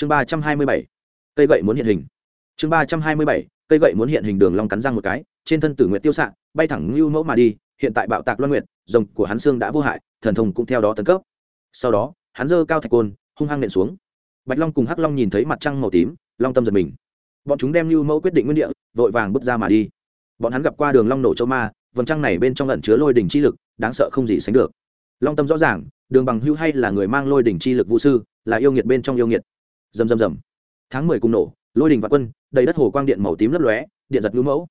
chương ba trăm hai mươi bảy, cây gậy muốn hiện hình. Chương ba trăm hai mươi bảy, cây gậy muốn hiện hình đường long cắn răng một cái, trên thân tử nguyện tiêu xạ, bay thẳng lưu mẫu mà đi, hiện tại bạo tạc loan nguyện rồng của hắn xương đã vô hại, thần thông cũng theo đó tấn cấp. Sau đó, hắn giơ cao thạch côn, hung hăng nện xuống. Bạch long cùng hắc long nhìn thấy mặt trăng màu tím, long tâm giật mình. Bọn chúng đem lưu mẫu quyết định nguyên địa, vội vàng bước ra mà đi. Bọn hắn gặp qua đường long nổ châu ma, vầng trăng này bên trong ẩn chứa lôi đỉnh chi lực, đáng sợ không gì sánh được. Long tâm rõ ràng, đường bằng hưu hay là người mang lôi đỉnh chi lực vũ sư, là yêu nghiệt bên trong yêu nghiệt rầm rầm rầm. Tháng mười cùng nổ, lôi đình và quân, đầy đất hồ quang điện màu tím lấp lóe, điện giật ngưu mẫu.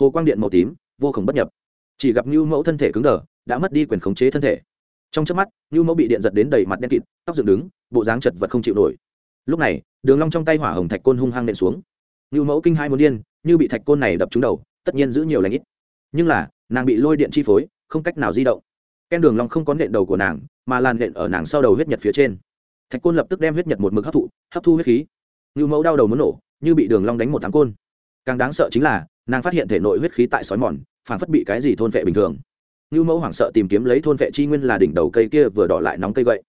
Hồ quang điện màu tím, vô cùng bất nhập. Chỉ gặp ngưu mẫu thân thể cứng đờ, đã mất đi quyền khống chế thân thể. Trong trước mắt ngưu mẫu bị điện giật đến đầy mặt đen kịt, tóc dựng đứng, bộ dáng chật vật không chịu nổi. Lúc này, đường long trong tay hỏa hồng thạch côn hung hăng nện xuống. Ngưu mẫu kinh hai muốn điên, như bị thạch côn này đập trúng đầu, tất nhiên giữ nhiều lãnh ít. Nhưng là, nàng bị lôi điện chi phối, không cách nào di động. Ken đường long không có nện đầu của nàng, mà làn nện ở nàng sau đầu huyết nhật phía trên thạch côn lập tức đem huyết nhật một mực hấp thụ, hấp thu huyết khí. Ngưu mẫu đau đầu muốn nổ, như bị đường long đánh một tháng côn. Càng đáng sợ chính là, nàng phát hiện thể nội huyết khí tại sói mòn, phản phất bị cái gì thôn vệ bình thường. Ngưu mẫu hoảng sợ tìm kiếm lấy thôn vệ chi nguyên là đỉnh đầu cây kia vừa đỏ lại nóng cây gậy.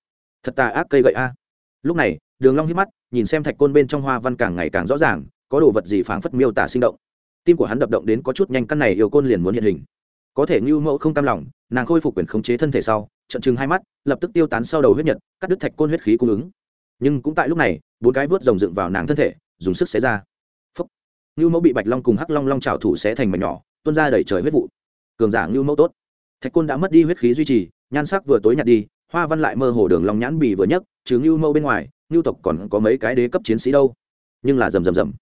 Thật tà ác cây gậy a. Lúc này, đường long hít mắt, nhìn xem thạch côn bên trong hoa văn càng ngày càng rõ ràng, có đồ vật gì phảng phất miêu tả sinh động. Tim của hắn đập động đến có chút nhanh, căn này yêu côn liền muốn hiện hình có thể ngưu mẫu không tam lòng, nàng khôi phục quyền khống chế thân thể sau, trận chừng hai mắt, lập tức tiêu tán sau đầu huyết nhật, cắt đứt thạch côn huyết khí cung ứng. Nhưng cũng tại lúc này, bốn cái vớt rồng dựng vào nàng thân thể, dùng sức xé ra. Phúc. Ngưu mẫu bị bạch long cùng hắc long long trào thủ xé thành mảnh nhỏ, tuôn ra đẩy trời huyết vụ. Cường giả ngưu mẫu tốt. Thạch côn đã mất đi huyết khí duy trì, nhan sắc vừa tối nhạt đi, hoa văn lại mơ hồ đường long nhãn bì vừa nhấc chứ ngưu mẫu bên ngoài, ngưu tộc còn có mấy cái đế cấp chiến sĩ đâu. Nhưng là rầm rầm rầm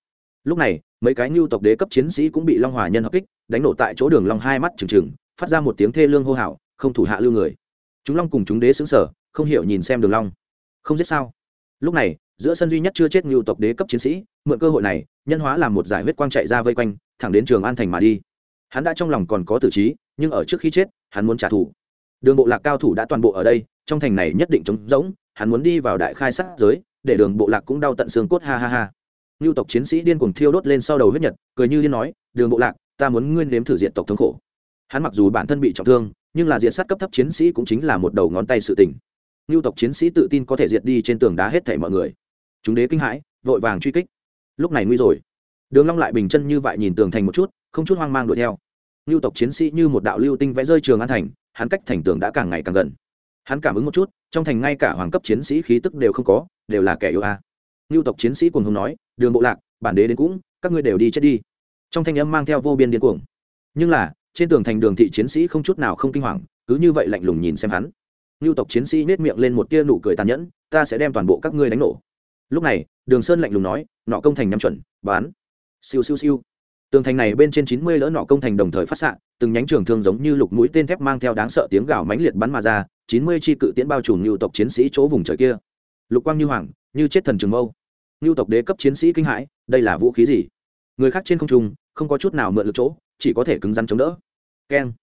lúc này, mấy cái ngưu tộc đế cấp chiến sĩ cũng bị long hòa nhân hợp kích, đánh nổ tại chỗ đường long hai mắt trừng trừng, phát ra một tiếng thê lương hô hào, không thủ hạ lưu người. Chúng long cùng chúng đế sững sờ, không hiểu nhìn xem đường long. Không giết sao? Lúc này, giữa sân duy nhất chưa chết ngưu tộc đế cấp chiến sĩ, mượn cơ hội này, nhân hóa làm một giải huyết quang chạy ra vây quanh, thẳng đến trường an thành mà đi. Hắn đã trong lòng còn có tử trí, nhưng ở trước khi chết, hắn muốn trả thù. Đường bộ lạc cao thủ đã toàn bộ ở đây, trong thành này nhất định trống rỗng, hắn muốn đi vào đại khai sát giới, để đường bộ lạc cũng đau tận xương cốt, ha ha ha ngưu tộc chiến sĩ điên cuồng thiêu đốt lên sau đầu huyết nhật, cười như điên nói, đường bộ lạc, ta muốn nguyên nếm thử diện tộc thống khổ. Hắn mặc dù bản thân bị trọng thương, nhưng là diện sát cấp thấp chiến sĩ cũng chính là một đầu ngón tay sự tình. Ngưu tộc chiến sĩ tự tin có thể diệt đi trên tường đá hết thảy mọi người. Chúng đế kinh hãi, vội vàng truy kích. Lúc này nguy rồi. Đường long lại bình chân như vậy nhìn tường thành một chút, không chút hoang mang đuổi theo. Ngưu tộc chiến sĩ như một đạo lưu tinh vẽ rơi trường an thành, hắn cách thành tường đã càng ngày càng gần. Hắn cảm ứng một chút, trong thành ngay cả hoàng cấp chiến sĩ khí tức đều không có, đều là kẻ yêu a. Ngưu tộc chiến sĩ cùng hùng nói đường bộ lạc, bản đế đến cũng, các ngươi đều đi chết đi. Trong thanh âm mang theo vô biên điên cuồng. Nhưng là, trên tường thành đường thị chiến sĩ không chút nào không kinh hoàng, cứ như vậy lạnh lùng nhìn xem hắn. Ngưu tộc chiến sĩ nết miệng lên một tia nụ cười tàn nhẫn, ta sẽ đem toàn bộ các ngươi đánh nổ. Lúc này, đường sơn lạnh lùng nói, nọ công thành nhắm chuẩn, bán. Siêu siêu siêu. Tường thành này bên trên chín mươi lỡ nọ công thành đồng thời phát xạ, từng nhánh trường thương giống như lục mũi tên thép mang theo đáng sợ tiếng gào mãnh liệt bắn mà ra, chín mươi chi cự tiễn bao trùm ngưu tộc chiến sĩ chỗ vùng trời kia. Lục quang như hoàng, như chết thần trường mâu ngưu tộc đế cấp chiến sĩ kinh hãi, đây là vũ khí gì? Người khác trên không trung, không có chút nào mượn lực chỗ, chỉ có thể cứng rắn chống đỡ. Keng.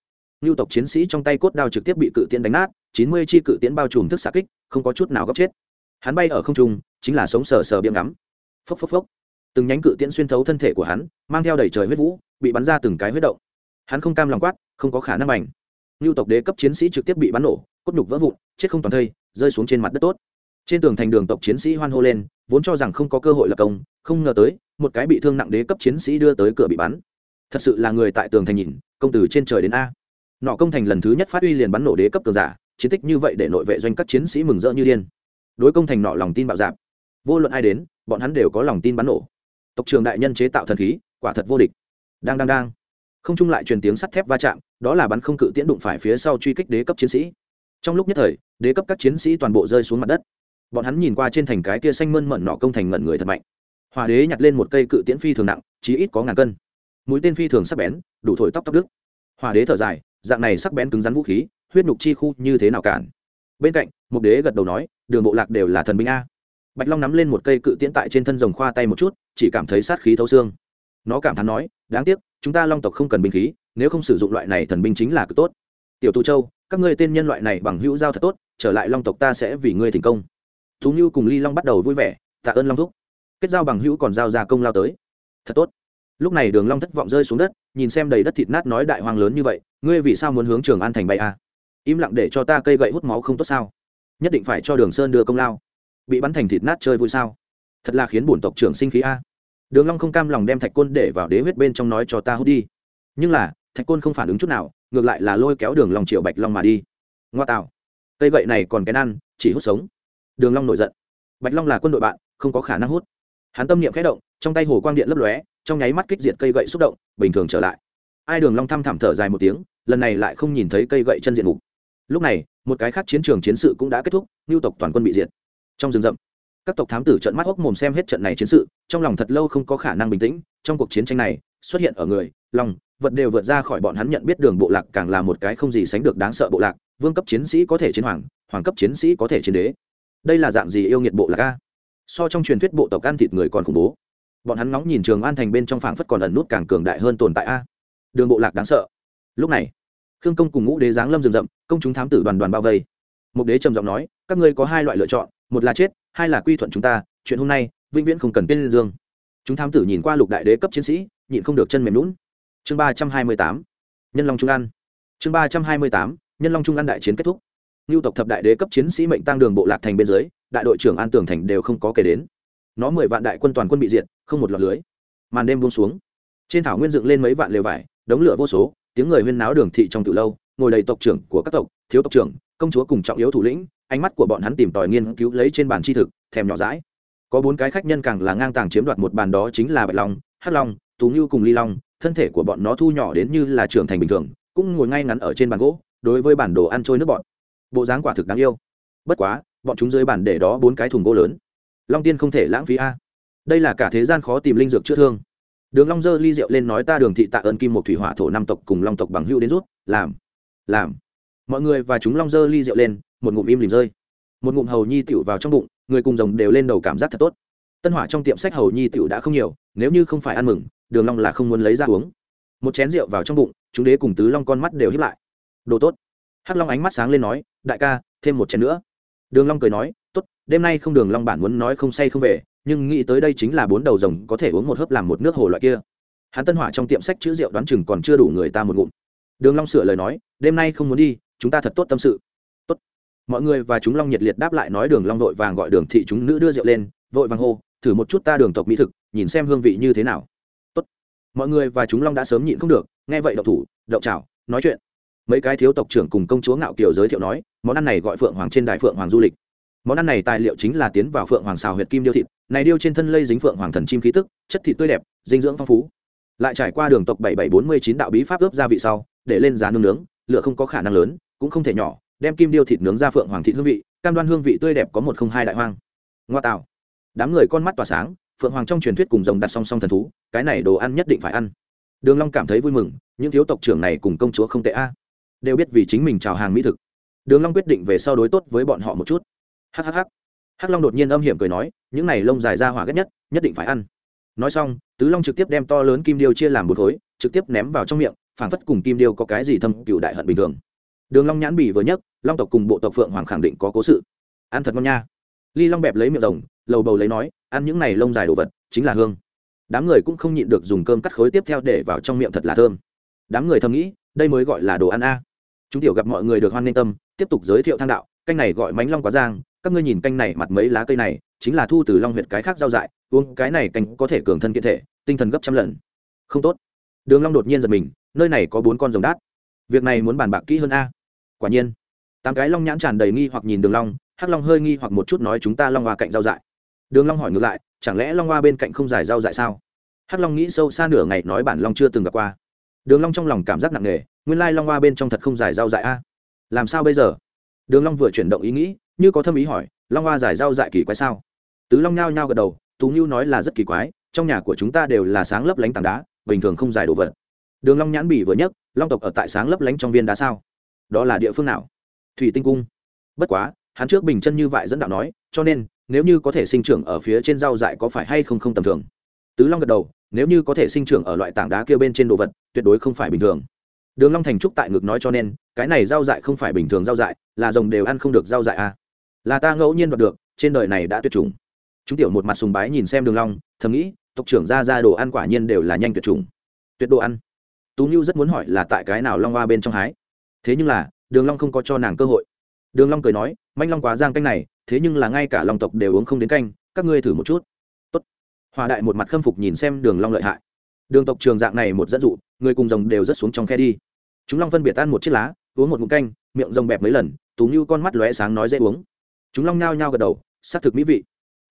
Ngưu tộc chiến sĩ trong tay cốt đao trực tiếp bị cự tiễn đánh nát, chín mươi chi cự tiễn bao trùm thức xạ kích, không có chút nào góc chết. Hắn bay ở không trung, chính là sống sờ sờ biếm ngắm. Phốc phốc phốc. Từng nhánh cự tiễn xuyên thấu thân thể của hắn, mang theo đầy trời huyết vũ, bị bắn ra từng cái huyết động. Hắn không cam lòng quát, không có khả năng ảnh. ngưu tộc đế cấp chiến sĩ trực tiếp bị bắn nổ, cốt nhục vỡ vụn, chết không toàn thây, rơi xuống trên mặt đất tốt trên tường thành đường tộc chiến sĩ hoan hô lên, vốn cho rằng không có cơ hội lập công, không ngờ tới, một cái bị thương nặng đế cấp chiến sĩ đưa tới cửa bị bắn. Thật sự là người tại tường thành nhìn, công từ trên trời đến a. Nọ công thành lần thứ nhất phát uy liền bắn nổ đế cấp cường giả, chiến tích như vậy để nội vệ doanh các chiến sĩ mừng rỡ như điên. Đối công thành nọ lòng tin bạo dạp. Vô luận ai đến, bọn hắn đều có lòng tin bắn nổ. Tộc trường đại nhân chế tạo thần khí, quả thật vô địch. Đang đang đang. Không trung lại truyền tiếng sắt thép va chạm, đó là bắn không cự tiễn đụng phải phía sau truy kích đế cấp chiến sĩ. Trong lúc nhất thời, đế cấp các chiến sĩ toàn bộ rơi xuống mặt đất bọn hắn nhìn qua trên thành cái kia xanh mơn mận nọ công thành ngẩn người thật mạnh. Hòa đế nhặt lên một cây cự tiễn phi thường nặng, chí ít có ngàn cân. Mũi tên phi thường sắc bén, đủ thổi tóc tóc đức hòa đế thở dài, dạng này sắc bén cứng rắn vũ khí, huyết nhục chi khu như thế nào cản? Bên cạnh, một đế gật đầu nói, đường bộ lạc đều là thần binh a. Bạch long nắm lên một cây cự tiễn tại trên thân rồng khoa tay một chút, chỉ cảm thấy sát khí thấu xương. Nó cảm thán nói, đáng tiếc, chúng ta long tộc không cần binh khí, nếu không sử dụng loại này thần binh chính là cực tốt. Tiểu tu châu, các ngươi tên nhân loại này bằng hữu giao thật tốt, trở lại long tộc ta sẽ vì ngươi thành công thú ngưu cùng ly long bắt đầu vui vẻ, tạ ơn long thúc. Kết giao bằng hữu còn giao ra công lao tới. Thật tốt. Lúc này đường long thất vọng rơi xuống đất, nhìn xem đầy đất thịt nát nói đại hoang lớn như vậy, ngươi vì sao muốn hướng trường an thành bay a im lặng để cho ta cây gậy hút máu không tốt sao? Nhất định phải cho đường sơn đưa công lao. Bị bắn thành thịt nát chơi vui sao? Thật là khiến bổn tộc trưởng sinh khí a. Đường long không cam lòng đem thạch côn để vào đế huyết bên trong nói cho ta hút đi. Nhưng là, thạch côn không phản ứng chút nào, ngược lại là lôi kéo đường long triệu bạch long mà đi. Ngoa tạo. Cây gậy này còn cái ăn, chỉ hút sống đường long nổi giận. Bạch long là quân đội bạn, không có khả năng hút. Hắn tâm niệm khẽ động, trong tay hồ quang điện lấp lóe, trong nháy mắt kích diệt cây gậy xúc động, bình thường trở lại. Ai đường long thăm thẳm thở dài một tiếng, lần này lại không nhìn thấy cây gậy chân diện mục. Lúc này, một cái khác chiến trường chiến sự cũng đã kết thúc lưu tộc toàn quân bị diệt. Trong rừng rậm, các tộc thám tử trợn mắt hốc mồm xem hết trận này chiến sự, trong lòng thật lâu không có khả năng bình tĩnh, trong cuộc chiến tranh này, xuất hiện ở người, lòng, vật đều vượt ra khỏi bọn hắn nhận biết đường bộ lạc càng là một cái không gì sánh được đáng sợ bộ lạc, vương cấp chiến sĩ có thể chiến hoàng hoàng cấp chiến sĩ có thể chiến đế đây là dạng gì yêu nghiệt bộ lạc a? So trong truyền thuyết bộ tộc ăn thịt người còn khủng bố. Bọn hắn ngóng nhìn trường an thành bên trong phảng phất còn ẩn nút càng cường đại hơn tồn tại a. Đường bộ lạc đáng sợ. Lúc này, khương công cùng ngũ đế giáng lâm rừng rậm, công chúng thám tử đoàn đoàn bao vây. Mục đế trầm giọng nói, các ngươi có hai loại lựa chọn, một là chết, hai là quy thuận chúng ta, chuyện hôm nay, vĩnh viễn không cần tên dương. Chúng thám tử nhìn qua lục đại đế cấp chiến sĩ, nhịn không được chân mềm lún chương ba trăm hai mươi tám, nhân long trung an. Chương ba trăm hai mươi tám, nhân long trung an đại chiến kết thúc lưu tộc thập đại đế cấp chiến sĩ mệnh tăng đường bộ lạc thành bên dưới, đại đội trưởng an tường thành đều không có kể đến. Nó mười vạn đại quân toàn quân bị diệt, không một lọt lưới. Màn đêm buông xuống. Trên thảo nguyên dựng lên mấy vạn lều vải, đống lửa vô số, tiếng người huyên náo đường thị trong từ lâu, ngồi đầy tộc trưởng của các tộc, thiếu tộc trưởng, công chúa cùng trọng yếu thủ lĩnh, ánh mắt của bọn hắn tìm tòi nghiên cứu lấy trên bàn chi thực, thèm nhỏ rãi có bốn cái khách nhân càng là ngang tàng chiếm đoạt một bàn đó chính là bạch long, hắc long, tú ngưu cùng ly long, thân thể của bọn nó thu nhỏ đến như là trưởng thành bình thường, cũng ngồi ngay ngắn ở trên bàn gỗ, đối với bản đồ ăn trôi nước bọn bộ dáng quả thực đáng yêu. Bất quá, bọn chúng dưới bàn để đó bốn cái thùng gỗ lớn. Long tiên không thể lãng phí a. Đây là cả thế gian khó tìm linh dược chữa thương. Đường long dơ ly rượu lên nói ta đường thị tạ ơn kim một thủy hỏa thổ năm tộc cùng long tộc bằng hữu đến rút. Làm làm. Mọi người và chúng long dơ ly rượu lên, một ngụm im lìm rơi. Một ngụm hầu nhi tiểu vào trong bụng, người cùng rồng đều lên đầu cảm giác thật tốt. Tân hỏa trong tiệm sách hầu nhi tiểu đã không nhiều, nếu như không phải ăn mừng, đường long là không muốn lấy ra uống. Một chén rượu vào trong bụng, chúng đế cùng tứ long con mắt đều híp lại. Đồ tốt hắc long ánh mắt sáng lên nói, đại ca, thêm một chén nữa. Đường long cười nói, tốt, đêm nay không đường long bản muốn nói không say không về, nhưng nghĩ tới đây chính là bốn đầu rồng có thể uống một hớp làm một nước hồ loại kia. Hắn tân hỏa trong tiệm sách chữ rượu đoán chừng còn chưa đủ người ta một ngụm. Đường long sửa lời nói, đêm nay không muốn đi, chúng ta thật tốt tâm sự. Tốt. Mọi người và chúng long nhiệt liệt đáp lại nói đường long vội vàng gọi đường thị chúng nữ đưa rượu lên, vội vàng hô, thử một chút ta đường tộc mỹ thực, nhìn xem hương vị như thế nào. Tốt. Mọi người và chúng long đã sớm nhịn không được, nghe vậy đậu thủ, đậu chào nói chuyện mấy cái thiếu tộc trưởng cùng công chúa ngạo kiều giới thiệu nói, món ăn này gọi phượng hoàng trên đài phượng hoàng du lịch. Món ăn này tài liệu chính là tiến vào phượng hoàng xào huyệt kim điêu thịt, này điêu trên thân lây dính phượng hoàng thần chim khí tức, chất thịt tươi đẹp, dinh dưỡng phong phú. Lại trải qua đường tộc bảy bảy bốn mươi chín đạo bí pháp ướp gia vị sau, để lên giá nướng nướng, lửa không có khả năng lớn, cũng không thể nhỏ, đem kim điêu thịt nướng ra phượng hoàng thịt hương vị, cam đoan hương vị tươi đẹp có một không hai đại hoang. Ngoa tạo. Đám người con mắt tỏa sáng, phượng hoàng trong truyền thuyết cùng rồng đặt song song thần thú, cái này đồ ăn nhất định phải ăn. Đường long cảm thấy vui mừng, những thiếu tộc trưởng này cùng công chúa không tệ a đều biết vì chính mình chào hàng mỹ thực. Đường long quyết định về sau đối tốt với bọn họ một chút. Hắc hắc hắc. Hắc long đột nhiên âm hiểm cười nói, những này lông dài ra hỏa ghét nhất nhất định phải ăn. Nói xong, tứ long trực tiếp đem to lớn kim điêu chia làm bốn khối, trực tiếp ném vào trong miệng, phảng phất cùng kim điêu có cái gì thâm cựu đại hận bình thường. Đường long nhãn bỉ vừa nhấc, long tộc cùng bộ tộc phượng hoàng khẳng định có cố sự. Ăn thật ngon nha. Ly long bẹp lấy miệng rồng, lầu bầu lấy nói, ăn những này lông dài đồ vật, chính là hương. Đám người cũng không nhịn được dùng cơm cắt khối tiếp theo để vào trong miệng thật là thơm. Đám người thầm nghĩ, đây mới gọi là đồ ăn a chúng tiểu gặp mọi người được hoan nghênh tâm, tiếp tục giới thiệu thang đạo, canh này gọi mánh long quá giang, các ngươi nhìn canh này mặt mấy lá cây này, chính là thu từ long huyệt cái khác giao dại, uống cái này canh có thể cường thân kiện thể, tinh thần gấp trăm lần. Không tốt. Đường long đột nhiên giật mình, nơi này có bốn con rồng đát. Việc này muốn bàn bạc kỹ hơn a. Quả nhiên, tám cái long nhãn tràn đầy nghi hoặc nhìn đường long, hắc long hơi nghi hoặc một chút nói chúng ta long hoa cạnh giao dại. Đường long hỏi ngược lại, chẳng lẽ long hoa bên cạnh không giải giao dại sao? Hắc long nghĩ sâu xa nửa ngày nói bản long chưa từng gặp qua đường long trong lòng cảm giác nặng nề, nguyên lai long hoa bên trong thật không giải rau dại a. Làm sao bây giờ? Đường long vừa chuyển động ý nghĩ, như có thâm ý hỏi, long hoa giải rau dại kỳ quái sao? Tứ long nhao nhao gật đầu, tú nhu nói là rất kỳ quái, trong nhà của chúng ta đều là sáng lấp lánh tảng đá, bình thường không giải đồ vật. Đường long nhãn bỉ vừa nhấc, long tộc ở tại sáng lấp lánh trong viên đá sao? Đó là địa phương nào? Thủy tinh cung. Bất quá, hắn trước bình chân như vậy dẫn đạo nói, cho nên, nếu như có thể sinh trưởng ở phía trên rau dại có phải hay không không tầm thường? Tứ long gật đầu, nếu như có thể sinh trưởng ở loại tảng đá kia bên trên đồ vật, tuyệt đối không phải bình thường. Đường long thành trúc tại ngực nói cho nên, cái này rau dại không phải bình thường rau dại, là rồng đều ăn không được rau dại à. Là ta ngẫu nhiên đoạt được, trên đời này đã tuyệt chủng. Chúng tiểu một mặt sùng bái nhìn xem đường long, thầm nghĩ, tộc trưởng ra ra đồ ăn quả nhiên đều là nhanh tuyệt chủng. Tuyệt đồ ăn. Tú nhu rất muốn hỏi là tại cái nào long hoa bên trong hái. Thế nhưng là, đường long không có cho nàng cơ hội. Đường long cười nói, manh long quá giang canh này, thế nhưng là ngay cả long tộc đều uống không đến canh, các ngươi thử một chút hòa đại một mặt khâm phục nhìn xem đường long lợi hại. Đường tộc trường dạng này một dẫn dụ, người cùng rồng đều rất xuống trong khe đi. Chúng long phân biệt tan một chiếc lá, uống một ngụm canh, miệng rồng bẹp mấy lần, tú như con mắt lóe sáng nói dễ uống. Chúng long nhao nhao gật đầu, xác thực mỹ vị.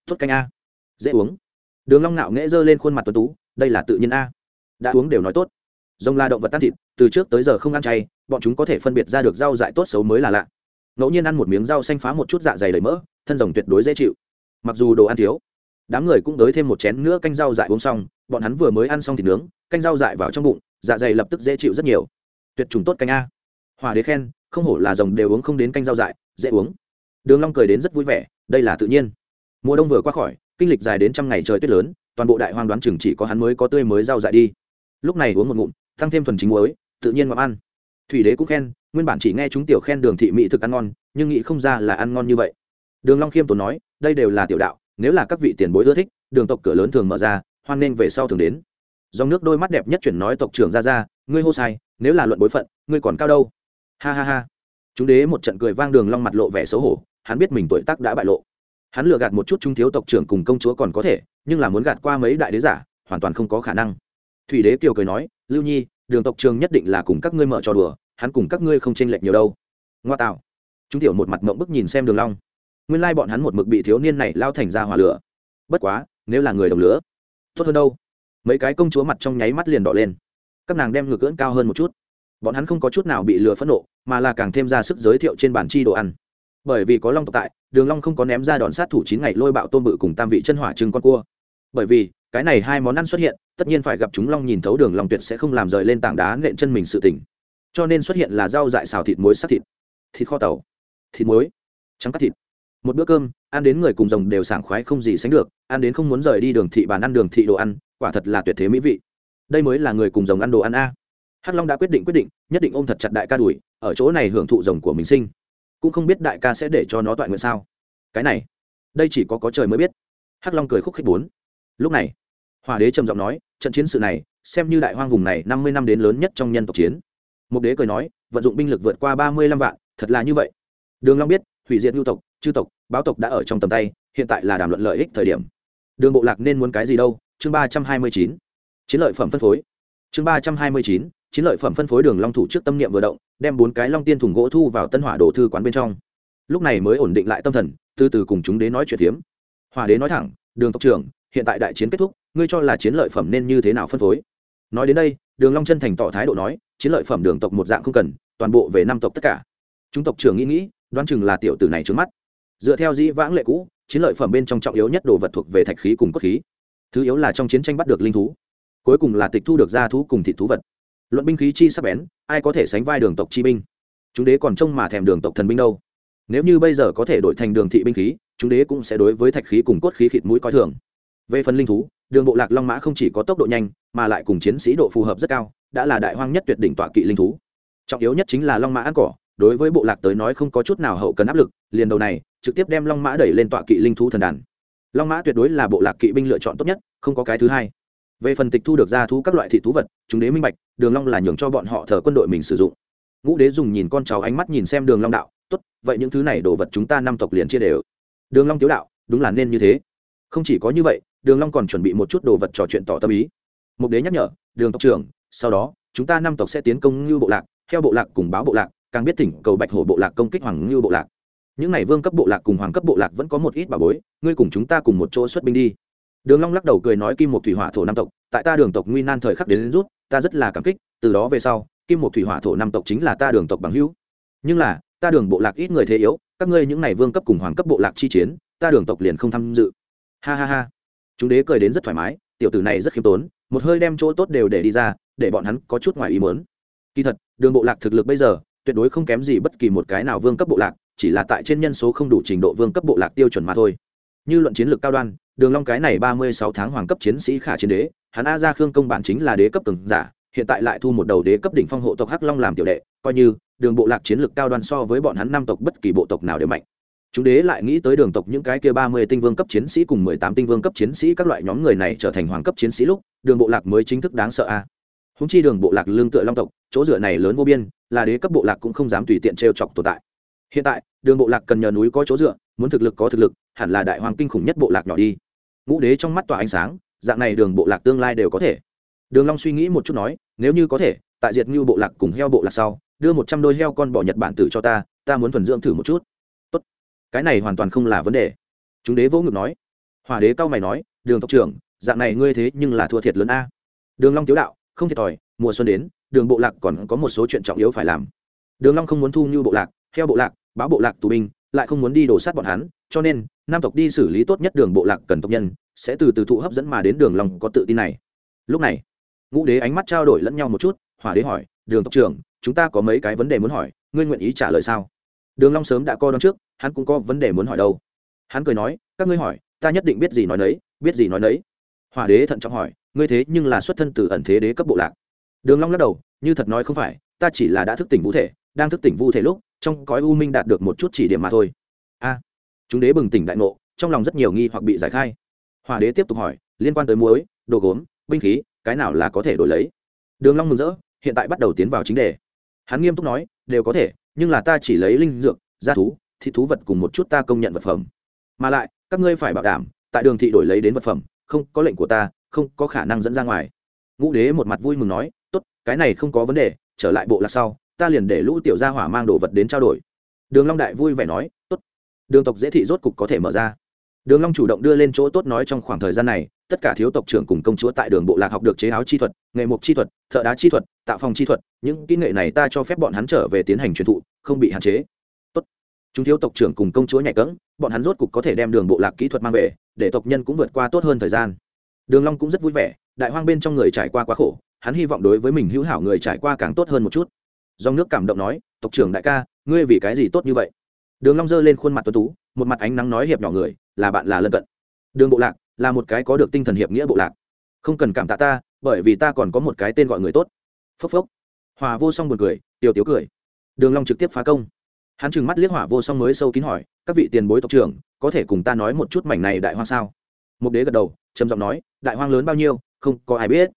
Tốt canh a. Dễ uống. Đường long nạo nghễ dơ lên khuôn mặt tuấn tú, đây là tự nhiên a. Đã uống đều nói tốt. Rồng là động vật tan thịt, từ trước tới giờ không ăn chay, bọn chúng có thể phân biệt ra được rau dại tốt xấu mới là lạ. Ngẫu nhiên ăn một miếng rau xanh phá một chút dạ dày đầy mỡ, thân rồng tuyệt đối dễ chịu. Mặc dù đồ ăn thiếu đám người cũng đới thêm một chén nữa canh rau dại uống xong, bọn hắn vừa mới ăn xong thịt nướng, canh rau dại vào trong bụng dạ dày lập tức dễ chịu rất nhiều. Tuyệt trùng tốt canh a. Hòa đế khen, không hổ là rồng đều uống không đến canh rau dại, dễ uống. Đường long cười đến rất vui vẻ, đây là tự nhiên. Mùa đông vừa qua khỏi, kinh lịch dài đến trăm ngày trời tuyết lớn, toàn bộ đại hoang đoán chừng chỉ có hắn mới có tươi mới rau dại đi. Lúc này uống một ngụm, tăng thêm thuần chính muối, tự nhiên ngậm ăn. Thủy đế cũng khen, nguyên bản chỉ nghe chúng tiểu khen đường thị mỹ thực ăn ngon, nhưng nghĩ không ra là ăn ngon như vậy. Đường long khiêm tốn nói, đây đều là tiểu đạo nếu là các vị tiền bối ưa thích, đường tộc cửa lớn thường mở ra, hoan nên về sau thường đến. Dòng nước đôi mắt đẹp nhất chuyển nói tộc trưởng ra ra, ngươi hô sai, nếu là luận bối phận, ngươi còn cao đâu? Ha ha ha. Chúng đế một trận cười vang đường long mặt lộ vẻ xấu hổ, hắn biết mình tuổi tác đã bại lộ. Hắn lừa gạt một chút trung thiếu tộc trưởng cùng công chúa còn có thể, nhưng là muốn gạt qua mấy đại đế giả, hoàn toàn không có khả năng. Thủy đế kiều cười nói, lưu nhi, đường tộc trường nhất định là cùng các ngươi mở trò đùa, hắn cùng các ngươi không chênh lệch nhiều đâu. Ngoa tạo. Chúng tiểu một mặt mộng bức nhìn xem đường long nguyên lai bọn hắn một mực bị thiếu niên này lao thành ra hỏa lửa. Bất quá, nếu là người đồng lửa, tốt hơn đâu. Mấy cái công chúa mặt trong nháy mắt liền đỏ lên. Các nàng đem ngược ưỡn cao hơn một chút. Bọn hắn không có chút nào bị lừa phẫn nộ, mà là càng thêm ra sức giới thiệu trên bản chi đồ ăn. Bởi vì có long tộc tại, đường long không có ném ra đòn sát thủ chín ngày lôi bạo tôm bự cùng tam vị chân hỏa trưng con cua. Bởi vì, cái này hai món ăn xuất hiện, tất nhiên phải gặp chúng long nhìn thấu đường long tuyệt sẽ không làm rời lên tảng đá nện chân mình sự tỉnh cho nên xuất hiện là rau dại xào thịt muối sát thịt. Thịt kho tàu. Thịt muối. Trắng cắt thịt một bữa cơm, ăn đến người cùng rồng đều sảng khoái không gì sánh được, ăn đến không muốn rời đi đường thị bàn ăn đường thị đồ ăn, quả thật là tuyệt thế mỹ vị. Đây mới là người cùng rồng ăn đồ ăn a. Hắc long đã quyết định quyết định, nhất định ôm thật chặt đại ca đuổi, ở chỗ này hưởng thụ rồng của mình sinh. Cũng không biết đại ca sẽ để cho nó toại nguyện sao. Cái này, đây chỉ có có trời mới biết. Hắc long cười khúc khích bốn. Lúc này hòa đế trầm giọng nói, trận chiến sự này, xem như đại hoang vùng này năm mươi năm đến lớn nhất trong nhân tộc chiến. Mục đế cười nói, vận dụng binh lực vượt qua ba mươi lăm vạn, thật là như vậy. Đường long biết, hủy diệt lưu tộc chư tộc, báo tộc đã ở trong tầm tay, hiện tại là đàm luận lợi ích thời điểm. Đường bộ lạc nên muốn cái gì đâu? Chương ba trăm hai mươi chín. Chiến lợi phẩm phân phối. Chương ba trăm hai mươi chín. Chiến lợi phẩm phân phối đường long thủ trước tâm niệm vừa động, đem bốn cái long tiên thùng gỗ thu vào tân hỏa đồ thư quán bên trong. Lúc này mới ổn định lại tâm thần, từ từ cùng chúng đế nói chuyện hiếm. hòa đế nói thẳng, đường tộc trưởng, hiện tại đại chiến kết thúc, ngươi cho là chiến lợi phẩm nên như thế nào phân phối? Nói đến đây, đường long chân thành tỏ thái độ nói, chiến lợi phẩm đường tộc một dạng không cần, toàn bộ về năm tộc tất cả. Chúng tộc trưởng nghĩ nghĩ, đoán chừng là tiểu tử này trước mắt dựa theo dĩ vãng lệ cũ, chiến lợi phẩm bên trong trọng yếu nhất đồ vật thuộc về thạch khí cùng cốt khí. Thứ yếu là trong chiến tranh bắt được linh thú. Cuối cùng là tịch thu được gia thú cùng thị thú vật. Luận binh khí chi sắp bén, ai có thể sánh vai đường tộc chi binh? Chúng đế còn trông mà thèm đường tộc thần binh đâu. Nếu như bây giờ có thể đổi thành đường thị binh khí, chúng đế cũng sẽ đối với thạch khí cùng cốt khí khịt mũi coi thường. Về phần linh thú, đường bộ lạc long mã không chỉ có tốc độ nhanh, mà lại cùng chiến sĩ độ phù hợp rất cao, đã là đại hoang nhất tuyệt đỉnh tọa kỵ linh thú. Trọng yếu nhất chính là long mã ăn cỏ đối với bộ lạc tới nói không có chút nào hậu cần áp lực, liền đầu này, trực tiếp đem long mã đẩy lên tọa kỵ linh thú thần đàn. Long mã tuyệt đối là bộ lạc kỵ binh lựa chọn tốt nhất, không có cái thứ hai. Về phần tịch thu được ra thú các loại thị thú vật, chúng đế minh bạch, đường long là nhường cho bọn họ thờ quân đội mình sử dụng. Ngũ đế dùng nhìn con cháu ánh mắt nhìn xem đường long đạo, tốt, vậy những thứ này đồ vật chúng ta năm tộc liền chia đều. Đường long tiếu đạo, đúng là nên như thế. Không chỉ có như vậy, đường long còn chuẩn bị một chút đồ vật trò chuyện tỏ tâm ý. Mục đế nhắc nhở, đường tộc trưởng, sau đó, chúng ta năm tộc sẽ tiến công như bộ lạc, theo bộ lạc cùng báo bộ lạc càng biết thỉnh cầu bạch hổ bộ lạc công kích hoàng ngưu bộ lạc. Những này vương cấp bộ lạc cùng hoàng cấp bộ lạc vẫn có một ít bà bối ngươi cùng chúng ta cùng một chỗ xuất binh đi. Đường long lắc đầu cười nói kim một thủy hỏa thổ năm tộc tại ta đường tộc nguy nan thời khắc đến, đến rút ta rất là cảm kích từ đó về sau kim một thủy hỏa thổ năm tộc chính là ta đường tộc bằng hữu. Nhưng là ta đường bộ lạc ít người thế yếu các ngươi những này vương cấp cùng hoàng cấp bộ lạc chi chiến ta đường tộc liền không tham dự. Ha ha ha. Chúng đế cười đến rất thoải mái tiểu tử này rất khiêm tốn một hơi đem chỗ tốt đều để đi ra để bọn hắn có chút ngoài ý muốn. Kỳ thật đường bộ lạc thực lực bây giờ tuyệt đối không kém gì bất kỳ một cái nào vương cấp bộ lạc, chỉ là tại trên nhân số không đủ trình độ vương cấp bộ lạc tiêu chuẩn mà thôi. Như luận chiến lược cao đoan, đường long cái này ba mươi sáu tháng hoàng cấp chiến sĩ khả chiến đế, hắn a gia khương công bản chính là đế cấp cường giả, hiện tại lại thu một đầu đế cấp đỉnh phong hộ tộc hắc long làm tiểu đệ, coi như, đường bộ lạc chiến lược cao đoan so với bọn hắn năm tộc bất kỳ bộ tộc nào đều mạnh. Chúng đế lại nghĩ tới đường tộc những cái kia ba mươi tinh vương cấp chiến sĩ cùng mười tám tinh vương cấp chiến sĩ các loại nhóm người này trở thành hoàng cấp chiến sĩ lúc, đường bộ lạc mới chính thức đáng sợ a húng chi đường bộ lạc lương tựa long tộc, chỗ dựa này lớn vô biên, là đế cấp bộ lạc cũng không dám tùy tiện t chọc tồn tại. Hiện tại, đường bộ lạc cần nhờ núi có chỗ dựa, muốn thực lực có thực lực, hẳn là đại hoàng kinh khủng nhất bộ lạc nhỏ đi. Ngũ đế trong mắt tỏa ánh sáng, dạng này đường bộ lạc tương lai đều có thể. Đường long suy nghĩ một chút nói, nếu như có thể, tại diệt ngưu bộ lạc cùng heo bộ lạc sau, đưa một trăm đôi heo con bỏ nhật bản tử cho ta ta muốn thuần dưỡng thử một chút. Tốt. Cái này hoàn toàn không là vấn đề. Chúng đế vỗ ngực nói. Hỏa đế cao mày nói, đường tộc trưởng, dạng này ngươi thế nhưng là thua thiệt lớn a. Đường long tiếu đạo không thiệt thòi, mùa xuân đến, đường bộ lạc còn có một số chuyện trọng yếu phải làm. Đường long không muốn thu như bộ lạc theo bộ lạc, báo bộ lạc tù binh, lại không muốn đi đổ sát bọn hắn, cho nên, nam tộc đi xử lý tốt nhất đường bộ lạc cần tộc nhân, sẽ từ từ thụ hấp dẫn mà đến đường long có tự tin này. Lúc này, ngũ đế ánh mắt trao đổi lẫn nhau một chút, hỏa đế hỏi, đường tộc trưởng, chúng ta có mấy cái vấn đề muốn hỏi, ngươi nguyện ý trả lời sao? Đường long sớm đã coi đón trước, hắn cũng có vấn đề muốn hỏi đâu. Hắn cười nói, các ngươi hỏi, ta nhất định biết gì nói nấy, biết gì nói nấy. Hỏa đế thận trọng hỏi ngươi thế nhưng là xuất thân từ ẩn thế đế cấp bộ lạc. Đường long lắc đầu, như thật nói không phải, ta chỉ là đã thức tỉnh vũ thể, đang thức tỉnh vũ thể lúc, trong cõi u minh đạt được một chút chỉ điểm mà thôi. A, chúng đế bừng tỉnh đại ngộ, trong lòng rất nhiều nghi hoặc bị giải khai. Hỏa đế tiếp tục hỏi, liên quan tới muối, đồ gốm, binh khí, cái nào là có thể đổi lấy? Đường long mừng rỡ, hiện tại bắt đầu tiến vào chính đề. Hắn nghiêm túc nói, đều có thể, nhưng là ta chỉ lấy linh dược, gia thú, thị thú vật cùng một chút ta công nhận vật phẩm. Mà lại, các ngươi phải bảo đảm, tại đường thị đổi lấy đến vật phẩm, không có lệnh của ta không có khả năng dẫn ra ngoài. Ngũ đế một mặt vui mừng nói, tốt, cái này không có vấn đề, trở lại bộ lạc sau, ta liền để lũ tiểu gia hỏa mang đồ vật đến trao đổi. Đường long đại vui vẻ nói, tốt, đường tộc dễ thị rốt cục có thể mở ra. Đường long chủ động đưa lên chỗ tốt nói trong khoảng thời gian này, tất cả thiếu tộc trưởng cùng công chúa tại đường bộ lạc học được chế áo chi thuật, nghề mục chi thuật, thợ đá chi thuật, tạo phòng chi thuật, những kỹ nghệ này ta cho phép bọn hắn trở về tiến hành truyền thụ, không bị hạn chế. Tốt. Chúng thiếu tộc trưởng cùng công chúa nhảy cẫng, bọn hắn rốt cục có thể đem đường bộ lạc kỹ thuật mang về, để tộc nhân cũng vượt qua tốt hơn thời gian đường long cũng rất vui vẻ, đại hoang bên trong người trải qua quá khổ, hắn hy vọng đối với mình hữu hảo người trải qua càng tốt hơn một chút. Dòng nước cảm động nói, tộc trưởng đại ca, ngươi vì cái gì tốt như vậy? Đường long giơ lên khuôn mặt tuấn tú, một mặt ánh nắng nói hiệp nhỏ người, là bạn là lân cận. Đường bộ lạc, là một cái có được tinh thần hiệp nghĩa bộ lạc. Không cần cảm tạ ta, bởi vì ta còn có một cái tên gọi người tốt. Phốc phốc. Hòa vô song buồn cười, tiểu tiểu cười. Đường long trực tiếp phá công. Hắn trừng mắt liếc hỏa vô song mới sâu kín hỏi, các vị tiền bối tộc trưởng, có thể cùng ta nói một chút mảnh này đại hoang sao? Mục đế gật đầu, trầm giọng nói, đại hoang lớn bao nhiêu, không có ai biết.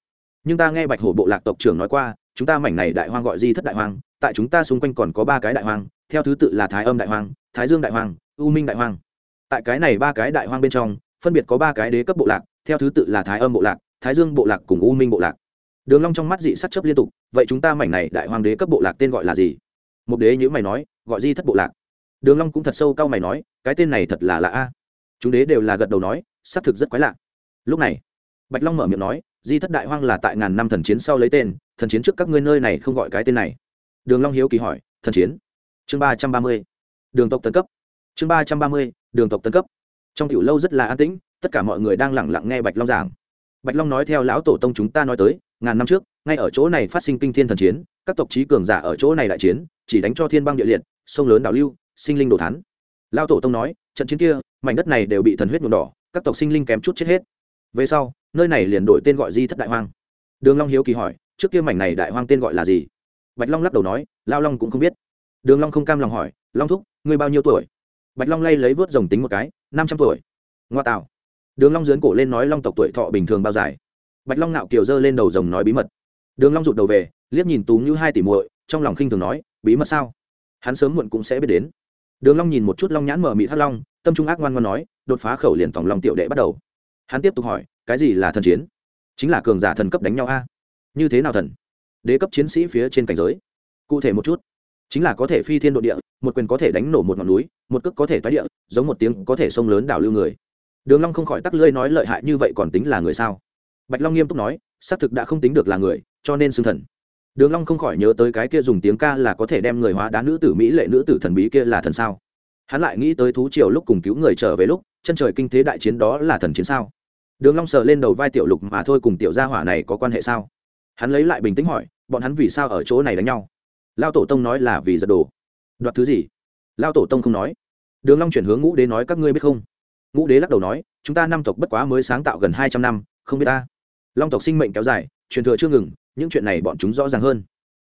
Nhưng ta nghe bạch hổ bộ lạc tộc trưởng nói qua, chúng ta mảnh này đại hoang gọi di thất đại hoang, tại chúng ta xung quanh còn có ba cái đại hoang, theo thứ tự là thái âm đại hoang, thái dương đại hoang, u minh đại hoang. Tại cái này ba cái đại hoang bên trong, phân biệt có ba cái đế cấp bộ lạc, theo thứ tự là thái âm bộ lạc, thái dương bộ lạc cùng u minh bộ lạc. Đường long trong mắt dị sắc chấp liên tục, vậy chúng ta mảnh này đại hoang đế cấp bộ lạc tên gọi là gì? Một đế nhữ mày nói, gọi di thất bộ lạc. Đường long cũng thật sâu cao mày nói, cái tên này thật là lạ a chúng đế đều là gật đầu nói, xác thực rất quái lạ. Lúc này, bạch long mở miệng nói, di thất đại hoang là tại ngàn năm thần chiến sau lấy tên, thần chiến trước các ngươi nơi này không gọi cái tên này. Đường long hiếu kỳ hỏi, thần chiến? Chương ba trăm ba mươi, đường tộc tân cấp. Chương ba trăm ba mươi, đường tộc tân cấp. Trong tiểu lâu rất là an tĩnh, tất cả mọi người đang lặng lặng nghe bạch long giảng. Bạch long nói theo lão tổ tông chúng ta nói tới, ngàn năm trước, ngay ở chỗ này phát sinh kinh thiên thần chiến, các tộc trí cường giả ở chỗ này đại chiến, chỉ đánh cho thiên băng địa liệt, sông lớn đảo lưu, sinh linh đồ thán. Lão tổ tông nói trận chiến kia, mảnh đất này đều bị thần huyết nhuộm đỏ, các tộc sinh linh kém chút chết hết. Về sau, nơi này liền đổi tên gọi di thất đại hoang. Đường long hiếu kỳ hỏi, trước kia mảnh này đại hoang tên gọi là gì? Bạch long lắc đầu nói, lao long cũng không biết. Đường long không cam lòng hỏi, long thúc, ngươi bao nhiêu tuổi? Bạch long lay lấy vớt rồng tính một cái, năm trăm tuổi. Ngoa tạo. Đường long dướn cổ lên nói long tộc tuổi thọ bình thường bao dài. Bạch long nạo kiều dơ lên đầu rồng nói bí mật. Đường long rụt đầu về, liếc nhìn tú như hai tỷ muội, trong lòng khinh thường nói, bí mật sao? Hắn sớm muộn cũng sẽ biết đến đường long nhìn một chút long nhãn mở mị thắt long, tâm trung ác ngoan ngoan nói, đột phá khẩu liền tổng long tiểu đệ bắt đầu. Hắn tiếp tục hỏi, cái gì là thần chiến? Chính là cường giả thần cấp đánh nhau a. Như thế nào thần? Đế cấp chiến sĩ phía trên cảnh giới. Cụ thể một chút. Chính là có thể phi thiên độ địa, một quyền có thể đánh nổ một ngọn núi, một cước có thể toái địa, giống một tiếng có thể sông lớn đảo lưu người. Đường long không khỏi tắc lưỡi nói, lợi hại như vậy còn tính là người sao? Bạch long nghiêm túc nói, xác thực đã không tính được là người, cho nên xưng thần đường long không khỏi nhớ tới cái kia dùng tiếng ca là có thể đem người hóa đá nữ tử mỹ lệ nữ tử thần bí kia là thần sao. Hắn lại nghĩ tới thú triều lúc cùng cứu người trở về lúc, chân trời kinh thế đại chiến đó là thần chiến sao? Đường long sờ lên đầu vai tiểu lục mà thôi cùng tiểu gia hỏa này có quan hệ sao? Hắn lấy lại bình tĩnh hỏi, bọn hắn vì sao ở chỗ này đánh nhau? Lao tổ tông nói là vì giật đồ. Đoạt thứ gì? Lao tổ tông không nói. Đường long chuyển hướng ngũ đế nói các ngươi biết không? Ngũ đế lắc đầu nói, chúng ta năm tộc bất quá mới sáng tạo gần hai trăm năm, không biết ta. Long tộc sinh mệnh kéo dài, truyền thừa chưa ngừng những chuyện này bọn chúng rõ ràng hơn.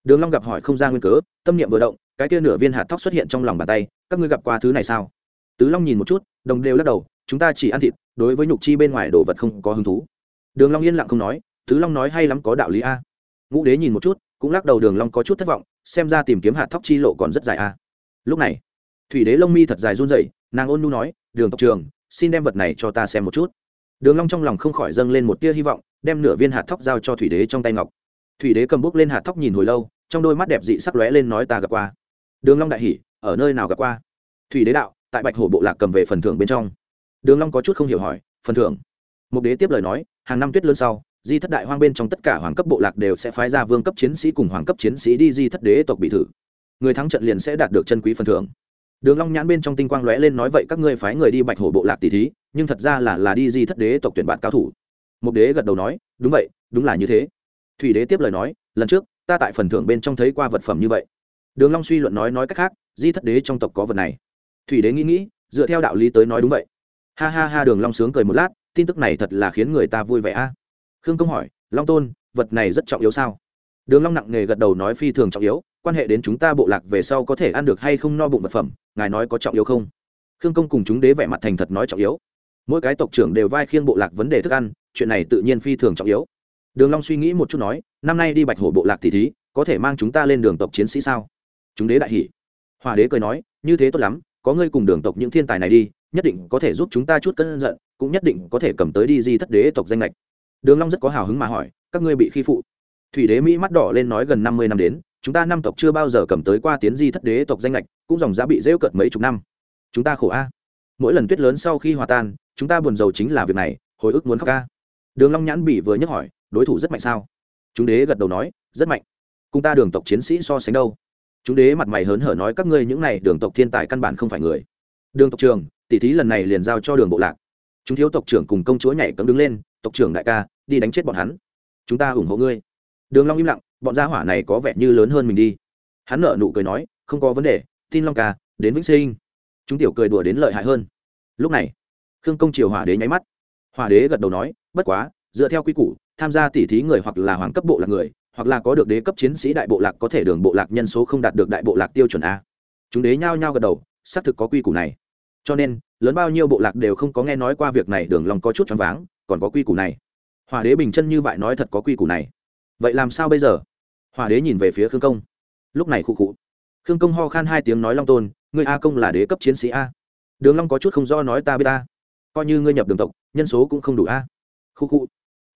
Đường long gặp hỏi không ra nguyên cớ, tâm niệm vừa động, cái kia nửa viên hạt thóc xuất hiện trong lòng bàn tay, các ngươi gặp qua thứ này sao? Tứ long nhìn một chút, đồng đều lắc đầu, chúng ta chỉ ăn thịt, đối với nhục chi bên ngoài đồ vật không có hứng thú. Đường long yên lặng không nói, tứ long nói hay lắm có đạo lý a. Ngũ đế nhìn một chút, cũng lắc đầu đường long có chút thất vọng, xem ra tìm kiếm hạt thóc chi lộ còn rất dài a. Lúc này, thủy đế lông mi thật dài run rẩy, nàng ôn nhu nói, đường tộc trường xin đem vật này cho ta xem một chút. Đường long trong lòng không khỏi dâng lên một tia hy vọng, đem nửa viên hạt thóc giao cho thủy đế trong tay ngọc thủy đế cầm bút lên hạt thóc nhìn hồi lâu, trong đôi mắt đẹp dị sắc lóe lên nói ta gặp qua. Đường long đại hỉ, ở nơi nào gặp qua? Thủy đế đạo, tại bạch hổ bộ lạc cầm về phần thưởng bên trong. Đường long có chút không hiểu hỏi, phần thưởng? Mục đế tiếp lời nói, hàng năm tuyết lớn sau, di thất đại hoang bên trong tất cả hoàng cấp bộ lạc đều sẽ phái ra vương cấp chiến sĩ cùng hoàng cấp chiến sĩ đi di thất đế tộc bị thử. Người thắng trận liền sẽ đạt được chân quý phần thưởng. Đường long nhãn bên trong tinh quang lóe lên nói vậy các ngươi phái người đi bạch hổ bộ lạc tỷ thí, nhưng thật ra là là đi di thất đế tộc tuyển bạn cao thủ. Mục đế gật đầu nói, đúng vậy, đúng là như thế thủy đế tiếp lời nói, lần trước, ta tại phần thưởng bên trong thấy qua vật phẩm như vậy. Đường long suy luận nói nói cách khác, di thất đế trong tộc có vật này. Thủy đế nghĩ nghĩ, dựa theo đạo lý tới nói đúng vậy. Ha ha ha, đường long sướng cười một lát, tin tức này thật là khiến người ta vui vẻ a. Khương công hỏi, long tôn, vật này rất trọng yếu sao? Đường long nặng nề gật đầu nói, phi thường trọng yếu, quan hệ đến chúng ta bộ lạc về sau có thể ăn được hay không no bụng vật phẩm, ngài nói có trọng yếu không? Khương công cùng chúng đế vẻ mặt thành thật nói trọng yếu. Mỗi cái tộc trưởng đều vai khiêng bộ lạc vấn đề thức ăn, chuyện này tự nhiên phi thường trọng yếu đường long suy nghĩ một chút nói, năm nay đi bạch hổ bộ lạc tỷ thí, có thể mang chúng ta lên đường tộc chiến sĩ sao? Chúng đế đại hỉ. Hòa đế cười nói, như thế tốt lắm, có ngươi cùng đường tộc những thiên tài này đi, nhất định có thể giúp chúng ta chút cân giận, cũng nhất định có thể cầm tới đi di thất đế tộc danh lệch đường long rất có hào hứng mà hỏi, các ngươi bị khi phụ? Thủy đế mỹ mắt đỏ lên nói, gần năm mươi năm đến, chúng ta năm tộc chưa bao giờ cầm tới qua tiến di thất đế tộc danh lệch cũng dòng giá bị rêu cợt mấy chục năm. Chúng ta khổ a. Mỗi lần tuyết lớn sau khi hòa tan, chúng ta buồn rầu chính là việc này, hồi ức muốn khóc ca đường long nhãn bỉ vừa nhấc hỏi đối thủ rất mạnh sao? Chúng đế gật đầu nói, rất mạnh. Cùng ta đường tộc chiến sĩ so sánh đâu? Chúng đế mặt mày hớn hở nói, các ngươi những này đường tộc thiên tài căn bản không phải người. Đường tộc trường tỷ thí lần này liền giao cho đường bộ lạc. Chúng thiếu tộc trưởng cùng công chúa nhảy cấm đứng lên, tộc trưởng đại ca, đi đánh chết bọn hắn. Chúng ta ủng hộ ngươi. Đường long im lặng, bọn gia hỏa này có vẻ như lớn hơn mình đi. Hắn nở nụ cười nói, không có vấn đề, tin long ca, đến vĩnh sinh. Chúng tiểu cười đùa đến lợi hại hơn. Lúc này, khương công triều hỏa đế nháy mắt. Hỏa đế gật đầu nói, bất quá dựa theo quy củ, tham gia tỷ thí người hoặc là hoàng cấp bộ lạc người, hoặc là có được đế cấp chiến sĩ đại bộ lạc có thể đường bộ lạc nhân số không đạt được đại bộ lạc tiêu chuẩn a. Chúng đế nhao nhao gật đầu, xác thực có quy củ này. Cho nên, lớn bao nhiêu bộ lạc đều không có nghe nói qua việc này, đường long có chút choáng váng, còn có quy củ này. Hòa đế bình chân như vậy nói thật có quy củ này. Vậy làm sao bây giờ? Hòa đế nhìn về phía khương công. Lúc này khu khụ. Khương công ho khan hai tiếng nói long tôn, ngươi a công là đế cấp chiến sĩ a. Đường long có chút không do nói ta biết ta coi như ngươi nhập đường tộc, nhân số cũng không đủ a. Khu khu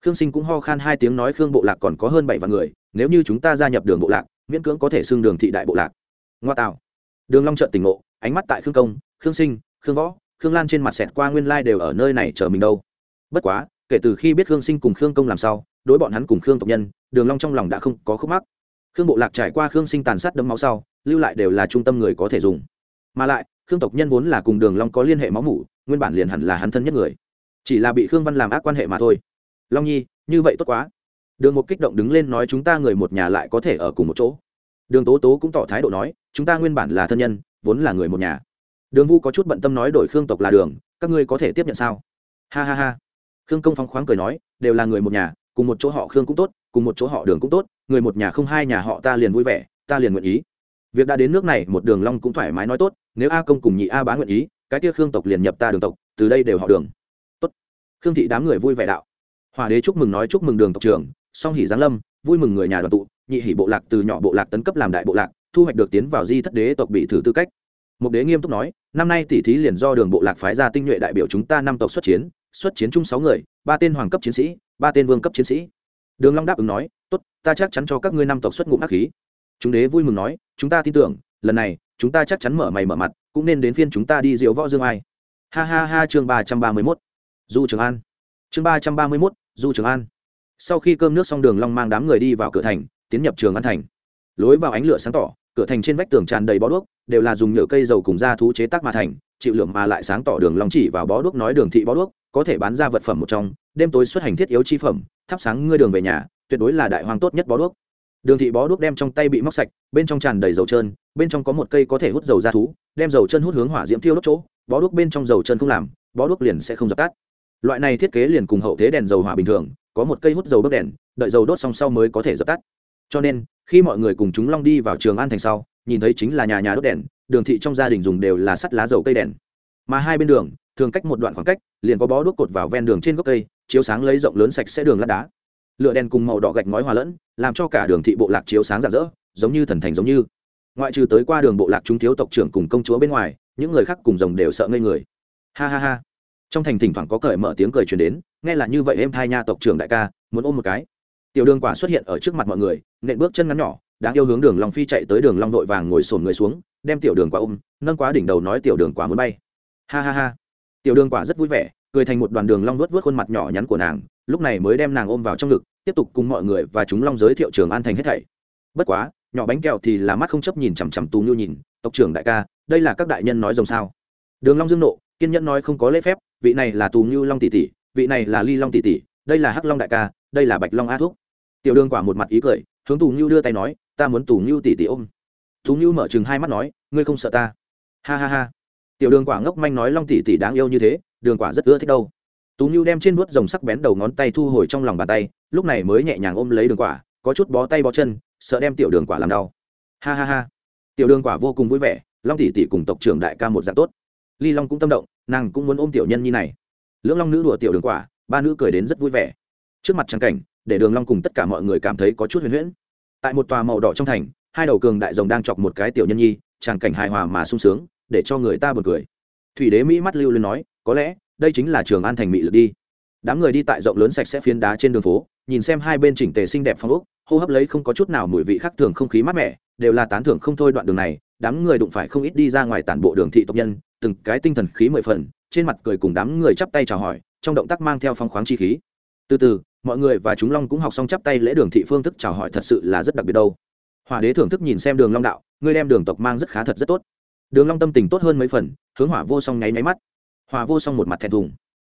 khương sinh cũng ho khan hai tiếng nói khương bộ lạc còn có hơn bảy vạn người, nếu như chúng ta gia nhập đường bộ lạc, miễn cưỡng có thể xưng đường thị đại bộ lạc. Ngoa tạo. Đường long trợn tỉnh ngộ, ánh mắt tại khương công, khương sinh, khương võ, khương lan trên mặt sẹt qua nguyên lai đều ở nơi này chờ mình đâu. Bất quá, kể từ khi biết khương sinh cùng khương công làm sao đối bọn hắn cùng khương tộc nhân, đường long trong lòng đã không có khúc mắc. Khương bộ lạc trải qua khương sinh tàn sát đấm máu sau, lưu lại đều là trung tâm người có thể dùng. Mà lại, khương tộc nhân vốn là cùng đường long có liên hệ máu mủ, nguyên bản liền hẳn là hắn thân nhất người. Chỉ là bị khương văn làm ác quan hệ mà thôi long nhi, như vậy tốt quá. Đường một kích động đứng lên nói chúng ta người một nhà lại có thể ở cùng một chỗ. Đường tố tố cũng tỏ thái độ nói, chúng ta nguyên bản là thân nhân, vốn là người một nhà. Đường vu có chút bận tâm nói đổi khương tộc là đường, các ngươi có thể tiếp nhận sao? Ha ha ha. Khương công phóng khoáng cười nói, đều là người một nhà, cùng một chỗ họ khương cũng tốt, cùng một chỗ họ đường cũng tốt, người một nhà không hai nhà họ ta liền vui vẻ, ta liền nguyện ý. Việc đã đến nước này, một đường long cũng thoải mái nói tốt, nếu a công cùng nhị a bá nguyện ý, cái kia khương tộc liền nhập ta đường tộc, từ đây đều họ đường. Tốt. Khương thị đám người vui vẻ đạo hòa đế chúc mừng nói chúc mừng đường tộc trưởng, song hỷ giáng lâm, vui mừng người nhà đoàn tụ, nhị hỷ bộ lạc từ nhỏ bộ lạc tấn cấp làm đại bộ lạc, thu hoạch được tiến vào di thất đế tộc bị thử tư cách. Mục đế nghiêm túc nói, năm nay tỷ thí liền do đường bộ lạc phái ra tinh nhuệ đại biểu chúng ta năm tộc xuất chiến xuất chiến chung sáu người, ba tên hoàng cấp chiến sĩ, ba tên vương cấp chiến sĩ. Đường long đáp ứng nói, tốt, ta chắc chắn cho các ngươi năm tộc xuất ngụm ác khí. Chúng đế vui mừng nói, chúng ta tin tưởng, lần này, chúng ta chắc chắn mở mày mở mặt, cũng nên đến phiên chúng ta đi diệu võ dương ai. Ha ha ha chương ba trăm ba mươi mốt. Du trường an chương ba trăm ba mươi mốt, du trường an. Sau khi cơm nước xong đường long mang đám người đi vào cửa thành, tiến nhập trường an thành. Lối vào ánh lửa sáng tỏ, cửa thành trên vách tường tràn đầy bó đuốc, đều là dùng nhựa cây dầu cùng da thú chế tác mà thành, chịu lượng mà lại sáng tỏ đường long chỉ vào bó đuốc nói đường thị bó đuốc, có thể bán ra vật phẩm một trong, đêm tối xuất hành thiết yếu chi phẩm, thắp sáng ngươi đường về nhà, tuyệt đối là đại hoàng tốt nhất bó đuốc. Đường thị bó đuốc đem trong tay bị móc sạch, bên trong tràn đầy dầu trơn, bên trong có một cây có thể hút dầu ra thú, đem dầu chân hút hướng hỏa diễm thiêu đốt chỗ, bó đuốc bên trong dầu chân không làm, bó đuốc liền sẽ không dập tắt loại này thiết kế liền cùng hậu thế đèn dầu hỏa bình thường, có một cây hút dầu đốt đèn, đợi dầu đốt xong sau mới có thể dập tắt. Cho nên, khi mọi người cùng chúng long đi vào trường an thành sau, nhìn thấy chính là nhà nhà đốt đèn, đường thị trong gia đình dùng đều là sắt lá dầu cây đèn. Mà hai bên đường, thường cách một đoạn khoảng cách, liền có bó đuốc cột vào ven đường trên gốc cây, chiếu sáng lấy rộng lớn sạch sẽ đường lát đá. Lửa đèn cùng màu đỏ gạch ngói hòa lẫn, làm cho cả đường thị bộ lạc chiếu sáng rạng rỡ, giống như thần thành giống như. Ngoại trừ tới qua đường bộ lạc chúng thiếu tộc trưởng cùng công chúa bên ngoài, những người khác cùng rồng đều sợ ngây người. Ha ha ha trong thành thỉnh thoảng có cởi mở tiếng cười truyền đến, nghe là như vậy em thai nha tộc trưởng đại ca, muốn ôm một cái. Tiểu đường quả xuất hiện ở trước mặt mọi người, nện bước chân ngắn nhỏ, đáng yêu hướng đường long phi chạy tới đường long vội vàng ngồi sồn người xuống, đem tiểu đường quả ôm, nâng quá đỉnh đầu nói tiểu đường quả muốn bay. Ha ha ha. Tiểu đường quả rất vui vẻ, cười thành một đoàn đường long vuốt vuốt khuôn mặt nhỏ nhắn của nàng, lúc này mới đem nàng ôm vào trong ngực, tiếp tục cùng mọi người và chúng long giới thiệu trường an thành hết thảy. Bất quá, nhỏ bánh kẹo thì là mắt không chấp nhìn chằm chằm tú nhu nhìn, tộc trưởng đại ca, đây là các đại nhân nói rồng sao? Đường long dương nộ, kiên nhẫn nói không có lễ phép vị này là tù nhu long tỷ tỷ, vị này là ly long tỷ tỷ, đây là hắc long đại ca, đây là bạch long a thúc. Tiểu đường quả một mặt ý cười, hướng tù nhu đưa tay nói, ta muốn tù nhu tỷ tỷ ôm. Tù nhu mở chừng hai mắt nói, ngươi không sợ ta? Ha ha ha. Tiểu đường quả ngốc manh nói, long tỷ tỷ đáng yêu như thế, đường quả rất ưa thích đâu. Tú nhu đem trên vuốt rồng sắc bén đầu ngón tay thu hồi trong lòng bàn tay, lúc này mới nhẹ nhàng ôm lấy đường quả, có chút bó tay bó chân, sợ đem tiểu đường quả làm đau. Ha ha ha. Tiểu đường quả vô cùng vui vẻ, long tỷ tỷ cùng tộc trưởng đại ca một dạng tốt. Ly long cũng tâm động nàng cũng muốn ôm tiểu nhân nhi này. Lưỡng long nữ đùa tiểu đường quả, ba nữ cười đến rất vui vẻ. Trước mặt trang cảnh, để đường long cùng tất cả mọi người cảm thấy có chút huyền huyễn. Tại một tòa màu đỏ trong thành, hai đầu cường đại rồng đang chọc một cái tiểu nhân nhi, tràng cảnh hài hòa mà sung sướng, để cho người ta buồn cười. Thủy đế mỹ mắt lưu lên nói, có lẽ, đây chính là trường an thành mỹ lực đi. Đám người đi tại rộng lớn sạch sẽ phiến đá trên đường phố, nhìn xem hai bên chỉnh tề xinh đẹp phong ốc, hô hấp lấy không có chút nào mùi vị khác thường không khí mát mẻ, đều là tán thưởng không thôi đoạn đường này đám người đụng phải không ít đi ra ngoài tản bộ đường thị tộc nhân, từng cái tinh thần khí mười phần, trên mặt cười cùng đám người chắp tay chào hỏi, trong động tác mang theo phong khoáng chi khí. Từ từ, mọi người và chúng long cũng học xong chắp tay lễ đường thị phương thức chào hỏi thật sự là rất đặc biệt đâu. Hỏa đế thưởng thức nhìn xem đường long đạo ngươi đem đường tộc mang rất khá thật rất tốt. Đường long tâm tình tốt hơn mấy phần, hướng hỏa vô song nháy máy mắt. Hỏa vô song một mặt thẹn thùng.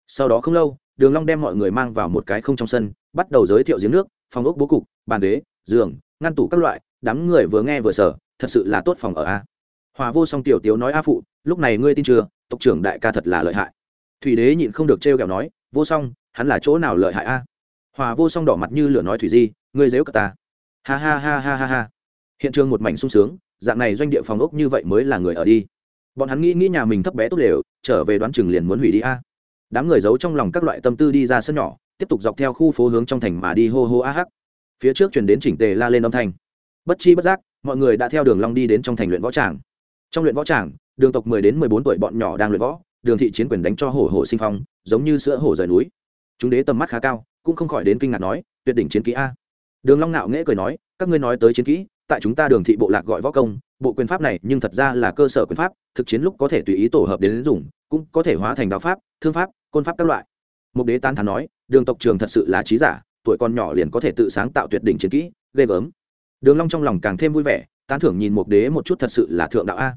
Sau đó không lâu, đường long đem mọi người mang vào một cái không trong sân, bắt đầu giới thiệu giếng nước, phòng ốc bố cục, bàn ghế, giường, ngăn tủ các loại, đám người vừa nghe vừa sợ thật sự là tốt phòng ở a. Hòa vô song tiểu tiếu nói a phụ, lúc này ngươi tin chưa, tộc trưởng đại ca thật là lợi hại. Thủy đế nhịn không được trêu ghẹo nói, vô song, hắn là chỗ nào lợi hại a? Hòa vô song đỏ mặt như lửa nói thủy di, ngươi dếu cả ta. Ha ha ha ha ha ha. Hiện trường một mảnh sung sướng, dạng này doanh địa phòng ốc như vậy mới là người ở đi. Bọn hắn nghĩ nghĩ nhà mình thấp bé tốt đều trở về đoán chừng liền muốn hủy đi a. Đám người giấu trong lòng các loại tâm tư đi ra sân nhỏ, tiếp tục dọc theo khu phố hướng trong thành mà đi hô hô a hắc. Phía trước chuyển đến chỉnh tề la lên âm thanh. Bất chi bất giác mọi người đã theo đường long đi đến trong thành luyện võ tràng. Trong luyện võ tràng, đường tộc mười đến mười bốn tuổi bọn nhỏ đang luyện võ, đường thị chiến quyền đánh cho hổ hổ sinh phong, giống như sữa hổ rời núi. Chúng đế tầm mắt khá cao, cũng không khỏi đến kinh ngạc nói, tuyệt đỉnh chiến kỹ a. Đường long nạo nghễ cười nói, các ngươi nói tới chiến kỹ, tại chúng ta đường thị bộ lạc gọi võ công, bộ quyền pháp này nhưng thật ra là cơ sở quyền pháp, thực chiến lúc có thể tùy ý tổ hợp đến dùng, cũng có thể hóa thành đạo pháp, thương pháp, côn pháp các loại. Mục đế tán thán nói, đường tộc trường thật sự là trí giả, tuổi còn nhỏ liền có thể tự sáng tạo tuyệt đỉnh chiến kỹ, ghê gớm đường long trong lòng càng thêm vui vẻ, tán thưởng nhìn mục đế một chút thật sự là thượng đạo a.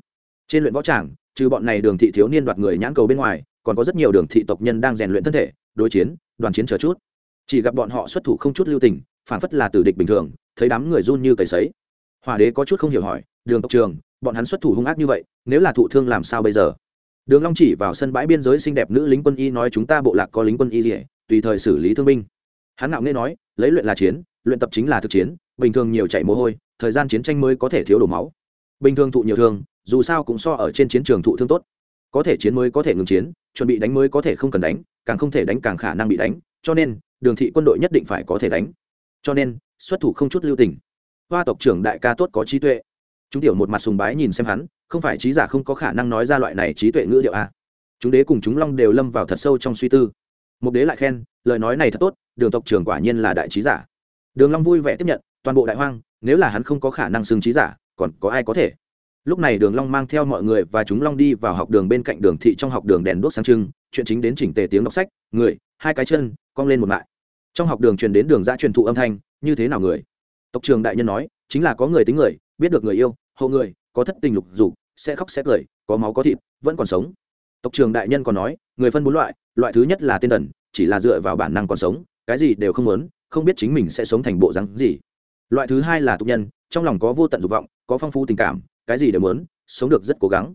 Trên luyện võ tràng, trừ bọn này đường thị thiếu niên đoạt người nhãn cầu bên ngoài, còn có rất nhiều đường thị tộc nhân đang rèn luyện thân thể, đối chiến, đoàn chiến chờ chút. Chỉ gặp bọn họ xuất thủ không chút lưu tình phản phất là tử địch bình thường, thấy đám người run như cầy sấy. Hỏa đế có chút không hiểu hỏi, đường tộc trường, bọn hắn xuất thủ hung ác như vậy, nếu là thụ thương làm sao bây giờ? Đường long chỉ vào sân bãi biên giới xinh đẹp nữ lính quân y nói, chúng ta bộ lạc có lính quân y gì tùy thời xử lý thương binh. Hắn ngạo nghễ nói, lấy luyện là chiến, luyện tập chính là thực chiến bình thường nhiều chảy mồ hôi, thời gian chiến tranh mới có thể thiếu đổ máu. Bình thường thụ nhiều thương, dù sao cũng so ở trên chiến trường thụ thương tốt. Có thể chiến mới có thể ngừng chiến, chuẩn bị đánh mới có thể không cần đánh, càng không thể đánh càng khả năng bị đánh, cho nên, đường thị quân đội nhất định phải có thể đánh. Cho nên, xuất thủ không chút lưu tình. Hoa tộc trưởng đại ca tốt có trí tuệ. Chúng tiểu một mặt sùng bái nhìn xem hắn, không phải trí giả không có khả năng nói ra loại này trí tuệ ngữ điệu a chúng đế cùng chúng long đều lâm vào thật sâu trong suy tư. Mục đế lại khen, lời nói này thật tốt, đường tộc trưởng quả nhiên là đại trí giả. Đường long vui vẻ tiếp nhận toàn bộ đại hoang, nếu là hắn không có khả năng xưng trí giả, còn có ai có thể? Lúc này đường long mang theo mọi người và chúng long đi vào học đường bên cạnh đường thị trong học đường đèn đuốc sáng trưng, chuyện chính đến chỉnh tề tiếng đọc sách, người, hai cái chân, cong lên một lại. Trong học đường truyền đến đường giã truyền thụ âm thanh, như thế nào người? Tộc trường đại nhân nói, chính là có người tính người, biết được người yêu hộ người, có thất tình lục dục, sẽ khóc sẽ cười, có máu có thịt, vẫn còn sống. Tộc trường đại nhân còn nói, người phân bốn loại loại thứ nhất là tên đần, chỉ là dựa vào bản năng còn sống, cái gì đều không muốn, không biết chính mình sẽ sống thành bộ rắn gì loại thứ hai là tục nhân, trong lòng có vô tận dục vọng, có phong phú tình cảm, cái gì đều muốn, sống được rất cố gắng.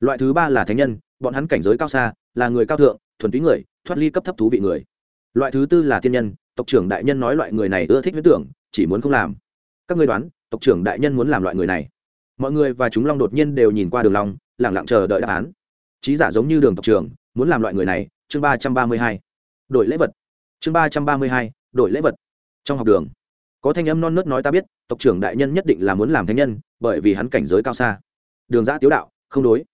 Loại thứ ba là thánh nhân, bọn hắn cảnh giới cao xa, là người cao thượng, thuần túy người, thoát ly cấp thấp thú vị người. Loại thứ tư là tiên nhân, tộc trưởng đại nhân nói loại người này ưa thích huyết tưởng, chỉ muốn không làm. Các ngươi đoán, tộc trưởng đại nhân muốn làm loại người này. Mọi người và chúng long đột nhiên đều nhìn qua đường long lẳng lặng chờ đợi đáp án. Trí giả giống như đường tộc trưởng, muốn làm loại người này, chương ba trăm ba mươi hai. Đổi lễ vật. Chương ba trăm ba mươi hai, đổi lễ vật. Trong học đường có thanh âm non nớt nói ta biết, tộc trưởng đại nhân nhất định là muốn làm thánh nhân, bởi vì hắn cảnh giới cao xa. Đường giã tiếu đạo, không đối.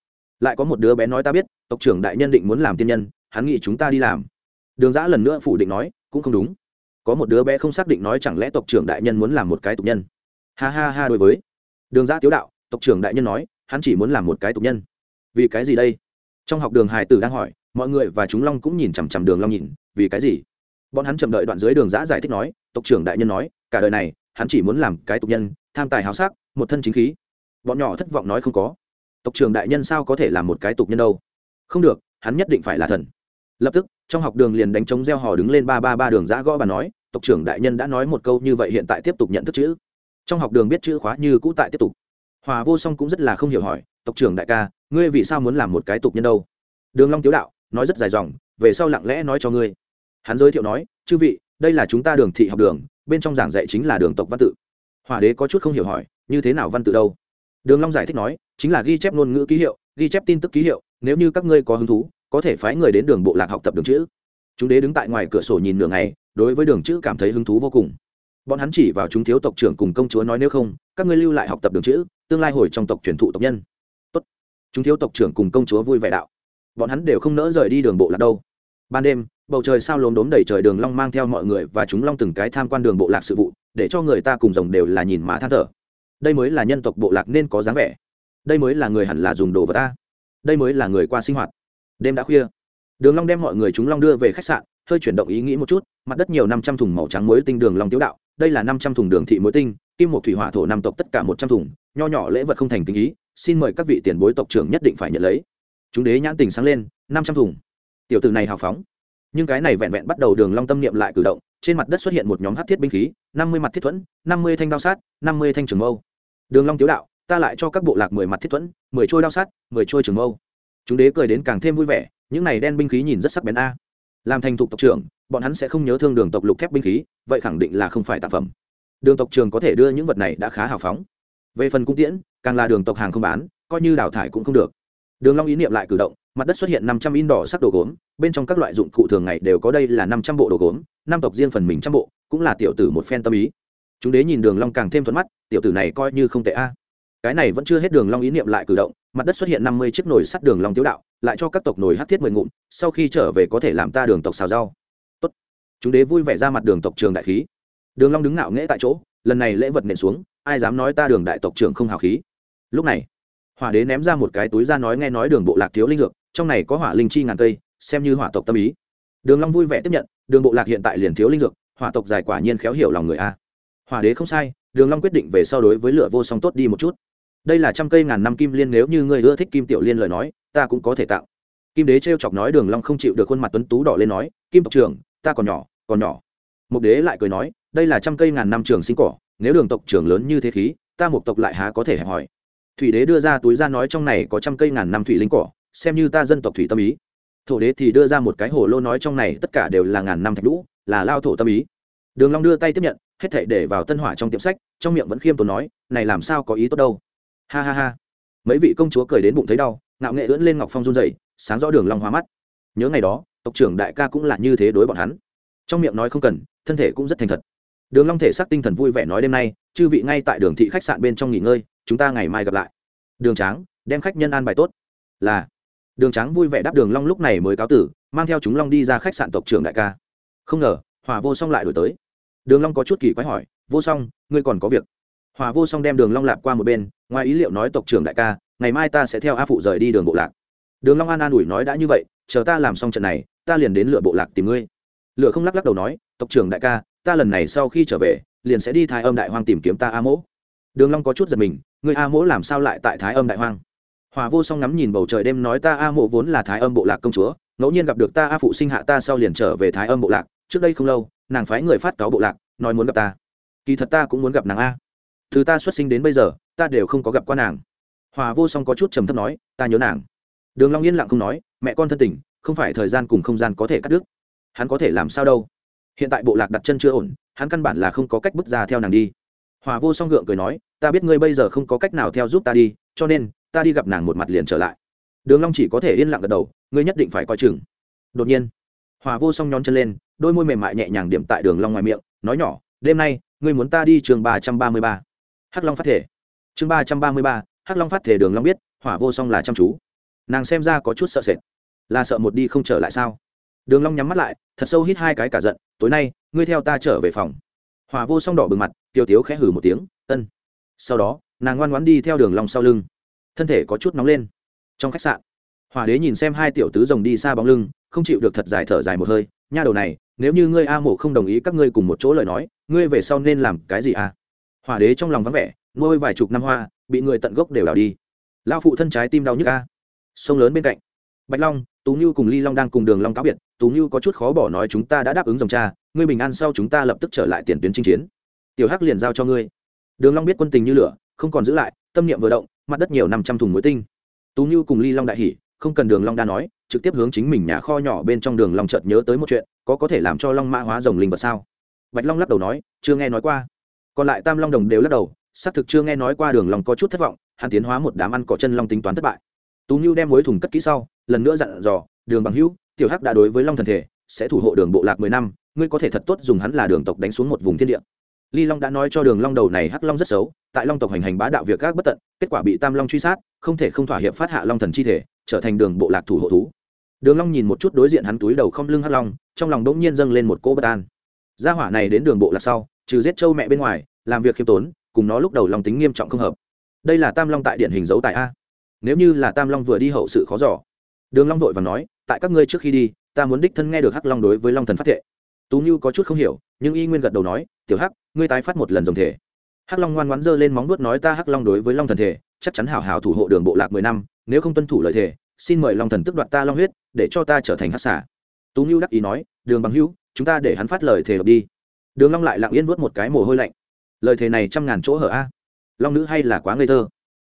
Lại có một đứa bé nói ta biết, tộc trưởng đại nhân định muốn làm tiên nhân, hắn nghĩ chúng ta đi làm. Đường giã lần nữa phủ định nói, cũng không đúng. Có một đứa bé không xác định nói chẳng lẽ tộc trưởng đại nhân muốn làm một cái tục nhân. Ha ha ha đối với. Đường giã tiếu đạo, tộc trưởng đại nhân nói, hắn chỉ muốn làm một cái tục nhân. Vì cái gì đây? Trong học đường hài tử đang hỏi, mọi người và chúng long cũng nhìn chằm chằm đường long nhìn, vì cái gì? Bọn hắn chậm đợi đoạn dưới đường giã giải thích nói, tộc trưởng đại nhân nói cả đời này, hắn chỉ muốn làm cái tục nhân, tham tài háo sắc, một thân chính khí. Bọn nhỏ thất vọng nói không có. Tộc trưởng đại nhân sao có thể làm một cái tục nhân đâu? Không được, hắn nhất định phải là thần. Lập tức, trong học đường liền đánh trống gieo hò đứng lên ba ba ba đường giã gõ bà nói, tộc trưởng đại nhân đã nói một câu như vậy hiện tại tiếp tục nhận thức chữ. Trong học đường biết chữ khóa như cũ tại tiếp tục. Hòa vô song cũng rất là không hiểu hỏi, tộc trưởng đại ca, ngươi vì sao muốn làm một cái tục nhân đâu? Đường long tiếu đạo, nói rất dài dòng, về sau lặng lẽ nói cho ngươi. Hắn giới thiệu nói, chư vị, đây là chúng ta đường thị học đường bên trong giảng dạy chính là đường tộc văn tự. Hòa đế có chút không hiểu hỏi, như thế nào văn tự đâu? Đường long giải thích nói, chính là ghi chép ngôn ngữ ký hiệu, ghi chép tin tức ký hiệu, nếu như các ngươi có hứng thú, có thể phái người đến đường bộ lạc học tập đường chữ. Chúng đế đứng tại ngoài cửa sổ nhìn nửa ngày, đối với đường chữ cảm thấy hứng thú vô cùng. Bọn hắn chỉ vào chúng thiếu tộc trưởng cùng công chúa nói nếu không, các ngươi lưu lại học tập đường chữ, tương lai hồi trong tộc truyền thụ tộc nhân. Tốt. chúng thiếu tộc trưởng cùng công chúa vui vẻ đạo. Bọn hắn đều không nỡ rời đi đường bộ lạc đâu. Ban đêm bầu trời sao lốm đốm đầy trời đường long mang theo mọi người và chúng long từng cái tham quan đường bộ lạc sự vụ, để cho người ta cùng rồng đều là nhìn mà than thở. Đây mới là nhân tộc bộ lạc nên có dáng vẻ. Đây mới là người hẳn là dùng đồ vật ta. Đây mới là người qua sinh hoạt. Đêm đã khuya. Đường long đem mọi người chúng long đưa về khách sạn, hơi chuyển động ý nghĩ một chút, mặt đất nhiều năm trăm thùng màu trắng muối tinh đường long tiếu đạo, đây là năm trăm thùng đường thị muối tinh, kim một thủy hỏa thổ năm tộc tất cả một trăm thùng, nho nhỏ lễ vật không thành tình ý, xin mời các vị tiền bối tộc trưởng nhất định phải nhận lấy. Chúng đế nhãn tình sáng lên, năm trăm thùng. Tiểu tử này hào phóng nhưng cái này vẹn vẹn bắt đầu đường long tâm niệm lại cử động, trên mặt đất xuất hiện một nhóm hắc thiết binh khí, năm mươi mặt thiết thuẫn, năm mươi thanh đao sát, năm mươi thanh trường mâu. Đường long tiếu đạo, ta lại cho các bộ lạc mười mặt thiết thuẫn, mười trôi đao sát, mười trôi trường mâu. Chúng đế cười đến càng thêm vui vẻ, những này đen binh khí nhìn rất sắc bén a. Làm thành thục tộc trưởng, bọn hắn sẽ không nhớ thương đường tộc lục thép binh khí, vậy khẳng định là không phải tạp phẩm. Đường tộc trường có thể đưa những vật này đã khá hào phóng. Về phần cung tiễn, càng là đường tộc hàng không bán, coi như đào thải cũng không được. Đường long ý niệm lại cử động mặt đất xuất hiện năm trăm in đỏ sắc đồ gốm, bên trong các loại dụng cụ thường ngày đều có đây là năm trăm bộ đồ gốm, năm tộc riêng phần mình trăm bộ, cũng là tiểu tử một phen tâm ý. Chúng đế nhìn đường long càng thêm thuận mắt, tiểu tử này coi như không tệ a. Cái này vẫn chưa hết đường long ý niệm lại cử động, mặt đất xuất hiện năm mươi chiếc nồi sắt đường long tiếu đạo, lại cho các tộc nồi hắc thiết mười ngụm, sau khi trở về có thể làm ta đường tộc xào rau. Tốt. Chúng đế vui vẻ ra mặt đường tộc trường đại khí. Đường long đứng ngạo nghễ tại chỗ, lần này lễ vật nện xuống, ai dám nói ta đường đại tộc trưởng không hào khí. Lúc này, hỏa đế ném ra một cái túi ra nói nghe nói đường bộ lạc thiếu linh dược trong này có hỏa linh chi ngàn cây, xem như hỏa tộc tâm ý. Đường long vui vẻ tiếp nhận, đường bộ lạc hiện tại liền thiếu linh dược, hỏa tộc dài quả nhiên khéo hiểu lòng người a. Hỏa đế không sai, đường long quyết định về sau đối với lửa vô song tốt đi một chút. Đây là trăm cây ngàn năm kim liên, nếu như ngươi ưa thích kim tiểu liên lời nói, ta cũng có thể tạo. Kim đế trêu chọc nói đường long không chịu được khuôn mặt tuấn tú đỏ lên nói, kim tộc trưởng, ta còn nhỏ còn nhỏ. Mục đế lại cười nói, đây là trăm cây ngàn năm trường sinh cỏ, nếu đường tộc trưởng lớn như thế khí, ta mục tộc lại há có thể hẹp hỏi thủy đế đưa ra túi ra nói trong này có trăm cây ngàn năm thủy linh cỏ xem như ta dân tộc thủy tâm ý. Thổ đế thì đưa ra một cái hồ lô nói trong này tất cả đều là ngàn năm thạch lũ là lao thổ tâm ý. Đường long đưa tay tiếp nhận, hết thảy để vào tân hỏa trong tiệm sách, trong miệng vẫn khiêm tốn nói, này làm sao có ý tốt đâu. Ha ha ha. Mấy vị công chúa cười đến bụng thấy đau, ngạo nghệ ưỡn lên ngọc phong run rẩy, sáng rõ đường long hoa mắt. Nhớ ngày đó, tộc trưởng đại ca cũng là như thế đối bọn hắn. Trong miệng nói không cần, thân thể cũng rất thành thật. Đường long thể xác tinh thần vui vẻ nói đêm nay, chư vị ngay tại đường thị khách sạn bên trong nghỉ ngơi, chúng ta ngày mai gặp lại. Đường tráng, đem khách nhân an bài tốt. Là đường tráng vui vẻ đáp đường long lúc này mới cáo tử, mang theo chúng long đi ra khách sạn tộc trưởng đại ca. Không ngờ hòa vô song lại đổi tới. Đường long có chút kỳ quái hỏi, vô song, ngươi còn có việc? Hòa vô song đem đường long lạp qua một bên, ngoài ý liệu nói, tộc trưởng đại ca, ngày mai ta sẽ theo a phụ rời đi đường bộ lạc. Đường long an an ủi nói, đã như vậy, chờ ta làm xong trận này, ta liền đến lựa bộ lạc tìm ngươi. Lựa không lắc lắc đầu nói, tộc trưởng đại ca, ta lần này sau khi trở về, liền sẽ đi thái âm đại hoang tìm kiếm ta a mỗ. Đường long có chút giật mình, ngươi a mỗ làm sao lại tại thái âm đại hoang? Hòa vô song ngắm nhìn bầu trời đêm nói ta a mộ vốn là thái âm bộ lạc công chúa, ngẫu nhiên gặp được ta a phụ sinh hạ ta sau liền trở về thái âm bộ lạc, trước đây không lâu, nàng phái người phát cáo bộ lạc, nói muốn gặp ta. Kỳ thật ta cũng muốn gặp nàng a. Từ ta xuất sinh đến bây giờ, ta đều không có gặp qua nàng. Hòa vô song có chút trầm thấp nói, ta nhớ nàng. Đường long yên lặng không nói, mẹ con thân tình, không phải thời gian cùng không gian có thể cắt đứt. Hắn có thể làm sao đâu? Hiện tại bộ lạc đặt chân chưa ổn, hắn căn bản là không có cách bước ra theo nàng đi. Hòa vô song gượng cười nói, ta biết ngươi bây giờ không có cách nào theo giúp ta đi, cho nên ta đi gặp nàng một mặt liền trở lại. Đường long chỉ có thể yên lặng gật đầu, ngươi nhất định phải coi chừng. Đột nhiên, hòa vô song nhón chân lên, đôi môi mềm mại nhẹ nhàng điểm tại đường long ngoài miệng, nói nhỏ, đêm nay, ngươi muốn ta đi trường ba trăm ba mươi ba? Hắc long phát thể. Chương ba trăm ba mươi ba, hắc long phát thể đường long biết hỏa vô song là chăm chú. Nàng xem ra có chút sợ sệt. Là sợ một đi không trở lại sao? Đường long nhắm mắt lại, thật sâu hít hai cái cả giận, tối nay, ngươi theo ta trở về phòng. Hòa vô song đỏ bừng mặt, tiêu tiếu khẽ hừ một tiếng, ân. Sau đó, nàng ngoan ngoãn đi theo đường long sau lưng thân thể có chút nóng lên. Trong khách sạn, hòa đế nhìn xem hai tiểu tứ rồng đi xa bóng lưng, không chịu được thật dài thở dài một hơi. Nha đầu này, nếu như ngươi a mộ không đồng ý các ngươi cùng một chỗ lời nói, ngươi về sau nên làm cái gì à? Hòa đế trong lòng vắng vẻ, nuôi vài chục năm hoa, bị người tận gốc đều đào đi. Lao phụ thân trái tim đau nhức a. Sông lớn bên cạnh, bạch long, tú như cùng ly long đang cùng đường long cáo biệt, tú như có chút khó bỏ nói chúng ta đã đáp ứng dòng cha, ngươi bình an sau chúng ta lập tức trở lại tiền tuyến chinh chiến. Tiểu hắc liền giao cho ngươi. Đường long biết quân tình như lửa, không còn giữ lại tâm niệm vừa động, mặt đất nhiều năm trăm thùng muối tinh. Tú như cùng ly long đại hỉ không cần đường long đa nói, trực tiếp hướng chính mình nhà kho nhỏ bên trong đường long chợt nhớ tới một chuyện, có có thể làm cho long mã hóa rồng linh vật sao? Bạch long lắc đầu nói, chưa nghe nói qua. Còn lại tam long đồng đều lắc đầu, xác thực chưa nghe nói qua đường long có chút thất vọng, hắn tiến hóa một đám ăn cỏ chân long tính toán thất bại. Tú như đem muối thùng cất kỹ sau, lần nữa dặn dò, đường bằng hữu, tiểu hắc đã đối với long thần thể, sẽ thủ hộ đường bộ lạc mười năm, ngươi có thể thật tốt dùng hắn là đường tộc đánh xuống một vùng thiên địa ly long đã nói cho đường long đầu này hắc long rất xấu, tại long tộc hành hành bá đạo việc các bất tận, kết quả bị tam long truy sát, không thể không thỏa hiệp phát hạ long thần chi thể, trở thành đường bộ lạc thủ hộ thú. Đường long nhìn một chút đối diện hắn túi đầu không lưng hắc long, trong lòng đống nhiên dâng lên một cỗ bất an. Gia hỏa này đến đường bộ lạc sau, trừ giết châu mẹ bên ngoài, làm việc khiêm tốn, cùng nó lúc đầu lòng tính nghiêm trọng không hợp. Đây là tam long tại điện hình dấu tại a. Nếu như là tam long vừa đi hậu sự khó giỏ đường long vội và nói, tại các ngươi trước khi đi, ta muốn đích thân nghe được hắc long đối với long thần phát thệ. Tú như có chút không hiểu nhưng y nguyên gật đầu nói, tiểu hắc, ngươi tái phát một lần dòng thể. Hắc long ngoan ngoãn giơ lên móng vuốt nói, ta hắc long đối với long thần thể, chắc chắn hảo hảo thủ hộ đường bộ lạc mười năm, nếu không tuân thủ lời thể xin mời long thần tức đoạt ta long huyết, để cho ta trở thành hắc xả tú ngưu đắc ý nói, đường bằng hữu, chúng ta để hắn phát lời thể đi. Đường long lại lặng yên vuốt một cái mồ hôi lạnh. Lời thề này trăm ngàn chỗ hở a. Long nữ hay là quá ngây thơ.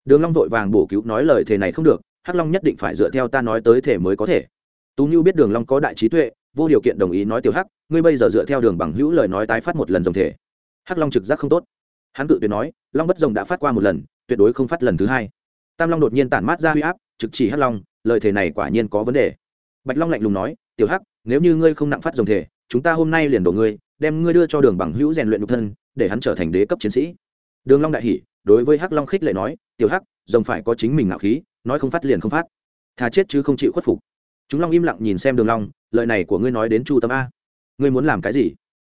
Đường long vội vàng bổ cứu nói, lời thề này không được, hắc long nhất định phải dựa theo ta nói tới thể mới có thể. Tú ngưu biết đường long có đại trí tuệ vô điều kiện đồng ý nói tiểu hắc, ngươi bây giờ dựa theo đường bằng hữu lời nói tái phát một lần dòng thể. Hắc long trực giác không tốt. Hắn cự tuyệt nói, long bất rồng đã phát qua một lần, tuyệt đối không phát lần thứ hai. Tam long đột nhiên tản mát ra huy áp, trực chỉ hắc long, lời thể này quả nhiên có vấn đề. Bạch long lạnh lùng nói, tiểu hắc, nếu như ngươi không nặng phát dòng thể, chúng ta hôm nay liền đổ ngươi, đem ngươi đưa cho đường bằng hữu rèn luyện nhục thân, để hắn trở thành đế cấp chiến sĩ. Đường long đại hỉ, đối với hắc long khích lệ nói, tiểu hắc, rồng phải có chính mình ngạo khí, nói không phát liền không phát. Thà chết chứ không chịu khuất phục. Chúng long im lặng nhìn xem đường long lời này của ngươi nói đến chu tâm a. Ngươi muốn làm cái gì?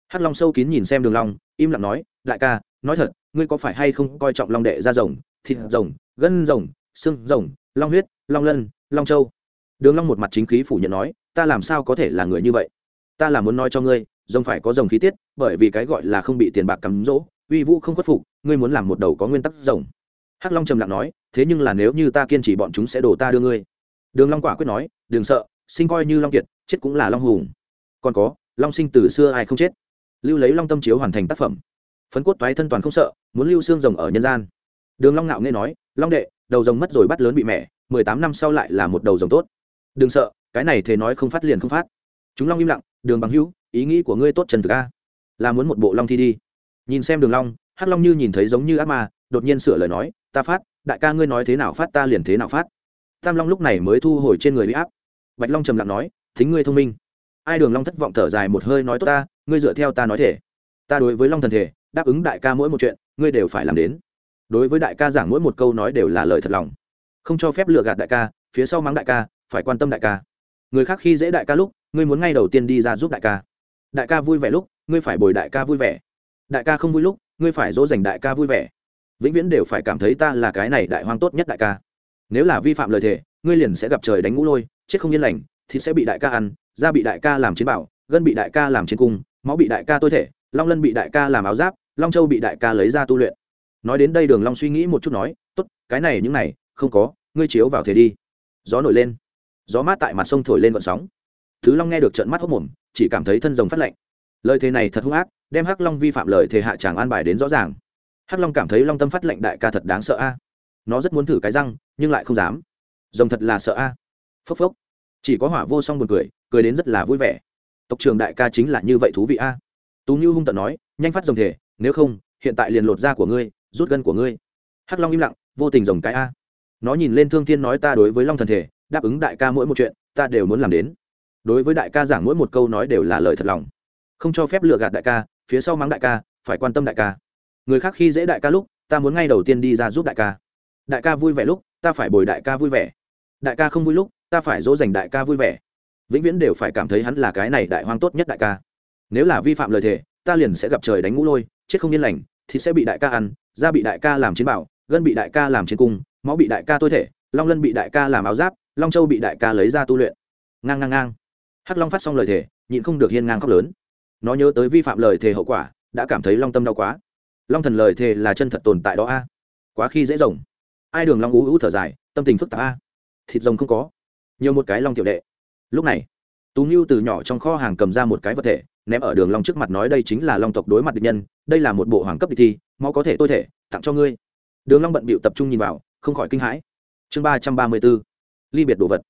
Hắc long sâu kín nhìn xem đường long, im lặng nói, đại ca, nói thật, ngươi có phải hay không coi trọng long đệ ra rồng, thịt rồng, gân rồng, xương rồng, long huyết, long lân, long châu? Đường long một mặt chính khí phủ nhận nói, ta làm sao có thể là người như vậy? Ta là muốn nói cho ngươi, rồng phải có rồng khí tiết, bởi vì cái gọi là không bị tiền bạc cắm dỗ uy vũ không khuất phục, ngươi muốn làm một đầu có nguyên tắc rồng. Hắc long trầm lặng nói, thế nhưng là nếu như ta kiên trì bọn chúng sẽ đổ ta đưa ngươi. Đường long quả quyết nói, đừng sợ sinh coi như long kiệt, chết cũng là long hùng. Còn có, long sinh từ xưa ai không chết? Lưu lấy long tâm chiếu hoàn thành tác phẩm. Phấn cốt toái thân toàn không sợ, muốn lưu xương rồng ở nhân gian. Đường long ngạo nghe nói, long đệ, đầu rồng mất rồi bắt lớn bị mẹ, mười tám năm sau lại là một đầu rồng tốt. Đừng sợ, cái này thế nói không phát liền không phát. Chúng long im lặng, đường bằng hữu, ý nghĩ của ngươi tốt trần thực a. Là muốn một bộ long thi đi. Nhìn xem đường long, hắc long như nhìn thấy giống như ác ma, đột nhiên sửa lời nói, ta phát, đại ca ngươi nói thế nào phát ta liền thế nào phát. Tam long lúc này mới thu hồi trên người bị áp bạch long trầm lặng nói, thính ngươi thông minh. Ai đường long thất vọng thở dài một hơi nói, tốt ta, ngươi dựa theo ta nói thể. Ta đối với long thần thể, đáp ứng đại ca mỗi một chuyện, ngươi đều phải làm đến. Đối với đại ca giảng mỗi một câu nói đều là lời thật lòng. Không cho phép lừa gạt đại ca, phía sau mắng đại ca, phải quan tâm đại ca. Người khác khi dễ đại ca lúc, ngươi muốn ngay đầu tiên đi ra giúp đại ca. Đại ca vui vẻ lúc, ngươi phải bồi đại ca vui vẻ. Đại ca không vui lúc, ngươi phải dỗ dành đại ca vui vẻ. Vĩnh viễn đều phải cảm thấy ta là cái này đại hoang tốt nhất đại ca. Nếu là vi phạm lời thề ngươi liền sẽ gặp trời đánh ngũ lôi, chết không yên lành thì sẽ bị đại ca ăn, da bị đại ca làm chiến bảo, gân bị đại ca làm chiến cung, máu bị đại ca tôi thể, long lân bị đại ca làm áo giáp, long châu bị đại ca lấy ra tu luyện. Nói đến đây đường long suy nghĩ một chút nói, tốt, cái này những này, không có, ngươi chiếu vào thế đi. Gió nổi lên. Gió mát tại mặt sông thổi lên vận sóng. Thứ long nghe được trận mắt hốc mồm, chỉ cảm thấy thân rồng phát lạnh. Lời thế này thật hung ác, đem hắc long vi phạm lời thề hạ tràng an bài đến rõ ràng. Hắc long cảm thấy long tâm phát lệnh đại ca thật đáng sợ a. Nó rất muốn thử cái răng, nhưng lại không dám rồng thật là sợ a. Phốc phốc. Chỉ có hỏa vô song buồn cười cười đến rất là vui vẻ. Tộc trường đại ca chính là như vậy thú vị a. Tú như hung tận nói, nhanh phát rồng thể, nếu không, hiện tại liền lột da của ngươi, rút gân của ngươi. Hắc long im lặng, vô tình rồng cái a. Nó nhìn lên thương thiên nói ta đối với long thần thể, đáp ứng đại ca mỗi một chuyện, ta đều muốn làm đến. Đối với đại ca giảng mỗi một câu nói đều là lời thật lòng. Không cho phép lừa gạt đại ca, phía sau mắng đại ca, phải quan tâm đại ca. Người khác khi dễ đại ca lúc, ta muốn ngay đầu tiên đi ra giúp đại ca. Đại ca vui vẻ lúc, ta phải bồi đại ca vui vẻ đại ca không vui lúc, ta phải dỗ dành đại ca vui vẻ. Vĩnh viễn đều phải cảm thấy hắn là cái này đại hoang tốt nhất đại ca. Nếu là vi phạm lời thề, ta liền sẽ gặp trời đánh ngũ lôi, chết không yên lành thì sẽ bị đại ca ăn, da bị đại ca làm chiến bảo, gân bị đại ca làm chiến cung, máu bị đại ca tôi thể, long lân bị đại ca làm áo giáp, long châu bị đại ca lấy ra tu luyện. Ngang ngang ngang. Hắc long phát xong lời thề, nhịn không được hiên ngang khóc lớn. Nó nhớ tới vi phạm lời thề hậu quả, đã cảm thấy long tâm đau quá. Long thần lời thề là chân thật tồn tại đó a. Quá khi dễ rồng. Ai đường long ú ú thở dài, tâm tình phức tạp a thịt rồng không có. Nhiều một cái long tiểu đệ. Lúc này, tú ngưu từ nhỏ trong kho hàng cầm ra một cái vật thể, ném ở đường long trước mặt nói đây chính là long tộc đối mặt địch nhân, đây là một bộ hoàng cấp địch thi, máu có thể tôi thể, tặng cho ngươi. Đường long bận bịu tập trung nhìn vào, không khỏi kinh hãi. Chương ba trăm ba mươi 334 ly biệt đồ vật.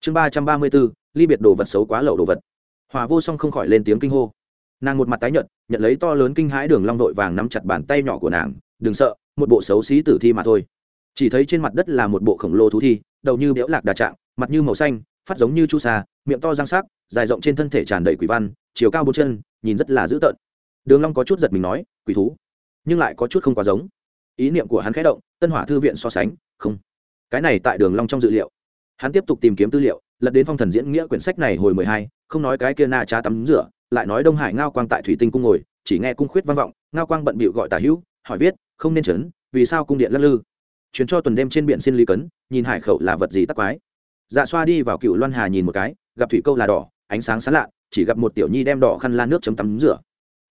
Chương ba trăm ba mươi 334 ly biệt đồ vật xấu quá lậu đồ vật. Hòa vô song không khỏi lên tiếng kinh hô. Nàng một mặt tái nhợt, nhận lấy to lớn kinh hãi đường long vội vàng nắm chặt bàn tay nhỏ của nàng, đừng sợ, một bộ xấu xí tử thi mà thôi. Chỉ thấy trên mặt đất là một bộ khổng lồ thú thi đầu như béo lạc đà trạng, mặt như màu xanh, phát giống như chu sa, miệng to răng sắc, dài rộng trên thân thể tràn đầy quỷ văn, chiều cao bốn chân, nhìn rất là dữ tợn. Đường long có chút giật mình nói, quỷ thú? Nhưng lại có chút không quá giống. Ý niệm của hắn khẽ động, tân hỏa thư viện so sánh, không. Cái này tại đường long trong dự liệu. Hắn tiếp tục tìm kiếm tư liệu, lật đến phong thần diễn nghĩa quyển sách này hồi mười hai, không nói cái kia na cha tắm rửa, lại nói đông hải ngao quang tại thủy tinh cung ngồi, chỉ nghe cung khuyết vang vọng, ngao quang bận bịu gọi tả hữu, hỏi viết, không nên chấn, vì sao cung điện lắc lư? Chuyến cho tuần đêm trên biển xin ly cấn, nhìn hải khẩu là vật gì tắc quái. Dạ xoa đi vào cựu loan hà nhìn một cái, gặp thủy câu là đỏ, ánh sáng sáng lạ, chỉ gặp một tiểu nhi đem đỏ khăn la nước chấm tắm rửa.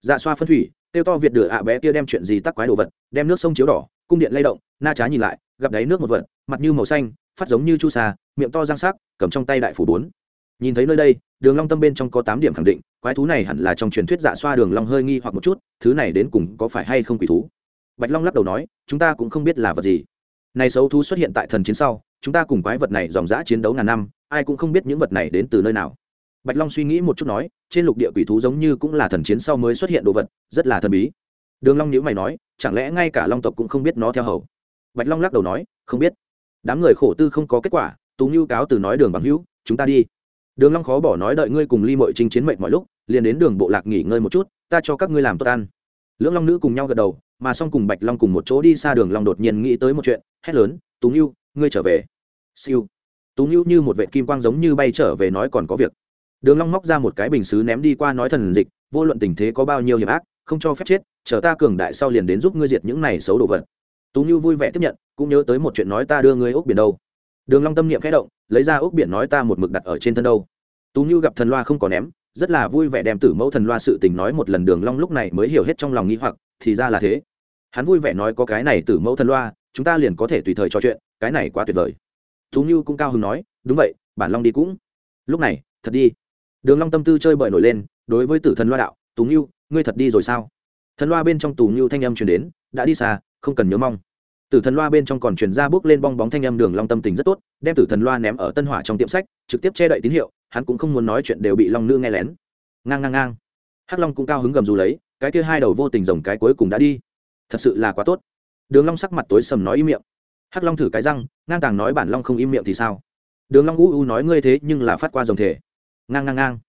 Dạ xoa phân thủy tiêu to việt đửa ạ bé kia đem chuyện gì tắc quái đồ vật, đem nước sông chiếu đỏ, cung điện lay động, na trá nhìn lại, gặp đáy nước một vật, mặt như màu xanh, phát giống như chu sa, miệng to răng sắc, cầm trong tay đại phủ bốn. Nhìn thấy nơi đây, đường long tâm bên trong có tám điểm khẳng định, quái thú này hẳn là trong truyền thuyết dạ xoa đường long hơi nghi hoặc một chút, thứ này đến cùng có phải hay không quỷ thú? Bạch long lắc đầu nói, chúng ta cũng không biết là vật gì này xấu thú xuất hiện tại thần chiến sau, chúng ta cùng quái vật này dòng dã chiến đấu ngàn năm, ai cũng không biết những vật này đến từ nơi nào. Bạch long suy nghĩ một chút nói, trên lục địa quỷ thú giống như cũng là thần chiến sau mới xuất hiện đồ vật, rất là thần bí. Đường long nhíu mày nói, chẳng lẽ ngay cả long tộc cũng không biết nó theo hầu? Bạch long lắc đầu nói, không biết. Đám người khổ tư không có kết quả, tú nhu cáo từ nói đường bằng hữu, chúng ta đi. Đường long khó bỏ nói đợi ngươi cùng ly mội trinh chiến mệnh mọi lúc, liền đến đường bộ lạc nghỉ ngơi một chút, ta cho các ngươi làm tốt ăn. Lưỡng long nữ cùng nhau gật đầu mà song cùng bạch long cùng một chỗ đi xa đường long đột nhiên nghĩ tới một chuyện, hét lớn, tú nhu ngươi trở về. Siêu. Tú nhu như một vệ kim quang giống như bay trở về nói còn có việc. Đường long móc ra một cái bình sứ ném đi qua nói thần dịch, vô luận tình thế có bao nhiêu hiểm ác, không cho phép chết, chờ ta cường đại sau liền đến giúp ngươi diệt những này xấu đồ vật. Tú nhu vui vẻ tiếp nhận, cũng nhớ tới một chuyện nói ta đưa ngươi ốc biển đâu. Đường long tâm niệm khẽ động, lấy ra ốc biển nói ta một mực đặt ở trên thân đâu. Tú nhu gặp thần loa không có ném, rất là vui vẻ đem tử mẫu thần loa sự tình nói một lần, đường long lúc này mới hiểu hết trong lòng nghi hoặc thì ra là thế. Hắn vui vẻ nói có cái này tử mẫu thần loa, chúng ta liền có thể tùy thời trò chuyện, cái này quá tuyệt vời. Thú như cũng cao hứng nói, đúng vậy, bản long đi cũng. Lúc này, thật đi. Đường long tâm tư chơi bời nổi lên, đối với tử thần loa đạo, tú nhu, ngươi thật đi rồi sao? Thần loa bên trong tú nhu thanh âm truyền đến, đã đi xa, không cần nhớ mong. Tử thần loa bên trong còn truyền ra bước lên bong bóng thanh âm đường long tâm tình rất tốt, đem tử thần loa ném ở tân hỏa trong tiệm sách, trực tiếp che đậy tín hiệu, hắn cũng không muốn nói chuyện đều bị long nữ nghe lén. Ngang ngang ngang. Hắc long cũng cao hứng gầm rú lấy cái kia hai đầu vô tình rồng cái cuối cùng đã đi. Thật sự là quá tốt. Đường long sắc mặt tối sầm nói im miệng. Hắc long thử cái răng, ngang tàng nói bản long không im miệng thì sao? Đường long u u nói ngươi thế nhưng là phát qua rồng thể. Ngang ngang ngang.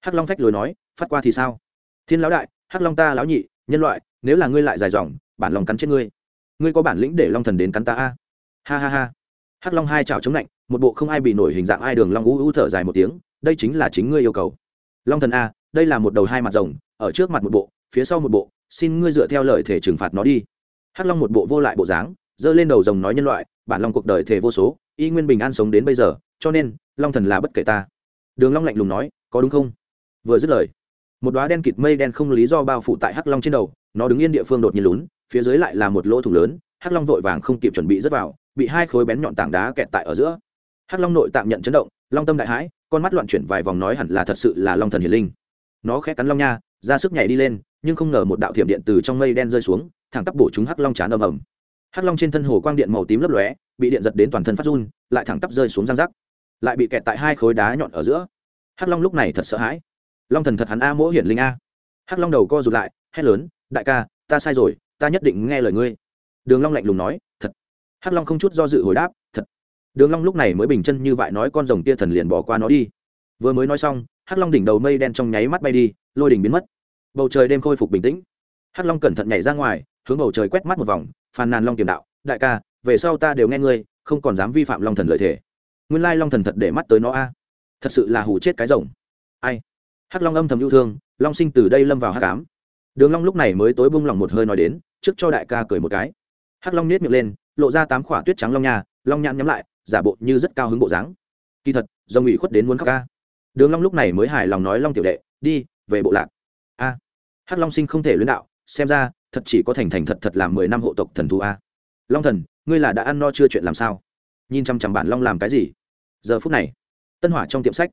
Hắc long phách lối nói, phát qua thì sao? Thiên lão đại, hắc long ta lão nhị, nhân loại, nếu là ngươi lại dài dòng, bản long cắn chết ngươi. Ngươi có bản lĩnh để long thần đến cắn ta a? Ha ha ha. Hắc long hai chảo chống lạnh, một bộ không ai bị nổi hình dạng ai đường long u u thở dài một tiếng, đây chính là chính ngươi yêu cầu. Long thần a, đây là một đầu hai mặt rồng, ở trước mặt một bộ phía sau một bộ, xin ngươi dựa theo lời thể trừng phạt nó đi. Hắc long một bộ vô lại bộ dáng, giơ lên đầu rồng nói nhân loại, bản long cuộc đời thể vô số, y nguyên bình an sống đến bây giờ, cho nên, long thần là bất kể ta. Đường long lạnh lùng nói, có đúng không? Vừa dứt lời, một đóa đen kịt mây đen không lý do bao phủ tại hắc long trên đầu, nó đứng yên địa phương đột nhiên lún, phía dưới lại là một lỗ thủng lớn, hắc long vội vàng không kịp chuẩn bị rớt vào, bị hai khối bén nhọn tảng đá kẹt tại ở giữa. Hắc long nội tạm nhận chấn động, long tâm đại hãi, con mắt loạn chuyển vài vòng nói hẳn là thật sự là long thần hiển linh. Nó khẽ cắn long nha, ra sức nhảy đi lên nhưng không ngờ một đạo thiểm điện từ trong mây đen rơi xuống, thẳng tắp bổ chúng hắc long chán ầm ầm. Hắc long trên thân hồ quang điện màu tím lấp lóe, bị điện giật đến toàn thân phát run, lại thẳng tắp rơi xuống răng rắc. Lại bị kẹt tại hai khối đá nhọn ở giữa. Hắc long lúc này thật sợ hãi. Long thần thật hắn a mỗ hiển linh a. Hắc long đầu co rụt lại, hét lớn, đại ca, ta sai rồi, ta nhất định nghe lời ngươi. Đường long lạnh lùng nói, thật. Hắc long không chút do dự hồi đáp, thật. Đường long lúc này mới bình chân như vậy nói con rồng kia thần liền bỏ qua nó đi. Vừa mới nói xong, hắc long đỉnh đầu mây đen trong nháy mắt bay đi, lôi đỉnh biến mất bầu trời đêm khôi phục bình tĩnh. Hắc long cẩn thận nhảy ra ngoài, hướng bầu trời quét mắt một vòng, phàn nàn long tiềm đạo, đại ca, về sau ta đều nghe ngươi, không còn dám vi phạm long thần lợi thể. Nguyên lai long thần thật để mắt tới nó a. Thật sự là hù chết cái rồng. Ai? Hắc long âm thầm yêu thương, long sinh từ đây lâm vào hắc ám. Đường long lúc này mới tối bung lòng một hơi nói đến, trước cho đại ca cười một cái. Hắc long nết miệng lên, lộ ra tám khỏa tuyết trắng long nha, long nhãn nhắm lại, giả bộ như rất cao hứng bộ dáng. Kỳ thật do ủy khuất đến muốn khóc ca đường long lúc này mới hài lòng nói long tiểu đệ, đi, về bộ lạc. A hắc long sinh không thể luyến đạo, xem ra, thật chỉ có thành thành thật thật làm mười năm hộ tộc thần thú a. Long thần, ngươi là đã ăn no chưa chuyện làm sao? Nhìn chăm chăm bản long làm cái gì? Giờ phút này, tân hỏa trong tiệm sách,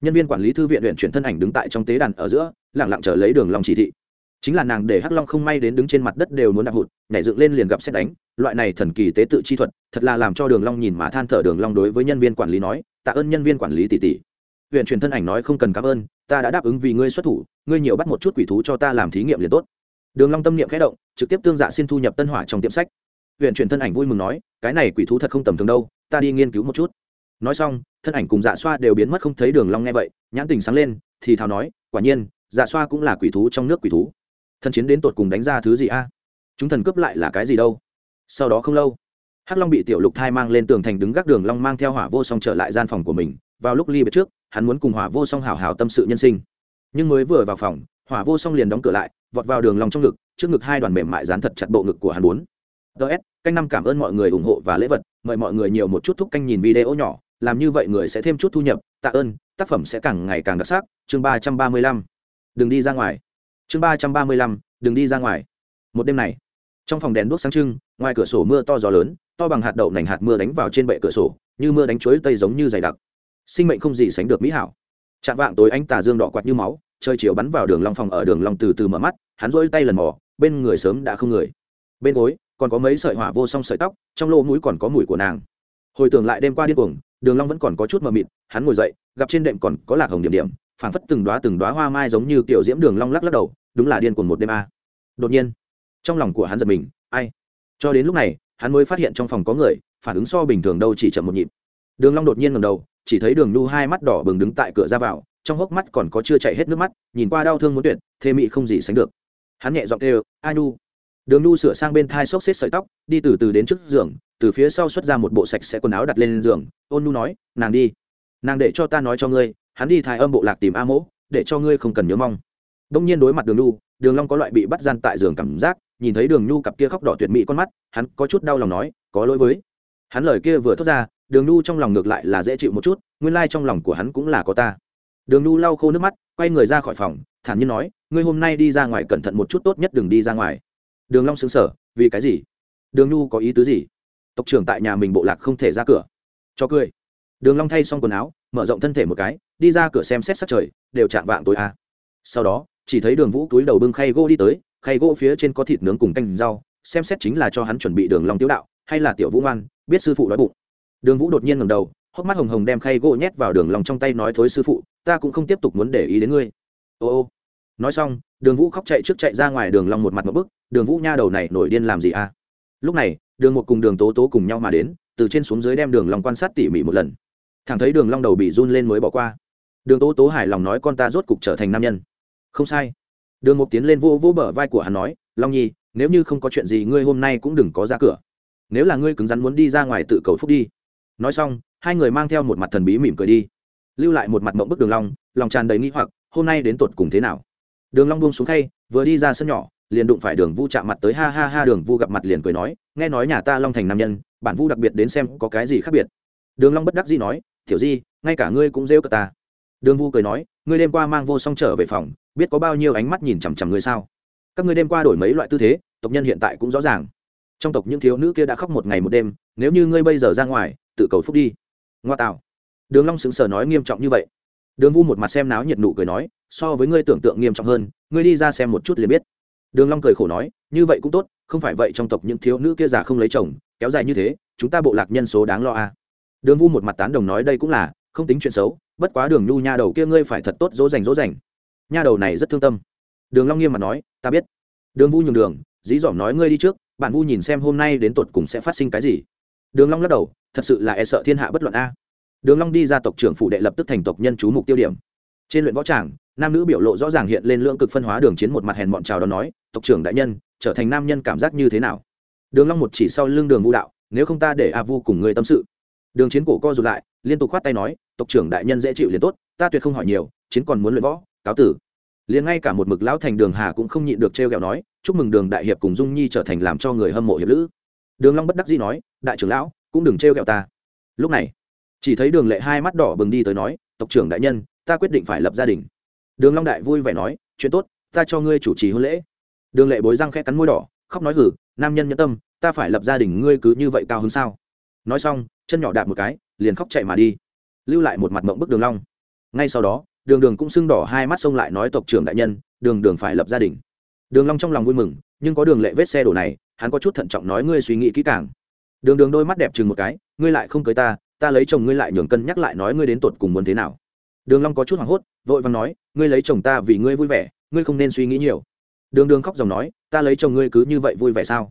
nhân viên quản lý thư viện huyện chuyển thân ảnh đứng tại trong tế đàn ở giữa lẳng lặng chờ lấy đường long chỉ thị. Chính là nàng để hắc long không may đến đứng trên mặt đất đều muốn đạp hụt, nhảy dựng lên liền gặp xét đánh. Loại này thần kỳ tế tự chi thuật, thật là làm cho đường long nhìn mà than thở đường long đối với nhân viên quản lý nói, tạ ơn nhân viên quản lý tỷ tỷ. Huyện truyền thân ảnh nói không cần cảm ơn ta đã đáp ứng vì ngươi xuất thủ, ngươi nhiều bắt một chút quỷ thú cho ta làm thí nghiệm liền tốt. Đường long tâm niệm khẽ động, trực tiếp tương dạ xin thu nhập tân hỏa trong tiệm sách. Huyện truyền thân ảnh vui mừng nói, cái này quỷ thú thật không tầm thường đâu, ta đi nghiên cứu một chút. Nói xong, thân ảnh cùng dạ xoa đều biến mất không thấy đường long nghe vậy, nhãn tình sáng lên, thì thào nói, quả nhiên dạ xoa cũng là quỷ thú trong nước quỷ thú. Thần chiến đến tột cùng đánh ra thứ gì a? Chúng thần cướp lại là cái gì đâu? Sau đó không lâu, hắc long bị tiểu lục thai mang lên tường thành đứng gác đường long mang theo hỏa vô song trở lại gian phòng của mình, vào lúc ly biệt trước hắn muốn cùng hỏa vô song hào hào tâm sự nhân sinh. Nhưng mới vừa vào phòng, hỏa vô song liền đóng cửa lại, vọt vào đường lòng trong ngực, trước ngực hai đoàn mềm mại dán thật chặt bộ ngực của hắn muốn ts canh năm cảm ơn mọi người ủng hộ và lễ vật, mời mọi người nhiều một chút thúc canh nhìn video nhỏ, làm như vậy người sẽ thêm chút thu nhập, tạ ơn, tác phẩm sẽ càng ngày càng đặc sắc, chương ba trăm ba mươi lăm. Đừng đi ra ngoài. Chương ba trăm ba mươi lăm, đừng đi ra ngoài. Một đêm này, trong phòng đèn đuốc sáng trưng, ngoài cửa sổ mưa to gió lớn, to bằng hạt đậu nành hạt mưa đánh vào trên bệ cửa sổ, như mưa đánh chuối tây giống như dày đặc sinh mệnh không gì sánh được mỹ hảo. Chạm vạng tối ánh tà dương đỏ quạt như máu chơi chiều bắn vào đường long phòng ở đường long từ từ mở mắt, hắn rỗi tay lần mò, bên người sớm đã không người. Bên gối, còn có mấy sợi hỏa vô song sợi tóc, trong lỗ mũi còn có mùi của nàng. Hồi tưởng lại đêm qua điên cuồng, đường long vẫn còn có chút mờ mịt, hắn ngồi dậy, gặp trên đệm còn có lạc hồng điểm điểm, phảng phất từng đóa từng đóa hoa mai giống như tiểu diễm đường long lắc lắc đầu, đúng là điên cuồng một đêm a. À. Đột nhiên, trong lòng của hắn giật mình, ai? Cho đến lúc này, hắn mới phát hiện trong phòng có người, phản ứng so bình thường đâu chỉ chậm một nhịp. Đường long đột nhiên ngẩng đầu chỉ thấy đường nu hai mắt đỏ bừng đứng tại cửa ra vào, trong hốc mắt còn có chưa chảy hết nước mắt, nhìn qua đau thương muốn tuyệt thê mị không gì sánh được. Hắn nhẹ giọng kêu a nhu? Đường nu sửa sang bên thai xốc xếp sợi tóc, đi từ từ đến trước giường, từ phía sau xuất ra một bộ sạch sẽ quần áo đặt lên giường, ôn nu nói, nàng đi. Nàng để cho ta nói cho ngươi, hắn đi thái âm bộ lạc tìm a mỗ, để cho ngươi không cần nhớ mong. Đông nhiên đối mặt đường nu đường long có loại bị bắt gian tại giường cảm giác, nhìn thấy đường nu cặp kia khóc đỏ tuyệt mỹ con mắt, hắn có chút đau lòng nói, có lỗi với. Hắn lời kia vừa thốt ra đường nu trong lòng ngược lại là dễ chịu một chút, nguyên lai trong lòng của hắn cũng là có ta. Đường nu lau khô nước mắt, quay người ra khỏi phòng, thản nhiên nói, ngươi hôm nay đi ra ngoài cẩn thận một chút, tốt nhất đừng đi ra ngoài. Đường long sững sờ, vì cái gì? Đường nu có ý tứ gì? Tộc trưởng tại nhà mình bộ lạc không thể ra cửa. Cho cười. Đường long thay xong quần áo, mở rộng thân thể một cái, đi ra cửa xem xét sắc trời, đều chạm vạng tối a. À. sau đó, chỉ thấy đường vũ túi đầu bưng khay gỗ đi tới, khay gỗ phía trên có thịt nướng cùng canh rau, xem xét chính là cho hắn chuẩn bị đường long tiếu đạo, hay là tiểu vũ ngoan, biết sư phụ đói bụng đường vũ đột nhiên ngẩng đầu, hốc mắt hồng hồng đem khay gỗ nhét vào đường long trong tay nói, thối sư phụ, ta cũng không tiếp tục muốn để ý đến ngươi. Ô ô. Nói xong, đường vũ khóc chạy trước chạy ra ngoài đường long một mặt một bức, đường vũ nha đầu này nổi điên làm gì à? Lúc này, đường một cùng đường tố tố cùng nhau mà đến, từ trên xuống dưới đem đường long quan sát tỉ mỉ một lần. Thẳng thấy đường long đầu bị run lên mới bỏ qua. Đường tố tố hài lòng nói, con ta rốt cục trở thành nam nhân. Không sai. Đường một tiến lên vô vô bờ vai của hắn nói, long nhi, nếu như không có chuyện gì, ngươi hôm nay cũng đừng có ra cửa. Nếu là ngươi cứng rắn muốn đi ra ngoài tự cầu phúc đi nói xong, hai người mang theo một mặt thần bí mỉm cười đi. Lưu lại một mặt mộng bức đường long, lòng tràn đầy nghi hoặc, hôm nay đến tột cùng thế nào? Đường long buông xuống khay, vừa đi ra sân nhỏ, liền đụng phải đường vu chạm mặt tới, ha ha ha, đường vu gặp mặt liền cười nói, nghe nói nhà ta long thành nam nhân, bản vu đặc biệt đến xem có cái gì khác biệt. Đường long bất đắc dĩ nói, tiểu di, ngay cả ngươi cũng rêu cả ta. Đường vu cười nói, ngươi đêm qua mang vô song trở về phòng, biết có bao nhiêu ánh mắt nhìn chằm chằm ngươi sao? Các ngươi đêm qua đổi mấy loại tư thế, tộc nhân hiện tại cũng rõ ràng. Trong tộc những thiếu nữ kia đã khóc một ngày một đêm, nếu như ngươi bây giờ ra ngoài tự cầu phúc đi. Ngoa tạo đường long sững sờ nói nghiêm trọng như vậy. Đường vu một mặt xem náo nhiệt nụ cười nói, so với ngươi tưởng tượng nghiêm trọng hơn, ngươi đi ra xem một chút liền biết. Đường long cười khổ nói, như vậy cũng tốt, không phải vậy trong tộc những thiếu nữ kia già không lấy chồng, kéo dài như thế, chúng ta bộ lạc nhân số đáng lo à. Đường vu một mặt tán đồng nói đây cũng là, không tính chuyện xấu, bất quá đường nhu nha đầu kia ngươi phải thật tốt dỗ dành dỗ dành. Nha đầu này rất thương tâm. Đường long nghiêm mặt nói, ta biết. Đường vu nhường đường, dí dỏm nói ngươi đi trước, bạn vu nhìn xem hôm nay đến tột cùng sẽ phát sinh cái gì đường long lắc đầu, thật sự là e sợ thiên hạ bất luận a. Đường long đi ra tộc trưởng phủ đệ lập tức thành tộc nhân chú mục tiêu điểm. Trên luyện võ tràng, nam nữ biểu lộ rõ ràng hiện lên lưỡng cực phân hóa đường chiến một mặt hèn mọn chào đón nói, tộc trưởng đại nhân, trở thành nam nhân cảm giác như thế nào? Đường long một chỉ sau lưng đường vu đạo, nếu không ta để a vu cùng ngươi tâm sự. Đường chiến cổ co rụt lại, liên tục khoát tay nói, tộc trưởng đại nhân dễ chịu liền tốt, ta tuyệt không hỏi nhiều, chiến còn muốn luyện võ, cáo tử. Liền ngay cả một mực lão thành đường hà cũng không nhịn được trêu ghẹo nói, chúc mừng đường đại hiệp cùng dung nhi trở thành làm cho người hâm mộ hiệp lữ. Đường long bất đắc dĩ nói đại trưởng lão, cũng đừng trêu ghẹo ta. Lúc này, chỉ thấy đường lệ hai mắt đỏ bừng đi tới nói, tộc trưởng đại nhân, ta quyết định phải lập gia đình. Đường long đại vui vẻ nói, chuyện tốt, ta cho ngươi chủ trì hôn lễ. Đường lệ bối răng khẽ cắn môi đỏ, khóc nói hử nam nhân nhẫn tâm, ta phải lập gia đình ngươi cứ như vậy cao hứng sao? Nói xong, chân nhỏ đạp một cái, liền khóc chạy mà đi. Lưu lại một mặt mộng bức đường long. Ngay sau đó, đường đường cũng sưng đỏ hai mắt xông lại nói, tộc trưởng đại nhân, đường đường phải lập gia đình. Đường long trong lòng vui mừng, nhưng có đường lệ vết xe đổ này, hắn có chút thận trọng nói, ngươi suy nghĩ kỹ càng đường đường đôi mắt đẹp chừng một cái, ngươi lại không cưới ta ta lấy chồng ngươi lại nhường cân nhắc lại nói ngươi đến tột cùng muốn thế nào. Đường long có chút hoảng hốt, vội vàng nói, ngươi lấy chồng ta vì ngươi vui vẻ, ngươi không nên suy nghĩ nhiều. Đường đường khóc dòng nói, ta lấy chồng ngươi cứ như vậy vui vẻ sao?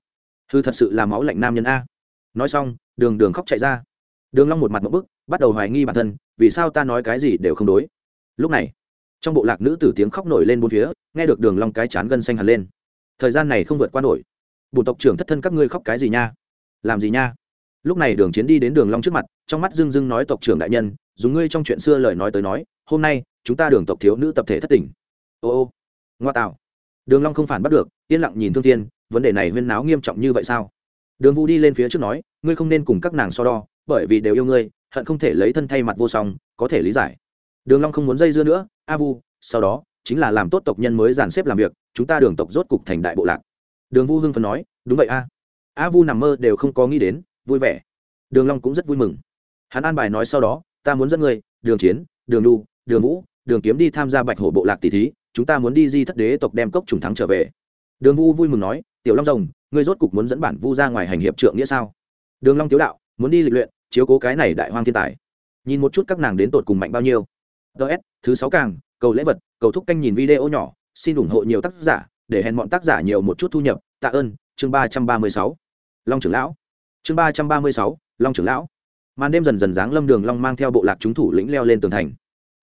Hư thật sự là máu lạnh nam nhân a. Nói xong, đường đường khóc chạy ra. Đường long một mặt một bức, bắt đầu hoài nghi bản thân, vì sao ta nói cái gì đều không đối? Lúc này, trong bộ lạc nữ tử tiếng khóc nổi lên bốn phía, nghe được đường long cái chán gân xanh hẳn lên. Thời gian này không vượt qua nổi. Bùn tộc trưởng thất thân các ngươi khóc cái gì nha? Làm gì nha? Lúc này đường chiến đi đến đường long trước mặt, trong mắt dưng dưng nói tộc trưởng đại nhân, dùng ngươi trong chuyện xưa lời nói tới nói, hôm nay, chúng ta đường tộc thiếu nữ tập thể thất tình. Ô ô, ngoa tạo. Đường long không phản bắt được, yên lặng nhìn thương thiên, vấn đề này huyên náo nghiêm trọng như vậy sao? Đường vũ đi lên phía trước nói, ngươi không nên cùng các nàng so đo, bởi vì đều yêu ngươi, hận không thể lấy thân thay mặt vô song, có thể lý giải. Đường long không muốn dây dưa nữa, a vu, sau đó, chính là làm tốt tộc nhân mới dàn xếp làm việc, chúng ta đường tộc rốt cục thành đại bộ lạc. Đường vu hưng phấn nói, đúng vậy a a vu nằm mơ đều không có nghĩ đến, vui vẻ. Đường long cũng rất vui mừng. Hắn an bài nói sau đó, ta muốn dẫn ngươi, đường chiến, đường lu đường vũ, đường kiếm đi tham gia bạch hổ bộ lạc tỷ thí, chúng ta muốn đi di thất đế tộc đem cốc trùng thắng trở về. Đường vu vui mừng nói, tiểu long rồng, ngươi rốt cục muốn dẫn bản vu ra ngoài hành hiệp trượng nghĩa sao? Đường long tiếu đạo, muốn đi lịch luyện, chiếu cố cái này đại hoang thiên tài. Nhìn một chút các nàng đến tột cùng mạnh bao nhiêu. Ts thứ sáu càng, cầu lễ vật, cầu thúc canh nhìn video nhỏ, xin ủng hộ nhiều tác giả, để hẹn bọn tác giả nhiều một chút thu nhập. Tạ ơn, chương ba trăm ba mươi sáu long trưởng lão. Chương ba trăm ba mươi sáu, long trưởng lão. Màn đêm dần dần dáng lâm đường long mang theo bộ lạc chúng thủ lĩnh leo lên tường thành.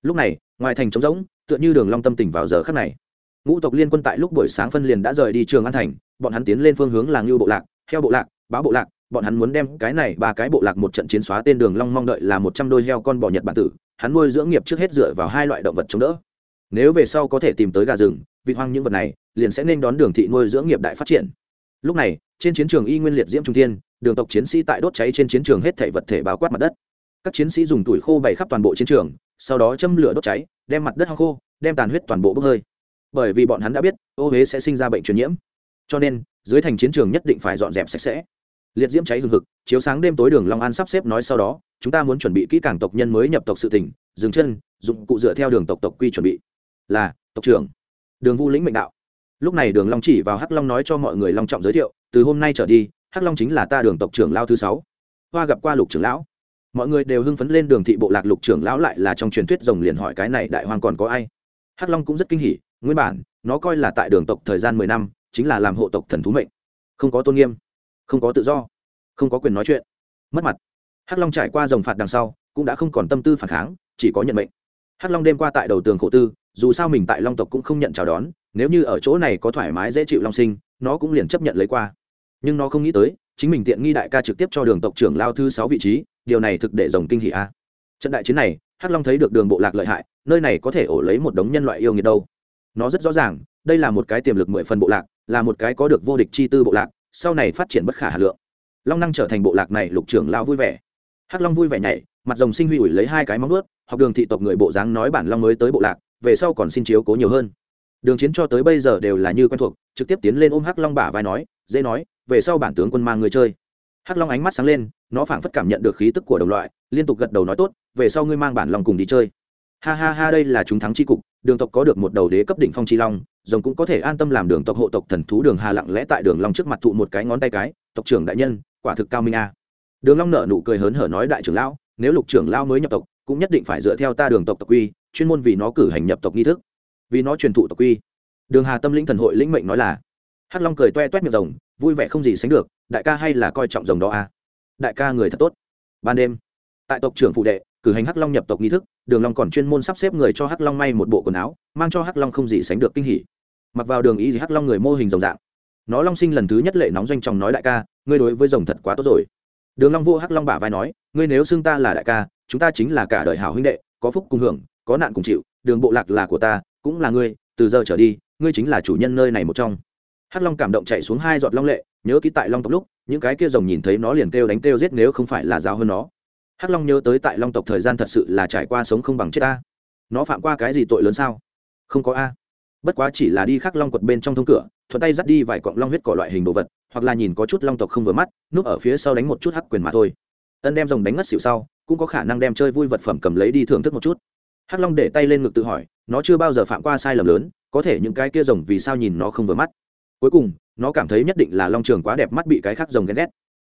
Lúc này, ngoài thành trống rỗng, tựa như đường long tâm tình vào giờ khắc này. Ngũ tộc liên quân tại lúc buổi sáng phân liền đã rời đi trường an thành, bọn hắn tiến lên phương hướng làng lưu bộ lạc, heo bộ lạc báo bộ lạc, bọn hắn muốn đem cái này ba cái bộ lạc một trận chiến xóa tên đường long mong đợi là một trăm đôi heo con bò nhật bản tử, hắn nuôi dưỡng nghiệp trước hết dựa vào hai loại động vật chống đỡ. Nếu về sau có thể tìm tới gà rừng, vịt hoang những vật này, liền sẽ nên đón đường thị nuôi dưỡng nghiệp đại phát triển. Lúc này trên chiến trường y nguyên liệt diễm trung thiên, đường tộc chiến sĩ tại đốt cháy trên chiến trường hết thể vật thể bao quát mặt đất. Các chiến sĩ dùng tuổi khô bày khắp toàn bộ chiến trường, sau đó châm lửa đốt cháy, đem mặt đất hong khô, đem tàn huyết toàn bộ bốc hơi. Bởi vì bọn hắn đã biết, ô huế sẽ sinh ra bệnh truyền nhiễm. Cho nên, dưới thành chiến trường nhất định phải dọn dẹp sạch sẽ. Liệt diễm cháy hừng hực, chiếu sáng đêm tối đường long an sắp xếp nói sau đó, chúng ta muốn chuẩn bị kỹ càng tộc nhân mới nhập tộc sự tỉnh dừng chân, dụng cụ dựa theo đường tộc tộc quy chuẩn bị. Là, tộc trưởng. Đường vu lĩnh mệnh đạo lúc này đường long chỉ vào hắc long nói cho mọi người long trọng giới thiệu, từ hôm nay trở đi, hắc long chính là ta đường tộc trưởng lao thứ sáu. Hoa gặp qua lục trưởng lão. Mọi người đều hưng phấn lên đường thị bộ lạc lục trưởng lão lại là trong truyền thuyết rồng liền hỏi cái này đại hoàng còn có ai? Hắc long cũng rất kinh hỉ, nguyên bản, nó coi là tại đường tộc thời gian mười năm, chính là làm hộ tộc thần thú mệnh. Không có tôn nghiêm, không có tự do, không có quyền nói chuyện. Mất mặt. Hắc long trải qua rồng phạt đằng sau, cũng đã không còn tâm tư phản kháng, chỉ có nhận mệnh. Hắc long đêm qua tại đầu tường khổ tư, dù sao mình tại long tộc cũng không nhận chào đón nếu như ở chỗ này có thoải mái dễ chịu long sinh, nó cũng liền chấp nhận lấy qua. Nhưng nó không nghĩ tới, chính mình tiện nghi đại ca trực tiếp cho đường tộc trưởng lao thứ sáu vị trí, điều này thực để rồng kinh hỷ a. Trận đại chiến này, hắc long thấy được đường bộ lạc lợi hại, nơi này có thể ổ lấy một đống nhân loại yêu nghiệt đâu. Nó rất rõ ràng, đây là một cái tiềm lực mười phần bộ lạc, là một cái có được vô địch chi tư bộ lạc, sau này phát triển bất khả hà lượng. Long năng trở thành bộ lạc này lục trưởng lao vui vẻ. Hắc long vui vẻ nhảy, mặt rồng sinh huy ủi lấy hai cái móng ướt học đường thị tộc người bộ dáng nói bản long mới tới bộ lạc, về sau còn xin chiếu cố nhiều hơn đường chiến cho tới bây giờ đều là như quen thuộc, trực tiếp tiến lên ôm hắc long bả vai nói, dễ nói, về sau bản tướng quân mang người chơi. Hắc long ánh mắt sáng lên, nó phảng phất cảm nhận được khí tức của đồng loại, liên tục gật đầu nói tốt, về sau ngươi mang bản long cùng đi chơi. Ha ha ha, đây là chúng thắng chi cục, đường tộc có được một đầu đế cấp đỉnh phong chi long, rồng cũng có thể an tâm làm đường tộc hộ tộc thần thú đường hà lặng lẽ tại đường long trước mặt thụ một cái ngón tay cái, tộc trưởng đại nhân, quả thực cao minh a. Đường long nở nụ cười hớn hở nói, đại trưởng lão, nếu lục trưởng lão mới nhập tộc, cũng nhất định phải dựa theo ta đường tộc tộc quy, chuyên môn vì nó cử hành nhập tộc nghi thức vì nó truyền thụ tộc quy. Đường hà tâm linh thần hội lĩnh mệnh nói là, hắc long cười toe toét miệng rồng, vui vẻ không gì sánh được, đại ca hay là coi trọng rồng đó a đại ca người thật tốt. Ban đêm, tại tộc trưởng phụ đệ, cử hành hắc long nhập tộc nghi thức, đường long còn chuyên môn sắp xếp người cho hắc long may một bộ quần áo, mang cho hắc long không gì sánh được kinh hỉ. Mặc vào đường ý gì hắc long người mô hình rồng dạng. Nó long sinh lần thứ nhất lệ nóng doanh chồng nói đại ca, ngươi đối với rồng thật quá tốt rồi. Đường long vô hắc long bả vai nói, ngươi nếu xưng ta là đại ca, chúng ta chính là cả đời hảo huynh đệ, có phúc cùng hưởng, có nạn cùng chịu đường bộ lạc là của ta, cũng là ngươi, từ giờ trở đi, ngươi chính là chủ nhân nơi này một trong. Hắc long cảm động chạy xuống hai giọt long lệ, nhớ ký tại long tộc lúc, những cái kia rồng nhìn thấy nó liền kêu đánh kêu giết nếu không phải là giáo hơn nó. Hắc long nhớ tới tại long tộc thời gian thật sự là trải qua sống không bằng chết ta. Nó phạm qua cái gì tội lớn sao? Không có a. Bất quá chỉ là đi khắc long quật bên trong thông cửa, thuận tay dắt đi vài cọng long huyết cỏ loại hình đồ vật, hoặc là nhìn có chút long tộc không vừa mắt, núp ở phía sau đánh một chút hắc quyền mà thôi. Ân đem rồng đánh ngất xỉu sau, cũng có khả năng đem chơi vui vật phẩm cầm lấy đi thưởng thức một chút hắc long để tay lên ngực tự hỏi, nó chưa bao giờ phạm qua sai lầm lớn, có thể những cái kia rồng vì sao nhìn nó không vừa mắt. Cuối cùng, nó cảm thấy nhất định là long trường quá đẹp mắt bị cái khác rồng ghen ghét.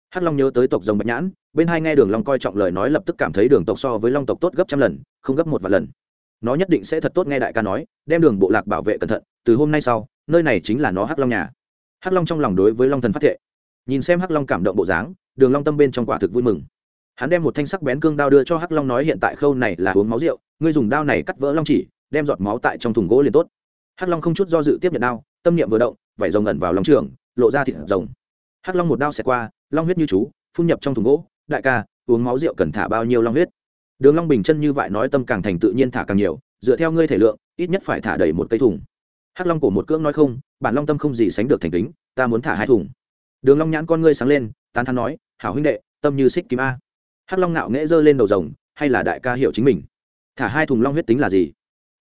Hắc long nhớ tới tộc rồng bạch nhãn, bên hai nghe đường long coi trọng lời nói lập tức cảm thấy đường tộc so với long tộc tốt gấp trăm lần, không gấp một vạn lần. Nó nhất định sẽ thật tốt nghe đại ca nói, đem đường bộ lạc bảo vệ cẩn thận, từ hôm nay sau, nơi này chính là nó hắc long nhà. Hắc long trong lòng đối với long thần phát thệ. Nhìn xem hắc long cảm động bộ dáng, đường long tâm bên trong quả thực vui mừng hắn đem một thanh sắc bén cương đao đưa cho hắc long nói hiện tại khâu này là uống máu rượu, ngươi dùng đao này cắt vỡ long chỉ, đem giọt máu tại trong thùng gỗ liền tốt. Hắc long không chút do dự tiếp nhận đao, tâm niệm vừa động vảy rồng ẩn vào lòng trường, lộ ra thịt rồng. Hắc long một đao xẹt qua, long huyết như chú, phun nhập trong thùng gỗ, đại ca, uống máu rượu cần thả bao nhiêu long huyết? Đường long bình chân như vậy nói tâm càng thành tự nhiên thả càng nhiều, dựa theo ngươi thể lượng, ít nhất phải thả đầy một cây thùng. Hắc long cổ một cưỡng nói không, bản long tâm không gì sánh được thành kính, ta muốn thả hai thùng. Đường long nhãn con ngươi sáng lên, tán thán nói, hảo huynh đệ, tâm như xích kim a hắc long nạo nghễ giơ lên đầu rồng, hay là đại ca hiểu chính mình? Thả hai thùng long huyết tính là gì?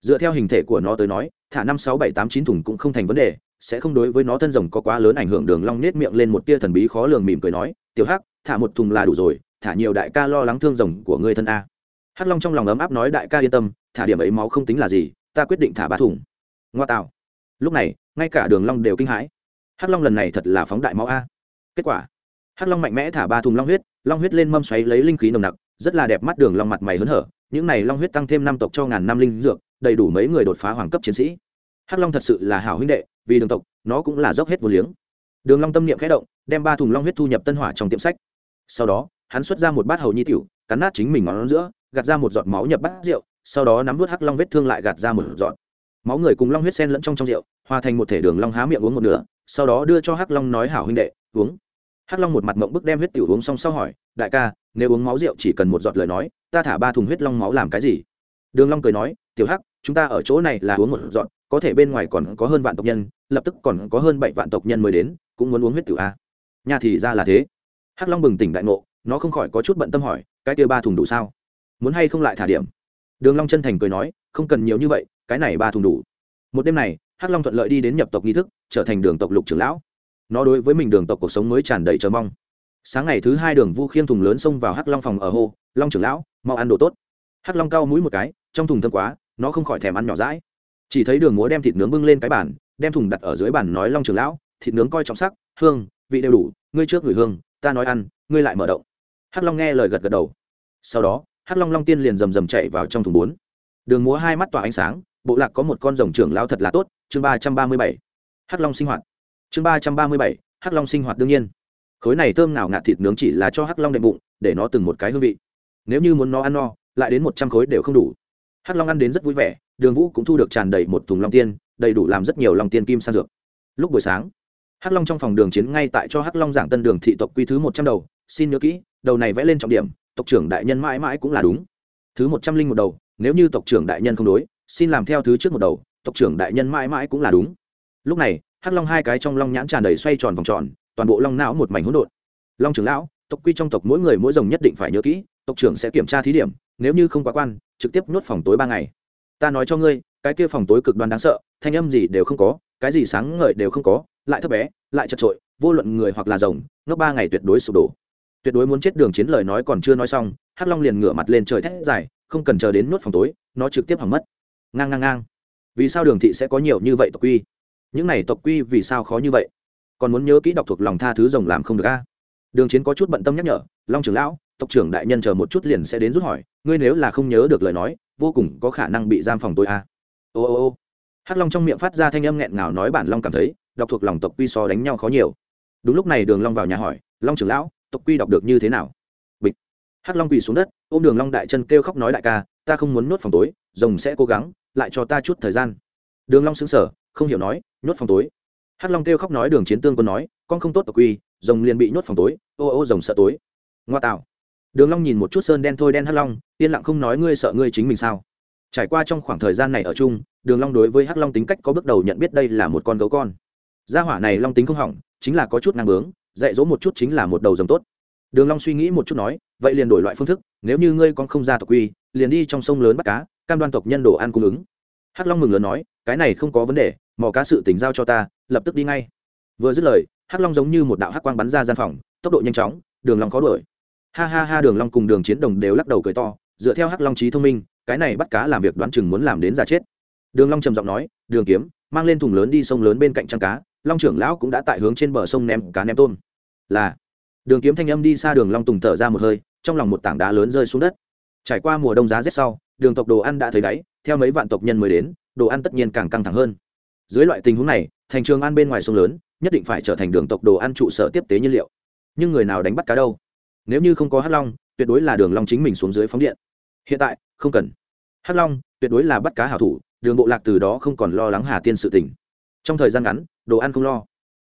Dựa theo hình thể của nó tới nói, thả năm, sáu, bảy, tám, chín thùng cũng không thành vấn đề, sẽ không đối với nó thân rồng có quá lớn ảnh hưởng. Đường long nết miệng lên một tia thần bí khó lường mỉm cười nói, tiểu hắc, thả một thùng là đủ rồi, thả nhiều đại ca lo lắng thương rồng của ngươi thân a. Hắc long trong lòng ấm áp nói, đại ca yên tâm, thả điểm ấy máu không tính là gì, ta quyết định thả ba thùng. Ngoa tạo. Lúc này, ngay cả đường long đều kinh hãi. Hắc long lần này thật là phóng đại máu a. Kết quả, hắc long mạnh mẽ thả ba thùng long huyết long huyết lên mâm xoáy lấy linh khí nồng nặc, rất là đẹp mắt đường long mặt mày hớn hở, những này long huyết tăng thêm năm tộc cho ngàn năm linh dược, đầy đủ mấy người đột phá hoàng cấp chiến sĩ. Hắc long thật sự là hảo huynh đệ, vì đường tộc, nó cũng là dốc hết vô liếng. Đường long tâm niệm khẽ động, đem ba thùng long huyết thu nhập tân hỏa trong tiệm sách. Sau đó, hắn xuất ra một bát hầu nhi tiểu, cắn nát chính mình ngón giữa, gạt ra một giọt máu nhập bát rượu, sau đó nắm vút hắc long vết thương lại gạt ra một giọt. Máu người cùng long huyết xen lẫn trong trong rượu, hòa thành một thể đường long há miệng uống một nửa, sau đó đưa cho hắc long nói hảo huynh đệ, uống hắc long một mặt mộng bức đem huyết tiểu uống xong sau hỏi, đại ca, nếu uống máu rượu chỉ cần một giọt lời nói, ta thả ba thùng huyết long máu làm cái gì? Đường long cười nói, tiểu hắc, chúng ta ở chỗ này là uống một giọt, có thể bên ngoài còn có hơn vạn tộc nhân, lập tức còn có hơn bảy vạn tộc nhân mới đến, cũng muốn uống huyết tiểu a. Nha thì ra là thế. Hắc long bừng tỉnh đại ngộ, nó không khỏi có chút bận tâm hỏi, cái kia ba thùng đủ sao? Muốn hay không lại thả điểm? Đường long chân thành cười nói, không cần nhiều như vậy, cái này ba thùng đủ. Một đêm này, hắc long thuận lợi đi đến nhập tộc nghi thức, trở thành đường tộc lục trưởng lão nó đối với mình đường tộc cuộc sống mới tràn đầy chờ mong. Sáng ngày thứ hai đường vu khiêng thùng lớn xông vào hắc long phòng ở hồ long trưởng lão, mau ăn đồ tốt. Hắc long cao mũi một cái, trong thùng thơm quá, nó không khỏi thèm ăn nhỏ rãi chỉ thấy đường múa đem thịt nướng bưng lên cái bàn, đem thùng đặt ở dưới bàn nói, long trưởng lão, thịt nướng coi trọng sắc, hương, vị đều đủ, ngươi trước gửi hương, ta nói ăn, ngươi lại mở động. Hắc long nghe lời gật gật đầu. Sau đó, hắc long long tiên liền rầm rầm chạy vào trong thùng bốn đường múa hai mắt tỏa ánh sáng, bộ lạc có một con rồng trưởng lão thật là tốt, chương ba trăm ba mươi bảy. Hắc long sinh hoạt chương ba trăm ba mươi bảy, hắc long sinh hoạt đương nhiên. Khối này thơm nào ngạt thịt nướng chỉ là cho hắc long đệm bụng, để nó từng một cái hương vị. Nếu như muốn nó ăn no, lại đến một trăm khối đều không đủ. Hắc long ăn đến rất vui vẻ, đường vũ cũng thu được tràn đầy một thùng long tiên, đầy đủ làm rất nhiều long tiên kim sang dược. Lúc buổi sáng, hắc long trong phòng đường chiến ngay tại cho hắc long giảng tân đường thị tộc quy thứ một trăm đầu. Xin nhớ kỹ, đầu này vẽ lên trọng điểm, tộc trưởng đại nhân mãi mãi cũng là đúng. Thứ một trăm linh một đầu, nếu như tộc trưởng đại nhân không đối, xin làm theo thứ trước một đầu, tộc trưởng đại nhân mãi mãi cũng là đúng. Lúc này hắc long hai cái trong long nhãn tràn đầy xoay tròn vòng tròn, toàn bộ long não một mảnh hỗn độn. Long trưởng lão, tộc quy trong tộc mỗi người mỗi rồng nhất định phải nhớ kỹ, tộc trưởng sẽ kiểm tra thí điểm, nếu như không quá quan, trực tiếp nuốt phòng tối ba ngày. Ta nói cho ngươi, cái kia phòng tối cực đoan đáng sợ, thanh âm gì đều không có, cái gì sáng ngời đều không có, lại thấp bé, lại chật trội vô luận người hoặc là rồng, ngốc ba ngày tuyệt đối sụp đổ. Tuyệt đối muốn chết đường chiến lời nói còn chưa nói xong, hắc long liền ngửa mặt lên trời thét dài, không cần chờ đến nuốt phòng tối, nó trực tiếp hỏng mất. Ngang ngang ngang. Vì sao đường thị sẽ có nhiều như vậy tộc quy? Những này tộc quy vì sao khó như vậy? Còn muốn nhớ kỹ đọc thuộc lòng tha thứ rồng làm không được a. Đường chiến có chút bận tâm nhắc nhở, long trưởng lão, tộc trưởng đại nhân chờ một chút liền sẽ đến rút hỏi, ngươi nếu là không nhớ được lời nói, vô cùng có khả năng bị giam phòng tôi a. Ô ô ô. Hắc long trong miệng phát ra thanh âm nghẹn ngào nói bản long cảm thấy, đọc thuộc lòng tộc quy so đánh nhau khó nhiều. Đúng lúc này đường long vào nhà hỏi, long trưởng lão, tộc quy đọc được như thế nào? Bịch. Hắc long quỳ xuống đất, ôm đường long đại chân kêu khóc nói đại ca, ta không muốn nuốt phòng tối, rồng sẽ cố gắng, lại cho ta chút thời gian. Đường long sững sờ không hiểu nói, nhốt phòng tối. Hắc long kêu khóc nói đường chiến tương quân nói, con không tốt tộc quy, rồng liền bị nhốt phòng tối, ô ô rồng sợ tối. Ngoa tạo. Đường long nhìn một chút sơn đen thôi đen hắc long, yên lặng không nói ngươi sợ ngươi chính mình sao. Trải qua trong khoảng thời gian này ở chung, đường long đối với hắc long tính cách có bước đầu nhận biết đây là một con gấu con. Gia hỏa này long tính không hỏng, chính là có chút năng bướng, dạy dỗ một chút chính là một đầu rồng tốt. Đường long suy nghĩ một chút nói, vậy liền đổi loại phương thức, nếu như ngươi con không ra tộc quy, liền đi trong sông lớn bắt cá, cam đoan tộc nhân đồ ăn cung ứng. Hắc long mừng lớn nói cái này không có vấn đề, mò cá sự tỉnh giao cho ta, lập tức đi ngay. Vừa dứt lời, hắc long giống như một đạo hắc quang bắn ra gian phòng, tốc độ nhanh chóng, đường long khó đuổi. Ha ha ha, đường long cùng đường chiến đồng đều lắc đầu cười to, dựa theo hắc long trí thông minh, cái này bắt cá làm việc đoán chừng muốn làm đến già chết. Đường long trầm giọng nói, đường kiếm, mang lên thùng lớn đi sông lớn bên cạnh trang cá, long trưởng lão cũng đã tại hướng trên bờ sông ném cá ném tôm. Là. Đường kiếm thanh âm đi xa đường long tùng thở ra một hơi, trong lòng một tảng đá lớn rơi xuống đất. Trải qua mùa đông giá rét sau, đường tộc đồ ăn đã thấy đáy, theo mấy vạn tộc nhân mới đến đồ ăn tất nhiên càng căng thẳng hơn. Dưới loại tình huống này, thành trường ăn bên ngoài sông lớn, nhất định phải trở thành đường tộc đồ ăn trụ sở tiếp tế nhiên liệu. Nhưng người nào đánh bắt cá đâu? Nếu như không có hắc long, tuyệt đối là đường long chính mình xuống dưới phóng điện. Hiện tại, không cần. Hắc long, tuyệt đối là bắt cá hảo thủ, đường bộ lạc từ đó không còn lo lắng hà tiên sự tình. Trong thời gian ngắn, đồ ăn không lo.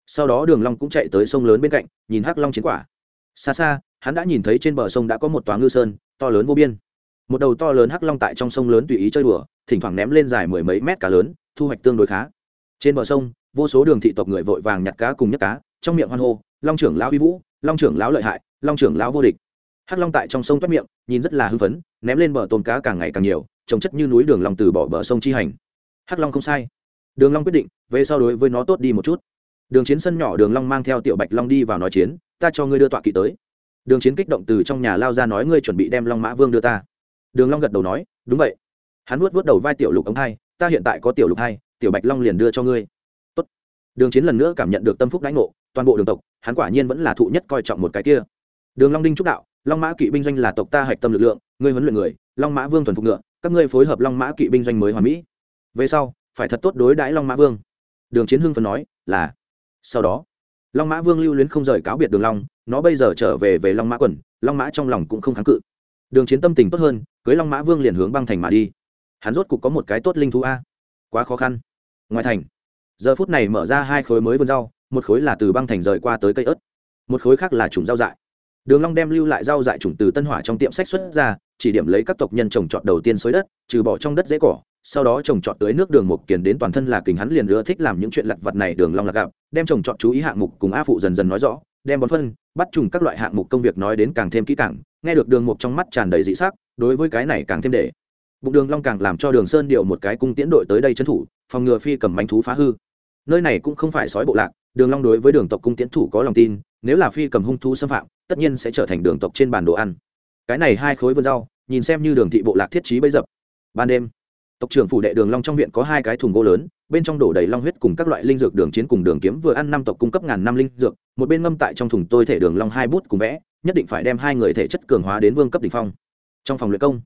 Sau đó đường long cũng chạy tới sông lớn bên cạnh, nhìn hắc long chiến quả. Xa xa, hắn đã nhìn thấy trên bờ sông đã có một tòa ngư sơn, to lớn vô biên. Một đầu to lớn hắc long tại trong sông lớn tùy ý chơi đùa thỉnh thoảng ném lên dài mười mấy mét cá lớn, thu hoạch tương đối khá. Trên bờ sông, vô số đường thị tộc người vội vàng nhặt cá cùng nhấc cá, trong miệng hoan hô, long trưởng lão uy vũ, long trưởng lão lợi hại, long trưởng lão vô địch. Hắc long tại trong sông toát miệng, nhìn rất là hưng phấn, ném lên bờ tôm cá càng ngày càng nhiều, trồng chất như núi đường long từ bỏ bờ sông chi hành. Hắc long không sai. Đường long quyết định, về sau đối với nó tốt đi một chút. Đường chiến sân nhỏ đường long mang theo tiểu bạch long đi vào nói chiến, ta cho ngươi đưa tọa kỵ tới. Đường chiến kích động từ trong nhà lao ra nói, ngươi chuẩn bị đem long mã vương đưa ta. Đường long gật đầu nói, đúng vậy hắn vuốt vuốt đầu vai tiểu lục ống hai ta hiện tại có tiểu lục hai tiểu bạch long liền đưa cho ngươi. Tốt. đường chiến lần nữa cảm nhận được tâm phúc lãnh ngộ, toàn bộ đường tộc, hắn quả nhiên vẫn là thụ nhất coi trọng một cái kia. Đường long đinh trúc đạo, long mã kỵ binh doanh là tộc ta hạch tâm lực lượng, ngươi huấn luyện người, long mã vương thuần phục ngựa, các ngươi phối hợp long mã kỵ binh doanh mới hoàn mỹ. Về sau, phải thật tốt đối đãi long mã vương. Đường chiến hưng phấn nói, là. Sau đó, long mã vương lưu luyến không rời cáo biệt đường long, nó bây giờ trở về về long mã quần, long mã trong lòng cũng không kháng cự. Đường chiến tâm tình tốt hơn, cưới long mã vương liền hướng băng thành mà đi hắn rốt cục có một cái tốt linh thú a. Quá khó khăn. Ngoài thành, giờ phút này mở ra hai khối mới vườn rau, một khối là từ băng thành rời qua tới cây ớt, một khối khác là chủng rau dại. Đường long đem lưu lại rau dại chủng từ tân hỏa trong tiệm sách xuất ra, chỉ điểm lấy các tộc nhân trồng trọt đầu tiên xới đất, trừ bỏ trong đất dễ cỏ, sau đó trồng trọt tới nước đường một kiền đến toàn thân là kình hắn liền ưa thích làm những chuyện lặt vặt này đường long là gặp, đem trồng trọt chú ý hạng mục cùng a phụ dần dần nói rõ, đem bón phân, bắt trùng các loại hạng mục công việc nói đến càng thêm kỹ càng, nghe được đường mục trong mắt tràn đầy dị sắc, đối với cái này càng thêm để bụng đường long càng làm cho đường sơn điều một cái cung tiễn đội tới đây trấn thủ, phòng ngừa phi cầm manh thú phá hư. Nơi này cũng không phải sói bộ lạc, đường long đối với đường tộc cung tiễn thủ có lòng tin, nếu là phi cầm hung thú xâm phạm, tất nhiên sẽ trở thành đường tộc trên bàn đồ ăn. Cái này hai khối vườn rau, nhìn xem như đường thị bộ lạc thiết trí bấy dập. Ban đêm, tộc trưởng phủ đệ đường long trong viện có hai cái thùng gỗ lớn, bên trong đổ đầy long huyết cùng các loại linh dược đường chiến cùng đường kiếm vừa ăn năm tộc cung cấp ngàn năm linh dược, một bên ngâm tại trong thùng tôi thể đường long hai bút cùng vẽ, nhất định phải đem hai người thể chất cường hóa đến vương cấp đỉnh phong. Trong phòng luyện công,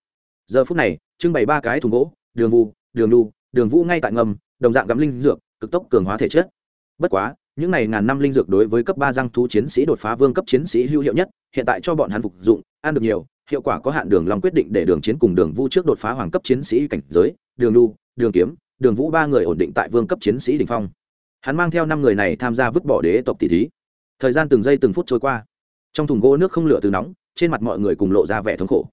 giờ phút này trưng bày ba cái thùng gỗ, đường vu đường lu đường vũ ngay tại ngầm, đồng dạng gắm linh dược, cực tốc cường hóa thể chất. Bất quá, những này ngàn năm linh dược đối với cấp ba răng thú chiến sĩ đột phá vương cấp chiến sĩ hữu hiệu nhất, hiện tại cho bọn hắn phục dụng, ăn được nhiều, hiệu quả có hạn đường long quyết định để đường chiến cùng đường vu trước đột phá hoàng cấp chiến sĩ cảnh giới, đường lu đường kiếm, đường vũ ba người ổn định tại vương cấp chiến sĩ đỉnh phong. Hắn mang theo năm người này tham gia vứt bỏ đế tộc tỷ thí. Thời gian từng giây từng phút trôi qua. Trong thùng gỗ nước không lửa từ nóng, trên mặt mọi người cùng lộ ra vẻ thống khổ.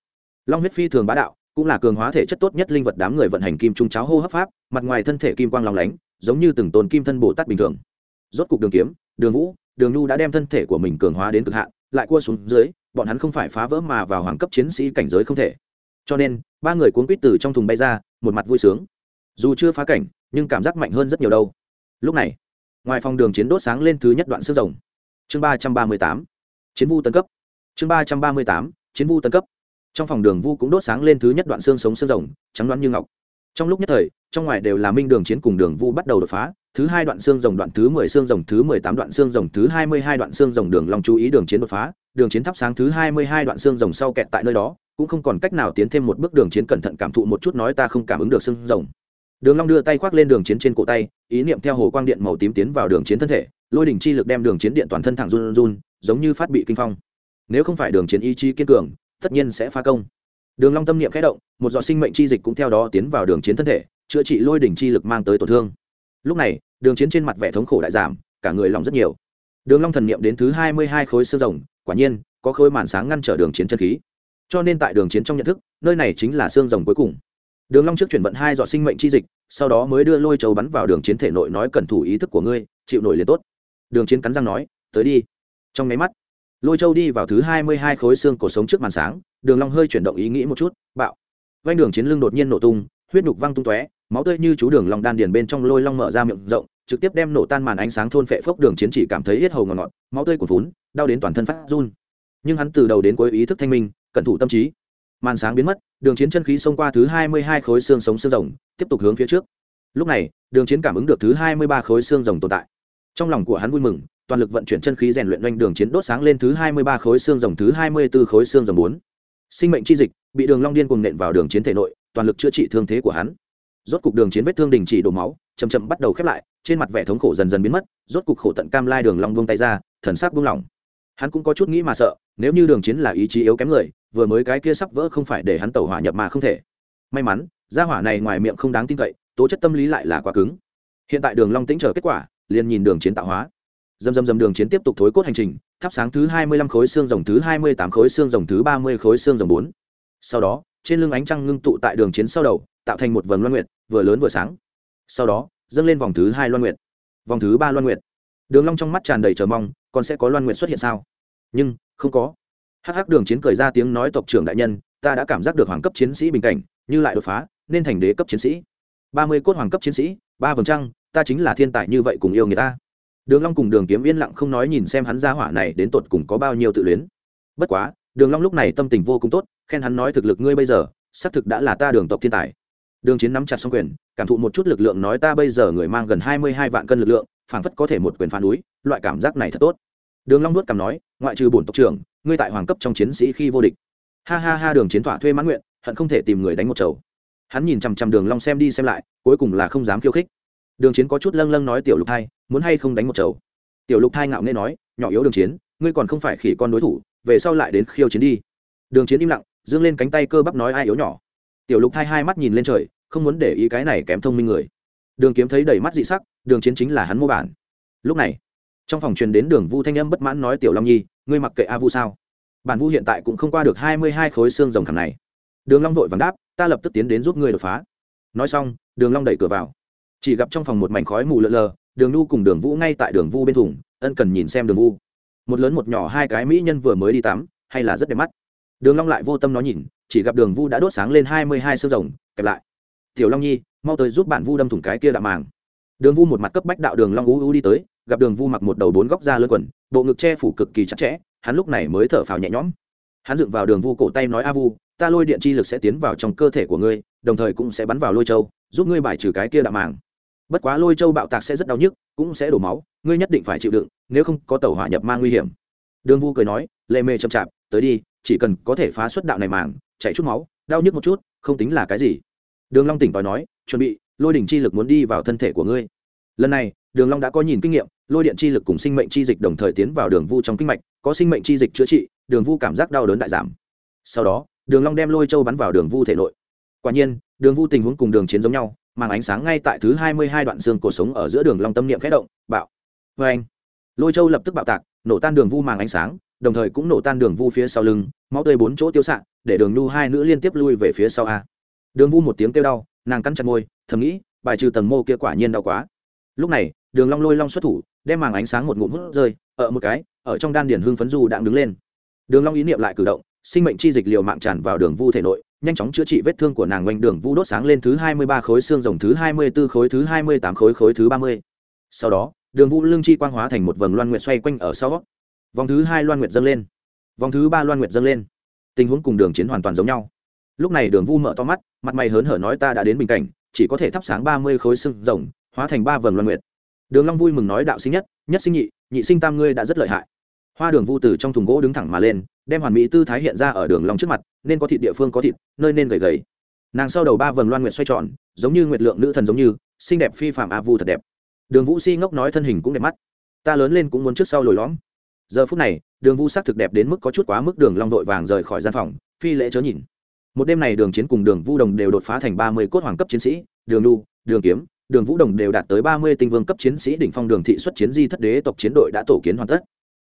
Long huyết phi thường bá đạo cũng là cường hóa thể chất tốt nhất linh vật đám người vận hành kim trung cháo hô hấp pháp, mặt ngoài thân thể kim quang lòng lánh, giống như từng tồn kim thân bồ tát bình thường. Rốt cục đường kiếm, đường vũ, đường nhu đã đem thân thể của mình cường hóa đến cực hạn, lại cua xuống dưới, bọn hắn không phải phá vỡ mà vào hoàng cấp chiến sĩ cảnh giới không thể. Cho nên, ba người cuốn quýt từ trong thùng bay ra, một mặt vui sướng. Dù chưa phá cảnh, nhưng cảm giác mạnh hơn rất nhiều đâu. Lúc này, ngoài phòng đường chiến đốt sáng lên thứ nhất đoạn xương rồng. Chương ba trăm ba mươi tám, chiến vu tân cấp. Chương ba trăm ba mươi tám, chiến vu tân cấp trong phòng đường vu cũng đốt sáng lên thứ nhất đoạn xương sống xương rồng, trắng đoán như ngọc. Trong lúc nhất thời, trong ngoài đều là minh đường chiến cùng đường vu bắt đầu đột phá. Thứ hai đoạn xương rồng đoạn thứ mười xương rồng, thứ mười tám đoạn xương rồng, thứ hai mươi hai đoạn xương rồng đường long chú ý đường chiến đột phá. Đường chiến thắp sáng thứ hai mươi hai đoạn xương rồng sau kẹt tại nơi đó, cũng không còn cách nào tiến thêm một bước đường chiến cẩn thận cảm thụ một chút nói ta không cảm ứng được xương rồng. Đường long đưa tay khoác lên đường chiến trên cổ tay, ý niệm theo hồ quang điện màu tím tiến vào đường chiến thân thể, lôi đỉnh chi lực đem đường chiến điện toàn thân thẳng run run, giống như phát bị kinh phong. Nếu không phải đường chiến ý chí kiên cường tất nhiên sẽ phá công. Đường long tâm niệm khẽ động, một giọt sinh mệnh chi dịch cũng theo đó tiến vào đường chiến thân thể, chữa trị lôi đỉnh chi lực mang tới tổn thương. Lúc này, đường chiến trên mặt vẻ thống khổ đại giảm, cả người lòng rất nhiều. Đường long thần niệm đến thứ hai mươi hai khối xương rồng, quả nhiên, có khối màn sáng ngăn trở đường chiến chân khí. Cho nên tại đường chiến trong nhận thức, nơi này chính là xương rồng cuối cùng. Đường long trước chuyển vận hai giọt sinh mệnh chi dịch, sau đó mới đưa lôi châu bắn vào đường chiến thể nội nói cẩn thủ ý thức của ngươi, chịu nổi liền tốt. Đường chiến cắn răng nói, tới đi. Trong máy mắt lôi châu đi vào thứ hai mươi hai khối xương cổ sống trước màn sáng, đường long hơi chuyển động ý nghĩ một chút, bạo. Vanh đường chiến lưng đột nhiên nổ tung, huyết nhục văng tung tóe, máu tươi như chú đường long đan điền bên trong lôi long mở ra miệng rộng, trực tiếp đem nổ tan màn ánh sáng thôn phệ phốc đường chiến chỉ cảm thấy hết hầu ngọt ngọt máu tươi cuồn vốn đau đến toàn thân phát run. Nhưng hắn từ đầu đến cuối ý thức thanh minh, cẩn thủ tâm trí. Màn sáng biến mất, đường chiến chân khí xông qua thứ hai mươi hai khối xương sống xương rồng, tiếp tục hướng phía trước. Lúc này, đường chiến cảm ứng được thứ hai mươi ba khối xương rồng tồn tại. Trong lòng của hắn vui mừng toàn lực vận chuyển chân khí rèn luyện doanh đường chiến đốt sáng lên thứ hai mươi ba khối xương rồng, thứ hai mươi 24 khối xương rồng bốn. Sinh mệnh chi dịch, bị đường long điên cùng nện vào đường chiến thể nội, toàn lực chữa trị thương thế của hắn. Rốt cục đường chiến vết thương đình chỉ đổ máu, chậm chậm bắt đầu khép lại, trên mặt vẻ thống khổ dần dần biến mất, rốt cục khổ tận cam lai đường long buông tay ra, thần sắc buông lỏng. Hắn cũng có chút nghĩ mà sợ, nếu như đường chiến là ý chí yếu kém người, vừa mới cái kia sắp vỡ không phải để hắn tẩu hỏa nhập mà không thể. May mắn, gia hỏa này ngoài miệng không đáng tin cậy, tố chất tâm lý lại là quá cứng. Hiện tại đường long tĩnh chờ kết quả, liền nhìn đường chiến tạo hóa dầm dầm dầm đường chiến tiếp tục thối cốt hành trình, thắp sáng thứ hai mươi lăm khối xương rồng, thứ hai mươi tám khối xương rồng, thứ ba mươi khối xương rồng bốn. Sau đó, trên lưng ánh trăng ngưng tụ tại đường chiến sau đầu, tạo thành một vầng loan nguyệt, vừa lớn vừa sáng. Sau đó, dâng lên vòng thứ hai loan nguyệt. Vòng thứ ba loan nguyệt. Đường long trong mắt tràn đầy chờ mong, còn sẽ có loan nguyệt xuất hiện sao? Nhưng, không có. Hắc hắc đường chiến cười ra tiếng nói tộc trưởng đại nhân, ta đã cảm giác được hoàng cấp chiến sĩ bình cảnh, như lại đột phá, nên thành đế cấp chiến sĩ. ba mươi cốt hoàng cấp chiến sĩ, ba vầng trăng, ta chính là thiên tài như vậy cùng yêu người ta đường long cùng đường kiếm yên lặng không nói nhìn xem hắn ra hỏa này đến tột cùng có bao nhiêu tự luyến. Bất quá, đường long lúc này tâm tình vô cùng tốt, khen hắn nói thực lực ngươi bây giờ, xác thực đã là ta đường tộc thiên tài. Đường chiến nắm chặt song quyền, cảm thụ một chút lực lượng nói ta bây giờ người mang gần hai mươi hai vạn cân lực lượng, phảng phất có thể một quyền phá núi, loại cảm giác này thật tốt. Đường long nuốt cằm nói, ngoại trừ bổn tộc trưởng, ngươi tại hoàng cấp trong chiến sĩ khi vô địch. Ha ha ha, đường chiến thỏa thuê mãn nguyện, hận không thể tìm người đánh một chầu. Hắn nhìn chằm chằm đường long xem đi xem lại, cuối cùng là không dám khiêu khích đường chiến có chút lâng lâng nói tiểu lục thai, muốn hay không đánh một chầu? Tiểu lục thai ngạo nghe nói, nhỏ yếu đường chiến, ngươi còn không phải khỉ con đối thủ, về sau lại đến khiêu chiến đi. Đường chiến im lặng, dương lên cánh tay cơ bắp nói ai yếu nhỏ. Tiểu lục thai hai mắt nhìn lên trời, không muốn để ý cái này kém thông minh người. Đường kiếm thấy đầy mắt dị sắc, đường chiến chính là hắn mô bản. Lúc này, trong phòng truyền đến đường vu thanh âm bất mãn nói tiểu long nhi, ngươi mặc kệ a vu sao? Bản vu hiện tại cũng không qua được hai mươi hai khối xương rồng khảm này. Đường long vội vàng đáp, ta lập tức tiến đến giúp ngươi đột phá. Nói xong, đường long đẩy cửa vào chỉ gặp trong phòng một mảnh khói mù lờ lờ, đường nu cùng đường vũ ngay tại đường vu bên thùng, ân cần nhìn xem đường vu. Một lớn một nhỏ hai cái mỹ nhân vừa mới đi tắm, hay là rất đẹp mắt. Đường long lại vô tâm nó nhìn, chỉ gặp đường vu đã đốt sáng lên hai mươi hai sương rồng, kẹp lại. Tiểu long nhi, mau tới giúp bạn vu đâm thủng cái kia đạm màng. Đường vu một mặt cấp bách đạo đường long u u đi tới, gặp đường vu mặc một đầu bốn góc da lơ quần, bộ ngực che phủ cực kỳ chặt chẽ, hắn lúc này mới thở phào nhẹ nhõm. Hắn dựng vào đường vu cổ tay nói, a vu, ta lôi điện chi lực sẽ tiến vào trong cơ thể của ngươi, đồng thời cũng sẽ bắn vào lôi châu, giúp ngươi bài trừ cái kia đạm màng bất quá lôi châu bạo tạc sẽ rất đau nhức, cũng sẽ đổ máu, ngươi nhất định phải chịu đựng, nếu không có tàu hỏa nhập mang nguy hiểm. Đường vu cười nói, lệ mê chậm chạp, tới đi, chỉ cần có thể phá xuất đạo này màng, chạy chút máu, đau nhức một chút, không tính là cái gì. Đường long tỉnh tòi nói, chuẩn bị, lôi đỉnh chi lực muốn đi vào thân thể của ngươi. Lần này, đường long đã có nhìn kinh nghiệm, lôi điện chi lực cùng sinh mệnh chi dịch đồng thời tiến vào đường vu trong kinh mạch, có sinh mệnh chi dịch chữa trị, đường vu cảm giác đau đớn đại giảm. Sau đó, đường long đem lôi châu bắn vào đường vu thể nội. Quả nhiên, đường vu tình huống cùng đường chiến giống nhau màng ánh sáng ngay tại thứ hai mươi hai đoạn xương cổ sống ở giữa đường long tâm niệm khẽ động, bạo. Với anh, lôi châu lập tức bạo tạc, nổ tan đường vu màng ánh sáng, đồng thời cũng nổ tan đường vu phía sau lưng, máu tươi bốn chỗ tiêu xạ, để đường nu hai nữ liên tiếp lui về phía sau a. Đường vu một tiếng kêu đau, nàng cắn chặt môi, thầm nghĩ, bài trừ tầng mô kia quả nhiên đau quá. Lúc này, đường long lôi long xuất thủ, đem màng ánh sáng một ngụm hút rơi, ở một cái, ở trong đan điển hương phấn du đang đứng lên. Đường long ý niệm lại cử động sinh mệnh chi dịch liều mạng tràn vào đường vu thể nội, nhanh chóng chữa trị vết thương của nàng quanh đường vu đốt sáng lên thứ hai mươi ba khối xương rồng, thứ hai mươi 24 khối, thứ hai mươi tám khối khối thứ ba mươi. Sau đó, đường vu lương chi quang hóa thành một vầng loan nguyệt xoay quanh ở sau vòng thứ hai loan nguyệt dâng lên. Vòng thứ ba loan nguyệt dâng lên. Tình huống cùng đường chiến hoàn toàn giống nhau. Lúc này đường vu mở to mắt, mặt mày hớn hở nói ta đã đến bình cảnh, chỉ có thể thắp sáng ba mươi khối xương rồng, hóa thành ba vầng loan nguyệt. Đường long vui mừng nói đạo sinh nhất nhất sinh nhị nhị sinh tam ngươi đã rất lợi hại. Hoa đường vu từ trong thùng gỗ đứng thẳng mà lên đem hoàn mỹ tư thái hiện ra ở đường long trước mặt, nên có thịt địa phương có thịt, nơi nên gầy gầy. Nàng sau đầu ba vầng loan nguyệt xoay tròn, giống như nguyệt lượng nữ thần giống như, xinh đẹp phi phạm a vu thật đẹp. Đường vũ si ngốc nói thân hình cũng đẹp mắt. Ta lớn lên cũng muốn trước sau lồi lõm. Giờ phút này, đường vu sắc thực đẹp đến mức có chút quá mức đường long vội vàng rời khỏi gian phòng, phi lễ chớ nhìn. Một đêm này đường chiến cùng đường vu đồng đều đột phá thành ba mươi cốt hoàng cấp chiến sĩ, đường lu đường kiếm, đường vũ đồng đều đạt tới ba mươi tinh vương cấp chiến sĩ đỉnh phong đường thị xuất chiến di thất đế tộc chiến đội đã tổ kiến hoàn tất.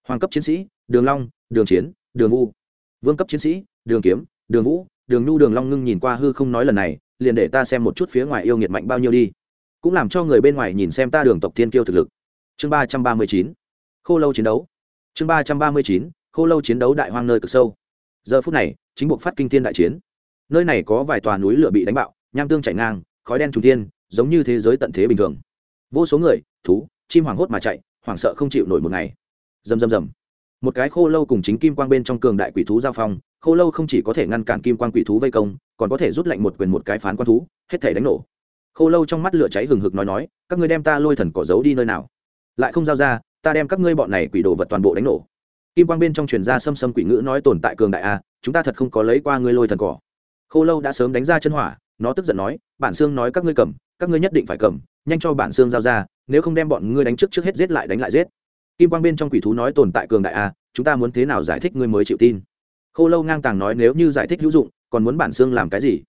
Hoàng cấp chiến sĩ, đường long, đường chiến đường vu vương cấp chiến sĩ, đường kiếm, đường vũ, đường nhu, đường long ngưng nhìn qua hư không nói lần này, liền để ta xem một chút phía ngoài yêu nghiệt mạnh bao nhiêu đi. Cũng làm cho người bên ngoài nhìn xem ta đường tộc thiên kiêu thực lực. Chương ba trăm ba mươi chín. Khô lâu chiến đấu. Chương ba trăm ba mươi chín. Khô lâu chiến đấu đại hoang nơi cực sâu. Giờ phút này, chính buộc phát kinh thiên đại chiến. Nơi này có vài tòa núi lửa bị đánh bạo, nham tương chảy ngang, khói đen trùng thiên, giống như thế giới tận thế bình thường. Vô số người, thú, chim hoảng hốt mà chạy, hoảng sợ không chịu nổi một ngày. Rầm rầm rầm một cái khô lâu cùng chính kim quang bên trong cường đại quỷ thú giao phong, khô lâu không chỉ có thể ngăn cản kim quang quỷ thú vây công, còn có thể rút lạnh một quyền một cái phán quan thú, hết thể đánh nổ. Khô lâu trong mắt lửa cháy hừng hực nói nói, các ngươi đem ta lôi thần cỏ giấu đi nơi nào? Lại không giao ra, ta đem các ngươi bọn này quỷ đồ vật toàn bộ đánh nổ. Kim quang bên trong truyền ra xâm xâm quỷ ngữ nói tồn tại cường đại a chúng ta thật không có lấy qua ngươi lôi thần cỏ. Khô lâu đã sớm đánh ra chân hỏa, nó tức giận nói, bản xương nói các ngươi cầm, các ngươi nhất định phải cầm, nhanh cho bản xương giao ra, nếu không đem bọn ngươi đánh trước trước hết giết lại đánh lại giết kim quang bên trong quỷ thú nói tồn tại cường đại a chúng ta muốn thế nào giải thích ngươi mới chịu tin? Khô lâu ngang tàng nói nếu như giải thích hữu dụng, còn muốn bản xương làm cái gì?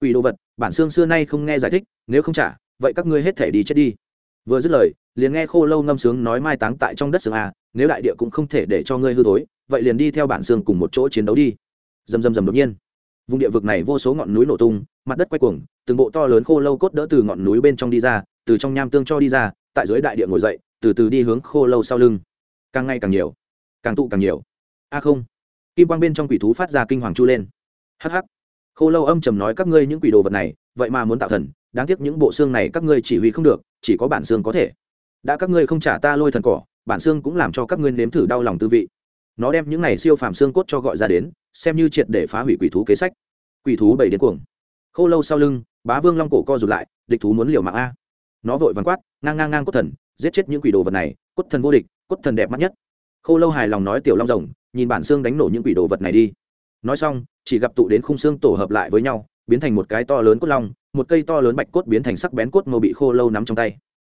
Quỷ đồ vật, bản xương xưa nay không nghe giải thích, nếu không trả, vậy các ngươi hết thể đi chết đi. Vừa dứt lời, liền nghe khô lâu ngâm sướng nói mai táng tại trong đất xương a nếu đại địa cũng không thể để cho ngươi hư thối, vậy liền đi theo bản xương cùng một chỗ chiến đấu đi. Dầm dầm dầm đột nhiên, vùng địa vực này vô số ngọn núi nổ tung, mặt đất quay cuồng, từng bộ to lớn khô lâu cốt đỡ từ ngọn núi bên trong đi ra, từ trong nham tương cho đi ra, tại dưới đại địa ngồi dậy từ từ đi hướng khô lâu sau lưng. Càng ngày càng nhiều, càng tụ càng nhiều. A không, kim quang bên trong quỷ thú phát ra kinh hoàng chu lên. Hh khô lâu âm trầm nói các ngươi những quỷ đồ vật này, vậy mà muốn tạo thần, đáng tiếc những bộ xương này các ngươi chỉ huy không được, chỉ có bản xương có thể. Đã các ngươi không trả ta lôi thần cỏ, bản xương cũng làm cho các ngươi nếm thử đau lòng tư vị. Nó đem những này siêu phàm xương cốt cho gọi ra đến, xem như triệt để phá hủy quỷ thú kế sách. Quỷ thú bảy đến cuồng. Khô lâu sau lưng, bá vương long cổ co rụt lại, địch thú muốn liều mạng a. Nó vội vắng quát, ngang ngang ngang cốt thần giết chết những quỷ đồ vật này, cốt thần vô địch, cốt thần đẹp mắt nhất. Khô lâu hài lòng nói tiểu long rồng, nhìn bản xương đánh nổ những quỷ đồ vật này đi. Nói xong, chỉ gặp tụ đến khung xương tổ hợp lại với nhau, biến thành một cái to lớn cốt long, một cây to lớn bạch cốt biến thành sắc bén cốt màu bị khô lâu nắm trong tay.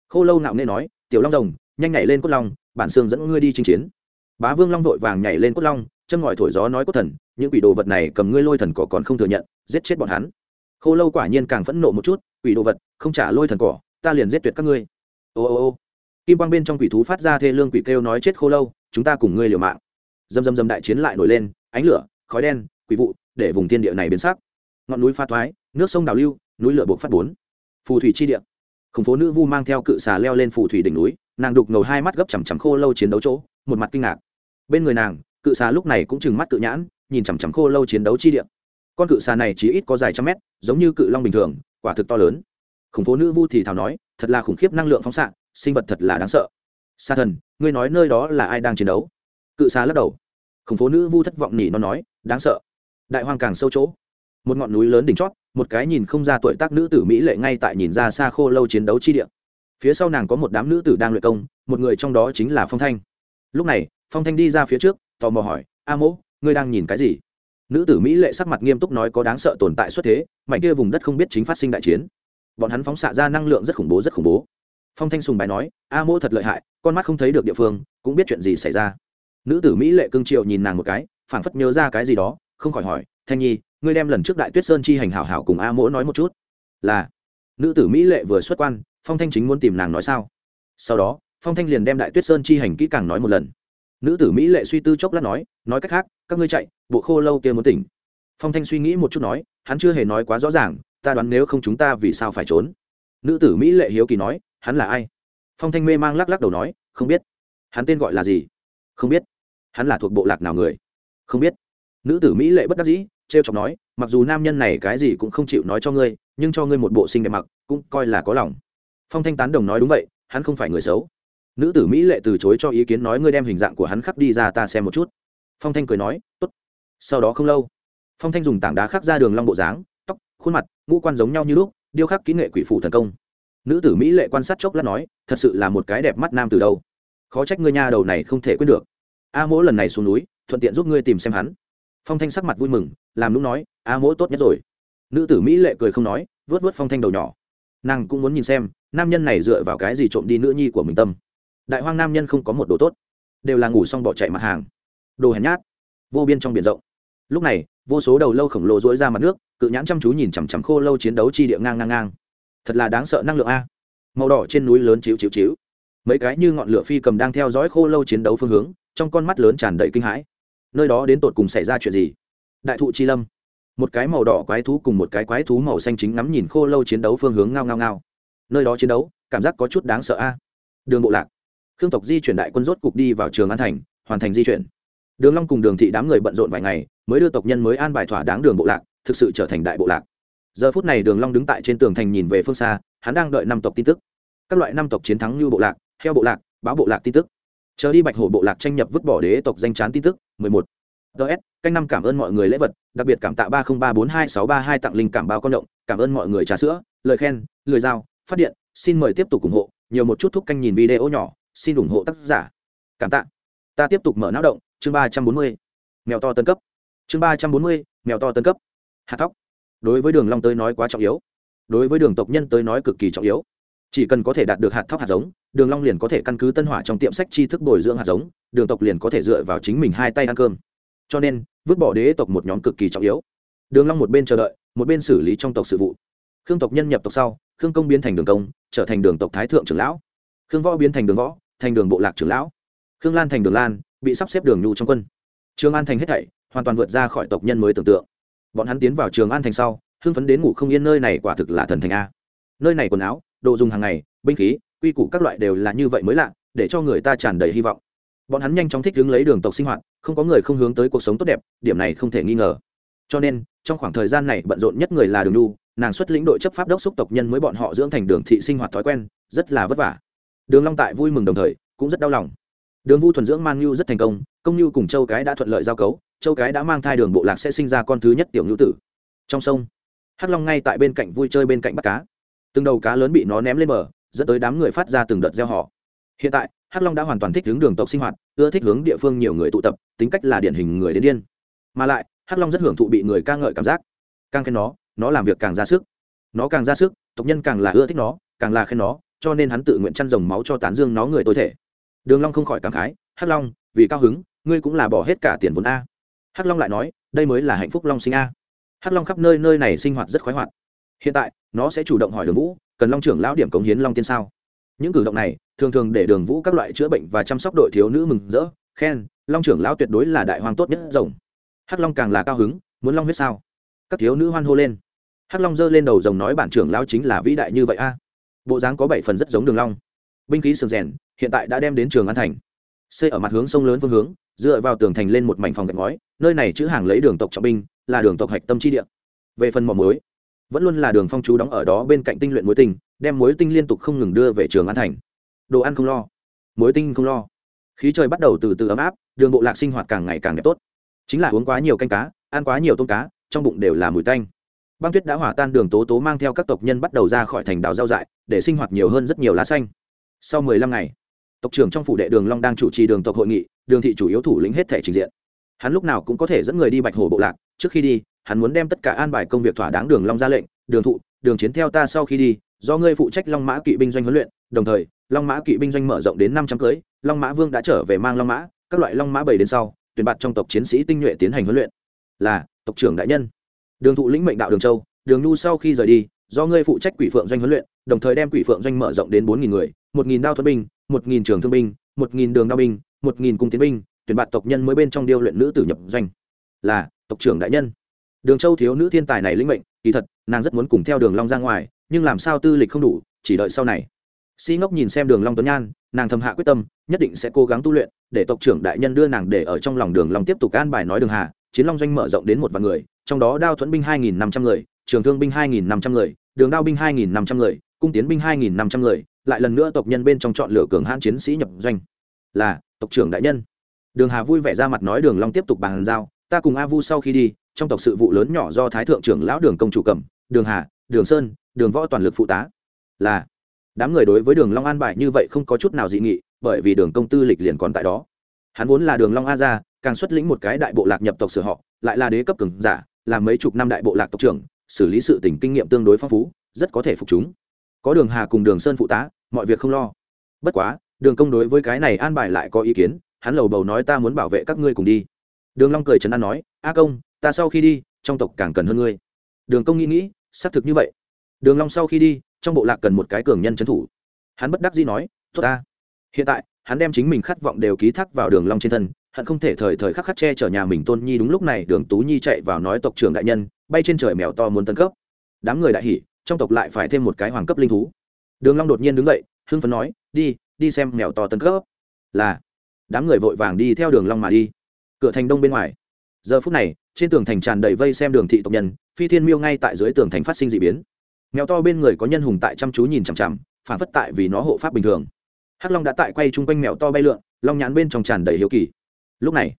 Khô lâu nạo nghe nói, tiểu long rồng, nhanh nhảy lên cốt long, bản xương dẫn ngươi đi chinh chiến. Bá vương long vội vàng nhảy lên cốt long chân ngòi thổi gió nói cốt thần, những quỷ đồ vật này cầm ngươi lôi thần cỏ còn không thừa nhận, giết chết bọn hắn. Khô lâu quả nhiên càng phẫn nộ một chút, quỷ đồ vật, không trả lôi thần cỏ, ta liền giết tuyệt các ngươi. Ô ô ô kim quang bên trong quỷ thú phát ra thê lương quỷ kêu nói chết khô lâu, chúng ta cùng ngươi liều mạng. Dầm dầm dầm đại chiến lại nổi lên, ánh lửa, khói đen, quỷ vụ, để vùng thiên địa này biến sắc. Ngọn núi pha thoái, nước sông đào lưu, núi lửa buộc phát bốn. Phù thủy chi địa. Khủng phố nữ vu mang theo cự xà leo lên phù thủy đỉnh núi, nàng đục ngầu hai mắt gấp chằm chằm khô lâu chiến đấu chỗ, một mặt kinh ngạc. Bên người nàng, cự xà lúc này cũng chừng mắt cự nhãn, nhìn chằm chằm khô lâu chiến đấu chi địa. Con cự xà này chỉ ít có dài trăm mét, giống như cự long bình thường, quả thực to lớn. Khủng phố nữ vu thì thào nói, thật là khủng khiếp năng lượng phóng xạ sinh vật thật là đáng sợ. Sa thần, ngươi nói nơi đó là ai đang chiến đấu? Cự xa lắc đầu. Khủng phố nữ vu thất vọng nỉ nó nói, đáng sợ. Đại hoang càng sâu chỗ. Một ngọn núi lớn đỉnh chót, một cái nhìn không ra tuổi tác nữ tử mỹ lệ ngay tại nhìn ra xa khô lâu chiến đấu chi địa. Phía sau nàng có một đám nữ tử đang luyện công, một người trong đó chính là phong thanh. Lúc này, phong thanh đi ra phía trước, tò mò hỏi, a mỗ, ngươi đang nhìn cái gì? Nữ tử mỹ lệ sắc mặt nghiêm túc nói có đáng sợ tồn tại xuất thế mạnh kia vùng đất không biết chính phát sinh đại chiến. Bọn hắn phóng xạ ra năng lượng rất khủng bố, rất khủng bố phong thanh sùng bài nói, a mỗ thật lợi hại, con mắt không thấy được địa phương, cũng biết chuyện gì xảy ra. Nữ tử mỹ lệ cương triệu nhìn nàng một cái, phảng phất nhớ ra cái gì đó, không khỏi hỏi, thanh nhi, ngươi đem lần trước đại tuyết sơn chi hành hảo hảo cùng a mỗ nói một chút. Là. Nữ tử mỹ lệ vừa xuất quan, phong thanh chính muốn tìm nàng nói sao? Sau đó, phong thanh liền đem đại tuyết sơn chi hành kỹ càng nói một lần. Nữ tử mỹ lệ suy tư chốc lát nói nói cách khác, các ngươi chạy, bộ khô lâu kia muốn tỉnh. Phong thanh suy nghĩ một chút nói, hắn chưa hề nói quá rõ ràng, ta đoán nếu không chúng ta vì sao phải trốn? Nữ tử mỹ lệ hiếu kỳ nói hắn là ai? Phong thanh mê mang lắc lắc đầu nói, không biết. Hắn tên gọi là gì? Không biết. Hắn là thuộc bộ lạc nào người? Không biết. Nữ tử mỹ lệ bất đắc dĩ t r e o chọc nói, mặc dù nam nhân này cái gì cũng không chịu nói cho ngươi, nhưng cho ngươi một bộ sinh đẹp mặc, cũng coi là có lòng. Phong thanh tán đồng nói đúng vậy, hắn không phải người xấu. Nữ tử mỹ lệ từ chối cho ý kiến nói ngươi đem hình dạng của hắn khắc đi ra ta xem một chút. Phong thanh cười nói, tốt. Sau đó không lâu, phong thanh dùng tảng đá khắc ra đường long bộ dáng, tóc, khuôn mặt, ngũ quan giống nhau như lúc, điêu khắc kỹ nghệ quỷ phủ thần công nữ tử mỹ lệ quan sát chốc lát nói, thật sự là một cái đẹp mắt nam từ đâu. Khó trách ngươi nha đầu này không thể quên được. A mỗ lần này xuống núi, thuận tiện giúp ngươi tìm xem hắn. Phong thanh sắc mặt vui mừng, làm lúc nói, a mỗ tốt nhất rồi. Nữ tử mỹ lệ cười không nói vớt vớt phong thanh đầu nhỏ. Nàng cũng muốn nhìn xem, nam nhân này dựa vào cái gì trộm đi nữ nhi của mình tâm. Đại hoang nam nhân không có một đồ tốt, đều là ngủ xong bỏ chạy mặt hàng. Đồ hèn nhát, vô biên trong biển rộng. Lúc này, vô số đầu lâu khổng lồ dỗi ra mặt nước, cự nhãn chăm chú nhìn chằm chằm khô lâu chiến đấu chi địa ngang ngang ngang thật là đáng sợ năng lượng a. Màu đỏ trên núi lớn chiếu chiếu chiếu mấy cái như ngọn lửa phi cầm đang theo dõi khô lâu chiến đấu phương hướng, trong con mắt lớn tràn đầy kinh hãi. Nơi đó đến tột cùng xảy ra chuyện gì? Đại thụ chi lâm. Một cái màu đỏ quái thú cùng một cái quái thú màu xanh chính ngắm nhìn khô lâu chiến đấu phương hướng ngao ngao ngao. Nơi đó chiến đấu, cảm giác có chút đáng sợ a. Đường bộ lạc. Khương tộc di chuyển đại quân rốt cục đi vào trường an thành, hoàn thành di chuyển. Đường long cùng đường thị đám người bận rộn vài ngày, mới đưa tộc nhân mới an bài thỏa đáng đường bộ lạc, thực sự trở thành đại bộ lạc giờ phút này đường long đứng tại trên tường thành nhìn về phương xa, hắn đang đợi năm tộc tin tức. Các loại năm tộc chiến thắng như bộ lạc, heo bộ lạc, báo bộ lạc tin tức. Chờ đi bạch hổ bộ lạc tranh nhập vứt bỏ đế tộc danh chán tin tức 11. ds canh năm cảm ơn mọi người lễ vật, đặc biệt cảm tạ ba không ba bốn hai sáu ba hai tặng linh cảm bao con động, cảm ơn mọi người trà sữa, lời khen, lời giao, phát điện, xin mời tiếp tục ủng hộ, nhiều một chút thúc canh nhìn video nhỏ, xin ủng hộ tác giả. Cảm tạ. Ta tiếp tục mở não động, chương ba trăm bốn mươi. Mèo to tân cấp. Chương ba trăm bốn mươi, mèo to tân cấp. Hạt tóc đối với đường long tới nói quá trọng yếu. Đối với đường tộc nhân tới nói cực kỳ trọng yếu. Chỉ cần có thể đạt được hạt thóc hạt giống, đường long liền có thể căn cứ tân hỏa trong tiệm sách tri thức bồi dưỡng hạt giống, đường tộc liền có thể dựa vào chính mình hai tay ăn cơm. Cho nên, vứt bỏ đế tộc một nhóm cực kỳ trọng yếu. Đường long một bên chờ đợi, một bên xử lý trong tộc sự vụ. Khương tộc nhân nhập tộc sau, khương công biến thành đường công, trở thành đường tộc thái thượng trưởng lão. Khương võ biến thành đường võ, thành đường bộ lạc trưởng lão. Khương lan thành đường lan, bị sắp xếp đường nhu trong quân. Trương an thành hết thảy, hoàn toàn vượt ra khỏi tộc nhân mới tưởng tượng bọn hắn tiến vào trường an thành sau, hưng phấn đến ngủ không yên nơi này quả thực là thần thành a. Nơi này quần áo, đồ dùng hàng ngày, binh khí, quy củ các loại đều là như vậy mới lạ, để cho người ta tràn đầy hy vọng. Bọn hắn nhanh chóng thích hướng lấy đường tộc sinh hoạt, không có người không hướng tới cuộc sống tốt đẹp, điểm này không thể nghi ngờ. Cho nên, trong khoảng thời gian này bận rộn nhất người là đường nhu, nàng xuất lĩnh đội chấp pháp đốc xúc tộc nhân mới bọn họ dưỡng thành đường thị sinh hoạt thói quen, rất là vất vả. Đường long tại vui mừng đồng thời, cũng rất đau lòng. Đường vu thuần dưỡng man nhu rất thành công công nhu cùng châu cái đã thuận lợi giao cấu châu cái đã mang thai đường bộ lạc sẽ sinh ra con thứ nhất tiểu nhu tử. Trong sông, hắc long ngay tại bên cạnh vui chơi bên cạnh bắt cá. Từng đầu cá lớn bị nó ném lên bờ, dẫn tới đám người phát ra từng đợt gieo họ. Hiện tại, hắc long đã hoàn toàn thích hướng đường tộc sinh hoạt, ưa thích hướng địa phương nhiều người tụ tập, tính cách là điển hình người đến điên. Mà lại, hắc long rất hưởng thụ bị người ca ngợi cảm giác. Càng khen nó nó làm việc càng ra sức. Nó càng ra sức, tộc nhân càng là ưa thích nó, càng là khen nó, cho nên hắn tự nguyện chăn dòng máu cho tán dương nó người tối thể. Đường long không khỏi cảm khái, hắc long, vì cao hứng, ngươi cũng là bỏ hết cả tiền vốn a hắc long lại nói, đây mới là hạnh phúc long sinh a. Hắc long khắp nơi nơi này sinh hoạt rất khoái hoạt. Hiện tại, nó sẽ chủ động hỏi đường vũ, cần long trưởng lão điểm cống hiến long tiên sao? Những cử động này, thường thường để đường vũ các loại chữa bệnh và chăm sóc đội thiếu nữ mừng rỡ, khen, long trưởng lão tuyệt đối là đại hoàng tốt nhất rồng. Hắc long càng là cao hứng, muốn long huyết sao? Các thiếu nữ hoan hô lên. Hắc long giơ lên đầu rồng nói bản trưởng lão chính là vĩ đại như vậy a. Bộ dáng có bảy phần rất giống đường long. Binh khí sừng rèn, hiện tại đã đem đến trường an thành. Xây ở mặt hướng sông lớn phương hướng dựa vào tường thành lên một mảnh phòng gạch ngói, nơi này chữ hàng lấy đường tộc trọng binh, là đường tộc hạch tâm chi địa. Về phần mỏ muối, vẫn luôn là đường phong chú đóng ở đó bên cạnh tinh luyện muối tinh, đem muối tinh liên tục không ngừng đưa về trường an thành. Đồ ăn không lo, muối tinh không lo. Khí trời bắt đầu từ từ ấm áp, đường bộ lạc sinh hoạt càng ngày càng đẹp tốt. Chính là uống quá nhiều canh cá, ăn quá nhiều tôm cá, trong bụng đều là mùi tanh. Băng tuyết đã hỏa tan đường tố tố mang theo các tộc nhân bắt đầu ra khỏi thành đảo giao dại, để sinh hoạt nhiều hơn rất nhiều lá xanh. Sau mười lăm ngày tộc trưởng trong phủ đệ đường long đang chủ trì đường tộc hội nghị, đường thị chủ yếu thủ lĩnh hết thể trình diện. Hắn lúc nào cũng có thể dẫn người đi bạch hồ bộ lạc, trước khi đi, hắn muốn đem tất cả an bài công việc thỏa đáng đường long ra lệnh, đường thụ, đường chiến theo ta sau khi đi, do ngươi phụ trách long mã kỵ binh doanh huấn luyện, đồng thời, long mã kỵ binh doanh mở rộng đến năm trăm cưới, long mã vương đã trở về mang long mã, các loại long mã bảy đến sau, tuyển bạt trong tộc chiến sĩ tinh nhuệ tiến hành huấn luyện. Là, tộc trưởng đại nhân. Đường thụ lĩnh mệnh đạo đường châu, đường nhu sau khi rời đi, do ngươi phụ trách quỷ phượng doanh huấn luyện, đồng thời đem quỷ phượng doanh mở rộng đến bốn nghìn người, một nghìn đao thuật binh một nghìn trường thương binh, một nghìn đường đao binh, một nghìn cung tiến binh, tuyển bạt tộc nhân mới bên trong điêu luyện nữ tử nhập doanh. Là, tộc trưởng đại nhân. Đường châu thiếu nữ thiên tài này linh mệnh, kỳ thật, nàng rất muốn cùng theo đường long ra ngoài, nhưng làm sao tư lịch không đủ, chỉ đợi sau này. Si ngốc nhìn xem đường long tuấn nhan, nàng thầm hạ quyết tâm, nhất định sẽ cố gắng tu luyện, để tộc trưởng đại nhân đưa nàng để ở trong lòng đường long tiếp tục an bài nói đường hà, chiến long doanh mở rộng đến một vạn người, trong đó đao thuẫn binh hai nghìn năm trăm người, trường thương binh hai nghìn năm trăm người, đường đao binh hai nghìn năm trăm người, cung tiến binh hai nghìn năm trăm người lại lần nữa tộc nhân bên trong chọn lựa cường hãn chiến sĩ nhập doanh. Là, tộc trưởng đại nhân. Đường hà vui vẻ ra mặt nói đường long tiếp tục bàn giao, ta cùng a vu sau khi đi, trong tộc sự vụ lớn nhỏ do thái thượng trưởng lão đường công chủ cầm, đường hà, đường sơn, đường võ toàn lực phụ tá. Là, đám người đối với đường long an bài như vậy không có chút nào dị nghị, bởi vì đường công tư lịch liền còn tại đó. Hắn vốn là đường long a gia, càng xuất lĩnh một cái đại bộ lạc nhập tộc sửa họ, lại là đế cấp cường giả làm mấy chục năm đại bộ lạc tộc trưởng, xử lý sự tình kinh nghiệm tương đối phong phú, rất có thể phục chúng có đường hà cùng đường sơn phụ tá, mọi việc không lo. Bất quá, đường công đối với cái này an bài lại có ý kiến, hắn lầu bầu nói ta muốn bảo vệ các ngươi cùng đi. Đường long cười trấn an nói, a công, ta sau khi đi, trong tộc càng cần hơn ngươi. Đường công nghĩ nghĩ, xác thực như vậy. Đường long sau khi đi, trong bộ lạc cần một cái cường nhân trấn thủ. Hắn bất đắc dĩ nói, tốt ta. Hiện tại, hắn đem chính mình khát vọng đều ký thác vào đường long trên thân, hắn không thể thời thời khắc khắc che chở nhà mình tôn nhi đúng lúc này đường tú nhi chạy vào nói tộc trưởng đại nhân, bay trên trời mèo to muốn tấn cấp. Đám người đại hỉ trong tộc lại phải thêm một cái hoàng cấp linh thú. Đường long đột nhiên đứng dậy, hưng phấn nói, đi đi xem mèo to tấn cấp. Là, đám người vội vàng đi theo đường long mà đi. Cửa thành đông bên ngoài. Giờ phút này, trên tường thành tràn đầy vây xem đường thị tộc nhân, phi thiên miêu ngay tại dưới tường thành phát sinh dị biến. Mèo to bên người có nhân hùng tại chăm chú nhìn chằm chằm, phản phất tại vì nó hộ pháp bình thường. Hắc long đã tại quay chung quanh mèo to bay lượn, long nhãn bên trong tràn đầy hiếu kỳ. Lúc này,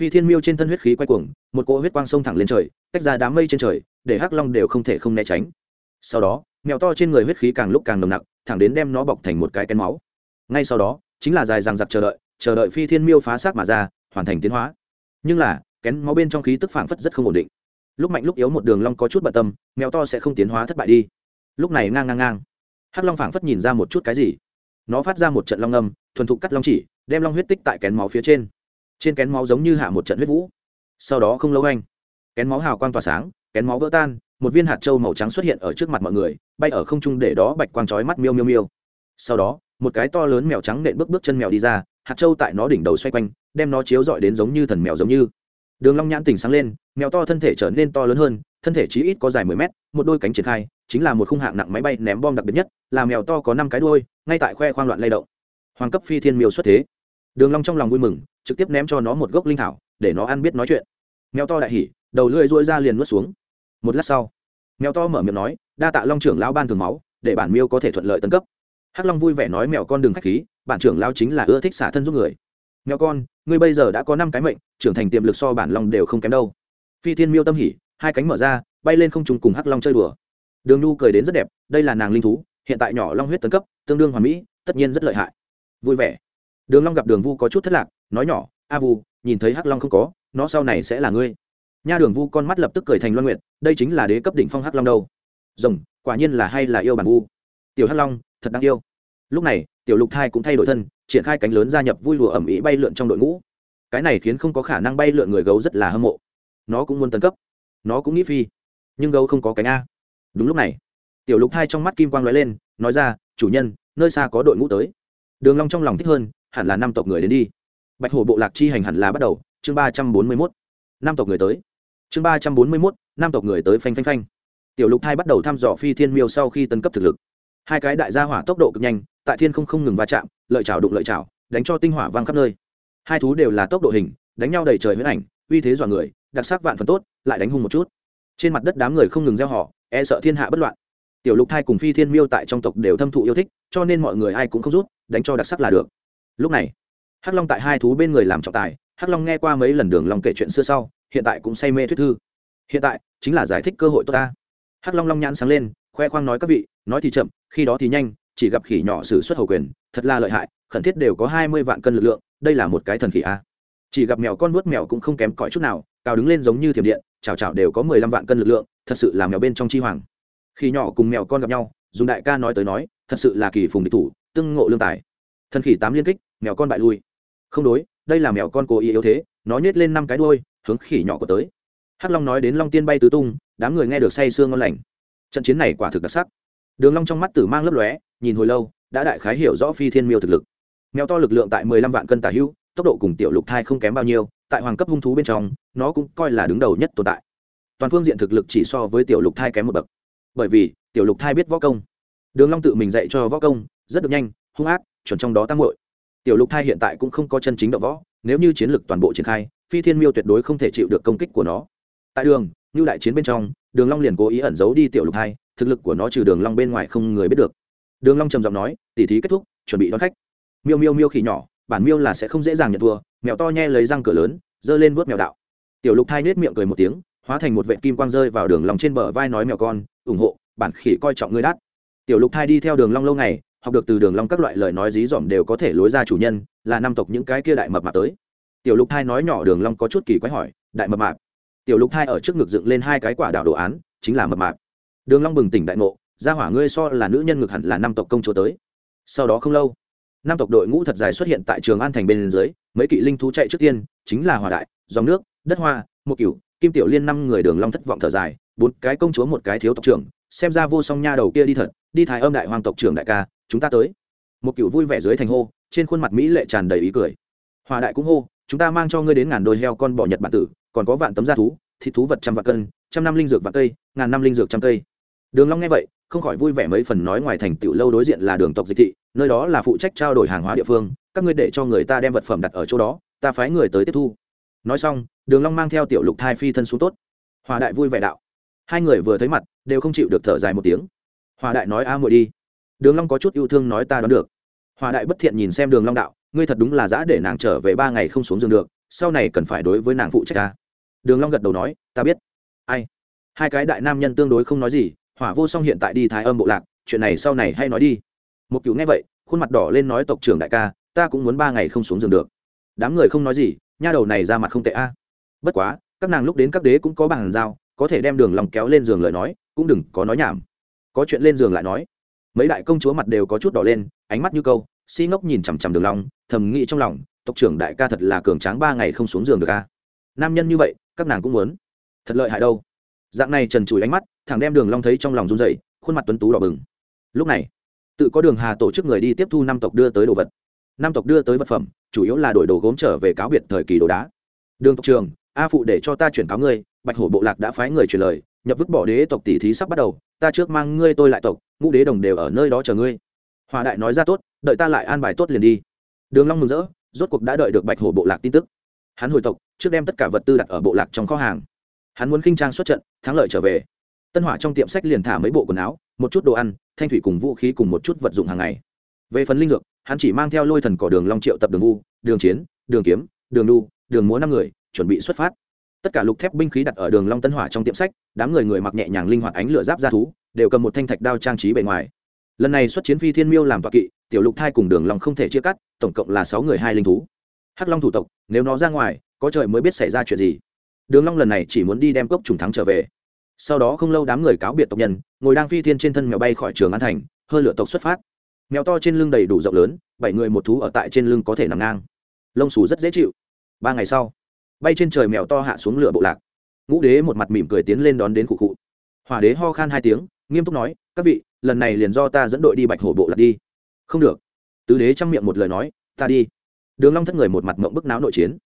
phi thiên miêu trên thân huyết khí quay cuồng, một cỗ huyết quang sông thẳng lên trời, tách ra đám mây trên trời, để hắc long đều không thể không né tránh sau đó, mèo to trên người huyết khí càng lúc càng nồng nặc, thẳng đến đem nó bọc thành một cái kén máu. Ngay sau đó, chính là dài rằng giặc chờ đợi chờ đợi phi thiên miêu phá xác mà ra, hoàn thành tiến hóa. Nhưng là, kén máu bên trong khí tức phảng phất rất không ổn định. Lúc mạnh lúc yếu một đường long có chút bận tâm, mèo to sẽ không tiến hóa thất bại đi. Lúc này ngang ngang ngang, hắc long phảng phất nhìn ra một chút cái gì. Nó phát ra một trận long âm, thuần thục cắt long chỉ, đem long huyết tích tại kén máu phía trên. Trên kén máu giống như hạ một trận huyết vũ. Sau đó không lâu anh, kén máu hào quang tỏa sáng, kén máu vỡ tan một viên hạt trâu màu trắng xuất hiện ở trước mặt mọi người, bay ở không trung để đó bạch quang trói mắt miêu miêu miêu. Sau đó, một cái to lớn mèo trắng nện bước bước chân mèo đi ra, hạt trâu tại nó đỉnh đầu xoay quanh, đem nó chiếu dọi đến giống như thần mèo giống như. Đường long nhãn tỉnh sáng lên, mèo to thân thể trở nên to lớn hơn, thân thể chí ít có dài mười mét, một đôi cánh triển khai, chính là một khung hạng nặng máy bay ném bom đặc biệt nhất, là mèo to có năm cái đuôi, ngay tại khoe khoang loạn lay động. Hoàng cấp phi thiên miêu xuất thế. Đường long trong lòng vui mừng, trực tiếp ném cho nó một gốc linh thảo, để nó ăn biết nói chuyện. Mèo to đại hỉ, đầu lưỡi duỗi ra liền nuốt xuống một lát sau, mèo to mở miệng nói, đa tạ long trưởng lão ban thường máu, để bản miêu có thể thuận lợi tấn cấp. Hắc long vui vẻ nói, mèo con đừng khách khí, bản trưởng lão chính là ưa thích xả thân giúp người. Mèo con, ngươi bây giờ đã có năm cái mệnh, trưởng thành tiềm lực so bản long đều không kém đâu. Phi thiên miêu tâm hỉ, hai cánh mở ra, bay lên không trung cùng hắc long chơi đùa. Đường nhu cười đến rất đẹp, đây là nàng linh thú, hiện tại nhỏ long huyết tấn cấp, tương đương hoàn mỹ, tất nhiên rất lợi hại. Vui vẻ. Đường long gặp đường vu có chút thất lạc, nói nhỏ, a vu, nhìn thấy hắc long không có, nó sau này sẽ là ngươi nha đường vu con mắt lập tức cười thành loan nguyện đây chính là đế cấp đỉnh phong hắc long đâu. Rồng, quả nhiên là hay là yêu bản vu. Tiểu hắc long, thật đáng yêu. Lúc này, tiểu lục thai cũng thay đổi thân, triển khai cánh lớn gia nhập vui lùa ẩm ý bay lượn trong đội ngũ. Cái này khiến không có khả năng bay lượn người gấu rất là hâm mộ. Nó cũng muốn tấn cấp. Nó cũng nghĩ phi. Nhưng gấu không có cánh a. Đúng lúc này, tiểu lục thai trong mắt kim quang nói lên, nói ra, chủ nhân, nơi xa có đội ngũ tới. Đường long trong lòng thích hơn, hẳn là năm tộc người đến đi. Bạch hổ bộ lạc chi hành hẳn là bắt đầu, chương ba trăm bốn mươi mốt. Năm tộc người tới chương ba trăm bốn mươi mốt, nam tộc người tới phanh phanh phanh. Tiểu lục thai bắt đầu thăm dò phi thiên miêu sau khi tấn cấp thực lực. Hai cái đại gia hỏa tốc độ cực nhanh, tại thiên không không ngừng va chạm, lợi chảo đụng lợi chảo, đánh cho tinh hỏa vang khắp nơi. Hai thú đều là tốc độ hình, đánh nhau đầy trời huyết ảnh, uy thế dọa người, đặc sắc vạn phần tốt, lại đánh hung một chút. Trên mặt đất đám người không ngừng gieo họ e sợ thiên hạ bất loạn. Tiểu lục thai cùng phi thiên miêu tại trong tộc đều thâm thụ yêu thích, cho nên mọi người ai cũng không rút, đánh cho đặc sắc là được. Lúc này, hắc long tại hai thú bên người làm trọng tài, hắc long nghe qua mấy lần đường long kể chuyện xưa sau hiện tại cũng say mê thuyết thư. Hiện tại, chính là giải thích cơ hội tốt ta. Hắc long long nhãn sáng lên, khoe khoang nói các vị, nói thì chậm, khi đó thì nhanh, chỉ gặp khỉ nhỏ xử xuất hầu quyền, thật là lợi hại, khẩn thiết đều có hai mươi vạn cân lực lượng, đây là một cái thần khỉ a. Chỉ gặp mèo con vuốt mèo cũng không kém cỏi chút nào, cao đứng lên giống như thiểm điện chào chào đều có mười lăm vạn cân lực lượng, thật sự là mèo bên trong chi hoàng. Khi nhỏ cùng mèo con gặp nhau, dùng đại ca nói tới nói, thật sự là kỳ phùng địch thủ, tương ngộ lương tài. Thần khỉ tám liên kích, mèo con bại lui. Không đối, đây là mèo con cố ý yếu thế, nó nhét lên năm cái đuôi hướng khỉ nhỏ của tới. Hắc long nói đến long tiên bay tứ tung, đám người nghe được say sương ngon lành. Trận chiến này quả thực đặc sắc. Đường long trong mắt tử mang lấp lóe, nhìn hồi lâu, đã đại khái hiểu rõ phi thiên miêu thực lực. Mèo to lực lượng tại mười lăm vạn cân tả hữu, tốc độ cùng tiểu lục thai không kém bao nhiêu, tại hoàng cấp hung thú bên trong, nó cũng coi là đứng đầu nhất tồn tại. Toàn phương diện thực lực chỉ so với tiểu lục thai kém một bậc. Bởi vì, tiểu lục thai biết võ công. Đường long tự mình dạy cho võ công, rất được nhanh, hung ác, chuẩn trong đó tăng muội. Tiểu lục thai hiện tại cũng không có chân chính động võ nếu như chiến lực toàn bộ triển khai, phi thiên miêu tuyệt đối không thể chịu được công kích của nó. Tại đường, như đại chiến bên trong, đường long liền cố ý ẩn giấu đi tiểu lục thai thực lực của nó trừ đường long bên ngoài không người biết được. Đường long trầm giọng nói, tỷ thí kết thúc, chuẩn bị đón khách. Miêu miêu miêu khỉ nhỏ, bản miêu là sẽ không dễ dàng nhận thua, mèo to nhe lấy răng cửa lớn, giơ lên vuốt mèo đạo. Tiểu lục thai nết miệng cười một tiếng, hóa thành một vệt kim quang rơi vào đường long trên bờ vai nói, mèo con, ủng hộ, bản khỉ coi trọng ngươi đắt tiểu lục thai đi theo đường long lâu ngày, học được từ đường long các loại lời nói dí dỏm đều có thể lối ra chủ nhân là năm tộc những cái kia đại mập mạp tới. Tiểu lục thai nói nhỏ đường long có chút kỳ quái hỏi, đại mập mạp? Tiểu lục thai ở trước ngực dựng lên hai cái quả đảo đồ án, chính là mập mạp. Đường long bừng tỉnh đại ngộ, gia hỏa ngươi so là nữ nhân ngực hẳn là năm tộc công chúa tới. Sau đó không lâu, năm tộc đội ngũ thật dài xuất hiện tại trường an thành bên dưới, mấy kỵ linh thú chạy trước tiên, chính là hòa đại, dòng nước, đất hoa một cửu, kim tiểu liên năm người đường long thất vọng thở dài, bốn cái công chúa một cái thiếu tộc trưởng, xem ra vô song nha đầu kia đi thật, đi thái âm đại hoàng tộc trưởng đại ca, chúng ta tới. Một cửu vui vẻ dưới thành hô trên khuôn mặt mỹ lệ tràn đầy ý cười. Hòa đại cũng hô, chúng ta mang cho ngươi đến ngàn đôi heo con bò nhật bản tử, còn có vạn tấm da thú, thịt thú vật trăm vạn cân, trăm năm linh dược vạn cây, ngàn năm linh dược trăm cây. Đường long nghe vậy, không khỏi vui vẻ mấy phần nói ngoài thành tiểu lâu đối diện là đường tộc dịch thị, nơi đó là phụ trách trao đổi hàng hóa địa phương, các ngươi để cho người ta đem vật phẩm đặt ở chỗ đó, ta phái người tới tiếp thu. Nói xong, đường long mang theo tiểu lục thai phi thân xuống tốt. Hòa đại vui vẻ đạo. Hai người vừa thấy mặt, đều không chịu được thở dài một tiếng. Hòa đại nói, a muội đi. Đường long có chút yêu thương nói, ta đoán được hòa đại bất thiện nhìn xem đường long đạo, ngươi thật đúng là dã để nàng trở về ba ngày không xuống giường được, sau này cần phải đối với nàng phụ trách ta. Đường long gật đầu nói, ta biết. Ai? Hai cái đại nam nhân tương đối không nói gì, hỏa vô song hiện tại đi thái âm bộ lạc, chuyện này sau này hay nói đi. Một cựu nghe vậy, khuôn mặt đỏ lên nói, tộc trưởng đại ca, ta cũng muốn ba ngày không xuống giường được. Đám người không nói gì, nha đầu này ra mặt không tệ a. Bất quá, các nàng lúc đến các đế cũng có bàn giao, có thể đem đường lòng kéo lên giường lời nói, cũng đừng có nói nhảm. Có chuyện lên giường lại nói mấy đại công chúa mặt đều có chút đỏ lên, ánh mắt như câu, si ngốc nhìn chằm chằm đường long, thầm nghĩ trong lòng, tộc trưởng đại ca thật là cường tráng ba ngày không xuống giường được a. Nam nhân như vậy, các nàng cũng muốn. Thật lợi hại đâu. Dạng này trần trụi ánh mắt thằng đem đường long thấy trong lòng run rẩy, khuôn mặt tuấn tú đỏ bừng. Lúc này, tự có đường hà tổ chức người đi tiếp thu năm tộc đưa tới đồ vật. Năm tộc đưa tới vật phẩm, chủ yếu là đổi đồ gốm trở về cáo biệt thời kỳ đồ đá. Đường tộc trường a phụ để cho ta chuyển cáo ngươi, bạch hổ bộ lạc đã phái người truyền lời, nhập vứt bỏ đế tộc tỷ thí sắp bắt đầu, ta trước mang ngươi tôi lại tộc ngũ đế đồng đều ở nơi đó chờ ngươi. Hòa đại nói ra tốt, đợi ta lại an bài tốt liền đi. Đường long mừng rỡ, rốt cuộc đã đợi được bạch hổ bộ lạc tin tức. Hắn hồi tộc, trước đem tất cả vật tư đặt ở bộ lạc trong kho hàng. Hắn muốn khinh trang xuất trận, thắng lợi trở về. Tân hỏa trong tiệm sách liền thả mấy bộ quần áo, một chút đồ ăn, thanh thủy cùng vũ khí cùng một chút vật dụng hàng ngày. Về phần linh dược, hắn chỉ mang theo lôi thần cỏ đường long triệu tập đường vu, đường chiến, đường kiếm, đường đu đường múa năm người, chuẩn bị xuất phát tất cả lục thép binh khí đặt ở đường long tân hỏa trong tiệm sách, đám người người mặc nhẹ nhàng linh hoạt ánh lửa giáp ra thú, đều cầm một thanh thạch đao trang trí bề ngoài. Lần này xuất chiến phi thiên miêu làm tọa kỵ, tiểu lục thai cùng đường long không thể chia cắt, tổng cộng là sáu người hai linh thú. Hắc long thủ tộc, nếu nó ra ngoài, có trời mới biết xảy ra chuyện gì. Đường long lần này chỉ muốn đi đem cốc trùng thắng trở về. Sau đó không lâu đám người cáo biệt tộc nhân, ngồi đang phi thiên trên thân mèo bay khỏi trường an thành hơi lửa tộc xuất phát. Mèo to trên lưng đầy đủ rộng lớn, bảy người một thú ở tại trên lưng có thể nằm ngang. Lông xù rất dễ chịu. Ba ngày sau bay trên trời mèo to hạ xuống lửa bộ lạc. Ngũ đế một mặt mỉm cười tiến lên đón đến cụ cụ hỏa đế ho khan hai tiếng, nghiêm túc nói, các vị, lần này liền do ta dẫn đội đi bạch hổ bộ lạc đi. Không được. Tứ đế chăm miệng một lời nói, ta đi. Đường long thất người một mặt mộng bức náo nội chiến.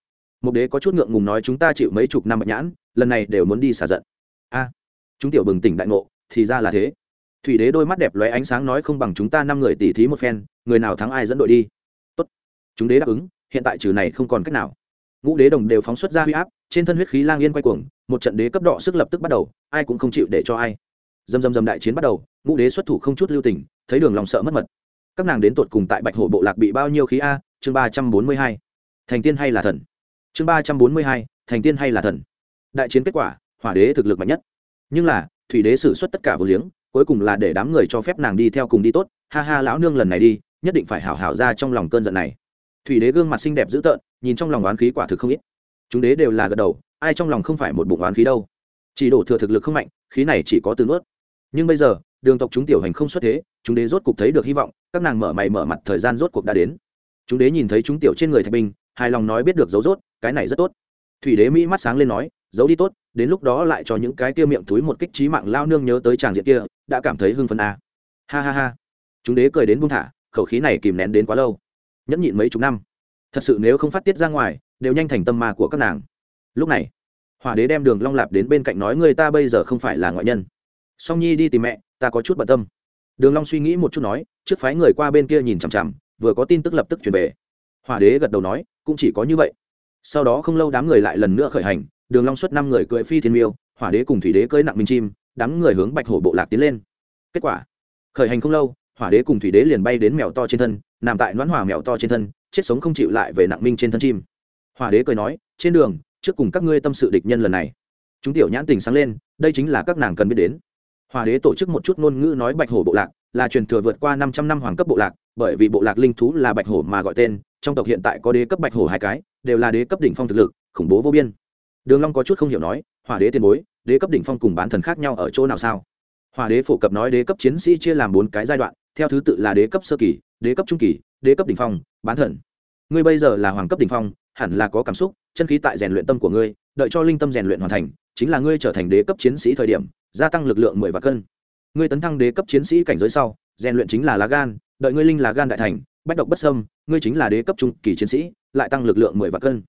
Một đế có chút ngượng ngùng nói, chúng ta chịu mấy chục năm bạch nhãn, lần này đều muốn đi xả giận. A, chúng tiểu bừng tỉnh đại ngộ, thì ra là thế. Thủy đế đôi mắt đẹp lóe ánh sáng nói, không bằng chúng ta năm người tỉ thí một phen, người nào thắng ai dẫn đội đi. Tốt. Chúng đế đáp ứng, hiện tại trừ này không còn cách nào ngũ đế đồng đều phóng xuất ra huy áp, trên thân huyết khí lang yên quay cuồng, một trận đế cấp đỏ sức lập tức bắt đầu, ai cũng không chịu để cho ai. Dầm dầm dầm đại chiến bắt đầu, ngũ đế xuất thủ không chút lưu tình, thấy đường lòng sợ mất mật. Các nàng đến tột cùng tại bạch hổ bộ lạc bị bao nhiêu khí a? Chương ba trăm bốn mươi hai. Thành tiên hay là thần? Chương ba trăm bốn mươi hai, thành tiên hay là thần? Đại chiến kết quả, hỏa đế thực lực mạnh nhất. Nhưng là, thủy đế xử suất tất cả vô liếng, cuối cùng là để đám người cho phép nàng đi theo cùng đi tốt. Ha ha, lão nương lần này đi, nhất định phải hảo hảo ra trong lòng cơn giận này thủy đế gương mặt xinh đẹp dữ tợn, nhìn trong lòng oán khí quả thực không ít. Chúng đế đều là gật đầu, ai trong lòng không phải một bụng oán khí đâu. Chỉ đổ thừa thực lực không mạnh, khí này chỉ có từ nuốt. Nhưng bây giờ, đường tộc chúng tiểu hành không xuất thế, chúng đế rốt cuộc thấy được hy vọng, các nàng mở mày mở mặt, thời gian rốt cuộc đã đến. Chúng đế nhìn thấy chúng tiểu trên người thạch binh hài lòng nói biết được dấu rốt, cái này rất tốt. Thủy đế mỹ mắt sáng lên nói, giấu đi tốt, đến lúc đó lại cho những cái kia miệng túi một kích trí mạng lao nương nhớ tới tràng diện kia, đã cảm thấy hưng phấn à. ha ha ha. Chúng đế cười đến buông thả, khẩu khí này kìm nén đến quá lâu nhẫn nhịn mấy chục năm. Thật sự nếu không phát tiết ra ngoài, đều nhanh thành tâm ma của các nàng. Lúc này, hỏa đế đem đường long lạp đến bên cạnh nói, người ta bây giờ không phải là ngoại nhân. Song nhi đi tìm mẹ, ta có chút bận tâm. Đường long suy nghĩ một chút nói, trước phái người qua bên kia nhìn chằm chằm, vừa có tin tức lập tức truyền về. Hỏa đế gật đầu nói, cũng chỉ có như vậy. Sau đó không lâu đám người lại lần nữa khởi hành, đường long xuất năm người cưỡi phi thiên miêu, hỏa đế cùng thủy đế cưỡi nặng minh chim, đám người hướng bạch hổ bộ lạc tiến lên. Kết quả, khởi hành không lâu, hỏa đế cùng thủy đế liền bay đến mèo to trên thân nằm tại đoán hỏa mèo to trên thân, chết sống không chịu lại về nặng minh trên thân chim. Hòa đế cười nói, trên đường, trước cùng các ngươi tâm sự địch nhân lần này. Chúng tiểu nhãn tình sáng lên, đây chính là các nàng cần biết đến. Hòa đế tổ chức một chút ngôn ngữ nói bạch hổ bộ lạc, là truyền thừa vượt qua năm trăm năm hoàng cấp bộ lạc, bởi vì bộ lạc linh thú là bạch hổ mà gọi tên, trong tộc hiện tại có đế cấp bạch hổ hai cái, đều là đế cấp đỉnh phong thực lực, khủng bố vô biên. Đường long có chút không hiểu nói hỏa đế tiên bối, đế cấp đỉnh phong cùng bán thần khác nhau ở chỗ nào sao? Hỏa đế phổ cập nói đế cấp chiến sĩ chia làm bốn cái giai đoạn theo thứ tự là đế cấp sơ kỳ, đế cấp trung kỳ, đế cấp đỉnh phong, bán thần. Ngươi bây giờ là hoàng cấp đỉnh phong, hẳn là có cảm xúc, chân khí tại rèn luyện tâm của ngươi, đợi cho linh tâm rèn luyện hoàn thành, chính là ngươi trở thành đế cấp chiến sĩ thời điểm, gia tăng lực lượng mười và cân. Ngươi tấn thăng đế cấp chiến sĩ cảnh giới sau, rèn luyện chính là lá gan, đợi ngươi linh là gan đại thành, bách độc bất sâm ngươi chính là đế cấp trung kỳ chiến sĩ, lại tăng lực lượng mười và cân.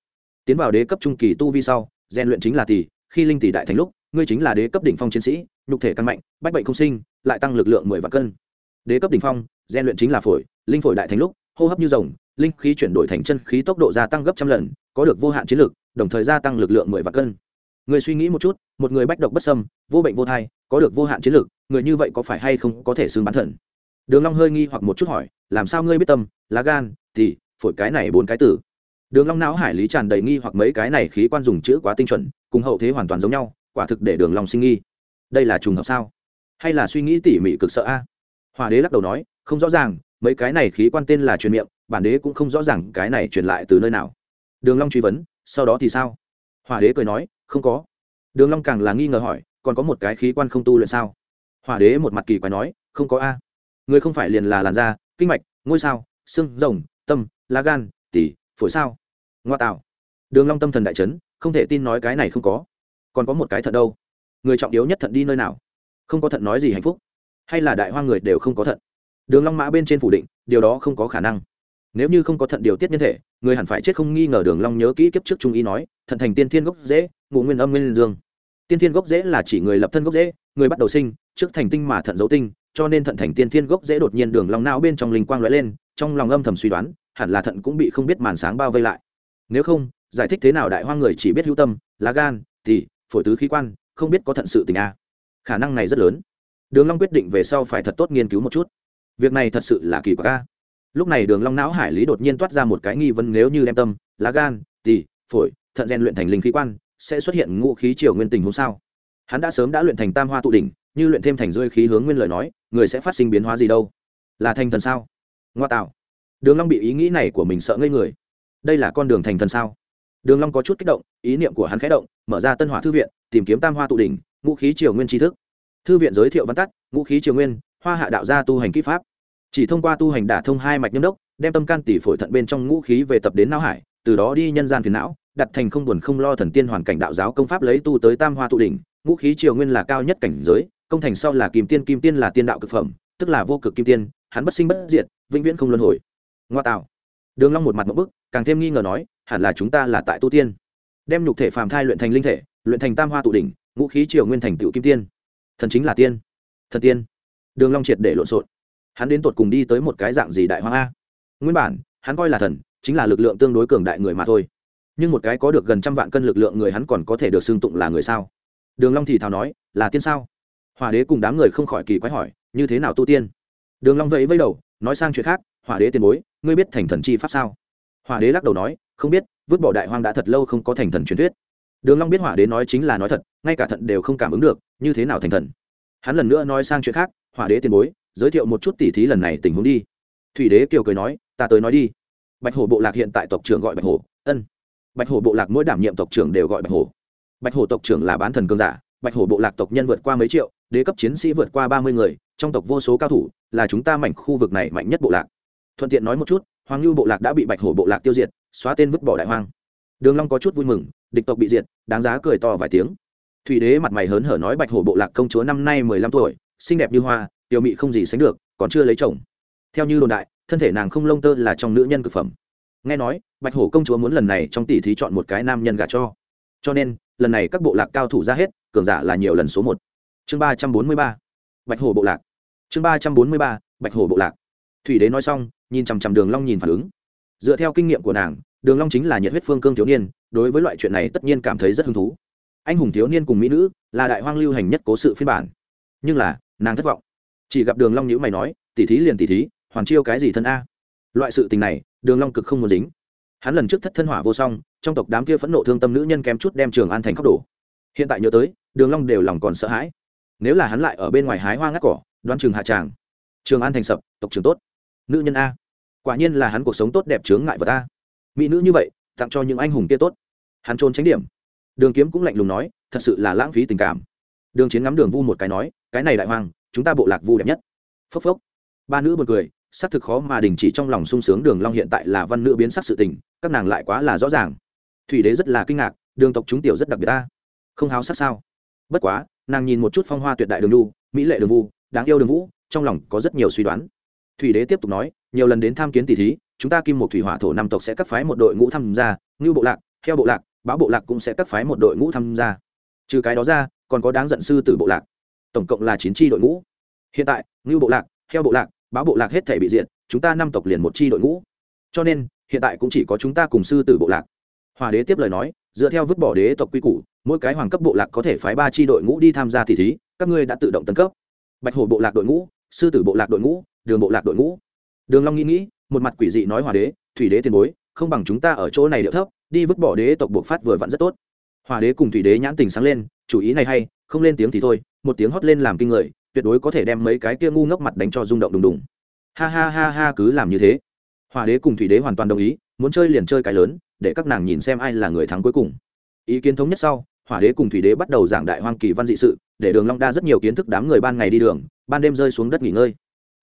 Tiến vào đế cấp trung kỳ tu vi sau, rèn luyện chính là tỷ, khi linh tỷ đại thành lúc, ngươi chính là đế cấp đỉnh phong chiến sĩ, nhục thể căn mạnh, bách bệnh không sinh, lại tăng lực lượng mười vạn cân đế cấp đỉnh phong gian luyện chính là phổi, linh phổi đại thành lúc, hô hấp như rồng, linh khí chuyển đổi thành chân khí tốc độ gia tăng gấp trăm lần, có được vô hạn chiến lực, đồng thời gia tăng lực lượng mười vạn cân. Người suy nghĩ một chút, một người bách độc bất sâm vô bệnh vô thai, có được vô hạn chiến lực, người như vậy có phải hay không có thể xưng bán thần? Đường long hơi nghi hoặc một chút hỏi, làm sao ngươi biết tâm, lá gan, thì, phổi cái này bốn cái tử. Đường long não hải lý tràn đầy nghi hoặc mấy cái này khí quan dùng chữ quá tinh chuẩn, cùng hậu thế hoàn toàn giống nhau, quả thực để đường long sinh nghi. Đây là trùng hợp sao? Hay là suy nghĩ tỉ mỉ cực sợ a? à? Hòa đế lắc đầu nói, không rõ ràng, mấy cái này khí quan tên là truyền miệng, bản đế cũng không rõ ràng cái này truyền lại từ nơi nào. Đường long truy vấn, sau đó thì sao? Hòa đế cười nói, không có. Đường long càng là nghi ngờ hỏi, còn có một cái khí quan không tu luyện sao? Hòa đế một mặt kỳ quái nói, không có a. Người không phải liền là làn da, kinh mạch, ngôi sao, xương, rồng, tâm, lá gan tỉ phổi sao? Ngoa tạo. Đường long tâm thần đại chấn, không thể tin nói cái này không có. Còn có một cái thận đâu? Người trọng yếu nhất thận đi nơi nào? Không có thận nói gì hạnh phúc hay là đại hoa người đều không có thận. Đường long mã bên trên phủ định, điều đó không có khả năng. Nếu như không có thận điều tiết nhân thể, người hẳn phải chết không nghi ngờ đường long nhớ kỹ kiếp trước trung ý nói, thận thành tiên thiên gốc dễ ngũ nguyên âm nguyên dương. Tiên thiên gốc dễ là chỉ người lập thân gốc dễ người bắt đầu sinh, trước thành tinh mà thận dấu tinh, cho nên thận thành tiên thiên gốc dễ đột nhiên đường long não bên trong linh quang lóe lên, trong lòng âm thầm suy đoán, hẳn là thận cũng bị không biết màn sáng bao vây lại. Nếu không, giải thích thế nào đại hoa người chỉ biết hữu tâm, lá gan thì phổi tứ khí quan, không biết có thận sự tình a. Khả năng này rất lớn đường long quyết định về sau phải thật tốt nghiên cứu một chút. Việc này thật sự là kỳ quặc a. Lúc này đường long não hải lý đột nhiên toát ra một cái nghi vấn nếu như đem tâm, lá gan, tỳ, phổi, thận rèn luyện thành linh khí quan, sẽ xuất hiện ngũ khí triều nguyên tình hôm sao? Hắn đã sớm đã luyện thành tam hoa tụ đỉnh, như luyện thêm thành rơi khí hướng nguyên lời nói, người sẽ phát sinh biến hóa gì đâu? Là thành thần sao? Ngoa tạo. Đường long bị ý nghĩ này của mình sợ ngây người. Đây là con đường thành thần sao? Đường long có chút kích động, ý niệm của hắn khẽ động, mở ra tân hỏa thư viện, tìm kiếm tam hoa tụ đỉnh, ngũ khí triều nguyên tri thức thư viện giới thiệu văn tắt, ngũ khí triều nguyên, hoa hạ đạo gia tu hành kỹ pháp. Chỉ thông qua tu hành đả thông hai mạch nhâm đốc, đem tâm can tỷ phổi thận bên trong ngũ khí về tập đến não hải, từ đó đi nhân gian phiền não, đặt thành không buồn không lo thần tiên hoàn cảnh đạo giáo công pháp lấy tu tới tam hoa tụ đỉnh, ngũ khí triều nguyên là cao nhất cảnh giới, công thành sau là kim tiên kim tiên là tiên đạo cực phẩm, tức là vô cực kim tiên, hắn bất sinh bất diệt, vĩnh viễn không luân hồi. Ngoa tạo. Đường long một mặt một bức, càng thêm nghi ngờ nói, hẳn là chúng ta là tại tu tiên. Đem nhục thể phàm thai luyện thành linh thể, luyện thành tam hoa tụ đỉnh, ngũ khí triều nguyên thành tựu kim tiên thần chính là tiên. Thần tiên. Đường long triệt để lộn xộn. Hắn đến tột cùng đi tới một cái dạng gì đại hoang a? Nguyên bản, hắn coi là thần, chính là lực lượng tương đối cường đại người mà thôi. Nhưng một cái có được gần trăm vạn cân lực lượng người hắn còn có thể được xưng tụng là người sao? Đường long thì thào nói, là tiên sao? Hỏa đế cùng đám người không khỏi kỳ quái hỏi, như thế nào tu tiên? Đường long vẫy vẫy đầu, nói sang chuyện khác, hỏa đế tiền bối, ngươi biết thành thần chi pháp sao? Hỏa đế lắc đầu nói, không biết, vứt bỏ đại hoang đã thật lâu không có thành thần truyền thuyết đường long biết hỏa đế nói chính là nói thật, ngay cả thận đều không cảm ứng được, như thế nào thành thần. Hắn lần nữa nói sang chuyện khác hỏa đế tiền bối, giới thiệu một chút tỉ thí lần này tình huống đi. Thủy đế kiều cười nói, ta tới nói đi. Bạch hổ bộ lạc hiện tại tộc trưởng gọi bạch hổ, ân. Bạch hổ bộ lạc mỗi đảm nhiệm tộc trưởng đều gọi bạch hổ. Bạch hổ tộc trưởng là bán thần cương giả, bạch hổ bộ lạc tộc nhân vượt qua mấy triệu, đế cấp chiến sĩ vượt qua ba mươi người, trong tộc vô số cao thủ, là chúng ta mảnh khu vực này mạnh nhất bộ lạc. Thuận tiện nói một chút, hoàng lưu bộ lạc đã bị bạch hổ bộ lạc tiêu diệt, xóa tên vứt bỏ đại hoang. Đường long có chút vui mừng, địch tộc bị diệt đáng giá cười to vài tiếng. Thủy đế mặt mày hớn hở nói bạch hổ bộ lạc công chúa năm nay mười lăm tuổi, xinh đẹp như hoa, tiểu mị không gì sánh được, còn chưa lấy chồng. Theo như đồn đại, thân thể nàng không lông tơ là trong nữ nhân cực phẩm. Nghe nói, bạch hổ công chúa muốn lần này trong tỷ thí chọn một cái nam nhân gả cho. Cho nên, lần này các bộ lạc cao thủ ra hết, cường giả là nhiều lần số một. Chương ba trăm bốn mươi ba, bạch hổ bộ lạc. Chương ba trăm bốn mươi ba, bạch hổ bộ lạc. Thủy đế nói xong, nhìn chằm chằm đường long nhìn phản ứng. Dựa theo kinh nghiệm của nàng, đường long chính là nhiệt huyết phương cương thiếu niên đối với loại chuyện này tất nhiên cảm thấy rất hứng thú. Anh hùng thiếu niên cùng mỹ nữ là đại hoang lưu hành nhất cố sự phiên bản. Nhưng là, nàng thất vọng. Chỉ gặp đường long nhữ mày nói, tỷ thí liền tỷ thí, hoàn chiêu cái gì thân a? Loại sự tình này, đường long cực không muốn dính. Hắn lần trước thất thân hỏa vô song, trong tộc đám kia phẫn nộ thương tâm nữ nhân kém chút đem trường an thành khóc đổ. Hiện tại nhớ tới, đường long đều lòng còn sợ hãi. Nếu là hắn lại ở bên ngoài hái hoa ngắt cỏ, đoán trường hạ tràng. Trường an thành sập, tộc trưởng tốt. Nữ nhân a. Quả nhiên là hắn cuộc sống tốt đẹp chướng ngại vật a. Mỹ nữ như vậy, tặng cho những anh hùng kia tốt hắn trốn tránh điểm. Đường kiếm cũng lạnh lùng nói thật sự là lãng phí tình cảm. Đường chiến ngắm đường vu một cái nói cái này đại hoàng chúng ta bộ lạc vu đẹp nhất. Phốc phốc. Ba nữ buồn cười xác thực khó mà đình chỉ trong lòng sung sướng đường long hiện tại là văn nữ biến sắc sự tình các nàng lại quá là rõ ràng. Thủy đế rất là kinh ngạc đường tộc chúng tiểu rất đặc biệt ta. Không háo sắc sao? Bất quá nàng nhìn một chút phong hoa tuyệt đại đường Lu, mỹ lệ đường vu đáng yêu đường vũ trong lòng có rất nhiều suy đoán. Thủy đế tiếp tục nói nhiều lần đến tham kiến tỷ thí chúng ta kim một thủy hỏa thổ năm tộc sẽ cấp phái một đội ngũ tham gia Ngưu bộ lạc theo bộ lạc báo bộ lạc cũng sẽ cắt phái một đội ngũ tham gia. Trừ cái đó ra, còn có đáng giận sư tử bộ lạc. Tổng cộng là chín tri đội ngũ. Hiện tại, ngưu bộ lạc, heo bộ lạc, báo bộ lạc hết thể bị diện chúng ta năm tộc liền một tri đội ngũ. Cho nên, hiện tại cũng chỉ có chúng ta cùng sư tử bộ lạc. Hòa đế tiếp lời nói, dựa theo vứt bỏ đế tộc quy củ, mỗi cái hoàng cấp bộ lạc có thể phái ba tri đội ngũ đi tham gia thì thí, các ngươi đã tự động tấn cấp. Bạch hổ bộ lạc đội ngũ, sư tử bộ lạc đội ngũ, đường bộ lạc đội ngũ. Đường long nghĩ nghĩ, một mặt quỷ dị nói hòa đế, thủy đế tiền bối không bằng chúng ta ở chỗ này điệu thấp, đi vứt bỏ đế tộc buộc phát vừa vặn rất tốt. Hòa đế cùng thủy đế nhãn tình sáng lên, chủ ý này hay, không lên tiếng thì thôi, một tiếng hót lên làm kinh người, tuyệt đối có thể đem mấy cái kia ngu ngốc mặt đánh cho rung động đùng đùng. Ha ha ha ha, cứ làm như thế. Hòa đế cùng thủy đế hoàn toàn đồng ý, muốn chơi liền chơi cái lớn, để các nàng nhìn xem ai là người thắng cuối cùng. Ý kiến thống nhất sau, hỏa đế cùng thủy đế bắt đầu giảng đại hoang kỳ văn dị sự, để đường long đa rất nhiều kiến thức đám người ban ngày đi đường, ban đêm rơi xuống đất nghỉ ngơi.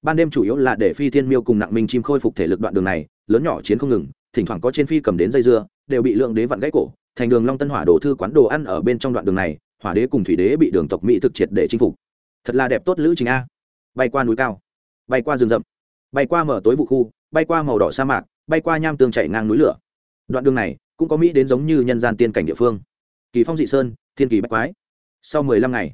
Ban đêm chủ yếu là để phi thiên miêu cùng nặng minh chim khôi phục thể lực đoạn đường này, lớn nhỏ chiến không ngừng thỉnh thoảng có trên phi cầm đến dây dưa, đều bị lượng đế vặn gãy cổ, thành đường long tân hỏa đổ thư quán đồ ăn ở bên trong đoạn đường này, hỏa đế cùng thủy đế bị đường tộc mỹ thực triệt để chinh phục. Thật là đẹp tốt lữ trình a. Bay qua núi cao, bay qua rừng rậm, bay qua mở tối vụ khu, bay qua màu đỏ sa mạc, bay qua nham tương chạy ngang núi lửa. Đoạn đường này cũng có mỹ đến giống như nhân gian tiên cảnh địa phương. Kỳ phong dị sơn, thiên kỳ bách quái. Sau mười lăm ngày,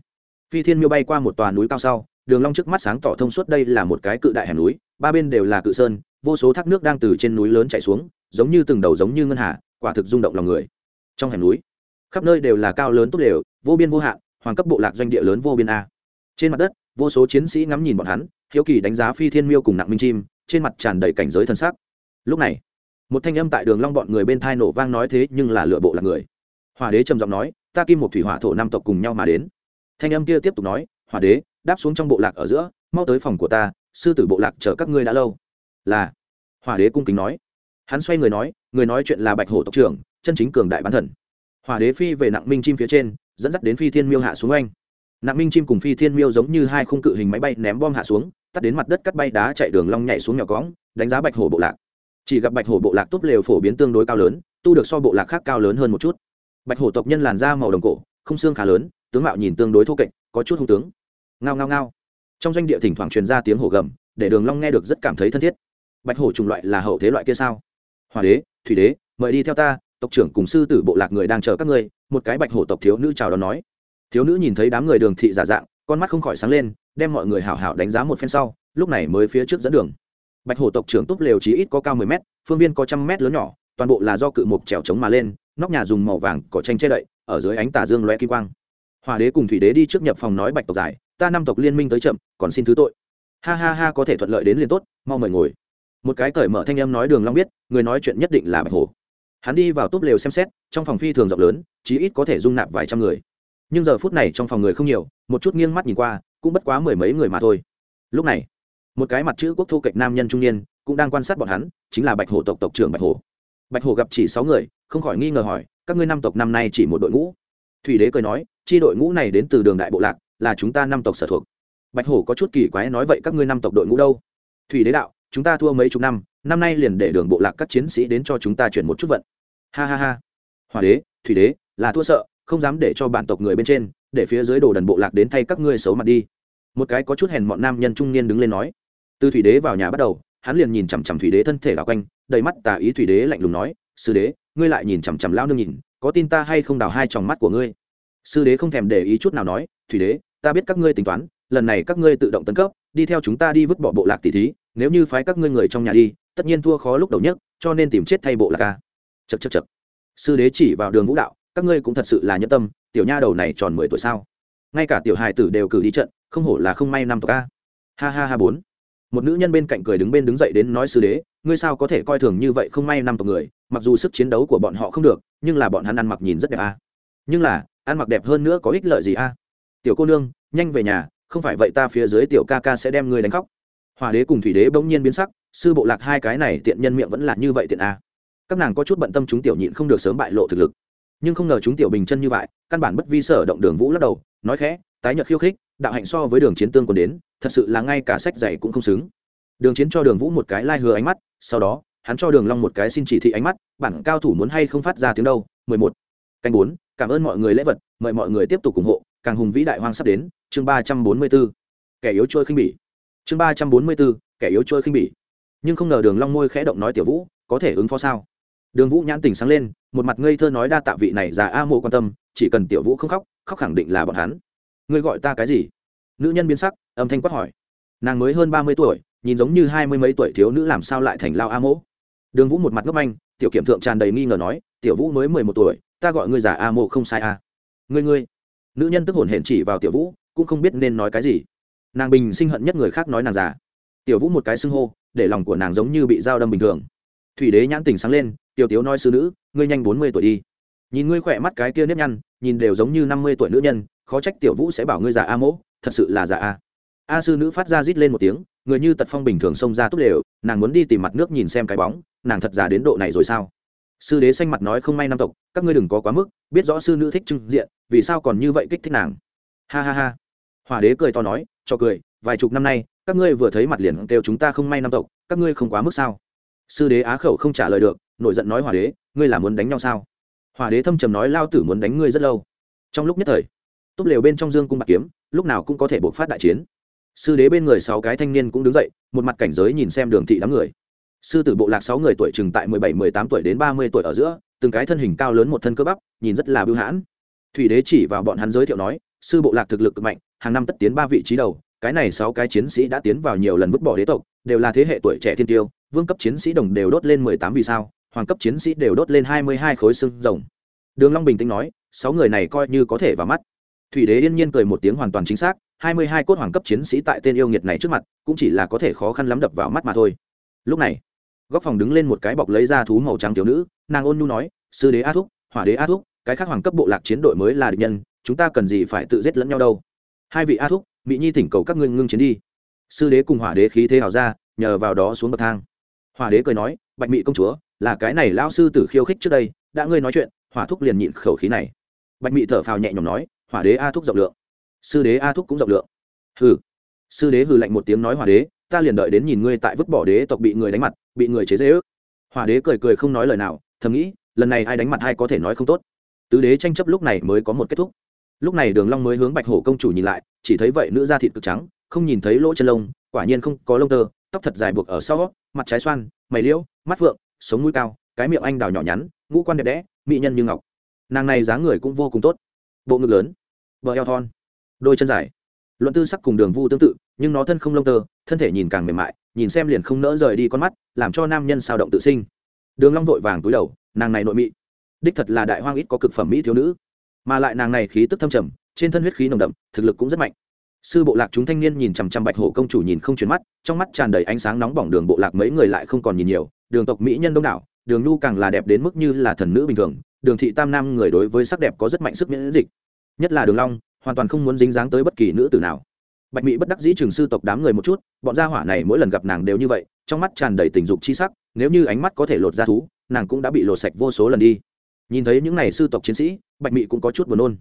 phi thiên miêu bay qua một tòa núi cao sau, đường long trước mắt sáng tỏ thông suốt đây là một cái cự đại hẻm núi, ba bên đều là cự sơn, vô số thác nước đang từ trên núi lớn chảy xuống giống như từng đầu giống như ngân hà, quả thực rung động lòng người. Trong hẻm núi, khắp nơi đều là cao lớn tốt đều, vô biên vô hạn, hoàng cấp bộ lạc doanh địa lớn vô biên a. Trên mặt đất, vô số chiến sĩ ngắm nhìn bọn hắn, hiếu kỳ đánh giá phi thiên miêu cùng nặng minh chim, trên mặt tràn đầy cảnh giới thân sắc. Lúc này, một thanh âm tại đường long bọn người bên thai nổ vang nói thế nhưng là lựa bộ là người. Hỏa đế trầm giọng nói, ta kim một thủy hỏa thổ năm tộc cùng nhau mà đến. Thanh âm kia tiếp tục nói, hỏa đế, đáp xuống trong bộ lạc ở giữa, mau tới phòng của ta, sư tử bộ lạc chờ các ngươi đã lâu. Là, hỏa đế cung kính nói hắn xoay người nói người nói chuyện là bạch hổ tộc trưởng, chân chính cường đại bán thần. Hỏa đế phi về nặng minh chim phía trên, dẫn dắt đến phi thiên miêu hạ xuống anh nặng minh chim cùng phi thiên miêu giống như hai khung cự hình máy bay ném bom hạ xuống, tắt đến mặt đất cắt bay đá chạy đường long nhảy xuống nhỏ cõng, đánh giá bạch hổ bộ lạc. Chỉ gặp bạch hổ bộ lạc túp lều phổ biến tương đối cao lớn, tu được so bộ lạc khác cao lớn hơn một chút. Bạch hổ tộc nhân làn da màu đồng cổ, không xương khá lớn, tướng mạo nhìn tương đối thô kệch, có chút hung tướng. Ngao ngao ngao. Trong doanh địa thỉnh thoảng truyền ra tiếng hổ gầm, để đường long nghe được rất cảm thấy thân thiết. Bạch hổ trùng loại là hậu thế loại kia sao? Hòa đế, thủy đế, mời đi theo ta, tộc trưởng cùng sư tử bộ lạc người đang chờ các ngươi, một cái bạch hổ tộc thiếu nữ chào đón nói. Thiếu nữ nhìn thấy đám người đường thị giả dạng, con mắt không khỏi sáng lên, đem mọi người hảo hảo đánh giá một phen sau, lúc này mới phía trước dẫn đường. Bạch hổ tộc trưởng túp lều chí ít có cao mười mét, phương viên có trăm mét lớn nhỏ, toàn bộ là do cự mục trèo trống mà lên, nóc nhà dùng màu vàng cỏ tranh che đậy, ở dưới ánh tà dương loe kim quang. Hòa đế cùng thủy đế đi trước nhập phòng nói bạch tộc giải, ta năm tộc liên minh tới chậm, còn xin thứ tội. Ha ha ha, có thể thuận lợi đến liền tốt, mau mời ngồi một cái cởi mở thanh âm nói đường long biết, người nói chuyện nhất định là bạch hổ. Hắn đi vào túp lều xem xét, trong phòng phi thường rộng lớn, chí ít có thể dung nạp vài trăm người. Nhưng giờ phút này trong phòng người không nhiều, một chút nghiêng mắt nhìn qua, cũng bất quá mười mấy người mà thôi. Lúc này, một cái mặt chữ quốc thu kịch nam nhân trung niên, cũng đang quan sát bọn hắn, chính là bạch hổ tộc tộc trưởng bạch hổ. Bạch hổ gặp chỉ sáu người, không khỏi nghi ngờ hỏi, các ngươi năm tộc năm nay chỉ một đội ngũ? Thủy đế cười nói, chi đội ngũ này đến từ đường đại bộ lạc, là chúng ta năm tộc sở thuộc. Bạch hổ có chút kỳ quái nói vậy các ngươi năm tộc đội ngũ đâu? Thủy đế đạo chúng ta thua mấy chục năm năm nay liền để đường bộ lạc các chiến sĩ đến cho chúng ta chuyển một chút vận. Ha ha ha. Hòa đế, thủy đế, là thua sợ, không dám để cho bản tộc người bên trên, để phía dưới đồ đần bộ lạc đến thay các ngươi xấu mặt đi. Một cái có chút hèn mọn nam nhân trung niên đứng lên nói. Từ thủy đế vào nhà bắt đầu, hắn liền nhìn chằm chằm thủy đế thân thể đảo quanh, đầy mắt tà ý thủy đế lạnh lùng nói, sư đế, ngươi lại nhìn chằm chằm lao nương nhìn, có tin ta hay không đào hai tròng mắt của ngươi? Sư đế không thèm để ý chút nào nói, thủy đế, ta biết các ngươi tính toán, lần này các ngươi tự động tấn cấp, đi theo chúng ta đi vứt bỏ bộ lạc tỷ thí nếu như phái các ngươi người trong nhà đi, tất nhiên thua khó lúc đầu nhất, cho nên tìm chết thay bộ lạc ca. Chật chật chật sư đế chỉ vào đường vũ đạo, các ngươi cũng thật sự là nhân tâm, tiểu nha đầu này tròn mười tuổi sao? Ngay cả tiểu hài tử đều cử đi trận, không hổ là không may năm tộc ca. Ha ha ha bốn. Một nữ nhân bên cạnh cười đứng bên đứng dậy đến nói sư đế, ngươi sao có thể coi thường như vậy không may năm tộc người, mặc dù sức chiến đấu của bọn họ không được, nhưng là bọn hắn ăn mặc nhìn rất đẹp a. Nhưng là, ăn mặc đẹp hơn nữa có ích lợi gì a? Tiểu cô nương, nhanh về nhà, không phải vậy ta phía dưới tiểu ca ca sẽ đem ngươi đánh khóc hòa đế cùng thủy đế bỗng nhiên biến sắc, sư bộ lạc hai cái này tiện nhân miệng vẫn là như vậy tiện a. Các nàng có chút bận tâm chúng tiểu nhịn không được sớm bại lộ thực lực. Nhưng không ngờ chúng tiểu bình chân như vậy, căn bản bất vi sở động đường vũ lắc đầu, nói khẽ, tái nhật khiêu khích, đạo hạnh so với đường chiến tương còn đến, thật sự là ngay cả sách dạy cũng không xứng. Đường chiến cho đường vũ một cái lai ánh mắt, sau đó, hắn cho đường long một cái xin chỉ thị ánh mắt, bản cao thủ muốn hay không phát ra tiếng đâu, mười một. Canh bốn, cảm ơn mọi người lễ vật, mời mọi người tiếp tục ủng hộ, càng hùng vĩ đại hoang sắp đến, chương ba trăm bốn mươi 344. kẻ yếu trôi khinh bỉ chương ba trăm bốn mươi bốn, kẻ yếu trôi khinh bỉ. Nhưng không ngờ đường long môi khẽ động nói tiểu vũ có thể ứng phó sao? Đường vũ nhãn tình sáng lên một mặt ngây thơ nói đa tạ vị này già a mộ quan tâm chỉ cần tiểu vũ không khóc khóc khẳng định là bọn hắn. Ngươi gọi ta cái gì? Nữ nhân biến sắc âm thanh quát hỏi. Nàng mới hơn ba mươi tuổi nhìn giống như hai mươi mấy tuổi thiếu nữ làm sao lại thành lao a mỗ đường vũ một mặt ngốc anh tiểu kiểm thượng tràn đầy nghi ngờ nói tiểu vũ mới mười một tuổi ta gọi ngươi già a mộ không sai a ngươi ngươi. Nữ nhân tức hồn hển chỉ vào tiểu vũ cũng không biết nên nói cái gì nàng bình sinh hận nhất người khác nói nàng già. Tiểu vũ một cái xưng hô, để lòng của nàng giống như bị dao đâm bình thường. Thủy đế nhãn tình sáng lên, tiểu tiếu nói sư nữ, ngươi nhanh bốn mươi tuổi đi. Nhìn ngươi khỏe mắt cái kia nếp nhăn, nhìn đều giống như năm mươi tuổi nữ nhân, khó trách tiểu vũ sẽ bảo ngươi già a mỗ, thật sự là già a. A sư nữ phát ra rít lên một tiếng, người như tật phong bình thường xông ra túc đều, nàng muốn đi tìm mặt nước nhìn xem cái bóng, nàng thật già đến độ này rồi sao? Sư đế xanh mặt nói không may năm tộc, các ngươi đừng có quá mức, biết rõ sư nữ thích trưng diện, vì sao còn như vậy kích thích nàng. Ha ha ha hòa đế cười to nói, cho cười, vài chục năm nay, các ngươi vừa thấy mặt liền kêu chúng ta không may năm tộc, các ngươi không quá mức sao? Sư đế á khẩu không trả lời được, nổi giận nói hòa đế, ngươi là muốn đánh nhau sao? Hòa đế thâm trầm nói, lao tử muốn đánh ngươi rất lâu. Trong lúc nhất thời, túp lều bên trong dương cung bạc kiếm, lúc nào cũng có thể bộc phát đại chiến. Sư đế bên người sáu cái thanh niên cũng đứng dậy, một mặt cảnh giới nhìn xem đường thị đám người. Sư tử bộ lạc sáu người tuổi chừng tại mười bảy, mười tám tuổi đến ba mươi tuổi ở giữa, từng cái thân hình cao lớn một thân cơ bắp, nhìn rất là bưu hãn. Thủy đế chỉ vào bọn hắn giới thiệu nói, sư bộ lạc thực lực cực mạnh hàng năm tất tiến ba vị trí đầu, cái này sáu cái chiến sĩ đã tiến vào nhiều lần vứt bỏ đế tộc, đều là thế hệ tuổi trẻ thiên tiêu, vương cấp chiến sĩ đồng đều đốt lên mười tám vì sao, hoàng cấp chiến sĩ đều đốt lên hai mươi hai khối xương rồng. Đường long bình tĩnh nói, sáu người này coi như có thể vào mắt. Thủy đế yên nhiên cười một tiếng hoàn toàn chính xác, hai mươi hai cốt hoàng cấp chiến sĩ tại tên yêu nghiệt này trước mặt, cũng chỉ là có thể khó khăn lắm đập vào mắt mà thôi. Lúc này, góc phòng đứng lên một cái bọc lấy ra thú màu trắng thiếu nữ, nàng ôn nhu nói, sư đế a thúc, hỏa đế a thúc, cái khác hoàng cấp bộ lạc chiến đội mới là địch nhân, chúng ta cần gì phải tự giết lẫn nhau đâu? Hai vị a thúc, mỹ nhi thỉnh cầu các ngươi ngưng chiến đi. Sư đế cùng hỏa đế khí thế hào ra, nhờ vào đó xuống bậc thang. Hỏa đế cười nói, bạch mỹ công chúa, là cái này lao sư tử khiêu khích trước đây, đã ngươi nói chuyện, hỏa thúc liền nhịn khẩu khí này. Bạch mỹ thở phào nhẹ nhõm nói, hỏa đế a thúc rộng lượng. Sư đế a thúc cũng rộng lượng. Hừ. Sư đế hừ lạnh một tiếng nói, hỏa đế, ta liền đợi đến nhìn ngươi tại vứt bỏ đế tộc bị người đánh mặt, bị người chế dễ ước hỏa đế cười cười không nói lời nào, thầm nghĩ, lần này ai đánh mặt hay có thể nói không tốt. Tứ đế tranh chấp lúc này mới có một kết thúc lúc này đường long mới hướng bạch hổ công chủ nhìn lại, chỉ thấy vậy nữ da thịt cực trắng, không nhìn thấy lỗ chân lông, quả nhiên không có lông tơ, tóc thật dài buộc ở sau, mặt trái xoan, mày liễu, mắt vượng sống mũi cao, cái miệng anh đào nhỏ nhắn, ngũ quan đẹp đẽ, mỹ nhân như ngọc. Nàng này dáng người cũng vô cùng tốt. Bộ ngực lớn, bờ eo thon, đôi chân dài. Luận tư sắc cùng đường vu tương tự, nhưng nó thân không lông tơ, thân thể nhìn càng mềm mại, nhìn xem liền không nỡ rời đi con mắt, làm cho nam nhân sao động tự sinh. Đường long vội vàng túi đầu, nàng này nội mị. Đích thật là đại hoang ít có cực phẩm mỹ thiếu nữ mà lại nàng này khí tức thâm trầm, trên thân huyết khí nồng đậm, thực lực cũng rất mạnh. Sư bộ lạc chúng thanh niên nhìn chằm chằm bạch hổ công chủ nhìn không chuyển mắt, trong mắt tràn đầy ánh sáng nóng bỏng đường bộ lạc mấy người lại không còn nhìn nhiều, đường tộc mỹ nhân đông đảo, đường nhu càng là đẹp đến mức như là thần nữ bình thường, đường thị tam nam người đối với sắc đẹp có rất mạnh sức miễn dịch. Nhất là đường long, hoàn toàn không muốn dính dáng tới bất kỳ nữ tử nào. Bạch mỹ bất đắc dĩ trường sư tộc đám người một chút, bọn gia hỏa này mỗi lần gặp nàng đều như vậy, trong mắt tràn đầy tình dục chi sắc, nếu như ánh mắt có thể lột ra thú, nàng cũng đã bị lột sạch vô số lần đi. Nhìn thấy những này sư tộc chiến sĩ bạch Mị cũng có chút buồn nôn.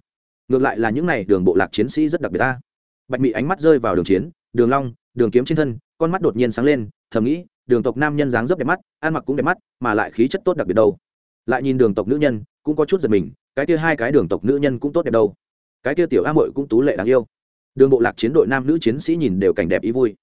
Ngược lại là những này đường bộ lạc chiến sĩ rất đặc biệt ta. Bạch Mị ánh mắt rơi vào đường chiến, đường long, đường kiếm trên thân, con mắt đột nhiên sáng lên, thầm nghĩ, đường tộc nam nhân dáng dấp đẹp mắt, ăn mặc cũng đẹp mắt, mà lại khí chất tốt đặc biệt đâu. Lại nhìn đường tộc nữ nhân, cũng có chút giật mình, cái kia hai cái đường tộc nữ nhân cũng tốt đẹp đâu. Cái kia tiểu a Mội cũng tú lệ đáng yêu. Đường bộ lạc chiến đội nam nữ chiến sĩ nhìn đều cảnh đẹp ý vui.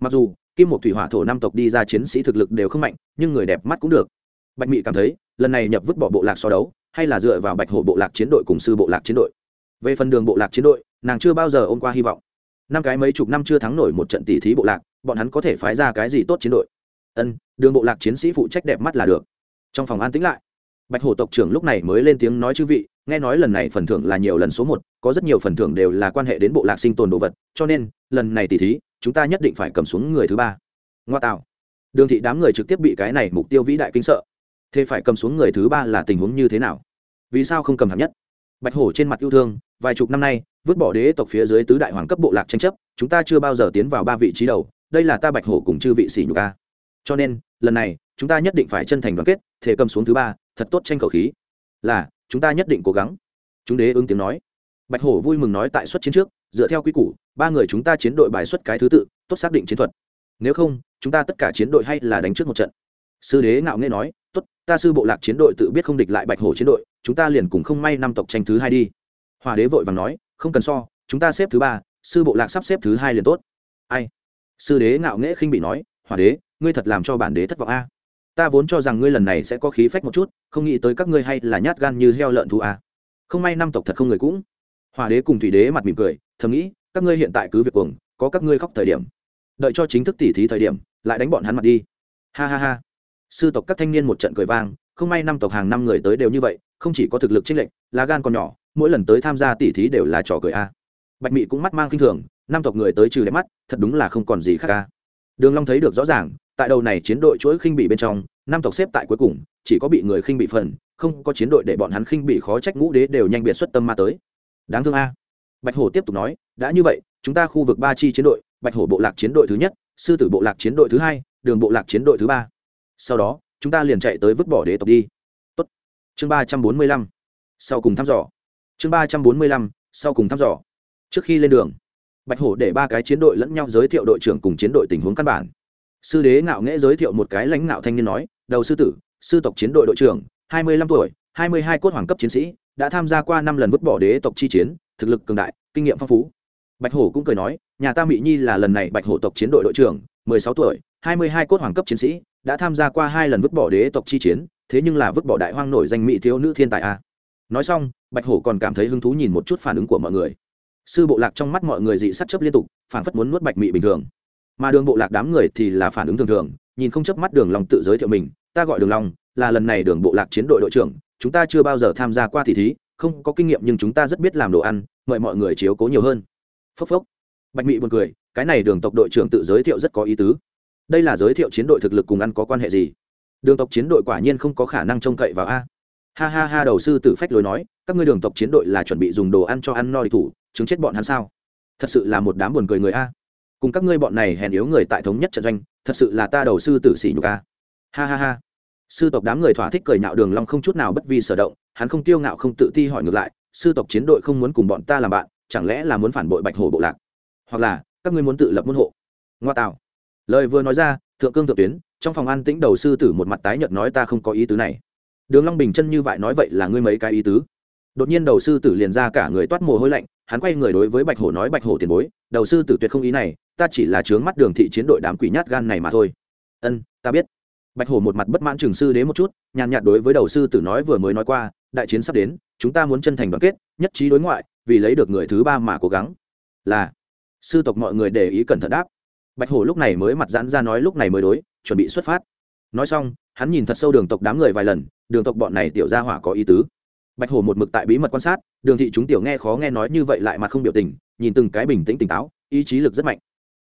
Mặc dù, kim một thủy hỏa thổ năm tộc đi ra chiến sĩ thực lực đều không mạnh, nhưng người đẹp mắt cũng được. Bạch mị cảm thấy, lần này nhập vứt bỏ bộ lạc so đấu hay là dựa vào bạch hổ bộ lạc chiến đội cùng sư bộ lạc chiến đội. Về phần đường bộ lạc chiến đội, nàng chưa bao giờ ôm qua hy vọng. Năm cái mấy chục năm chưa thắng nổi một trận tỷ thí bộ lạc, bọn hắn có thể phái ra cái gì tốt chiến đội? Ân, đường bộ lạc chiến sĩ phụ trách đẹp mắt là được. Trong phòng an tĩnh lại, bạch hổ tộc trưởng lúc này mới lên tiếng nói chư vị, nghe nói lần này phần thưởng là nhiều lần số một, có rất nhiều phần thưởng đều là quan hệ đến bộ lạc sinh tồn đồ vật, cho nên, lần này tỷ thí, chúng ta nhất định phải cầm xuống người thứ ba. Ngoa tạo. Đường thị đám người trực tiếp bị cái này mục tiêu vĩ đại kinh sợ thế phải cầm xuống người thứ ba là tình huống như thế nào? Vì sao không cầm hạng nhất? Bạch hổ trên mặt yêu thương, vài chục năm nay, vứt bỏ đế tộc phía dưới tứ đại hoàng cấp bộ lạc tranh chấp, chúng ta chưa bao giờ tiến vào ba vị trí đầu, đây là ta bạch hổ cùng chư vị sĩ nhục ca cho nên, lần này, chúng ta nhất định phải chân thành đoàn kết, thể cầm xuống thứ ba, thật tốt tranh khẩu khí. Là, chúng ta nhất định cố gắng. Chúng đế ứng tiếng nói. Bạch hổ vui mừng nói tại xuất chiến trước, dựa theo quy củ, ba người chúng ta chiến đội bài xuất cái thứ tự, tốt xác định chiến thuật. Nếu không, chúng ta tất cả chiến đội hay là đánh trước một trận. Sư đế ngạo nghê nói tốt, ta sư bộ lạc chiến đội tự biết không địch lại bạch hổ chiến đội, chúng ta liền cùng không may năm tộc tranh thứ hai đi. Hòa đế vội vàng nói, không cần so, chúng ta xếp thứ ba, sư bộ lạc sắp xếp thứ hai liền tốt. Ai? Sư đế ngạo nghễ khinh bị nói, hòa đế, ngươi thật làm cho bản đế thất vọng a. Ta vốn cho rằng ngươi lần này sẽ có khí phách một chút, không nghĩ tới các ngươi hay là nhát gan như heo lợn thú à. không may năm tộc thật không người cũng. Hòa đế cùng thủy đế mặt mỉm cười, thầm nghĩ, các ngươi hiện tại cứ việc cuồng, có các ngươi khóc thời điểm, đợi cho chính thức tỉ thí thời điểm, lại đánh bọn hắn mặt đi. Ha ha ha sư tộc các thanh niên một trận cười vang, không may năm tộc hàng năm người tới đều như vậy, không chỉ có thực lực chênh lệch, lá gan còn nhỏ, mỗi lần tới tham gia tỉ thí đều là trò cười a. Bạch mị cũng mắt mang khinh thường, năm tộc người tới trừ đẹp mắt, thật đúng là không còn gì khác a. Đường long thấy được rõ ràng, tại đầu này chiến đội chuỗi khinh bị bên trong, năm tộc xếp tại cuối cùng, chỉ có bị người khinh bị phần, không có chiến đội để bọn hắn khinh bị khó trách ngũ đế đều nhanh biệt xuất tâm ma tới. Đáng thương a. Bạch hổ tiếp tục nói, đã như vậy, chúng ta khu vực ba chi chiến đội, bạch hổ bộ lạc chiến đội thứ nhất, sư tử bộ lạc chiến đội thứ hai, đường bộ lạc chiến đội thứ ba sau đó, chúng ta liền chạy tới vứt bỏ đế tộc đi. Tốt. chương ba trăm bốn mươi lăm. Sau cùng thăm dò. Chương ba trăm bốn mươi lăm, sau cùng thăm dò. Trước khi lên đường, bạch hổ để ba cái chiến đội lẫn nhau giới thiệu đội trưởng cùng chiến đội tình huống căn bản. Sư đế ngạo nghễ giới thiệu một cái lãnh ngạo thanh niên nói, đầu sư tử, sư tộc chiến đội đội trưởng, hai mươi lăm tuổi, hai mươi hai cốt hoàng cấp chiến sĩ, đã tham gia qua năm lần vứt bỏ đế tộc chi chiến, thực lực cường đại, kinh nghiệm phong phú. Bạch hổ cũng cười nói, nhà ta mỹ nhi là lần này bạch hổ tộc chiến đội đội trưởng, mười sáu tuổi, hai mươi hai cốt hoàng cấp chiến sĩ đã tham gia qua hai lần vứt bỏ đế tộc chi chiến, thế nhưng là vứt bỏ đại hoang nổi danh mỹ thiếu nữ thiên tài a. Nói xong, bạch hổ còn cảm thấy hứng thú nhìn một chút phản ứng của mọi người. Sư bộ lạc trong mắt mọi người dị sắc chấp liên tục, phản phất muốn nuốt bạch mị bình thường. Mà đường bộ lạc đám người thì là phản ứng thường thường, nhìn không chấp mắt đường long tự giới thiệu mình, ta gọi đường long, là lần này đường bộ lạc chiến đội đội trưởng, chúng ta chưa bao giờ tham gia qua thì thí, không có kinh nghiệm nhưng chúng ta rất biết làm đồ ăn, mời mọi người chiếu cố nhiều hơn. Phốc phốc. Bạch mị buồn cười, cái này đường tộc đội trưởng tự giới thiệu rất có ý tứ đây là giới thiệu chiến đội thực lực cùng ăn có quan hệ gì? Đường tộc chiến đội quả nhiên không có khả năng trông cậy vào a. Ha ha ha, đầu sư tử phách lối nói, các ngươi đường tộc chiến đội là chuẩn bị dùng đồ ăn cho ăn no địch thủ, chứng chết bọn hắn sao? Thật sự là một đám buồn cười người a. Cùng các ngươi bọn này hèn yếu người tại thống nhất trận doanh, thật sự là ta đầu sư tử sĩ nhục a. Ha ha ha. Sư tộc đám người thỏa thích cười nhạo đường long không chút nào bất vi sở động, hắn không tiêu ngạo không tự ti hỏi ngược lại, sư tộc chiến đội không muốn cùng bọn ta làm bạn, chẳng lẽ là muốn phản bội bạch hổ bộ lạc? Hoặc là, các ngươi muốn tự lập môn hộ? Ngoa tạo lời vừa nói ra, thượng cương thượng tuyến, trong phòng an tĩnh đầu sư tử một mặt tái nhợt nói ta không có ý tứ này. Đường long bình chân như vậy nói vậy là ngươi mấy cái ý tứ? Đột nhiên đầu sư tử liền ra cả người toát mồ hôi lạnh, hắn quay người đối với bạch hổ nói, bạch hổ tiền bối, đầu sư tử tuyệt không ý này, ta chỉ là trướng mắt đường thị chiến đội đám quỷ nhát gan này mà thôi. Ân, ta biết. Bạch hổ một mặt bất mãn trường sư đến một chút, nhàn nhạt đối với đầu sư tử nói vừa mới nói qua, đại chiến sắp đến, chúng ta muốn chân thành đoàn kết, nhất trí đối ngoại, vì lấy được người thứ ba mà cố gắng. Là. Sư tộc mọi người để ý cẩn thận đáp bạch hổ lúc này mới mặt giãn ra nói lúc này mới đối, chuẩn bị xuất phát. Nói xong, hắn nhìn thật sâu đường tộc đám người vài lần, đường tộc bọn này tiểu gia hỏa có ý tứ. Bạch hổ một mực tại bí mật quan sát, đường thị chúng tiểu nghe khó nghe nói như vậy lại mặt không biểu tình, nhìn từng cái bình tĩnh tỉnh táo, ý chí lực rất mạnh.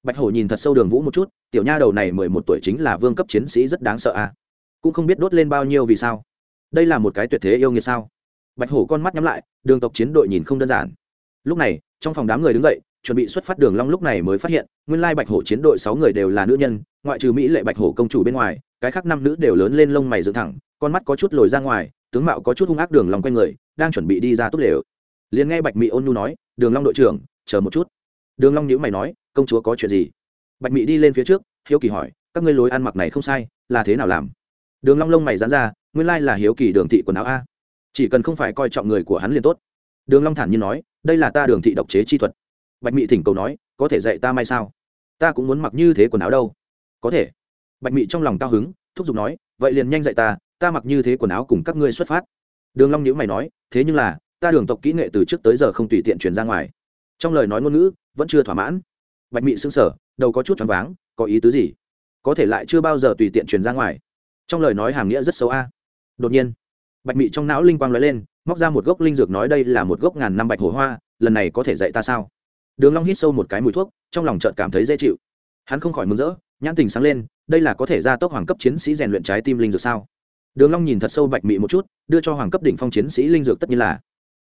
Bạch hổ nhìn thật sâu đường vũ một chút, tiểu nha đầu này mười một tuổi chính là vương cấp chiến sĩ rất đáng sợ à. Cũng không biết đốt lên bao nhiêu vì sao. Đây là một cái tuyệt thế yêu nghiệt sao. Bạch hổ con mắt nhắm lại, đường tộc chiến đội nhìn không đơn giản. Lúc này, trong phòng đám người đứng dậy chuẩn bị xuất phát đường long lúc này mới phát hiện, nguyên lai bạch hổ chiến đội sáu người đều là nữ nhân, ngoại trừ mỹ lệ bạch hổ công chủ bên ngoài, cái khác năm nữ đều lớn lên lông mày dựng thẳng, con mắt có chút lồi ra ngoài, tướng mạo có chút hung ác đường long quanh người, đang chuẩn bị đi ra tốt lều. Liền nghe bạch mỹ ôn nhu nói, đường long đội trưởng, chờ một chút. Đường long nhíu mày nói, công chúa có chuyện gì? Bạch mỹ đi lên phía trước, hiếu kỳ hỏi, các ngươi lối ăn mặc này không sai, là thế nào làm? Đường long lông mày giãn ra, nguyên lai là hiếu kỳ đường thị quần áo a. Chỉ cần không phải coi trọng người của hắn liền tốt. Đường long thản nhiên nói, đây là ta đường thị độc chế chi thuật bạch Mị thỉnh cầu nói, có thể dạy ta may sao? Ta cũng muốn mặc như thế quần áo đâu. Có thể. Bạch Mị trong lòng cao hứng, thúc giục nói, vậy liền nhanh dạy ta ta mặc như thế quần áo cùng các ngươi xuất phát. Đường long nhíu mày nói, thế nhưng là, ta đường tộc kỹ nghệ từ trước tới giờ không tùy tiện truyền ra ngoài. Trong lời nói ngôn ngữ, vẫn chưa thỏa mãn. Bạch mị sững sờ, đầu có chút choáng váng, có ý tứ gì? Có thể lại chưa bao giờ tùy tiện truyền ra ngoài. Trong lời nói hàm nghĩa rất xấu a. Đột nhiên, bạch mị trong não linh quang lóe lên, móc ra một gốc linh dược nói đây là một gốc ngàn năm bạch hổ hoa, lần này có thể dạy ta sao? Đường long hít sâu một cái mùi thuốc, trong lòng chợt cảm thấy dễ chịu. Hắn không khỏi mừng rỡ, nhãn tình sáng lên, đây là có thể gia tốc hoàng cấp chiến sĩ rèn luyện trái tim linh dược sao? Đường long nhìn thật sâu bạch mị một chút, đưa cho hoàng cấp đỉnh phong chiến sĩ linh dược tất nhiên là.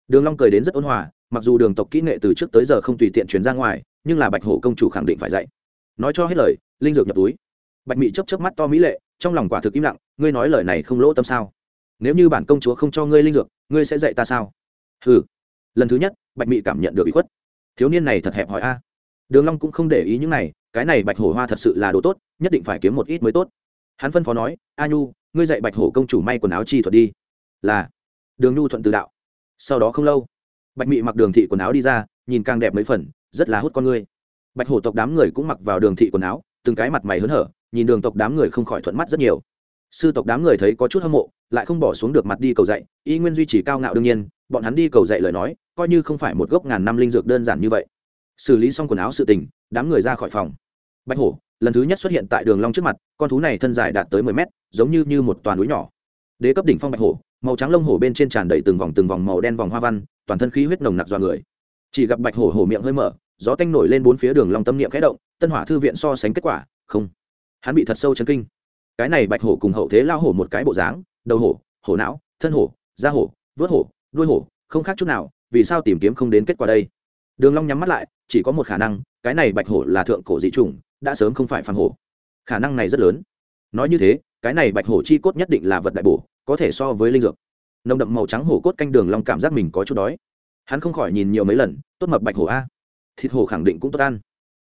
Đường long cười đến rất ôn hòa, mặc dù đường tộc kỹ nghệ từ trước tới giờ không tùy tiện truyền ra ngoài, nhưng là bạch hổ công chủ khẳng định phải dạy. Nói cho hết lời, linh dược nhập túi. Bạch mị chớp chớp mắt to mỹ lệ, trong lòng quả thực im lặng, ngươi nói lời này không lỗ tâm sao? Nếu như bản công chúa không cho ngươi linh dược, ngươi sẽ dạy ta sao? Hừ. Lần thứ nhất, bạch mị cảm nhận được bị khuất thiếu niên này thật hẹp hỏi a. Đường long cũng không để ý những này, cái này bạch hổ hoa thật sự là đồ tốt, nhất định phải kiếm một ít mới tốt. Hắn phân phó nói, a nhu, ngươi dạy bạch hổ công chủ may quần áo chi thuật đi. Là. Đường nhu thuận từ đạo. Sau đó không lâu, bạch mị mặc đường thị quần áo đi ra, nhìn càng đẹp mấy phần, rất là hút con ngươi. Bạch hổ tộc đám người cũng mặc vào đường thị quần áo, từng cái mặt mày hớn hở, nhìn đường tộc đám người không khỏi thuận mắt rất nhiều. Sư tộc đám người thấy có chút hâm mộ lại không bỏ xuống được mặt đi cầu dạy, y nguyên duy trì cao ngạo đương nhiên, bọn hắn đi cầu dạy lời nói, coi như không phải một gốc ngàn năm linh dược đơn giản như vậy. Xử lý xong quần áo sự tình, đám người ra khỏi phòng. Bạch hổ, lần thứ nhất xuất hiện tại đường long trước mặt, con thú này thân dài đạt tới mười mét, giống như như một toàn núi nhỏ. Đế cấp đỉnh phong bạch hổ, màu trắng lông hổ bên trên tràn đầy từng vòng từng vòng màu đen vòng hoa văn, toàn thân khí huyết nồng nặc do người. Chỉ gặp bạch hổ hổ miệng hơi mở, gió tanh nổi lên bốn phía đường long tâm niệm khẽ động, tân hỏa thư viện so sánh kết quả, không. Hắn bị thật sâu chấn kinh. Cái này bạch hổ cùng hậu thế lao hổ một cái bộ dáng đầu hổ hổ não, thân hổ, da hổ, vớt hổ, đuôi hổ, không khác chút nào, vì sao tìm kiếm không đến kết quả đây? Đường long nhắm mắt lại, chỉ có một khả năng, cái này bạch hổ là thượng cổ dị trùng đã sớm không phải phàm hổ. Khả năng này rất lớn. Nói như thế, cái này bạch hổ chi cốt nhất định là vật đại bổ, có thể so với linh dược. Nồng đậm màu trắng hổ cốt canh đường long cảm giác mình có chút đói. Hắn không khỏi nhìn nhiều mấy lần, tốt mập bạch hổ a. Thịt hổ khẳng định cũng tốt ăn.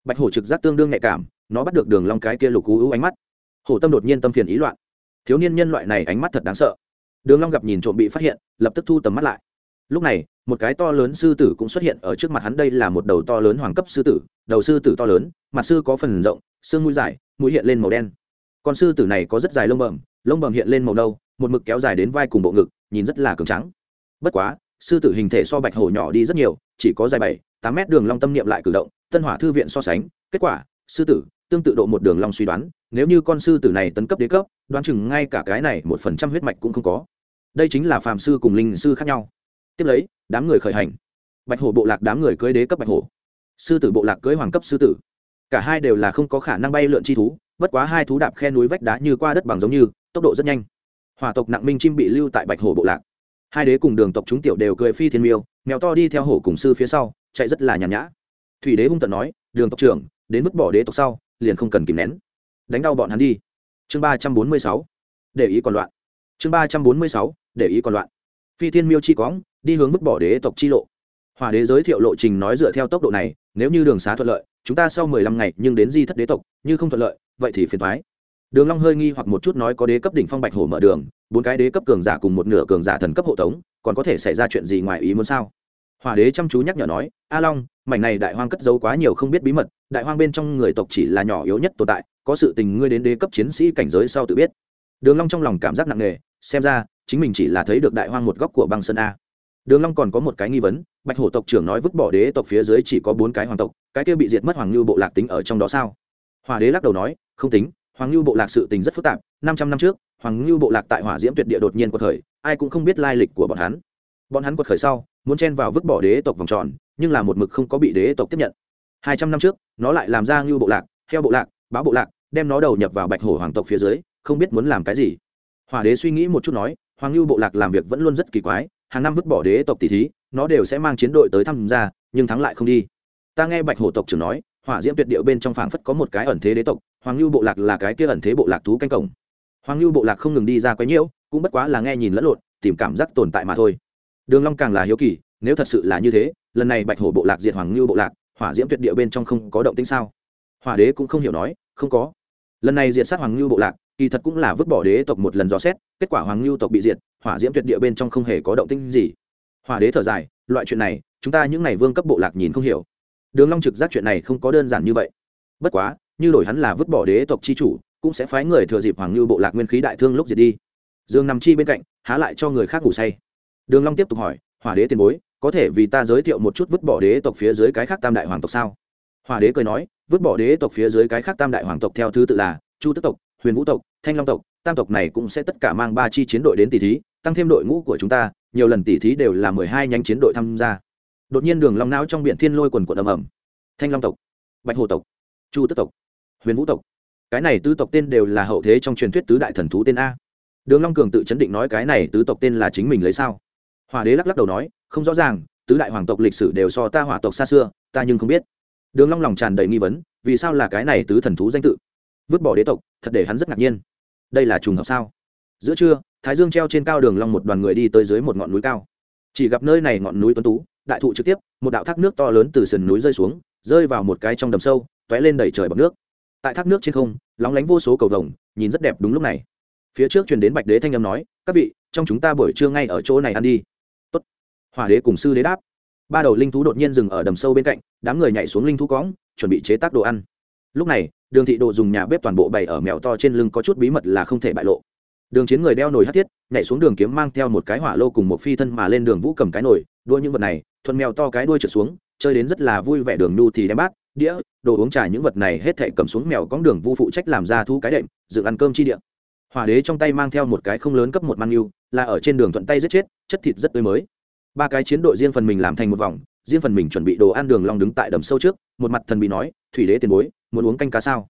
Bạch hổ trực giác tương đương nhạy cảm, nó bắt được đường long cái kia lục cú ưu ánh mắt. Hổ tâm đột nhiên tâm phiền ý loạn thiếu niên nhân loại này ánh mắt thật đáng sợ. Đường long gặp nhìn trộm bị phát hiện, lập tức thu tầm mắt lại. Lúc này, một cái to lớn sư tử cũng xuất hiện ở trước mặt hắn, đây là một đầu to lớn hoàng cấp sư tử, đầu sư tử to lớn, mặt sư có phần rộng, xương mũi dài, mũi hiện lên màu đen. Con sư tử này có rất dài lông bầm lông bầm hiện lên màu nâu, một mực kéo dài đến vai cùng bộ ngực, nhìn rất là cường trắng bất quá, sư tử hình thể so bạch hổ nhỏ đi rất nhiều, chỉ có dài bảy, tám mét, đường long tâm niệm lại cử động, tân hỏa thư viện so sánh, kết quả, sư tử tương tự độ một đường long suy đoán nếu như con sư tử này tấn cấp đế cấp, đoán chừng ngay cả cái này một phần trăm huyết mạch cũng không có. Đây chính là phàm sư cùng linh sư khác nhau. Tiếp lấy, đám người khởi hành. Bạch hổ bộ lạc đám người cưới đế cấp bạch hổ. Sư tử bộ lạc cưới hoàng cấp sư tử. Cả hai đều là không có khả năng bay lượn chi thú, bất quá hai thú đạp khe núi vách đá như qua đất bằng giống như, tốc độ rất nhanh. Hòa tộc nặng minh chim bị lưu tại bạch hổ bộ lạc. Hai đế cùng đường tộc chúng tiểu đều cười phi thiên miêu, mèo to đi theo hổ cùng sư phía sau, chạy rất là nhàn nhã. Thủy đế hung tận nói, đường tộc trưởng, đến mức bỏ đế tộc sau, liền không cần kìm nén đánh đau bọn hắn đi. Chương ba trăm bốn mươi sáu, để ý còn loạn. Chương ba trăm bốn mươi sáu, để ý còn loạn. Phi thiên miêu chi quõng đi hướng vứt bỏ đế tộc chi lộ. Hỏa đế giới thiệu lộ trình nói dựa theo tốc độ này, nếu như đường xá thuận lợi, chúng ta sau mười lăm ngày nhưng đến di thất đế tộc, như không thuận lợi, vậy thì phiền thoái đường long hơi nghi hoặc một chút nói có đế cấp đỉnh phong bạch hổ mở đường, bốn cái đế cấp cường giả cùng một nửa cường giả thần cấp hộ tống, còn có thể xảy ra chuyện gì ngoài ý muốn sao? Hỏa đế chăm chú nhắc nhở nói, a long, mảnh này đại hoang cất giấu quá nhiều không biết bí mật, đại hoang bên trong người tộc chỉ là nhỏ yếu nhất tồn tại có sự tình ngươi đến đế cấp chiến sĩ cảnh giới sau tự biết. Đường long trong lòng cảm giác nặng nề, xem ra, chính mình chỉ là thấy được đại hoang một góc của băng sơn a. Đường long còn có một cái nghi vấn, bạch hổ tộc trưởng nói vứt bỏ đế tộc phía dưới chỉ có bốn cái hoàng tộc, cái kia bị diệt mất hoàng lưu bộ lạc tính ở trong đó sao? Hỏa đế lắc đầu nói, không tính, hoàng lưu bộ lạc sự tình rất phức tạp, năm trăm năm trước, hoàng lưu bộ lạc tại hỏa diễm tuyệt địa đột nhiên quật khởi, ai cũng không biết lai lịch của bọn hắn. Bọn hắn quật khởi sau, muốn chen vào vứt bỏ đế tộc vòng tròn, nhưng là một mực không có bị đế tộc tiếp nhận. Hai trăm năm trước, nó lại làm ra ngưu bộ lạc, heo bộ lạc báo bộ lạc đem nó đầu nhập vào bạch hổ hoàng tộc phía dưới, không biết muốn làm cái gì. Hỏa đế suy nghĩ một chút nói, hoàng lưu bộ lạc làm việc vẫn luôn rất kỳ quái, hàng năm vứt bỏ đế tộc tỷ thí, nó đều sẽ mang chiến đội tới tham gia, nhưng thắng lại không đi. Ta nghe bạch hổ tộc trưởng nói, hỏa diễm tuyệt điệu bên trong phảng phất có một cái ẩn thế đế tộc, hoàng lưu bộ lạc là cái kia ẩn thế bộ lạc thú canh cổng. Hoàng lưu bộ lạc không ngừng đi ra quấy nhiễu, cũng bất quá là nghe nhìn lẫn lộn, tìm cảm giác tồn tại mà thôi. Đường long càng là hiếu kỳ, nếu thật sự là như thế, lần này bạch hổ bộ lạc diệt hoàng lưu bộ lạc, hỏa diễm tuyệt địa bên trong không có động tĩnh sao? Hỏa đế cũng không hiểu nói, không có lần này diệt sát hoàng lưu bộ lạc, kỳ thật cũng là vứt bỏ đế tộc một lần dò xét, kết quả hoàng lưu tộc bị diệt, hỏa diễm tuyệt địa bên trong không hề có động tĩnh gì. Hỏa đế thở dài, loại chuyện này, chúng ta những ngày vương cấp bộ lạc nhìn không hiểu. Đường long trực giác chuyện này không có đơn giản như vậy. Bất quá, như đổi hắn là vứt bỏ đế tộc chi chủ, cũng sẽ phái người thừa dịp hoàng lưu bộ lạc nguyên khí đại thương lúc diệt đi. Dương nằm chi bên cạnh, há lại cho người khác ngủ say. Đường long tiếp tục hỏi, hỏa đế tiền bối, có thể vì ta giới thiệu một chút vứt bỏ đế tộc phía dưới cái khác tam đại hoàng tộc sao? Hỏa đế cười nói vứt bỏ đế tộc phía dưới cái khác tam đại hoàng tộc theo thứ tự là chu tức tộc, huyền vũ tộc, thanh long tộc. Tam tộc này cũng sẽ tất cả mang ba chi chiến đội đến tỷ thí, tăng thêm đội ngũ của chúng ta, nhiều lần tỷ thí đều là mười hai nhánh chiến đội tham gia. Đột nhiên đường long não trong biển thiên lôi quần quần ầm ầm. Thanh long tộc, bạch hồ tộc, chu tức tộc, huyền vũ tộc. Cái này tứ tộc tên đều là hậu thế trong truyền thuyết tứ đại thần thú tên a. Đường long cường tự chấn định nói cái này tứ tộc tên là chính mình lấy sao? Hỏa đế lắc lắc đầu nói, không rõ ràng, tứ đại hoàng tộc lịch sử đều so ta hỏa tộc xa xưa, ta nhưng không biết đường long lòng tràn đầy nghi vấn, vì sao là cái này tứ thần thú danh tự? Vứt bỏ đế tộc, thật để hắn rất ngạc nhiên. Đây là trùng hợp sao? Giữa trưa, thái dương treo trên cao đường long một đoàn người đi tới dưới một ngọn núi cao. Chỉ gặp nơi này ngọn núi tuấn tú, đại thụ trực tiếp, một đạo thác nước to lớn từ sườn núi rơi xuống, rơi vào một cái trong đầm sâu, tóe lên đầy trời bọt nước. Tại thác nước trên không, lóng lánh vô số cầu vồng, nhìn rất đẹp đúng lúc này. Phía trước truyền đến bạch đế thanh âm nói, các vị, trong chúng ta buổi trưa ngay ở chỗ này ăn đi. Tốt. Hỏa đế cùng sư đế đáp ba đầu linh thú đột nhiên dừng ở đầm sâu bên cạnh, đám người nhảy xuống linh thú cõng, chuẩn bị chế tác đồ ăn. Lúc này, đường thị độ dùng nhà bếp toàn bộ bày ở mèo to trên lưng có chút bí mật là không thể bại lộ. Đường chiến người đeo nồi hát thiết, nhảy xuống đường kiếm mang theo một cái hỏa lô cùng một phi thân mà lên đường vũ cầm cái nồi, đua những vật này, thuận mèo to cái đuôi trượt xuống, chơi đến rất là vui vẻ đường nu thì đem bát, đĩa, đồ uống trà những vật này hết thể cầm xuống mèo cóng đường vu phụ trách làm ra thu cái đệm, dựng ăn cơm chi điện. hỏa đế trong tay mang theo một cái không lớn cấp một mang yêu, là ở trên đường thuận tay giết chết, chất thịt rất tươi mới ba cái chiến đội riêng phần mình làm thành một vòng, riêng phần mình chuẩn bị đồ ăn đường long đứng tại đầm sâu trước, một mặt thần bị nói, thủy đế tiền bối, muốn uống canh cá sao?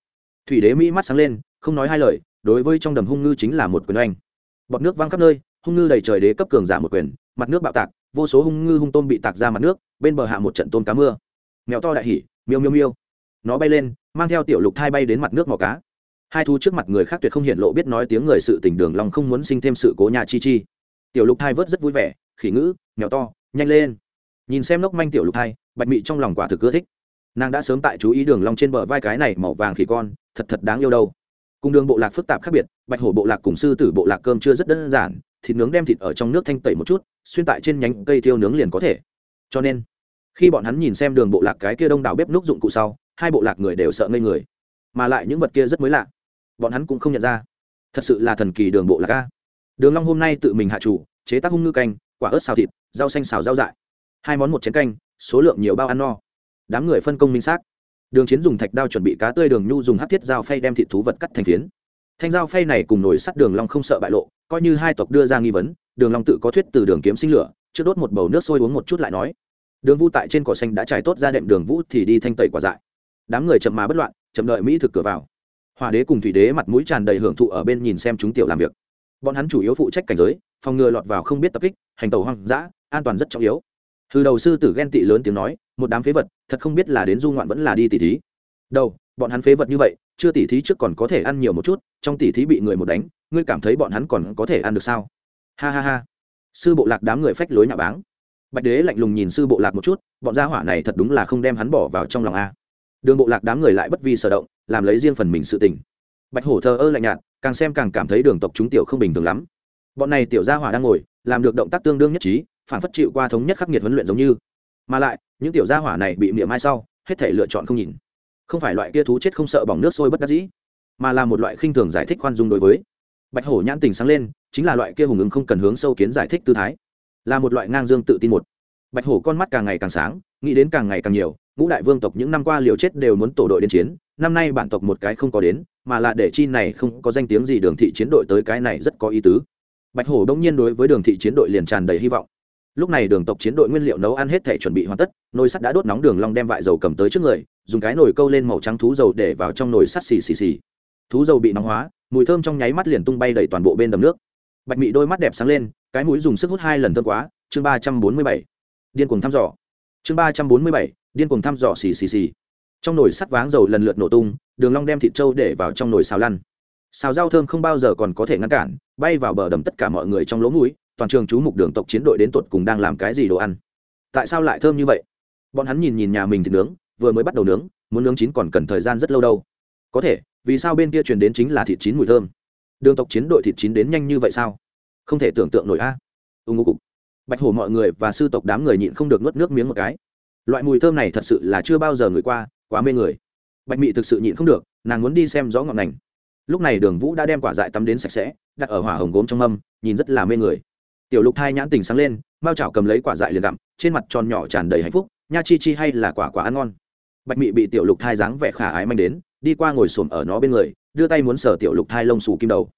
Thủy đế mỹ mắt sáng lên, không nói hai lời, đối với trong đầm hung ngư chính là một quyền oanh. Bọt nước văng khắp nơi, hung ngư đầy trời đế cấp cường giả một quyền, mặt nước bạo tạc, vô số hung ngư hung tôm bị tạc ra mặt nước, bên bờ hạ một trận tôm cá mưa. Mèo to đại hỉ, miêu miêu miêu. Nó bay lên, mang theo tiểu lục thai bay đến mặt nước mò cá. Hai thú trước mặt người khác tuyệt không hiện lộ biết nói tiếng người sự tình đường long không muốn sinh thêm sự cố nhà chi chi. Tiểu lục thai vớt rất vui vẻ khỉ ngữ mèo to nhanh lên. Nhìn xem lốc manh tiểu lục hai, bạch mị trong lòng quả thực ưa thích. Nàng đã sớm tại chú ý đường long trên bờ vai cái này màu vàng khỉ con thật thật đáng yêu đâu. Cùng đường bộ lạc phức tạp khác biệt bạch hổ bộ lạc cùng sư tử bộ lạc cơm chưa rất đơn giản thịt nướng đem thịt ở trong nước thanh tẩy một chút xuyên tại trên nhánh cây thiêu nướng liền có thể. Cho nên khi bọn hắn nhìn xem đường bộ lạc cái kia đông đảo bếp núc dụng cụ sau hai bộ lạc người đều sợ ngây người. Mà lại những vật kia rất mới lạ. Bọn hắn cũng không nhận ra. Thật sự là thần kỳ đường bộ lạc ca đường long hôm nay tự mình hạ chủ chế tác hung ngư canh quả ớt xào thịt, rau xanh xào rau dại. Hai món một chén canh, số lượng nhiều bao ăn no. Đám người phân công minh xác. Đường chiến dùng thạch đao chuẩn bị cá tươi đường nhu dùng hát thiết dao phay đem thịt thú vật cắt thành phiến. Thanh dao phay này cùng nồi sắt đường long không sợ bại lộ, coi như hai tộc đưa ra nghi vấn, đường long tự có thuyết từ đường kiếm sinh lửa, trước đốt một bầu nước sôi uống một chút lại nói. Đường vu tại trên cỏ xanh đã trải tốt ra đệm đường vũ thì đi thanh tẩy quả dại. Đám người chậm mà bất loạn, chậm đợi mỹ thực cửa vào. Hòa đế cùng thủy đế mặt mũi tràn đầy hưởng thụ ở bên nhìn xem chúng tiểu làm việc bọn hắn chủ yếu phụ trách cảnh giới, phòng ngừa lọt vào không biết tập kích, hành tàu hoang dã, an toàn rất trọng yếu. Từ đầu sư tử ghen tị lớn tiếng nói, một đám phế vật, thật không biết là đến du ngoạn vẫn là đi tỉ thí. Đâu bọn hắn phế vật như vậy, chưa tỉ thí trước còn có thể ăn nhiều một chút, trong tỉ thí bị người một đánh, ngươi cảm thấy bọn hắn còn có thể ăn được sao? Ha ha ha. Sư bộ lạc đám người phách lối nhà báng. Bạch đế lạnh lùng nhìn sư bộ lạc một chút, bọn gia hỏa này thật đúng là không đem hắn bỏ vào trong lòng a. Đường bộ lạc đám người lại bất vi sở động, làm lấy riêng phần mình sự tình. Bạch hổ thờ ơ lạnh nhạt càng xem càng cảm thấy đường tộc chúng tiểu không bình thường lắm. Bọn này tiểu gia hỏa đang ngồi, làm được động tác tương đương nhất trí, phản phất chịu qua thống nhất khắc nghiệt huấn luyện giống như. Mà lại, những tiểu gia hỏa này bị miệng mai sau, hết thể lựa chọn không nhìn. Không phải loại kia thú chết không sợ bỏng nước sôi bất đắc dĩ, mà là một loại khinh thường giải thích khoan dung đối với. Bạch hổ nhãn tình sáng lên, chính là loại kia hùng ứng không cần hướng sâu kiến giải thích tư thái, là một loại ngang dương tự tin một. Bạch hổ con mắt càng ngày càng sáng, nghĩ đến càng ngày càng nhiều, ngũ đại vương tộc những năm qua liều chết đều muốn tổ đội đến chiến, năm nay bản tộc một cái không có đến mà là để chi này không có danh tiếng gì đường thị chiến đội tới cái này rất có ý tứ. Bạch hổ đông nhiên đối với đường thị chiến đội liền tràn đầy hy vọng. Lúc này đường tộc chiến đội nguyên liệu nấu ăn hết thể chuẩn bị hoàn tất, nồi sắt đã đốt nóng đường long đem vại dầu cầm tới trước người, dùng cái nồi câu lên màu trắng thú dầu để vào trong nồi sắt xì xì xì. Thú dầu bị nóng hóa, mùi thơm trong nháy mắt liền tung bay đầy toàn bộ bên đầm nước. Bạch mị đôi mắt đẹp sáng lên, cái mũi dùng sức hút hai lần thơm quá, chương ba trăm bốn mươi bảy. Điên cuồng thăm dò. Chương ba trăm bốn mươi bảy, điên cuồng thăm dò xì xì xì trong nồi sắt váng dầu lần lượt nổ tung, đường long đem thịt trâu để vào trong nồi xào lăn. Xào rau thơm không bao giờ còn có thể ngăn cản, bay vào bờ đầm tất cả mọi người trong lỗ mũi, toàn trường chú mục đường tộc chiến đội đến tột cùng đang làm cái gì đồ ăn. Tại sao lại thơm như vậy? Bọn hắn nhìn nhìn nhà mình thịt nướng, vừa mới bắt đầu nướng, muốn nướng chín còn cần thời gian rất lâu đâu. Có thể, vì sao bên kia truyền đến chính là thịt chín mùi thơm? Đường tộc chiến đội thịt chín đến nhanh như vậy sao? Không thể tưởng tượng nổi a. Ung ưng ngô cục. Bạch hổ mọi người và sư tộc đám người nhịn không được nuốt nước miếng một cái. Loại mùi thơm này thật sự là chưa bao giờ người qua quá mê người. Bạch mị thực sự nhịn không được, nàng muốn đi xem rõ ngọn ngành. Lúc này đường vũ đã đem quả dại tắm đến sạch sẽ, đặt ở hỏa hồng gốm trong mâm, nhìn rất là mê người. Tiểu lục thai nhãn tình sáng lên, mao chảo cầm lấy quả dại liền gặm, trên mặt tròn nhỏ tràn đầy hạnh phúc, nha chi chi hay là quả quả ăn ngon. Bạch mị bị tiểu lục thai dáng vẻ khả ái manh đến, đi qua ngồi xổm ở nó bên người, đưa tay muốn sờ tiểu lục thai lông xù kim đầu.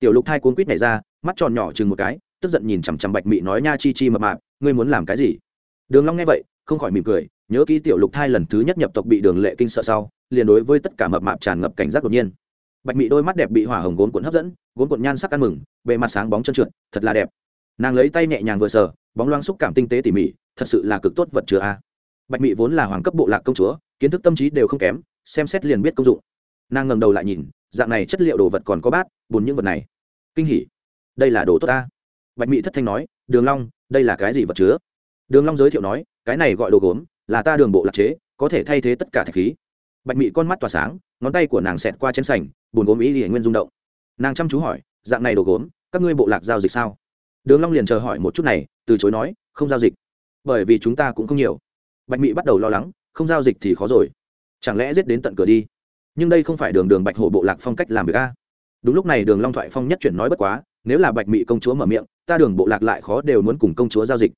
Tiểu lục thai cuốn quýt này ra, mắt tròn nhỏ chừng một cái, tức giận nhìn chằm chằm bạch mị nói nha chi chi mập mạp, ngươi muốn làm cái gì? Đường long nghe vậy không khỏi mỉm cười, nhớ kỹ tiểu lục thai lần thứ nhất nhập tộc bị đường lệ kinh sợ sau, liền đối với tất cả mập mạp tràn ngập cảnh giác đột nhiên. Bạch mị đôi mắt đẹp bị hỏa hồng gốm cuộn hấp dẫn, gốm cuộn nhan sắc ăn mừng, bề mặt sáng bóng chân trượt, thật là đẹp. Nàng lấy tay nhẹ nhàng vừa sờ, bóng loang xúc cảm tinh tế tỉ mỉ, thật sự là cực tốt vật chứa a. Bạch mị vốn là hoàng cấp bộ lạc công chúa, kiến thức tâm trí đều không kém, xem xét liền biết công dụng. Nàng ngẩng đầu lại nhìn, dạng này chất liệu đồ vật còn có bát bùn những vật này. Kinh hỉ. Đây là đồ tốt ta bạch mị thất thanh nói, đường long, đây là cái gì vật chứa? Đường long giới thiệu nói, cái này gọi đồ gốm, là ta đường bộ lạc chế, có thể thay thế tất cả thạch khí. Bạch mị con mắt tỏa sáng, ngón tay của nàng xẹt qua chén sành bùn gốm ý thì nguyên rung động. Nàng chăm chú hỏi, dạng này đồ gốm, các ngươi bộ lạc giao dịch sao? Đường long liền chờ hỏi một chút này, từ chối nói, không giao dịch, bởi vì chúng ta cũng không nhiều. Bạch mị bắt đầu lo lắng, không giao dịch thì khó rồi, chẳng lẽ giết đến tận cửa đi? Nhưng đây không phải đường đường bạch hổ bộ lạc phong cách làm việc a. Đúng lúc này đường long thoại phong nhất chuyển nói bất quá, nếu là bạch mị công chúa mở miệng, ta đường bộ lạc lại khó đều muốn cùng công chúa giao dịch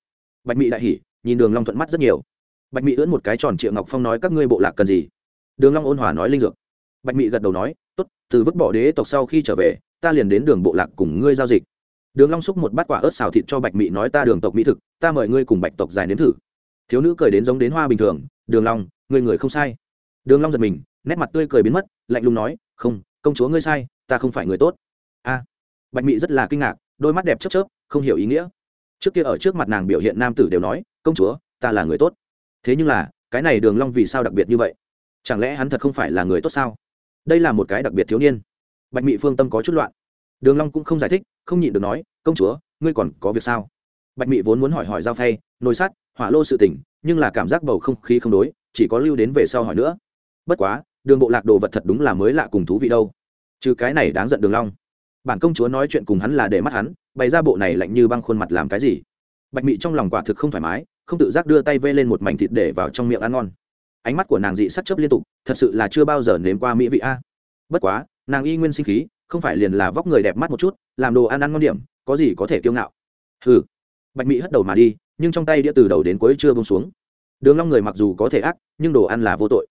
bạch mị đại hỉ, nhìn đường long thuận mắt rất nhiều. Bạch mị ưỡn một cái tròn triệu ngọc phong nói, các ngươi bộ lạc cần gì? Đường long ôn hòa nói, linh dược. Bạch mị gật đầu nói, tốt, từ vứt bỏ đế tộc sau khi trở về, ta liền đến đường bộ lạc cùng ngươi giao dịch. Đường long xúc một bát quả ớt xào thịt cho bạch mị nói, ta đường tộc mỹ thực, ta mời ngươi cùng bạch tộc giải nếm thử. Thiếu nữ cười đến giống đến hoa bình thường, đường long, ngươi người không sai. Đường long giật mình, nét mặt tươi cười biến mất, lạnh lùng nói, không, công chúa ngươi sai, ta không phải người tốt. A. Bạch mị rất là kinh ngạc, đôi mắt đẹp chớp chớp, không hiểu ý nghĩa trước kia ở trước mặt nàng biểu hiện nam tử đều nói, công chúa, ta là người tốt. Thế nhưng là, cái này đường long vì sao đặc biệt như vậy? Chẳng lẽ hắn thật không phải là người tốt sao? Đây là một cái đặc biệt thiếu niên. Bạch mỹ phương tâm có chút loạn. Đường long cũng không giải thích, không nhịn được nói, công chúa, ngươi còn có việc sao? Bạch mỹ vốn muốn hỏi hỏi giao phay, nồi sắt, hỏa lô sự tình, nhưng là cảm giác bầu không khí không đối, chỉ có lưu đến về sau hỏi nữa. Bất quá, đường bộ lạc đồ vật thật đúng là mới lạ cùng thú vị đâu. Trừ cái này đáng giận đường long bản công chúa nói chuyện cùng hắn là để mắt hắn, bày ra bộ này lạnh như băng khuôn mặt làm cái gì? Bạch mị trong lòng quả thực không thoải mái, không tự giác đưa tay vê lên một mảnh thịt để vào trong miệng ăn ngon. Ánh mắt của nàng dị sắc chớp liên tục, thật sự là chưa bao giờ nếm qua mỹ vị a. Bất quá, nàng y nguyên sinh khí, không phải liền là vóc người đẹp mắt một chút, làm đồ ăn ăn ngon điểm, có gì có thể kiêu ngạo. Hừ. Bạch Mị hất đầu mà đi, nhưng trong tay đĩa từ đầu đến cuối chưa bông xuống. Đường long người mặc dù có thể ác, nhưng đồ ăn là vô tội.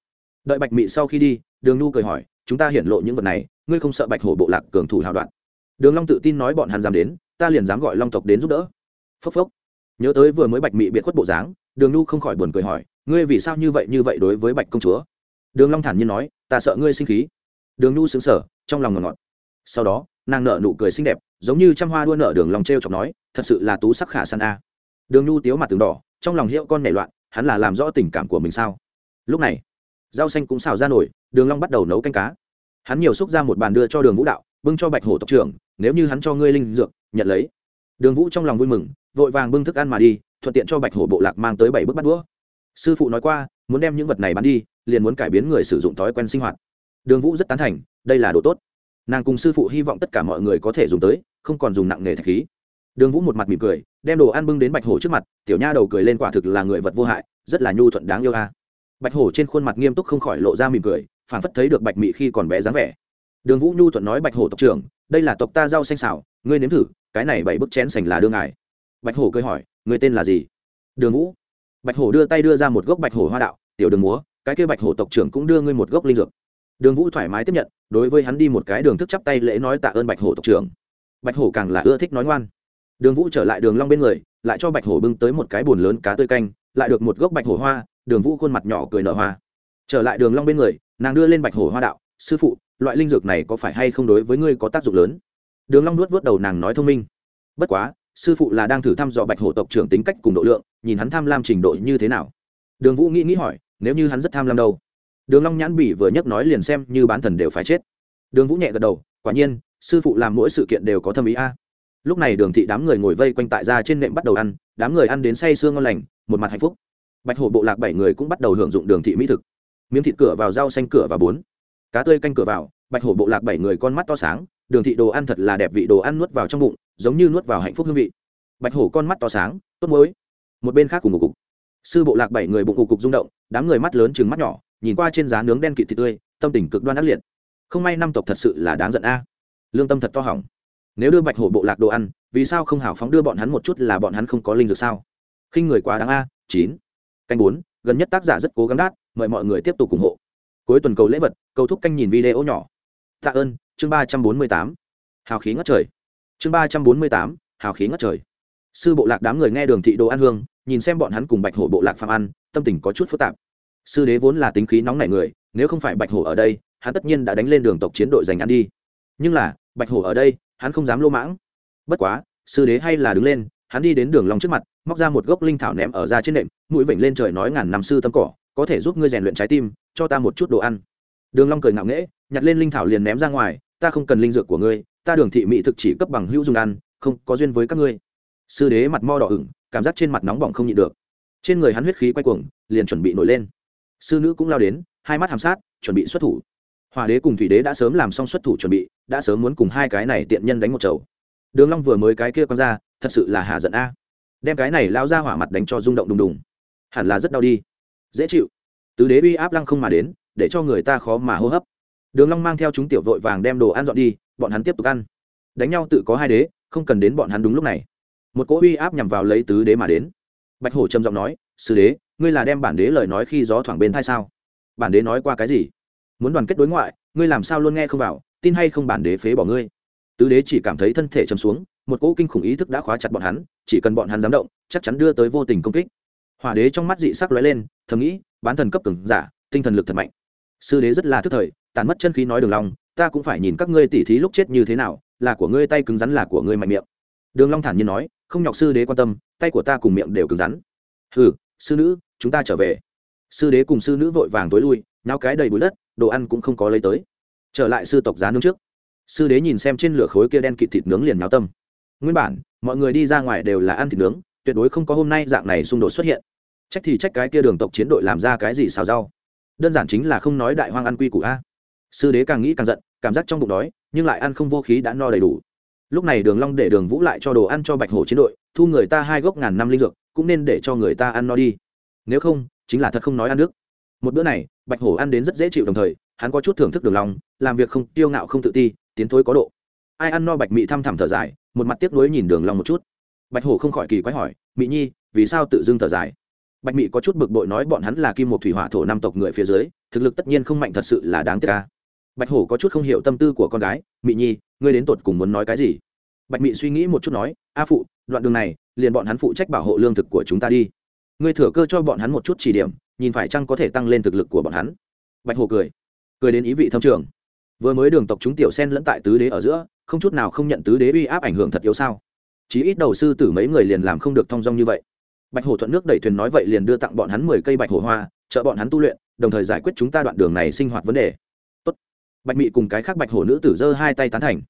Đợi bạch Mị sau khi đi, đường nu cười hỏi, chúng ta hiển lộ những vật này, ngươi không sợ bạch hổ bộ lạc cường thủ hào đoạn? Đường long tự tin nói bọn hắn dám đến, ta liền dám gọi long tộc đến giúp đỡ. Phốc phốc. Nhớ tới vừa mới bạch Mị biệt khuất bộ dáng, đường nu không khỏi buồn cười hỏi, ngươi vì sao như vậy như vậy đối với bạch công chúa? Đường long thản nhiên nói, ta sợ ngươi sinh khí. Đường nu sững sờ, trong lòng ngọt ngọt. Sau đó, nàng nở nụ cười xinh đẹp, giống như trăm hoa đua nở đường lòng treo chọc nói, thật sự là tú sắc khả san a. Đường nhu tiếu mặt tường đỏ, trong lòng hiệu con nảy loạn, hắn là làm rõ tình cảm của mình sao? Lúc này, rau xanh cũng xào ra nổi, đường long bắt đầu nấu canh cá. Hắn nhiều xúc ra một bàn đưa cho đường vũ đạo bưng cho bạch hổ tộc trưởng, nếu như hắn cho ngươi linh dược, nhận lấy. Đường vũ trong lòng vui mừng, vội vàng bưng thức ăn mà đi, thuận tiện cho bạch hổ bộ lạc mang tới bảy bức bắt đũa. Sư phụ nói qua, muốn đem những vật này bán đi, liền muốn cải biến người sử dụng thói quen sinh hoạt. Đường vũ rất tán thành, đây là đồ tốt. Nàng cùng sư phụ hy vọng tất cả mọi người có thể dùng tới, không còn dùng nặng nghề thạch khí. Đường vũ một mặt mỉm cười, đem đồ ăn bưng đến bạch hổ trước mặt, tiểu nha đầu cười lên quả thực là người vật vô hại, rất là nhu thuận đáng yêu a. Bạch hổ trên khuôn mặt nghiêm túc không khỏi lộ ra mỉm cười phản phất thấy được bạch mị khi còn bé dáng vẻ đường vũ nhu thuận nói bạch hổ tộc trưởng đây là tộc ta rau xanh xào ngươi nếm thử cái này bảy bức chén sành là đương ngài bạch hổ cười hỏi người tên là gì đường vũ bạch hổ đưa tay đưa ra một gốc bạch hổ hoa đạo tiểu đường múa cái kia bạch hổ tộc trưởng cũng đưa ngươi một gốc linh dược đường vũ thoải mái tiếp nhận đối với hắn đi một cái đường thức chắp tay lễ nói tạ ơn bạch hổ tộc trưởng bạch hổ càng là ưa thích nói ngoan đường vũ trở lại đường long bên người lại cho bạch hổ bưng tới một cái bồn lớn cá tươi canh lại được một gốc bạch hổ hoa đường vũ khuôn mặt nhỏ cười nở hoa trở lại đường long bên người nàng đưa lên bạch hổ hoa đạo sư phụ loại linh dược này có phải hay không đối với ngươi có tác dụng lớn? Đường long nuốt vớt đầu nàng nói thông minh. Bất quá, sư phụ là đang thử thăm dò bạch hổ tộc trưởng tính cách cùng độ lượng, nhìn hắn tham lam trình độ như thế nào. Đường vũ nghĩ nghĩ hỏi, nếu như hắn rất tham lam đâu? Đường long nhãn bỉ vừa nhấc nói liền xem như bán thần đều phải chết. Đường vũ nhẹ gật đầu, quả nhiên, sư phụ làm mỗi sự kiện đều có thâm ý a. Lúc này đường thị đám người ngồi vây quanh tại ra trên nệm bắt đầu ăn, đám người ăn đến say sương ngon lành, một mặt hạnh phúc. Bạch hổ bộ lạc bảy người cũng bắt đầu hưởng dụng đường thị mỹ thực. Miếng thịt cửa vào rau xanh cửa và bốn cá tươi canh cửa vào, bạch hổ bộ lạc bảy người con mắt to sáng, đường thị đồ ăn thật là đẹp vị đồ ăn nuốt vào trong bụng, giống như nuốt vào hạnh phúc hương vị. Bạch hổ con mắt to sáng, tốt mới một bên khác cùng một cục. Sư bộ lạc bảy người bụng cục cục rung động, đám người mắt lớn chừng mắt nhỏ, nhìn qua trên giá nướng đen kịt thịt tươi, tâm tình cực đoan ác liệt. Không may năm tộc thật sự là đáng giận a. Lương tâm thật to hỏng. Nếu đưa bạch hổ bộ lạc đồ ăn, vì sao không hào phóng đưa bọn hắn một chút là bọn hắn không có linh dược sao? Khinh người quá đáng a, chín. Canh bốn, gần nhất tác giả rất cố gắng đát, mời mọi người tiếp tục ủng hộ cuối tuần cầu lễ vật, cầu thúc canh nhìn video nhỏ. Tạ ơn, chương ba trăm bốn mươi tám. Hào khí ngất trời. Chương ba trăm bốn mươi tám, hào khí ngất trời. Sư bộ lạc đám người nghe đường thị đồ ăn hương, nhìn xem bọn hắn cùng bạch hổ bộ lạc phạm ăn, tâm tình có chút phức tạp. Sư đế vốn là tính khí nóng nảy người, nếu không phải bạch hổ ở đây, hắn tất nhiên đã đánh lên đường tộc chiến đội giành ăn đi. Nhưng là, bạch hổ ở đây, hắn không dám lô mãng. Bất quá, sư đế hay là đứng lên, hắn đi đến đường long trước mặt, móc ra một gốc linh thảo ném ở ra trên nệm, mũi vểnh lên trời nói ngàn năm sư tâm cỏ, có thể giúp ngươi rèn luyện trái tim cho ta một chút đồ ăn. Đường long cười ngạo nghễ, nhặt lên linh thảo liền ném ra ngoài, ta không cần linh dược của ngươi, ta đường thị mỹ thực chỉ cấp bằng hữu dùng ăn, không có duyên với các ngươi. Sư đế mặt mo đỏ ửng, cảm giác trên mặt nóng bỏng không nhịn được. Trên người hắn huyết khí quay cuồng, liền chuẩn bị nổi lên. Sư nữ cũng lao đến, hai mắt hàm sát, chuẩn bị xuất thủ. Hòa đế cùng thủy đế đã sớm làm xong xuất thủ chuẩn bị, đã sớm muốn cùng hai cái này tiện nhân đánh một chầu. Đường long vừa mới cái kia con ra, thật sự là hạ giận a. Đem cái này lao ra hỏa mặt đánh cho rung động đùng đùng. Hẳn là rất đau đi. Dễ chịu tứ đế uy áp lăng không mà đến, để cho người ta khó mà hô hấp. Đường long mang theo chúng tiểu vội vàng đem đồ ăn dọn đi, bọn hắn tiếp tục ăn. Đánh nhau tự có hai đế, không cần đến bọn hắn đúng lúc này. Một cỗ uy áp nhằm vào lấy tứ đế mà đến. Bạch hổ trầm giọng nói, sư đế, ngươi là đem bản đế lời nói khi gió thoảng bên thay sao? Bản đế nói qua cái gì? Muốn đoàn kết đối ngoại, ngươi làm sao luôn nghe không vào, tin hay không bản đế phế bỏ ngươi? Tứ đế chỉ cảm thấy thân thể chầm xuống, một cỗ kinh khủng ý thức đã khóa chặt bọn hắn, chỉ cần bọn hắn dám động, chắc chắn đưa tới vô tình công kích. Hỏa đế trong mắt dị sắc lóe lên, thầm nghĩ bán thần cấp cường giả, tinh thần lực thật mạnh. Sư đế rất là thức thời, tàn mất chân khí nói đường long, ta cũng phải nhìn các ngươi tỉ thí lúc chết như thế nào, là của ngươi tay cứng rắn là của ngươi mạnh miệng. Đường long thản nhiên nói, không nhọc sư đế quan tâm, tay của ta cùng miệng đều cứng rắn. Hừ, sư nữ, chúng ta trở về. Sư đế cùng sư nữ vội vàng tối lui nháo cái đầy bụi đất, đồ ăn cũng không có lấy tới. Trở lại sư tộc giá nướng trước. Sư đế nhìn xem trên lửa khối kia đen kịt thịt nướng liền nháo tâm. Nguyên bản, mọi người đi ra ngoài đều là ăn thịt nướng, tuyệt đối không có hôm nay dạng này xung đột xuất hiện trách thì trách cái kia đường tộc chiến đội làm ra cái gì xào rau. Đơn giản chính là không nói đại hoang ăn quy củ a. Sư đế càng nghĩ càng giận, cảm giác trong bụng đói, nhưng lại ăn không vô khí đã no đầy đủ. Lúc này đường long để đường vũ lại cho đồ ăn cho bạch hổ chiến đội, thu người ta hai gốc ngàn năm linh dược, cũng nên để cho người ta ăn no đi. Nếu không, chính là thật không nói ăn nước. Một bữa này, bạch hổ ăn đến rất dễ chịu đồng thời, hắn có chút thưởng thức đường long, làm việc không tiêu ngạo không tự ti, tiến thối có độ. Ai ăn no bạch mị thăm thẳm thở dài, một mặt tiếc nuối nhìn đường long một chút. Bạch hổ không khỏi kỳ quái hỏi, mị nhi, vì sao tự dưng thở dài? Bạch mị có chút bực bội nói bọn hắn là kim một thủy hỏa thổ năm tộc người phía dưới, thực lực tất nhiên không mạnh thật sự là đáng tiếc ca bạch hổ có chút không hiểu tâm tư của con gái, mị nhi, ngươi đến tột cùng muốn nói cái gì? Bạch mị suy nghĩ một chút nói, a phụ, đoạn đường này, liền bọn hắn phụ trách bảo hộ lương thực của chúng ta đi. Ngươi thừa cơ cho bọn hắn một chút chỉ điểm, nhìn phải chăng có thể tăng lên thực lực của bọn hắn. Bạch hổ cười cười đến ý vị thâm trường. Vừa mới đường tộc chúng tiểu sen lẫn tại tứ đế ở giữa, không chút nào không nhận tứ đế uy áp ảnh hưởng thật yếu sao? Chí ít đầu sư tử mấy người liền làm không được thong dong như vậy bạch hổ thuận nước đẩy thuyền nói vậy liền đưa tặng bọn hắn mười cây bạch hổ hoa, trợ bọn hắn tu luyện, đồng thời giải quyết chúng ta đoạn đường này sinh hoạt vấn đề. Tốt. bạch mị cùng cái khác bạch hổ nữ tử giơ hai tay tán thành.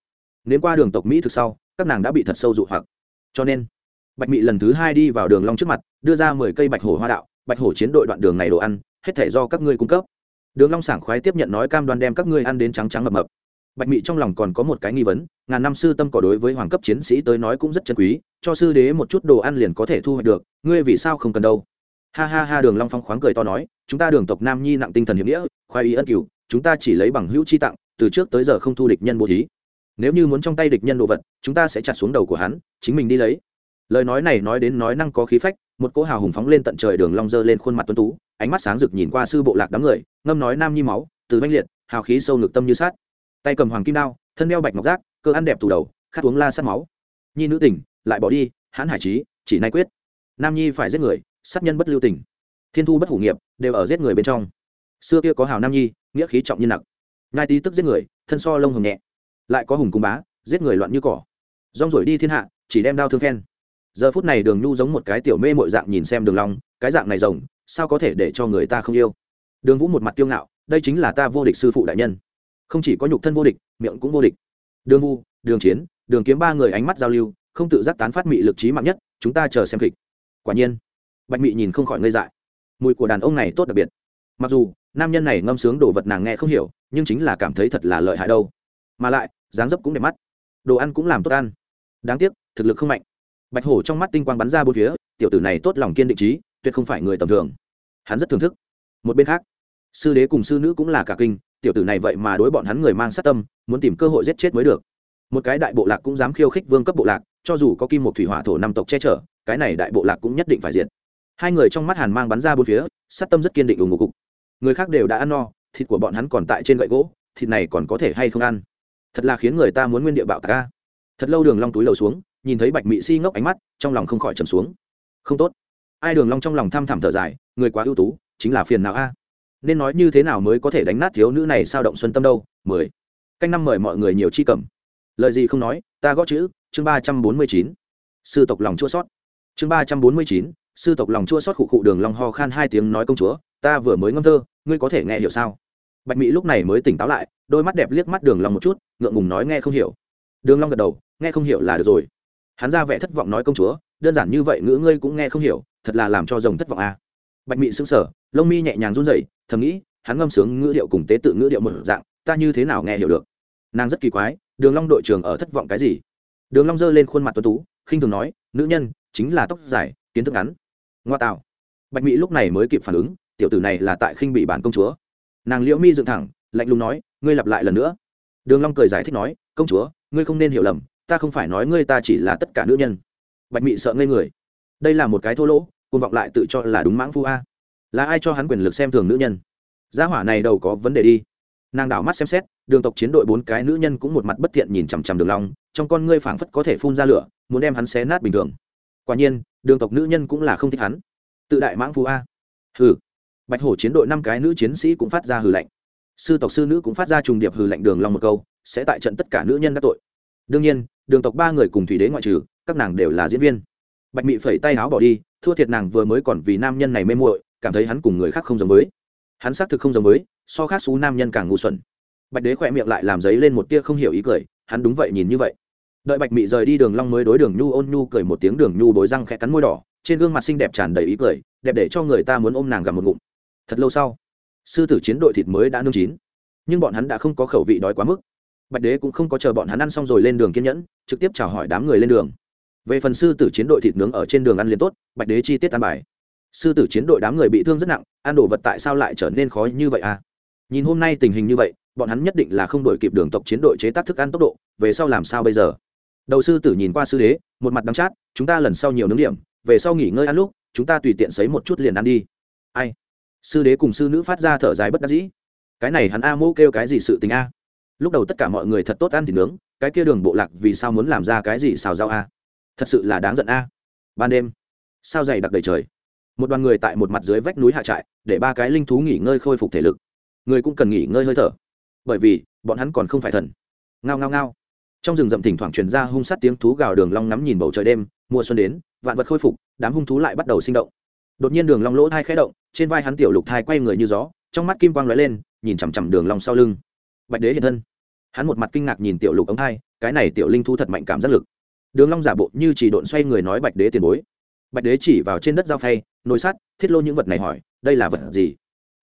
Nếu qua đường tộc mỹ thực sau, các nàng đã bị thật sâu dụ hoặc. Cho nên, bạch mị lần thứ hai đi vào đường long trước mặt, đưa ra mười cây bạch hổ hoa đạo, bạch hổ chiến đội đoạn đường này đồ ăn, hết thể do các ngươi cung cấp. Đường long sảng khoái tiếp nhận nói cam đoan đem các ngươi ăn đến trắng trắng mập mập bạch mị trong lòng còn có một cái nghi vấn, ngàn năm sư tâm cỏ đối với hoàng cấp chiến sĩ tới nói cũng rất chân quý, cho sư đế một chút đồ ăn liền có thể thu hoạch được, ngươi vì sao không cần đâu? Ha ha ha, đường long phong khoáng cười to nói, chúng ta đường tộc nam nhi nặng tinh thần hiệp nghĩa khoai ý ân cửu, chúng ta chỉ lấy bằng hữu chi tặng, từ trước tới giờ không thu địch nhân bố thí. Nếu như muốn trong tay địch nhân đồ vật, chúng ta sẽ chặt xuống đầu của hắn, chính mình đi lấy. Lời nói này nói đến nói năng có khí phách, một cỗ hào hùng phóng lên tận trời đường long dơ lên khuôn mặt tuấn tú, ánh mắt sáng rực nhìn qua sư bộ lạc đám người, ngâm nói nam nhi máu, từ vinh liệt, hào khí sâu ngực tâm như sát tay cầm hoàng kim đao, thân đeo bạch ngọc giác, cơ ăn đẹp tủ đầu, khát uống la sát máu. Nhi nữ tình lại bỏ đi, hãn hải trí, chỉ nay quyết. Nam nhi phải giết người, sát nhân bất lưu tình thiên thu bất hủ nghiệp, đều ở giết người bên trong. Xưa kia có hào nam nhi, nghĩa khí trọng như nặc. Ngai tí tức giết người, thân so lông hồng nhẹ. Lại có hùng cung bá, giết người loạn như cỏ. Rong rổi đi thiên hạ, chỉ đem đao thương khen. Giờ phút này đường nhu giống một cái tiểu mê mội dạng nhìn xem đường long, cái dạng này rồng, sao có thể để cho người ta không yêu? Đường vũ một mặt kiêu ngạo, đây chính là ta vô địch sư phụ đại nhân không chỉ có nhục thân vô địch, miệng cũng vô địch. Đường vu, đường chiến, đường kiếm ba người ánh mắt giao lưu, không tự giác tán phát mị lực trí mạng nhất, chúng ta chờ xem kịch. Quả nhiên, bạch mị nhìn không khỏi ngây dại. Mùi của đàn ông này tốt đặc biệt. Mặc dù, nam nhân này ngâm sướng đồ vật nàng nghe không hiểu, nhưng chính là cảm thấy thật là lợi hại đâu. Mà lại, dáng dấp cũng đẹp mắt. Đồ ăn cũng làm tốt ăn. Đáng tiếc, thực lực không mạnh. Bạch hổ trong mắt tinh quang bắn ra bốn phía, tiểu tử này tốt lòng kiên định trí tuyệt không phải người tầm thường. Hắn rất thưởng thức. Một bên khác, sư đế cùng sư nữ cũng là cả kinh tiểu tử này vậy mà đối bọn hắn người mang sát tâm, muốn tìm cơ hội giết chết mới được. Một cái đại bộ lạc cũng dám khiêu khích vương cấp bộ lạc, cho dù có kim một thủy hỏa thổ năm tộc che chở, cái này đại bộ lạc cũng nhất định phải diệt. Hai người trong mắt hàn mang bắn ra bốn phía, sát tâm rất kiên định ủng ngủ cục. Người khác đều đã ăn no, thịt của bọn hắn còn tại trên gậy gỗ, thịt này còn có thể hay không ăn? Thật là khiến người ta muốn nguyên địa bạo ta thật lâu đường long túi lầu xuống, nhìn thấy bạch mị si ngốc ánh mắt, trong lòng không khỏi trầm xuống. Không tốt. Ai đường long trong lòng thăm thẳm thở dài, người quá ưu tú, chính là phiền não a nên nói như thế nào mới có thể đánh nát thiếu nữ này sao động xuân tâm đâu? Mười. Canh năm mời mọi người nhiều chi cầm. Lời gì không nói, ta gõ chữ, chương ba trăm bốn mươi chín. Sư tộc lòng chua sót. Chương ba trăm bốn mươi chín, sư tộc lòng chua sót khụ khụ đường long ho khan hai tiếng nói công chúa, ta vừa mới ngâm thơ, ngươi có thể nghe hiểu sao? Bạch mỹ lúc này mới tỉnh táo lại, đôi mắt đẹp liếc mắt đường long một chút, ngượng ngùng nói nghe không hiểu. Đường long gật đầu, nghe không hiểu là được rồi. Hắn ra vẻ thất vọng nói công chúa, đơn giản như vậy ngữ ngươi cũng nghe không hiểu, thật là làm cho rồng thất vọng à bạch mị sững sờ, lông mi nhẹ nhàng run rẩy, thầm nghĩ, hắn ngâm sướng ngữ điệu cùng tế tự ngữ điệu một dạng, ta như thế nào nghe hiểu được? Nàng rất kỳ quái, đường long đội trưởng ở thất vọng cái gì? Đường long giơ lên khuôn mặt tuấn tú, khinh thường nói, nữ nhân, chính là tóc dài, kiến thức ngắn. Ngoa tạo. Bạch mỹ lúc này mới kịp phản ứng, tiểu tử này là tại khinh bị bản công chúa. Nàng liễu mi dựng thẳng, lạnh lùng nói, ngươi lặp lại lần nữa. Đường long cười giải thích nói, công chúa, ngươi không nên hiểu lầm, ta không phải nói ngươi ta chỉ là tất cả nữ nhân. Bạch mị sợ ngây người. Đây là một cái thô lỗ côn vọng lại tự cho là đúng mãng phu a. Là ai cho hắn quyền lực xem thường nữ nhân? Gia hỏa này đầu có vấn đề đi. Nàng đảo mắt xem xét, đường tộc chiến đội bốn cái nữ nhân cũng một mặt bất thiện nhìn chằm chằm đường long, trong con ngươi phảng phất có thể phun ra lửa, muốn đem hắn xé nát bình thường. Quả nhiên, đường tộc nữ nhân cũng là không thích hắn. Tự đại mãng phu a. Hừ. Bạch hổ chiến đội năm cái nữ chiến sĩ cũng phát ra hừ lạnh. Sư tộc sư nữ cũng phát ra trùng điệp hừ lạnh đường long một câu, sẽ tại trận tất cả nữ nhân đã tội. Đương nhiên, đường tộc ba người cùng thủy đế ngoại trừ, các nàng đều là diễn viên bạch mị phẩy tay áo bỏ đi, thua thiệt nàng vừa mới còn vì nam nhân này mê muội, cảm thấy hắn cùng người khác không giống với. Hắn xác thực không giống với, so khác xú nam nhân càng ngu xuẩn. Bạch đế khỏe miệng lại làm giấy lên một tia không hiểu ý cười, hắn đúng vậy nhìn như vậy. Đợi bạch mị rời đi đường long mới đối đường nhu ôn nhu cười một tiếng đường nhu bối răng khẽ cắn môi đỏ, trên gương mặt xinh đẹp tràn đầy ý cười, đẹp để cho người ta muốn ôm nàng gặp một ngụm. Thật lâu sau, sư tử chiến đội thịt mới đã nương chín. Nhưng bọn hắn đã không có khẩu vị đói quá mức. Bạch đế cũng không có chờ bọn hắn ăn xong rồi lên đường kiên nhẫn, trực tiếp chào hỏi đám người lên đường về phần sư tử chiến đội thịt nướng ở trên đường ăn liền tốt, bạch đế chi tiết ăn bài. Sư tử chiến đội đám người bị thương rất nặng, ăn đồ vật tại sao lại trở nên khó như vậy à? Nhìn hôm nay tình hình như vậy, bọn hắn nhất định là không đổi kịp đường tộc chiến đội chế tác thức ăn tốc độ, về sau làm sao bây giờ? Đầu sư tử nhìn qua sư đế, một mặt đắng chát, chúng ta lần sau nhiều nướng điểm, về sau nghỉ ngơi ăn lúc, chúng ta tùy tiện sấy một chút liền ăn đi. Ai? Sư đế cùng sư nữ phát ra thở dài bất đắc dĩ. Cái này hắn a mô kêu cái gì sự tình a? Lúc đầu tất cả mọi người thật tốt ăn thịt nướng, cái kia đường bộ lạc vì sao muốn làm ra cái gì xào rau a? Thật sự là đáng giận a. Ban đêm, sao dày đặc đầy trời? Một đoàn người tại một mặt dưới vách núi hạ trại, để ba cái linh thú nghỉ ngơi khôi phục thể lực. Người cũng cần nghỉ ngơi hơi thở, bởi vì bọn hắn còn không phải thần. Ngao ngao ngao. Trong rừng rậm thỉnh thoảng truyền ra hung sát tiếng thú gào đường long ngắm nhìn bầu trời đêm, mùa xuân đến, vạn vật khôi phục, đám hung thú lại bắt đầu sinh động. Đột nhiên đường long lỗ thai khẽ động, trên vai hắn tiểu lục thai quay người như gió, trong mắt kim quang lóe lên, nhìn chằm chằm đường long sau lưng. Bạch đế hiện thân. Hắn một mặt kinh ngạc nhìn tiểu lục ống thai, cái này tiểu linh thú thật mạnh cảm giác lực đường long giả bộ như chỉ độn xoay người nói bạch đế tiền bối. Bạch đế chỉ vào trên đất giao phay nồi sắt, thiết lô những vật này hỏi, đây là vật gì?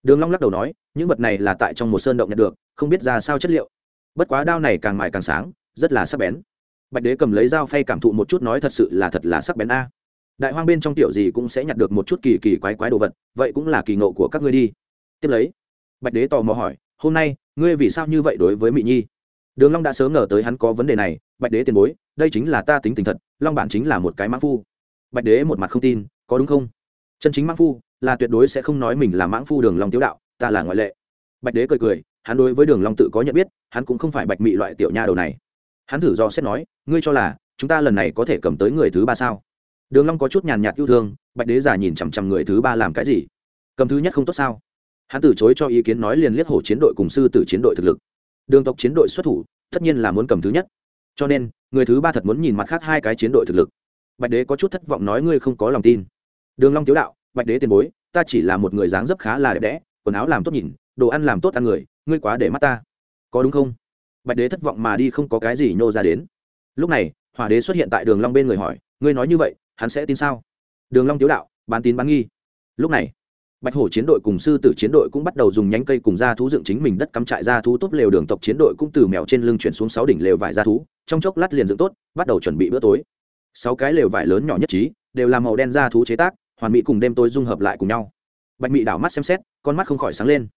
Đường long lắc đầu nói, những vật này là tại trong một sơn động nhận được, không biết ra sao chất liệu. Bất quá đao này càng mài càng sáng, rất là sắc bén. Bạch đế cầm lấy dao phay cảm thụ một chút nói thật sự là thật là sắc bén a. Đại hoang bên trong tiểu gì cũng sẽ nhặt được một chút kỳ kỳ quái quái đồ vật, vậy cũng là kỳ ngộ của các ngươi đi. Tiếp lấy, bạch đế tò mò hỏi, hôm nay, ngươi vì sao như vậy đối với mỹ nhi? Đường long đã sớm ngờ tới hắn có vấn đề này, bạch đế tiền bối đây chính là ta tính tình thật, long bản chính là một cái mãng phu. Bạch đế một mặt không tin, có đúng không? Chân chính mãng phu là tuyệt đối sẽ không nói mình là mãng phu đường long tiếu đạo, ta là ngoại lệ. Bạch đế cười cười, hắn đối với đường long tự có nhận biết, hắn cũng không phải bạch mị loại tiểu nha đầu này. Hắn thử do xét nói, ngươi cho là, chúng ta lần này có thể cầm tới người thứ ba sao? Đường long có chút nhàn nhạt yêu thương, bạch đế giả nhìn chằm chằm người thứ ba làm cái gì? Cầm thứ nhất không tốt sao? Hắn từ chối cho ý kiến nói liền liếc hổ chiến đội cùng sư tử chiến đội thực lực. Đường tộc chiến đội xuất thủ, tất nhiên là muốn cầm thứ nhất cho nên, người thứ ba thật muốn nhìn mặt khác hai cái chiến đội thực lực. Bạch đế có chút thất vọng nói ngươi không có lòng tin. Đường long tiếu đạo, bạch đế tiền bối, ta chỉ là một người dáng dấp khá là đẹp đẽ, quần áo làm tốt nhìn, đồ ăn làm tốt ăn người, ngươi quá để mắt ta. Có đúng không? Bạch đế thất vọng mà đi không có cái gì nhô ra đến. Lúc này, hỏa đế xuất hiện tại đường long bên người hỏi, ngươi nói như vậy, hắn sẽ tin sao? Đường long tiếu đạo, bán tín bán nghi. Lúc này bạch hổ chiến đội cùng sư tử chiến đội cũng bắt đầu dùng nhánh cây cùng da thú dựng chính mình đất cắm trại da thú tốt lều đường tộc chiến đội cũng từ mèo trên lưng chuyển xuống sáu đỉnh lều vải da thú, trong chốc lát liền dựng tốt, bắt đầu chuẩn bị bữa tối. Sáu cái lều vải lớn nhỏ nhất trí, đều là màu đen da thú chế tác, hoàn mỹ cùng đêm tối dung hợp lại cùng nhau. Bạch mỹ đảo mắt xem xét, con mắt không khỏi sáng lên.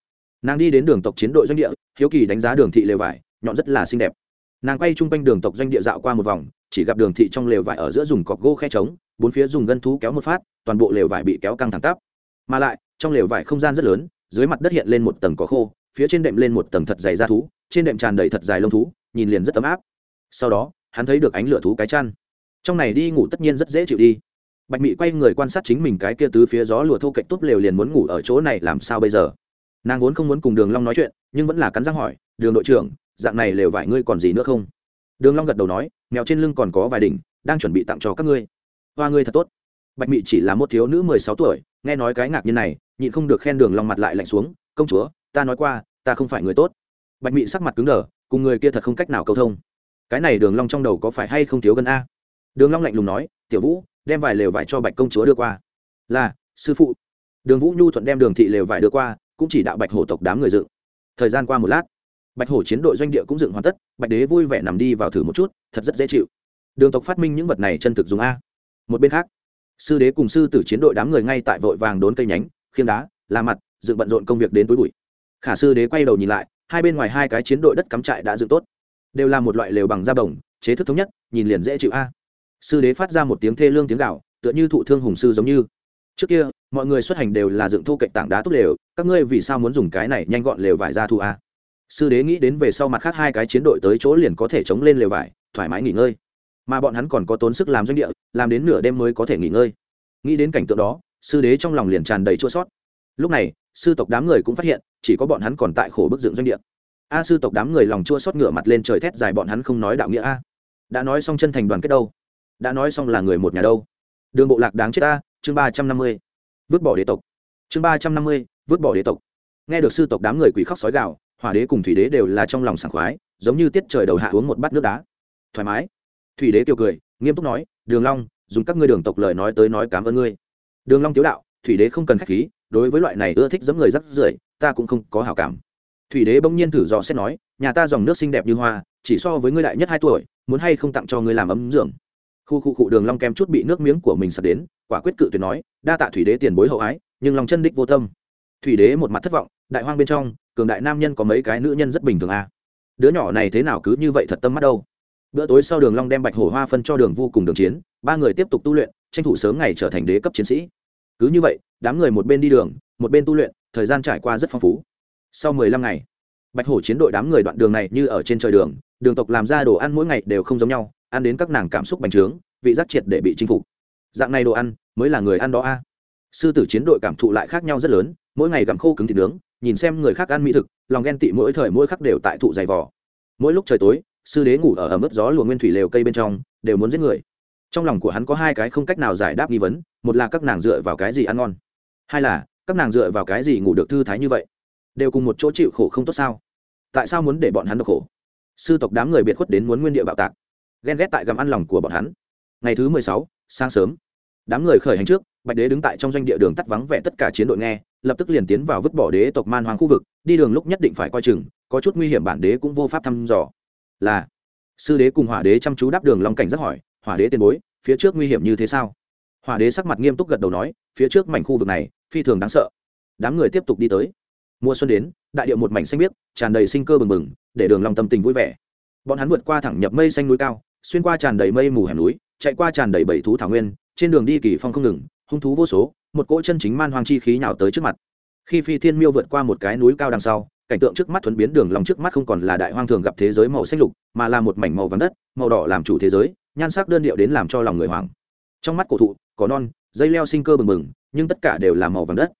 Nàng đi đến đường tộc chiến đội doanh địa, hiếu kỳ đánh giá đường thị lều vải, nhọn rất là xinh đẹp. Nàng quay chung quanh đường tộc doanh địa dạo qua một vòng, chỉ gặp đường thị trong lều vải ở giữa dùng cọc gỗ khe trống, bốn phía dùng gân thú kéo một phát, toàn bộ lều vải bị kéo căng thẳng tắp. Mà lại trong lều vải không gian rất lớn, dưới mặt đất hiện lên một tầng có khô, phía trên đệm lên một tầng thật dày da thú, trên đệm tràn đầy thật dài lông thú, nhìn liền rất ấm áp. Sau đó, hắn thấy được ánh lửa thú cái chăn. Trong này đi ngủ tất nhiên rất dễ chịu đi. Bạch mị quay người quan sát chính mình cái kia tứ phía gió lùa thô cạnh tốt lều liền muốn ngủ ở chỗ này làm sao bây giờ? Nàng vốn không muốn cùng đường long nói chuyện, nhưng vẫn là cắn răng hỏi, đường đội trưởng, dạng này lều vải ngươi còn gì nữa không? Đường long gật đầu nói, mèo trên lưng còn có vài đỉnh, đang chuẩn bị tặng cho các ngươi. Hoa ngươi thật tốt. Bạch mị chỉ là một thiếu nữ mười sáu tuổi, nghe nói cái ngạc nhiên này nhịn không được khen đường long mặt lại lạnh xuống, công chúa, ta nói qua, ta không phải người tốt. Bạch mị sắc mặt cứng đờ, cùng người kia thật không cách nào câu thông. Cái này đường long trong đầu có phải hay không thiếu gần a? Đường long lạnh lùng nói, tiểu vũ, đem vài lều vải cho bạch công chúa đưa qua. Là, sư phụ. Đường vũ nhu thuận đem đường thị lều vải đưa qua, cũng chỉ đạo bạch hổ tộc đám người dựng. Thời gian qua một lát, bạch hổ chiến đội doanh địa cũng dựng hoàn tất, bạch đế vui vẻ nằm đi vào thử một chút, thật rất dễ chịu. Đường tộc phát minh những vật này chân thực dùng a. Một bên khác, sư đế cùng sư tử chiến đội đám người ngay tại vội vàng đốn cây nhánh khiêng đá, la mặt, dựng bận rộn công việc đến tối bụi. Khả sư đế quay đầu nhìn lại, hai bên ngoài hai cái chiến đội đất cắm trại đã dựng tốt. Đều là một loại lều bằng da bồng, chế thức thống nhất, nhìn liền dễ chịu a. Sư đế phát ra một tiếng thê lương tiếng gạo tựa như thụ thương hùng sư giống như. Trước kia, mọi người xuất hành đều là dựng thu cạnh tảng đá tốt lều, các ngươi vì sao muốn dùng cái này nhanh gọn lều vải ra thu a? Sư đế nghĩ đến về sau mặt khác hai cái chiến đội tới chỗ liền có thể chống lên lều vải, thoải mái nghỉ ngơi. Mà bọn hắn còn có tốn sức làm doanh địa, làm đến nửa đêm mới có thể nghỉ ngơi. Nghĩ đến cảnh tượng đó sư đế trong lòng liền tràn đầy chua sót. Lúc này, sư tộc đám người cũng phát hiện, chỉ có bọn hắn còn tại khổ bức dựng doanh địa. A, sư tộc đám người lòng chua xót ngửa mặt lên trời thét dài bọn hắn không nói đạo nghĩa a. Đã nói xong chân thành đoàn kết đâu? Đã nói xong là người một nhà đâu? Đường bộ lạc đáng chết a, chương ba trăm năm mươi. Vứt bỏ đế tộc. Chương ba trăm năm mươi, vứt bỏ đế tộc. Nghe được sư tộc đám người quỷ khóc sói gạo hỏa đế cùng thủy đế đều là trong lòng sảng khoái, giống như tiết trời đầu hạ uống một bát nước đá. Thoải mái. Thủy đế kêu cười, nghiêm túc nói, đường long, dùng các ngươi đường tộc lời nói tới nói cảm ơn ngươi đường long tiếu đạo, thủy đế không cần khách khí, đối với loại này ưa thích giẫm người rắc rưởi, ta cũng không có hảo cảm. Thủy đế bỗng nhiên thử dò xét nói, nhà ta dòng nước xinh đẹp như hoa, chỉ so với ngươi đại nhất hai tuổi, muốn hay không tặng cho ngươi làm ấm dưỡng khu khu cụ đường long kem chút bị nước miếng của mình sặc đến, quả quyết cự tuyệt nói, đa tạ thủy đế tiền bối hậu ái, nhưng lòng chân đích vô tâm. Thủy đế một mặt thất vọng, đại hoang bên trong, cường đại nam nhân có mấy cái nữ nhân rất bình thường à? Đứa nhỏ này thế nào cứ như vậy thật tâm mắt đâu? Bữa tối sau đường long đem bạch hổ hoa phân cho đường vu cùng đường chiến, ba người tiếp tục tu luyện tranh thủ sớm ngày trở thành đế cấp chiến sĩ. Cứ như vậy, đám người một bên đi đường, một bên tu luyện, thời gian trải qua rất phong phú. Sau mười lăm ngày, bạch hổ chiến đội đám người đoạn đường này như ở trên trời đường đường tộc làm ra đồ ăn mỗi ngày đều không giống nhau, ăn đến các nàng cảm xúc bành trướng, vị giác triệt để bị chinh phục. Dạng này đồ ăn, mới là người ăn đó a. Sư tử chiến đội cảm thụ lại khác nhau rất lớn, mỗi ngày gặm khô cứng thịt nướng, nhìn xem người khác ăn mỹ thực, lòng ghen tị mỗi thời mỗi khắc đều tại thụ dày vỏ mỗi lúc trời tối, sư đế ngủ ở ẩm ướt gió luồng nguyên thủy lều cây bên trong, đều muốn giết người trong lòng của hắn có hai cái không cách nào giải đáp nghi vấn, một là các nàng dựa vào cái gì ăn ngon, hai là các nàng dựa vào cái gì ngủ được thư thái như vậy, đều cùng một chỗ chịu khổ không tốt sao? Tại sao muốn để bọn hắn độc khổ? Sư tộc đám người biệt khuất đến muốn nguyên địa bạo tạc, ghen ghét tại gặm ăn lòng của bọn hắn. Ngày thứ mười sáu, sáng sớm, đám người khởi hành trước, bạch đế đứng tại trong doanh địa đường tắt vắng vẻ tất cả chiến đội nghe, lập tức liền tiến vào vứt bỏ đế tộc man hoàng khu vực, đi đường lúc nhất định phải coi chừng, có chút nguy hiểm bản đế cũng vô pháp thăm dò. Là, sư đế cùng hỏa đế chăm chú đáp đường long cảnh rất hỏi hỏa đế tiền bối, phía trước nguy hiểm như thế sao? Hỏa đế sắc mặt nghiêm túc gật đầu nói, phía trước mảnh khu vực này, phi thường đáng sợ. Đám người tiếp tục đi tới. Mùa xuân đến, đại điệu một mảnh xanh biếc, tràn đầy sinh cơ bừng bừng, để đường lòng tâm tình vui vẻ. Bọn hắn vượt qua thẳng nhập mây xanh núi cao, xuyên qua tràn đầy mây mù hẻm núi, chạy qua tràn đầy bảy thú thảo nguyên, trên đường đi kỳ phong không ngừng, hung thú vô số, một cỗ chân chính man hoang chi khí nhào tới trước mặt. Khi phi thiên miêu vượt qua một cái núi cao đằng sau, cảnh tượng trước mắt thuấn biến đường lòng trước mắt không còn là đại hoang thường gặp thế giới màu xanh lục, mà là một mảnh màu vàng đất, màu đỏ làm chủ thế giới nhan sắc đơn điệu đến làm cho lòng người hoảng. Trong mắt cổ thụ có non, dây leo sinh cơ bừng bừng, nhưng tất cả đều là màu vàng đất.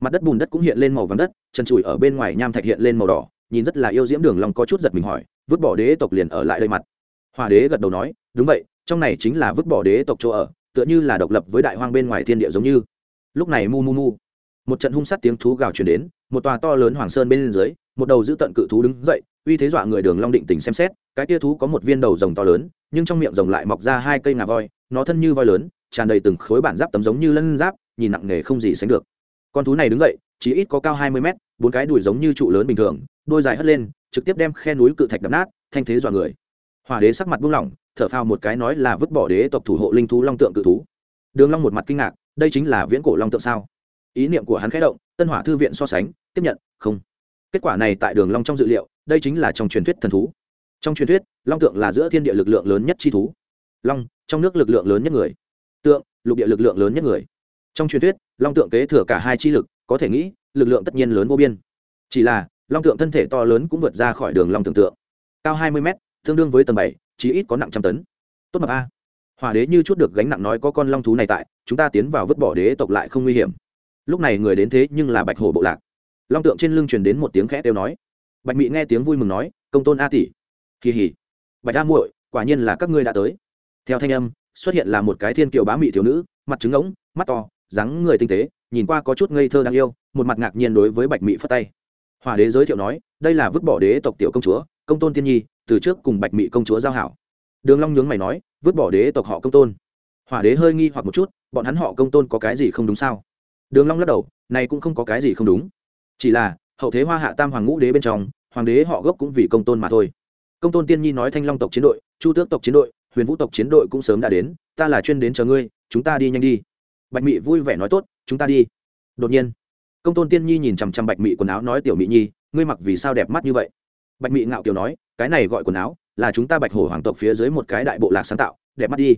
Mặt đất bùn đất cũng hiện lên màu vàng đất, chân trụi ở bên ngoài nham thạch hiện lên màu đỏ, nhìn rất là yêu diễm đường lòng có chút giật mình hỏi, vứt bỏ đế tộc liền ở lại đây mặt? Hòa đế gật đầu nói, đúng vậy, trong này chính là vứt bỏ đế tộc chỗ ở, tựa như là độc lập với đại hoang bên ngoài thiên địa giống như. Lúc này mu mu mu, một trận hung sát tiếng thú gào truyền đến một tòa to lớn hoàng sơn bên dưới, một đầu giữ tận cự thú đứng dậy, uy thế dọa người đường long định tình xem xét, cái tia thú có một viên đầu rồng to lớn, nhưng trong miệng rồng lại mọc ra hai cây ngà voi, nó thân như voi lớn, tràn đầy từng khối bản giáp tấm giống như lân giáp, nhìn nặng nề không gì sánh được. Con thú này đứng dậy, chỉ ít có cao hai mươi mét, bốn cái đuôi giống như trụ lớn bình thường, đôi dài hất lên, trực tiếp đem khe núi cự thạch đập nát, thanh thế dọa người. Hỏa đế sắc mặt buông lỏng, thở phào một cái nói là vứt bỏ đế tộc thủ hộ linh thú long tượng cự thú. Đường long một mặt kinh ngạc, đây chính là viễn cổ long tượng sao? Ý niệm của hắn khẽ động tân hỏa thư viện so sánh, tiếp nhận, không. Kết quả này tại đường long trong dự liệu, đây chính là trong truyền thuyết thần thú. Trong truyền thuyết, long tượng là giữa thiên địa lực lượng lớn nhất chi thú. Long, trong nước lực lượng lớn nhất người. Tượng, lục địa lực lượng lớn nhất người. Trong truyền thuyết, long tượng kế thừa cả hai chi lực, có thể nghĩ, lực lượng tất nhiên lớn vô biên. Chỉ là, long tượng thân thể to lớn cũng vượt ra khỏi đường long tưởng tượng. Cao hai mươi mét, tương đương với tầng bảy, chí ít có nặng trăm tấn. Tốt mập a. Hỏa đế như chút được gánh nặng nói có con long thú này tại, chúng ta tiến vào vứt bỏ đế tộc lại không nguy hiểm lúc này người đến thế nhưng là bạch hổ bộ lạc. Long tượng trên lưng truyền đến một tiếng khẽ kêu nói. Bạch mị nghe tiếng vui mừng nói, công tôn a tỷ. Kỳ hỉ bạch a muội, quả nhiên là các ngươi đã tới. Theo thanh âm, xuất hiện là một cái thiên kiều bá mị thiếu nữ, mặt trứng ngỗng, mắt to, dáng người tinh tế, nhìn qua có chút ngây thơ đáng yêu, một mặt ngạc nhiên đối với bạch mị phất tay. Hòa đế giới thiệu nói, đây là vứt bỏ đế tộc tiểu công chúa, công tôn tiên nhi, từ trước cùng bạch mị công chúa giao hảo. Đường long nhướng mày nói, vứt bỏ đế tộc họ công tôn. Hỏa đế hơi nghi hoặc một chút, bọn hắn họ công tôn có cái gì không đúng sao? Đường long lắc đầu, này cũng không có cái gì không đúng. Chỉ là, hậu thế hoa hạ tam hoàng ngũ đế bên trong, hoàng đế họ gốc cũng vì công tôn mà thôi. Công tôn tiên nhi nói thanh long tộc chiến đội, chu tước tộc chiến đội, huyền vũ tộc chiến đội cũng sớm đã đến, ta là chuyên đến chờ ngươi, chúng ta đi nhanh đi. Bạch mị vui vẻ nói, tốt, chúng ta đi. Đột nhiên, công tôn tiên nhi nhìn chằm chằm bạch mị quần áo nói, tiểu mị nhi, ngươi mặc vì sao đẹp mắt như vậy? Bạch mị ngạo kiều nói, cái này gọi quần áo, là chúng ta bạch hổ hoàng tộc phía dưới một cái đại bộ lạc sáng tạo, đẹp mắt đi.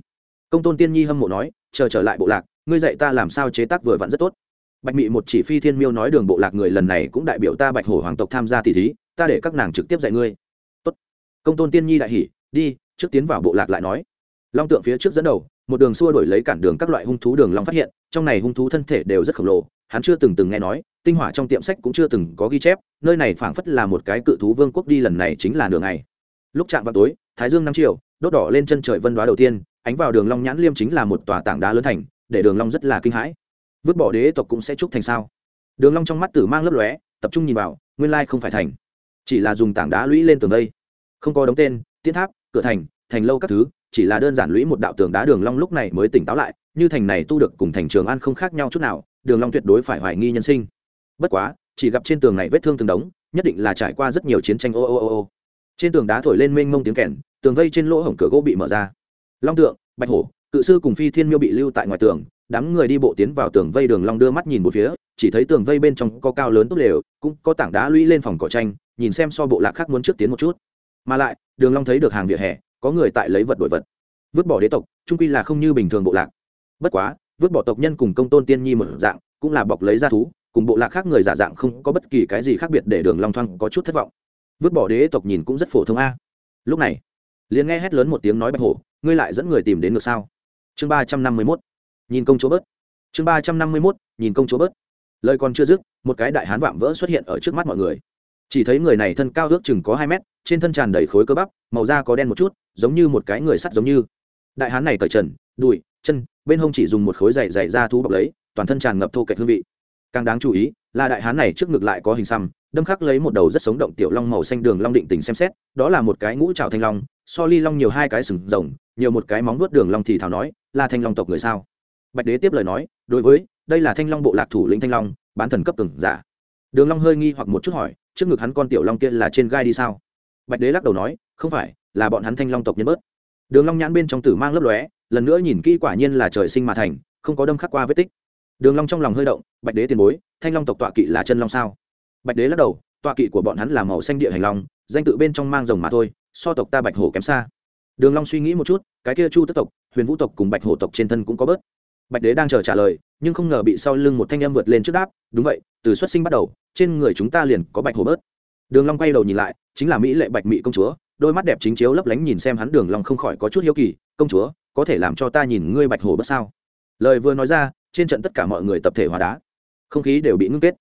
Công tôn tiên nhi hâm mộ nói, chờ trở lại bộ lạc ngươi dạy ta làm sao chế tác vừa vặn rất tốt. Bạch mị một chỉ phi thiên miêu nói đường bộ lạc người lần này cũng đại biểu ta bạch hổ hoàng tộc tham gia tỷ thí, ta để các nàng trực tiếp dạy ngươi. Tốt. Công tôn tiên nhi đại hỉ, đi, trước tiến vào bộ lạc lại nói. Long tượng phía trước dẫn đầu, một đường xua đổi lấy cản đường các loại hung thú đường long phát hiện, trong này hung thú thân thể đều rất khổng lồ, hắn chưa từng từng nghe nói, tinh hỏa trong tiệm sách cũng chưa từng có ghi chép, nơi này phảng phất là một cái cự thú vương quốc đi lần này chính là đường này lúc chạm vào tối, thái dương năm chiều, đốt đỏ lên chân trời vân đoá đầu tiên, ánh vào đường long nhãn liêm chính là một tòa tảng đá lớn thành để đường long rất là kinh hãi. Vứt bỏ đế tộc cũng sẽ trúc thành sao? Đường long trong mắt tử mang lấp lóe, tập trung nhìn vào, nguyên lai không phải thành. Chỉ là dùng tảng đá lũy lên tường đây không có đóng tên, tiên tháp, cửa thành thành lâu các thứ, chỉ là đơn giản lũy một đạo tường đá đường long lúc này mới tỉnh táo lại, như thành này tu được cùng thành trường an không khác nhau chút nào, đường long tuyệt đối phải hoài nghi nhân sinh. Bất quá, chỉ gặp trên tường này vết thương từng đống, nhất định là trải qua rất nhiều chiến tranh ô ô ô ô. Trên tường đá thổi lên mênh mông tiếng kèn, tường vây trên lỗ hổng cửa gỗ bị mở ra. Long tượng, bạch hổ cự sư cùng phi thiên miêu bị lưu tại ngoài tường, đám người đi bộ tiến vào tường vây đường long đưa mắt nhìn một phía, chỉ thấy tường vây bên trong có cao lớn tốt lều, cũng có tảng đá lũy lên phòng cỏ tranh, nhìn xem so bộ lạc khác muốn trước tiến một chút. Mà lại, đường long thấy được hàng vỉa hè, có người tại lấy vật đổi vật. Vứt bỏ đế tộc, trung quy là không như bình thường bộ lạc. Bất quá, vứt bỏ tộc nhân cùng công tôn tiên nhi một dạng, cũng là bọc lấy ra thú, cùng bộ lạc khác người giả dạng không có bất kỳ cái gì khác biệt để đường long thoang có chút thất vọng. Vứt bỏ đế tộc nhìn cũng rất phổ thông a. Lúc này, liền nghe hét lớn một tiếng nói bạch hổ, ngươi lại dẫn người tìm đến ngược sao? Chương ba trăm năm mươi mốt, nhìn công chúa bớt. Chương ba trăm năm mươi mốt, nhìn công chúa bớt. Lời còn chưa dứt, một cái đại hán vạm vỡ xuất hiện ở trước mắt mọi người. Chỉ thấy người này thân cao ước chừng có hai mét, trên thân tràn đầy khối cơ bắp, màu da có đen một chút, giống như một cái người sắt giống như. Đại hán này cởi trần, đùi, chân, bên hông chỉ dùng một khối dày dày da thú bọc lấy, toàn thân tràn ngập thô kệch hương vị. Càng đáng chú ý, là đại hán này trước ngực lại có hình xăm, đâm khắc lấy một đầu rất sống động tiểu long màu xanh đường long định tình xem xét, đó là một cái ngũ trào thanh long, so ly long nhiều hai cái sừng rồng, nhiều một cái móng vuốt đường long thì thảo nói là thanh long tộc người sao? Bạch đế tiếp lời nói, đối với, đây là thanh long bộ lạc thủ lĩnh thanh long, bán thần cấp từng giả. Đường long hơi nghi hoặc một chút hỏi, trước ngực hắn con tiểu long kia là trên gai đi sao? Bạch đế lắc đầu nói, không phải, là bọn hắn thanh long tộc nhân bớt. Đường long nhãn bên trong tử mang lấp lóe, lần nữa nhìn kỹ quả nhiên là trời sinh mà thành, không có đâm khắc qua vết tích. Đường long trong lòng hơi động, bạch đế tiền bối, thanh long tộc tọa kỵ là chân long sao? Bạch đế lắc đầu, tọa kỵ của bọn hắn là màu xanh địa hành long, danh tự bên trong mang rồng mà thôi, so tộc ta bạch hổ kém xa. Đường long suy nghĩ một chút, cái kia chu tức tộc huyền vũ tộc cùng bạch hổ tộc trên thân cũng có bớt. Bạch đế đang chờ trả lời, nhưng không ngờ bị sau lưng một thanh em vượt lên trước đáp, đúng vậy, từ xuất sinh bắt đầu, trên người chúng ta liền có bạch hổ bớt. Đường long quay đầu nhìn lại, chính là mỹ lệ bạch mỹ công chúa, đôi mắt đẹp chính chiếu lấp lánh nhìn xem hắn đường long không khỏi có chút hiếu kỳ, công chúa, có thể làm cho ta nhìn ngươi bạch hổ bớt sao? Lời vừa nói ra, trên trận tất cả mọi người tập thể hóa đá, không khí đều bị ngưng kết.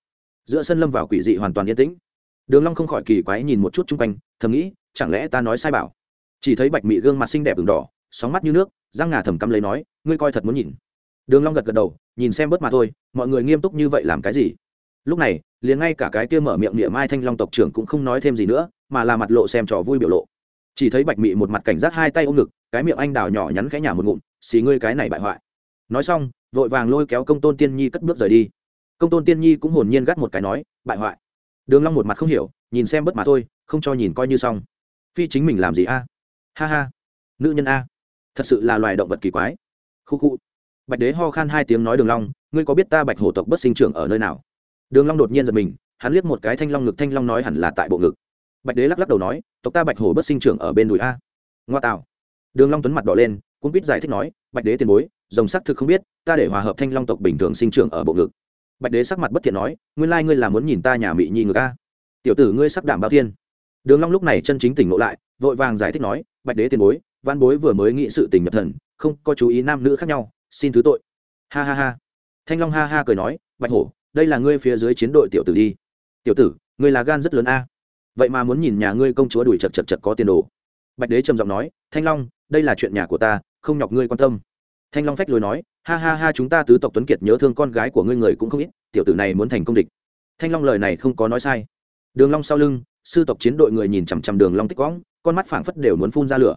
Giữa sân lâm vào quỷ dị hoàn toàn yên tĩnh. Đường long không khỏi kỳ quái nhìn một chút chung quanh, thầm nghĩ, chẳng lẽ ta nói sai bảo? Chỉ thấy bạch mị gương mặt xinh đẹp ửng đỏ sóng mắt như nước, răng ngà thầm cắm lấy nói, ngươi coi thật muốn nhìn. Đường long gật gật đầu, nhìn xem bớt mà thôi, mọi người nghiêm túc như vậy làm cái gì? Lúc này, liền ngay cả cái kia mở miệng niệm mai thanh long tộc trưởng cũng không nói thêm gì nữa, mà là mặt lộ xem trò vui biểu lộ. Chỉ thấy bạch mị một mặt cảnh giác hai tay ôm ngực, cái miệng anh đào nhỏ nhắn khẽ nhả một ngụm, xì ngươi cái này bại hoại. Nói xong, vội vàng lôi kéo công tôn tiên nhi cất bước rời đi. Công tôn tiên nhi cũng hồn nhiên gắt một cái nói, bại hoại. Đường long một mặt không hiểu, nhìn xem bất mà thôi, không cho nhìn coi như xong. Phi chính mình làm gì a? Ha ha, nữ nhân a thật sự là loài động vật kỳ quái. Khu khu. Bạch đế ho khan hai tiếng nói đường long, ngươi có biết ta bạch hổ tộc bất sinh trưởng ở nơi nào? Đường long đột nhiên giật mình, hắn liếc một cái thanh long ngực, thanh long nói hẳn là tại bộ ngực. Bạch đế lắc lắc đầu nói, tộc ta bạch hổ bất sinh trưởng ở bên đùi a. Ngoa tạo. Đường long tuấn mặt đỏ lên cũng biết giải thích nói, bạch đế tiền bối, rồng sắc thực không biết, ta để hòa hợp thanh long tộc bình thường sinh trưởng ở bộ ngực. Bạch đế sắc mặt bất thiện nói, nguyên lai ngươi là muốn nhìn ta nhà mị nhi ngược a. Tiểu tử ngươi sắc đảm bao thiên. Đường long lúc này chân chính tỉnh ngộ lại, vội vàng giải thích nói, bạch đế tiền bối văn bối vừa mới nghĩ sự tình nhập thần, không có chú ý nam nữ khác nhau, xin thứ tội. Ha ha ha. Thanh long ha ha cười nói, bạch hổ, đây là ngươi phía dưới chiến đội tiểu tử đi. Tiểu tử, ngươi là gan rất lớn a. Vậy mà muốn nhìn nhà ngươi công chúa đuổi chật chật chật có tiền đồ. Bạch đế trầm giọng nói, thanh long, đây là chuyện nhà của ta, không nhọc ngươi quan tâm. Thanh long phách lối nói, ha ha ha, chúng ta tứ tộc tuấn kiệt nhớ thương con gái của ngươi người cũng không ít, tiểu tử này muốn thành công địch. Thanh long lời này không có nói sai. Đường long sau lưng, sư tộc chiến đội người nhìn chằm chằm đường long tích quõng con mắt phảng phất đều muốn phun ra lửa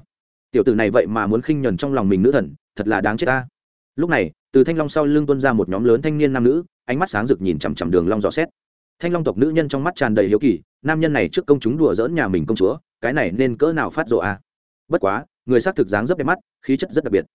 tiểu tử này vậy mà muốn khinh nhẫn trong lòng mình nữ thần, thật là đáng chết ta. Lúc này, từ thanh long sau lưng tuôn ra một nhóm lớn thanh niên nam nữ, ánh mắt sáng rực nhìn chằm chằm đường long dò xét. Thanh long tộc nữ nhân trong mắt tràn đầy hiếu kỳ, nam nhân này trước công chúng đùa dỡn nhà mình công chúa, cái này nên cỡ nào phát rộ à? Bất quá, người xác thực dáng rất đẹp mắt, khí chất rất đặc biệt.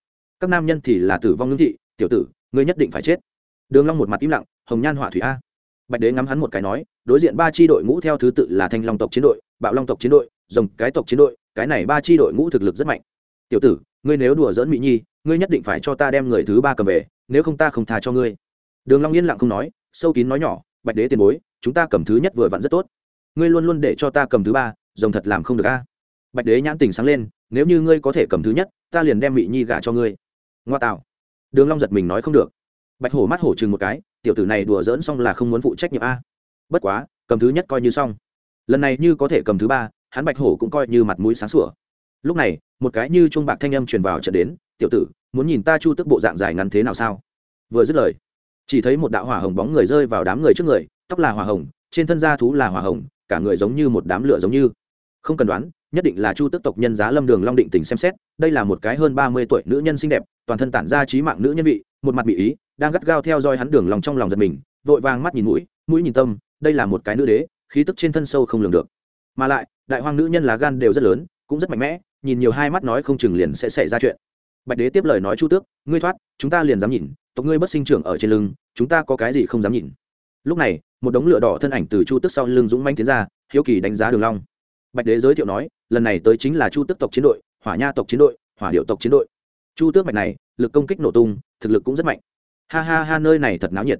Các nam nhân thì là tử vong ngưng thị, tiểu tử, ngươi nhất định phải chết. Đường long một mặt im lặng, hồng nhan họa thủy a. Bạch đế ngắm hắn một cái nói, đối diện ba chi đội ngũ theo thứ tự là thanh long tộc chiến đội, bạo long tộc chiến đội, rồng cái tộc chiến đội cái này ba chi đội ngũ thực lực rất mạnh. Tiểu tử, ngươi nếu đùa dỡn mỹ nhi, ngươi nhất định phải cho ta đem người thứ ba cầm về, nếu không ta không tha cho ngươi. Đường long yên lặng không nói, sâu kín nói nhỏ, bạch đế tiền bối, chúng ta cầm thứ nhất vừa vặn rất tốt. Ngươi luôn luôn để cho ta cầm thứ ba, rồng thật làm không được a. Bạch đế nhãn tình sáng lên, nếu như ngươi có thể cầm thứ nhất, ta liền đem mỹ nhi gả cho ngươi. Ngoa tạo. Đường long giật mình nói không được. Bạch hổ mắt hổ chừng một cái, tiểu tử này đùa dỡn xong là không muốn phụ trách nhiệm a. Bất quá, cầm thứ nhất coi như xong. Lần này như có thể cầm thứ ba hắn bạch hổ cũng coi như mặt mũi sáng sủa. Lúc này, một cái như chuông bạc thanh âm truyền vào trận đến, tiểu tử, muốn nhìn ta chu tức bộ dạng dài ngắn thế nào sao? Vừa dứt lời, chỉ thấy một đạo hỏa hồng bóng người rơi vào đám người trước người, tóc là hỏa hồng, trên thân da thú là hỏa hồng, cả người giống như một đám lửa giống như. Không cần đoán, nhất định là chu tức tộc nhân giá lâm đường long định tình xem xét, đây là một cái hơn ba mươi tuổi nữ nhân xinh đẹp, toàn thân tản ra trí mạng nữ nhân vị, một mặt bị ý, đang gắt gao theo dõi hắn đường lòng trong lòng giật mình, vội vàng mắt nhìn mũi mũi nhìn tâm, đây là một cái nữ đế, khí tức trên thân sâu không lường được. Mà lại đại hoang nữ nhân lá gan đều rất lớn, cũng rất mạnh mẽ, nhìn nhiều hai mắt nói không chừng liền sẽ xảy ra chuyện. Bạch đế tiếp lời nói chu tước, ngươi thoát, chúng ta liền dám nhìn, tộc ngươi bất sinh trưởng ở trên lưng, chúng ta có cái gì không dám nhìn. Lúc này, một đống lửa đỏ thân ảnh từ chu tước sau lưng dũng manh tiến ra, hiếu kỳ đánh giá đường long. Bạch đế giới thiệu nói, lần này tới chính là chu tước tộc chiến đội, hỏa nha tộc chiến đội, hỏa điệu tộc chiến đội. Chu tước mạch này, lực công kích nổ tung, thực lực cũng rất mạnh. Ha ha ha, nơi này thật náo nhiệt.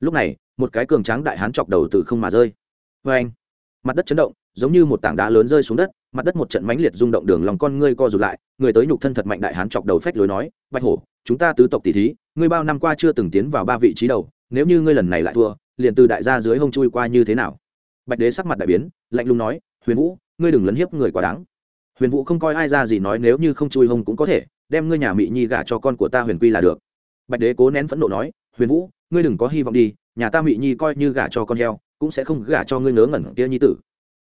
Lúc này, một cái cường tráng đại hán chọc đầu từ không mà rơi. Vê anh mặt đất chấn động giống như một tảng đá lớn rơi xuống đất, mặt đất một trận mãnh liệt rung động đường lòng con ngươi co rụt lại, người tới nhục thân thật mạnh đại hán chọc đầu phách lối nói, bạch hổ, chúng ta tứ tộc tỷ thí, ngươi bao năm qua chưa từng tiến vào ba vị trí đầu, nếu như ngươi lần này lại thua, liền từ đại gia dưới hông chui qua như thế nào? Bạch đế sắc mặt đại biến, lạnh lùng nói, huyền vũ, ngươi đừng lấn hiếp người quá đáng. Huyền vũ không coi ai ra gì nói, nếu như không chui hông cũng có thể, đem ngươi nhà mỹ nhi gả cho con của ta huyền quy là được. Bạch đế cố nén phẫn nộ nói, huyền vũ, ngươi đừng có hy vọng đi, nhà ta mỹ nhi coi như gả cho con heo, cũng sẽ không gả cho ngươi ngớ ngẩn kia nhi tử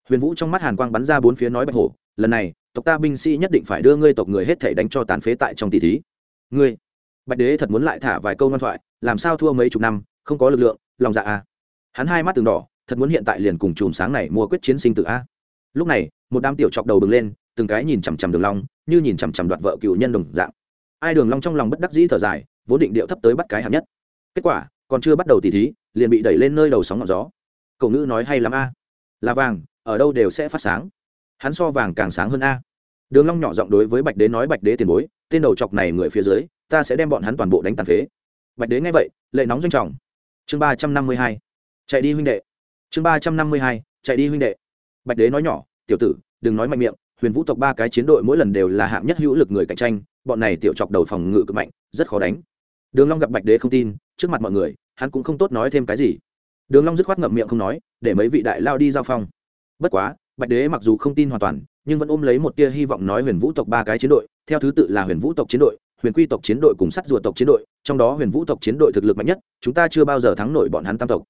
huyền vũ trong mắt hàn quang bắn ra bốn phía nói bạch hổ, lần này, tộc ta binh sĩ nhất định phải đưa ngươi tộc người hết thể đánh cho tàn phế tại trong tỷ thí. Ngươi? Bạch đế thật muốn lại thả vài câu ngoan thoại, làm sao thua mấy chục năm, không có lực lượng, lòng dạ a hắn hai mắt từng đỏ, thật muốn hiện tại liền cùng chùm sáng này mua quyết chiến sinh tự a? Lúc này, một đám tiểu chọc đầu bừng lên, từng cái nhìn chằm chằm đường long, như nhìn chằm chằm đoạt vợ cựu nhân đồng dạng. Ai đường long trong lòng bất đắc dĩ thở dài, vốn định điệu thấp tới bắt cái hạng nhất. Kết quả, còn chưa bắt đầu tỉ thí, liền bị đẩy lên nơi đầu sóng ngọn gió. Cậu ngữ nói hay lắm a. Là vàng ở đâu đều sẽ phát sáng. Hắn so vàng càng sáng hơn a. Đường long nhỏ giọng đối với bạch đế nói, bạch đế tiền bối, tên đầu chọc này người phía dưới, ta sẽ đem bọn hắn toàn bộ đánh tàn phế. Bạch đế nghe vậy, lệ nóng doanh trọng. Chương ba trăm năm mươi hai, chạy đi huynh đệ. Chương ba trăm năm mươi hai, chạy đi huynh đệ. Bạch đế nói nhỏ, tiểu tử, đừng nói mạnh miệng, huyền vũ tộc ba cái chiến đội mỗi lần đều là hạng nhất hữu lực người cạnh tranh, bọn này tiểu chọc đầu phòng ngự cực mạnh, rất khó đánh. Đường long gặp bạch đế không tin, trước mặt mọi người, hắn cũng không tốt nói thêm cái gì. Đường long dứt khoát ngậm miệng không nói, để mấy vị đại lao đi giao phong bất quá, bạch đế mặc dù không tin hoàn toàn, nhưng vẫn ôm lấy một tia hy vọng nói huyền vũ tộc ba cái chiến đội, theo thứ tự là huyền vũ tộc chiến đội, huyền quy tộc chiến đội cùng sắt rùa tộc chiến đội, trong đó huyền vũ tộc chiến đội thực lực mạnh nhất, chúng ta chưa bao giờ thắng nổi bọn hắn tam tộc.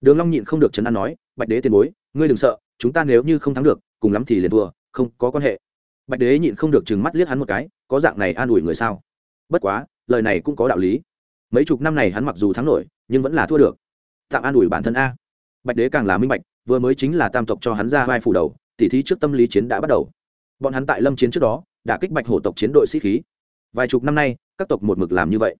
Đường long nhịn không được chấn an nói, bạch đế tiền bối, ngươi đừng sợ, chúng ta nếu như không thắng được, cùng lắm thì liền thua, không có quan hệ. Bạch đế nhịn không được chừng mắt liếc hắn một cái, có dạng này an ủi người sao? Bất quá, lời này cũng có đạo lý. Mấy chục năm này hắn mặc dù thắng nổi, nhưng vẫn là thua được. Tạm an ủi bản thân a. Bạch đế càng là minh bạch vừa mới chính là tam tộc cho hắn ra vai phủ đầu, tỉ thí trước tâm lý chiến đã bắt đầu. Bọn hắn tại lâm chiến trước đó, đã kích bạch hổ tộc chiến đội sĩ khí. Vài chục năm nay, các tộc một mực làm như vậy.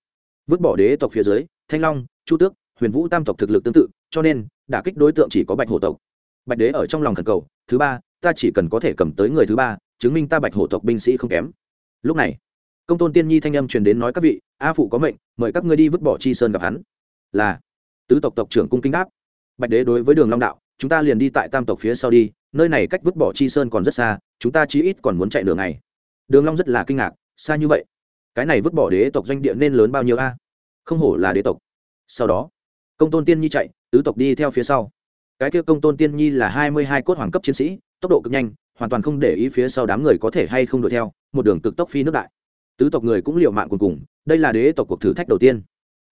Vứt bỏ đế tộc phía dưới, thanh long, chu tước, huyền vũ tam tộc thực lực tương tự, cho nên đả kích đối tượng chỉ có bạch hổ tộc. Bạch đế ở trong lòng thần cầu, thứ ba, ta chỉ cần có thể cầm tới người thứ ba, chứng minh ta bạch hổ tộc binh sĩ không kém. Lúc này, công tôn tiên nhi thanh âm truyền đến nói, các vị, a phụ có mệnh, mời các ngươi đi vứt bỏ chi sơn gặp hắn. Là, tứ tộc tộc trưởng cung kính đáp. Bạch đế đối với đường long đạo chúng ta liền đi tại tam tộc phía sau đi, nơi này cách vứt bỏ chi sơn còn rất xa, chúng ta chí ít còn muốn chạy đường này đường long rất là kinh ngạc, xa như vậy? Cái này vứt bỏ đế tộc doanh địa nên lớn bao nhiêu a? Không hổ là đế tộc. Sau đó, công tôn tiên nhi chạy, tứ tộc đi theo phía sau. Cái kia công tôn tiên nhi là hai mươi hai cốt hoàng cấp chiến sĩ, tốc độ cực nhanh, hoàn toàn không để ý phía sau đám người có thể hay không đuổi theo, một đường cực tốc phi nước đại. Tứ tộc người cũng liều mạng cùng cùng, đây là đế tộc cuộc thử thách đầu tiên.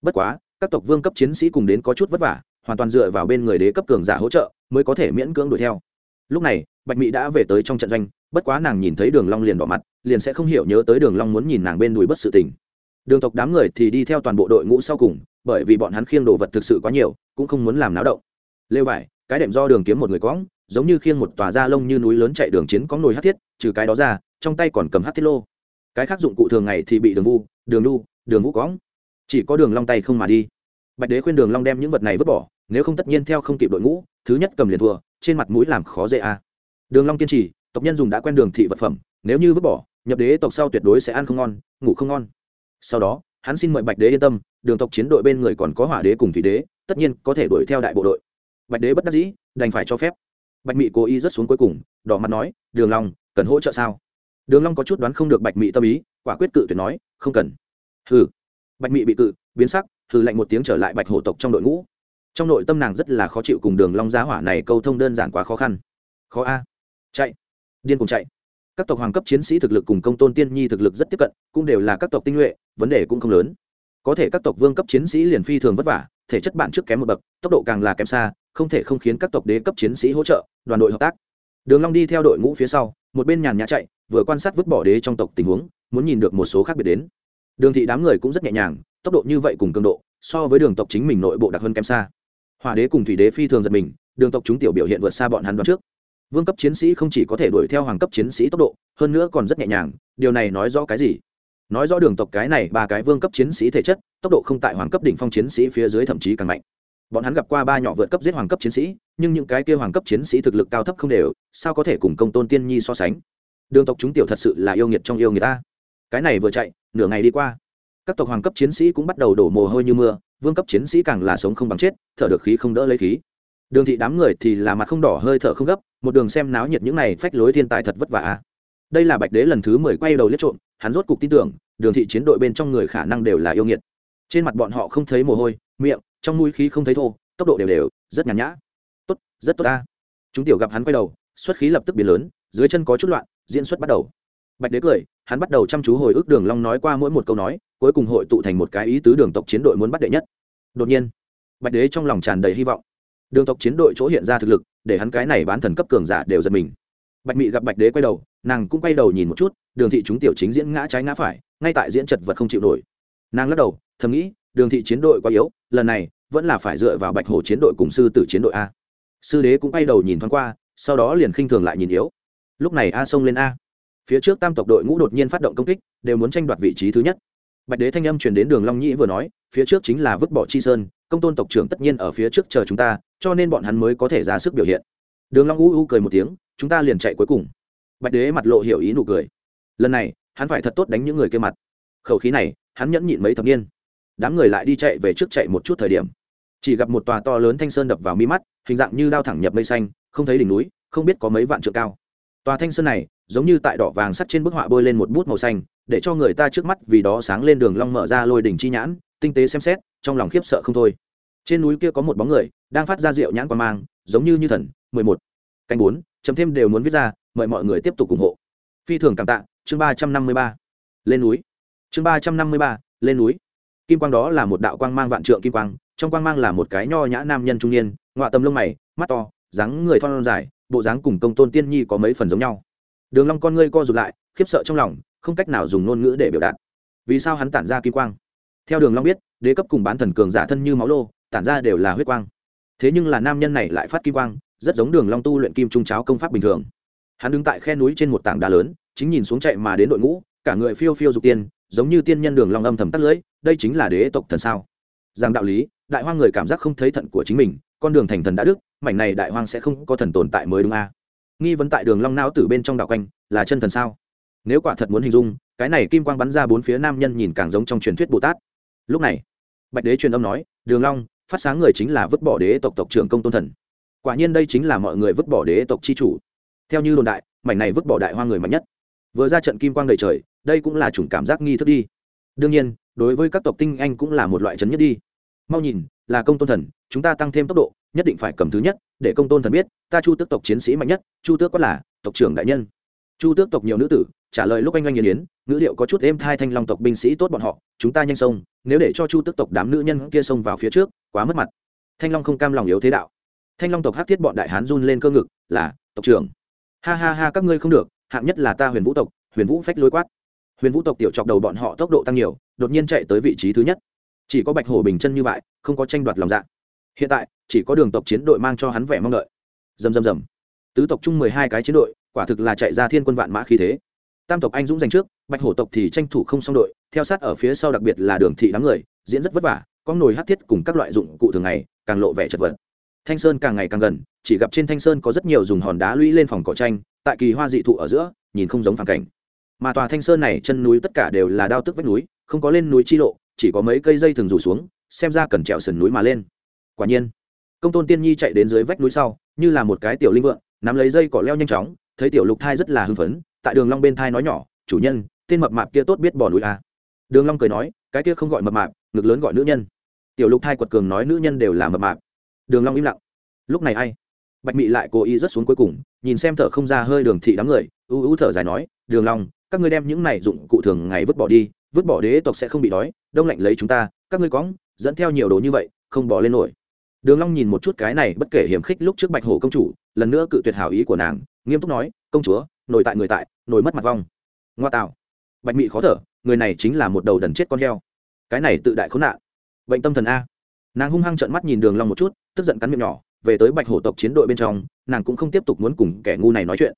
Bất quá, các tộc vương cấp chiến sĩ cùng đến có chút vất vả hoàn toàn dựa vào bên người đế cấp cường giả hỗ trợ, mới có thể miễn cưỡng đuổi theo. Lúc này, bạch mỹ đã về tới trong trận doanh, bất quá nàng nhìn thấy đường long liền đỏ mặt, liền sẽ không hiểu nhớ tới đường long muốn nhìn nàng bên đùi bất sự tình. Đường tộc đám người thì đi theo toàn bộ đội ngũ sau cùng, bởi vì bọn hắn khiêng đồ vật thực sự quá nhiều, cũng không muốn làm náo động. Lêu vải, cái đệm do đường kiếm một người quõng giống như khiêng một tòa da lông như núi lớn chạy đường chiến có nồi hắc thiết, trừ cái đó ra, trong tay còn cầm hắc thiết lô. Cái khác dụng cụ thường ngày thì bị đường vu, đường lu đường vũ cõng. Chỉ có đường long tay không mà đi. Bạch đế khuyên đường long đem những vật này vứt bỏ nếu không tất nhiên theo không kịp đội ngũ, thứ nhất cầm liền thua, trên mặt mũi làm khó dễ a. À. đường long kiên trì, tộc nhân dùng đã quen đường thị vật phẩm, nếu như vứt bỏ, nhập đế tộc sau tuyệt đối sẽ ăn không ngon, ngủ không ngon. Sau đó, hắn xin mời bạch đế yên tâm, đường tộc chiến đội bên người còn có hỏa đế cùng thủy đế, tất nhiên có thể đuổi theo đại bộ đội. Bạch đế bất đắc dĩ, đành phải cho phép. Bạch mị cố ý rất xuống cuối cùng, đỏ mặt nói, đường long, cần hỗ trợ sao? Đường long có chút đoán không được bạch mị tâm ý, quả quyết cự tuyệt nói, không cần. Hừ. Bạch mị bị cự, biến sắc, hừ lạnh một tiếng trở lại bạch hổ tộc trong đội ngũ trong nội tâm nàng rất là khó chịu cùng đường long giá hỏa này câu thông đơn giản quá khó khăn. Khó a. Chạy. Điên cùng chạy. Các tộc hoàng cấp chiến sĩ thực lực cùng công tôn tiên nhi thực lực rất tiếp cận, cũng đều là các tộc tinh nhuệ, vấn đề cũng không lớn. Có thể các tộc vương cấp chiến sĩ liền phi thường vất vả, thể chất bạn trước kém một bậc, tốc độ càng là kém xa, không thể không khiến các tộc đế cấp chiến sĩ hỗ trợ, đoàn đội hợp tác. Đường long đi theo đội ngũ phía sau, một bên nhàn nhã chạy, vừa quan sát vứt bỏ đế trong tộc tình huống, muốn nhìn được một số khác biệt đến. Đường thị đám người cũng rất nhẹ nhàng, tốc độ như vậy cùng cường độ, so với đường tộc chính mình nội bộ đặc hơn kém xa hỏa đế cùng thủy đế phi thường giật mình, đường tộc chúng tiểu biểu hiện vượt xa bọn hắn đoán trước. Vương cấp chiến sĩ không chỉ có thể đuổi theo hoàng cấp chiến sĩ tốc độ, hơn nữa còn rất nhẹ nhàng, điều này nói rõ cái gì? Nói rõ đường tộc cái này ba cái vương cấp chiến sĩ thể chất, tốc độ không tại hoàng cấp đỉnh phong chiến sĩ phía dưới thậm chí càng mạnh. Bọn hắn gặp qua ba nhỏ vượt cấp giết hoàng cấp chiến sĩ, nhưng những cái kia hoàng cấp chiến sĩ thực lực cao thấp không đều, sao có thể cùng công tôn tiên nhi so sánh? Đường tộc chúng tiểu thật sự là yêu nghiệt trong yêu người ta. Cái này vừa chạy, nửa ngày đi qua các tộc hoàng cấp chiến sĩ cũng bắt đầu đổ mồ hôi như mưa, vương cấp chiến sĩ càng là sống không bằng chết, thở được khí không đỡ lấy khí. Đường thị đám người thì là mặt không đỏ, hơi thở không gấp, một đường xem náo nhiệt những này phách lối thiên tài thật vất vả à. đây là bạch đế lần thứ mười quay đầu liếc trộm, hắn rốt cục tin tưởng, đường thị chiến đội bên trong người khả năng đều là yêu nghiệt. Trên mặt bọn họ không thấy mồ hôi, miệng, trong mũi khí không thấy thô, tốc độ đều đều, rất nhàn nhã. Tốt, rất tốt ta. Chúng tiểu gặp hắn quay đầu, xuất khí lập tức biến lớn, dưới chân có chút loạn, diễn xuất bắt đầu. Bạch đế cười, hắn bắt đầu chăm chú hồi ức đường long nói qua mỗi một câu nói cuối cùng hội tụ thành một cái ý tứ đường tộc chiến đội muốn bắt đệ nhất. Đột nhiên, bạch đế trong lòng tràn đầy hy vọng. Đường tộc chiến đội chỗ hiện ra thực lực, để hắn cái này bán thần cấp cường giả đều giật mình. Bạch mị gặp bạch đế quay đầu, nàng cũng quay đầu nhìn một chút, đường thị chúng tiểu chính diễn ngã trái ngã phải, ngay tại diễn chật vật không chịu nổi. Nàng lắc đầu, thầm nghĩ, đường thị chiến đội quá yếu, lần này vẫn là phải dựa vào bạch hổ chiến đội cùng sư tử chiến đội a. Sư đế cũng quay đầu nhìn thoáng qua, sau đó liền khinh thường lại nhìn yếu. Lúc này a xông lên a. Phía trước tam tộc đội ngũ đột nhiên phát động công kích, đều muốn tranh đoạt vị trí thứ nhất bạch đế thanh âm truyền đến đường long nhĩ vừa nói, phía trước chính là vứt bỏ chi sơn, công tôn tộc trưởng tất nhiên ở phía trước chờ chúng ta, cho nên bọn hắn mới có thể ra sức biểu hiện. Đường long u u cười một tiếng, chúng ta liền chạy cuối cùng. Bạch đế mặt lộ hiểu ý nụ cười. Lần này, hắn phải thật tốt đánh những người kia mặt. Khẩu khí này, hắn nhẫn nhịn mấy thập niên. Đám người lại đi chạy về trước chạy một chút thời điểm. Chỉ gặp một tòa to lớn thanh sơn đập vào mi mắt, hình dạng như đao thẳng nhập mây xanh, không thấy đỉnh núi, không biết có mấy vạn trượng cao tòa thanh sơn này, giống như tại đỏ vàng sắt trên bức họa bôi lên một bút màu xanh, để cho người ta trước mắt vì đó sáng lên đường long mở ra lôi đỉnh chi nhãn, tinh tế xem xét, trong lòng khiếp sợ không thôi. Trên núi kia có một bóng người, đang phát ra rượu nhãn quan mang, giống như như thần, mười một. Canh bốn, chấm thêm đều muốn viết ra, mời mọi người tiếp tục ủng hộ. Phi thường cảm tạ, chương ba trăm năm mươi ba. Lên núi. Chương ba trăm năm mươi ba, lên núi. Kim quang đó là một đạo quang mang vạn trượng kim quang, trong quang mang là một cái nho nhã nam nhân trung niên, ngọa tầm lông mày, mắt to, dáng người thon dài bộ dáng cùng công tôn tiên nhi có mấy phần giống nhau. Đường long con ngươi co rụt lại, khiếp sợ trong lòng, không cách nào dùng ngôn ngữ để biểu đạt. Vì sao hắn tản ra kim quang? Theo đường long biết, đế cấp cùng bán thần cường giả thân như máu lô, tản ra đều là huyết quang. Thế nhưng là nam nhân này lại phát kim quang, rất giống đường long tu luyện kim trung cháo công pháp bình thường. Hắn đứng tại khe núi trên một tảng đá lớn, chính nhìn xuống chạy mà đến đội ngũ, cả người phiêu phiêu dục tiên, giống như tiên nhân đường long âm thầm tắt lưỡi, đây chính là đế tộc thần sao? Rằng đạo lý, đại hoang người cảm giác không thấy thận của chính mình con đường thành thần đã đức, mảnh này đại hoang sẽ không có thần tồn tại mới đúng a. À? nghi vấn tại đường long não tử bên trong đảo quanh, là chân thần sao? Nếu quả thật muốn hình dung, cái này kim quang bắn ra bốn phía nam nhân nhìn càng giống trong truyền thuyết bồ tát. Lúc này, bạch đế truyền âm nói, đường long, phát sáng người chính là vứt bỏ đế tộc tộc trưởng công tôn thần. Quả nhiên đây chính là mọi người vứt bỏ đế tộc chi chủ. Theo như đồn đại, mảnh này vứt bỏ đại hoa người mạnh nhất. Vừa ra trận kim quang đầy trời, đây cũng là chủng cảm giác nghi thức đi. Đương nhiên, đối với các tộc tinh anh cũng là một loại chấn nhất đi. Mau nhìn là công tôn thần, chúng ta tăng thêm tốc độ, nhất định phải cầm thứ nhất, để công tôn thần biết, ta chu tước tộc chiến sĩ mạnh nhất, chu tước có là, tộc trưởng đại nhân. Chu tước tộc nhiều nữ tử, trả lời lúc anh oanh nghiền yến, ngữ liệu có chút êm thai thanh long tộc binh sĩ tốt bọn họ, chúng ta nhanh sông nếu để cho chu tước tộc đám nữ nhân kia xông vào phía trước, quá mất mặt. Thanh long không cam lòng yếu thế đạo. Thanh long tộc hát thiết bọn đại hán run lên cơ ngực, là, tộc trưởng. Ha ha ha, các ngươi không được, hạng nhất là ta huyền vũ tộc, huyền vũ phách lối quát. Huyền vũ tộc tiểu chọc đầu bọn họ tốc độ tăng nhiều, đột nhiên chạy tới vị trí thứ nhất chỉ có bạch hổ bình chân như vậy, không có tranh đoạt lòng dạ. Hiện tại, chỉ có đường tộc chiến đội mang cho hắn vẻ mong đợi. Dầm dầm dầm tứ tộc chung mười hai cái chiến đội, quả thực là chạy ra thiên quân vạn mã khí thế. Tam tộc anh dũng giành trước, bạch hổ tộc thì tranh thủ không xong đội, theo sát ở phía sau đặc biệt là đường thị đám người, diễn rất vất vả, có nồi hát thiết cùng các loại dụng cụ thường ngày, càng lộ vẻ chật vật. Thanh sơn càng ngày càng gần, chỉ gặp trên thanh sơn có rất nhiều dùng hòn đá lũy lên phòng cỏ tranh, tại kỳ hoa dị thụ ở giữa, nhìn không giống phản cảnh. Mà tòa thanh sơn này chân núi tất cả đều là đao tức vách núi, không có lên núi chi lộ chỉ có mấy cây dây thường rủ xuống, xem ra cần trèo sườn núi mà lên. Quả nhiên, công tôn tiên nhi chạy đến dưới vách núi sau, như là một cái tiểu linh vượng, nắm lấy dây cỏ leo nhanh chóng, thấy tiểu lục thai rất là hưng phấn, tại đường long bên thai nói nhỏ, chủ nhân, tên mập mạp kia tốt biết bỏ núi à. đường long cười nói, cái kia không gọi mập mạp, ngực lớn gọi nữ nhân. Tiểu lục thai quật cường nói, nữ nhân đều là mập mạp. Đường long im lặng. Lúc này ai? Bạch mị lại cố ý rất xuống cuối cùng, nhìn xem thở không ra hơi đường thị đám người u u thở dài nói, đường long, các ngươi đem những này dụng cụ thường ngày vứt bỏ đi vứt bỏ đế tộc sẽ không bị đói, đông lạnh lấy chúng ta, các ngươi cóng dẫn theo nhiều đồ như vậy, không bỏ lên nổi. Đường long nhìn một chút cái này bất kể hiểm khích lúc trước bạch hổ công chủ, lần nữa cự tuyệt hảo ý của nàng, nghiêm túc nói, công chúa, nổi tại người tại, nổi mất mặt vong. Ngoa tạo. Bạch mị khó thở, người này chính là một đầu đần chết con heo. Cái này tự đại khốn nạn. Bệnh tâm thần a. Nàng hung hăng trợn mắt nhìn đường long một chút, tức giận cắn miệng nhỏ, về tới bạch hổ tộc chiến đội bên trong, nàng cũng không tiếp tục muốn cùng kẻ ngu này nói chuyện.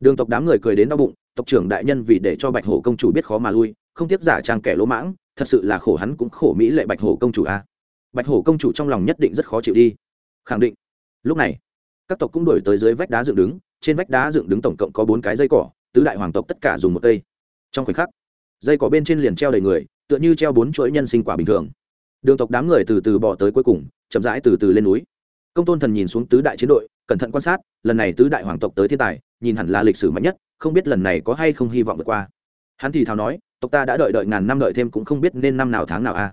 Đường tộc đám người cười đến đau bụng, tộc trưởng đại nhân vì để cho bạch hổ công chủ biết khó mà lui không tiếp giả trang kẻ lỗ mãng, thật sự là khổ hắn cũng khổ mỹ lệ bạch hổ công chủ a. Bạch hổ công chủ trong lòng nhất định rất khó chịu đi. Khẳng định. Lúc này, các tộc cũng đổi tới dưới vách đá dựng đứng, trên vách đá dựng đứng tổng cộng có bốn cái dây cỏ, tứ đại hoàng tộc tất cả dùng một cây. Trong khoảnh khắc, dây cỏ bên trên liền treo đầy người, tựa như treo bốn chuỗi nhân sinh quả bình thường. Đường tộc đám người từ từ bỏ tới cuối cùng, chậm rãi từ từ lên núi. Công tôn thần nhìn xuống tứ đại chiến đội, cẩn thận quan sát, lần này tứ đại hoàng tộc tới thiên tài, nhìn hẳn là lịch sử mạnh nhất, không biết lần này có hay không hy vọng vượt qua. Hắn thì thào nói tộc ta đã đợi đợi ngàn năm đợi thêm cũng không biết nên năm nào tháng nào a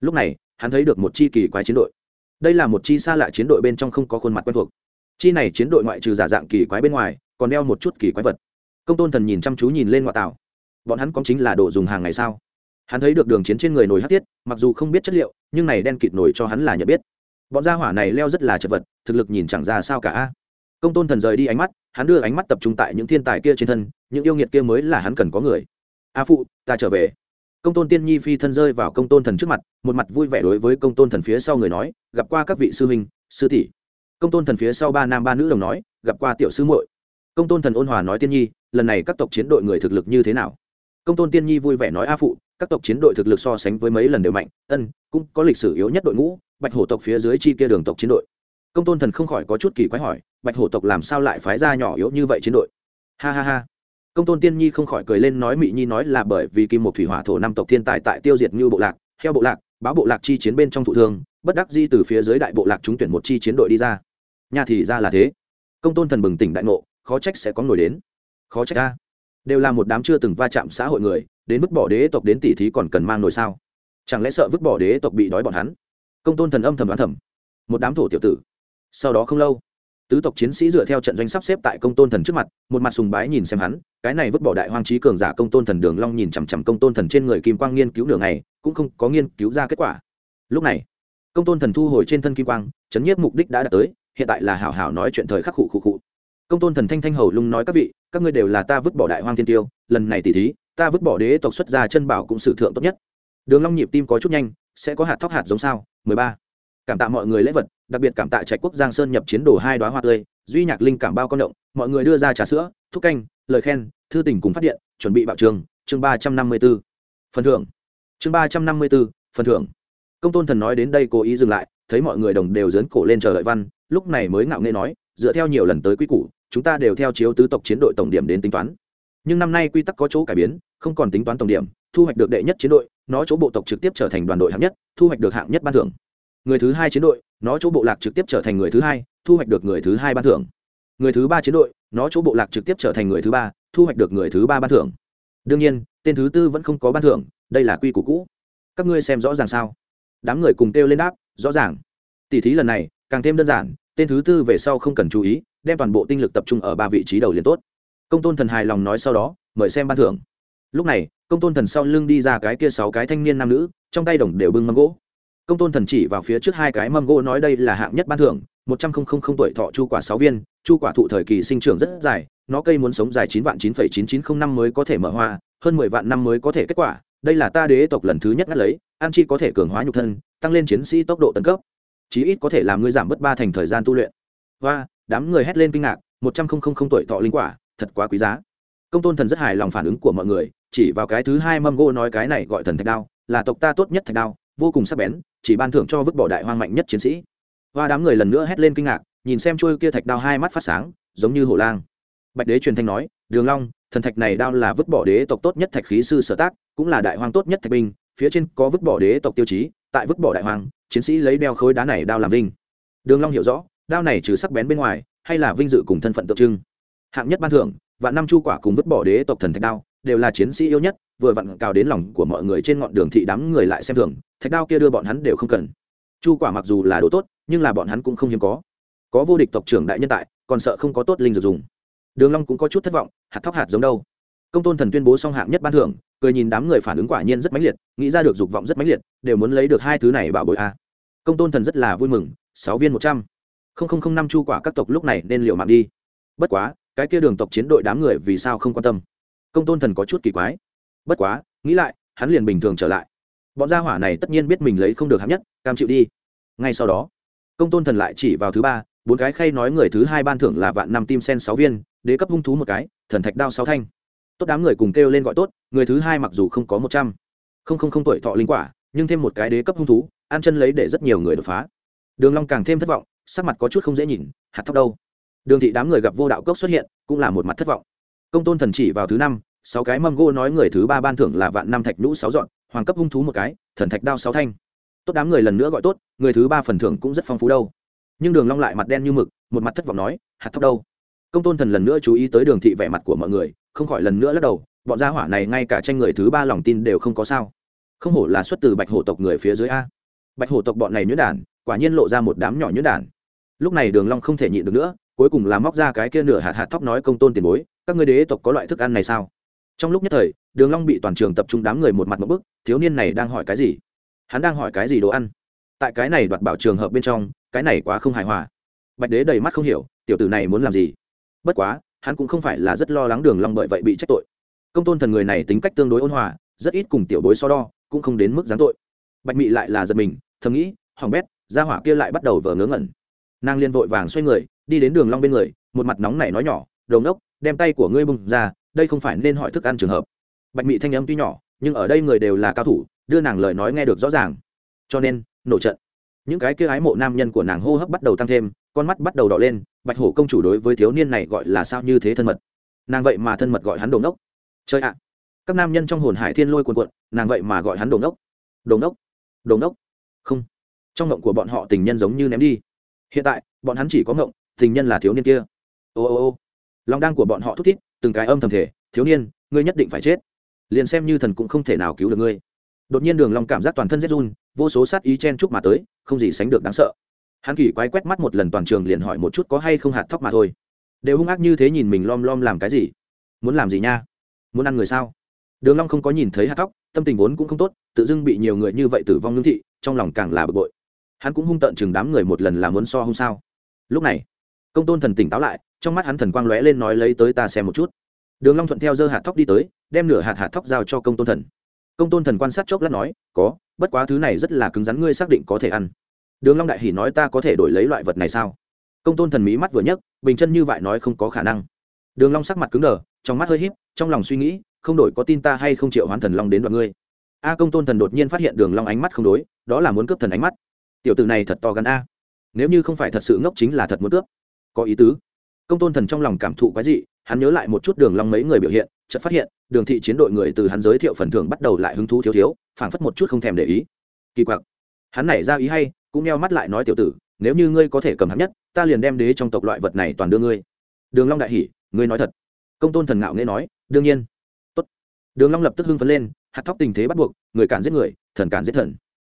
lúc này, hắn thấy được một chi kỳ quái chiến đội. Đây là một chi xa lạ chiến đội bên trong không có khuôn mặt quen thuộc. Chi này chiến đội ngoại trừ giả dạng kỳ quái bên ngoài, còn đeo một chút kỳ quái vật. Công tôn thần nhìn chăm chú nhìn lên ngoại tảo bọn hắn có chính là đồ dùng hàng ngày sao? Hắn thấy được đường chiến trên người nồi hát tiết, mặc dù không biết chất liệu, nhưng này đen kịt nổi cho hắn là nhận biết. Bọn gia hỏa này leo rất là chật vật, thực lực nhìn chẳng ra sao cả công tôn thần rời đi ánh mắt, hắn đưa ánh mắt tập trung tại những thiên tài kia trên thân, những yêu nghiệt kia mới là hắn cần có người a phụ, ta trở về. Công tôn tiên nhi phi thân rơi vào công tôn thần trước mặt, một mặt vui vẻ đối với công tôn thần phía sau người nói, gặp qua các vị sư huynh, sư tỷ. Công tôn thần phía sau ba nam ba nữ đồng nói, gặp qua tiểu sư muội. Công tôn thần ôn hòa nói tiên nhi, lần này các tộc chiến đội người thực lực như thế nào? Công tôn tiên nhi vui vẻ nói, a phụ, các tộc chiến đội thực lực so sánh với mấy lần đều mạnh, ân, cũng có lịch sử yếu nhất đội ngũ, bạch hổ tộc phía dưới chi kia đường tộc chiến đội. Công tôn thần không khỏi có chút kỳ quái hỏi, bạch hổ tộc làm sao lại phái ra nhỏ yếu như vậy chiến đội? Ha ha ha công tôn tiên nhi không khỏi cười lên nói mị nhi nói là bởi vì kim một thủy hỏa thổ năm tộc thiên tài tại tiêu diệt như bộ lạc, heo bộ lạc báo bộ lạc chi chiến bên trong thủ thương, bất đắc di từ phía dưới đại bộ lạc trúng tuyển một chi chiến đội đi ra. Nhà thì ra là thế. Công tôn thần bừng tỉnh đại ngộ, khó trách sẽ có nổi đến. Khó trách ta đều là một đám chưa từng va chạm xã hội người, đến vứt bỏ đế tộc đến tỷ thí còn cần mang nổi sao? Chẳng lẽ sợ vứt bỏ đế tộc bị đói bọn hắn? Công tôn thần âm thầm đoán thầm. Một đám thổ tiểu tử. Sau đó không lâu, tứ tộc chiến sĩ dựa theo trận doanh sắp xếp tại công tôn thần trước mặt, một mặt sùng bái nhìn xem hắn cái này vứt bỏ đại hoang trí cường giả công tôn thần đường long nhìn chằm chằm công tôn thần trên người kim quang nghiên cứu nửa ngày, cũng không có nghiên cứu ra kết quả. Lúc này, công tôn thần thu hồi trên thân kim quang, chấn nhiếp mục đích đã đạt tới, hiện tại là hảo hảo nói chuyện thời khắc khụ khụ khụ. Công tôn thần thanh thanh hầu lung nói, các vị, các ngươi đều là ta vứt bỏ đại hoang thiên tiêu, lần này tỷ thí, ta vứt bỏ đế tộc xuất gia chân bảo cũng sử thượng tốt nhất. Đường long nhịp tim có chút nhanh, sẽ có hạt thóc hạt giống sao? 13. cảm tạ mọi người lễ vật, đặc biệt cảm tạ trạch quốc giang sơn nhập chiến đồ hai đóa hoa tươi, duy nhạc linh cảm bao con động, mọi người đưa ra trà sữa thuốc canh, lời khen thư tình cùng phát điện chuẩn bị bạo trường chương 354. phần thưởng. Chương 354, phần thưởng. Công tôn thần nói đến đây cố ý dừng lại thấy mọi người đồng đều dớn cổ lên chờ đợi văn lúc này mới ngạo nghễ nói dựa theo nhiều lần tới quy củ chúng ta đều theo chiếu tứ tộc chiến đội tổng điểm đến tính toán. Nhưng năm nay quy tắc có chỗ cải biến không còn tính toán tổng điểm thu hoạch được đệ nhất chiến đội nó chỗ bộ tộc trực tiếp trở thành đoàn đội hạng nhất thu hoạch được hạng nhất ban thưởng. Người thứ hai chiến đội nó chỗ bộ lạc trực tiếp trở thành người thứ hai thu hoạch được người thứ hai ban thưởng. Người thứ ba chiến đội nó chỗ bộ lạc trực tiếp trở thành người thứ ba, thu hoạch được người thứ ba ban thưởng. Đương nhiên, tên thứ tư vẫn không có ban thưởng, đây là quy củ cũ. Các ngươi xem rõ ràng sao? Đám người cùng kêu lên đáp, rõ ràng. Tỷ thí lần này, càng thêm đơn giản, tên thứ tư về sau không cần chú ý, đem toàn bộ tinh lực tập trung ở ba vị trí đầu liền tốt. Công tôn thần hài lòng nói sau đó, mời xem ban thưởng. Lúc này, công tôn thần sau lưng đi ra cái kia sáu cái thanh niên nam nữ, trong tay đồng đều bưng mâm gỗ. Công tôn thần chỉ vào phía trước hai cái mâm gỗ nói đây là hạng nhất ban thưởng, một trăm không không tuổi thọ chu quả sáu viên chu quả thụ thời kỳ sinh trưởng rất dài, nó cây muốn sống dài chín vạn chín phẩy chín chín không năm mới có thể mở hoa, hơn mười vạn năm mới có thể kết quả. Đây là ta đế tộc lần thứ nhất ngắt lấy an chi có thể cường hóa nhục thân, tăng lên chiến sĩ tốc độ tấn cấp. Chí ít có thể làm ngươi giảm bớt ba thành thời gian tu luyện. Và đám người hét lên kinh ngạc, một trăm không không không tuổi thọ linh quả, thật quá quý giá. Công tôn thần rất hài lòng phản ứng của mọi người, chỉ vào cái thứ hai mâm gỗ nói cái này gọi thần thạch đao, là tộc ta tốt nhất thạch đao, vô cùng sắc bén, chỉ ban thưởng cho vứt bỏ đại hoang mạnh nhất chiến sĩ. Và đám người lần nữa hét lên kinh ngạc nhìn xem trôi kia thạch đao hai mắt phát sáng, giống như hổ lang. Bạch đế truyền thanh nói, đường long, thần thạch này đao là vứt bỏ đế tộc tốt nhất thạch khí sư sở tác, cũng là đại hoang tốt nhất thạch binh, phía trên có vứt bỏ đế tộc tiêu chí, tại vứt bỏ đại hoang, chiến sĩ lấy đeo khối đá này đao làm vinh. Đường long hiểu rõ, đao này trừ sắc bén bên ngoài, hay là vinh dự cùng thân phận tượng trưng. Hạng nhất ban thưởng và năm chu quả cùng vứt bỏ đế tộc thần thạch đao, đều là chiến sĩ yêu nhất, vừa vặn cào đến lòng của mọi người trên ngọn đường thị đám người lại xem thường, thạch đao kia đưa bọn hắn đều không cần. Chu quả mặc dù là đồ tốt, nhưng là bọn hắn cũng không hiếm có có vô địch tộc trưởng đại nhân tại, còn sợ không có tốt linh dược dùng. Đường long cũng có chút thất vọng, hạt thóc hạt giống đâu. Công tôn thần tuyên bố xong hạng nhất ban thưởng, cười nhìn đám người phản ứng quả nhiên rất mãnh liệt, nghĩ ra được dục vọng rất mãnh liệt, đều muốn lấy được hai thứ này bảo bội a. Công tôn thần rất là vui mừng, sáu viên một trăm. Không không không năm chu quả các tộc lúc này nên liều mạng đi. Bất quá, cái kia đường tộc chiến đội đám người vì sao không quan tâm? Công tôn thần có chút kỳ quái. Bất quá, nghĩ lại, hắn liền bình thường trở lại. Bọn gia hỏa này tất nhiên biết mình lấy không được hạng nhất, cam chịu đi. Ngay sau đó, công tôn thần lại chỉ vào thứ ba bốn cái khay nói người thứ hai ban thưởng là vạn năm tim sen sáu viên, đế cấp hung thú một cái, thần thạch đao sáu thanh. Tốt đám người cùng kêu lên gọi tốt, người thứ hai mặc dù không có một trăm không không không tuổi thọ linh quả, nhưng thêm một cái đế cấp hung thú, ăn chân lấy để rất nhiều người đột phá. Đường long càng thêm thất vọng, sắc mặt có chút không dễ nhìn, hạt thóc đâu? Đường thị đám người gặp vô đạo cốc xuất hiện, cũng là một mặt thất vọng. Công tôn thần chỉ vào thứ năm, sáu cái mâm gỗ nói người thứ ba ban thưởng là vạn năm thạch nhũ sáu dọn, hoàng cấp hung thú một cái, thần thạch đao sáu thanh. Tốt đám người lần nữa gọi tốt, người thứ ba phần thưởng cũng rất phong phú đâu? Nhưng đường long lại mặt đen như mực, một mặt thất vọng nói, hạt thóc đâu? Công tôn thần lần nữa chú ý tới đường thị vẻ mặt của mọi người, không khỏi lần nữa lắc đầu, bọn gia hỏa này ngay cả tranh người thứ ba lòng tin đều không có sao. Không hổ là xuất từ bạch hổ tộc người phía dưới a. Bạch hổ tộc bọn này nhuyễn đản, quả nhiên lộ ra một đám nhỏ nhuyễn đản. Lúc này đường long không thể nhịn được nữa, cuối cùng là móc ra cái kia nửa hạt hạt thóc nói công tôn tiền bối, các ngươi đế tộc có loại thức ăn này sao? Trong lúc nhất thời, đường long bị toàn trường tập trung đám người một mặt một bức, thiếu niên này đang hỏi cái gì? Hắn đang hỏi cái gì đồ ăn? Tại cái này đoạt bảo trường hợp bên trong cái này quá không hài hòa. Bạch đế đầy mắt không hiểu, tiểu tử này muốn làm gì? Bất quá, hắn cũng không phải là rất lo lắng đường long bởi vậy bị trách tội. Công tôn thần người này tính cách tương đối ôn hòa, rất ít cùng tiểu bối so đo, cũng không đến mức giáng tội. Bạch mị lại là giật mình, thầm nghĩ, hoàng bét, gia hỏa kia lại bắt đầu vờ ngớ ngẩn. Nàng liên vội vàng xoay người, đi đến đường long bên người, một mặt nóng nảy nói nhỏ đầu nốc đem tay của ngươi bung ra, đây không phải nên hỏi thức ăn trường hợp. Bạch mị thanh âm tuy nhỏ, nhưng ở đây người đều là cao thủ, đưa nàng lời nói nghe được rõ ràng. Cho nên, nổ trận những cái kia ái mộ nam nhân của nàng hô hấp bắt đầu tăng thêm, con mắt bắt đầu đỏ lên, bạch hổ công chủ đối với thiếu niên này gọi là sao như thế thân mật. Nàng vậy mà thân mật gọi hắn đồ ngốc. Chơi ạ! Các nam nhân trong hồn hải thiên lôi cuồn cuộn, nàng vậy mà gọi hắn đồ ngốc. Đồ ngốc! Đồ ngốc! Không. Trong ngộng của bọn họ tình nhân giống như ném đi. Hiện tại, bọn hắn chỉ có ngộng, tình nhân là thiếu niên kia. Ô ô ô. Lòng đang của bọn họ thúc thiết từng cái âm thầm thể thiếu niên, ngươi nhất định phải chết. Liền xem như thần cũng không thể nào cứu được ngươi. Đột nhiên đường long cảm giác toàn thân rét run vô số sát ý chen chúc mà tới, không gì sánh được đáng sợ. Hắn kỳ quái quét mắt một lần toàn trường liền hỏi một chút có hay không hạt thóc mà thôi. Đều hung ác như thế nhìn mình lom lom làm cái gì? Muốn làm gì nha? Muốn ăn người sao? Đường long không có nhìn thấy hạt thóc, tâm tình vốn cũng không tốt, tự dưng bị nhiều người như vậy tử vong lương thị, trong lòng càng là bực bội. Hắn cũng hung tận chừng đám người một lần là muốn so hung sao. Lúc này, công tôn thần tỉnh táo lại, trong mắt hắn thần quang lóe lên nói lấy tới ta xem một chút. Đường long thuận theo dơ hạt thóc đi tới, đem nửa hạt hạt thóc giao cho công tôn thần công tôn thần quan sát chốc lát nói, có, bất quá thứ này rất là cứng rắn, ngươi xác định có thể ăn. Đường long đại hỉ nói ta có thể đổi lấy loại vật này sao? Công tôn thần mí mắt vừa nhấc, bình chân như vậy nói không có khả năng. Đường long sắc mặt cứng đờ, trong mắt hơi híp, trong lòng suy nghĩ, không đổi có tin ta hay không chịu hoán thần long đến đoạn ngươi? A công tôn thần đột nhiên phát hiện đường long ánh mắt không đối, đó là muốn cướp thần ánh mắt. Tiểu tử này thật to gan a. Nếu như không phải thật sự ngốc chính là thật muốn cướp. Có ý tứ công tôn thần trong lòng cảm thụ quái dị, hắn nhớ lại một chút đường long mấy người biểu hiện, chợt phát hiện, đường thị chiến đội người từ hắn giới thiệu phần thưởng bắt đầu lại hứng thú thiếu thiếu, phảng phất một chút không thèm để ý. Kỳ quặc. Hắn nảy ra ý hay, cũng neo mắt lại nói tiểu tử, nếu như ngươi có thể cầm hắn nhất, ta liền đem đế trong tộc loại vật này toàn đưa ngươi. Đường long đại hỉ, ngươi nói thật. Công tôn thần ngạo nghễ nói, đương nhiên. Tốt. Đường long lập tức hưng phấn lên, hạt thóc tình thế bắt buộc, người cản giết người, thần cản giết thần.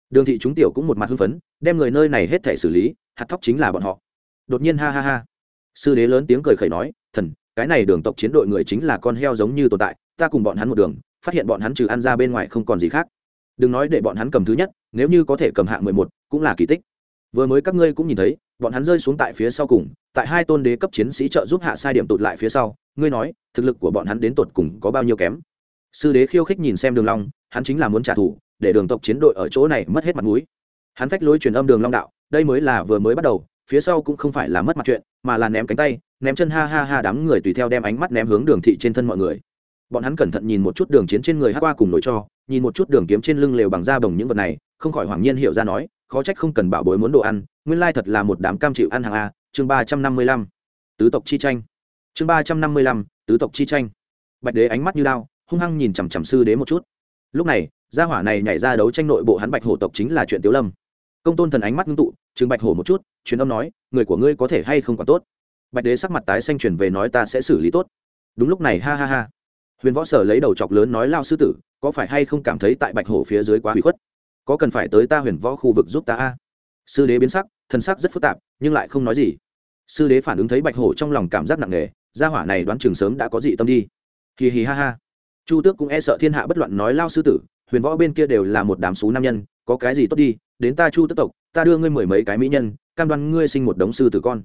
Đường thị chúng tiểu cũng một mặt hưng phấn, đem người nơi này hết thể xử lý, hạt thóc chính là bọn họ. Đột nhiên ha ha ha sư đế lớn tiếng cười khẩy nói, thần, cái này đường tộc chiến đội người chính là con heo giống như tồn tại, ta cùng bọn hắn một đường, phát hiện bọn hắn trừ ăn ra bên ngoài không còn gì khác. Đừng nói để bọn hắn cầm thứ nhất, nếu như có thể cầm hạng mười một, cũng là kỳ tích. Vừa mới các ngươi cũng nhìn thấy, bọn hắn rơi xuống tại phía sau cùng, tại hai tôn đế cấp chiến sĩ trợ giúp hạ sai điểm tụt lại phía sau, ngươi nói, thực lực của bọn hắn đến tột cùng có bao nhiêu kém? Sư đế khiêu khích nhìn xem đường long, hắn chính là muốn trả thù, để đường tộc chiến đội ở chỗ này mất hết mặt mũi. Hắn phách lối truyền âm đường long đạo, đây mới là vừa mới bắt đầu phía sau cũng không phải là mất mặt chuyện, mà là ném cánh tay, ném chân ha ha ha đám người tùy theo đem ánh mắt ném hướng đường thị trên thân mọi người. Bọn hắn cẩn thận nhìn một chút đường chiến trên người hát qua cùng nổi cho, nhìn một chút đường kiếm trên lưng lều bằng da bồng những vật này, không khỏi hoảng nhiên hiểu ra nói, khó trách không cần bảo bối muốn đồ ăn, nguyên lai thật là một đám cam chịu ăn hàng a, chương ba trăm năm mươi lăm. Tứ tộc chi tranh. Chương ba trăm năm mươi lăm, tứ tộc chi tranh. Bạch đế ánh mắt như lao hung hăng nhìn chằm chằm sư đế một chút. Lúc này, gia hỏa này nhảy ra đấu tranh nội bộ hắn bạch hổ tộc chính là chuyện tiếu lâm công tôn thần ánh mắt ngưng tụ chứng bạch hổ một chút, truyền âm nói, người của ngươi có thể hay không còn tốt? Bạch đế sắc mặt tái xanh truyền về nói, ta sẽ xử lý tốt. Đúng lúc này, ha ha ha. Huyền võ sở lấy đầu chọc lớn nói, lao sư tử, có phải hay không cảm thấy tại bạch hổ phía dưới quá hủy khuất? Có cần phải tới ta huyền võ khu vực giúp ta a? Sư đế biến sắc thân sắc rất phức tạp, nhưng lại không nói gì. Sư đế phản ứng thấy bạch hổ trong lòng cảm giác nặng nề, gia hỏa này đoán chừng sớm đã có dị tâm đi. Kỳ hì ha ha. Chu tước cũng e sợ thiên hạ bất loạn nói, lao sư tử, huyền võ bên kia đều là một đám xú nam nhân, có cái gì tốt đi đến ta chu tức tộc, ta đưa ngươi mười mấy cái mỹ nhân, cam đoan ngươi sinh một đống sư tử con.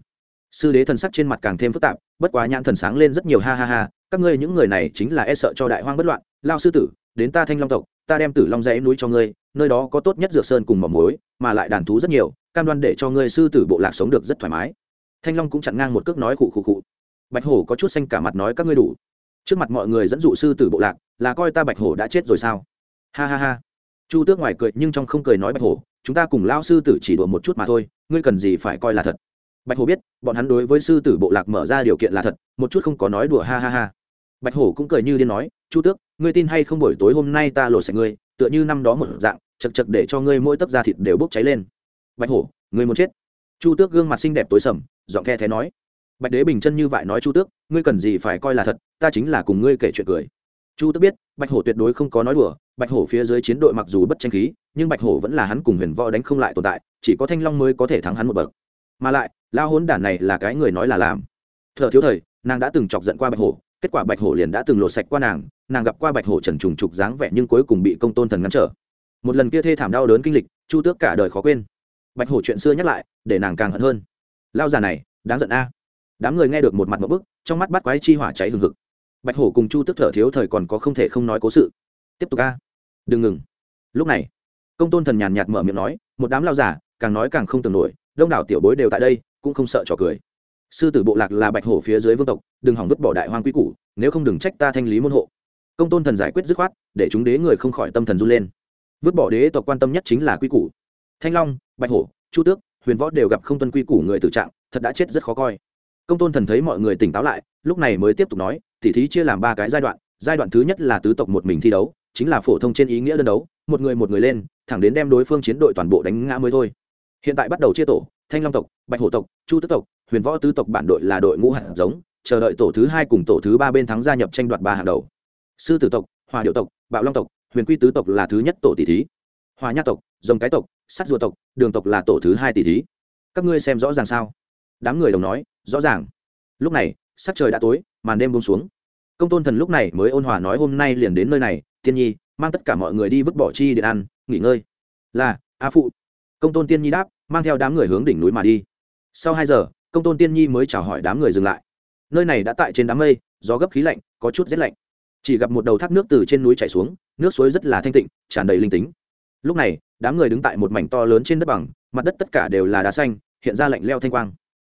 Sư đế thần sắc trên mặt càng thêm phức tạp, bất quá nhãn thần sáng lên rất nhiều, ha ha ha, các ngươi những người này chính là e sợ cho đại hoang bất loạn, lao sư tử, đến ta thanh long tộc, ta đem tử long dãy núi cho ngươi, nơi đó có tốt nhất dược sơn cùng mỏ muối, mà lại đàn thú rất nhiều, cam đoan để cho ngươi sư tử bộ lạc sống được rất thoải mái. Thanh long cũng chặn ngang một cước nói khụ khụ khụ. Bạch hổ có chút xanh cả mặt nói các ngươi đủ. Trước mặt mọi người dẫn dụ sư tử bộ lạc, là coi ta bạch hổ đã chết rồi sao? Ha ha ha. Chu tước ngoài cười nhưng trong không cười nói bạch hổ chúng ta cùng lao sư tử chỉ đùa một chút mà thôi, ngươi cần gì phải coi là thật? Bạch hổ biết, bọn hắn đối với sư tử bộ lạc mở ra điều kiện là thật, một chút không có nói đùa, ha ha ha. Bạch hổ cũng cười như điên nói, chu tước, ngươi tin hay không buổi tối hôm nay ta lột sạch ngươi, tựa như năm đó một dạng, chật chật để cho ngươi mỗi tấc da thịt đều bốc cháy lên. Bạch hổ, ngươi muốn chết? Chu tước gương mặt xinh đẹp tối sầm, giọng the thé nói. Bạch đế bình chân như vậy nói chu tước, ngươi cần gì phải coi là thật, ta chính là cùng ngươi kể chuyện cười chu tước biết, bạch hổ tuyệt đối không có nói đùa, bạch hổ phía dưới chiến đội mặc dù bất tranh khí, nhưng bạch hổ vẫn là hắn cùng huyền võ đánh không lại tồn tại, chỉ có thanh long mới có thể thắng hắn một bậc. Mà lại lao hốn đản này là cái người nói là làm. Thợ thiếu thời, nàng đã từng chọc giận qua bạch hổ, kết quả bạch hổ liền đã từng lột sạch qua nàng nàng gặp qua bạch hổ trần trùng trục dáng vẻ nhưng cuối cùng bị công tôn thần ngăn trở. Một lần kia thê thảm đau đớn kinh lịch, chu tước cả đời khó quên. Bạch hổ chuyện xưa nhắc lại, để nàng càng hận hơn. Lao già này, đáng giận a. Đám người nghe được một mặt một bức, trong mắt bắt quái chi hỏa cháy hừng hực bạch hổ cùng chu tước thở thiếu thời còn có không thể không nói cố sự. Tiếp tục a. Đừng ngừng. Lúc này, công tôn thần nhàn nhạt mở miệng nói, một đám lao giả, càng nói càng không tưởng nổi, đông đảo tiểu bối đều tại đây, cũng không sợ trò cười. Sư tử bộ lạc là bạch hổ phía dưới vương tộc, đừng hỏng vứt bỏ đại hoang quy củ, nếu không đừng trách ta thanh lý môn hộ. Công tôn thần giải quyết dứt khoát, để chúng đế người không khỏi tâm thần run lên. Vứt bỏ đế tộc quan tâm nhất chính là quy củ. Thanh long, bạch hổ, chu tước, huyền võ đều gặp không tuân quy củ người tử trạng, thật đã chết rất khó coi. Công tôn thần thấy mọi người tỉnh táo lại, lúc này mới tiếp tục nói tỉ thí chia làm ba cái giai đoạn giai đoạn thứ nhất là tứ tộc một mình thi đấu, chính là phổ thông trên ý nghĩa đơn đấu, một người một người lên, thẳng đến đem đối phương chiến đội toàn bộ đánh ngã mới thôi. Hiện tại bắt đầu chia tổ, thanh long tộc, bạch hổ tộc, chu tước tộc, huyền võ tứ tộc bản đội là đội ngũ hạt giống, chờ đợi tổ thứ hai cùng tổ thứ ba bên thắng gia nhập tranh đoạt ba hàng đầu. Sư tử tộc hòa điệu tộc, bạo long tộc, huyền quy tứ tộc là thứ nhất tổ tỷ thí. Hòa nha tộc dòng cái tộc sắt rùa tộc, đường tộc là tổ thứ hai tỷ thí. Các ngươi xem rõ ràng sao? Đám người đồng nói, rõ ràng. Lúc này, sắc trời đã tối, màn đêm bông xuống công tôn thần lúc này mới ôn hòa nói hôm nay liền đến nơi này, tiên nhi, mang tất cả mọi người đi vứt bỏ chi điện ăn, nghỉ ngơi. Là, a phụ. Công tôn tiên nhi đáp, mang theo đám người hướng đỉnh núi mà đi. Sau hai giờ, công tôn tiên nhi mới chào hỏi đám người dừng lại. Nơi này đã tại trên đám mây, gió gấp khí lạnh, có chút rét lạnh. Chỉ gặp một đầu thác nước từ trên núi chảy xuống, nước suối rất là thanh tịnh, tràn đầy linh tính. Lúc này, đám người đứng tại một mảnh to lớn trên đất bằng, mặt đất tất cả đều là đá xanh, hiện ra lạnh leo thanh quang.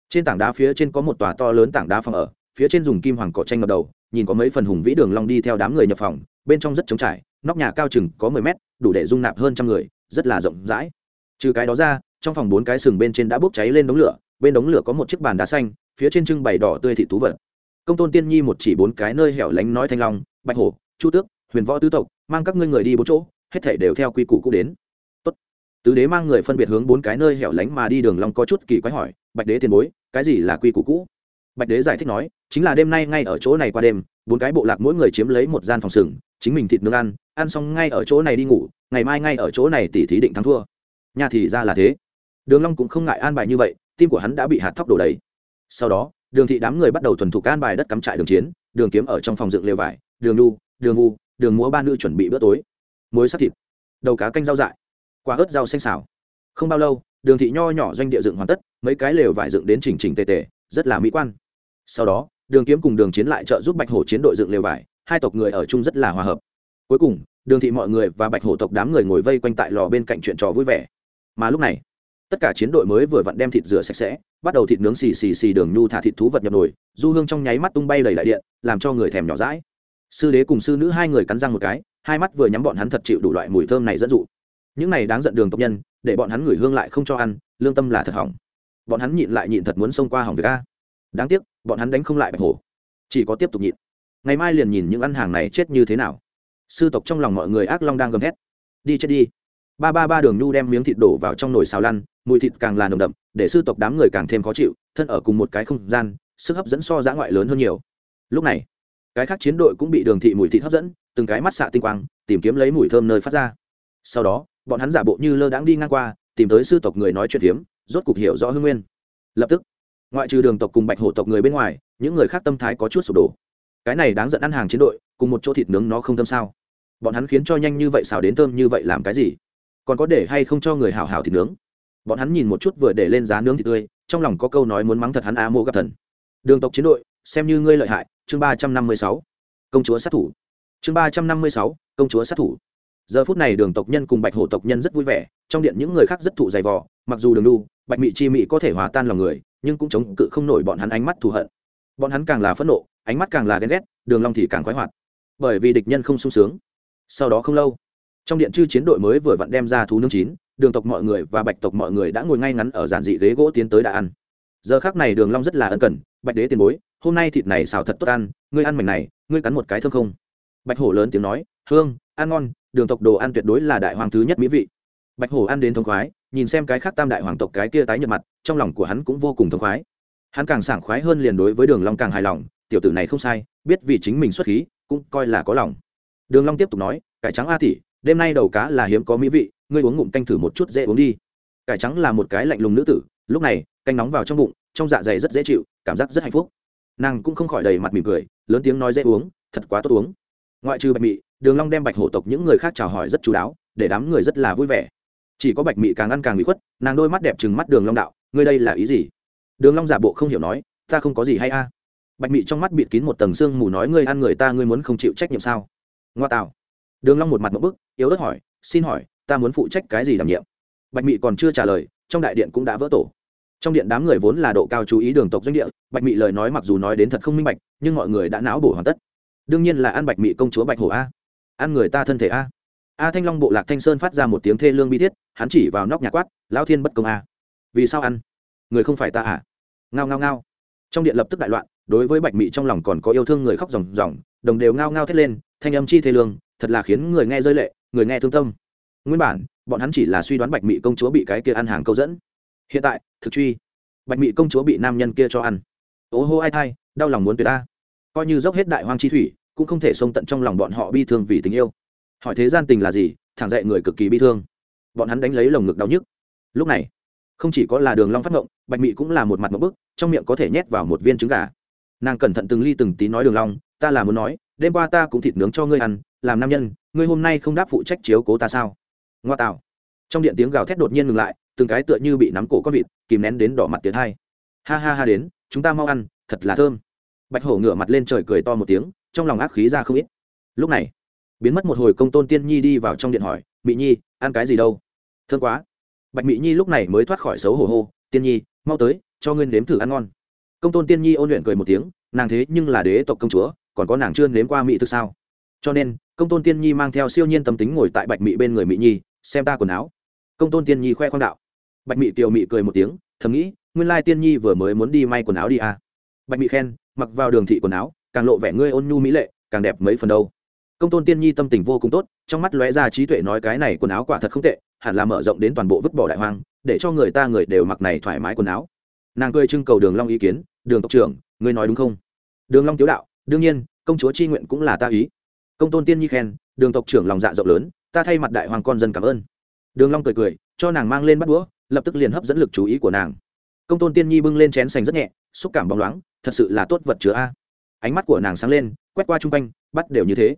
Trên tảng đá phía trên có một tòa to lớn tảng đá phòng ở, phía trên dùng kim hoàng cỏ tranh ngập đầu nhìn có mấy phần hùng vĩ đường long đi theo đám người nhập phòng, bên trong rất trống trải, nóc nhà cao chừng có mười mét, đủ để dung nạp hơn trăm người, rất là rộng rãi. Trừ cái đó ra, trong phòng bốn cái sừng bên trên đã bốc cháy lên đống lửa, bên đống lửa có một chiếc bàn đá xanh, phía trên trưng bày đỏ tươi thị tú vật. Công tôn tiên nhi một chỉ bốn cái nơi hẻo lánh nói thanh long, bạch hổ, chu tước, huyền võ tứ tộc, mang các ngươi người đi bốn chỗ, hết thảy đều theo quy củ cũ đến. Tốt. tứ đế mang người phân biệt hướng bốn cái nơi hẻo lánh mà đi, đường long có chút kỳ quái hỏi, bạch đế tiền bối, cái gì là quy củ cũ? Bạch đế giải thích nói, chính là đêm nay ngay ở chỗ này qua đêm, bốn cái bộ lạc mỗi người chiếm lấy một gian phòng sừng, chính mình thịt nướng ăn ăn xong ngay ở chỗ này đi ngủ, ngày mai ngay ở chỗ này tỉ thí định thắng thua. Nhà thì ra là thế. Đường long cũng không ngại an bài như vậy, tim của hắn đã bị hạt thóc đổ đầy. Sau đó, đường thị đám người bắt đầu thuần thục an bài đất cắm trại đường chiến, đường kiếm ở trong phòng dựng lều vải, đường nu đường vu, đường múa ba nữ chuẩn bị bữa tối. Muối sắc thịt, đầu cá canh rau dại, quả ớt rau xanh xào. Không bao lâu, đường thị nho nhỏ doanh địa dựng hoàn tất, mấy cái lều vải dựng đến chỉnh chỉnh tề tề, rất là mỹ quan sau đó, đường kiếm cùng đường chiến lại trợ giúp bạch hổ chiến đội dựng lều vải, hai tộc người ở chung rất là hòa hợp. Cuối cùng, đường thị mọi người và bạch hổ tộc đám người ngồi vây quanh tại lò bên cạnh chuyện trò vui vẻ. Mà lúc này, tất cả chiến đội mới vừa vặn đem thịt rửa sạch sẽ, bắt đầu thịt nướng xì xì xì đường nhu thả thịt thú vật nhập nồi, du hương trong nháy mắt tung bay đầy đại điện, làm cho người thèm nhỏ rãi sư đế cùng sư nữ hai người cắn răng một cái, hai mắt vừa nhắm bọn hắn thật chịu đủ loại mùi thơm này dẫn dụ. Những này đáng giận đường tộc nhân, để bọn hắn gửi hương lại không cho ăn, lương tâm là thật hỏng. Bọn hắn nhịn lại nhịn thật muốn xông qua hỏng việc a. Đáng tiếc bọn hắn đánh không lại bạch hổ. Chỉ có tiếp tục nhịn. Ngày mai liền nhìn những ăn hàng này chết như thế nào. Sư tộc trong lòng mọi người ác long đang gầm hét. Đi chết đi. Ba ba ba đường nhu đem miếng thịt đổ vào trong nồi xào lăn, mùi thịt càng là nồng đậm, để sư tộc đám người càng thêm khó chịu, thân ở cùng một cái không gian, sức hấp dẫn so dã ngoại lớn hơn nhiều. Lúc này, cái khác chiến đội cũng bị đường thị mùi thịt hấp dẫn, từng cái mắt xạ tinh quang, tìm kiếm lấy mùi thơm nơi phát ra. Sau đó, bọn hắn giả bộ như lơ đãng đi ngang qua, tìm tới sư tộc người nói chuyện phiếm, rốt cục hiểu rõ hương nguyên. Lập tức ngoại trừ đường tộc cùng bạch hổ tộc người bên ngoài, những người khác tâm thái có chút sụp đổ. Cái này đáng giận ăn hàng chiến đội, cùng một chỗ thịt nướng nó không thơm sao? Bọn hắn khiến cho nhanh như vậy xào đến thơm như vậy làm cái gì? Còn có để hay không cho người hảo hảo thịt nướng? Bọn hắn nhìn một chút vừa để lên giá nướng thịt tươi, trong lòng có câu nói muốn mắng thật hắn a mô gặp thần. Đường tộc chiến đội, xem như ngươi lợi hại, chương ba trăm năm mươi sáu. Công chúa sát thủ. Chương ba trăm năm mươi sáu, công chúa sát thủ. Giờ phút này đường tộc nhân cùng bạch hổ tộc nhân rất vui vẻ, trong điện những người khác rất thụ dày vò, mặc dù đường đu, bạch mị chi mị có thể hòa tan lòng người nhưng cũng chống cự không nổi bọn hắn ánh mắt thù hận. Bọn hắn càng là phẫn nộ, ánh mắt càng là ghen ghét, đường long thì càng khoái hoạt. Bởi vì địch nhân không sung sướng. Sau đó không lâu, trong điện chư chiến đội mới vừa vặn đem ra thú nướng chín, đường tộc mọi người và bạch tộc mọi người đã ngồi ngay ngắn ở giản dị ghế gỗ tiến tới đã ăn. Giờ khác này đường long rất là ân cần, bạch đế tiền bối, hôm nay thịt này xào thật tốt ăn, ngươi ăn mảnh này, ngươi cắn một cái thơm không? Bạch hổ lớn tiếng nói, hương, ăn ngon, đường tộc đồ ăn tuyệt đối là đại hoàng thứ nhất mỹ vị. Bạch hổ ăn đến thông khoái nhìn xem cái khác tam đại hoàng tộc cái kia tái nhợt mặt, trong lòng của hắn cũng vô cùng thống khoái. Hắn càng sảng khoái hơn liền đối với đường long càng hài lòng, tiểu tử này không sai, biết vì chính mình xuất khí, cũng coi là có lòng. Đường long tiếp tục nói, cải trắng a tỷ, đêm nay đầu cá là hiếm có mỹ vị, ngươi uống ngụm canh thử một chút dễ uống đi. Cải trắng là một cái lạnh lùng nữ tử, lúc này, canh nóng vào trong bụng, trong dạ dày rất dễ chịu, cảm giác rất hạnh phúc. Nàng cũng không khỏi đầy mặt mỉm cười, lớn tiếng nói dễ uống, thật quá tốt uống. Ngoại trừ bạch mị, đường long đem bạch hổ tộc những người khác chào hỏi rất chú đáo, để đám người rất là vui vẻ chỉ có bạch mị càng ăn càng bị khuất nàng đôi mắt đẹp trừng mắt đường long đạo ngươi đây là ý gì? Đường long giả bộ không hiểu nói ta không có gì hay a. Bạch mị trong mắt bịt kín một tầng xương mù nói ngươi ăn người ta ngươi muốn không chịu trách nhiệm sao? Ngoa tào, đường long một mặt một bức yếu ớt hỏi xin hỏi ta muốn phụ trách cái gì đảm nhiệm? Bạch mị còn chưa trả lời trong đại điện cũng đã vỡ tổ. Trong điện đám người vốn là độ cao chú ý đường tộc doanh địa bạch mị lời nói mặc dù nói đến thật không minh bạch nhưng mọi người đã não bổ hoàn tất. Đương nhiên là ăn bạch mị công chúa bạch hổ a. Ăn người ta thân thể a. A thanh long bộ lạc thanh sơn phát ra một tiếng thê lương bi thiết hắn chỉ vào nóc nhà quát, lão thiên bất công a. Vì sao ăn? Người không phải ta à? Ngao ngao ngao. Trong điện lập tức đại loạn, đối với bạch mị trong lòng còn có yêu thương người khóc ròng ròng, đồng đều ngao ngao thét lên, thanh âm chi thế lương, thật là khiến người nghe rơi lệ, người nghe thương tâm. Nguyên bản, bọn hắn chỉ là suy đoán bạch mị công chúa bị cái kia ăn hàng câu dẫn. Hiện tại, thực truy. Bạch mị công chúa bị nam nhân kia cho ăn. Ố hô ai thai, đau lòng muốn tuyệt ta. Coi như dốc hết đại hoang chi thủy, cũng không thể xông tận trong lòng bọn họ bi thương vì tình yêu. Hỏi thế gian tình là gì, thẳng dạy người cực kỳ bi thương bọn hắn đánh lấy lồng ngực đau nhức. Lúc này không chỉ có là đường long phát ngộng bạch mị cũng là một mặt một bức trong miệng có thể nhét vào một viên trứng gà. Nàng cẩn thận từng ly từng tí nói đường long ta là muốn nói đêm qua ta cũng thịt nướng cho ngươi ăn làm nam nhân ngươi hôm nay không đáp phụ trách chiếu cố ta sao? Ngoa tào, trong điện tiếng gào thét đột nhiên ngừng lại từng cái tựa như bị nắm cổ con vịt kìm nén đến đỏ mặt tiệt hai. Ha ha ha đến chúng ta mau ăn thật là thơm. Bạch hổ ngửa mặt lên trời cười to một tiếng trong lòng ác khí ra không ít. Lúc này biến mất một hồi công tôn tiên nhi đi vào trong điện hỏi mỹ nhi ăn cái gì đâu? Thương quá. Bạch mỹ nhi lúc này mới thoát khỏi xấu hổ hô, tiên nhi, mau tới, cho ngươi nếm thử ăn ngon. Công tôn tiên nhi ôn luyện cười một tiếng, nàng thế nhưng là đế tộc công chúa, còn có nàng chưa nếm qua mỹ thực sao? Cho nên, công tôn tiên nhi mang theo siêu nhiên tâm tính ngồi tại bạch mỹ bên người mỹ nhi, xem ta quần áo. Công tôn tiên nhi khoe khoang đạo. Bạch mỹ tiều mỹ cười một tiếng, thầm nghĩ, nguyên lai tiên nhi vừa mới muốn đi may quần áo đi à. bạch mỹ khen, mặc vào đường thị quần áo, càng lộ vẻ ngươi ôn nhu mỹ lệ, càng đẹp mấy phần đâu. Công tôn tiên nhi tâm tình vô cùng tốt, trong mắt lóe ra trí tuệ nói cái này quần áo quả thật không tệ hẳn là mở rộng đến toàn bộ vứt bỏ đại hoang, để cho người ta người đều mặc này thoải mái quần áo. Nàng cười trưng cầu đường long ý kiến, đường tộc trưởng, ngươi nói đúng không? Đường long tiếu đạo, đương nhiên, công chúa chi nguyện cũng là ta ý. Công tôn tiên nhi khen, đường tộc trưởng lòng dạ rộng lớn, ta thay mặt đại hoàng con dân cảm ơn. Đường long cười cười, cho nàng mang lên bắt đũa, lập tức liền hấp dẫn lực chú ý của nàng. Công tôn tiên nhi bưng lên chén sành rất nhẹ, xúc cảm bóng loáng, thật sự là tốt vật chứa a. Ánh mắt của nàng sáng lên, quét qua trung quanh, bắt đều như thế.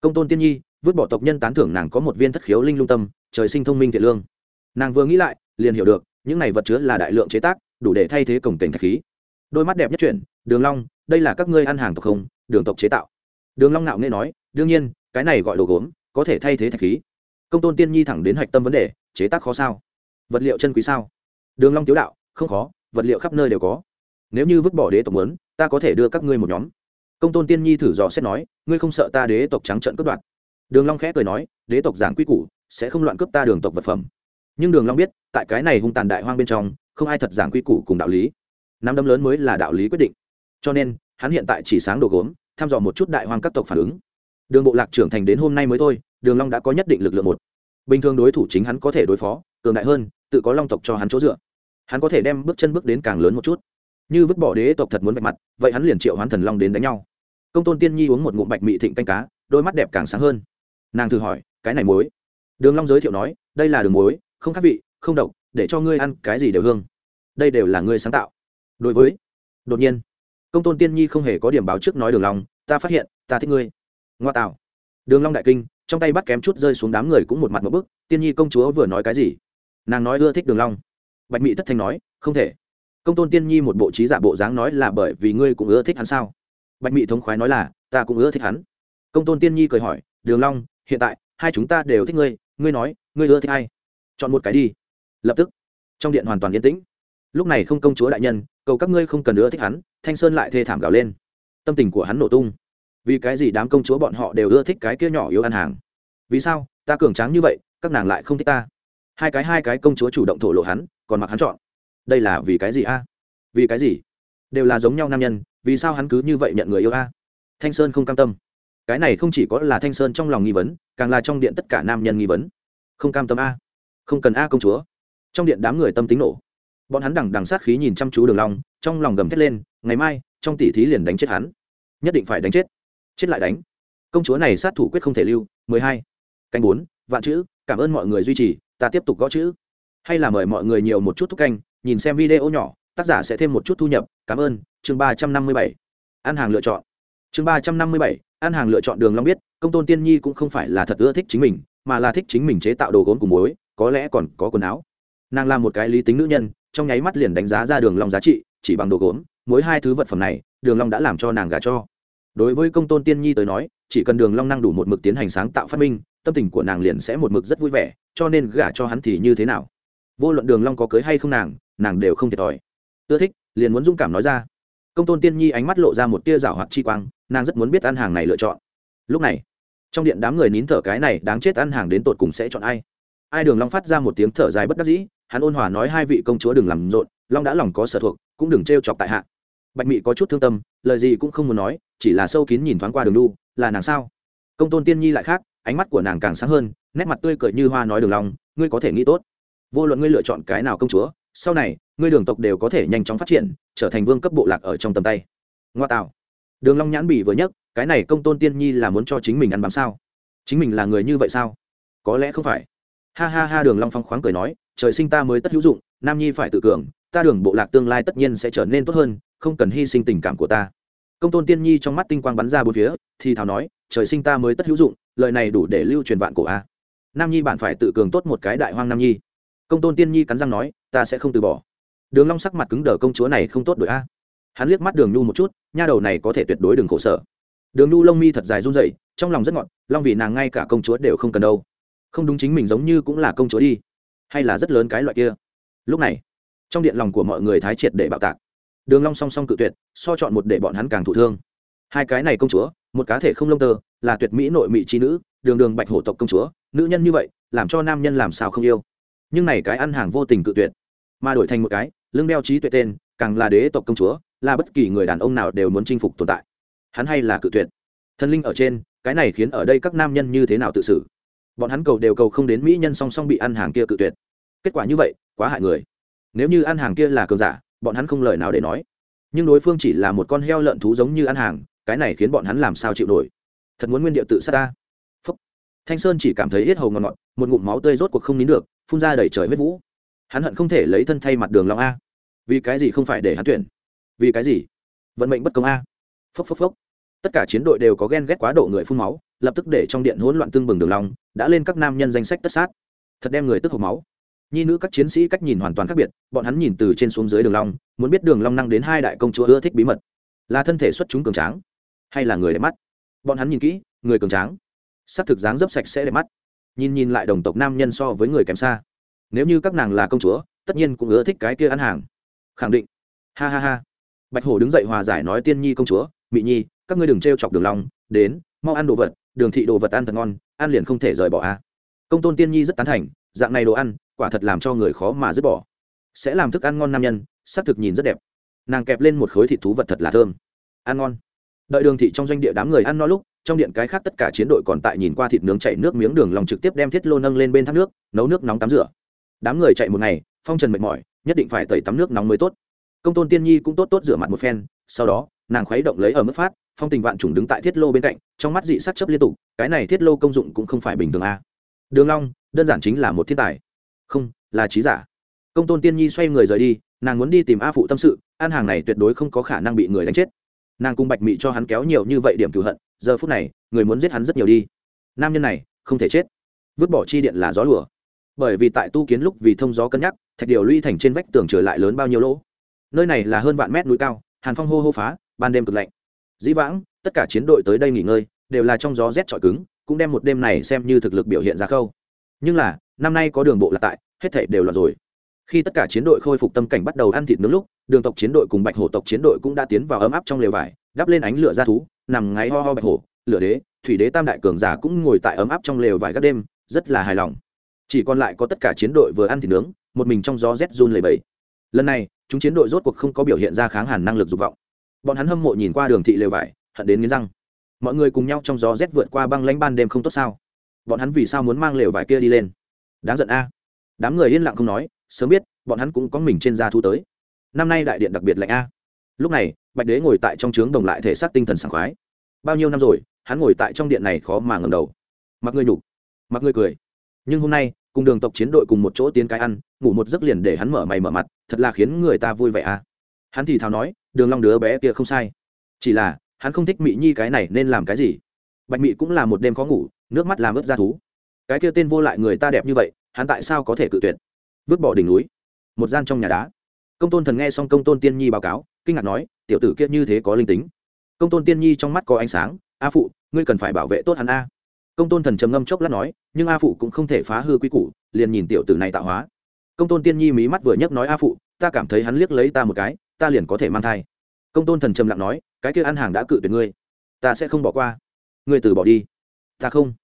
Công tôn tiên nhi, vứt bỏ tộc nhân tán thưởng nàng có một viên thất khiếu linh lung tâm trời sinh thông minh thiện lương. Nàng vừa nghĩ lại, liền hiểu được, những này vật chứa là đại lượng chế tác, đủ để thay thế cổng cảnh thạch khí. Đôi mắt đẹp nhất chuyển, đường long, đây là các ngươi ăn hàng tộc không, đường tộc chế tạo. Đường long nạo nghe nói, đương nhiên, cái này gọi đồ gốm, có thể thay thế thạch khí. Công tôn tiên nhi thẳng đến hạch tâm vấn đề, chế tác khó sao? Vật liệu chân quý sao? Đường long tiếu đạo, không khó, vật liệu khắp nơi đều có. Nếu như vứt bỏ đế tộc muốn, ta có thể đưa các ngươi một nhóm. Công tôn tiên nhi thử dò xét nói, ngươi không sợ ta đế tộc trắng trợn cướp đoạt? Đường long khẽ cười nói, đế tộc giảng quy củ sẽ không loạn cướp ta đường tộc vật phẩm. Nhưng đường long biết, tại cái này hung tàn đại hoang bên trong, không ai thật giảng quy củ cùng đạo lý. Năm đấm lớn mới là đạo lý quyết định. Cho nên, hắn hiện tại chỉ sáng đồ gốm, thăm dò một chút đại hoang các tộc phản ứng. Đường bộ lạc trưởng thành đến hôm nay mới thôi, đường long đã có nhất định lực lượng một. Bình thường đối thủ chính hắn có thể đối phó, cường đại hơn, tự có long tộc cho hắn chỗ dựa. Hắn có thể đem bước chân bước đến càng lớn một chút. Như vứt bỏ đế tộc thật muốn vạch mặt, vậy hắn liền triệu hoán thần long đến đánh nhau. Công tôn tiên nhi uống một ngụm bạch mị thịnh canh cá, đôi mắt đẹp càng sáng hơn. Nàng thử hỏi, cái này muối đường long giới thiệu nói, đây là đường muối, không khác vị, không độc, để cho ngươi ăn cái gì đều hương. Đây đều là ngươi sáng tạo. Đối với, đột nhiên, công tôn tiên nhi không hề có điểm báo trước nói đường long, ta phát hiện, ta thích ngươi. Ngoa tạo. Đường long đại kinh, trong tay bắt kém chút rơi xuống đám người cũng một mặt một bức, tiên nhi công chúa vừa nói cái gì? Nàng nói, ưa thích đường long. Bạch mỹ thất thanh nói, không thể. Công tôn tiên nhi một bộ trí giả bộ dáng nói là, bởi vì ngươi cũng ưa thích hắn sao? Bạch mỹ thống khoái nói là, ta cũng ưa thích hắn. Công tôn tiên nhi cười hỏi, đường long, hiện tại, hai chúng ta đều thích ngươi ngươi nói, ngươi ưa thích ai? Chọn một cái đi. Lập tức. Trong điện hoàn toàn yên tĩnh. Lúc này không công chúa đại nhân, cầu các ngươi không cần ưa thích hắn, thanh sơn lại thê thảm gào lên. Tâm tình của hắn nổ tung. Vì cái gì đám công chúa bọn họ đều ưa thích cái kia nhỏ yếu ăn hàng? Vì sao, ta cường tráng như vậy, các nàng lại không thích ta? Hai cái hai cái công chúa chủ động thổ lộ hắn, còn mặc hắn chọn. Đây là vì cái gì a? Vì cái gì? Đều là giống nhau nam nhân, vì sao hắn cứ như vậy nhận người yêu a? Thanh sơn không cam tâm cái này không chỉ có là thanh sơn trong lòng nghi vấn càng là trong điện tất cả nam nhân nghi vấn. Không cam tâm a. Không cần a công chúa. Trong điện đám người tâm tính nổ. Bọn hắn đằng đằng sát khí nhìn chăm chú đường long trong lòng gầm thét lên ngày mai trong tỷ thí liền đánh chết hắn. Nhất định phải đánh chết. Chết lại đánh. Công chúa này sát thủ quyết không thể lưu 12. canh 4, vạn chữ cảm ơn mọi người duy trì ta tiếp tục gõ chữ. Hay là mời mọi người nhiều một chút thúc canh nhìn xem video nhỏ tác giả sẽ thêm một chút thu nhập cảm ơn chương 357. ăn hàng lựa chọn. Chương 357, ăn hàng lựa chọn đường long biết, công tôn tiên nhi cũng không phải là thật ưa thích chính mình, mà là thích chính mình chế tạo đồ gốm cùng muối, có lẽ còn có quần áo. Nàng là một cái lý tính nữ nhân, trong nháy mắt liền đánh giá ra đường long giá trị, chỉ bằng đồ gốm, muối hai thứ vật phẩm này, đường long đã làm cho nàng gả cho. Đối với công tôn tiên nhi tới nói, chỉ cần đường long năng đủ một mực tiến hành sáng tạo phát minh, tâm tình của nàng liền sẽ một mực rất vui vẻ, cho nên gả cho hắn thì như thế nào? Vô luận đường long có cưới hay không nàng nàng đều không thiệt thòi. Ưa thích, liền muốn dũng cảm nói ra công tôn tiên nhi ánh mắt lộ ra một tia rảo hoạt chi quang, nàng rất muốn biết ăn hàng này lựa chọn. Lúc này, trong điện đám người nín thở cái này đáng chết ăn hàng đến tột cùng sẽ chọn ai? Ai đường long phát ra một tiếng thở dài bất đắc dĩ, hắn ôn hòa nói hai vị công chúa đừng làm rộn, long đã lòng có sở thuộc, cũng đừng trêu chọc tại hạ. Bạch mị có chút thương tâm, lời gì cũng không muốn nói, chỉ là sâu kín nhìn thoáng qua đường lu là nàng sao? Công tôn tiên nhi lại khác, ánh mắt của nàng càng sáng hơn, nét mặt tươi cười như hoa nói đường long, ngươi có thể nghĩ tốt. Vô luận ngươi lựa chọn cái nào công chúa, sau này ngươi đường tộc đều có thể nhanh chóng phát triển, trở thành vương cấp bộ lạc ở trong tầm tay. Ngoa tạo. Đường long nhãn bỉ vừa nhất cái này công tôn tiên nhi là muốn cho chính mình ăn bám sao? Chính mình là người như vậy sao? Có lẽ không phải. Ha ha ha, đường long phong khoáng cười nói, trời sinh ta mới tất hữu dụng, nam nhi phải tự cường, ta đường bộ lạc tương lai tất nhiên sẽ trở nên tốt hơn, không cần hy sinh tình cảm của ta. Công tôn tiên nhi trong mắt tinh quang bắn ra bốn phía, thì thào nói, trời sinh ta mới tất hữu dụng, lời này đủ để lưu truyền vạn cổ a. Nam nhi bạn phải tự cường tốt một cái đại hoang nam nhi. Công tôn tiên nhi cắn răng nói, ta sẽ không từ bỏ đường long sắc mặt cứng đờ công chúa này không tốt đổi a. Hắn liếc mắt đường nhu một chút, nha đầu này có thể tuyệt đối đừng khổ sở. Đường nhu lông mi thật dài run rẩy, trong lòng rất ngọt, long vì nàng ngay cả công chúa đều không cần đâu. Không đúng chính mình giống như cũng là công chúa đi, hay là rất lớn cái loại kia. Lúc này, trong điện lòng của mọi người thái triệt để bạo tạc. Đường long song song cự tuyệt, so chọn một để bọn hắn càng thụ thương. Hai cái này công chúa, một cá thể không lông tơ, là tuyệt mỹ nội mỹ trí nữ, đường đường bạch hổ tộc công chúa, nữ nhân như vậy, làm cho nam nhân làm sao không yêu. Nhưng này cái ăn hàng vô tình cự tuyệt, mà đổi thành một cái lưng đeo trí tuệ tên, càng là đế tộc công chúa, là bất kỳ người đàn ông nào đều muốn chinh phục tồn tại. Hắn hay là cự tuyệt. Thần linh ở trên, cái này khiến ở đây các nam nhân như thế nào tự xử? Bọn hắn cầu đều cầu không đến mỹ nhân song song bị ăn hàng kia cự tuyệt. Kết quả như vậy, quá hại người. Nếu như ăn hàng kia là cường giả, bọn hắn không lời nào để nói. Nhưng đối phương chỉ là một con heo lợn thú giống như ăn hàng, cái này khiến bọn hắn làm sao chịu nổi? Thật muốn nguyên địa tự sát ta. Phúc. thanh sơn chỉ cảm thấy yết hầu ngọt ngọt, một ngụm máu tươi rốt cuộc không nín được, phun ra đầy trời huyết vũ. Hắn hận không thể lấy thân thay mặt đường long a vì cái gì không phải để hắn tuyển? Vì cái gì? Vận mệnh bất công a. Phốc phốc phốc. Tất cả chiến đội đều có ghen ghét quá độ người phun máu, lập tức để trong điện hỗn loạn tương bừng đường long, đã lên các nam nhân danh sách tất sát. Thật đem người tức hộp máu. Nhi nữ các chiến sĩ cách nhìn hoàn toàn khác biệt, bọn hắn nhìn từ trên xuống dưới đường long, muốn biết đường long năng đến hai đại công chúa ưa thích bí mật. Là thân thể xuất chúng cường tráng, hay là người đẹp mắt? Bọn hắn nhìn kỹ, người cường tráng. Sắc thực dáng dấp sạch sẽ đẹp mắt. Nhìn nhìn lại đồng tộc nam nhân so với người kém xa. Nếu như các nàng là công chúa, tất nhiên cũng ưa thích cái kia ăn hàng khẳng định. Ha ha ha. Bạch hổ đứng dậy hòa giải nói tiên nhi công chúa, mị nhi, các ngươi đừng trêu chọc đường long, đến, mau ăn đồ vật, đường thị đồ vật ăn thật ngon, ăn liền không thể rời bỏ a. Công tôn tiên nhi rất tán thành, dạng này đồ ăn, quả thật làm cho người khó mà dứt bỏ. Sẽ làm thức ăn ngon nam nhân, xác thực nhìn rất đẹp. Nàng kẹp lên một khối thịt thú vật thật là thơm. Ăn ngon. Đợi đường thị trong doanh địa đám người ăn no lúc, trong điện cái khác tất cả chiến đội còn tại nhìn qua thịt nướng chạy nước miếng đường lòng trực tiếp đem thiết lô nâng lên bên thác nước, nấu nước nóng tắm rửa. Đám người chạy một ngày, phong trần mệt mỏi nhất định phải tẩy tắm nước nóng mới tốt. Công tôn tiên nhi cũng tốt tốt rửa mặt một phen, sau đó, nàng khuấy động lấy ở mức phát, phong tình vạn trùng đứng tại thiết lô bên cạnh, trong mắt dị sắc chấp liên tục, cái này thiết lô công dụng cũng không phải bình thường a. Đường long, đơn giản chính là một thiên tài. Không, là trí giả. Công tôn tiên nhi xoay người rời đi, nàng muốn đi tìm a phụ tâm sự ăn hàng này tuyệt đối không có khả năng bị người đánh chết. Nàng cung bạch mị cho hắn kéo nhiều như vậy điểm cửu hận, giờ phút này, người muốn giết hắn rất nhiều đi. Nam nhân này, không thể chết. Vứt bỏ chi điện là gió lùa bởi vì tại tu kiến lúc vì thông gió cân nhắc, thạch điều luy thành trên vách tường trở lại lớn bao nhiêu lỗ. Nơi này là hơn vạn mét núi cao, hàn phong hô hô phá, ban đêm cực lạnh. Dĩ vãng, tất cả chiến đội tới đây nghỉ ngơi, đều là trong gió rét trọi cứng, cũng đem một đêm này xem như thực lực biểu hiện ra khâu. Nhưng là, năm nay có đường bộ là tại, hết thể đều là rồi. Khi tất cả chiến đội khôi phục tâm cảnh bắt đầu ăn thịt nướng lúc, đường tộc chiến đội cùng bạch hổ tộc chiến đội cũng đã tiến vào ấm áp trong lều vải, đắp lên ánh lửa ra thú, nằm ngáy ho ho bạch hổ, lửa đế, thủy đế tam đại cường giả cũng ngồi tại ấm áp trong lều vải các đêm, rất là hài lòng chỉ còn lại có tất cả chiến đội vừa ăn thịt nướng, một mình trong gió rét run lầy bầy lần này, chúng chiến đội rốt cuộc không có biểu hiện ra kháng hàn năng lực dục vọng. Bọn hắn hâm mộ nhìn qua đường thị lều vải, hận đến nghiến răng. Mọi người cùng nhau trong gió rét vượt qua băng lãnh ban đêm không tốt sao? Bọn hắn vì sao muốn mang lều vải kia đi lên? Đáng giận a. Đám người yên lặng không nói, sớm biết, bọn hắn cũng có mình trên da thu tới. Năm nay đại điện đặc biệt lạnh a. Lúc này, bạch đế ngồi tại trong trướng đồng lại thể xác tinh thần sảng khoái. Bao nhiêu năm rồi, hắn ngồi tại trong điện này khó mà ngầm đầu. Mặc người nhục mặc người cười nhưng hôm nay, cùng đường tộc chiến đội cùng một chỗ tiến cái ăn, ngủ một giấc liền để hắn mở mày mở mặt, thật là khiến người ta vui vẻ à. Hắn thì thào nói, đường long đứa bé kia không sai. Chỉ là, hắn không thích mỹ nhi cái này nên làm cái gì. Bạch mị cũng là một đêm khó ngủ, nước mắt làm ướt ra thú. Cái kia tên vô lại người ta đẹp như vậy, hắn tại sao có thể cự tuyệt? Vứt bỏ đỉnh núi, một gian trong nhà đá. Công tôn thần nghe xong công tôn tiên nhi báo cáo, kinh ngạc nói, tiểu tử kia như thế có linh tính. Công tôn tiên nhi trong mắt có ánh sáng, a phụ, ngươi cần phải bảo vệ tốt hắn a công tôn thần trầm ngâm chốc lát nói, nhưng a phụ cũng không thể phá hư quy củ, liền nhìn tiểu tử này tạo hóa. Công tôn tiên nhi mí mắt vừa nhấc nói a phụ, ta cảm thấy hắn liếc lấy ta một cái, ta liền có thể mang thai. Công tôn thần trầm lặng nói, cái kia ăn hàng đã cự tuyệt ngươi, ta sẽ không bỏ qua. Ngươi từ bỏ đi. Ta không.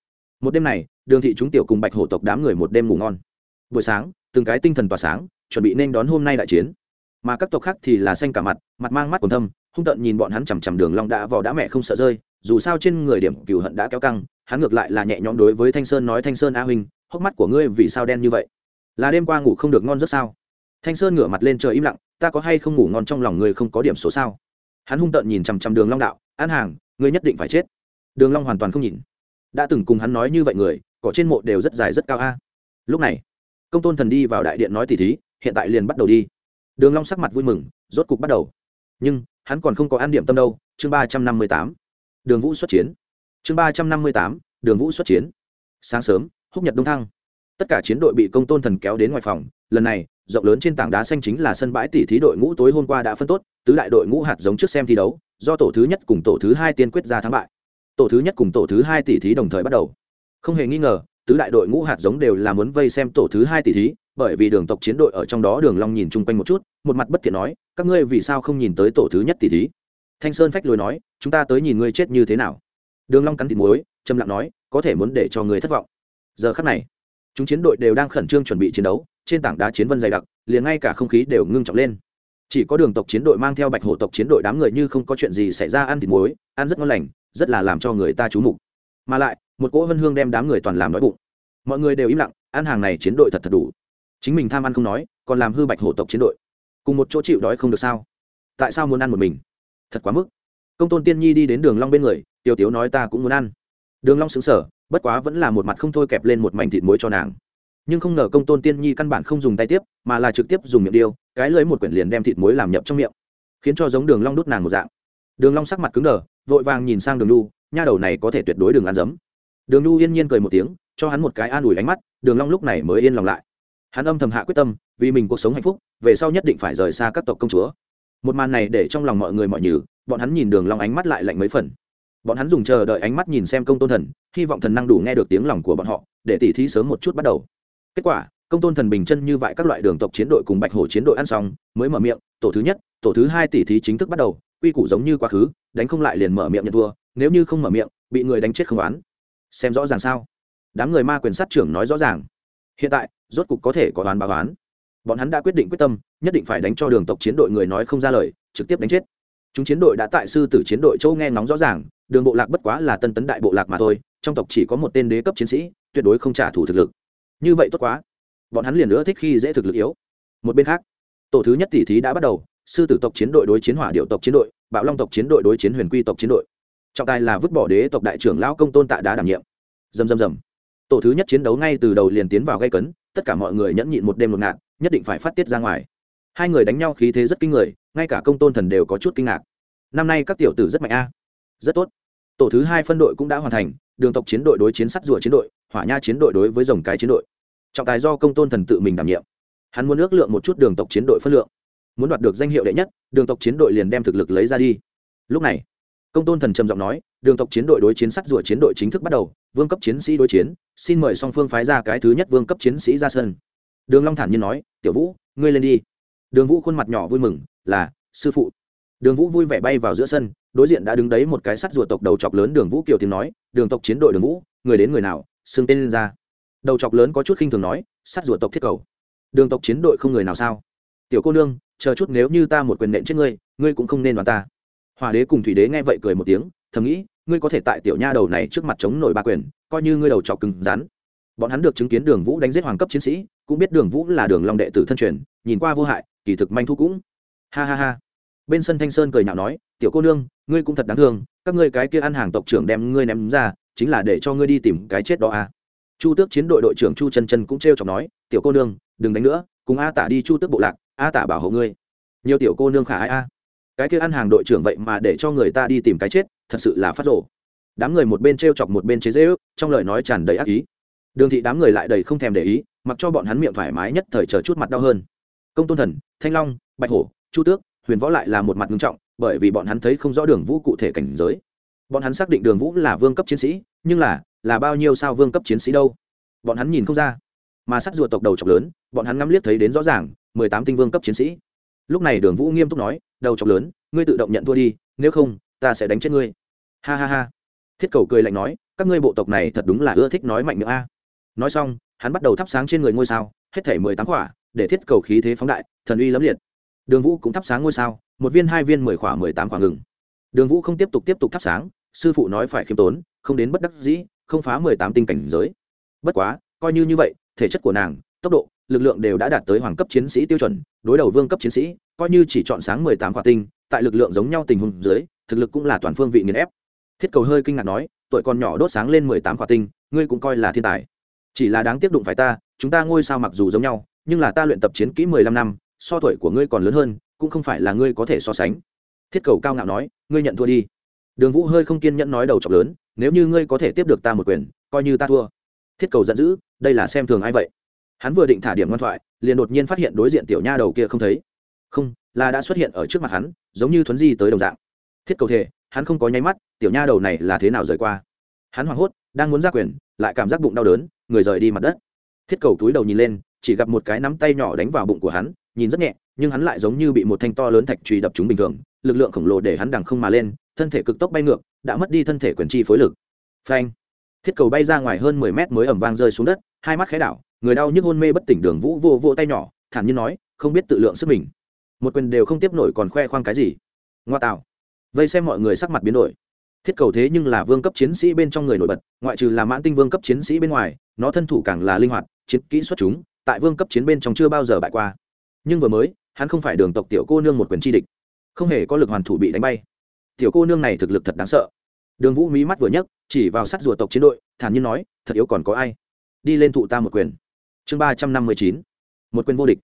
Một đêm này, đường thị chúng tiểu cùng bạch hổ tộc đám người một đêm ngủ ngon. Buổi sáng, từng cái tinh thần tỏa sáng, chuẩn bị nên đón hôm nay đại chiến. Mà các tộc khác thì là xanh cả mặt mặt mang mắt còn thâm, hung tận nhìn bọn hắn chằm chằm đường long đã vào đã mẹ không sợ rơi dù sao trên người điểm cừu hận đã kéo căng, hắn ngược lại là nhẹ nhõm đối với thanh sơn nói, thanh sơn a huynh, hốc mắt của ngươi vì sao đen như vậy? Là đêm qua ngủ không được ngon rất sao? Thanh sơn ngửa mặt lên trời im lặng, ta có hay không ngủ ngon trong lòng ngươi không có điểm số sao? Hắn hung tợn nhìn chằm chằm đường long đạo, an hàng, ngươi nhất định phải chết. Đường long hoàn toàn không nhìn. Đã từng cùng hắn nói như vậy người, cỏ trên mộ đều rất dài rất cao a. Lúc này, công tôn thần đi vào đại điện nói tỉ thí, hiện tại liền bắt đầu đi. Đường long sắc mặt vui mừng, rốt cục bắt đầu. Nhưng, hắn còn không có an điểm tâm đâu, chương ba trăm năm mươi tám đường vũ xuất chiến. Chương ba trăm năm mươi tám, đường vũ xuất chiến. Sáng sớm, húc nhật đông thăng. Tất cả chiến đội bị công tôn thần kéo đến ngoài phòng. Lần này, rộng lớn trên tảng đá xanh chính là sân bãi tỷ thí đội ngũ tối hôm qua đã phân tốt. Tứ đại đội ngũ hạt giống trước xem thi đấu, do tổ thứ nhất cùng tổ thứ hai tiên quyết ra thắng bại. Tổ thứ nhất cùng tổ thứ hai tỷ thí đồng thời bắt đầu. Không hề nghi ngờ, tứ đại đội ngũ hạt giống đều là muốn vây xem tổ thứ hai tỷ thí, bởi vì đường tộc chiến đội ở trong đó đường long nhìn chung quanh một chút, một mặt bất thiện nói, các ngươi vì sao không nhìn tới tổ thứ nhất tỷ thí? Thanh sơn phách lối nói, chúng ta tới nhìn ngươi chết như thế nào? Đường long cắn thịt muối, trầm lặng nói, có thể muốn để cho người thất vọng. Giờ khắc này, chúng chiến đội đều đang khẩn trương chuẩn bị chiến đấu, trên tảng đá chiến vân dày đặc, liền ngay cả không khí đều ngưng trọng lên. Chỉ có đường tộc chiến đội mang theo bạch hổ tộc chiến đội đám người như không có chuyện gì xảy ra ăn thịt muối, ăn rất ngon lành, rất là làm cho người ta chú mục. Mà lại, một cỗ vân hương đem đám người toàn làm đói bụng. Mọi người đều im lặng, ăn hàng này chiến đội thật thật đủ. Chính mình tham ăn không nói, còn làm hư bạch hổ tộc chiến đội. Cùng một chỗ chịu đói không được sao? Tại sao muốn ăn một mình? Thật quá mức. Công tôn tiên nhi đi đến đường long bên người tiêu tiếu nói ta cũng muốn ăn. Đường long sững sờ, bất quá vẫn là một mặt không thôi kẹp lên một mảnh thịt muối cho nàng. Nhưng không ngờ công tôn tiên nhi căn bản không dùng tay tiếp, mà là trực tiếp dùng miệng điêu, cái lưới một quyển liền đem thịt muối làm nhập trong miệng. Khiến cho giống đường long đút nàng một dạng. Đường long sắc mặt cứng đờ, vội vàng nhìn sang đường lu nha đầu này có thể tuyệt đối đường ăn dấm. Đường lu yên nhiên cười một tiếng, cho hắn một cái an ủi ánh mắt, đường long lúc này mới yên lòng lại. Hắn âm thầm hạ quyết tâm, vì mình cuộc sống hạnh phúc, về sau nhất định phải rời xa các tộc công chúa một màn này để trong lòng mọi người mọi nhừ, bọn hắn nhìn đường long ánh mắt lại lạnh mấy phần. Bọn hắn dùng chờ đợi ánh mắt nhìn xem công tôn thần, hy vọng thần năng đủ nghe được tiếng lòng của bọn họ, để tỉ thí sớm một chút bắt đầu. Kết quả, công tôn thần bình chân như vậy các loại đường tộc chiến đội cùng bạch hổ chiến đội ăn xong, mới mở miệng, tổ thứ nhất, tổ thứ hai tỉ thí chính thức bắt đầu, quy củ giống như quá khứ, đánh không lại liền mở miệng nhận thua, nếu như không mở miệng, bị người đánh chết không oán. Xem rõ ràng sao? Đám người ma quyền sát trưởng nói rõ ràng. Hiện tại, rốt cục có thể có đoán báo đoán bọn hắn đã quyết định quyết tâm, nhất định phải đánh cho đường tộc chiến đội người nói không ra lời, trực tiếp đánh chết. Chúng chiến đội đã tại sư tử chiến đội châu nghe ngóng rõ ràng, đường bộ lạc bất quá là tân tấn đại bộ lạc mà thôi, trong tộc chỉ có một tên đế cấp chiến sĩ, tuyệt đối không trả thù thực lực. Như vậy tốt quá. Bọn hắn liền nữa thích khi dễ thực lực yếu. Một bên khác, tổ thứ nhất tỷ thí đã bắt đầu, sư tử tộc chiến đội đối chiến hỏa điệu tộc chiến đội, bạo long tộc chiến đội đối chiến huyền quy tộc chiến đội. Trọng tài là vứt bỏ đế tộc đại trưởng lão công tôn tạ đá đảm nhiệm. Dầm dầm dầm tổ thứ nhất chiến đấu ngay từ đầu liền tiến vào gây cấn, tất cả mọi người nhẫn nhịn một đêm một ngạt nhất định phải phát tiết ra ngoài. Hai người đánh nhau khí thế rất kinh người, ngay cả công tôn thần đều có chút kinh ngạc. Năm nay các tiểu tử rất mạnh a. Rất tốt. Tổ thứ hai phân đội cũng đã hoàn thành, đường tộc chiến đội đối chiến sắt rùa chiến đội, hỏa nha chiến đội đối với dòng cái chiến đội. Trọng tài do công tôn thần tự mình đảm nhiệm. Hắn muốn ước lượng một chút đường tộc chiến đội phân lượng. Muốn đoạt được danh hiệu đệ nhất, đường tộc chiến đội liền đem thực lực lấy ra đi. Lúc này, công tôn thần trầm giọng nói, đường tộc chiến đội đối chiến sắt rùa chiến đội chính thức bắt đầu, vương cấp chiến sĩ đối chiến, xin mời song phương phái ra cái thứ nhất vương cấp chiến sĩ ra sân đường long thản nhiên nói, tiểu vũ, ngươi lên đi. Đường vũ khuôn mặt nhỏ vui mừng, là, sư phụ. Đường vũ vui vẻ bay vào giữa sân, đối diện đã đứng đấy một cái sắt rùa tộc đầu chọc lớn đường vũ kiều tiếng nói, đường tộc chiến đội đường vũ, người đến người nào, xưng tên lên ra. Đầu chọc lớn có chút khinh thường nói, sắt rùa tộc thiết cầu, đường tộc chiến đội không người nào sao? Tiểu cô nương, chờ chút nếu như ta một quyền nện chết ngươi ngươi cũng không nên đoán ta. Hòa đế cùng thủy đế nghe vậy cười một tiếng, thầm nghĩ, ngươi có thể tại tiểu nha đầu này trước mặt chống nổi ba quyền, coi như ngươi đầu chọc cứng rắn. Bọn hắn được chứng kiến đường vũ đánh giết hoàng cấp chiến sĩ cũng biết đường vũ là đường long đệ tử thân truyền, nhìn qua vô hại, kỳ thực manh thu cũng. Ha ha ha. Bên sân thanh sơn cười nhạo nói, tiểu cô nương, ngươi cũng thật đáng thương, các ngươi cái kia ăn hàng tộc trưởng đem ngươi ném ra, chính là để cho ngươi đi tìm cái chết đó à. Chu tước chiến đội đội trưởng chu chân chân cũng t r chọc nói, tiểu cô nương, đừng đánh nữa, cùng a tả đi chu tước bộ lạc, a tả bảo hộ ngươi. Nhiều tiểu cô nương khả ai a. Cái kia ăn hàng đội trưởng vậy mà để cho người ta đi tìm cái chết, thật sự là phát rổ đám người một bên t r chọc một bên chế dễ ước trong lời nói tràn đầy ác ý. Đường thị đám người lại đầy không thèm để ý mặc cho bọn hắn miệng thoải mái nhất thời chờ chút mặt đau hơn. Công tôn thần, thanh long, bạch hổ, chu tước, huyền võ lại là một mặt nghiêm trọng, bởi vì bọn hắn thấy không rõ đường vũ cụ thể cảnh giới. Bọn hắn xác định đường vũ là vương cấp chiến sĩ, nhưng là là bao nhiêu sao vương cấp chiến sĩ đâu? Bọn hắn nhìn không ra. Mà sát ruột tộc đầu chọc lớn, bọn hắn ngắm liếc thấy đến rõ ràng, mười tám tinh vương cấp chiến sĩ. Lúc này đường vũ nghiêm túc nói, đầu chọc lớn, ngươi tự động nhận thua đi, nếu không, ta sẽ đánh chết ngươi. Ha ha ha. Thiết cầu cười lạnh nói, các ngươi bộ tộc này thật đúng là ưa thích nói mạnh miệng a nói xong, hắn bắt đầu thắp sáng trên người ngôi sao, hết thể mười tám quả để thiết cầu khí thế phóng đại, thần uy lẫm liệt. Đường vũ cũng thắp sáng ngôi sao, một viên, hai viên, mười quả mười tám quả ngừng. Đường vũ không tiếp tục tiếp tục thắp sáng, sư phụ nói phải khiêm tốn, không đến bất đắc dĩ, không phá mười tám tinh cảnh giới. Bất quá, coi như như vậy, thể chất của nàng, tốc độ, lực lượng đều đã đạt tới hoàng cấp chiến sĩ tiêu chuẩn, đối đầu vương cấp chiến sĩ, coi như chỉ chọn sáng mười tám quả tinh, tại lực lượng giống nhau tình huống dưới, thực lực cũng là toàn phương vị nghiền ép. Thiết cầu hơi kinh ngạc nói, tuổi còn nhỏ đốt sáng lên mười tám quả tinh, ngươi cũng coi là thiên tài chỉ là đáng tiếc đụng phải ta, chúng ta ngôi sao mặc dù giống nhau, nhưng là ta luyện tập chiến kỹ mười lăm năm, so tuổi của ngươi còn lớn hơn, cũng không phải là ngươi có thể so sánh. Thiết cầu cao ngạo nói, ngươi nhận thua đi. Đường vũ hơi không kiên nhẫn nói đầu chọc lớn, nếu như ngươi có thể tiếp được ta một quyền, coi như ta thua. Thiết cầu giận dữ, đây là xem thường ai vậy? Hắn vừa định thả điểm ngoan thoại, liền đột nhiên phát hiện đối diện tiểu nha đầu kia không thấy. Không, là đã xuất hiện ở trước mặt hắn, giống như thuấn di tới đồng dạng. Thiết cầu thể hắn không có nháy mắt, tiểu nha đầu này là thế nào rời qua? Hắn hoảng hốt, đang muốn ra quyền, lại cảm giác bụng đau đớn, người rời đi mặt đất. Thiết cầu túi đầu nhìn lên, chỉ gặp một cái nắm tay nhỏ đánh vào bụng của hắn, nhìn rất nhẹ, nhưng hắn lại giống như bị một thanh to lớn thạch truy đập chúng bình thường, lực lượng khổng lồ để hắn đằng không mà lên, thân thể cực tốc bay ngược, đã mất đi thân thể quyền chi phối lực. Phanh! Thiết cầu bay ra ngoài hơn mười mét mới ẩm vang rơi xuống đất, hai mắt khẽ đảo, người đau nhức hôn mê bất tỉnh đường vũ vô vô tay nhỏ, thản nhiên nói, không biết tự lượng sức mình. Một quyền đều không tiếp nổi còn khoe khoang cái gì. Ngoa tạo. Vây xem mọi người sắc mặt biến đổi thiết cầu thế nhưng là vương cấp chiến sĩ bên trong người nổi bật, ngoại trừ là mãn tinh vương cấp chiến sĩ bên ngoài, nó thân thủ càng là linh hoạt, chiến kỹ xuất chúng, tại vương cấp chiến bên trong chưa bao giờ bại qua. Nhưng vừa mới, hắn không phải đường tộc tiểu cô nương một quyền chi địch. Không hề có lực hoàn thủ bị đánh bay. Tiểu cô nương này thực lực thật đáng sợ. Đường vũ mí mắt vừa nhấc, chỉ vào sắt rùa tộc chiến đội, thản nhiên nói, thật yếu còn có ai? Đi lên thụ ta một quyền. Chương ba trăm năm mươi chín. Một quyền vô địch.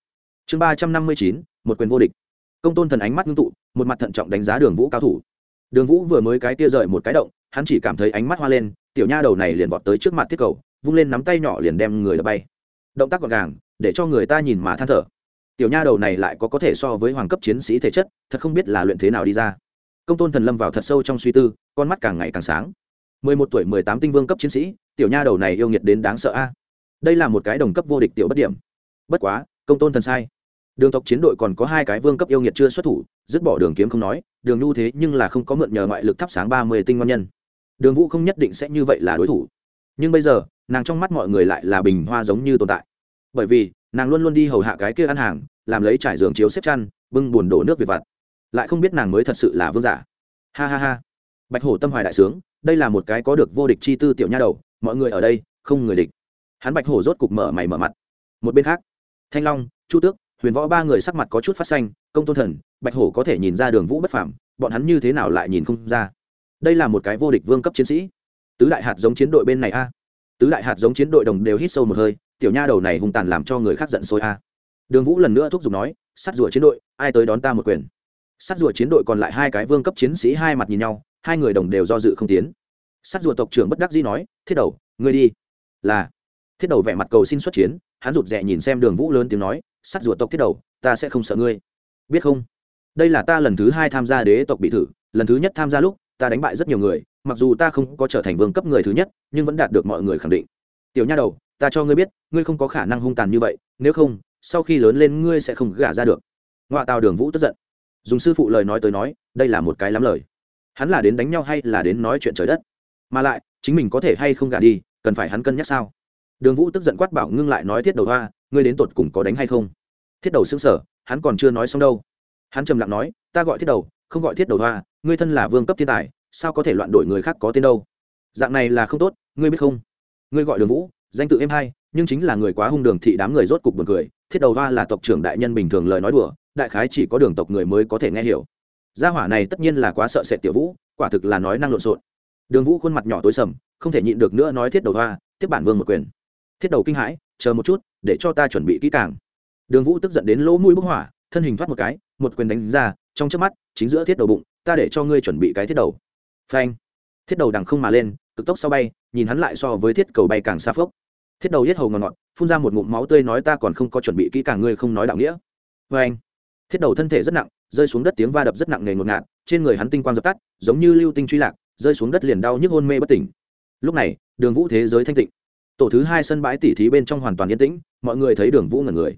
Chương ba trăm năm mươi chín, một quyền vô địch. Công tôn thần ánh mắt ngưng tụ, một mặt thận trọng đánh giá đường vũ cao thủ đường vũ vừa mới cái tia rời một cái động, hắn chỉ cảm thấy ánh mắt hoa lên, tiểu nha đầu này liền vọt tới trước mặt thiết cầu, vung lên nắm tay nhỏ liền đem người đập bay. Động tác gọn gàng, để cho người ta nhìn mà than thở. Tiểu nha đầu này lại có có thể so với hoàng cấp chiến sĩ thể chất, thật không biết là luyện thế nào đi ra. Công tôn thần lâm vào thật sâu trong suy tư, con mắt càng ngày càng sáng. Mười một tuổi, mười tám tinh vương cấp chiến sĩ, tiểu nha đầu này yêu nghiệt đến đáng sợ a. Đây là một cái đồng cấp vô địch tiểu bất điểm. Bất quá, công tôn thần sai đường tộc chiến đội còn có hai cái vương cấp yêu nghiệt chưa xuất thủ, dứt bỏ đường kiếm không nói, đường nhu thế nhưng là không có mượn nhờ ngoại lực thắp sáng ba mươi tinh ngon nhân. Đường vũ không nhất định sẽ như vậy là đối thủ. Nhưng bây giờ, nàng trong mắt mọi người lại là bình hoa giống như tồn tại. Bởi vì, nàng luôn luôn đi hầu hạ cái kia ăn hàng, làm lấy trải giường chiếu xếp chăn, bưng buồn đổ nước về vặt. Lại không biết nàng mới thật sự là vương giả. Ha ha ha. Bạch hổ tâm hoài đại sướng, đây là một cái có được vô địch chi tư tiểu nha đầu, mọi người ở đây, không người địch. Hắn bạch hổ rốt cục mở mày mở mặt. Một bên khác, thanh long, chu tước huyền võ ba người sắc mặt có chút phát xanh, công tôn thần, bạch hổ có thể nhìn ra đường vũ bất phảm bọn hắn như thế nào lại nhìn không ra? Đây là một cái vô địch vương cấp chiến sĩ. Tứ đại hạt giống chiến đội bên này a. Tứ đại hạt giống chiến đội đồng đều hít sâu một hơi, tiểu nha đầu này hung tàn làm cho người khác giận sôi a. Đường vũ lần nữa thúc giục nói, sát rùa chiến đội, ai tới đón ta một quyền? Sát rùa chiến đội còn lại hai cái vương cấp chiến sĩ hai mặt nhìn nhau, hai người đồng đều do dự không tiến. Sát rùa tộc trưởng bất đắc dĩ nói, thiết đầu, ngươi đi. Là, thiết đầu vẻ mặt cầu xin xuất chiến, hắn rụt rè nhìn xem đường vũ lớn tiếng nói sắt rùa tộc thiết đầu, ta sẽ không sợ ngươi. Biết không? Đây là ta lần thứ hai tham gia đế tộc bị thử, lần thứ nhất tham gia lúc, ta đánh bại rất nhiều người, mặc dù ta không có trở thành vương cấp người thứ nhất, nhưng vẫn đạt được mọi người khẳng định. Tiểu nha đầu, ta cho ngươi biết, ngươi không có khả năng hung tàn như vậy, nếu không, sau khi lớn lên ngươi sẽ không gả ra được. Ngoại tào đường vũ tức giận. Dùng sư phụ lời nói tới nói, đây là một cái lắm lời. Hắn là đến đánh nhau hay là đến nói chuyện trời đất? Mà lại, chính mình có thể hay không gả đi, cần phải hắn cân nhắc sao? Đường vũ tức giận quát bảo ngưng lại nói thiết đầu hoa, ngươi đến tột cùng có đánh hay không? Thiết đầu xứng sở, hắn còn chưa nói xong đâu. Hắn trầm lặng nói, ta gọi thiết đầu, không gọi thiết đầu hoa, ngươi thân là vương cấp thiên tài, sao có thể loạn đổi người khác có tên đâu? Dạng này là không tốt, ngươi biết không? Ngươi gọi đường vũ, danh tự em hay, nhưng chính là người quá hung đường thị đám người rốt cục buồn cười. Thiết đầu hoa là tộc trưởng đại nhân bình thường lời nói đùa, đại khái chỉ có đường tộc người mới có thể nghe hiểu. Gia hỏa này tất nhiên là quá sợ sệt tiểu vũ, quả thực là nói năng lộn xộn. Đường vũ khuôn mặt nhỏ tối sầm, không thể nhịn được nữa nói thiết đầu hoa, tiếp bản vương một quyền. Thiết đầu kinh hãi, chờ một chút, để cho ta chuẩn bị kỹ càng đường vũ tức giận đến lỗ mũi bức hỏa, thân hình thoát một cái, một quyền đánh ra, trong chớp mắt, chính giữa thiết đầu bụng, ta để cho ngươi chuẩn bị cái thiết đầu. Phanh. Thiết đầu đằng không mà lên, cực tốc sau bay, nhìn hắn lại so với thiết cầu bay càng xa phốc. Thiết đầu yết hầu ngọt ngọt phun ra một ngụm máu tươi nói ta còn không có chuẩn bị kỹ càng ngươi không nói đạo nghĩa. Phanh. Thiết đầu thân thể rất nặng, rơi xuống đất tiếng va đập rất nặng nề ngột ngạt, trên người hắn tinh quang dập tắt, giống như lưu tinh truy lạc, rơi xuống đất liền đau nhức hôn mê bất tỉnh. Lúc này, đường vũ thế giới thanh tịnh. Tổ thứ hai sân bãi tỉ thí bên trong hoàn toàn yên tĩnh, mọi người thấy đường vũ ngẩn người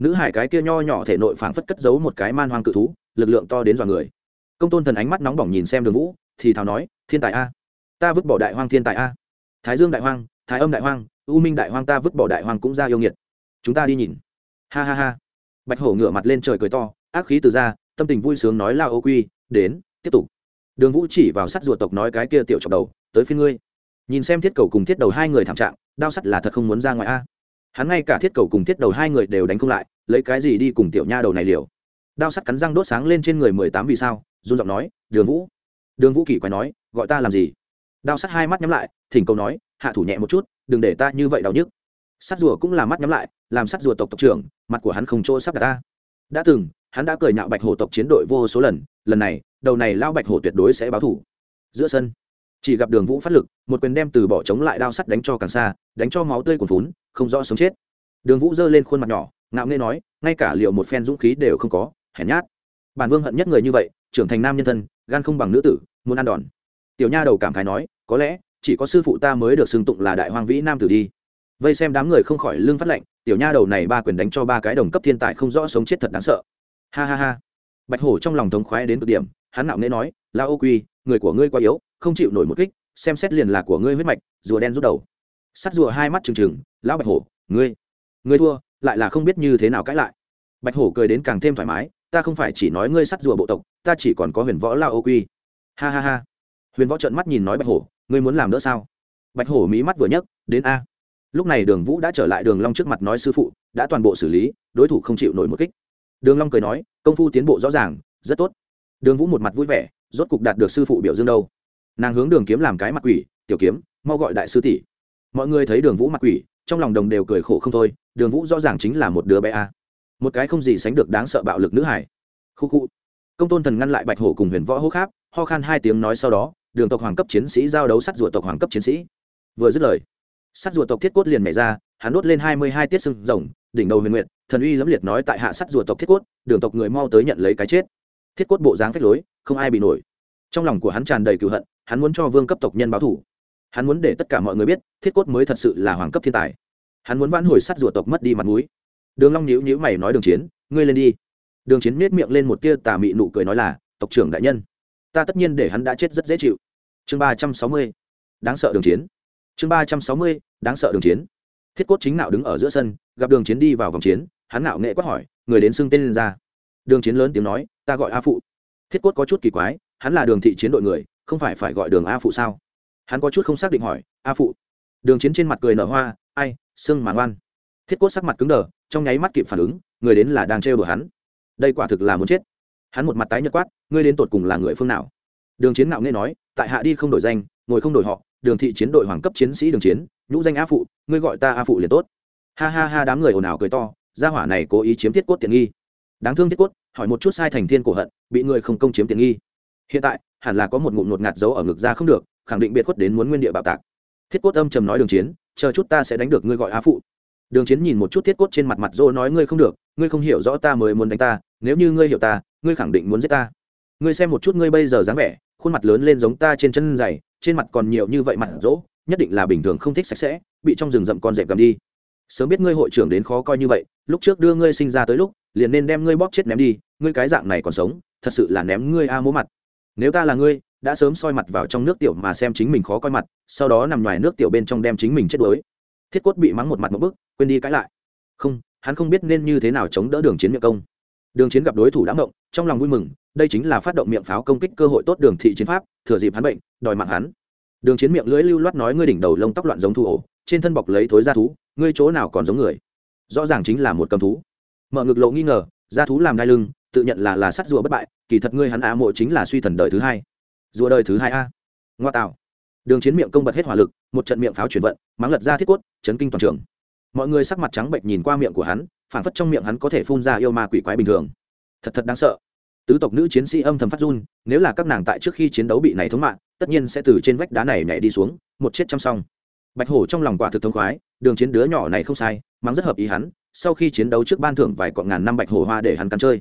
nữ hải cái kia nho nhỏ thể nội phảng phất cất giấu một cái man hoang cự thú, lực lượng to đến dọa người. Công tôn thần ánh mắt nóng bỏng nhìn xem đường vũ, thì thào nói, thiên tài a, ta vứt bỏ đại hoang thiên tài a. Thái dương đại hoang, thái âm đại hoang, u minh đại hoang ta vứt bỏ đại hoang cũng ra yêu nghiệt. Chúng ta đi nhìn. Ha ha ha. Bạch hổ ngửa mặt lên trời cười to, ác khí từ ra, tâm tình vui sướng nói, lao ô quy, đến, tiếp tục. Đường vũ chỉ vào sắt ruột tộc nói cái kia tiểu chọc đầu, tới phía ngươi. Nhìn xem thiết cầu cùng thiết đầu hai người thảm trạng, đao sắt là thật không muốn ra ngoài a hắn ngay cả thiết cầu cùng thiết đầu hai người đều đánh không lại, lấy cái gì đi cùng tiểu nha đầu này liều? Đao sắt cắn răng đốt sáng lên trên người mười tám vì sao, run giọng nói, đường vũ. Đường vũ kỳ quái nói, gọi ta làm gì? Đao sắt hai mắt nhắm lại, thỉnh cầu nói, hạ thủ nhẹ một chút, đừng để ta như vậy đau nhức. Sắt rùa cũng là mắt nhắm lại, làm sắt rùa tộc tộc trưởng, mặt của hắn không chỗ sắp đặt ta. Đã từng, hắn đã cười nhạo bạch hổ tộc chiến đội vô số lần lần này, đầu này lao bạch hổ tuyệt đối sẽ báo thủ. Giữa sân chỉ gặp đường vũ phát lực, một quyền đem từ bỏ chống lại đao sắt đánh cho càng xa, đánh cho máu tươi cuồn vún không rõ sống chết. Đường vũ giơ lên khuôn mặt nhỏ, ngạo nghê nói, ngay cả liệu một phen dũng khí đều không có, hèn nhát. Bản vương hận nhất người như vậy, trưởng thành nam nhân thân, gan không bằng nữ tử, muốn ăn đòn. Tiểu nha đầu cảm khái nói, có lẽ, chỉ có sư phụ ta mới được xưng tụng là đại hoàng vĩ nam tử đi. Vây xem đám người không khỏi lưng phát lệnh tiểu nha đầu này ba quyền đánh cho ba cái đồng cấp thiên tài không rõ sống chết thật đáng sợ. Ha ha ha. Bạch hổ trong lòng thống khoái đến cực điểm, hắn nạo nghễ nói la ô quy người của ngươi quá yếu, không chịu nổi một kích, xem xét liền là của ngươi huyết mạch, rùa đen rút đầu. Sắt rùa hai mắt trừng trừng, lão bạch hổ, ngươi ngươi thua, lại là không biết như thế nào cãi lại. Bạch hổ cười đến càng thêm thoải mái, ta không phải chỉ nói ngươi sắt rùa bộ tộc, ta chỉ còn có huyền võ lao ô quy. Ha ha ha. Huyền võ trợn mắt nhìn nói bạch hổ, ngươi muốn làm nữa sao? Bạch hổ mí mắt vừa nhấc, đến a. Lúc này đường vũ đã trở lại đường long trước mặt nói sư phụ, đã toàn bộ xử lý, đối thủ không chịu nổi một kích. Đường long cười nói, công phu tiến bộ rõ ràng, rất tốt. Đường vũ một mặt vui vẻ rốt cục đạt được sư phụ biểu dương đâu. Nàng hướng đường kiếm làm cái mặt quỷ, tiểu kiếm, mau gọi đại sư tỷ. Mọi người thấy đường vũ mặt quỷ, trong lòng đồng đều cười khổ không thôi, đường vũ rõ ràng chính là một đứa bé a. Một cái không gì sánh được đáng sợ bạo lực nữ hải khu khu. Công tôn thần ngăn lại bạch hổ cùng huyền võ hô kháp, ho khan hai tiếng nói sau đó, đường tộc hoàng cấp chiến sĩ giao đấu sắt rùa tộc hoàng cấp chiến sĩ. Vừa dứt lời sắt rùa tộc thiết cốt liền nhảy ra, hắn đốt lên hai mươi hai tiết sưng rồng, đỉnh đầu huyền nguyện thần uy lẫm liệt nói tại hạ sắt rùa tộc thiết cốt, đường tộc người mau tới nhận lấy cái chết. Thiết cốt bộ dáng phách lối không ai bị nổi. Trong lòng của hắn tràn đầy cựu hận, hắn muốn cho vương cấp tộc nhân báo thủ hắn muốn để tất cả mọi người biết, thiết cốt mới thật sự là hoàng cấp thiên tài. Hắn muốn vãn hồi sắt rùa tộc mất đi mặt mũi. Đường long nhíu nhíu mày nói đường chiến, ngươi lên đi. Đường chiến miết miệng lên một tia tà mị nụ cười nói là, tộc trưởng đại nhân, ta tất nhiên để hắn đã chết rất dễ chịu. Chương ba trăm sáu mươi, đáng sợ đường chiến. Chương ba trăm sáu mươi, đáng sợ đường chiến. Thiết cốt chính nạo đứng ở giữa sân, gặp đường chiến đi vào vòng chiến, hắn nạo nghệ quát hỏi, người đến xưng tên lên ra. Đường chiến lớn tiếng nói, ta gọi a phụ thiết cốt có chút kỳ quái, hắn là đường thị chiến đội người, không phải phải gọi đường a phụ sao? Hắn có chút không xác định hỏi, a phụ, đường chiến trên mặt cười nở hoa, ai sưng màn oan. Thiết cốt sắc mặt cứng đờ, trong nháy mắt kịp phản ứng, người đến là đang trêu đùa hắn. Đây quả thực là muốn chết. Hắn một mặt tái nhợt quát, ngươi đến tột cùng là người phương nào? Đường chiến ngạo nghe nói, tại hạ đi không đổi danh, ngồi không đổi họ, đường thị chiến đội hoàng cấp chiến sĩ đường chiến, nhũ danh a phụ, ngươi gọi ta a phụ liền tốt. Ha ha ha, đám người ồn ào cười to, gia hỏa này cố ý chiếm thiết cốt tiện nghi đáng thương thiết cốt, hỏi một chút sai thành thiên cổ hận, bị người không công chiếm tiện nghi. Hiện tại, hẳn là có một ngụm ngột ngạt giấu ở ngực ra không được, khẳng định biệt khuất đến muốn nguyên địa bạo tạc. Thiết cốt âm trầm nói đường chiến, chờ chút ta sẽ đánh được ngươi gọi á phụ. Đường chiến nhìn một chút thiết cốt trên mặt mặt dô nói ngươi không được, ngươi không hiểu rõ ta mới muốn đánh ta, nếu như ngươi hiểu ta, ngươi khẳng định muốn giết ta. Ngươi xem một chút ngươi bây giờ dáng vẻ, khuôn mặt lớn lên giống ta trên chân dày, trên mặt còn nhiều như vậy mặt dỗ nhất định là bình thường không thích sạch sẽ, bị trong rừng rậm con dẹp cầm đi. Sớm biết ngươi hội trưởng đến khó coi như vậy, lúc trước đưa ngươi sinh ra tới lúc liền nên đem ngươi bóp chết ném đi, ngươi cái dạng này còn sống, thật sự là ném ngươi a mố mặt. Nếu ta là ngươi, đã sớm soi mặt vào trong nước tiểu mà xem chính mình khó coi mặt, sau đó nằm ngoài nước tiểu bên trong đem chính mình chết đuối. Thiết cốt bị mắng một mặt một bức, quên đi cãi lại. Không, hắn không biết nên như thế nào chống đỡ đường chiến miệng công. Đường chiến gặp đối thủ đã động trong lòng vui mừng, đây chính là phát động miệng pháo công kích cơ hội tốt đường thị chiến pháp, thừa dịp hắn bệnh, đòi mạng hắn. Đường chiến miệng lưỡi lưu loát nói ngươi đỉnh đầu lông tóc loạn giống thu ổ, trên thân bọc lấy thối ra thú, ngươi chỗ nào còn giống người? Rõ ràng chính là một cầm thú mở ngực lộ nghi ngờ ra thú làm đai lưng, tự nhận là là sắt rùa bất bại, kỳ thật ngươi hắn á mộ chính là suy thần đời thứ hai. Rùa đời thứ hai a? Ngoa tạo. Đường chiến miệng công bật hết hỏa lực, một trận miệng pháo chuyển vận, mắng lật ra thiết cốt, chấn kinh toàn trường. Mọi người sắc mặt trắng bệnh nhìn qua miệng của hắn phản phất trong miệng hắn có thể phun ra yêu ma quỷ quái bình thường. Thật thật đáng sợ. Tứ tộc nữ chiến sĩ âm thầm phát run, nếu là các nàng tại trước khi chiến đấu bị này thống mạng, tất nhiên sẽ từ trên vách đá này nhảy đi xuống, một chết chăm xong bạch hổ trong lòng quả thực thống khoái, đường chiến đứa nhỏ này không sai, mắng rất hợp ý hắn sau khi chiến đấu trước ban thưởng vài cọn ngàn năm bạch hổ hoa để hắn cắn chơi.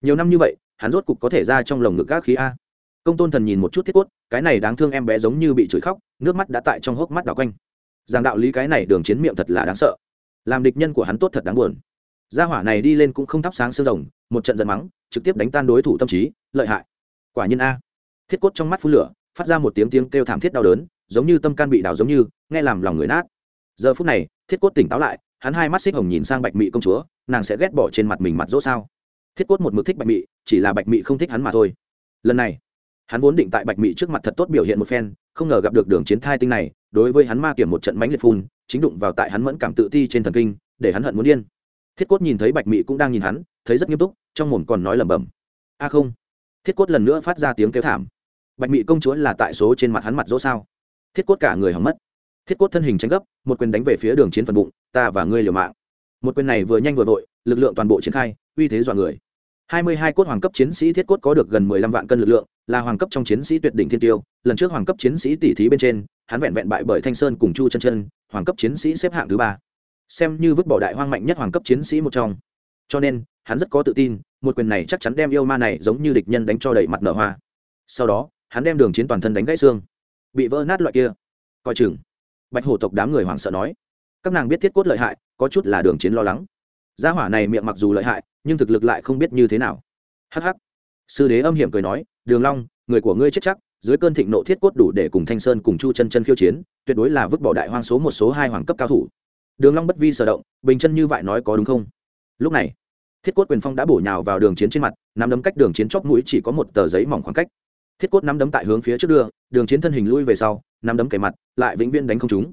Nhiều năm như vậy, hắn rốt cục có thể ra trong lồng ngực gác khí a. Công tôn thần nhìn một chút thiết cốt, cái này đáng thương em bé giống như bị chửi khóc, nước mắt đã tại trong hốc mắt đảo quanh. Rằng đạo lý cái này đường chiến miệng thật là đáng sợ. Làm địch nhân của hắn tốt thật đáng buồn. Gia hỏa này đi lên cũng không thắp sáng sương rồng, một trận giận mắng, trực tiếp đánh tan đối thủ tâm trí, lợi hại. Quả nhiên a. Thiết cốt trong mắt phun lửa, phát ra một tiếng tiếng kêu thảm thiết đau đớn, giống như tâm can bị đào giống như, nghe làm lòng người nát giờ phút này, thiết cốt tỉnh táo lại, hắn hai mắt xích hồng nhìn sang bạch mị công chúa, nàng sẽ ghét bỏ trên mặt mình mặt dỗ sao? Thiết cốt một mực thích bạch mị, chỉ là bạch mị không thích hắn mà thôi. Lần này, hắn vốn định tại bạch mị trước mặt thật tốt biểu hiện một phen, không ngờ gặp được đường chiến thai tinh này, đối với hắn ma kiểm một trận mánh liệt phun, chính đụng vào tại hắn mẫn cảm tự ti trên thần kinh, để hắn hận muốn điên. Thiết cốt nhìn thấy bạch mị cũng đang nhìn hắn, thấy rất nghiêm túc, trong mồm còn nói lẩm bẩm. A không. Thiết cốt lần nữa phát ra tiếng kêu thảm. Bạch mị công chúa là tại số trên mặt hắn mặt dỗ sao? Thiết cốt cả người hỏng mất thiết cốt thân hình tranh gấp, một quyền đánh về phía đường chiến phần bụng, ta và ngươi liều mạng. Một quyền này vừa nhanh vừa vội, lực lượng toàn bộ triển khai, uy thế dọa người. Hai mươi hai cốt hoàng cấp chiến sĩ thiết cốt có được gần mười lăm vạn cân lực lượng, là hoàng cấp trong chiến sĩ tuyệt đỉnh thiên tiêu, lần trước hoàng cấp chiến sĩ tỷ thí bên trên, hắn vẹn vẹn bại bởi thanh sơn cùng chu chân chân, hoàng cấp chiến sĩ xếp hạng thứ ba. Xem như vứt bỏ đại hoang mạnh nhất hoàng cấp chiến sĩ một trong. Cho nên, hắn rất có tự tin, một quyền này chắc chắn đem yêu ma này giống như địch nhân đánh cho đầy mặt nở hoa. Sau đó, hắn đem đường chiến toàn thân đánh gãy xương. Bị vỡ nát loại kia. Coi chừng bạch hổ tộc đám người hoảng sợ nói, các nàng biết thiết cốt lợi hại, có chút là đường chiến lo lắng. Gia hỏa này miệng mặc dù lợi hại, nhưng thực lực lại không biết như thế nào. Hh sư đế âm hiểm cười nói, đường long, người của ngươi chết chắc, dưới cơn thịnh nộ thiết cốt đủ để cùng thanh sơn cùng chu chân chân khiêu chiến, tuyệt đối là vứt bỏ đại hoang số một số hai hoàng cấp cao thủ. Đường long bất vi sở động, bình chân như vậy nói có đúng không? Lúc này, thiết cốt quyền phong đã bổ nhào vào đường chiến trên mặt, nắm đấm cách đường chiến chóp mũi chỉ có một tờ giấy mỏng khoảng cách thiết cốt nắm đấm tại hướng phía trước đưa, đường chiến thân hình lui về sau, nắm đấm kề mặt, lại vĩnh viễn đánh không trúng.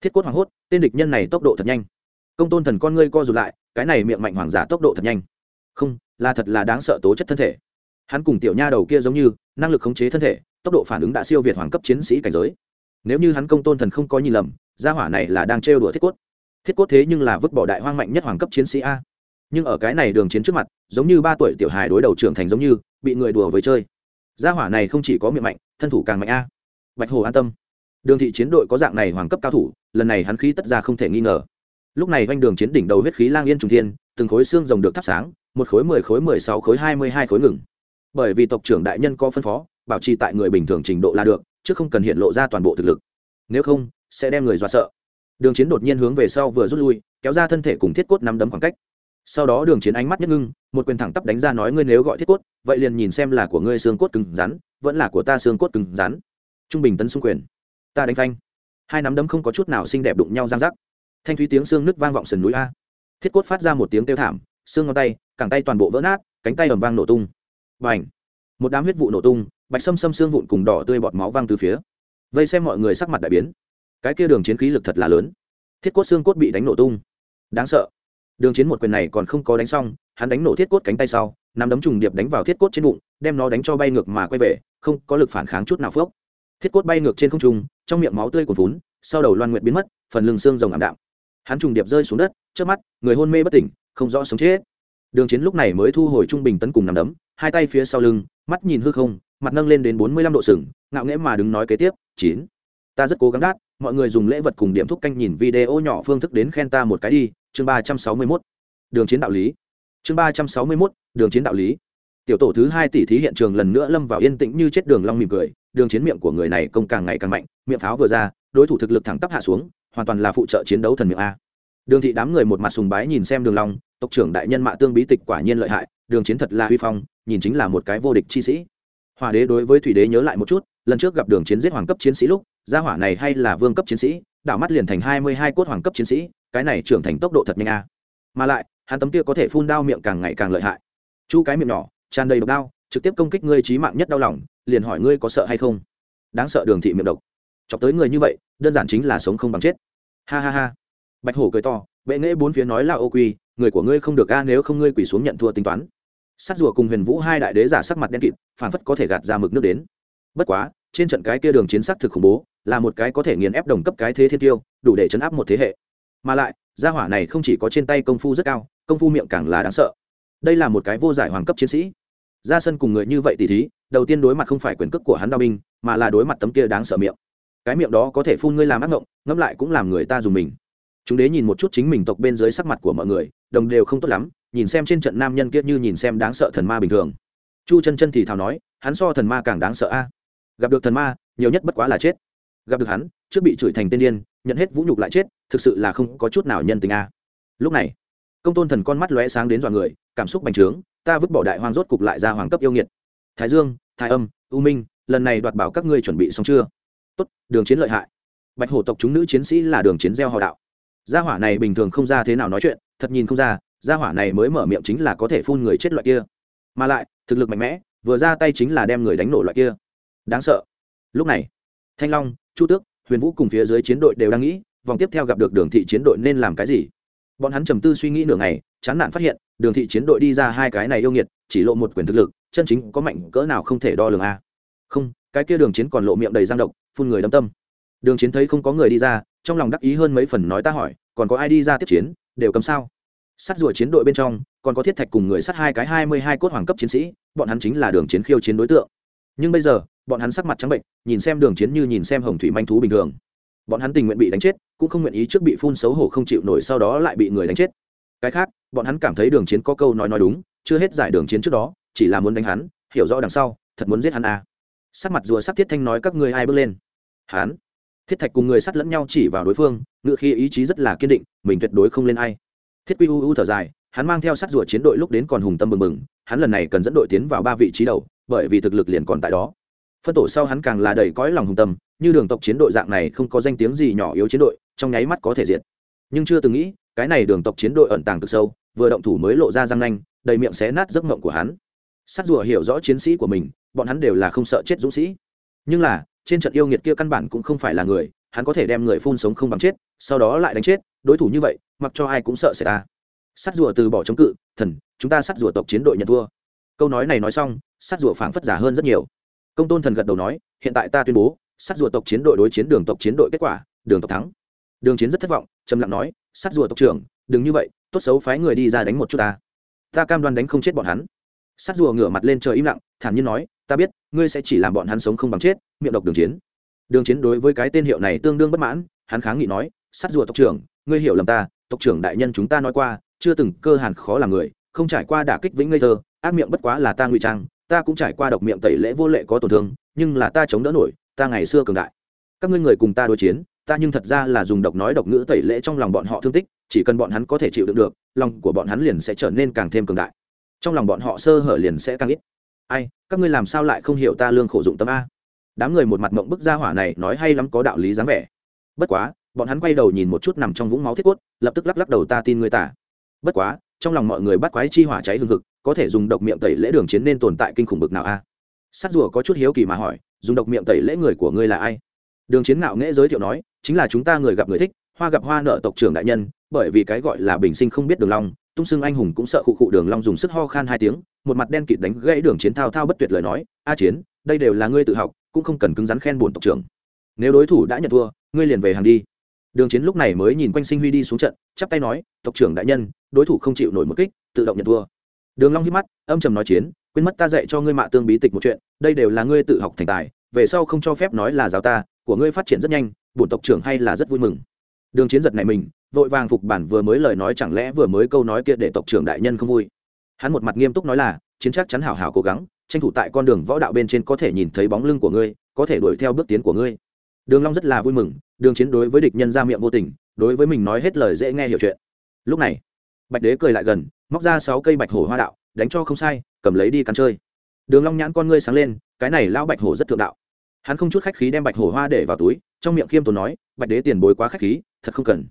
Thiết cốt hoảng hốt, tên địch nhân này tốc độ thật nhanh. Công tôn thần con ngươi co rụt lại, cái này miệng mạnh hoàng giả tốc độ thật nhanh. Không, là thật là đáng sợ tố chất thân thể. Hắn cùng tiểu nha đầu kia giống như, năng lực khống chế thân thể, tốc độ phản ứng đã siêu việt hoàng cấp chiến sĩ cảnh giới. Nếu như hắn công tôn thần không có nhìn lầm, gia hỏa này là đang trêu đùa thiết cốt. Thiết cốt thế nhưng là vứt bỏ đại hoang mạnh nhất hoàng cấp chiến sĩ a. Nhưng ở cái này đường chiến trước mặt, giống như ba tuổi tiểu hài đối đầu trưởng thành giống như, bị người đùa với chơi gia hỏa này không chỉ có miệng mạnh, thân thủ càng mạnh a. Bạch hồ an tâm. Đường thị chiến đội có dạng này hoàng cấp cao thủ, lần này hắn khí tất ra không thể nghi ngờ. Lúc này doanh đường chiến đỉnh đầu huyết khí lang yên trùng thiên, từng khối xương rồng được thắp sáng, một khối mười khối mười sáu khối hai mươi hai khối ngừng. Bởi vì tộc trưởng đại nhân có phân phó, bảo trì tại người bình thường trình độ là được, chứ không cần hiện lộ ra toàn bộ thực lực. Nếu không, sẽ đem người dọa sợ. Đường chiến đột nhiên hướng về sau vừa rút lui, kéo ra thân thể cùng thiết cốt nắm đấm khoảng cách sau đó đường chiến ánh mắt nhất ngưng, một quyền thẳng tắp đánh ra nói ngươi nếu gọi thiết cốt, vậy liền nhìn xem là của ngươi xương cốt cứng rắn, vẫn là của ta xương cốt cứng rắn. Trung bình tấn xung quyền. Ta đánh phanh. Hai nắm đấm không có chút nào xinh đẹp đụng nhau giang rắc. Thanh thúy tiếng xương nứt vang vọng sườn núi a. Thiết cốt phát ra một tiếng kêu thảm, xương ngón tay, cẳng tay toàn bộ vỡ nát, cánh tay ầm vang nổ tung. Và ảnh một đám huyết vụ nổ tung, bạch sâm sâm xương vụn cùng đỏ tươi bọt máu văng từ phía. Vây xem mọi người sắc mặt đại biến. Cái kia đường chiến khí lực thật là lớn. Thiết cốt xương cốt bị đánh nổ tung. Đáng sợ đường chiến một quyền này còn không có đánh xong, hắn đánh nổ thiết cốt cánh tay sau, nắm đấm trùng điệp đánh vào thiết cốt trên bụng, đem nó đánh cho bay ngược mà quay về, không có lực phản kháng chút nào phước thiết cốt bay ngược trên không trung, trong miệng máu tươi cuồn vún sau đầu loan nguyệt biến mất, phần lưng xương rồng ảm đạm. Hắn trùng điệp rơi xuống đất trước mắt, người hôn mê bất tỉnh, không rõ sống chết. Đường chiến lúc này mới thu hồi trung bình tấn cùng nằm đấm, hai tay phía sau lưng, mắt nhìn hư không, mặt nâng lên đến bốn mươi lăm độ sừng, ngạo nghễ mà đứng nói kế tiếp, chín, ta rất cố gắng đát, mọi người dùng lễ vật cùng điểm thúc canh nhìn video nhỏ phương thức đến khen ta một cái đi chương ba trăm sáu mươi mốt, đường chiến đạo lý. Chương ba trăm sáu mươi mốt, đường chiến đạo lý. Tiểu tổ thứ hai tỷ thí hiện trường lần nữa lâm vào yên tĩnh như chết đường long mỉm cười, đường chiến miệng của người này công càng ngày càng mạnh, miệng pháo vừa ra, đối thủ thực lực thẳng tắp hạ xuống, hoàn toàn là phụ trợ chiến đấu thần miệng a. Đường thị đám người một mặt sùng bái nhìn xem đường long, tộc trưởng đại nhân mạ tương bí tịch quả nhiên lợi hại, đường chiến thật là huy phong, nhìn chính là một cái vô địch chi sĩ. Hỏa đế đối với thủy đế nhớ lại một chút, lần trước gặp đường chiến giết hoàng cấp chiến sĩ lúc gia hỏa này hay là vương cấp chiến sĩ, đảo mắt liền thành hai mươi hai cốt hoàng cấp chiến sĩ, cái này trưởng thành tốc độ thật nhanh a. Mà lại, hắn tấm kia có thể phun đao miệng càng ngày càng lợi hại. Chu cái miệng nhỏ, tràn đầy độc đao, trực tiếp công kích ngươi trí mạng nhất đau lòng, liền hỏi ngươi có sợ hay không? Đáng sợ đường thị miệng độc. Chọc tới người như vậy, đơn giản chính là sống không bằng chết. Ha ha ha. Bạch hổ cười to, bệ nghễ bốn phía nói là ô quy, người của ngươi không được a nếu không ngươi quỳ xuống nhận thua tính toán. Sát rùa cùng huyền vũ hai đại đế giả sắc mặt đen kịt phản phất có thể gạt ra mực nước đến. Bất quá, trên trận cái kia đường chiến sắc thực khủng bố là một cái có thể nghiền ép đồng cấp cái thế thiên tiêu, đủ để chấn áp một thế hệ. Mà lại, gia hỏa này không chỉ có trên tay công phu rất cao, công phu miệng càng là đáng sợ. Đây là một cái vô giải hoàng cấp chiến sĩ. Ra sân cùng người như vậy tỉ thí, đầu tiên đối mặt không phải quyền cước của hắn đao binh, mà là đối mặt tấm kia đáng sợ miệng. Cái miệng đó có thể phun ngươi làm ác ngộng, ngẫm lại cũng làm người ta dùng mình. Chúng đế nhìn một chút chính mình tộc bên dưới sắc mặt của mọi người, đồng đều không tốt lắm, nhìn xem trên trận nam nhân kia như nhìn xem đáng sợ thần ma bình thường. Chu chân chân thì thào nói, hắn so thần ma càng đáng sợ a. Gặp được thần ma, nhiều nhất bất quá là chết gặp được hắn, trước bị chửi thành tên điên, nhận hết vũ nhục lại chết, thực sự là không có chút nào nhân tình a. Lúc này, công tôn thần con mắt lóe sáng đến dọa người, cảm xúc bành trướng, ta vứt bỏ đại hoang rốt cục lại ra hoàng cấp yêu nghiệt. Thái dương, thái âm, u minh, lần này đoạt bảo các ngươi chuẩn bị xong chưa? Tốt, đường chiến lợi hại. Bạch hổ tộc chúng nữ chiến sĩ là đường chiến gieo họ đạo. Gia hỏa này bình thường không ra thế nào nói chuyện, thật nhìn không ra, gia hỏa này mới mở miệng chính là có thể phun người chết loại kia. Mà lại, thực lực mạnh mẽ, vừa ra tay chính là đem người đánh nổ loại kia. Đáng sợ. Lúc này, thanh long chu tước, huyền vũ cùng phía dưới chiến đội đều đang nghĩ, vòng tiếp theo gặp được đường thị chiến đội nên làm cái gì. Bọn hắn trầm tư suy nghĩ nửa ngày, chán nản phát hiện, đường thị chiến đội đi ra hai cái này yêu nghiệt, chỉ lộ một quyền thực lực, chân chính có mạnh cỡ nào không thể đo lường a. Không, cái kia đường chiến còn lộ miệng đầy giang độc, phun người đâm tâm. Đường chiến thấy không có người đi ra, trong lòng đắc ý hơn mấy phần nói ta hỏi, còn có ai đi ra tiếp chiến, đều cầm sao? Sát rùa chiến đội bên trong, còn có thiết thạch cùng người sát hai cái hai mươi hai cốt hoàng cấp chiến sĩ, bọn hắn chính là đường chiến khiêu chiến đối tượng. Nhưng bây giờ bọn hắn sắc mặt trắng bệnh, nhìn xem đường chiến như nhìn xem hồng thủy manh thú bình thường. Bọn hắn tình nguyện bị đánh chết, cũng không nguyện ý trước bị phun xấu hổ không chịu nổi sau đó lại bị người đánh chết. Cái khác, bọn hắn cảm thấy đường chiến có câu nói nói đúng, chưa hết giải đường chiến trước đó, chỉ là muốn đánh hắn, hiểu rõ đằng sau, thật muốn giết hắn à. sắc mặt rùa sắc thiết thanh nói các ngươi ai bước lên? Hắn. Thiết thạch cùng người sắt lẫn nhau chỉ vào đối phương ngựa khi ý chí rất là kiên định, mình tuyệt đối không lên ai. Thiết quy u u thở dài, hắn mang theo sắt rùa chiến đội lúc đến còn hùng tâm mừng mừng hắn lần này cần dẫn đội tiến vào ba vị trí đầu, bởi vì thực lực liền còn tại đó phân tổ sau hắn càng là đầy cõi lòng hùng tâm, như đường tộc chiến đội dạng này không có danh tiếng gì nhỏ yếu chiến đội, trong nháy mắt có thể diệt. Nhưng chưa từng nghĩ, cái này đường tộc chiến đội ẩn tàng cực sâu, vừa động thủ mới lộ ra răng nanh, đầy miệng xé nát giấc mộng của hắn. Sát rùa hiểu rõ chiến sĩ của mình, bọn hắn đều là không sợ chết dũng sĩ. Nhưng là, trên trận yêu nghiệt kia căn bản cũng không phải là người, hắn có thể đem người phun sống không bằng chết, sau đó lại đánh chết, đối thủ như vậy, mặc cho ai cũng sợ sẽ ta. Sát rùa từ bỏ chống cự, thần, chúng ta sát rùa tộc chiến đội nhận thua. Câu nói này nói xong, sát rùa phảng phất giả hơn rất nhiều công tôn thần gật đầu nói, hiện tại ta tuyên bố, sát rùa tộc chiến đội đối chiến đường tộc chiến đội kết quả, đường tộc thắng. Đường chiến rất thất vọng, trầm lặng nói, sát rùa tộc trưởng, đừng như vậy, tốt xấu phái người đi ra đánh một chút ta. Ta cam đoan đánh không chết bọn hắn. Sát rùa ngửa mặt lên trời im lặng, thản nhiên nói, ta biết, ngươi sẽ chỉ làm bọn hắn sống không bằng chết, miệng độc đường chiến. Đường chiến đối với cái tên hiệu này tương đương bất mãn, hắn kháng nghị nói, sát rùa tộc trưởng, ngươi hiểu lầm ta, tộc trưởng đại nhân chúng ta nói qua, chưa từng cơ hàn khó làm người, không trải qua đả kích vĩnh ngây thơ, ác miệng bất quá là ta ngụy trang ta cũng trải qua độc miệng tẩy lễ vô lệ có tổn thương, nhưng là ta chống đỡ nổi, ta ngày xưa cường đại. Các ngươi người cùng ta đối chiến, ta nhưng thật ra là dùng độc nói độc ngữ tẩy lễ trong lòng bọn họ thương tích, chỉ cần bọn hắn có thể chịu đựng được, lòng của bọn hắn liền sẽ trở nên càng thêm cường đại. Trong lòng bọn họ sơ hở liền sẽ càng ít. Ai, các ngươi làm sao lại không hiểu ta lương khổ dụng tâm a? Đám người một mặt mộng bức ra hỏa này nói hay lắm có đạo lý dáng vẻ. Bất quá, bọn hắn quay đầu nhìn một chút nằm trong vũng máu thiết quất lập tức lắc lắc đầu ta tin người ta. Bất quá trong lòng mọi người bắt quái chi hỏa cháy hương thực có thể dùng độc miệng tẩy lễ đường chiến nên tồn tại kinh khủng bực nào a? Sát rùa có chút hiếu kỳ mà hỏi, dùng độc miệng tẩy lễ người của ngươi là ai? Đường chiến nạo nghễ giới thiệu nói, chính là chúng ta người gặp người thích, hoa gặp hoa nợ tộc trưởng đại nhân, bởi vì cái gọi là bình sinh không biết đường long, tung xưng anh hùng cũng sợ khụ khụ đường long dùng sức ho khan hai tiếng, một mặt đen kịt đánh gãy đường chiến thao thao bất tuyệt lời nói, a chiến, đây đều là ngươi tự học, cũng không cần cứng rắn khen buồn tộc trưởng. Nếu đối thủ đã nhận thua, ngươi liền về hàng đi đường chiến lúc này mới nhìn quanh sinh huy đi xuống trận, chắp tay nói, tộc trưởng đại nhân, đối thủ không chịu nổi một kích, tự động nhận thua. Đường long hít mắt, âm trầm nói chiến, quên mất ta dạy cho ngươi mạ tương bí tịch một chuyện, đây đều là ngươi tự học thành tài, về sau không cho phép nói là giáo ta, của ngươi phát triển rất nhanh, bổn tộc trưởng hay là rất vui mừng. Đường chiến giật này mình, vội vàng phục bản vừa mới lời nói chẳng lẽ vừa mới câu nói kia để tộc trưởng đại nhân không vui. Hắn một mặt nghiêm túc nói là, chiến chắc chắn hảo hảo cố gắng, tranh thủ tại con đường võ đạo bên trên có thể nhìn thấy bóng lưng của ngươi, có thể đuổi theo bước tiến của ngươi đường long rất là vui mừng, đường chiến đối với địch nhân ra miệng vô tình, đối với mình nói hết lời dễ nghe hiểu chuyện. Lúc này, bạch đế cười lại gần, móc ra sáu cây bạch hổ hoa đạo, đánh cho không sai, cầm lấy đi cắn chơi. Đường long nhãn con ngươi sáng lên, cái này lão bạch hổ rất thượng đạo. Hắn không chút khách khí đem bạch hổ hoa để vào túi, trong miệng khiêm tốn nói, bạch đế tiền bối quá khách khí, thật không cần.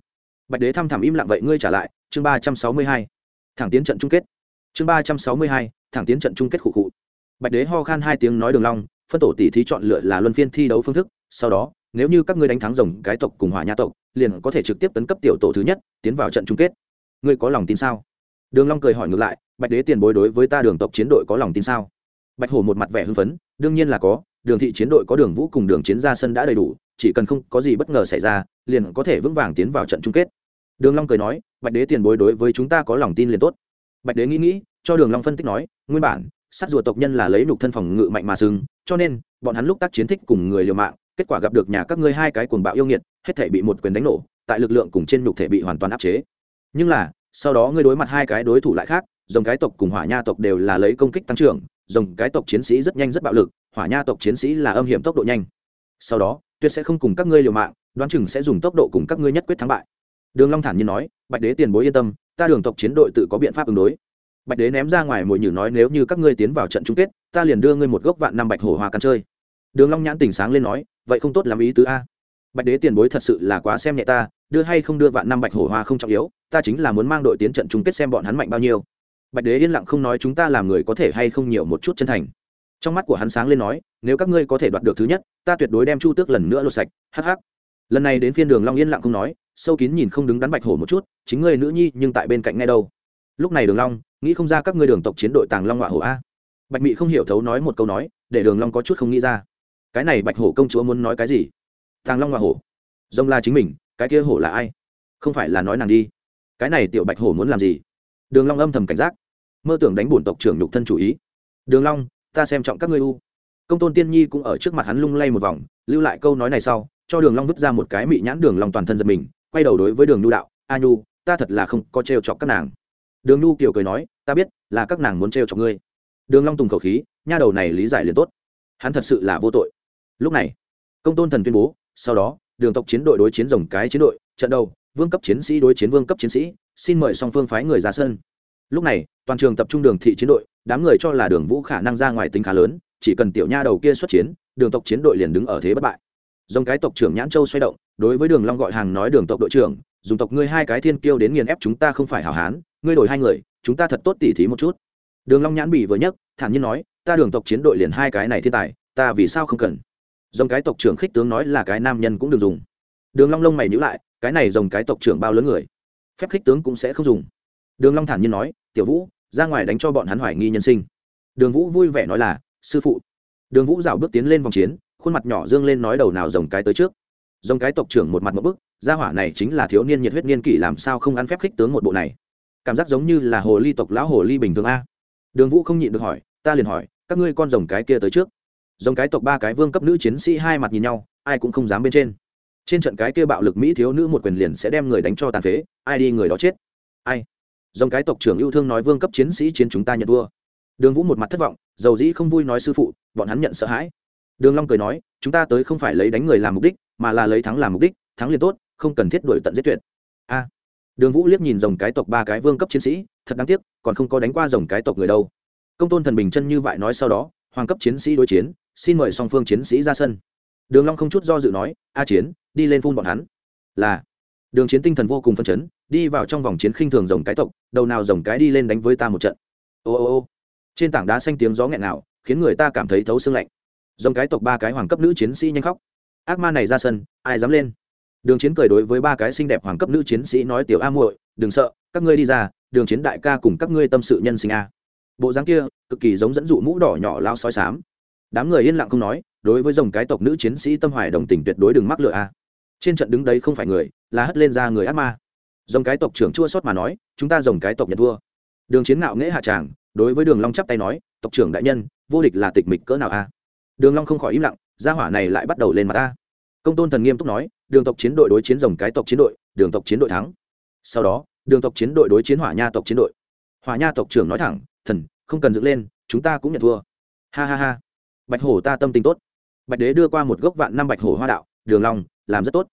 Bạch đế thăm thẳm im lặng vậy ngươi trả lại, chương ba trăm sáu mươi hai. Thẳng tiến trận chung kết. Chương ba trăm sáu mươi hai, thẳng tiến trận chung kết khụ khụ. Bạch đế ho khan hai tiếng nói đường long, phân tổ tỷ thí chọn lựa là luân phiên thi đấu phương thức, sau đó nếu như các ngươi đánh thắng rồng cái tộc cùng hỏa nha tộc, liền có thể trực tiếp tấn cấp tiểu tổ thứ nhất, tiến vào trận chung kết. Ngươi có lòng tin sao? Đường long cười hỏi ngược lại, bạch đế tiền bối đối với ta đường tộc chiến đội có lòng tin sao? Bạch hổ một mặt vẻ hưng phấn, đương nhiên là có, đường thị chiến đội có đường vũ cùng đường chiến ra sân đã đầy đủ, chỉ cần không có gì bất ngờ xảy ra, liền có thể vững vàng tiến vào trận chung kết. Đường long cười nói, bạch đế tiền bối đối với chúng ta có lòng tin liền tốt. Bạch đế nghĩ nghĩ, cho đường long phân tích nói, nguyên bản, sát rùa tộc nhân là lấy nục thân phòng ngự mạnh mà sừng cho nên, bọn hắn lúc tác chiến thích cùng người liều mạng kết quả gặp được nhà các ngươi hai cái cuồng bạo yêu nghiệt, hết thể bị một quyền đánh nổ, tại lực lượng cùng trên nhục thể bị hoàn toàn áp chế. Nhưng là, sau đó ngươi đối mặt hai cái đối thủ lại khác dòng cái tộc cùng hỏa nha tộc đều là lấy công kích tăng trưởng dòng cái tộc chiến sĩ rất nhanh rất bạo lực, hỏa nha tộc chiến sĩ là âm hiểm tốc độ nhanh. Sau đó tuyệt sẽ không cùng các ngươi liều mạng, đoán chừng sẽ dùng tốc độ cùng các ngươi nhất quyết thắng bại. Đường long thản nhiên nói, bạch đế tiền bối yên tâm, ta đường tộc chiến đội tự có biện pháp ứng đối. Bạch đế ném ra ngoài mồi nhử nói, nếu như các ngươi tiến vào trận chung kết, ta liền đưa ngươi một gốc vạn năm bạch hổ hoa căn chơi. Đường long nhãn tỉnh sáng lên nói vậy không tốt làm ý tứ a. Bạch đế tiền bối thật sự là quá xem nhẹ ta, đưa hay không đưa vạn năm bạch hổ hoa không trọng yếu, ta chính là muốn mang đội tiến trận chung kết xem bọn hắn mạnh bao nhiêu. Bạch đế yên lặng không nói chúng ta làm người có thể hay không nhiều một chút chân thành. Trong mắt của hắn sáng lên nói, nếu các ngươi có thể đoạt được thứ nhất, ta tuyệt đối đem chu tước lần nữa lột sạch, hắc hắc. Lần này đến phiên đường long yên lặng không nói, sâu kín nhìn không đứng đắn bạch hổ một chút, chính ngươi nữ nhi nhưng tại bên cạnh ngay đâu. Lúc này đường long, nghĩ không ra các ngươi đường tộc chiến đội tàng long ngọa hổ a. Bạch mị không hiểu thấu nói một câu nói, để đường long có chút không nghĩ ra cái này bạch hổ công chúa muốn nói cái gì? Tàng long ngọa hổ. Rồng là chính mình, cái kia hổ là ai? Không phải là nói nàng đi. Cái này tiểu bạch hổ muốn làm gì? Đường long âm thầm cảnh giác. Mơ tưởng đánh bổn tộc trưởng nhục thân chủ ý. Đường long, ta xem trọng các ngươi u. Công tôn tiên nhi cũng ở trước mặt hắn lung lay một vòng, lưu lại câu nói này sau, cho đường long vứt ra một cái mị nhãn đường long toàn thân giật mình, quay đầu đối với đường nhu đạo, a nhu, ta thật là không có treo chọc các nàng. Đường nhu kiều cười nói, ta biết, là các nàng muốn treo chọc ngươi. Đường long tùng khẩu khí, nha đầu này lý giải liền tốt. Hắn thật sự là vô tội lúc này, công tôn thần tuyên bố, sau đó, đường tộc chiến đội đối chiến rồng cái chiến đội, trận đầu, vương cấp chiến sĩ đối chiến vương cấp chiến sĩ, xin mời song phương phái người ra sân. Lúc này, toàn trường tập trung đường thị chiến đội, đám người cho là đường vũ khả năng ra ngoài tính khá lớn, chỉ cần tiểu nha đầu kia xuất chiến, đường tộc chiến đội liền đứng ở thế bất bại. Dòng cái tộc trưởng nhãn châu xoay động, đối với đường long gọi hàng nói đường tộc đội trưởng, dùng tộc ngươi hai cái thiên kiêu đến nghiền ép chúng ta không phải hảo hán, ngươi đổi hai người, chúng ta thật tốt tỉ thí một chút. Đường long nhãn bỉ vừa nhấc, thản nhiên nói, ta đường tộc chiến đội liền hai cái này thiên tài, ta vì sao không cần? Dòng cái tộc trưởng khích tướng nói là cái nam nhân cũng được dùng. Đường long lông mày nhíu lại, cái này dòng cái tộc trưởng bao lớn người? Phép khích tướng cũng sẽ không dùng. Đường long thản nhiên nói, tiểu vũ, ra ngoài đánh cho bọn hắn hoài nghi nhân sinh. Đường vũ vui vẻ nói là, sư phụ. Đường vũ dạo bước tiến lên vòng chiến, khuôn mặt nhỏ dương lên nói đầu nào dòng cái tới trước. Dòng cái tộc trưởng một mặt một bức, gia hỏa này chính là thiếu niên nhiệt huyết niên kỷ làm sao không ăn phép khích tướng một bộ này? Cảm giác giống như là hồ ly tộc lão hồ ly bình thường a. Đường vũ không nhịn được hỏi, ta liền hỏi, các ngươi con rồng cái kia tới trước? Dòng cái tộc ba cái vương cấp nữ chiến sĩ hai mặt nhìn nhau, ai cũng không dám bên trên. Trên trận cái kia bạo lực mỹ thiếu nữ một quyền liền sẽ đem người đánh cho tàn phế, ai đi người đó chết. Ai? Dòng cái tộc trưởng yêu thương nói vương cấp chiến sĩ chiến chúng ta nhận vua. Đường vũ một mặt thất vọng, dầu dĩ không vui nói sư phụ, bọn hắn nhận sợ hãi. Đường long cười nói, chúng ta tới không phải lấy đánh người làm mục đích, mà là lấy thắng làm mục đích, thắng liền tốt, không cần thiết đuổi tận giết tuyệt. A. Đường vũ liếc nhìn dòng cái tộc ba cái vương cấp chiến sĩ, thật đáng tiếc, còn không có đánh qua dòng cái tộc người đâu. Công tôn thần bình chân như vậy nói sau đó, hoàng cấp chiến sĩ đối chiến xin mời song phương chiến sĩ ra sân. Đường long không chút do dự nói, a chiến, đi lên phun bọn hắn. Là. Đường chiến tinh thần vô cùng phân chấn, đi vào trong vòng chiến khinh thường rồng cái tộc, đầu nào rồng cái đi lên đánh với ta một trận. Ô ô ô. Trên tảng đá xanh tiếng gió nghẹn nào khiến người ta cảm thấy thấu xương lạnh. Rồng cái tộc ba cái hoàng cấp nữ chiến sĩ nhanh khóc. Ác ma này ra sân, ai dám lên? Đường chiến cười đối với ba cái xinh đẹp hoàng cấp nữ chiến sĩ nói, tiểu a muội, đừng sợ, các ngươi đi ra, đường chiến đại ca cùng các ngươi tâm sự nhân sinh a. Bộ dáng kia, cực kỳ giống dẫn dụ mũ đỏ nhỏ lao soi sám đám người yên lặng không nói, đối với dòng cái tộc nữ chiến sĩ tâm hoài đồng tình tuyệt đối đừng mắc lựa a. Trên trận đứng đấy không phải người, là hất lên ra người ác ma. Dòng cái tộc trưởng chua sót mà nói, chúng ta dòng cái tộc nhận thua. Đường chiến ngạo nghễ hạ tràng, đối với đường long chắp tay nói, tộc trưởng đại nhân, vô địch là tịch mịch cỡ nào a? Đường long không khỏi im lặng, gia hỏa này lại bắt đầu lên mặt ta công tôn thần nghiêm túc nói, đường tộc chiến đội đối chiến dòng cái tộc chiến đội, đường tộc chiến đội thắng. Sau đó, đường tộc chiến đội đối chiến hỏa nha tộc chiến đội. Hỏa nha tộc trưởng nói thẳng, thần, không cần dựng lên, chúng ta cũng nhận thua. Ha ha ha bạch hổ ta tâm tình tốt. Bạch đế đưa qua một gốc vạn năm bạch hổ hoa đạo, đường long, làm rất tốt.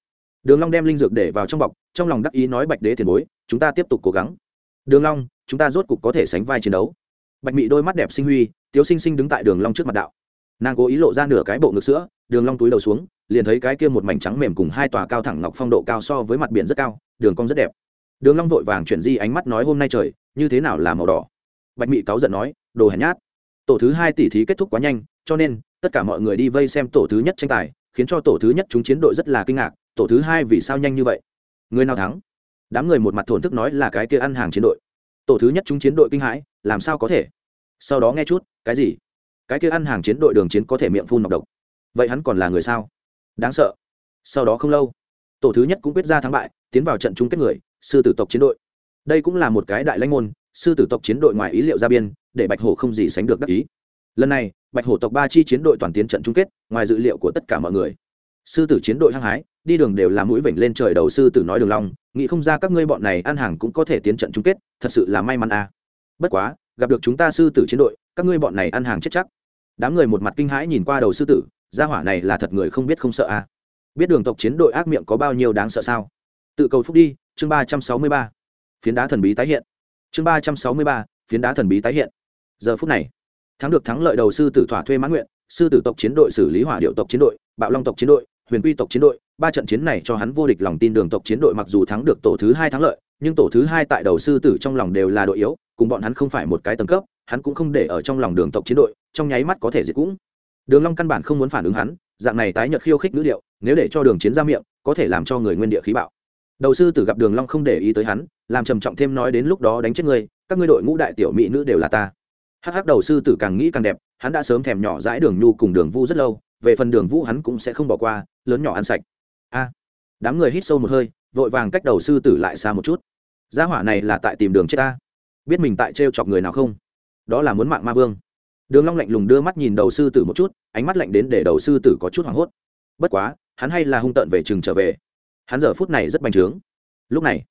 Đường long đem linh dược để vào trong bọc, trong lòng đắc ý nói bạch đế tiền bối, chúng ta tiếp tục cố gắng. Đường long, chúng ta rốt cục có thể sánh vai chiến đấu. Bạch mị đôi mắt đẹp sinh huy, tiếu sinh sinh đứng tại đường long trước mặt đạo. Nàng cố ý lộ ra nửa cái bộ ngực sữa, đường long túi đầu xuống, liền thấy cái kia một mảnh trắng mềm cùng hai tòa cao thẳng ngọc phong độ cao so với mặt biển rất cao, đường cong rất đẹp. Đường long vội vàng chuyển di ánh mắt nói hôm nay trời, như thế nào là màu đỏ? Bạch mị cáu giận nói, đồ hèn nhát. Tổ thứ hai tỷ thí kết thúc quá nhanh cho nên, tất cả mọi người đi vây xem tổ thứ nhất tranh tài, khiến cho tổ thứ nhất chúng chiến đội rất là kinh ngạc, tổ thứ hai vì sao nhanh như vậy? Người nào thắng? Đám người một mặt thổn thức nói là cái kia ăn hàng chiến đội. Tổ thứ nhất chúng chiến đội kinh hãi, làm sao có thể? Sau đó nghe chút, cái gì? Cái kia ăn hàng chiến đội đường chiến có thể miệng phun nọc độc. Vậy hắn còn là người sao? Đáng sợ. Sau đó không lâu, tổ thứ nhất cũng quyết ra thắng bại, tiến vào trận chung kết người, sư tử tộc chiến đội. Đây cũng là một cái đại lãnh môn, sư tử tộc chiến đội ngoài ý liệu ra biên, để bạch hổ không gì sánh được đắc ý. Lần này bạch hổ tộc ba chi chiến đội toàn tiến trận chung kết, ngoài dự liệu của tất cả mọi người. Sư tử chiến đội hăng hái, đi đường đều là mũi vểnh lên trời đầu sư tử nói đường long, nghĩ không ra các ngươi bọn này ăn hàng cũng có thể tiến trận chung kết, thật sự là may mắn à. Bất quá, gặp được chúng ta sư tử chiến đội, các ngươi bọn này ăn hàng chết chắc. Đám người một mặt kinh hãi nhìn qua đầu sư tử, gia hỏa này là thật người không biết không sợ à. Biết đường tộc chiến đội ác miệng có bao nhiêu đáng sợ sao? Tự cầu phúc đi, chương ba trăm sáu mươi ba. Phiến đá thần bí tái hiện. Chương ba trăm sáu mươi ba, phiến đá thần bí tái hiện. Giờ phút này thắng được thắng lợi đầu sư tử thỏa thuê mãn nguyện, sư tử tộc chiến đội xử lý hỏa điệu tộc chiến đội, bạo long tộc chiến đội, huyền quy tộc chiến đội, ba trận chiến này cho hắn vô địch lòng tin đường tộc chiến đội mặc dù thắng được tổ thứ hai thắng lợi, nhưng tổ thứ hai tại đầu sư tử trong lòng đều là đội yếu, cùng bọn hắn không phải một cái tầng cấp, hắn cũng không để ở trong lòng đường tộc chiến đội, trong nháy mắt có thể diệt cũng. Đường long căn bản không muốn phản ứng hắn, dạng này tái nhợt khiêu khích nữ điệu, nếu để cho đường chiến ra miệng, có thể làm cho người nguyên địa khí bạo. Đầu sư tử gặp đường long không để ý tới hắn, làm trầm trọng thêm nói đến lúc đó đánh chết ngươi các ngươi đội ngũ đại tiểu mỹ nữ đều là ta hắc hắc đầu sư tử càng nghĩ càng đẹp, hắn đã sớm thèm nhỏ dãi đường nhu cùng đường vu rất lâu, về phần đường vũ hắn cũng sẽ không bỏ qua, lớn nhỏ ăn sạch. A. Đám người hít sâu một hơi, vội vàng cách đầu sư tử lại xa một chút. Gia hỏa này là tại tìm đường chết ta. Biết mình tại t chọc người nào không? Đó là muốn mạng ma vương. Đường long lạnh lùng đưa mắt nhìn đầu sư tử một chút, ánh mắt lạnh đến để đầu sư tử có chút hoảng hốt. Bất quá, hắn hay là hung tợn về chừng trở về. Hắn giờ phút này rất bành trướng. Lúc này,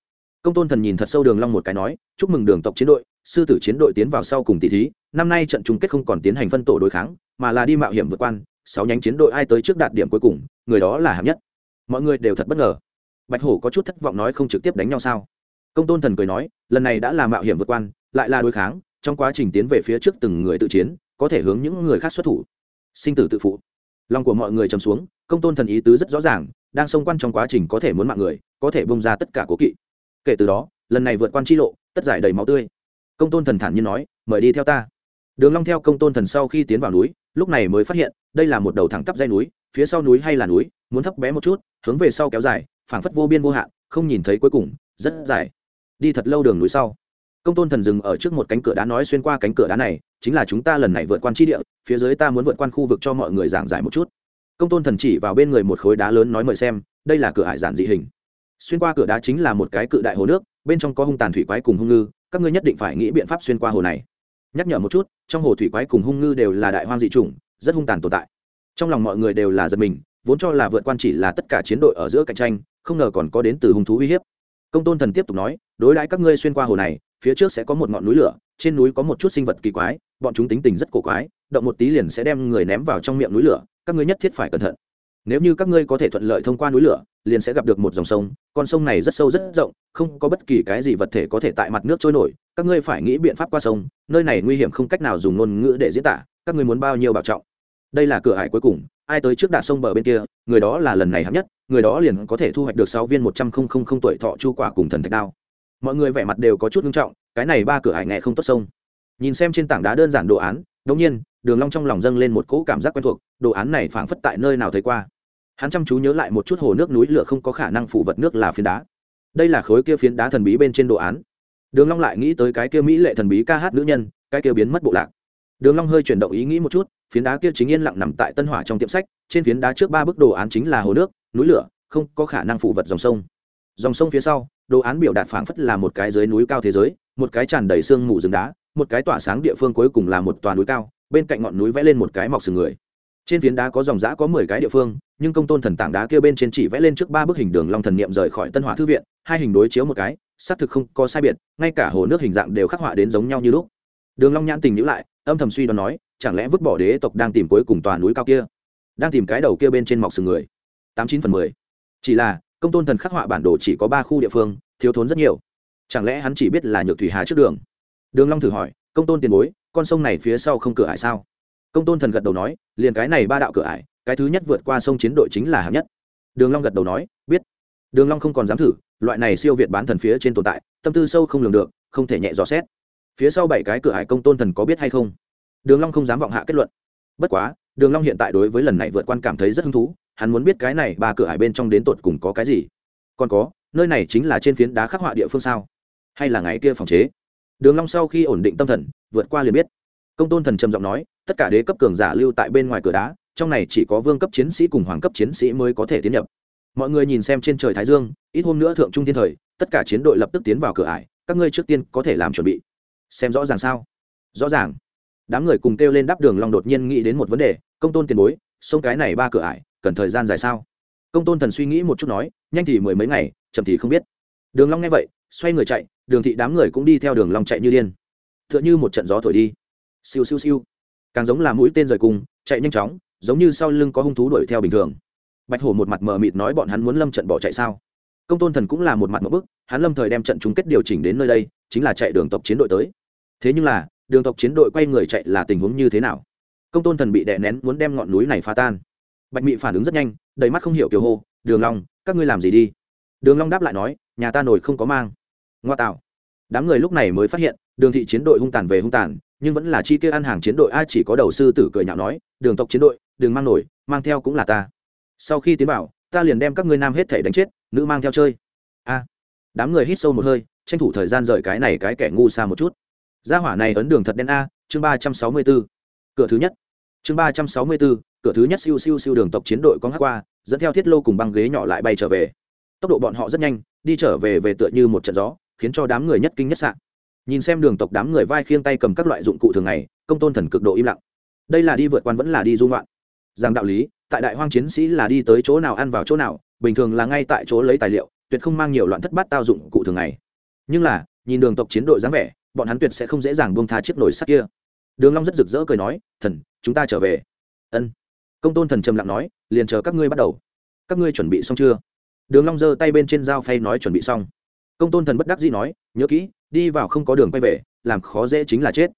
công tôn thần nhìn thật sâu đường long một cái nói, chúc mừng đường tộc chiến đội, sư tử chiến đội tiến vào sau cùng tỷ thí năm nay trận chung kết không còn tiến hành phân tổ đối kháng, mà là đi mạo hiểm vượt quan, sáu nhánh chiến đội ai tới trước đạt điểm cuối cùng, người đó là hạng nhất. Mọi người đều thật bất ngờ. Bạch hổ có chút thất vọng nói không trực tiếp đánh nhau sao? Công tôn thần cười nói, lần này đã là mạo hiểm vượt quan, lại là đối kháng, trong quá trình tiến về phía trước từng người tự chiến, có thể hướng những người khác xuất thủ. Sinh tử tự phụ. Lòng của mọi người trầm xuống, công tôn thần ý tứ rất rõ ràng, đang xông quan trong quá trình có thể muốn mạng người, có thể bông ra tất cả cố kỵ. Kể từ đó, lần này vượt quan chi lộ, tất giải đầy máu tươi. Công tôn thần thản nhiên nói, mời đi theo ta đường long theo công tôn thần sau khi tiến vào núi, lúc này mới phát hiện, đây là một đầu thẳng tắp dây núi, phía sau núi hay là núi, muốn thấp bé một chút, hướng về sau kéo dài, phảng phất vô biên vô hạn, không nhìn thấy cuối cùng, rất dài. Đi thật lâu đường núi sau, công tôn thần dừng ở trước một cánh cửa đá nói xuyên qua cánh cửa đá này, chính là chúng ta lần này vượt quan chi địa, phía dưới ta muốn vượt quan khu vực cho mọi người giảng giải một chút. Công tôn thần chỉ vào bên người một khối đá lớn nói mời xem, đây là cửa hải giản dị hình. Xuyên qua cửa đá chính là một cái cự đại hồ nước, bên trong có hung tàn thủy quái cùng hung ngư, các ngươi nhất định phải nghĩ biện pháp xuyên qua hồ này nhắc nhở một chút, trong hồ thủy quái cùng hung ngư đều là đại hoang dị chủng, rất hung tàn tồn tại. Trong lòng mọi người đều là giật mình, vốn cho là vượt quan chỉ là tất cả chiến đội ở giữa cạnh tranh, không ngờ còn có đến từ hung thú uy hiếp. Công tôn thần tiếp tục nói, đối đãi các ngươi xuyên qua hồ này, phía trước sẽ có một ngọn núi lửa, trên núi có một chút sinh vật kỳ quái, bọn chúng tính tình rất cổ quái, động một tí liền sẽ đem người ném vào trong miệng núi lửa, các ngươi nhất thiết phải cẩn thận nếu như các ngươi có thể thuận lợi thông qua núi lửa, liền sẽ gặp được một dòng sông. Con sông này rất sâu rất rộng, không có bất kỳ cái gì vật thể có thể tại mặt nước trôi nổi. Các ngươi phải nghĩ biện pháp qua sông. Nơi này nguy hiểm không cách nào dùng ngôn ngữ để diễn tả. Các ngươi muốn bao nhiêu bảo trọng? Đây là cửa hải cuối cùng. Ai tới trước đạt sông bờ bên kia, người đó là lần này hạng nhất. Người đó liền có thể thu hoạch được sáu viên một trăm không không không tuổi thọ chu quả cùng thần thạch đao. Mọi người vẻ mặt đều có chút nghiêm trọng, cái này ba cửa hải nghe không tốt sông. Nhìn xem trên tảng đá đơn giản đồ án, đống nhiên, đường long trong lòng dâng lên một cỗ cảm giác quen thuộc, đồ án này phảng phất tại nơi nào thấy qua hắn chăm chú nhớ lại một chút hồ nước núi lửa không có khả năng phủ vật nước là phiến đá. Đây là khối kia phiến đá thần bí bên trên đồ án. Đường long lại nghĩ tới cái kia mỹ lệ thần bí ca hát nữ nhân, cái kia biến mất bộ lạc. Đường long hơi chuyển động ý nghĩ một chút, phiến đá kia chính yên lặng nằm tại tân hỏa trong tiệm sách, trên phiến đá trước ba bức đồ án chính là hồ nước, núi lửa, không có khả năng phụ vật dòng sông. Dòng sông phía sau, đồ án biểu đạt phảng phất là một cái dưới núi cao thế giới, một cái tràn đầy sương mù rừng đá, một cái tỏa sáng địa phương cuối cùng là một tòa núi cao, bên cạnh ngọn núi vẽ lên một cái mọc sừng người trên phiến đá có dòng giã có mười cái địa phương, nhưng công tôn thần tảng đá kia bên trên chỉ vẽ lên trước ba bức hình đường long thần niệm rời khỏi tân hỏa thư viện, hai hình đối chiếu một cái, xác thực không có sai biệt, ngay cả hồ nước hình dạng đều khắc họa đến giống nhau như lúc. Đường long nhãn tình nhíu lại, âm thầm suy đoán nói, chẳng lẽ vứt bỏ đế tộc đang tìm cuối cùng tòa núi cao kia? Đang tìm cái đầu kia bên trên mọc sừng người. Tám chín phần mười. Chỉ là, công tôn thần khắc họa bản đồ chỉ có ba khu địa phương, thiếu thốn rất nhiều. Chẳng lẽ hắn chỉ biết là nhược thủy hà trước đường? Đường long thử hỏi, công tôn tiền bối, con sông này phía sau không cửa hải sao? Công tôn thần gật đầu nói liền cái này ba đạo cửa ải, cái thứ nhất vượt qua sông chiến đội chính là hạng nhất. Đường long gật đầu nói, biết. Đường long không còn dám thử, loại này siêu việt bán thần phía trên tồn tại, tâm tư sâu không lường được, không thể nhẹ dò xét. Phía sau bảy cái cửa ải công tôn thần có biết hay không? Đường long không dám vọng hạ kết luận. Bất quá, đường long hiện tại đối với lần này vượt quan cảm thấy rất hứng thú, hắn muốn biết cái này ba cửa ải bên trong đến tột cùng có cái gì. Còn có, nơi này chính là trên phiến đá khắc họa địa phương sao? Hay là ngày kia phòng chế? Đường long sau khi ổn định tâm thần, vượt qua liền biết. Công tôn thần trầm giọng nói tất cả đế cấp cường giả lưu tại bên ngoài cửa đá, trong này chỉ có vương cấp chiến sĩ cùng hoàng cấp chiến sĩ mới có thể tiến nhập. Mọi người nhìn xem trên trời thái dương, ít hôm nữa thượng trung thiên thời, tất cả chiến đội lập tức tiến vào cửa ải, các ngươi trước tiên có thể làm chuẩn bị. Xem rõ ràng sao? Rõ ràng. Đám người cùng kêu lên đáp đường long đột nhiên nghĩ đến một vấn đề, công tôn tiền bối sông cái này ba cửa ải, cần thời gian dài sao? Công tôn thần suy nghĩ một chút nói, nhanh thì mười mấy ngày, chậm thì không biết. Đường long nghe vậy, xoay người chạy, đường thị đám người cũng đi theo đường long chạy như điên. Tựa như một trận gió thổi đi. Siêu siêu siêu càng giống là mũi tên rời cùng chạy nhanh chóng, giống như sau lưng có hung thú đuổi theo bình thường. Bạch hổ một mặt mờ mịt nói bọn hắn muốn lâm trận bỏ chạy sao? Công tôn thần cũng là một mặt một bức, hắn lâm thời đem trận chung kết điều chỉnh đến nơi đây, chính là chạy đường tộc chiến đội tới. Thế nhưng là, đường tộc chiến đội quay người chạy là tình huống như thế nào? Công tôn thần bị đè nén muốn đem ngọn núi này phá tan. Bạch mị phản ứng rất nhanh, đầy mắt không hiểu kiểu hô, đường long, các ngươi làm gì đi? Đường long đáp lại nói, nhà ta nổi không có mang. Ngoa tạo. Đám người lúc này mới phát hiện, đường thị chiến đội hung tàn về hung tàn nhưng vẫn là chi kia ăn hàng chiến đội, ai chỉ có đầu sư tử cười nhạo nói, đường tộc chiến đội, đừng mang nổi, mang theo cũng là ta. Sau khi tiến bảo ta liền đem các ngươi nam hết thể đánh chết, nữ mang theo chơi. A. Đám người hít sâu một hơi, tranh thủ thời gian rời cái này cái kẻ ngu xa một chút. Gia hỏa này ấn đường thật đen a, chương ba trăm sáu mươi b ố cửa thứ nhất. Chương ba trăm sáu mươi b ố cửa thứ nhất siêu siêu siêu đường tộc chiến đội con hát qua, dẫn theo thiết lô cùng băng ghế nhỏ lại bay trở về. Tốc độ bọn họ rất nhanh, đi trở về về tựa như một trận gió, khiến cho đám người nhất kinh nhất sạn nhìn xem đường tộc đám người vai khiêng tay cầm các loại dụng cụ thường ngày, công tôn thần cực độ im lặng. Đây là đi vượt quan vẫn là đi dung loạn rằng đạo lý, tại đại hoang chiến sĩ là đi tới chỗ nào ăn vào chỗ nào, bình thường là ngay tại chỗ lấy tài liệu, tuyệt không mang nhiều loạn thất bát tao dụng cụ thường ngày. Nhưng là, nhìn đường tộc chiến đội dáng vẻ, bọn hắn tuyệt sẽ không dễ dàng buông tha chiếc nồi sắt kia. Đường long rất rực rỡ cười nói, thần, chúng ta trở về. Ân. Công tôn thần trầm lặng nói, liền chờ các ngươi bắt đầu. Các ngươi chuẩn bị xong chưa? Đường long giơ tay bên trên dao phay nói, chuẩn bị xong. Công tôn thần bất đắc dĩ nói, nhớ kỹ đi vào không có đường quay về, làm khó dễ chính là chết.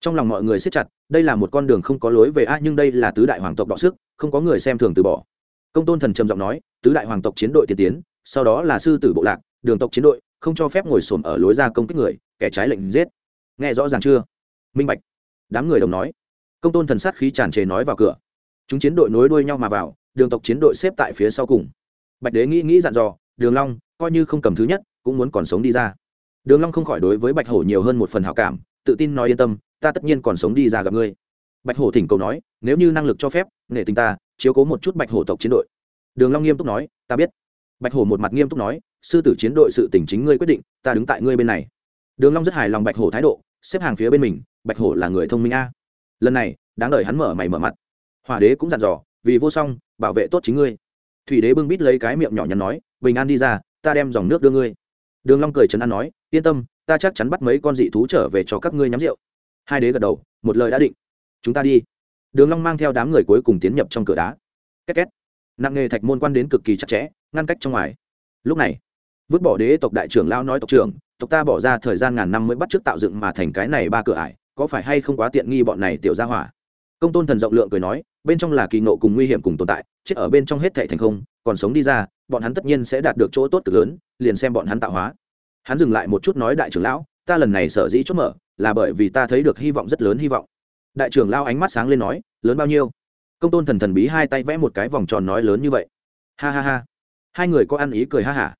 Trong lòng mọi người siết chặt, đây là một con đường không có lối về a, nhưng đây là tứ đại hoàng tộc đọ sức, không có người xem thường từ bỏ. Công tôn thần trầm giọng nói, tứ đại hoàng tộc chiến đội tiên tiến, sau đó là sư tử bộ lạc, đường tộc chiến đội, không cho phép ngồi xổm ở lối ra công kích người, kẻ trái lệnh giết. Nghe rõ ràng chưa? Minh bạch. Đám người đồng nói. Công tôn thần sát khí tràn trề nói vào cửa. Chúng chiến đội nối đuôi nhau mà vào, đường tộc chiến đội xếp tại phía sau cùng. Bạch đế nghĩ nghĩ dặn dò, đường long, coi như không cầm thứ nhất, cũng muốn còn sống đi ra đường long không khỏi đối với bạch hổ nhiều hơn một phần hảo cảm, tự tin nói yên tâm, ta tất nhiên còn sống đi ra gặp ngươi. Bạch hổ thỉnh cầu nói, nếu như năng lực cho phép nể tình ta, chiếu cố một chút bạch hổ tộc chiến đội. Đường long nghiêm túc nói, ta biết. Bạch hổ một mặt nghiêm túc nói, sư tử chiến đội sự tình chính ngươi quyết định, ta đứng tại ngươi bên này. Đường long rất hài lòng bạch hổ thái độ, xếp hàng phía bên mình, bạch hổ là người thông minh a. Lần này, đáng đợi hắn mở mày mở mặt. Hỏa đế cũng dặn dò, vì vô song, bảo vệ tốt chính ngươi. Thủy đế bưng bít lấy cái miệng nhỏ nhắn nói, bình an đi ra, ta đem dòng nước đưa ngươi. Đường long cười chấn an nói yên tâm, ta chắc chắn bắt mấy con dị thú trở về cho các ngươi nhắm rượu. Hai đế gật đầu, một lời đã định. Chúng ta đi. Đường long mang theo đám người cuối cùng tiến nhập trong cửa đá. Két két. Nặng nghề thạch môn quan đến cực kỳ chặt chẽ, ngăn cách trong ngoài. Lúc này, vứt bỏ đế tộc đại trưởng lao nói tộc trưởng, tộc ta bỏ ra thời gian ngàn năm mới bắt trước tạo dựng mà thành cái này ba cửa ải, có phải hay không quá tiện nghi bọn này tiểu gia hỏa? Công tôn thần rộng lượng cười nói, bên trong là kỳ nộ cùng nguy hiểm cùng tồn tại, chết ở bên trong hết thảy thành không, còn sống đi ra, bọn hắn tất nhiên sẽ đạt được chỗ tốt cực lớn, liền xem bọn hắn tạo hóa hắn dừng lại một chút nói, đại trưởng lão, ta lần này sở dĩ chốt mở là bởi vì ta thấy được hy vọng rất lớn hy vọng. Đại trưởng lao ánh mắt sáng lên nói, lớn bao nhiêu? Công tôn thần thần bí hai tay vẽ một cái vòng tròn nói, lớn như vậy. Ha ha ha. Hai người có ăn ý cười ha hả.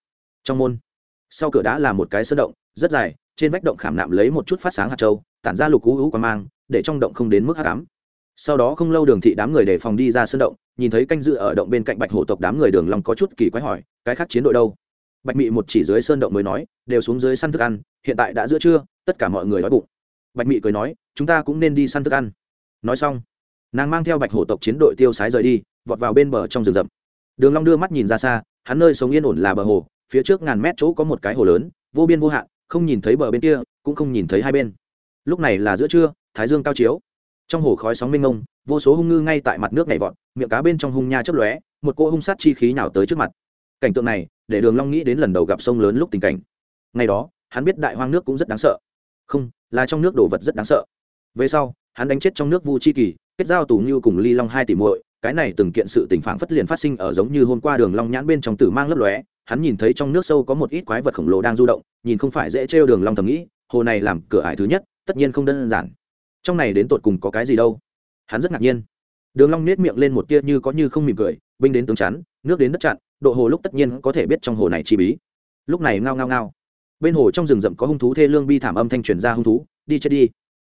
Trong môn, sau cửa đá là một cái sơn động, rất dài, trên vách động khảm nạm lấy một chút phát sáng hạt trâu tản ra lục cú hữu quả mang, để trong động không đến mức hát cám sau đó không lâu đường thị đám người đề phòng đi ra sơn động, nhìn thấy canh dự ở động bên cạnh bạch hổ tộc đám người đường long có chút kỳ quái hỏi, cái khác chiến đội đâu? Bạch mị một chỉ dưới sơn động mới nói, đều xuống dưới săn thức ăn, hiện tại đã giữa trưa, tất cả mọi người đói bụng. Bạch mị cười nói, chúng ta cũng nên đi săn thức ăn. Nói xong, nàng mang theo bạch hổ tộc chiến đội tiêu sái rời đi, vọt vào bên bờ trong rừng rậm. Đường long đưa mắt nhìn ra xa, hắn nơi sống yên ổn là bờ hồ, phía trước ngàn mét chỗ có một cái hồ lớn, vô biên vô hạn, không nhìn thấy bờ bên kia, cũng không nhìn thấy hai bên. Lúc này là giữa trưa, thái dương cao chiếu. Trong hồ khói sóng mênh mông, vô số hung ngư ngay tại mặt nước nhảy vọt, miệng cá bên trong hung nha chớp lóe, một cô hung sát chi khí nào tới trước mặt cảnh tượng này, để đường long nghĩ đến lần đầu gặp sông lớn lúc tình cảnh. Ngày đó, hắn biết đại hoang nước cũng rất đáng sợ. Không, là trong nước đổ vật rất đáng sợ. Về sau, hắn đánh chết trong nước vu chi kỳ, kết giao tù như cùng ly long hai tỷ muội, cái này từng kiện sự tình phản phất liền phát sinh ở giống như hôm qua đường long nhãn bên trong tử mang lấp lóe, hắn nhìn thấy trong nước sâu có một ít quái vật khổng lồ đang du động, nhìn không phải dễ trêu đường long thầm nghĩ, hồ này làm cửa ải thứ nhất, tất nhiên không đơn giản. Trong này đến tột cùng có cái gì đâu? Hắn rất ngạc nhiên. Đường long nét miệng lên một tia như có như không mỉm cười, binh đến tướng chắn, nước đến đất chặn độ hồ lúc tất nhiên có thể biết trong hồ này chi bí. Lúc này ngao ngao ngao. Bên hồ trong rừng rậm có hung thú thê lương bi thảm âm thanh truyền ra hung thú, đi chết đi.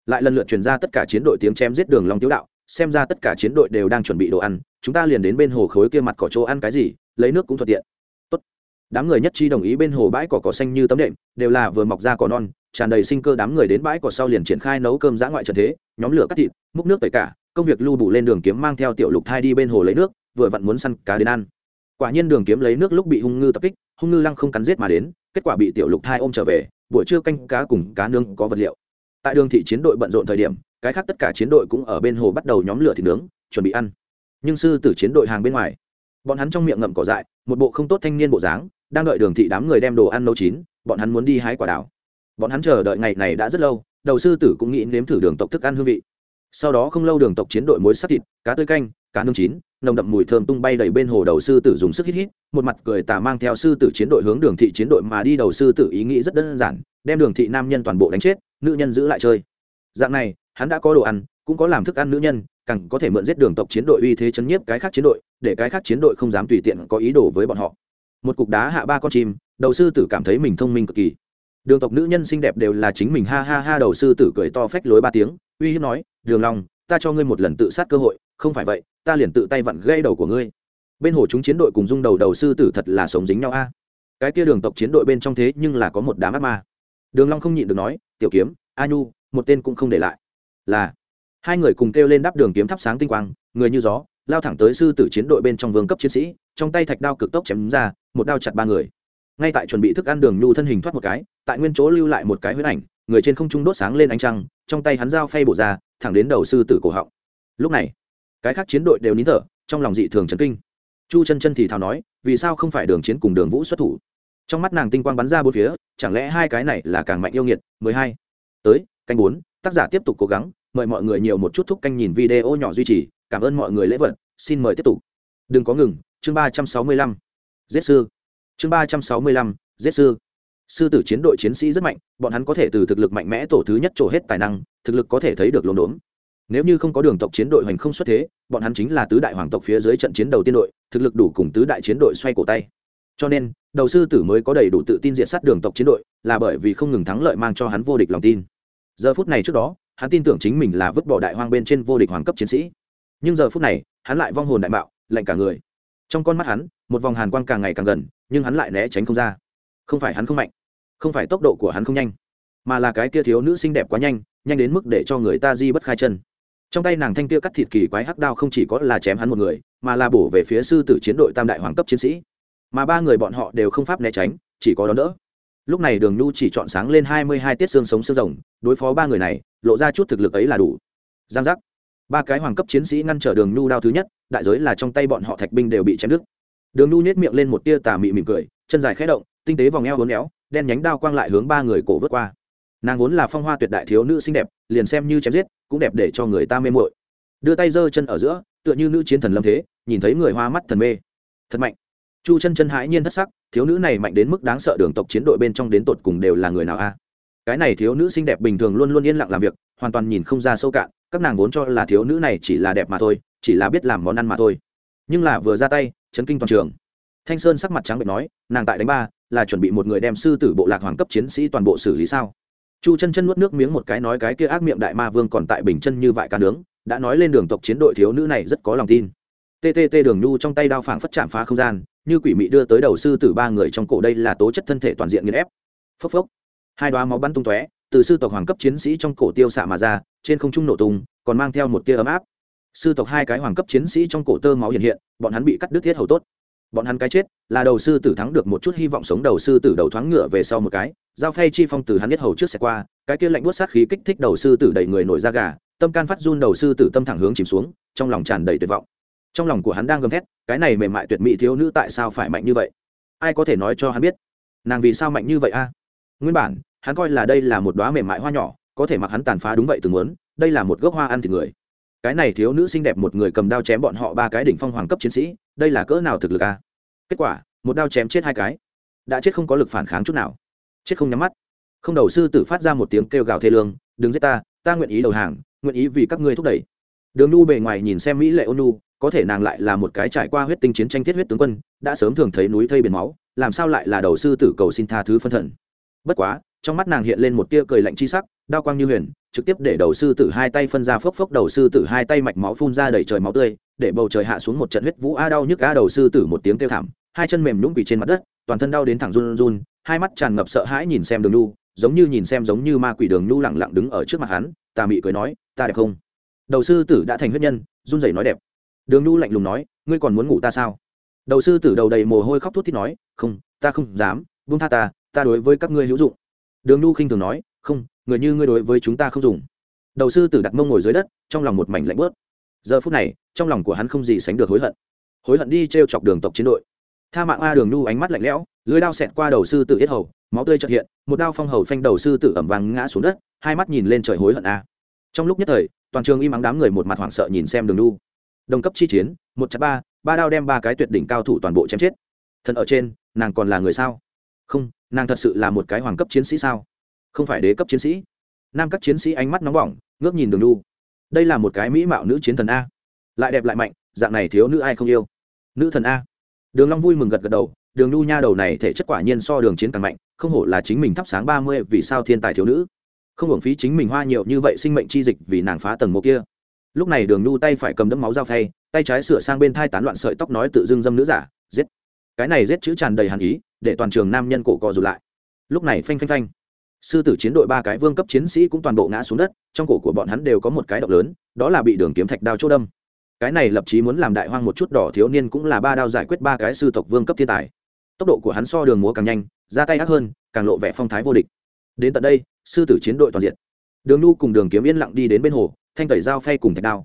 Lại lần lượt truyền ra tất cả chiến đội tiếng chém giết đường long tiếu đạo, xem ra tất cả chiến đội đều đang chuẩn bị đồ ăn, chúng ta liền đến bên hồ khối kia mặt cỏ chỗ ăn cái gì, lấy nước cũng thuận tiện. Tốt. đám người nhất trí đồng ý bên hồ bãi cỏ cỏ xanh như tấm đệm, đều là vừa mọc ra cỏ non, tràn đầy sinh cơ đám người đến bãi cỏ sau liền triển khai nấu cơm dã ngoại trần thế, nhóm lửa cắt thịt, múc nước tẩy cả, công việc lưu bù lên đường kiếm mang theo tiểu lục thai đi bên hồ lấy nước, vừa vặn muốn săn cá đến ăn quả nhiên đường kiếm lấy nước lúc bị hung ngư tập kích, hung ngư lăng không cắn giết mà đến, kết quả bị tiểu lục thai ôm trở về, buổi trưa canh cá cùng cá nướng có vật liệu. Tại đường thị chiến đội bận rộn thời điểm, cái khác tất cả chiến đội cũng ở bên hồ bắt đầu nhóm lửa thịt nướng, chuẩn bị ăn. Nhưng sư tử chiến đội hàng bên ngoài, bọn hắn trong miệng ngậm cỏ dại, một bộ không tốt thanh niên bộ dáng, đang đợi đường thị đám người đem đồ ăn nấu chín, bọn hắn muốn đi hái quả đào. bọn hắn chờ đợi ngày này đã rất lâu, đầu sư tử cũng nghĩ nếm thử đường tộc thức ăn hương vị. Sau đó không lâu đường tộc chiến đội muối sắt thịt, cá tươi canh cá nương chín, nồng đậm mùi thơm tung bay đầy bên hồ đầu sư tử dùng sức hít hít, một mặt cười tà mang theo sư tử chiến đội hướng đường thị chiến đội mà đi đầu sư tử ý nghĩ rất đơn giản, đem đường thị nam nhân toàn bộ đánh chết, nữ nhân giữ lại chơi. Dạng này, hắn đã có đồ ăn, cũng có làm thức ăn nữ nhân, càng có thể mượn giết đường tộc chiến đội uy thế chấn nhiếp cái khác chiến đội, để cái khác chiến đội không dám tùy tiện có ý đồ với bọn họ. Một cục đá hạ ba con chim, đầu sư tử cảm thấy mình thông minh cực kỳ. Đường tộc nữ nhân xinh đẹp đều là chính mình ha ha ha đầu sư tử cười to phách lối ba tiếng, uy hiếp nói, đường long, ta cho ngươi một lần tự sát cơ hội, không phải vậy ta liền tự tay vặn gây đầu của ngươi. Bên hồ chúng chiến đội cùng dung đầu đầu sư tử thật là sống dính nhau a. À. Cái kia đường tộc chiến đội bên trong thế nhưng là có một đám ác ma. Đường long không nhịn được nói, tiểu kiếm, a nhu, một tên cũng không để lại. Là, hai người cùng kêu lên đáp đường kiếm thắp sáng tinh quang, người như gió, lao thẳng tới sư tử chiến đội bên trong vương cấp chiến sĩ, trong tay thạch đao cực tốc chém ra, một đao chặt ba người. Ngay tại chuẩn bị thức ăn đường nhu thân hình thoát một cái, tại nguyên chỗ lưu lại một cái huyết ảnh, người trên không trung đốt sáng lên ánh trăng, trong tay hắn dao phay bổ ra, thẳng đến đầu sư tử cổ họng. Lúc này cái khác chiến đội đều nín thở, trong lòng dị thường chấn kinh. Chu chân chân thì thào nói, vì sao không phải đường chiến cùng đường vũ xuất thủ? Trong mắt nàng tinh quang bắn ra bốn phía, chẳng lẽ hai cái này là càng mạnh yêu nghiệt? Mười hai. Tới, canh bốn, tác giả tiếp tục cố gắng, mời mọi người nhiều một chút thúc canh nhìn video nhỏ duy trì, cảm ơn mọi người lễ vật, xin mời tiếp tục. Đừng có ngừng, chương ba trăm sáu mươi lăm. Giết sư. Chương ba trăm sáu mươi lăm, giết sư. Sư tử chiến đội chiến sĩ rất mạnh, bọn hắn có thể từ thực lực mạnh mẽ tổ thứ nhất trổ hết tài năng, thực lực có thể thấy được lồn đốn nếu như không có đường tộc chiến đội hoành không xuất thế, bọn hắn chính là tứ đại hoàng tộc phía dưới trận chiến đầu tiên đội, thực lực đủ cùng tứ đại chiến đội xoay cổ tay. Cho nên, đầu sư tử mới có đầy đủ tự tin diện sát đường tộc chiến đội, là bởi vì không ngừng thắng lợi mang cho hắn vô địch lòng tin. Giờ phút này trước đó, hắn tin tưởng chính mình là vứt bỏ đại hoang bên trên vô địch hoàng cấp chiến sĩ. Nhưng giờ phút này, hắn lại vong hồn đại mạo, lạnh cả người. Trong con mắt hắn, một vòng hàn quang càng ngày càng gần, nhưng hắn lại né tránh không ra. Không phải hắn không mạnh, không phải tốc độ của hắn không nhanh, mà là cái kia thiếu nữ xinh đẹp quá nhanh nhanh đến mức để cho người ta di bất khai chân trong tay nàng thanh kia cắt thịt kỳ quái hắc đao không chỉ có là chém hắn một người, mà là bổ về phía sư tử chiến đội tam đại hoàng cấp chiến sĩ. Mà ba người bọn họ đều không pháp né tránh, chỉ có đón đỡ. Lúc này đường nhu chỉ chọn sáng lên hai mươi hai tiết xương sống xương rồng, đối phó ba người này, lộ ra chút thực lực ấy là đủ. Giang giác. Ba cái hoàng cấp chiến sĩ ngăn trở đường nhu đao thứ nhất, đại giới là trong tay bọn họ thạch binh đều bị chém đứt. Đường nhu nhét miệng lên một tia tà mị mỉm cười, chân dài khẽ động, tinh tế vòng eo hốn éo, đen nhánh đao quang lại hướng ba người cổ vớt qua. Nàng vốn là phong hoa tuyệt đại thiếu nữ xinh đẹp, liền xem như chém giết cũng đẹp để cho người ta mê mội đưa tay giơ chân ở giữa, tựa như nữ chiến thần lâm thế, nhìn thấy người hoa mắt thần mê. Thật mạnh. Chu chân chân hãi nhiên thất sắc, thiếu nữ này mạnh đến mức đáng sợ đường tộc chiến đội bên trong đến tột cùng đều là người nào a? Cái này thiếu nữ xinh đẹp bình thường luôn luôn yên lặng làm việc, hoàn toàn nhìn không ra sâu cạn, các nàng vốn cho là thiếu nữ này chỉ là đẹp mà thôi, chỉ là biết làm món ăn mà thôi. Nhưng là vừa ra tay, chấn kinh toàn trường. Thanh sơn sắc mặt trắng bệnh nói, nàng tại đánh ba, là chuẩn bị một người đem sư tử bộ lạc hoàng cấp chiến sĩ toàn bộ xử lý sao? Chu chân chân nuốt nước miếng một cái nói cái kia ác miệng đại ma vương còn tại bình chân như vại cá nướng, đã nói lên đường tộc chiến đội thiếu nữ này rất có lòng tin. Ttt đường nhu trong tay đao phảng phất chạm phá không gian, như quỷ mị đưa tới đầu sư tử ba người trong cổ đây là tố chất thân thể toàn diện nghiền ép. Phốc phốc. Hai đoá máu bắn tung tóe, từ sư tộc hoàng cấp chiến sĩ trong cổ tiêu xạ mà ra, trên không trung nổ tung, còn mang theo một tia ấm áp. Sư tộc hai cái hoàng cấp chiến sĩ trong cổ tơ máu hiện hiện, bọn hắn bị cắt đứt thiết hầu tốt bọn hắn cái chết, là đầu sư tử thắng được một chút hy vọng sống đầu sư tử đầu thoáng ngựa về sau một cái dao phay chi phong từ hắn biết hầu trước xe qua, cái kia lạnh buốt sát khí kích thích đầu sư tử đẩy người nổi ra gà, tâm can phát run đầu sư tử tâm thẳng hướng chìm xuống, trong lòng tràn đầy tuyệt vọng. Trong lòng của hắn đang gầm thét, cái này mềm mại tuyệt mỹ thiếu nữ tại sao phải mạnh như vậy? Ai có thể nói cho hắn biết? Nàng vì sao mạnh như vậy a? Nguyên bản, hắn coi là đây là một đoá mềm mại hoa nhỏ, có thể mặc hắn tàn phá đúng vậy từng muốn, đây là một gốc hoa ăn thịt người. Cái này thiếu nữ xinh đẹp một người cầm đao chém bọn họ ba cái đỉnh phong hoàng cấp chiến sĩ đây là cỡ nào thực lực a kết quả, một đao chém chết hai cái. Đã chết không có lực phản kháng chút nào. Chết không nhắm mắt. Không đầu sư tử phát ra một tiếng kêu gào thê lương, đừng giết ta ta nguyện ý đầu hàng, nguyện ý vì các ngươi thúc đẩy. Đường nu bề ngoài nhìn xem mỹ lệ ôn nu, có thể nàng lại là một cái trải qua huyết tinh chiến tranh thiết huyết tướng quân, đã sớm thường thấy núi thây biển máu, làm sao lại là đầu sư tử cầu xin tha thứ phân thần. Bất quá, trong mắt nàng hiện lên một tia cười lạnh chi sắc, đao quang như huyền trực tiếp để đầu sư tử hai tay phân ra phốc phốc, đầu sư tử hai tay mạch máu phun ra đầy trời máu tươi, để bầu trời hạ xuống một trận huyết vũ a đau nhức a đầu sư tử một tiếng kêu thảm, hai chân mềm nhũng quỳ trên mặt đất, toàn thân đau đến thẳng run run, hai mắt tràn ngập sợ hãi nhìn xem đường nhu, giống như nhìn xem giống như ma quỷ đường nhu lẳng lặng đứng ở trước mặt hắn, tà mị cười nói, ta đẹp không? Đầu sư tử đã thành huyết nhân, run rẩy nói đẹp. Đường nhu lạnh lùng nói, ngươi còn muốn ngủ ta sao? Đầu sư tử đầu đầy mồ hôi khóc thút thít nói, không, ta không dám, buông tha ta ta đối với các ngươi hữu dụng. Đường nhu khinh thường nói, không người như ngươi đối với chúng ta không dùng. Đầu sư tử đặt mông ngồi dưới đất, trong lòng một mảnh lạnh bớt giờ phút này, trong lòng của hắn không gì sánh được hối hận. Hối hận đi t r e o chọc đường tộc chiến đội. Tha mạng a đường nhu ánh mắt lạnh lẽo, lưới đao xẹt qua đầu sư tử yết hầu, máu tươi trật hiện, một đao phong hầu phanh đầu sư tử ẩm vàng ngã xuống đất, hai mắt nhìn lên trời hối hận a. Trong lúc nhất thời, toàn trường im ắng đám người một mặt hoảng sợ nhìn xem đường nhu. Đồng cấp chi chiến, một chặt ba ba đao đem ba cái tuyệt đỉnh cao thủ toàn bộ chém chết. Thần ở trên, nàng còn là người sao? Không, nàng thật sự là một cái hoàng cấp chiến sĩ sao? Không phải đế cấp chiến sĩ. Nam các chiến sĩ ánh mắt nóng bỏng ngước nhìn đường nhu. Đây là một cái mỹ mạo nữ chiến thần a. Lại đẹp lại mạnh dạng này thiếu nữ ai không yêu? Nữ thần a. Đường long vui mừng gật gật đầu đường nhu nha đầu này thể chất quả nhiên so đường chiến càng mạnh không hổ là chính mình thắp sáng ba mươi vì sao thiên tài thiếu nữ. Không hưởng phí chính mình hoa nhiều như vậy sinh mệnh chi dịch vì nàng phá tầng mộ kia. Lúc này đường nhu tay phải cầm đấm máu dao thay, tay trái sửa sang bên thai tán loạn sợi tóc nói tự dưng dâm nữ giả giết. Cái này giết chữ tràn đầy hàn ý để toàn trường nam nhân cổ cò rụt lại. Lúc này phanh phanh phanh sư tử chiến đội ba cái vương cấp chiến sĩ cũng toàn bộ ngã xuống đất, trong cổ của bọn hắn đều có một cái độc lớn, đó là bị đường kiếm thạch đao chỗ đâm. Cái này lập chí muốn làm đại hoang một chút đỏ thiếu niên cũng là ba đao giải quyết ba cái sư tộc vương cấp thiên tài. Tốc độ của hắn so đường múa càng nhanh, ra tay ác hơn, càng lộ vẻ phong thái vô địch. Đến tận đây, sư tử chiến đội toàn diện. Đường nu cùng đường kiếm yên lặng đi đến bên hồ, thanh tẩy dao phay cùng thạch đao.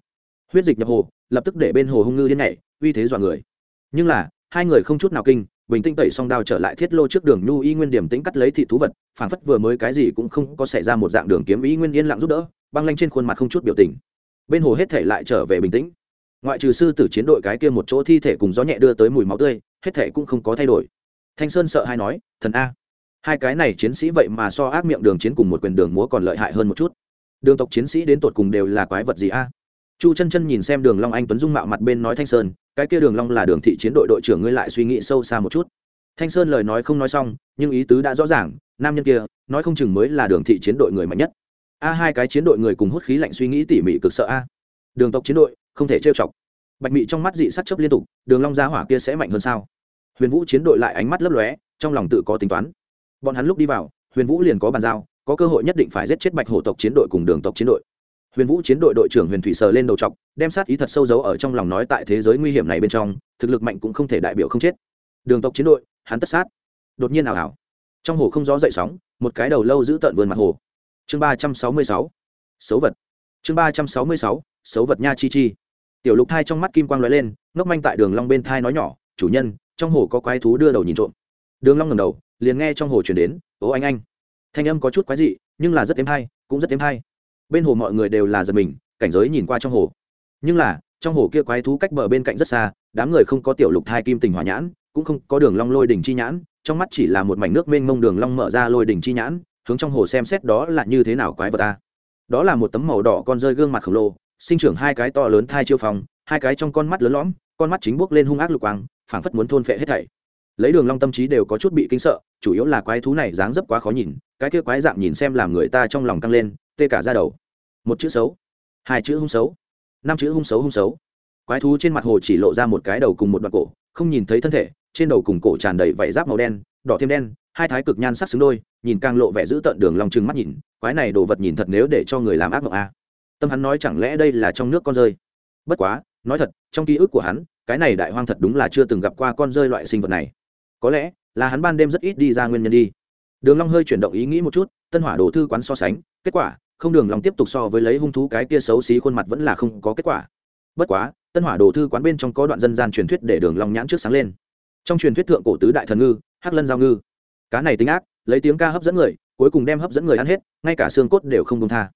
Huyết dịch nhập hồ, lập tức để bên hồ hung ngư điên nhảy, uy thế dọa người. Nhưng là, hai người không chút nào kinh bình tĩnh tẩy xong đao trở lại thiết lô trước đường nhu y nguyên điểm tĩnh cắt lấy thị thú vật, phảng phất vừa mới cái gì cũng không có xảy ra một dạng đường kiếm y nguyên yên lặng giúp đỡ, băng lanh trên khuôn mặt không chút biểu tình. Bên hồ hết thể lại trở về bình tĩnh. Ngoại trừ sư tử chiến đội cái kia một chỗ thi thể cùng gió nhẹ đưa tới mùi máu tươi, hết thể cũng không có thay đổi. Thanh sơn sợ hay nói, thần a, hai cái này chiến sĩ vậy mà so ác miệng đường chiến cùng một quyền đường múa còn lợi hại hơn một chút. Đường tộc chiến sĩ đến tột cùng đều là quái vật gì a? Chu chân chân nhìn xem đường long anh tuấn dung mạo mặt bên nói thanh sơn, cái kia đường long là đường thị chiến đội đội trưởng, ngươi lại suy nghĩ sâu xa một chút. Thanh sơn lời nói không nói xong, nhưng ý tứ đã rõ ràng, nam nhân kia, nói không chừng mới là đường thị chiến đội người mạnh nhất. A, hai cái chiến đội người cùng hút khí lạnh suy nghĩ tỉ mỉ cực sợ a. Đường tộc chiến đội, không thể trêu chọc. Bạch mị trong mắt dị sắc chớp liên tục, đường long gia hỏa kia sẽ mạnh hơn sao? Huyền vũ chiến đội lại ánh mắt lấp lóe, trong lòng tự có tính toán. Bọn hắn lúc đi vào, huyền vũ liền có bàn giao, có cơ hội nhất định phải giết chết bạch hổ tộc chiến đội cùng đường tộc chiến đội huyền vũ chiến đội đội trưởng huyền thủy sờ lên đầu t đem sát ý thật sâu giấu ở trong lòng nói tại thế giới nguy hiểm này bên trong, thực lực mạnh cũng không thể đại biểu không chết. Đường tộc chiến đội, hắn tất sát. Đột nhiên ảo ảo. Trong hồ không gió dậy sóng, một cái đầu lâu giữ tợn vườn mặt hồ. Chương ba trăm sáu mươi sáu. Xấu vật. Chương ba trăm sáu mươi sáu. Xấu vật nha chi chi. Tiểu lục thai trong mắt kim quang lóe lên, ngốc manh tại đường long bên thai nói nhỏ, chủ nhân, trong hồ có quái thú đưa đầu nhìn trộm. Đường long ngẩng đầu, liền nghe trong hồ truyền đến, ố anh anh. Thanh âm có chút quái dị, nhưng là rất êm hay, cũng rất êm hay bên hồ mọi người đều là giật mình, cảnh giới nhìn qua trong hồ. Nhưng là, trong hồ kia quái thú cách bờ bên cạnh rất xa, đám người không có tiểu lục thai kim tình hỏa nhãn, cũng không có đường long lôi đỉnh chi nhãn, trong mắt chỉ là một mảnh nước mênh mông đường long mở ra lôi đỉnh chi nhãn, hướng trong hồ xem xét đó là như thế nào quái vật ta. Đó là một tấm màu đỏ con rơi gương mặt khổng lồ, sinh trưởng hai cái to lớn thai chiêu phòng, hai cái trong con mắt lớn lõm, con mắt chính bước lên hung ác lục quang, phảng phất muốn thôn phệ hết thảy. Lấy đường long tâm trí đều có chút bị kinh sợ, chủ yếu là quái thú này dáng dấp quá khó nhìn, cái kia quái dạng nhìn xem làm người ta trong lòng căng lên tê cả ra đầu. Một chữ xấu. Hai chữ hung xấu. Năm chữ hung xấu hung xấu. Quái thú trên mặt hồ chỉ lộ ra một cái đầu cùng một đoạn cổ, không nhìn thấy thân thể, trên đầu cùng cổ tràn đầy vảy giáp màu đen, đỏ thêm đen, hai thái cực nhan sắc xứng đôi, nhìn càng lộ vẻ giữ tận đường long trừng mắt nhìn, quái này đồ vật nhìn thật nếu để cho người làm ác mộng a. À. tâm hắn nói chẳng lẽ đây là trong nước con rơi? Bất quá, nói thật, trong ký ức của hắn, cái này đại hoang thật đúng là chưa từng gặp qua con rơi loại sinh vật này. Có lẽ là hắn ban đêm rất ít đi ra nguyên nhân đi. Đường long hơi chuyển động ý nghĩ một chút, tân hỏa đồ thư quán so sánh, kết quả không đường long tiếp tục so với lấy hung thú cái kia xấu xí, khuôn mặt vẫn là không có kết quả. Bất quá, tân hỏa đồ thư quán bên trong có đoạn dân gian truyền thuyết để đường long nhãn trước sáng lên. Trong truyền thuyết thượng cổ tứ đại thần ngư, hắc lân giao ngư. Cá này tính ác, lấy tiếng ca hấp dẫn người, cuối cùng đem hấp dẫn người ăn hết, ngay cả xương cốt đều không công tha.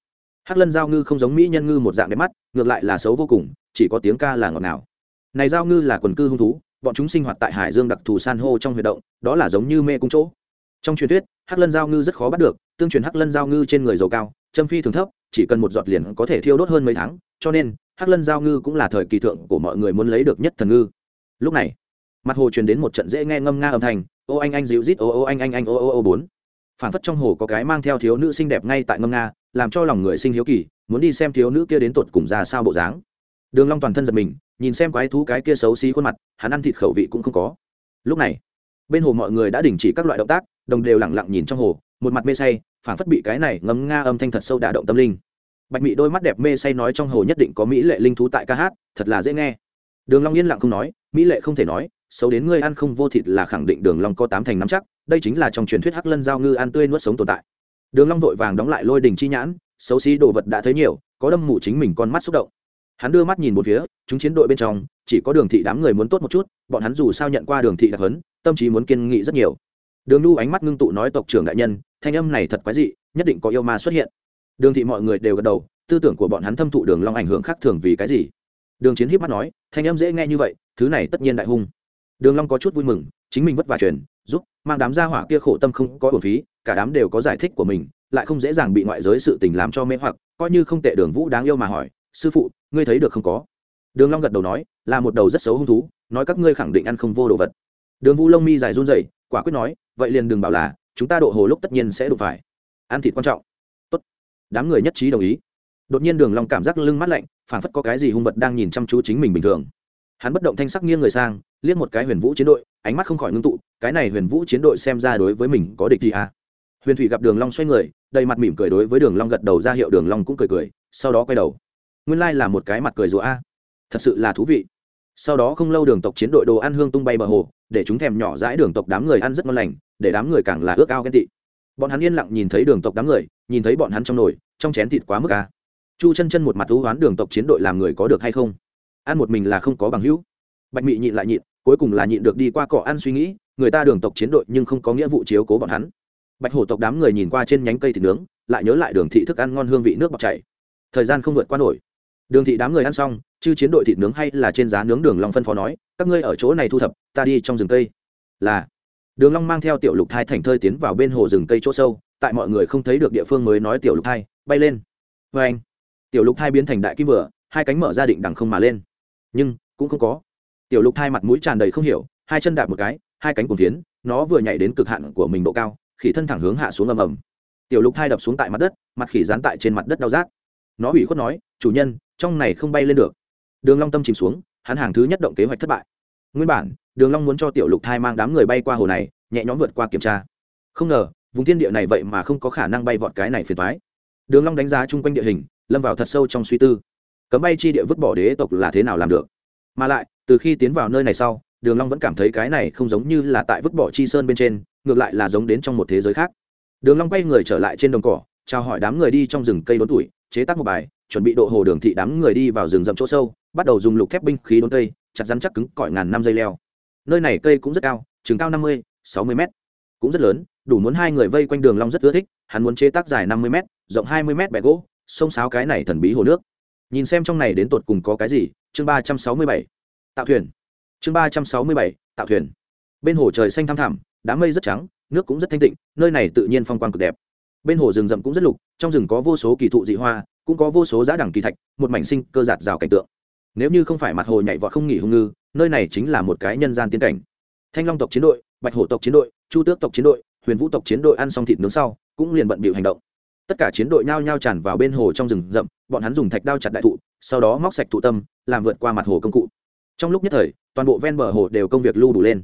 Hắc lân giao ngư không giống mỹ nhân ngư một dạng đẹp mắt, ngược lại là xấu vô cùng, chỉ có tiếng ca là ngọt ngào. Này giao ngư là quần cư hung thú, bọn chúng sinh hoạt tại hải dương đặc thù san hô trong huy động, đó là giống như mê cung chỗ. Trong truyền thuyết, hắc lân giao ngư rất khó bắt được, tương truyền hắc lân giao ngư trên người dầu cao châm phi thường thấp, chỉ cần một giọt liền có thể thiêu đốt hơn mấy tháng, cho nên, hắc lân giao ngư cũng là thời kỳ thượng của mọi người muốn lấy được nhất thần ngư. Lúc này, mặt hồ truyền đến một trận dễ nghe ngâm nga âm thanh, ô anh anh dịu rít ô ô anh anh anh, ô ô ô bốn. Phản phất trong hồ có cái mang theo thiếu nữ xinh đẹp ngay tại ngâm nga, làm cho lòng người sinh hiếu kỳ, muốn đi xem thiếu nữ kia đến tột cùng ra sao bộ dáng. Đường long toàn thân giật mình, nhìn xem quái thú cái kia xấu xí khuôn mặt, hắn ăn thịt khẩu vị cũng không có. Lúc này, bên hồ mọi người đã đình chỉ các loại động tác, đồng đều lặng lặng nhìn trong hồ, một mặt mê say phản phất bị cái này ngấm nga âm thanh thật sâu đả động tâm linh. Bạch mị đôi mắt đẹp mê say nói trong hồ nhất định có mỹ lệ linh thú tại ca hát, thật là dễ nghe. Đường long yên lặng không nói, mỹ lệ không thể nói, xấu đến ngươi ăn không vô thịt là khẳng định đường long có tám thành nắm chắc, đây chính là trong truyền thuyết hắc lân giao ngư ăn tươi nuốt sống tồn tại. Đường long vội vàng đóng lại lôi đỉnh chi nhãn, xấu xí đồ vật đã thấy nhiều, có đâm mù chính mình con mắt xúc động. Hắn đưa mắt nhìn một phía, chúng chiến đội bên trong, chỉ có đường thị đám người muốn tốt một chút, bọn hắn dù sao nhận qua đường thị đặc hấn tâm trí muốn kiên nghị rất nhiều. Đường nu ánh mắt ngưng tụ nói tộc trưởng đại nhân thanh âm này thật quái dị, nhất định có yêu ma xuất hiện. Đường thị mọi người đều gật đầu, tư tưởng của bọn hắn thâm thụ đường long ảnh hưởng khác thường vì cái gì? Đường chiến hiếp mắt nói, thanh âm dễ nghe như vậy, thứ này tất nhiên đại hung. Đường long có chút vui mừng, chính mình vất vả truyền, giúp, mang đám gia hỏa kia khổ tâm không có uổng phí, cả đám đều có giải thích của mình, lại không dễ dàng bị ngoại giới sự tình làm cho mê hoặc, coi như không tệ đường vũ đáng yêu mà hỏi, sư phụ, ngươi thấy được không có? Đường long gật đầu nói, là một đầu rất xấu hung thú, nói các ngươi khẳng định ăn không vô đồ vật. Đường vũ lông mi dài run rẩy, quả quyết nói, vậy liền đừng bảo là chúng ta độ hồ lúc tất nhiên sẽ đụng phải. Ăn thịt quan trọng. Tốt. Đám người nhất trí đồng ý. Đột nhiên đường long cảm giác lưng mát lạnh, phảng phất có cái gì hung vật đang nhìn chăm chú chính mình bình thường. Hắn bất động thanh sắc nghiêng người sang, liếc một cái huyền vũ chiến đội, ánh mắt không khỏi ngưng tụ, cái này huyền vũ chiến đội xem ra đối với mình có địch gì à. Huyền thủy gặp đường long xoay người, đầy mặt mỉm cười đối với đường long gật đầu ra hiệu đường long cũng cười cười, sau đó quay đầu. Nguyên lai là một cái mặt cười rùa a. Thật sự là thú vị. Sau đó không lâu đường tộc chiến đội đồ ăn hương tung bay bờ hồ, để chúng thèm nhỏ dãi đường tộc đám người ăn rất ngon lành để đám người càng là ước ao ghen tị. Bọn hắn yên lặng nhìn thấy đường tộc đám người, nhìn thấy bọn hắn trong nồi, trong chén thịt quá mức ca chu chân chân một mặt thú hoán đường tộc chiến đội làm người có được hay không? Ăn một mình là không có bằng hữu. Bạch mị nhịn lại nhịn, cuối cùng là nhịn được đi qua cỏ ăn suy nghĩ, người ta đường tộc chiến đội nhưng không có nghĩa vụ chiếu cố bọn hắn. Bạch hổ tộc đám người nhìn qua trên nhánh cây thịt nướng, lại nhớ lại đường thị thức ăn ngon hương vị nước bọc chảy. Thời gian không vượt qua nổi. Đường thị đám người ăn xong chứ chiến đội thịt nướng hay là trên giá nướng đường long phân phó nói, các ngươi ở chỗ này thu thập, ta đi trong rừng cây. Là đường long mang theo tiểu lục thai thành thơi tiến vào bên hồ rừng cây chỗ sâu, tại mọi người không thấy được địa phương mới nói tiểu lục thai, bay lên. Với anh, tiểu lục thai biến thành đại kim vừa, hai cánh mở ra định đằng không mà lên. Nhưng, cũng không có. Tiểu lục thai mặt mũi tràn đầy không hiểu, hai chân đạp một cái, hai cánh cùng tiến, nó vừa nhảy đến cực hạn của mình độ cao, khỉ thân thẳng hướng hạ xuống ầm ầm. Tiểu lục thai đập xuống tại mặt đất, mặt khỉ dán tại trên mặt đất đau rát. Nó ủy khuất nói, chủ nhân, trong này không bay lên được. Đường long tâm chìm xuống, hắn hàng thứ nhất động kế hoạch thất bại. Nguyên bản đường long muốn cho tiểu lục thai mang đám người bay qua hồ này, nhẹ nhõm vượt qua kiểm tra. Không ngờ, vùng thiên địa này vậy mà không có khả năng bay vọt cái này phiền toái. Đường long đánh giá chung quanh địa hình, lâm vào thật sâu trong suy tư. Cấm bay chi địa vứt bỏ đế tộc là thế nào làm được? Mà lại, từ khi tiến vào nơi này sau, đường long vẫn cảm thấy cái này không giống như là tại vứt bỏ chi sơn bên trên, ngược lại là giống đến trong một thế giới khác. Đường long bay người trở lại trên đồng cỏ, chào hỏi đám người đi trong rừng cây đốn tuổi, chế tác một bài, chuẩn bị độ hồ đường thị đám người đi vào rừng rậm chỗ sâu, bắt đầu dùng lục thép binh khí đốn cây, chặt rắn chắc cứng cỏi ngàn năm dây leo nơi này cây cũng rất cao, chừng cao năm mươi, sáu mươi mét. Cũng rất lớn, đủ muốn hai người vây quanh đường long rất ưa thích, hắn muốn chế tác dài năm mươi mét, rộng hai mươi mét bẻ gỗ, sông sáo cái này thần bí hồ nước. Nhìn xem trong này đến tột cùng có cái gì, chương ba trăm sáu mươi bảy. Tạo thuyền. Chương ba trăm sáu mươi bảy, tạo thuyền. Bên hồ trời xanh thăm thẳm, đám mây rất trắng, nước cũng rất thanh tịnh, nơi này tự nhiên phong quang cực đẹp. Bên hồ rừng rậm cũng rất lục, trong rừng có vô số kỳ thụ dị hoa, cũng có vô số giá đẳng kỳ thạch, một mảnh sinh cơ giạt rào cảnh tượng nếu như không phải mặt hồ nhảy vọt không nghỉ hung ngư, nơi này chính là một cái nhân gian tiến cảnh. Thanh long tộc chiến đội, bạch hổ tộc chiến đội, chu tước tộc chiến đội, huyền vũ tộc chiến đội ăn xong thịt nướng sau, cũng liền bận bịu hành động. Tất cả chiến đội nhao nhao tràn vào bên hồ trong rừng rậm, bọn hắn dùng thạch đao chặt đại thụ, sau đó móc sạch thụ tâm, làm vượt qua mặt hồ công cụ. Trong lúc nhất thời, toàn bộ ven bờ hồ đều công việc lưu đủ lên.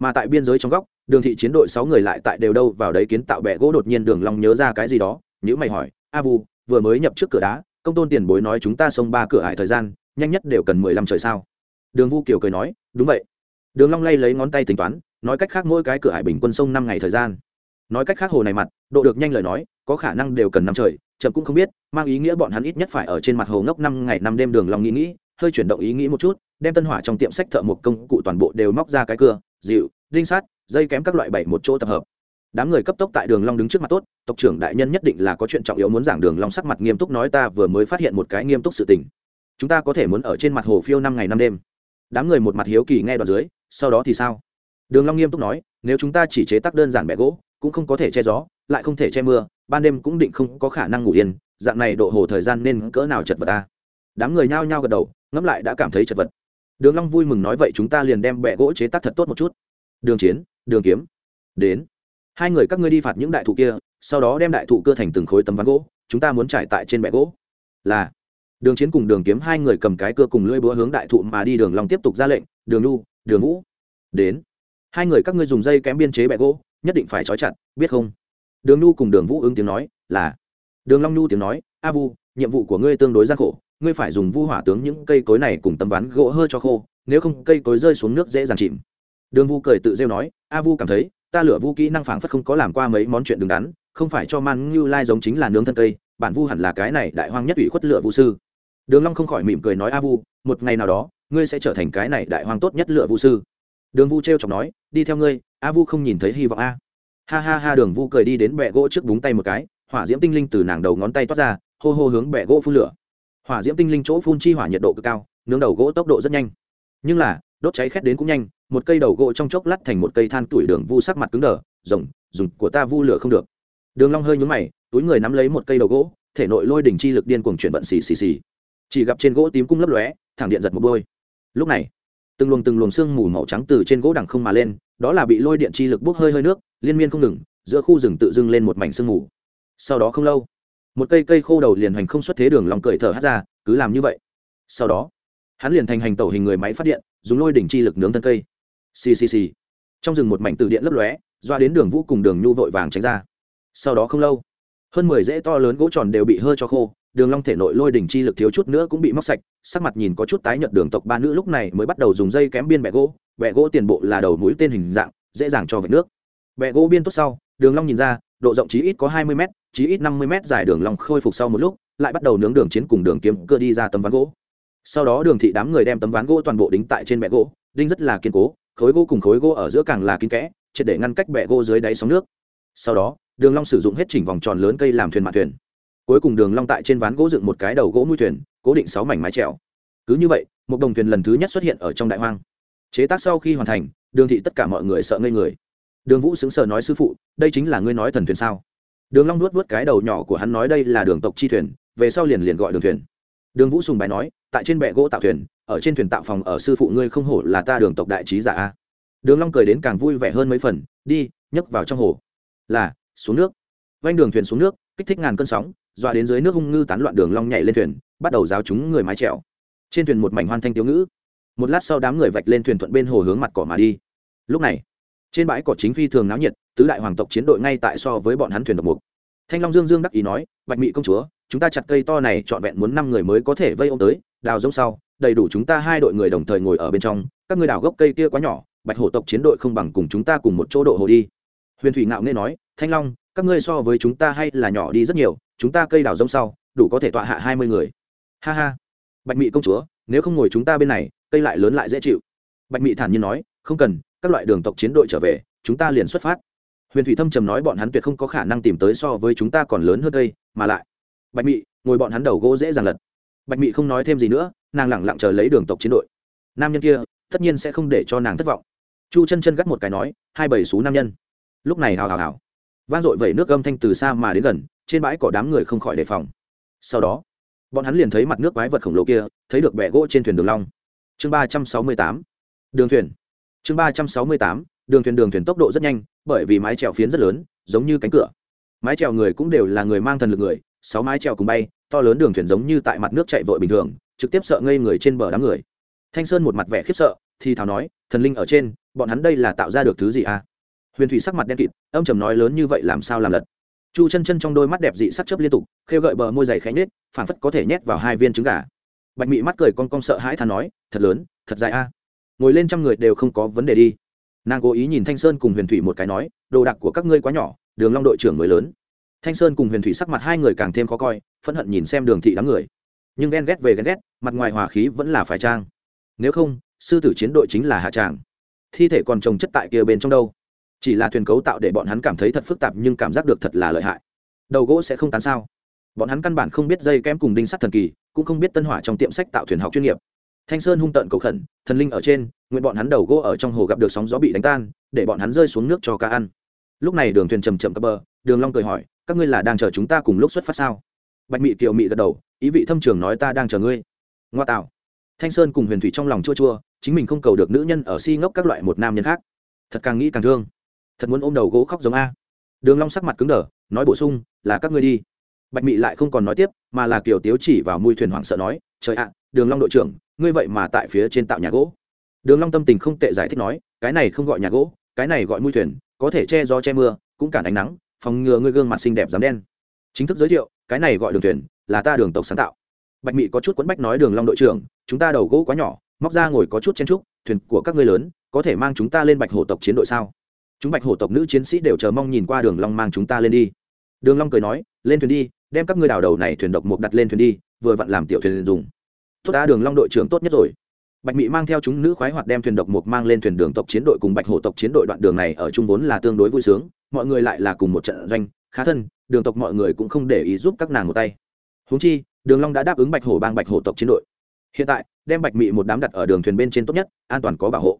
Mà tại biên giới trong góc, đường thị chiến đội sáu người lại tại đều đâu vào đấy kiến tạo bẹ gỗ đột nhiên đường long nhớ ra cái gì đó nhữ mày hỏi, a vu, vừa mới nhập trước cửa đá, công tôn tiền bối nói chúng ta xông ba cửa hải thời gian nhanh nhất đều cần mười lăm trời sao? Đường vu kiều cười nói, đúng vậy. Đường long lay lấy ngón tay tính toán, nói cách khác mỗi cái cửa hải bình quân sông năm ngày thời gian. Nói cách khác hồ này mặt, độ được nhanh lời nói, có khả năng đều cần năm trời, chậm cũng không biết, mang ý nghĩa bọn hắn ít nhất phải ở trên mặt hồ ngốc năm ngày năm đêm đường long nghĩ nghĩ, hơi chuyển động ý nghĩ một chút, đem tân hỏa trong tiệm sách thợ một công cụ toàn bộ đều móc ra cái cưa dịu đinh sát, dây kém các loại bảy một chỗ tập hợp. Đám người cấp tốc tại đường long đứng trước mặt tốt, tộc trưởng đại nhân nhất định là có chuyện trọng yếu muốn giảng đường long sắc mặt nghiêm túc nói ta vừa mới phát hiện một cái nghiêm túc sự tình chúng ta có thể muốn ở trên mặt hồ phiêu năm ngày năm đêm. Đám người một mặt hiếu kỳ nghe đoạn dưới, sau đó thì sao? Đường long nghiêm túc nói, nếu chúng ta chỉ chế tác đơn giản bẻ gỗ, cũng không có thể che gió, lại không thể che mưa, ban đêm cũng định không có khả năng ngủ yên, dạng này độ hồ thời gian nên cỡ nào chật vật ta đám người nhao nhao gật đầu, ngẫm lại đã cảm thấy chật vật. Đường long vui mừng nói vậy chúng ta liền đem bẻ gỗ chế tác thật tốt một chút. Đường chiến, đường kiếm, đến. Hai người các ngươi đi phạt những đại thụ kia, sau đó đem đại thụ cưa thành từng khối tấm ván gỗ, chúng ta muốn trải tại trên bẻ gỗ. Là đường chiến cùng đường kiếm hai người cầm cái cưa cùng lưỡi búa hướng đại thụ mà đi, đường long tiếp tục ra lệnh, đường nu đường vũ, đến. Hai người các ngươi dùng dây kém biên chế bẹ gỗ, nhất định phải trói chặt, biết không? Đường nu cùng đường vũ ứng tiếng nói, là. Đường long nu tiếng nói, a vu, nhiệm vụ của ngươi tương đối gian khổ, ngươi phải dùng vu hỏa tướng những cây cối này cùng tấm ván gỗ hơi cho khô, nếu không cây cối rơi xuống nước dễ dàng chìm. Đường vu cười tự rêu nói, a vu cảm thấy, ta lửa vu kỹ năng phảng phất không có làm qua mấy món chuyện đứng đắn, không phải cho man như lai giống chính là nướng thân cây, bản vu hẳn là cái này đại hoang nhất ủy khuất lửa vu sư đường long không khỏi mỉm cười nói, a vu, một ngày nào đó, ngươi sẽ trở thành cái này đại hoang tốt nhất lửa vu sư. Đường vu treo chọc nói, đi theo ngươi, a vu không nhìn thấy hy vọng a. Ha ha ha, đường vu cười đi đến bệ gỗ trước búng tay một cái, hỏa diễm tinh linh từ nàng đầu ngón tay toát ra, hô hô hướng bệ gỗ phun lửa. Hỏa diễm tinh linh chỗ phun chi hỏa nhiệt độ cực cao, nướng đầu gỗ tốc độ rất nhanh. Nhưng là, đốt cháy khét đến cũng nhanh, một cây đầu gỗ trong chốc lát thành một cây than tuổi đường vu sắc mặt cứng đờ, rồng dùng của ta vu lửa không được. Đường long hơi nhún mày, túi người nắm lấy một cây đầu gỗ, thể nội lôi đỉnh chi lực điên cuồng chuyển vận xì xì xì chỉ gặp trên gỗ tím cung lấp lóe, thẳng điện giật một đôi. lúc này, từng luồng từng luồng sương mù màu trắng từ trên gỗ đằng không mà lên, đó là bị lôi điện chi lực bốc hơi hơi nước, liên miên không ngừng, giữa khu rừng tự dưng lên một mảnh sương mù. Sau đó không lâu, một cây cây khô đầu liền hành không xuất thế đường lòng cởi thở hát ra, cứ làm như vậy. Sau đó, hắn liền thành hành tẩu hình người máy phát điện, dùng lôi đỉnh chi lực nướng thân cây. Ccc trong rừng một mảnh từ điện lấp lóe, doa đến đường vũ cùng đường nhu vội vàng tránh ra. Sau đó không lâu, hơn mười rễ to lớn gỗ tròn đều bị hơ cho khô đường long thể nội lôi đỉnh chi lực thiếu chút nữa cũng bị móc sạch, sắc mặt nhìn có chút tái nhợt đường tộc ba nữ lúc này mới bắt đầu dùng dây kém biên bẹ gỗ bẹ gỗ tiền bộ là đầu mũi tên hình dạng, dễ dàng cho vệt nước. Bẹ gỗ biên tốt sau, đường long nhìn ra, độ rộng chí ít có hai mươi m chí ít năm mươi m dài đường long khôi phục sau một lúc, lại bắt đầu nướng đường chiến cùng đường kiếm cơ đi ra tấm ván gỗ. Sau đó đường thị đám người đem tấm ván gỗ toàn bộ đính tại trên bẹ gỗ, đinh rất là kiên cố, khối gỗ cùng khối gỗ ở giữa càng là kín kẽ, triệt để ngăn cách bẹ gỗ dưới đáy sóng nước. Sau đó, đường long sử dụng hết chỉnh vòng tròn lớn cây làm thuyền mạn thuyền cuối cùng đường long tại trên ván gỗ dựng một cái đầu gỗ mũi thuyền, cố định sáu mảnh mái chèo cứ như vậy, một đồng thuyền lần thứ nhất xuất hiện ở trong đại hoang. Chế tác sau khi hoàn thành, đường thị tất cả mọi người sợ ngây người. Đường vũ sững sờ nói sư phụ, đây chính là ngươi nói thần thuyền sao? Đường long nuốt nuốt cái đầu nhỏ của hắn nói đây là đường tộc chi thuyền, về sau liền liền gọi đường thuyền. Đường vũ sùng bài nói, tại trên bệ gỗ tạo thuyền, ở trên thuyền tạo phòng ở sư phụ ngươi không hổ là ta đường tộc đại trí giả a. Đường long cười đến càng vui vẻ hơn mấy phần, đi, nhấc vào trong hồ. Là, xuống nước. Vanh đường thuyền xuống nước, kích thích ngàn cơn sóng dọa đến dưới nước hung ngư tán loạn đường long nhảy lên thuyền, bắt đầu giáo chúng người mái chèo. Trên thuyền một mảnh hoan thanh tiếu ngữ. Một lát sau đám người vạch lên thuyền thuận bên hồ hướng mặt cỏ mà đi. Lúc này, trên bãi cỏ chính phi thường náo nhiệt, tứ đại hoàng tộc chiến đội ngay tại so với bọn hắn thuyền độc mục. Thanh long dương dương đắc ý nói, bạch mị công chúa, chúng ta chặt cây to này trọn vẹn muốn năm người mới có thể vây ôm tới, đào giống sau, đầy đủ chúng ta hai đội người đồng thời ngồi ở bên trong, các người đào gốc cây kia quá nhỏ, bạch hổ tộc chiến đội không bằng cùng chúng ta cùng một chỗ độ hồ đi. Huyền thủy ngạo nghe nói, thanh long, các ngươi so với chúng ta hay là nhỏ đi rất nhiều chúng ta cây đào rông sau, đủ có thể tọa hạ hai mươi người. Ha ha. Bạch mị công chúa, nếu không ngồi chúng ta bên này, cây lại lớn lại dễ chịu. Bạch mị thản nhiên nói, không cần, các loại đường tộc chiến đội trở về, chúng ta liền xuất phát. Huyền thủy thâm trầm nói bọn hắn tuyệt không có khả năng tìm tới so với chúng ta còn lớn hơn cây, mà lại. Bạch mị, ngồi bọn hắn đầu gỗ dễ dàng lật. Bạch mị không nói thêm gì nữa, nàng lẳng lặng chờ lấy đường tộc chiến đội. Nam nhân kia, tất nhiên sẽ không để cho nàng thất vọng. Chu chân chân gắt một cái nói, hai bảy số nam nhân. Lúc này hào hào hào. Vang dội vẩy nước âm thanh từ xa mà đến gần trên bãi cỏ đám người không khỏi đề phòng. Sau đó, bọn hắn liền thấy mặt nước quái vật khổng lồ kia, thấy được bẹ gỗ trên thuyền đường long. Chương ba trăm sáu mươi tám, đường thuyền. Chương ba trăm sáu mươi tám, đường thuyền đường thuyền tốc độ rất nhanh, bởi vì mái chèo phiến rất lớn, giống như cánh cửa. Mái chèo người cũng đều là người mang thần lực người, sáu mái chèo cùng bay, to lớn đường thuyền giống như tại mặt nước chạy vội bình thường, trực tiếp sợ ngây người trên bờ đám người. Thanh sơn một mặt vẻ khiếp sợ, thì thào nói, thần linh ở trên, bọn hắn đây là tạo ra được thứ gì à? Huyền thủy sắc mặt đen kịt, âm trầm nói lớn như vậy làm sao làm lật chu chân chân trong đôi mắt đẹp dị sắc chớp liên tục, khêu gợi bờ môi dày khẽ nhết phản phất có thể nhét vào hai viên trứng gà. Bạch mị mắt cười con con sợ hãi thà nói, thật lớn, thật dài a. Ngồi lên trăm người đều không có vấn đề đi. Nàng cố ý nhìn thanh sơn cùng huyền thủy một cái nói, đồ đạc của các ngươi quá nhỏ, đường long đội trưởng mới lớn. Thanh sơn cùng huyền thủy sắc mặt hai người càng thêm khó coi, phẫn hận nhìn xem đường thị đám người. Nhưng ghen ghét về ghen ghét, mặt ngoài hòa khí vẫn là phải trang. Nếu không, sư tử chiến đội chính là hạ tràng. Thi thể còn trồng chất tại kia bên trong đâu? Chỉ là thuyền cấu tạo để bọn hắn cảm thấy thật phức tạp nhưng cảm giác được thật là lợi hại. Đầu gỗ sẽ không tán sao? Bọn hắn căn bản không biết dây kém cùng đinh sắt thần kỳ, cũng không biết tân hỏa trong tiệm sách tạo thuyền học chuyên nghiệp. Thanh sơn hung tợn cầu khẩn, thần linh ở trên, nguyện bọn hắn đầu gỗ ở trong hồ gặp được sóng gió bị đánh tan, để bọn hắn rơi xuống nước cho cá ăn. Lúc này đường thuyền chầm chậm cập bờ, đường long cười hỏi, các ngươi là đang chờ chúng ta cùng lúc xuất phát sao? Bạch mị kiều mị gật đầu, ý vị thâm trường nói ta đang chờ ngươi. Ngoa tạo. Thanh sơn cùng huyền thủy trong lòng chua chua, chính mình không cầu được nữ nhân ở si ngốc các loại một nam nhân khác. Thật càng nghĩ càng thương thật muốn ôm đầu gỗ khóc giống a. Đường long sắc mặt cứng đờ, nói bổ sung, là các ngươi đi. Bạch mị lại không còn nói tiếp, mà là kiều tiếu chỉ vào mũi thuyền hoảng sợ nói, trời ạ, đường long đội trưởng, ngươi vậy mà tại phía trên tạo nhà gỗ. Đường long tâm tình không tệ giải thích nói, cái này không gọi nhà gỗ, cái này gọi mũi thuyền, có thể che gió che mưa, cũng cản ánh nắng, phòng ngừa ngươi gương mặt xinh đẹp dám đen. Chính thức giới thiệu, cái này gọi đường thuyền, là ta đường tộc sáng tạo. Bạch mị có chút quấn bách nói, đường long đội trưởng, chúng ta đầu gỗ quá nhỏ, móc ra ngồi có chút chen trúc, thuyền của các ngươi lớn, có thể mang chúng ta lên bạch hồ tộc chiến đội sao? Chúng bạch hổ tộc nữ chiến sĩ đều chờ mong nhìn qua đường long mang chúng ta lên đi. Đường long cười nói, lên thuyền đi, đem các ngươi đào đầu này thuyền độc mục đặt lên thuyền đi, vừa vặn làm tiểu thuyền dùng. Tốt ta đường long đội trưởng tốt nhất rồi. Bạch mỹ mang theo chúng nữ khoái hoạt đem thuyền độc mục mang lên thuyền đường tộc chiến đội cùng bạch hổ tộc chiến đội đoạn đường này ở trung vốn là tương đối vui sướng, mọi người lại là cùng một trận doanh, khá thân, đường tộc mọi người cũng không để ý giúp các nàng một tay. Huống chi, đường long đã đáp ứng bạch hổ bang bạch hổ tộc chiến đội. Hiện tại, đem bạch mỹ một đám đặt ở đường thuyền bên trên tốt nhất, an toàn có bảo hộ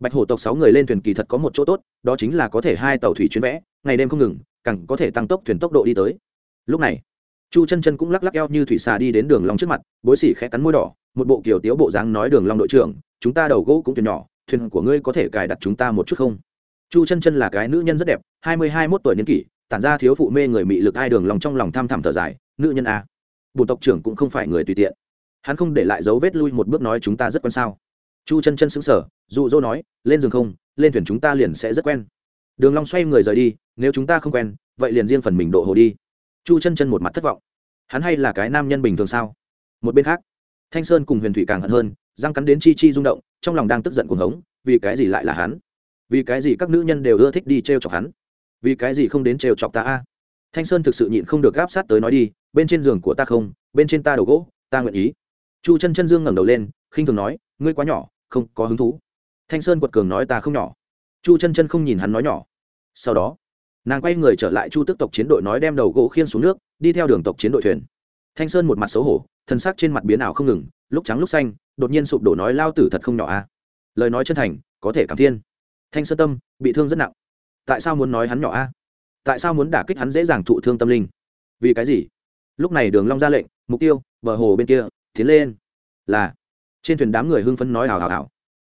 bạch hổ tộc sáu người lên thuyền kỳ thật có một chỗ tốt, đó chính là có thể hai tàu thủy chuyến vẽ, ngày đêm không ngừng, càng có thể tăng tốc thuyền tốc độ đi tới. Lúc này, chu chân chân cũng lắc lắc eo như thủy xà đi đến đường long trước mặt, bối xỉ khẽ cắn môi đỏ, một bộ kiểu tiếu bộ dáng nói đường long đội trưởng, chúng ta đầu gỗ cũng thuyền nhỏ, thuyền của ngươi có thể cài đặt chúng ta một chút không? Chu chân chân là cái nữ nhân rất đẹp, hai mươi hai mốt tuổi niên kỷ, tản ra thiếu phụ mê người mị lực ai đường lòng trong lòng tham thẳm thở dài, nữ nhân a. Bùn tộc trưởng cũng không phải người tùy tiện. Hắn không để lại dấu vết lui một bước nói chúng ta rất quan sao chu chân chân xứng sở dụ dỗ nói, lên giường không, lên thuyền chúng ta liền sẽ rất quen. Đường long xoay người rời đi, nếu chúng ta không quen, vậy liền riêng phần mình độ hồ đi. Chu chân chân một mặt thất vọng. Hắn hay là cái nam nhân bình thường sao? Một bên khác, thanh sơn cùng huyền thủy càng hận hơn, răng cắn đến chi chi rung động, trong lòng đang tức giận cuồng hống, vì cái gì lại là hắn? Vì cái gì các nữ nhân đều ưa thích đi treo chọc hắn? Vì cái gì không đến treo chọc ta a? Thanh sơn thực sự nhịn không được gáp sát tới nói đi, bên trên giường của ta không, bên trên ta đầu gỗ, ta nguyện ý. Chu chân chân dương ngẩng đầu lên, khinh thường nói, ngươi quá nhỏ không có hứng thú. Thanh sơn quật cường nói ta không nhỏ. Chu chân chân không nhìn hắn nói nhỏ. Sau đó, nàng quay người trở lại chu tức tộc chiến đội nói đem đầu gỗ khiên xuống nước, đi theo đường tộc chiến đội thuyền. Thanh sơn một mặt xấu hổ, thân xác trên mặt biến ảo không ngừng, lúc trắng lúc xanh, đột nhiên sụp đổ nói lao tử thật không nhỏ a lời nói chân thành, có thể cảm thiên. Thanh sơn tâm, bị thương rất nặng. Tại sao muốn nói hắn nhỏ a tại sao muốn đả kích hắn dễ dàng thụ thương tâm linh? Vì cái gì? Lúc này đường long ra lệnh, mục tiêu, bờ hồ bên kia, tiến lên. Là trên thuyền đám người hưng phấn nói hào hào hào.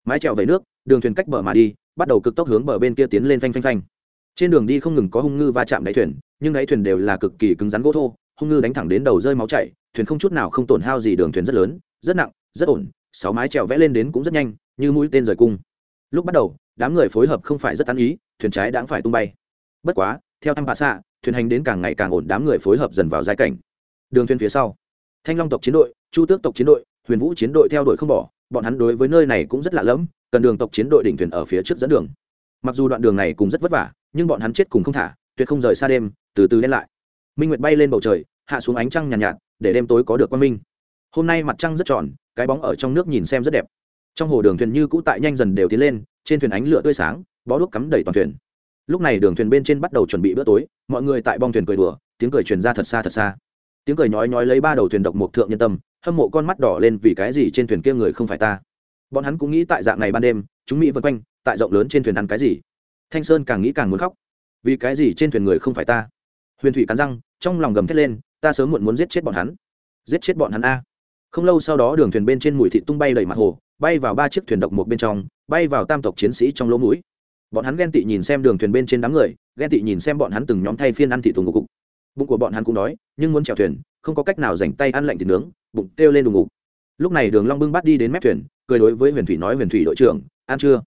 Mái trèo về nước, đường thuyền cách bờ mà đi, bắt đầu cực tốc hướng bờ bên kia tiến lên phanh phanh phanh. Trên đường đi không ngừng có hung ngư va chạm đáy thuyền, nhưng đáy thuyền đều là cực kỳ cứng rắn gỗ thô, hung ngư đánh thẳng đến đầu rơi máu chảy, thuyền không chút nào không tổn hao gì, đường thuyền rất lớn, rất nặng, rất ổn, sáu mái trèo vẽ lên đến cũng rất nhanh, như mũi tên rời cung. Lúc bắt đầu, đám người phối hợp không phải rất tán ý, thuyền trái đã phải tung bay. Bất quá, theo thăm bạ xạ thuyền hành đến càng ngày càng ổn, đám người phối hợp dần vào giai cảnh. Đường thuyền phía sau, thanh long tộc chiến đội, chu tước tộc chiến đội huyền vũ chiến đội theo đuổi không bỏ bọn hắn đối với nơi này cũng rất lạ lẫm cần đường tộc chiến đội đỉnh thuyền ở phía trước dẫn đường. Mặc dù đoạn đường này cũng rất vất vả nhưng bọn hắn chết cùng không thả tuyệt không rời xa đêm từ từ đen lại. Minh nguyệt bay lên bầu trời hạ xuống ánh trăng nhàn nhạt, nhạt để đêm tối có được quan minh. Hôm nay mặt trăng rất tròn cái bóng ở trong nước nhìn xem rất đẹp. Trong hồ đường thuyền như cũ tại nhanh dần đều tiến lên trên thuyền ánh lửa tươi sáng bó đuốc cắm đầy toàn thuyền. Lúc này đường thuyền bên trên bắt đầu chuẩn bị bữa tối mọi người tại bong thuyền cười đùa tiếng cười truyền ra thật xa thật xa. Tiếng cười nhói nhói lấy ba đầu thuyền độc mộc thượng nhân tâm hâm mộ con mắt đỏ lên vì cái gì trên thuyền kia người không phải ta? Bọn hắn cũng nghĩ tại dạng này ban đêm, chúng mỹ vân quanh, tại rộng lớn trên thuyền ăn cái gì? Thanh sơn càng nghĩ càng muốn khóc. Vì cái gì trên thuyền người không phải ta? Huyền thủy cắn răng, trong lòng gầm thét lên, ta sớm muộn muốn giết chết bọn hắn. Giết chết bọn hắn a. Không lâu sau đó đường thuyền bên trên mùi thị tung bay đầy mặt hồ, bay vào ba chiếc thuyền độc một bên trong, bay vào tam tộc chiến sĩ trong lỗ mũi. Bọn hắn ghen tị nhìn xem đường thuyền bên trên đám người, ghen tị nhìn xem bọn hắn từng nhóm thay phiên ăn thị tùng của cục. Bụng của bọn hắn cũng đói, nhưng muốn chèo thuyền, không có cách nào dành tay ăn lạnh thịt nướng bụng kêu lên đùng ngục. Lúc này đường long bưng bắt đi đến mép thuyền, cười đối với huyền thủy nói, huyền thủy đội trưởng, ăn chưa?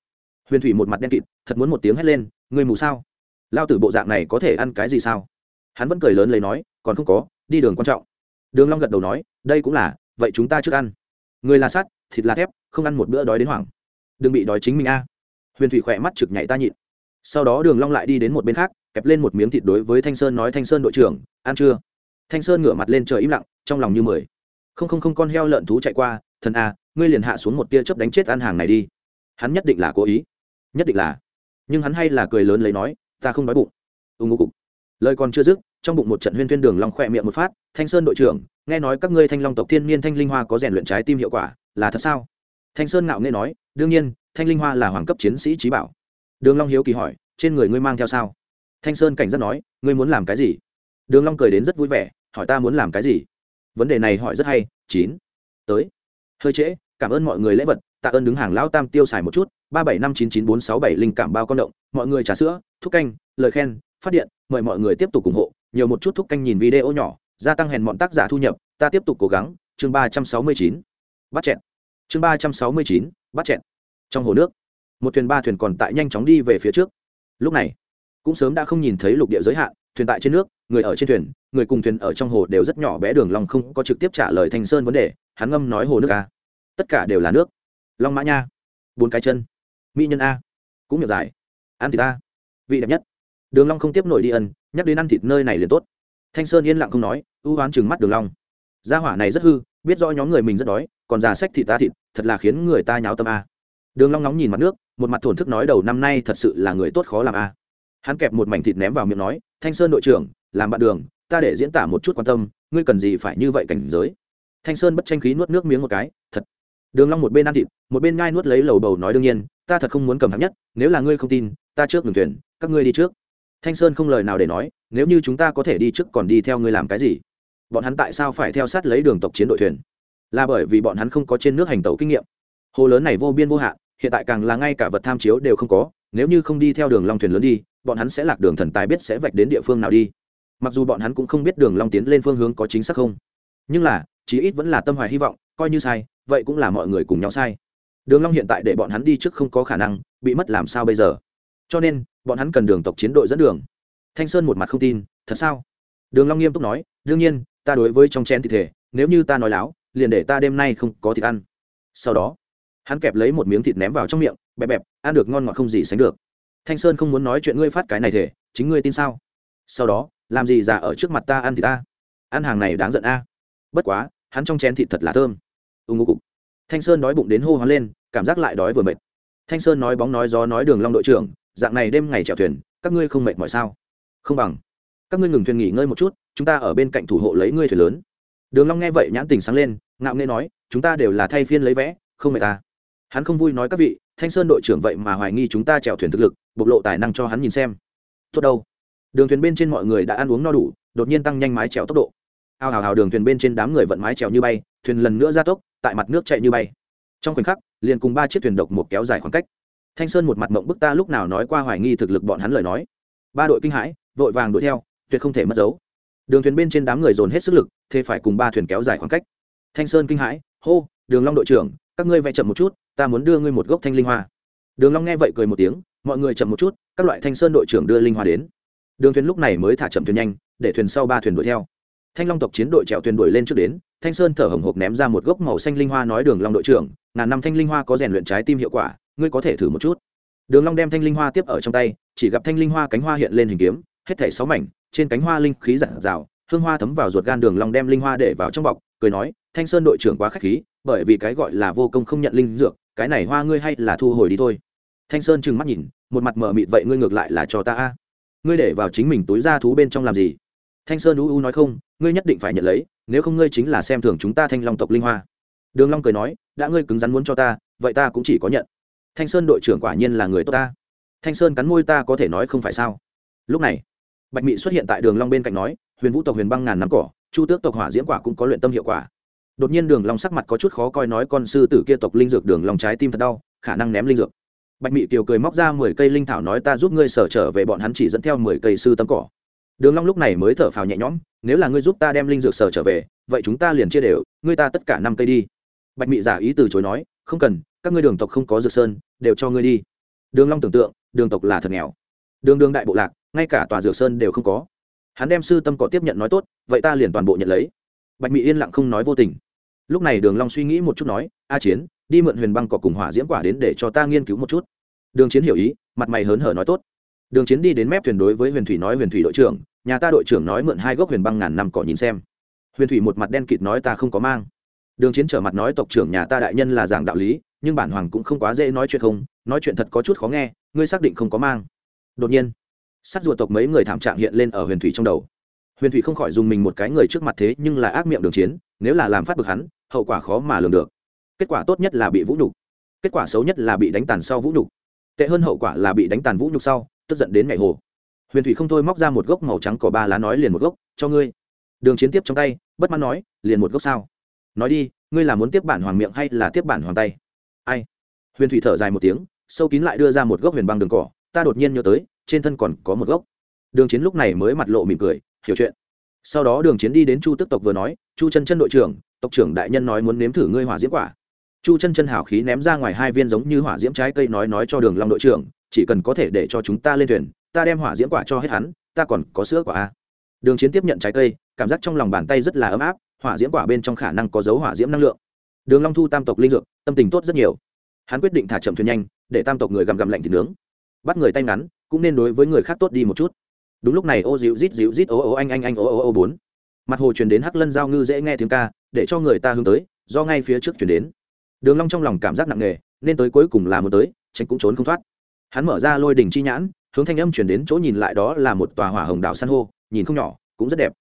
Huyền thủy một mặt đen kịt, thật muốn một tiếng hét lên người mù sao? Lao tử bộ dạng này có thể ăn cái gì sao? Hắn vẫn cười lớn lấy nói, còn không có, đi đường quan trọng. Đường long gật đầu nói, đây cũng là, vậy chúng ta trước ăn. Người là sắt, thịt là thép, không ăn một bữa đói đến hoảng. Đừng bị đói chính mình a. Huyền thủy khỏe mắt trực nhảy ta nhịn. Sau đó đường long lại đi đến một bên khác, kẹp lên một miếng thịt đối với thanh sơn nói, thanh sơn đội trưởng, ăn chưa? Thanh sơn ngửa mặt lên trời im lặng, trong lòng như mười không không không con heo lợn thú chạy qua, thần a ngươi liền hạ xuống một tia chớp đánh chết ăn hàng này đi. Hắn nhất định là cố ý. Nhất định là. Nhưng hắn hay là cười lớn lấy nói, ta không nói bụng. Ưng ngô cục. Lời còn chưa dứt, trong bụng một trận huyên tuyên đường long khỏe miệng một phát, thanh sơn đội trưởng, nghe nói các ngươi thanh long tộc thiên niên thanh linh hoa có rèn luyện trái tim hiệu quả, là thật sao? Thanh sơn ngạo nghe nói, đương nhiên, thanh linh hoa là hoàng cấp chiến sĩ trí bảo. Đường long hiếu kỳ hỏi, trên người ngươi mang theo sao? Thanh sơn cảnh giác nói, ngươi muốn làm cái gì? Đường long cười đến rất vui vẻ, hỏi, ta muốn làm cái gì? Vấn đề này hỏi rất hay, chín. Tới. Hơi trễ, cảm ơn mọi người lễ vật, tạ ơn đứng hàng lão tam tiêu xài một chút, ba bảy năm chín chín bốn sáu bảy linh cảm bao con động, mọi người trà sữa, thuốc canh, lời khen, phát điện, mời mọi người tiếp tục ủng hộ, nhiều một chút thuốc canh nhìn video nhỏ, gia tăng hèn bọn tác giả thu nhập, ta tiếp tục cố gắng, chương ba trăm sáu mươi chín, bắt chẹn chương ba trăm sáu mươi chín, bắt chẹn trong hồ nước, một thuyền ba thuyền còn tại nhanh chóng đi về phía trước. Lúc này, cũng sớm đã không nhìn thấy lục địa giới hạn thuyền tại trên nước, người ở trên thuyền, người cùng thuyền ở trong hồ đều rất nhỏ bé, đường long không có trực tiếp trả lời thanh sơn vấn đề, hắn ngâm nói hồ nước a. Tất cả đều là nước. Long mã nha. Bốn cái chân. Mỹ nhân a. Cũng miệng dài. Ăn thịt a. Vị đẹp nhất. Đường long không tiếp nổi đi ân, nhắc đến ăn thịt nơi này liền tốt. Thanh sơn yên lặng không nói ưu hoán chừng mắt đường long. Gia hỏa này rất hư, biết rõ nhóm người mình rất đói, còn già sách thịt ta thịt, thật là khiến người ta nháo tâm a. Đường long nóng nhìn mặt nước, một mặt thổn thức nói đầu năm nay thật sự là người tốt khó làm a. Hắn kẹp một mảnh thịt ném vào miệng nói thanh sơn đội trưởng, làm bạn đường, ta để diễn tả một chút quan tâm, ngươi cần gì phải như vậy cảnh giới? Thanh sơn bất tranh khí nuốt nước miếng một cái, thật. Đường long một bên ăn thịt, một bên ngai nuốt lấy lầu bầu nói đương nhiên, ta thật không muốn cầm hạng nhất, nếu là ngươi không tin, ta trước đường thuyền, các ngươi đi trước. Thanh sơn không lời nào để nói, nếu như chúng ta có thể đi trước còn đi theo ngươi làm cái gì? Bọn hắn tại sao phải theo sát lấy đường tộc chiến đội thuyền? Là bởi vì bọn hắn không có trên nước hành tàu kinh nghiệm. Hồ lớn này vô biên vô hạn, hiện tại càng là ngay cả vật tham chiếu đều không có, nếu như không đi theo đường long thuyền lớn đi bọn hắn sẽ lạc đường thần tài biết sẽ vạch đến địa phương nào đi. Mặc dù bọn hắn cũng không biết đường long tiến lên phương hướng có chính xác không, nhưng là, chí ít vẫn là tâm hoài hy vọng, coi như sai, vậy cũng là mọi người cùng nhau sai. Đường long hiện tại để bọn hắn đi trước không có khả năng, bị mất làm sao bây giờ? Cho nên, bọn hắn cần đường tộc chiến đội dẫn đường. Thanh sơn một mặt không tin, thật sao? Đường long nghiêm túc nói, đương nhiên, ta đối với trong chén thì thể, nếu như ta nói láo, liền để ta đêm nay không có thịt ăn. Sau đó, hắn kẹp lấy một miếng thịt ném vào trong miệng, bẹp bẹp, ăn được ngon ngọt không gì sánh được thanh sơn không muốn nói chuyện ngươi phát cái này thể, chính ngươi tin sao? Sau đó, làm gì già ở trước mặt ta ăn thì ta? Ăn hàng này đáng giận a. Bất quá, hắn trong chén thịt thật là thơm. Ưng ngô cục. Thanh sơn đói bụng đến hô hoán lên, cảm giác lại đói vừa mệt. Thanh sơn nói bóng nói gió nói đường long đội trưởng, dạng này đêm ngày chèo thuyền, các ngươi không mệt mỏi sao? Không bằng. Các ngươi ngừng thuyền nghỉ ngơi một chút, chúng ta ở bên cạnh thủ hộ lấy ngươi thuyền lớn. Đường long nghe vậy nhãn tình sáng lên, ngạo nghễ nói, chúng ta đều là thay phiên lấy vẽ không mệt ta hắn không vui nói các vị thanh sơn đội trưởng vậy mà hoài nghi chúng ta chèo thuyền thực lực, bộc lộ tài năng cho hắn nhìn xem. Tốt đâu. Đường thuyền bên trên mọi người đã ăn uống no đủ, đột nhiên tăng nhanh mái chèo tốc độ. Ao hào hào, đường thuyền bên trên đám người vận mái chèo như bay, thuyền lần nữa ra tốc, tại mặt nước chạy như bay. Trong khoảnh khắc, liền cùng ba chiếc thuyền độc một kéo dài khoảng cách. Thanh sơn một mặt mộng bức ta lúc nào nói qua hoài nghi thực lực bọn hắn lời nói. Ba đội kinh hãi, vội vàng đuổi theo, tuyệt không thể mất dấu. Đường thuyền bên trên đám người dồn hết sức lực, thế phải cùng ba thuyền kéo dài khoảng cách. Thanh sơn kinh hãi, hô, đường long đội trưởng các ngươi vẽ chậm một chút, ta muốn đưa ngươi một gốc thanh linh hoa. Đường long nghe vậy cười một tiếng, mọi người chậm một chút, các loại thanh sơn đội trưởng đưa linh hoa đến. Đường thuyền lúc này mới thả chậm thuyền nhanh, để thuyền sau ba thuyền đuổi theo. Thanh long tộc chiến đội chèo thuyền đuổi lên trước đến, thanh sơn thở hồng hộc ném ra một gốc màu xanh linh hoa nói, đường long đội trưởng, ngàn năm thanh linh hoa có rèn luyện trái tim hiệu quả, ngươi có thể thử một chút. Đường long đem thanh linh hoa tiếp ở trong tay, chỉ gặp thanh linh hoa cánh hoa hiện lên hình kiếm, hết thảy sáu mảnh, trên cánh hoa linh khí giản rào, hương hoa thấm vào ruột gan đường long đem linh hoa để vào trong bọc, cười nói, thanh sơn đội trưởng quá khách khí bởi vì cái gọi là vô công không nhận linh dược, cái này hoa ngươi hay là thu hồi đi thôi. Thanh sơn trừng mắt nhìn, một mặt mở mịt vậy ngươi ngược lại là cho ta a. Ngươi để vào chính mình túi ra thú bên trong làm gì? Thanh sơn u u nói không, ngươi nhất định phải nhận lấy, nếu không ngươi chính là xem thường chúng ta thanh long tộc linh hoa. Đường long cười nói, đã ngươi cứng rắn muốn cho ta, vậy ta cũng chỉ có nhận. Thanh sơn đội trưởng quả nhiên là người tốt ta. Thanh sơn cắn môi ta có thể nói không phải sao. Lúc này, bạch mị xuất hiện tại đường long bên cạnh nói, huyền vũ tộc huyền băng ngàn năm cỏ, chu tước tộc hỏa diễm quả cũng có luyện tâm hiệu quả đột nhiên đường long sắc mặt có chút khó coi nói con sư tử kia tộc linh dược đường long trái tim thật đau, khả năng ném linh dược. Bạch mị kiều cười móc ra mười cây linh thảo nói ta giúp ngươi sở trở về bọn hắn chỉ dẫn theo mười cây sư tâm cỏ. Đường long lúc này mới thở phào nhẹ nhõm, nếu là ngươi giúp ta đem linh dược sở trở về, vậy chúng ta liền chia đều, ngươi ta tất cả năm cây đi. Bạch mị giả ý từ chối nói, không cần, các ngươi đường tộc không có dược sơn, đều cho ngươi đi. Đường long tưởng tượng, đường tộc là thật nghèo. Đường đường đại bộ lạc, ngay cả tòa dược sơn đều không có. Hắn đem sư tâm cỏ tiếp nhận nói tốt, vậy ta liền toàn bộ nhận lấy. Bạch mị yên lặng không nói vô tình lúc này đường long suy nghĩ một chút nói, a chiến, đi mượn huyền băng cỏ cùng hỏa diễm quả đến để cho ta nghiên cứu một chút. Đường chiến hiểu ý, mặt mày hớn hở nói tốt. Đường chiến đi đến mép thuyền đối với huyền thủy nói, huyền thủy đội trưởng, nhà ta đội trưởng nói mượn hai gốc huyền băng ngàn năm cỏ nhìn xem. Huyền thủy một mặt đen kịt nói, ta không có mang. Đường chiến trở mặt nói, tộc trưởng nhà ta đại nhân là giảng đạo lý, nhưng bản hoàng cũng không quá dễ nói chuyện không, nói chuyện thật có chút khó nghe, ngươi xác định không có mang. Đột nhiên, sát ruột tộc mấy người thảm trạng hiện lên ở huyền thủy trong đầu. Huyền thủy không khỏi dùng mình một cái người trước mặt thế, nhưng là ác miệng đường chiến, nếu là làm phát bực hắn hậu quả khó mà lường được. Kết quả tốt nhất là bị vũ nhục. Kết quả xấu nhất là bị đánh tàn sau vũ nhục. Tệ hơn hậu quả là bị đánh tàn vũ nhục sau, tức giận đến ngày hồ. Huyền thủy không thôi móc ra một gốc màu trắng cỏ ba lá nói liền một gốc, cho ngươi. Đường chiến tiếp trong tay, bất mãn nói, liền một gốc sao? Nói đi, ngươi là muốn tiếp bản hoàng miệng hay là tiếp bản hoàng tay? Ai? Huyền thủy thở dài một tiếng, sâu kín lại đưa ra một gốc huyền băng đường cỏ, ta đột nhiên nhớ tới, trên thân còn có một gốc. Đường chiến lúc này mới mặt lộ mỉm cười, hiểu chuyện. Sau đó đường chiến đi đến chu tức tộc vừa nói, chu chân chân đội trưởng tộc trưởng đại nhân nói muốn nếm thử ngươi hỏa diễm quả. Chu chân chân hảo khí ném ra ngoài hai viên giống như hỏa diễm trái cây nói nói cho đường long đội trưởng, chỉ cần có thể để cho chúng ta lên thuyền, ta đem hỏa diễm quả cho hết hắn, ta còn có sữa quả a. Đường chiến tiếp nhận trái cây, cảm giác trong lòng bàn tay rất là ấm áp, hỏa diễm quả bên trong khả năng có dấu hỏa diễm năng lượng. Đường long thu tam tộc linh dược, tâm tình tốt rất nhiều. Hắn quyết định thả chậm thuyền nhanh, để tam tộc người gầm gầm lạnh thịt nướng. Bắt người tay ngắn, cũng nên đối với người khác tốt đi một chút. Đúng lúc này, ô dịu rít dịu rít ô ô anh anh anh ô ô ô bốn. Mặt hồ truyền đến hắc lân giao ngư dễ nghe tiếng ca để cho người ta hướng tới, do ngay phía trước truyền đến. Đường long trong lòng cảm giác nặng nề, nên tới cuối cùng là muốn tới, tránh cũng trốn không thoát. Hắn mở ra lôi đỉnh chi nhãn, hướng thanh âm truyền đến chỗ nhìn lại đó là một tòa hỏa hồng đảo san hô, nhìn không nhỏ, cũng rất đẹp.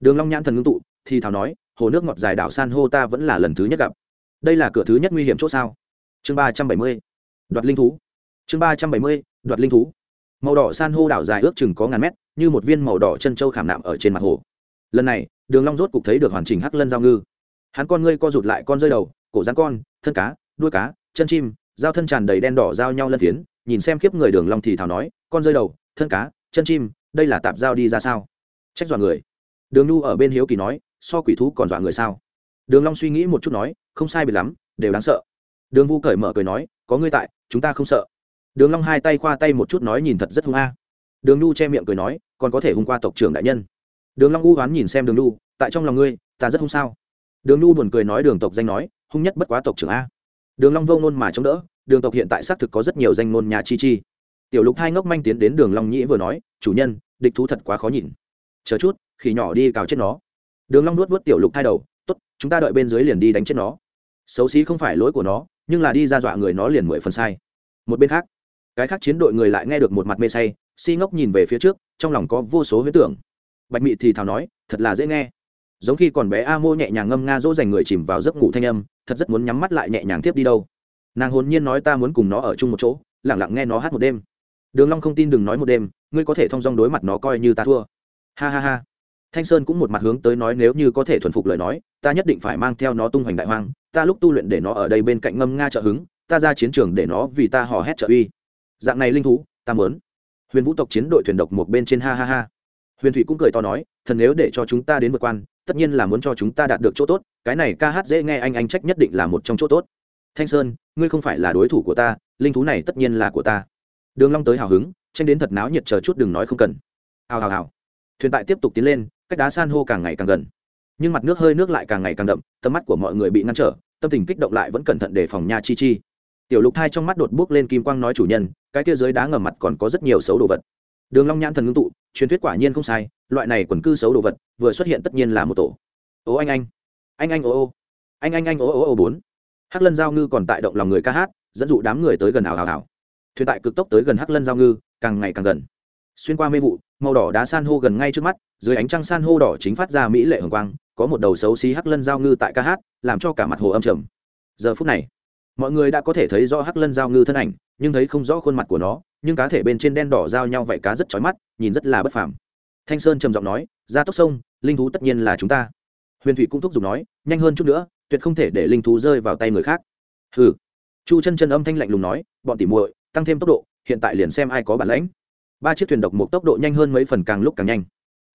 Đường long nhãn thần ngưng tụ, thì thào nói, hồ nước ngọt dài đảo san hô ta vẫn là lần thứ nhất gặp. Đây là cửa thứ nhất nguy hiểm chỗ sao? Chương ba trăm bảy mươi, đoạt linh thú. Chương ba trăm bảy mươi, đoạt linh thú. Màu đỏ san hô đảo dài ước chừng có ngàn mét, như một viên màu đỏ chân châu khảm nạm ở trên mặt hồ. Lần này, đường long rốt cục thấy được hoàn chỉnh hắc lân giao ngư hắn con ngươi co rụt lại con rơi đầu, cổ rắn con, thân cá, đuôi cá, chân chim, giao thân tràn đầy đen đỏ giao nhau lân phiến, nhìn xem khiếp người đường long thì thào nói, con rơi đầu, thân cá, chân chim, đây là tạp giao đi ra sao? Trách dọa người. Đường nu ở bên hiếu kỳ nói, so quỷ thú còn dọa người sao? Đường long suy nghĩ một chút nói, không sai biệt lắm, đều đáng sợ. Đường vu cởi mở cười nói, có ngươi tại, chúng ta không sợ. Đường long hai tay khoa tay một chút nói nhìn thật rất hung a. Đường nu che miệng cười nói, còn có thể hung qua tộc trưởng đại nhân. Đường long u hoán nhìn xem đường nu tại trong lòng ngươi, ta rất hung sao? Đường nu buồn cười nói đường tộc danh nói, hung nhất bất quá tộc trưởng a. Đường long vô nôn mà chống đỡ, đường tộc hiện tại xác thực có rất nhiều danh ngôn nhà chi chi. Tiểu lục hai ngốc manh tiến đến đường long nhĩ vừa nói, chủ nhân, địch thú thật quá khó nhìn. Chờ chút khi nhỏ đi cào chết nó. Đường long nuốt nuốt tiểu lục hai đầu, tốt, chúng ta đợi bên dưới liền đi đánh chết nó. Xấu xí không phải lỗi của nó, nhưng là đi ra dọa người nó liền mười phần sai. Một bên khác, cái khác chiến đội người lại nghe được một mặt mê say, si ngốc nhìn về phía trước, trong lòng có vô số huyết tưởng. Bạch mị thì thào nói, thật là dễ nghe giống khi còn bé a mô nhẹ nhàng ngâm nga dỗ dành người chìm vào giấc ngủ thanh âm, thật rất muốn nhắm mắt lại nhẹ nhàng tiếp đi đâu. Nàng hồn nhiên nói ta muốn cùng nó ở chung một chỗ lẳng lặng nghe nó hát một đêm. Đường long không tin đừng nói một đêm, ngươi có thể thông dong đối mặt nó coi như ta thua. Ha ha ha. Thanh sơn cũng một mặt hướng tới nói nếu như có thể thuần phục lời nói, ta nhất định phải mang theo nó tung hoành đại hoang, ta lúc tu luyện để nó ở đây bên cạnh ngâm nga trợ hứng, ta ra chiến trường để nó vì ta hò hét trợ uy. Dạng này linh thú, ta muốn. Huyền vũ tộc chiến đội thuyền độc một bên trên ha ha ha. Huyền thủy cũng cười to nói, thần nếu để cho chúng ta đến vượt quan tất nhiên là muốn cho chúng ta đạt được chỗ tốt, cái này ca hát dễ nghe anh anh trách nhất định là một trong chỗ tốt. Thanh sơn, ngươi không phải là đối thủ của ta, linh thú này tất nhiên là của ta. Đường long tới hào hứng, tranh đến thật náo nhiệt chờ chút đừng nói không cần. Hào hào hào. Thuyền tại tiếp tục tiến lên, cách đá san hô càng ngày càng gần. Nhưng mặt nước hơi nước lại càng ngày càng đậm, tầm mắt của mọi người bị ngăn trở, tâm tình kích động lại vẫn cẩn thận để phòng nha chi chi. Tiểu lục thai trong mắt đột bước lên kim quang nói chủ nhân, cái kia dưới đá ngầm mặt còn có rất nhiều xấu đồ vật. Đường long nhãn thần ngưng tụ truyền thuyết quả nhiên không sai, loại này quần cư xấu đồ vật, vừa xuất hiện tất nhiên là một tổ. Ô anh anh anh anh ô ô, anh anh anh ô ô ô bốn. Hắc lân giao ngư còn tại động lòng người ca hát, dẫn dụ đám người tới gần ảo ảo ảo. Thuyền tại cực tốc tới gần hắc lân giao ngư, càng ngày càng gần. Xuyên qua mê vụ, màu đỏ đá san hô gần ngay trước mắt, dưới ánh trăng san hô đỏ chính phát ra mỹ lệ hồng quang, có một đầu xấu xí hắc lân giao ngư tại ca hát, làm cho cả mặt hồ âm trầm. Giờ phút này mọi người đã có thể thấy rõ hắc lân giao ngư thân ảnh, nhưng thấy không rõ khuôn mặt của nó, nhưng cá thể bên trên đen đỏ giao nhau vậy cá rất chói mắt, nhìn rất là bất phàm. Thanh sơn trầm giọng nói ra tốc sông, linh thú tất nhiên là chúng ta. Huyền thủy cũng thúc giục nói, nhanh hơn chút nữa, tuyệt không thể để linh thú rơi vào tay người khác. Hừ. Chu chân chân âm thanh lạnh lùng nói, bọn tỉ muội, tăng thêm tốc độ, hiện tại liền xem ai có bản lãnh. Ba chiếc thuyền độc một tốc độ nhanh hơn mấy phần càng lúc càng nhanh.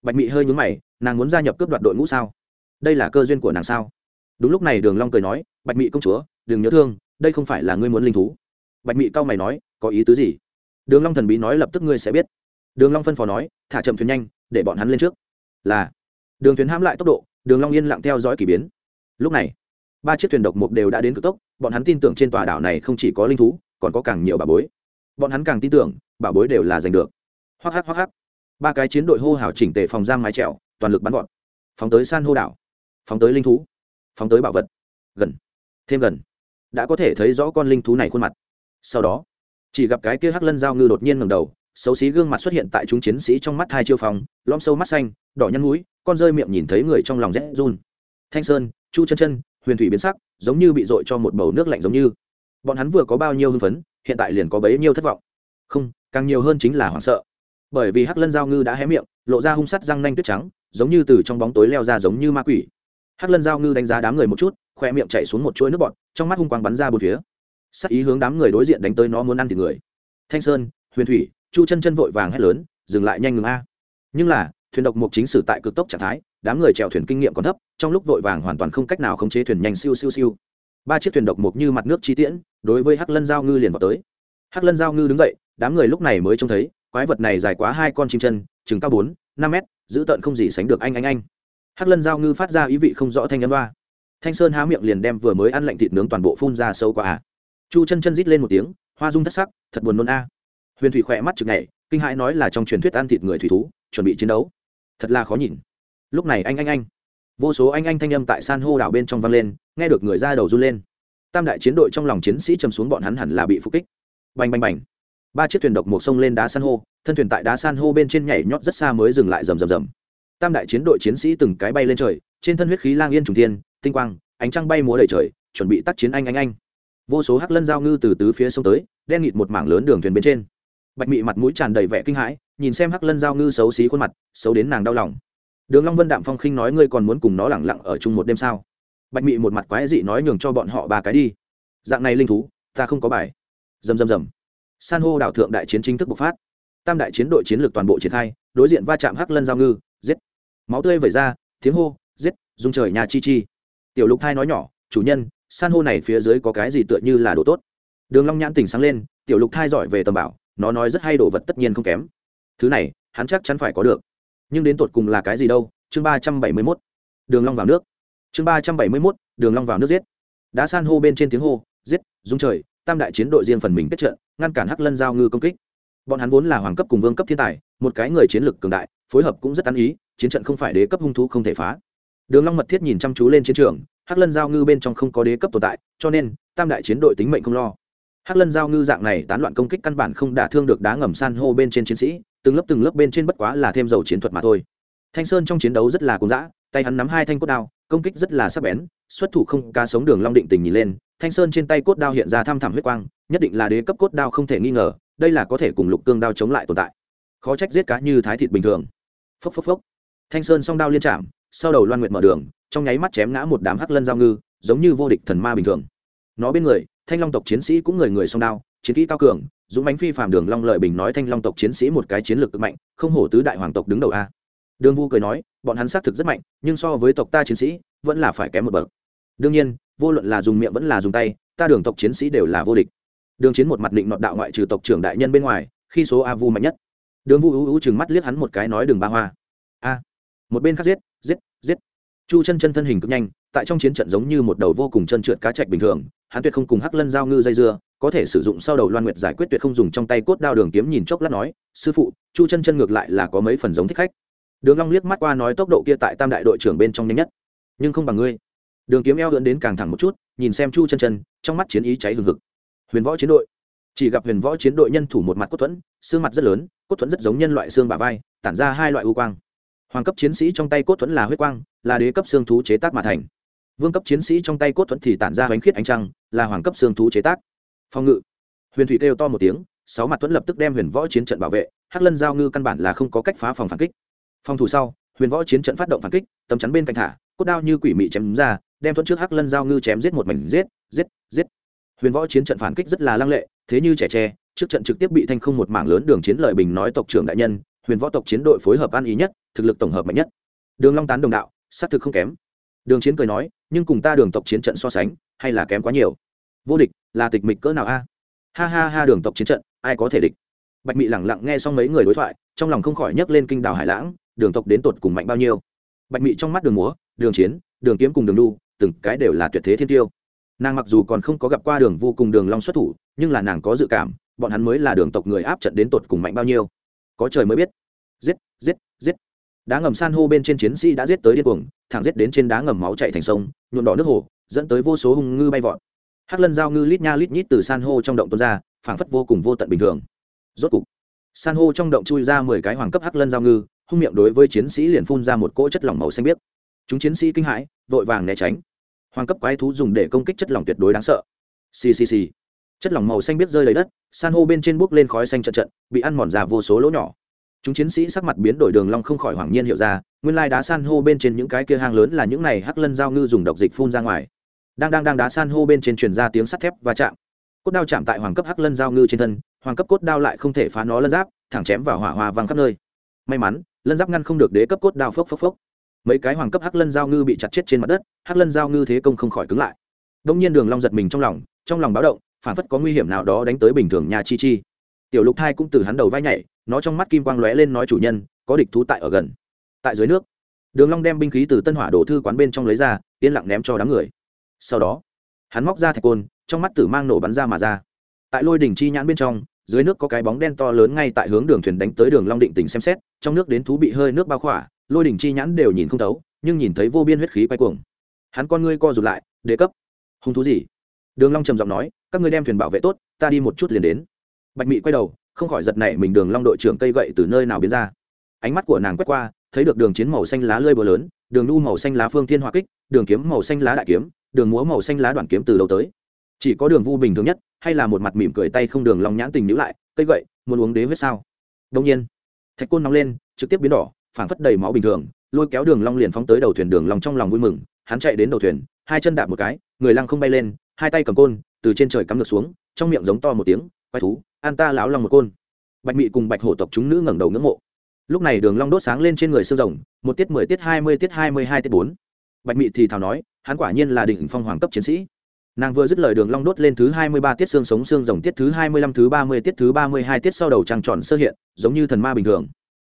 Bạch mị hơi nhún mày, nàng muốn gia nhập cướp đoạt đội ngũ sao? Đây là cơ duyên của nàng sao? Đúng lúc này đường long cười nói, bạch mị công chúa, đừng nhớ thương đây không phải là ngươi muốn linh thú. Bạch mị cao mày nói, có ý tứ gì? Đường long thần bí nói lập tức ngươi sẽ biết. Đường long phân phó nói, thả chậm thuyền nhanh, để bọn hắn lên trước. Là. Đường thuyền hãm lại tốc độ, đường long yên lặng theo dõi kỳ biến. Lúc này, ba chiếc thuyền độc mục đều đã đến cực tốc, bọn hắn tin tưởng trên tòa đảo này không chỉ có linh thú, còn có càng nhiều bà bối. Bọn hắn càng tin tưởng, bà bối đều là giành được. Hoắc hắc hoắc hắc ba cái chiến đội hô hào chỉnh tề phòng giam mái trèo toàn lực bắn vọt phóng tới san hô đảo. Phóng tới linh thú. Phóng tới bảo vật. Gần. Thêm gần đã có thể thấy rõ con linh thú này khuôn mặt. Sau đó, chỉ gặp cái kia hắc lân giao ngư đột nhiên ngẩng đầu, xấu xí gương mặt xuất hiện tại chúng chiến sĩ trong mắt hai chiêu phòng lom sâu mắt xanh, đỏ nhăn mũi, con rơi miệng nhìn thấy người trong lòng rét run. Thanh sơn, chu chân chân, huyền thủy biến sắc, giống như bị dội cho một bầu nước lạnh giống như. Bọn hắn vừa có bao nhiêu hưng phấn, hiện tại liền có bấy nhiêu thất vọng. Không, càng nhiều hơn chính là hoảng sợ. Bởi vì hắc lân giao ngư đã hé miệng, lộ ra hung sắt răng nanh tuyết trắng, giống như từ trong bóng tối leo ra giống như ma quỷ. Hắc lân giao ngư đánh giá đám người một chút khoe miệng chảy xuống một chuỗi nước bọt, trong mắt hung quang bắn ra bốn phía. Sắc ý hướng đám người đối diện đánh tới nó muốn ăn thịt người. Thanh sơn, huyền thủy, chu chân chân vội vàng hét lớn, dừng lại nhanh ngừng a. Nhưng là, thuyền độc mục chính sử tại cực tốc trạng thái, đám người chèo thuyền kinh nghiệm còn thấp, trong lúc vội vàng hoàn toàn không cách nào khống chế thuyền nhanh siêu siêu siêu. Ba chiếc thuyền độc mục như mặt nước chi tiễn, đối với hắc lân giao ngư liền vào tới. Hắc lân giao ngư đứng dậy, đám người lúc này mới trông thấy, quái vật này dài quá hai con chim chân, chừng cao bốn, năm mét, giữ tợn không gì sánh được anh anh anh. Hắc lân giao ngư phát ra ý vị không rõ thanh âm ba thanh sơn há miệng liền đem vừa mới ăn lạnh thịt nướng toàn bộ phun ra sâu qua à. chu chân chân rít lên một tiếng, hoa dung thất sắc, thật buồn nôn a. Huyền thủy khỏe mắt chực nhảy, kinh hãi nói là trong truyền thuyết ăn thịt người thủy thú, chuẩn bị chiến đấu. Thật là khó nhìn. Lúc này anh anh anh. Vô số anh anh thanh âm tại san hô đảo bên trong vang lên, nghe được người ra đầu run lên. Tam đại chiến đội trong lòng chiến sĩ chầm xuống bọn hắn hẳn là bị phục kích. Bành bành bành. Ba chiếc thuyền độc một sông lên đá san hô, thân thuyền tại đá san hô bên trên nhảy nhót rất xa mới dừng lại rầm rầm rầm. Tam đại chiến đội chiến sĩ từng cái bay lên trời, trên thân huyết khí lang yên trùng thiên tinh quang, ánh trăng bay múa đầy trời, chuẩn bị tác chiến anh anh anh. Vô số hắc lân giao ngư từ tứ phía sông tới, đen nghịt một mảng lớn đường thuyền bên trên. Bạch mị mặt mũi tràn đầy vẻ kinh hãi, nhìn xem hắc lân giao ngư xấu xí khuôn mặt, xấu đến nàng đau lòng. Đường long vân đạm phong khinh nói ngươi còn muốn cùng nó lẳng lặng ở chung một đêm sao? Bạch mị một mặt quái dị nói nhường cho bọn họ ba cái đi. Dạng này linh thú, ta không có bài. Rầm rầm rầm. San hô đảo thượng đại chiến chính thức bộc phát. Tam đại chiến đội chiến lược toàn bộ triển khai, đối diện va chạm hắc lân giao ngư, giết. Máu tươi vẩy ra, tiếng hô, giết dung trời nhà chi chi tiểu lục thai nói nhỏ, chủ nhân, san hô này phía dưới có cái gì tựa như là đồ tốt? Đường long nhãn tỉnh sáng lên, tiểu lục thai giỏi về tầm bảo, nó nói rất hay đồ vật tất nhiên không kém. Thứ này, hắn chắc chắn phải có được. Nhưng đến tột cùng là cái gì đâu? Chương ba trăm bảy mươi mốt. Đường long vào nước. Chương ba trăm bảy mươi mốt, đường long vào nước giết. Đá san hô bên trên tiếng hô, giết dung trời, tam đại chiến đội riêng phần mình kết trận, ngăn cản hắc lân giao ngư công kích. Bọn hắn vốn là hoàng cấp cùng vương cấp thiên tài, một cái người chiến lược cường đại, phối hợp cũng rất ăn ý, chiến trận không phải đế cấp hung thú không thể phá đường long mật thiết nhìn chăm chú lên chiến trường, hắc lân giao ngư bên trong không có đế cấp tồn tại, cho nên, tam đại chiến đội tính mệnh không lo. Hắc lân giao ngư dạng này tán loạn công kích căn bản không đả thương được đá ngầm san hô bên trên chiến sĩ, từng lớp từng lớp bên trên bất quá là thêm dầu chiến thuật mà thôi. Thanh sơn trong chiến đấu rất là cuồng dã, tay hắn nắm hai thanh cốt đao, công kích rất là sắc bén, xuất thủ không ca sống đường long định tình nhìn lên, thanh sơn trên tay cốt đao hiện ra thăm thẳm huyết quang, nhất định là đế cấp cốt đao không thể nghi ngờ, đây là có thể cùng lục cương đao chống lại tồn tại. Khó trách giết cá như thái thịt bình thường. Phốc phốc phốc. Thanh sơn song đao liên chạm sau đầu loan nguyệt mở đường, trong nháy mắt chém ngã một đám hắc lân giao ngư, giống như vô địch thần ma bình thường. Nó bên người, thanh long tộc chiến sĩ cũng người người song đao, chiến kỹ cao cường, dũng bánh phi phàm đường long lợi bình nói thanh long tộc chiến sĩ một cái chiến lược cực mạnh, không hổ tứ đại hoàng tộc đứng đầu a. Đường vu cười nói, bọn hắn xác thực rất mạnh, nhưng so với tộc ta chiến sĩ, vẫn là phải kém một bậc. Đương nhiên, vô luận là dùng miệng vẫn là dùng tay, ta đường tộc chiến sĩ đều là vô địch. Đường chiến một mặt định nọt đạo ngoại trừ tộc trưởng đại nhân bên ngoài, khi số a vu mạnh nhất. Đường vu ưu ưu chừng mắt liếc hắn một cái nói đường ba hoa. A. Một bên khác giết giết giết. Chu chân chân thân hình cực nhanh, tại trong chiến trận giống như một đầu vô cùng chân trượt cá chạch bình thường, hắn tuyệt không cùng hắc lân giao ngư dây dưa, có thể sử dụng sau đầu loan nguyệt giải quyết tuyệt không dùng trong tay cốt đao đường kiếm nhìn chốc lát nói, sư phụ, chu chân chân ngược lại là có mấy phần giống thích khách. Đường long liếc mắt qua nói tốc độ kia tại tam đại đội trưởng bên trong nhanh nhất, nhưng không bằng ngươi. Đường kiếm eo lượn đến càng thẳng một chút, nhìn xem chu chân chân, trong mắt chiến ý cháy hừng hực. Huyền võ chiến đội. Chỉ gặp huyền võ chiến đội nhân thủ một mặt cốt thuẫn, xương mặt rất lớn, cốt thuẫn rất giống nhân loại xương bả vai, tản ra hai loại u quang hoàng cấp chiến sĩ trong tay cốt thuẫn là huyết quang, là đế cấp xương thú chế tác mà thành. Vương cấp chiến sĩ trong tay cốt thuẫn thì tản ra bánh khiết ánh trăng, là hoàng cấp xương thú chế tác. Phòng ngự. Huyền thủy kêu to một tiếng, sáu mặt thuẫn lập tức đem huyền võ chiến trận bảo vệ, hắc lân giao ngư căn bản là không có cách phá phòng phản kích. Phòng thủ sau, huyền võ chiến trận phát động phản kích tầm chắn bên cạnh thả, cốt đao như quỷ mị chém ra, đem thuẫn trước hắc lân giao ngư chém giết một mảnh, giết giết giết. Huyền võ chiến trận phản kích rất là lăng lệ, thế như trẻ tre, trước trận trực tiếp bị thanh không một mảng lớn đường chiến lợi bình nói tộc trưởng đại nhân huyền võ tộc chiến đội phối hợp ăn ý nhất, thực lực tổng hợp mạnh nhất. Đường long tán đồng đạo, sát thực không kém. Đường chiến cười nói, nhưng cùng ta đường tộc chiến trận so sánh, hay là kém quá nhiều. Vô địch, là tịch mịch cỡ nào a? Ha ha ha, đường tộc chiến trận, ai có thể địch? Bạch mị lẳng lặng nghe xong mấy người đối thoại, trong lòng không khỏi nhấc lên kinh đảo hải lãng, đường tộc đến tột cùng mạnh bao nhiêu? Bạch mị trong mắt đường múa, đường chiến, đường kiếm cùng đường đu, từng cái đều là tuyệt thế thiên tiêu. Nàng mặc dù còn không có gặp qua đường vô cùng đường long xuất thủ, nhưng là nàng có dự cảm, bọn hắn mới là đường tộc người áp trận đến tột cùng mạnh bao nhiêu có trời mới biết. Giết giết giết. Đá ngầm san hô bên trên chiến sĩ đã giết tới điên cuồng, thẳng giết đến trên đá ngầm máu chạy thành sông, nhuộm đỏ nước hồ, dẫn tới vô số hung ngư bay vọt. Hắc lân giao ngư lít nha lít nhít từ san hô trong động tuôn ra, phảng phất vô cùng vô tận bình thường. Rốt cục, san hô trong động chui ra mười cái hoàng cấp hắc lân giao ngư, hung miệng đối với chiến sĩ liền phun ra một cỗ chất lỏng màu xanh biếc. Chúng chiến sĩ kinh hãi, vội vàng né tránh. Hoàng cấp quái thú dùng để công kích chất lỏng tuyệt đối đáng sợ. Ccc chất lỏng màu xanh biết rơi lấy đất, san hô bên trên bốc lên khói xanh trận trận, bị ăn mòn ra vô số lỗ nhỏ. Chúng chiến sĩ sắc mặt biến đổi đường long không khỏi hoảng nhiên hiểu ra, nguyên lai đá san hô bên trên những cái kia hang lớn là những này hắc lân giao ngư dùng độc dịch phun ra ngoài. Đang đang đang đá san hô bên trên truyền ra tiếng sắt thép và chạm. Cốt đao chạm tại hoàng cấp hắc lân giao ngư trên thân, hoàng cấp cốt đao lại không thể phá nó lân giáp, thẳng chém vào hỏa hoa văng khắp nơi. May mắn, lân giáp ngăn không được đế cấp cốt đao phốc phốc phốc. Mấy cái hoàng cấp hắc lân giao ngư bị chặt chết trên mặt đất, hắc lân giao ngư thế công không khỏi cứng lại. Đông nhiên đường long giật mình trong lòng trong lòng báo động phản phất có nguy hiểm nào đó đánh tới bình thường nhà chi chi. Tiểu lục thai cũng từ hắn đầu vai nhảy, nó trong mắt kim quang lóe lên nói chủ nhân, có địch thú tại ở gần. Tại dưới nước, đường long đem binh khí từ tân hỏa đổ thư quán bên trong lấy ra, yên lặng ném cho đám người. Sau đó, hắn móc ra thạch côn, trong mắt tử mang nổ bắn ra mà ra. Tại lôi đỉnh chi nhãn bên trong, dưới nước có cái bóng đen to lớn ngay tại hướng đường thuyền đánh tới đường long định tình xem xét, trong nước đến thú bị hơi nước bao khỏa, lôi đỉnh chi nhãn đều nhìn không thấu, nhưng nhìn thấy vô biên huyết khí quay cuồng. Hắn con ngươi co rụt lại đề cấp, hung thú gì? Đường long trầm giọng nói, các ngươi đem thuyền bảo vệ tốt, ta đi một chút liền đến. Bạch mị quay đầu, không khỏi giật nảy mình đường long đội trưởng cây gậy từ nơi nào biến ra. Ánh mắt của nàng quét qua, thấy được đường chiến màu xanh lá lơi bờ lớn, đường nu màu xanh lá phương thiên hỏa kích, đường kiếm màu xanh lá đại kiếm, đường múa màu xanh lá đoạn kiếm từ đầu tới. Chỉ có đường vu bình thường nhất, hay là một mặt mỉm cười tay không đường long nhãn tình nhíu lại, cây gậy, muốn uống đế huyết sao? Đương nhiên, thạch côn nóng lên, trực tiếp biến đỏ, phảng phất đầy máu bình thường, lôi kéo đường long liền phóng tới đầu thuyền đường long trong lòng vui mừng, hắn chạy đến đầu thuyền, hai chân đạp một cái, người lăng không bay lên hai tay cầm côn, từ trên trời cắm ngược xuống, trong miệng giống to một tiếng quay thú an ta lão long một côn. Bạch mị cùng bạch hổ tộc chúng nữ ngẩng đầu ngưỡng mộ. Lúc này đường long đốt sáng lên trên người xương rồng, một tiết mười tiết hai mươi tiết hai mươi hai tiết bốn. Bạch mị thì thào nói, hắn quả nhiên là đỉnh phong hoàng cấp chiến sĩ. Nàng vừa dứt lời đường long đốt lên thứ hai mươi ba tiết xương sống, xương rồng tiết thứ hai mươi lăm, thứ ba mươi tiết, thứ ba mươi hai tiết sau đầu trăng tròn sơ hiện, giống như thần ma bình thường.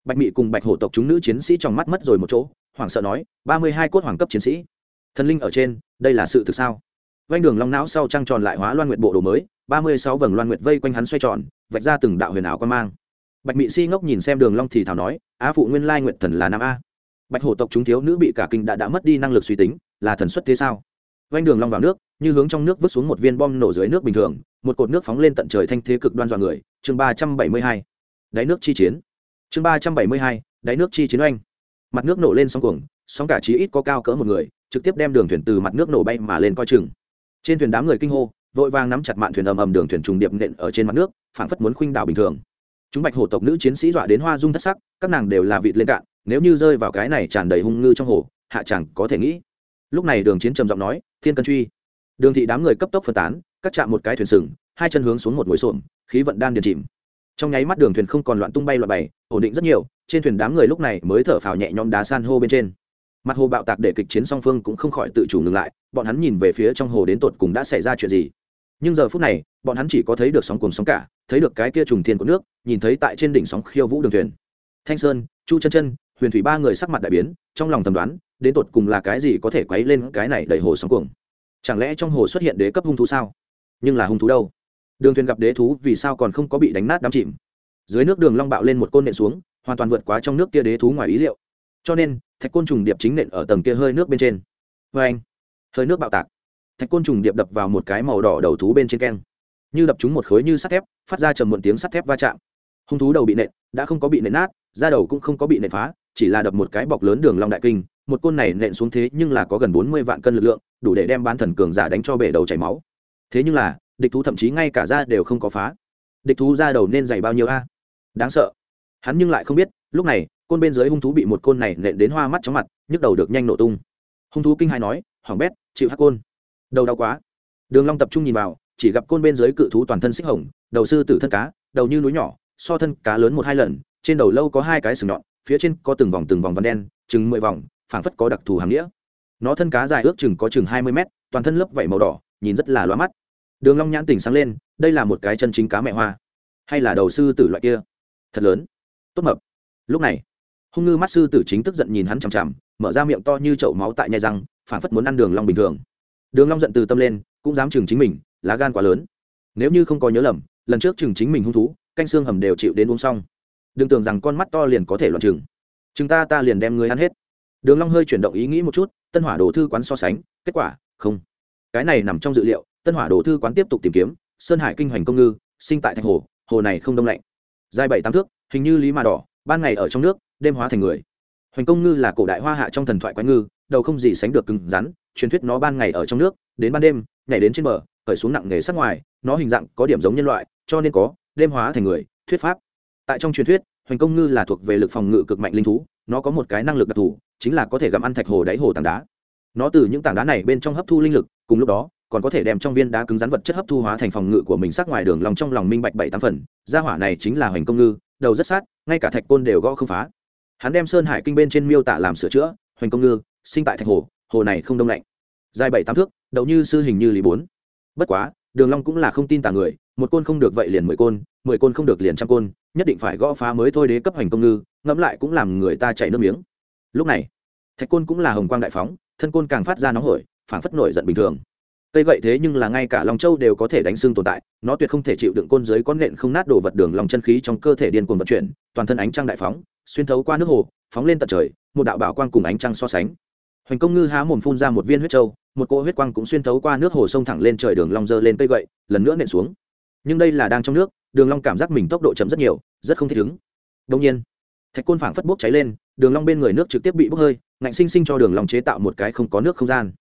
Bạch mị cùng bạch hổ tộc chúng nữ chiến sĩ trong mắt mất rồi một chỗ, hoảng sợ nói, ba mươi hai cốt hoàng cấp chiến sĩ, thần linh ở trên, đây là sự thực sao? Vanh đường long não sau trăng tròn lại hóa loan nguyệt bộ đồ mới, ba mươi sáu vầng loan nguyệt vây quanh hắn xoay tròn, vạch ra từng đạo huyền ảo quan mang. Bạch mị si ngốc nhìn xem đường long thì thảo nói, á phụ, nguyên lai nguyệt thần là nam a. Bạch hổ tộc chúng thiếu nữ bị cả kinh đã đã mất đi năng lực suy tính, là thần xuất thế sao? Vanh đường long vào nước, như hướng trong nước vứt xuống một viên bom nổ dưới nước bình thường, một cột nước phóng lên tận trời thanh thế cực đoan dọa người. Chương ba trăm bảy mươi hai, đáy nước chi chiến. Chương ba trăm bảy mươi hai, đáy nước chi chiến oanh. Mặt nước nổ lên sóng cuồng, sóng cả chí ít có cao cỡ một người, trực tiếp đem đường thuyền từ mặt nước nổ bay mà lên coi chừng trên thuyền đám người kinh hô, vội vàng nắm chặt mạn thuyền ầm ầm đường thuyền trùng điệp nện ở trên mặt nước, phảng phất muốn khuynh đảo bình thường. Chúng bạch hổ tộc nữ chiến sĩ dọa đến hoa dung thất sắc, các nàng đều là vịt lên cạn, nếu như rơi vào cái này tràn đầy hung ngư trong hồ, hạ chẳng có thể nghĩ. Lúc này đường chiến trầm giọng nói, thiên cân truy. Đường thị đám người cấp tốc phân tán, cắt chạm một cái thuyền sừng, hai chân hướng xuống một mũi xổm, khí vận đan điền chìm. Trong nháy mắt đường thuyền không còn loạn tung bay loạn bày, ổn định rất nhiều, trên thuyền đám người lúc này mới thở phào nhẹ nhõm đá san hô bên trên mặt hồ bạo tạc để kịch chiến song phương cũng không khỏi tự chủ ngừng lại, bọn hắn nhìn về phía trong hồ đến tột cùng đã xảy ra chuyện gì. Nhưng giờ phút này, bọn hắn chỉ có thấy được sóng cồn sóng cả, thấy được cái kia trùng thiên của nước, nhìn thấy tại trên đỉnh sóng khiêu vũ đường thuyền. Thanh sơn, chu chân chân, huyền thủy ba người sắc mặt đại biến, trong lòng tầm đoán, đến tột cùng là cái gì có thể quấy lên cái này đẩy hồ sóng cuồng? Chẳng lẽ trong hồ xuất hiện đế cấp hung thú sao? Nhưng là hung thú đâu? Đường thuyền gặp đế thú vì sao còn không có bị đánh nát đắm chìm? Dưới nước đường long bạo lên một côn nện xuống, hoàn toàn vượt quá trong nước kia đế thú ngoài ý liệu. Cho nên thạch côn trùng điệp chính nện ở tầng kia hơi nước bên trên. Vê anh, hơi nước bạo tạc. Thạch côn trùng điệp đập vào một cái màu đỏ đầu thú bên trên keng. Như đập chúng một khối như sắt thép, phát ra trầm muộn tiếng sắt thép va chạm. Hung thú đầu bị nện, đã không có bị nện nát, da đầu cũng không có bị nện phá, chỉ là đập một cái bọc lớn đường long đại kinh, một côn này nện xuống thế nhưng là có gần bốn mươi vạn cân lực lượng, đủ để đem bán thần cường giả đánh cho bể đầu chảy máu. Thế nhưng là, địch thú thậm chí ngay cả da đều không có phá. Địch thú da đầu nên dày bao nhiêu a? Đáng sợ. Hắn nhưng lại không biết, lúc này côn bên dưới hung thú bị một côn này nện đến hoa mắt chóng mặt, nhức đầu được nhanh nổ tung. Hung thú kinh hai nói hỏng bét, chịu hắc côn. Đầu đau quá. Đường long tập trung nhìn vào, chỉ gặp côn bên dưới cự thú toàn thân xích hồng, đầu sư tử thân cá, đầu như núi nhỏ, so thân cá lớn một hai lần, trên đầu lâu có hai cái sừng nhọn, phía trên có từng vòng từng vòng vằn đen, chừng mười vòng, phảng phất có đặc thù hàm nghĩa. Nó thân cá dài ước chừng có chừng hai mươi mét, toàn thân lớp vảy màu đỏ, nhìn rất là loa mắt. Đường long nhãn tỉnh sáng lên, đây là một cái chân chính cá mẹ hoa, hay là đầu sư tử loại kia? Thật lớn. Tốt mập. Lúc này hung ngư mắt sư tử chính tức giận nhìn hắn chằm chằm, mở ra miệng to như chậu máu tại nhai răng phản phất muốn ăn đường long bình thường. Đường long giận từ tâm lên, cũng dám chừng chính mình, lá gan quá lớn. Nếu như không có nhớ lầm, lần trước chừng chính mình hung thú, canh xương hầm đều chịu đến uống xong. Đừng tưởng rằng con mắt to liền có thể loạn chừng. Chúng ta ta liền đem người ăn hết. Đường long hơi chuyển động ý nghĩ một chút, tân hỏa đồ thư quán so sánh, kết quả, không. Cái này nằm trong dự liệu, tân hỏa đồ thư quán tiếp tục tìm kiếm, sơn hải kinh hoành công ngư, sinh tại thành hồ hồ này không đông lạnh. Dài bảy tám thước, hình như lý mà đỏ, ban ngày ở trong nước đêm hóa thành người. Hoành công ngư là cổ đại hoa hạ trong thần thoại quái ngư, đầu không gì sánh được cứng rắn, truyền thuyết nó ban ngày ở trong nước, đến ban đêm, nhảy đến trên bờ, khởi xuống nặng nghề sắc ngoài, nó hình dạng có điểm giống nhân loại, cho nên có, đêm hóa thành người, thuyết pháp. Tại trong truyền thuyết, hoành công ngư là thuộc về lực phòng ngự cực mạnh linh thú, nó có một cái năng lực đặc thù, chính là có thể gặm ăn thạch hồ đáy hồ tảng đá. Nó từ những tảng đá này bên trong hấp thu linh lực, cùng lúc đó, còn có thể đem trong viên đá cứng rắn vật chất hấp thu hóa thành phòng ngự của mình sắc ngoài đường lòng trong lòng minh bạch bảy tám phần. Gia hỏa này chính là hoành công ngư, đầu rất sát, ngay cả thạch côn đều gõ không phá hắn đem sơn hải kinh bên trên miêu tả làm sửa chữa, hoành công ngư, sinh tại thạch hồ hồ này không đông lạnh. Dài bảy tám thước, đầu như sư hình như lý bốn. Bất quá, đường long cũng là không tin tà người, một côn không được vậy liền mười côn mười côn không được liền trăm côn, nhất định phải gõ phá mới thôi đế cấp hoành công ngư, ngẫm lại cũng làm người ta chảy nước miếng. Lúc này, thạch côn cũng là hồng quang đại phóng, thân côn càng phát ra nóng hổi, phảng phất nổi giận bình thường cây gậy thế nhưng là ngay cả long châu đều có thể đánh xương tồn tại, nó tuyệt không thể chịu đựng côn dưới con nện không nát đổ vật đường lòng chân khí trong cơ thể điên cuồng vận chuyển, toàn thân ánh trăng đại phóng, xuyên thấu qua nước hồ, phóng lên tận trời, một đạo bảo quang cùng ánh trăng so sánh. Hoành công ngư há mồm phun ra một viên huyết châu, một cỗ huyết quang cũng xuyên thấu qua nước hồ sông thẳng lên trời đường long dơ lên cây gậy, lần nữa nện xuống. Nhưng đây là đang trong nước, đường long cảm giác mình tốc độ chậm rất nhiều, rất không thích ứng đương nhiên, thạch côn phảng phất bốc cháy lên, đường long bên người nước trực tiếp bị bốc hơi, ngạnh sinh sinh cho đường long chế tạo một cái không có nước không gian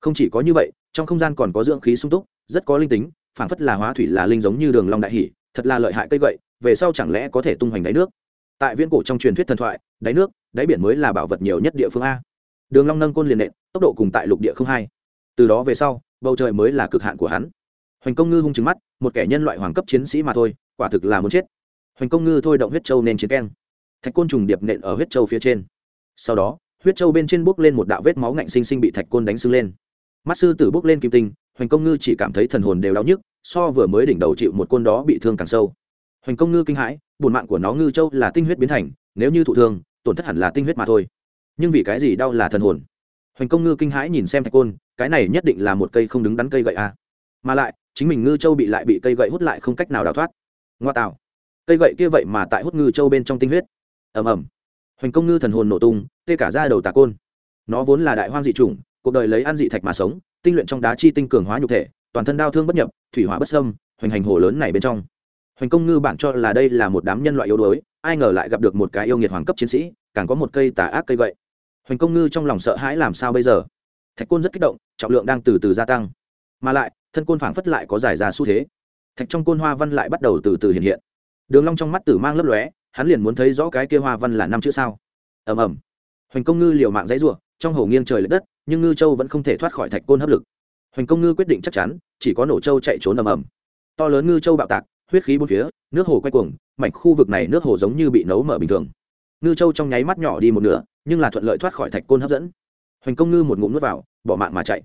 không chỉ có như vậy, trong không gian còn có dưỡng khí sung túc, rất có linh tính, phảng phất là hóa thủy là linh giống như đường long đại hỉ, thật là lợi hại cây gậy, về sau chẳng lẽ có thể tung hoành đáy nước? Tại viễn cổ trong truyền thuyết thần thoại, đáy nước, đáy biển mới là bảo vật nhiều nhất địa phương a. Đường long nâng côn liền nện, tốc độ cùng tại lục địa không hai. Từ đó về sau, bầu trời mới là cực hạn của hắn. Hoành công ngư hung trừng mắt, một kẻ nhân loại hoàng cấp chiến sĩ mà thôi, quả thực là muốn chết. Hoành công ngư thôi động huyết châu nên chiến keng. Thạch côn trùng điệp nện ở huyết châu phía trên. Sau đó, huyết châu bên trên bốc lên một đạo vết máu ngạnh sinh sinh bị thạch côn đánh sưng lên mắt sư tử bốc lên kim tinh, hoành công ngư chỉ cảm thấy thần hồn đều đau nhức, so vừa mới đỉnh đầu chịu một côn đó bị thương càng sâu. Hoành công ngư kinh hãi bùn mạng của nó ngư châu là tinh huyết biến thành, nếu như thụ thương, tổn thất hẳn là tinh huyết mà thôi. Nhưng vì cái gì đau là thần hồn? Hoành công ngư kinh hãi nhìn xem thạch côn, cái này nhất định là một cây không đứng đắn cây gậy a à. mà lại, chính mình ngư châu bị lại bị cây gậy hút lại không cách nào đào thoát. Ngoa tạo. Cây gậy kia vậy mà tại hút ngư châu bên trong tinh huyết. Ầm ầm. Hoành công ngư thần hồn nổ tung, tê cả ra đầu tà côn. Nó vốn là đại hoang dị chủng cuộc đời lấy ăn dị thạch mà sống, tinh luyện trong đá chi tinh cường hóa nhục thể, toàn thân đau thương bất nhập, thủy hỏa bất sâm hoành hành hồ lớn này bên trong. Hoành công ngư bạn cho là đây là một đám nhân loại yếu đuối, ai ngờ lại gặp được một cái yêu nghiệt hoàng cấp chiến sĩ, càng có một cây tà ác cây vậy. hoành công ngư trong lòng sợ hãi làm sao bây giờ? Thạch côn rất kích động, trọng lượng đang từ từ gia tăng. Mà lại, thân côn phảng phất lại có giải ra xu thế. Thạch trong côn hoa văn lại bắt đầu từ từ hiện hiện. Đường long trong mắt tử mang lấp lóe, hắn liền muốn thấy rõ cái kia hoa văn là năm chữ sao. Ầm ầm. Hoành công ngư liều mạng dãy rủa, trong hồ nghiêng trời lệch đất nhưng ngư châu vẫn không thể thoát khỏi thạch côn hấp lực. Hoành công ngư quyết định chắc chắn, chỉ có nổ châu chạy trốn ầm ầm. To lớn ngư châu bạo tạc, huyết khí bốn phía, nước hồ quay cuồng, mảnh khu vực này nước hồ giống như bị nấu mở bình thường. Ngư châu trong nháy mắt nhỏ đi một nửa, nhưng là thuận lợi thoát khỏi thạch côn hấp dẫn. Hoành công ngư một ngụm nước vào, bỏ mạng mà chạy.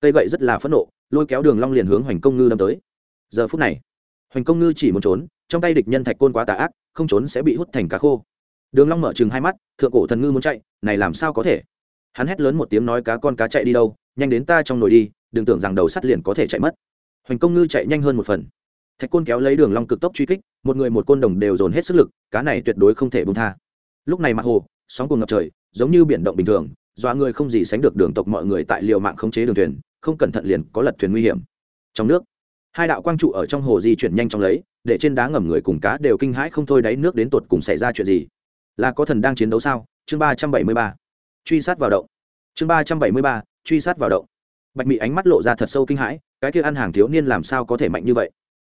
Cây gậy rất là phẫn nộ, lôi kéo đường long liền hướng hoành công ngư đâm tới. Giờ phút này, hoành công ngư chỉ muốn trốn, trong tay địch nhân thạch côn quá tà ác, không trốn sẽ bị hút thành cá khô. Đường long mở chừng hai mắt, thượng cổ thần ngư muốn chạy, này làm sao có thể? Hắn hét lớn một tiếng nói cá con cá chạy đi đâu, nhanh đến ta trong nồi đi, đừng tưởng rằng đầu sắt liền có thể chạy mất. Hoành công ngư chạy nhanh hơn một phần. Thạch côn kéo lấy đường long cực tốc truy kích, một người một côn đồng đều dồn hết sức lực, cá này tuyệt đối không thể buông tha. Lúc này mặt hồ, sóng cuồng ngập trời, giống như biển động bình thường doa người không gì sánh được đường tộc mọi người tại liều mạng khống chế đường thuyền, không cẩn thận liền có lật thuyền nguy hiểm. Trong nước, hai đạo quang trụ ở trong hồ di chuyển nhanh chóng lấy, để trên đá ngầm người cùng cá đều kinh hãi không thôi, đáy nước đến tột cùng xảy ra chuyện gì? Là có thần đang chiến đấu sao? Chương ba trăm bảy mươi ba truy sát vào động. Chương ba trăm bảy mươi ba, truy sát vào động. Bạch mị ánh mắt lộ ra thật sâu kinh hãi, cái kia ăn hàng thiếu niên làm sao có thể mạnh như vậy?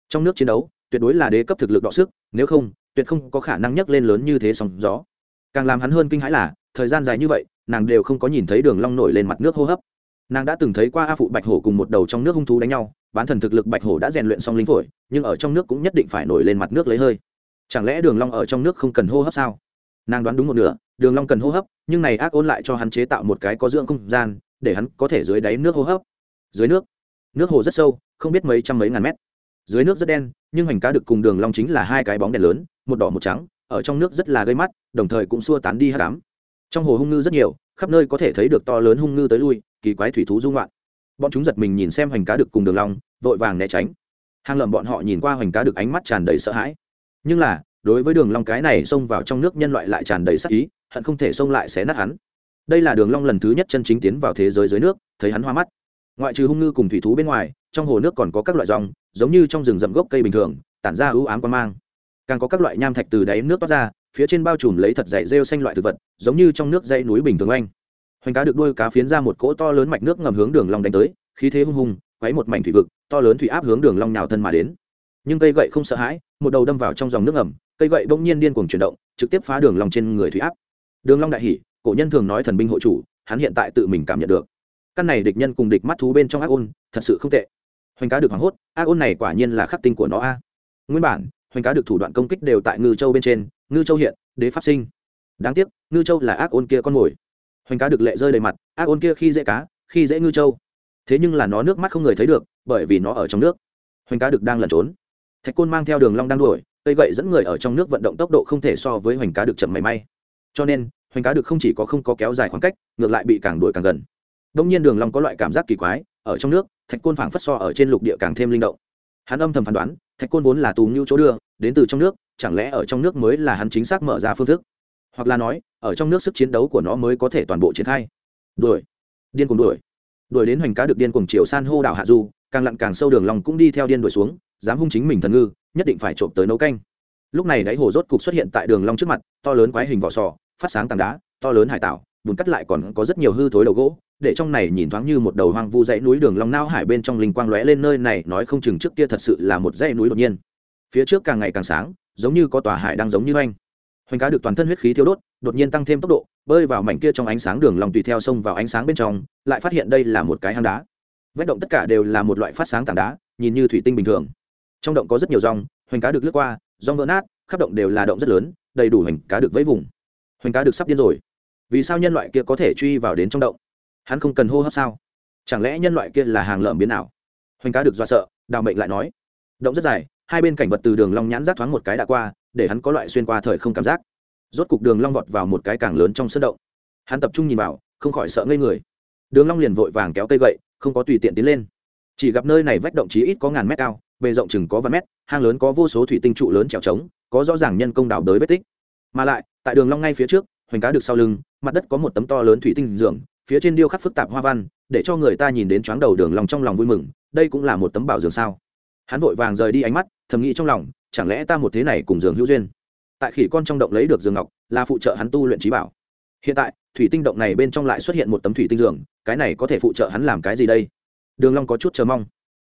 Trong nước chiến đấu, tuyệt đối là đế cấp thực lực đọ sức, nếu không, tuyệt không có khả năng nhấc lên lớn như thế sóng gió. Càng làm hắn hơn kinh hãi là, thời gian dài như vậy, nàng đều không có nhìn thấy đường long nổi lên mặt nước hô hấp. Nàng đã từng thấy qua a phụ bạch hổ cùng một đầu trong nước hung thú đánh nhau, bán thần thực lực bạch hổ đã rèn luyện xong linh phổi, nhưng ở trong nước cũng nhất định phải nổi lên mặt nước lấy hơi. Chẳng lẽ đường long ở trong nước không cần hô hấp sao? Nàng đoán đúng một nửa, đường long cần hô hấp nhưng này ác ôn lại cho hắn chế tạo một cái có dưỡng không gian, để hắn có thể dưới đáy nước hô hấp. Dưới nước? Nước hồ rất sâu, không biết mấy trăm mấy ngàn mét. Dưới nước rất đen, nhưng hoành cá được cùng đường long chính là hai cái bóng đèn lớn, một đỏ một trắng, ở trong nước rất là gây mắt, đồng thời cũng xua tán đi hắc ám. Trong hồ hung ngư rất nhiều, khắp nơi có thể thấy được to lớn hung ngư tới lui, kỳ quái thủy thú dung loạn. Bọn chúng giật mình nhìn xem hoành cá được cùng đường long, vội vàng né tránh. Hàng lầm bọn họ nhìn qua hoành cá được ánh mắt tràn đầy sợ hãi. Nhưng là, đối với đường long cái này xông vào trong nước nhân loại lại tràn đầy sát ý hận không thể xông lại xé nát hắn. Đây là đường long lần thứ nhất chân chính tiến vào thế giới dưới nước, thấy hắn hoa mắt. Ngoại trừ hung ngư cùng thủy thú bên ngoài, trong hồ nước còn có các loại rong, giống như trong rừng rậm gốc cây bình thường, tản ra ưu ám quan mang. Càng có các loại nham thạch từ đáy nước toát ra, phía trên bao trùm lấy thật dày rêu xanh loại thực vật, giống như trong nước dãy núi bình thường oanh. Hoành cá được đuôi cá phiến ra một cỗ to lớn mạch nước ngầm hướng đường long đánh tới, khí thế hung hùng, quấy một mảnh thủy vực, to lớn thủy áp hướng đường long nhào thân mà đến. Nhưng cây gậy không sợ hãi, một đầu đâm vào trong dòng nước ngầm, cây gậy bỗng nhiên điên cuồng chuyển động, trực tiếp phá đường long trên người thủy áp đường long đại hỉ, cổ nhân thường nói thần binh hộ chủ, hắn hiện tại tự mình cảm nhận được. Căn này địch nhân cùng địch mắt thú bên trong ác ôn, thật sự không tệ. Hoành cá được hoảng hốt, ác ôn này quả nhiên là khắc tinh của nó a. Nguyên bản, hoành cá được thủ đoạn công kích đều tại ngư châu bên trên, ngư châu hiện, đế pháp sinh. Đáng tiếc, ngư châu là ác ôn kia con mồi. Hoành cá được lệ rơi đầy mặt, ác ôn kia khi dễ cá, khi dễ ngư châu. Thế nhưng là nó nước mắt không người thấy được, bởi vì nó ở trong nước. Hoành cá được đang lẩn trốn. Thạch côn mang theo đường long đang đuổi, cây gậy dẫn người ở trong nước vận động tốc độ không thể so với hoành cá được chậm mảy may. Cho nên hoành cá được không chỉ có không có kéo dài khoảng cách, ngược lại bị càng đuổi càng gần. Đông nhiên đường long có loại cảm giác kỳ quái, ở trong nước, thạch côn phảng phất so ở trên lục địa càng thêm linh động. Hắn âm thầm phán đoán, thạch côn vốn là tù ngưu chỗ đưa, đến từ trong nước, chẳng lẽ ở trong nước mới là hắn chính xác mở ra phương thức? Hoặc là nói, ở trong nước sức chiến đấu của nó mới có thể toàn bộ triển khai. Đuổi. Điên cuồng đuổi. Đuổi đến hoành cá được điên cuồng chiều san hô đảo hạ du, càng lặn càng sâu đường lòng cũng đi theo điên đuổi xuống, dám hung chính mình thần ngư, nhất định phải trộm tới nấu canh. Lúc này đáy hồ rốt cục xuất hiện tại đường long trước mặt, to lớn quái hình vỏ sò phát sáng tảng đá, to lớn hải tảo, bùn cắt lại còn có rất nhiều hư thối đầu gỗ, để trong này nhìn thoáng như một đầu hoang vu dãy núi đường long nao hải bên trong linh quang lóe lên nơi này, nói không chừng trước kia thật sự là một dãy núi đột nhiên. Phía trước càng ngày càng sáng, giống như có tòa hải đang giống như anh hoành cá được toàn thân huyết khí thiêu đốt, đột nhiên tăng thêm tốc độ, bơi vào mảnh kia trong ánh sáng đường long tùy theo sông vào ánh sáng bên trong, lại phát hiện đây là một cái hang đá. Vết động tất cả đều là một loại phát sáng tảng đá, nhìn như thủy tinh bình thường. Trong động có rất nhiều rong, hoành cá được lướt qua, rong vỡ nát, khắp động đều là động rất lớn, đầy đủ hoành cá được vẫy vùng hoành cá được sắp điên rồi. Vì sao nhân loại kia có thể truy vào đến trong động? Hắn không cần hô hấp sao? Chẳng lẽ nhân loại kia là hàng lợm biến nào hoành cá được do sợ, đào mệnh lại nói. Động rất dài, hai bên cảnh vật từ đường long nhãn rác thoáng một cái đã qua, để hắn có loại xuyên qua thời không cảm giác. Rốt cục đường long vọt vào một cái càng lớn trong sân động. Hắn tập trung nhìn vào, không khỏi sợ ngây người. Đường long liền vội vàng kéo cây gậy, không có tùy tiện tiến lên. Chỉ gặp nơi này vách động chí ít có ngàn mét cao, bề rộng chừng có vài mét, hang lớn có vô số thủy tinh trụ lớn trèo trống, có rõ ràng nhân công đào đới vết tích mà lại, tại đường long ngay phía trước, hoành cá được sau lưng, mặt đất có một tấm to lớn thủy tinh giường, phía trên điêu khắc phức tạp hoa văn, để cho người ta nhìn đến chóng đầu đường long trong lòng vui mừng, đây cũng là một tấm bảo giường sao. Hắn vội vàng rời đi ánh mắt, thầm nghĩ trong lòng, chẳng lẽ ta một thế này cùng giường hữu duyên? Tại khỉ con trong động lấy được giường ngọc, là phụ trợ hắn tu luyện trí bảo. Hiện tại, thủy tinh động này bên trong lại xuất hiện một tấm thủy tinh giường, cái này có thể phụ trợ hắn làm cái gì đây? Đường long có chút chờ mong.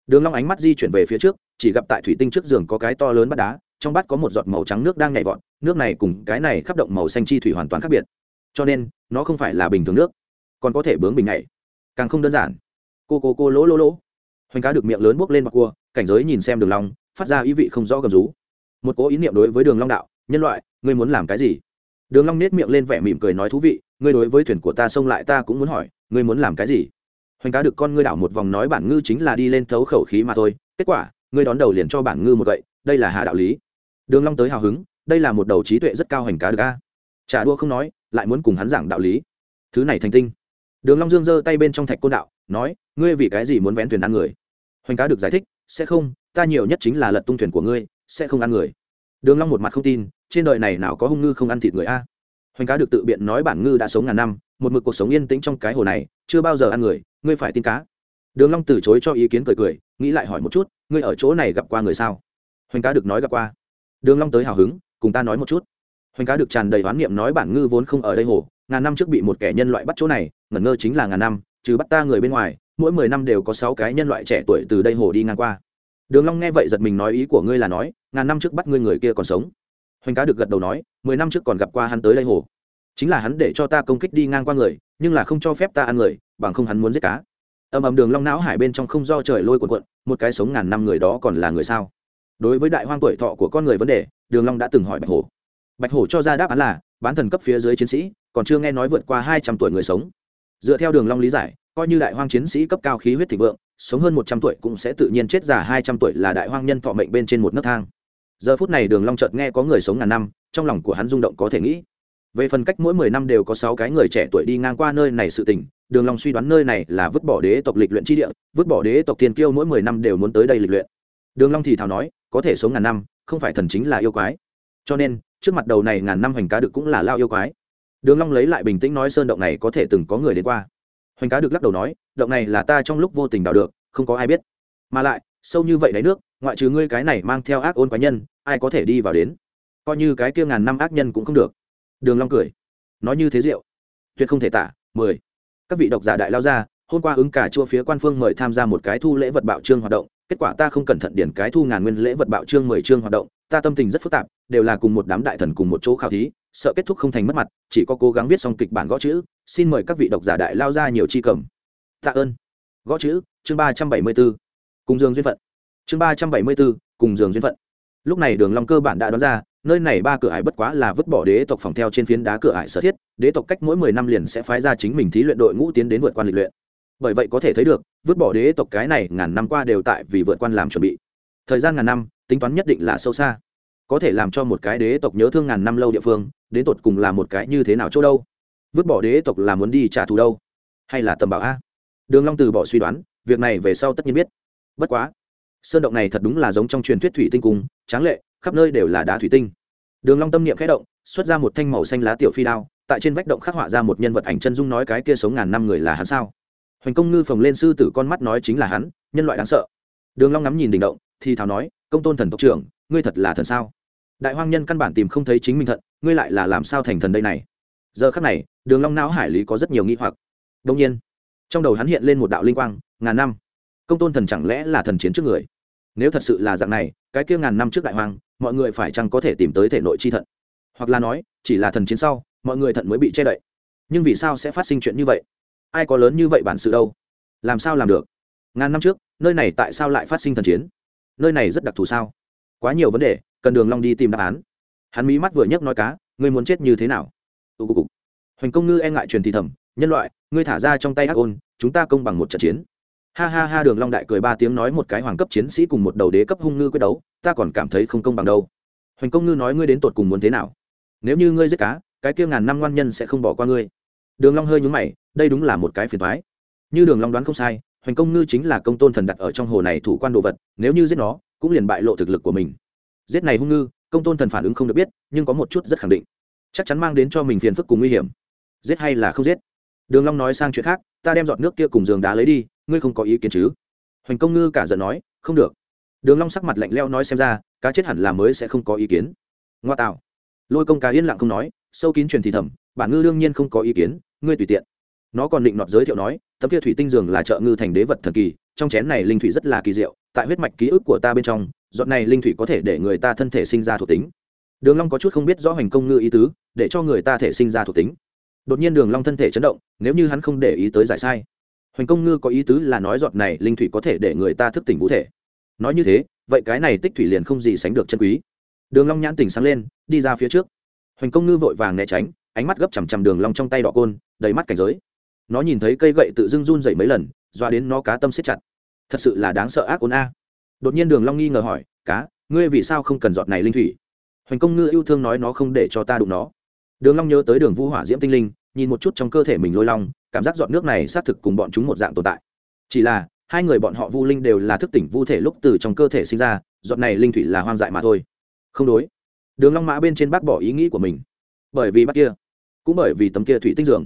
Đường long ánh mắt di chuyển về phía trước, chỉ gặp tại thủy tinh trước giường có cái to lớn bát đá trong bát có một giọt màu trắng nước đang nhảy vọt, nước này cùng cái này khắp động màu xanh chi thủy hoàn toàn khác biệt. Cho nên, nó không phải là bình thường nước, còn có thể bướng bình nhảy, càng không đơn giản. Cô cô cô, lỗ lỗ lỗ. Hoành cá được miệng lớn bốc lên mặt cua, cảnh giới nhìn xem đường long, phát ra ý vị không rõ gầm rú. Một cố ý niệm đối với đường long đạo, nhân loại, ngươi muốn làm cái gì? Đường long nét miệng lên vẻ mỉm cười nói thú vị, ngươi đối với thuyền của ta xông lại ta cũng muốn hỏi, ngươi muốn làm cái gì? Hoành cá được con ngươi đảo một vòng nói bản ngư chính là đi lên thấu khẩu khí mà thôi, kết quả, ngươi đón đầu liền cho bản ngư một gậy, đây là hạ đạo lý đường long tới hào hứng, đây là một đầu trí tuệ rất cao hoành cá được a. Trả đua không nói, lại muốn cùng hắn giảng đạo lý. Thứ này thành tinh. Đường long dương giơ tay bên trong thạch côn đạo, nói, ngươi vì cái gì muốn vén thuyền ăn người? Hoành cá được giải thích, sẽ không, ta nhiều nhất chính là lật tung thuyền của ngươi, sẽ không ăn người. Đường long một mặt không tin, trên đời này nào có hung ngư không ăn thịt người a? Hoành cá được tự biện nói bản ngư đã sống ngàn năm, một mực cuộc sống yên tĩnh trong cái hồ này, chưa bao giờ ăn người, ngươi phải tin cá. Đường long từ chối cho ý kiến cười cười, nghĩ lại hỏi một chút, ngươi ở chỗ này gặp qua người sao? Hoành cá được nói gặp qua đường long tới hào hứng, cùng ta nói một chút. Hoành cá được tràn đầy oán niệm nói bản ngư vốn không ở đây hồ, ngàn năm trước bị một kẻ nhân loại bắt chỗ này, ngẩn ngơ chính là ngàn năm, trừ bắt ta người bên ngoài, mỗi mười năm đều có sáu cái nhân loại trẻ tuổi từ đây hồ đi ngang qua. Đường long nghe vậy giật mình nói ý của ngươi là nói, ngàn năm trước bắt ngươi người kia còn sống. Hoành cá được gật đầu nói, mười năm trước còn gặp qua hắn tới đây hồ. Chính là hắn để cho ta công kích đi ngang qua người, nhưng là không cho phép ta ăn người, bằng không hắn muốn giết cá. Ầm ầm đường long não hải bên trong không do trời lôi cuộn cuộn, một cái sống ngàn năm người đó còn là người sao? Đối với đại hoang tuổi thọ của con người vấn đề, đường long đã từng hỏi bạch hổ. Bạch hổ cho ra đáp án là, bán thần cấp phía dưới chiến sĩ, còn chưa nghe nói vượt qua hai trăm tuổi người sống. Dựa theo đường long lý giải, coi như đại hoang chiến sĩ cấp cao khí huyết thịnh vượng, sống hơn một trăm tuổi cũng sẽ tự nhiên chết già hai trăm tuổi là đại hoang nhân thọ mệnh bên trên một nấc thang. Giờ phút này đường long chợt nghe có người sống ngàn năm, trong lòng của hắn rung động có thể nghĩ. Về phần cách mỗi mười năm đều có sáu cái người trẻ tuổi đi ngang qua nơi này sự tình, đường long suy đoán nơi này là vứt bỏ đế tộc lịch luyện chi địa, vứt bỏ đế tộc tiền kiêu mỗi mười năm đều muốn tới đây lịch luyện. Đường long thì thào nói có thể sống ngàn năm, không phải thần chính là yêu quái. Cho nên, trước mặt đầu này ngàn năm hoành cá được cũng là lao yêu quái. Đường long lấy lại bình tĩnh nói sơn động này có thể từng có người đến qua. Hoành cá được lắc đầu nói, động này là ta trong lúc vô tình đào được, không có ai biết. Mà lại, sâu như vậy đáy nước, ngoại trừ ngươi cái này mang theo ác ôn quái nhân, ai có thể đi vào đến? Coi như cái kia ngàn năm ác nhân cũng không được. Đường long cười. Nói như thế diệu tuyệt không thể tả. Mười. Các vị độc giả đại lao ra, hôm qua ứng cả chua phía quan phương mời tham gia một cái thu lễ vật bạo trương hoạt động kết quả ta không cẩn thận điển cái thu ngàn nguyên lễ vật bạo trương mười chương hoạt động, ta tâm tình rất phức tạp, đều là cùng một đám đại thần cùng một chỗ khảo thí, sợ kết thúc không thành mất mặt, chỉ có cố gắng viết xong kịch bản gõ chữ. Xin mời các vị độc giả đại lao ra nhiều chi cầm. Tạ ơn. Gõ chữ, chương ba trăm bảy mươi b ố cùng giường duyên phận. Chương ba trăm bảy mươi b ố cùng giường duyên phận. Lúc này đường long cơ bản đã đoán ra, nơi này ba cửa ải bất quá là vứt bỏ đế tộc phòng theo trên phiến đá cửa ải sở thiết, đế tộc cách mỗi mười năm liền sẽ phái ra chính mình thí luyện đội ngũ tiến đến vượt qua lịch luyện bởi vậy có thể thấy được, vứt bỏ đế tộc cái này ngàn năm qua đều tại vì vượt quan làm chuẩn bị. Thời gian ngàn năm, tính toán nhất định là sâu xa. Có thể làm cho một cái đế tộc nhớ thương ngàn năm lâu địa phương, đến tột cùng là một cái như thế nào chỗ đâu? Vứt bỏ đế tộc là muốn đi trả thù đâu? Hay là tầm bảo a? Đường long từ bỏ suy đoán, việc này về sau tất nhiên biết. Bất quá, sơn động này thật đúng là giống trong truyền thuyết thủy tinh cung, tráng lệ, khắp nơi đều là đá thủy tinh. Đường long tâm niệm khẽ động, xuất ra một thanh màu xanh lá tiểu phi đao, tại trên vách động khắc họa ra một nhân vật ảnh chân dung nói cái kia sống ngàn năm người là hắn sao? Hoành công ngư phồng lên sư tử con mắt nói chính là hắn, nhân loại đáng sợ. Đường long ngắm nhìn đỉnh động, thì thào nói, công tôn thần tộc trưởng, ngươi thật là thần sao? Đại hoang nhân căn bản tìm không thấy chính mình thận ngươi lại là làm sao thành thần đây này? Giờ khắc này, đường long não hải lý có rất nhiều nghi hoặc. Đương nhiên, trong đầu hắn hiện lên một đạo linh quang, ngàn năm. Công tôn thần chẳng lẽ là thần chiến trước người? Nếu thật sự là dạng này, cái kia ngàn năm trước đại hoang, mọi người phải chăng có thể tìm tới thể nội chi thận? Hoặc là nói, chỉ là thần chiến sau, mọi người thận mới bị che đậy. Nhưng vì sao sẽ phát sinh chuyện như vậy? Ai có lớn như vậy bản sự đâu? Làm sao làm được? Ngàn năm trước, nơi này tại sao lại phát sinh thần chiến? Nơi này rất đặc thù sao? Quá nhiều vấn đề, cần đường long đi tìm đáp án. Hắn mí mắt vừa nhấc nói cá, ngươi muốn chết như thế nào? Tụ cục hoành công ngư e ngại truyền thì thầm, nhân loại, ngươi thả ra trong tay ác ôn, chúng ta công bằng một trận chiến. Ha ha ha, đường long đại cười ba tiếng nói một cái hoàng cấp chiến sĩ cùng một đầu đế cấp hung ngư quyết đấu, ta còn cảm thấy không công bằng đâu. Hoành công ngư nói, ngươi đến tột cùng muốn thế nào? Nếu như ngươi giết cá, cái kia ngàn năm ngoan nhân sẽ không bỏ qua ngươi. Đường long hơi nhún mày đây đúng là một cái phiền toái như đường long đoán không sai, hoành công ngư chính là công tôn thần đặt ở trong hồ này thủ quan đồ vật, nếu như giết nó, cũng liền bại lộ thực lực của mình. Giết này hung ngư, công tôn thần phản ứng không được biết, nhưng có một chút rất khẳng định. Chắc chắn mang đến cho mình phiền phức cùng nguy hiểm. Giết hay là không giết? Đường long nói sang chuyện khác, ta đem giọt nước kia cùng giường đá lấy đi, ngươi không có ý kiến chứ? Hoành công ngư cả giận nói, không được. Đường long sắc mặt lạnh lẽo nói xem ra, cá chết hẳn là mới sẽ không có ý kiến. Ngoa tạo. Lôi công cá yên lặng không nói, sâu kín truyền thì thầm, bản ngư đương nhiên không có ý kiến, ngươi tùy tiện nó còn định nọt giới thiệu nói, tấm kia thủy tinh giường là trợ ngư thành đế vật thần kỳ, trong chén này linh thủy rất là kỳ diệu, tại huyết mạch ký ức của ta bên trong, giọt này linh thủy có thể để người ta thân thể sinh ra thuộc tính. Đường long có chút không biết rõ hành công ngư ý tứ, để cho người ta thể sinh ra thuộc tính. Đột nhiên đường long thân thể chấn động, nếu như hắn không để ý tới giải sai. Hoành công ngư có ý tứ là nói giọt này linh thủy có thể để người ta thức tỉnh vũ thể. Nói như thế, vậy cái này tích thủy liền không gì sánh được chân quý. Đường long nhãn tỉnh sáng lên, đi ra phía trước. Hoành công ngư vội vàng né tránh, ánh mắt gấp chằm chằm đường long trong tay đỏ côn, đầy mắt cảnh giới nó nhìn thấy cây gậy tự dưng run dậy mấy lần doa đến nó cá tâm siết chặt. Thật sự là đáng sợ ác ôn a. Đột nhiên đường long nghi ngờ hỏi, cá, ngươi vì sao không cần giọt này linh thủy? Hoành công ngư yêu thương nói, nó không để cho ta đụng nó. Đường long nhớ tới đường vu hỏa diễm tinh linh, nhìn một chút trong cơ thể mình lôi long, cảm giác giọt nước này xác thực cùng bọn chúng một dạng tồn tại. Chỉ là, hai người bọn họ vu linh đều là thức tỉnh vu thể lúc từ trong cơ thể sinh ra, giọt này linh thủy là hoang dại mà thôi. Không đối. Đường long mã bên trên bác bỏ ý nghĩ của mình. Bởi vì bác kia, cũng bởi vì tấm kia thủy tinh dường.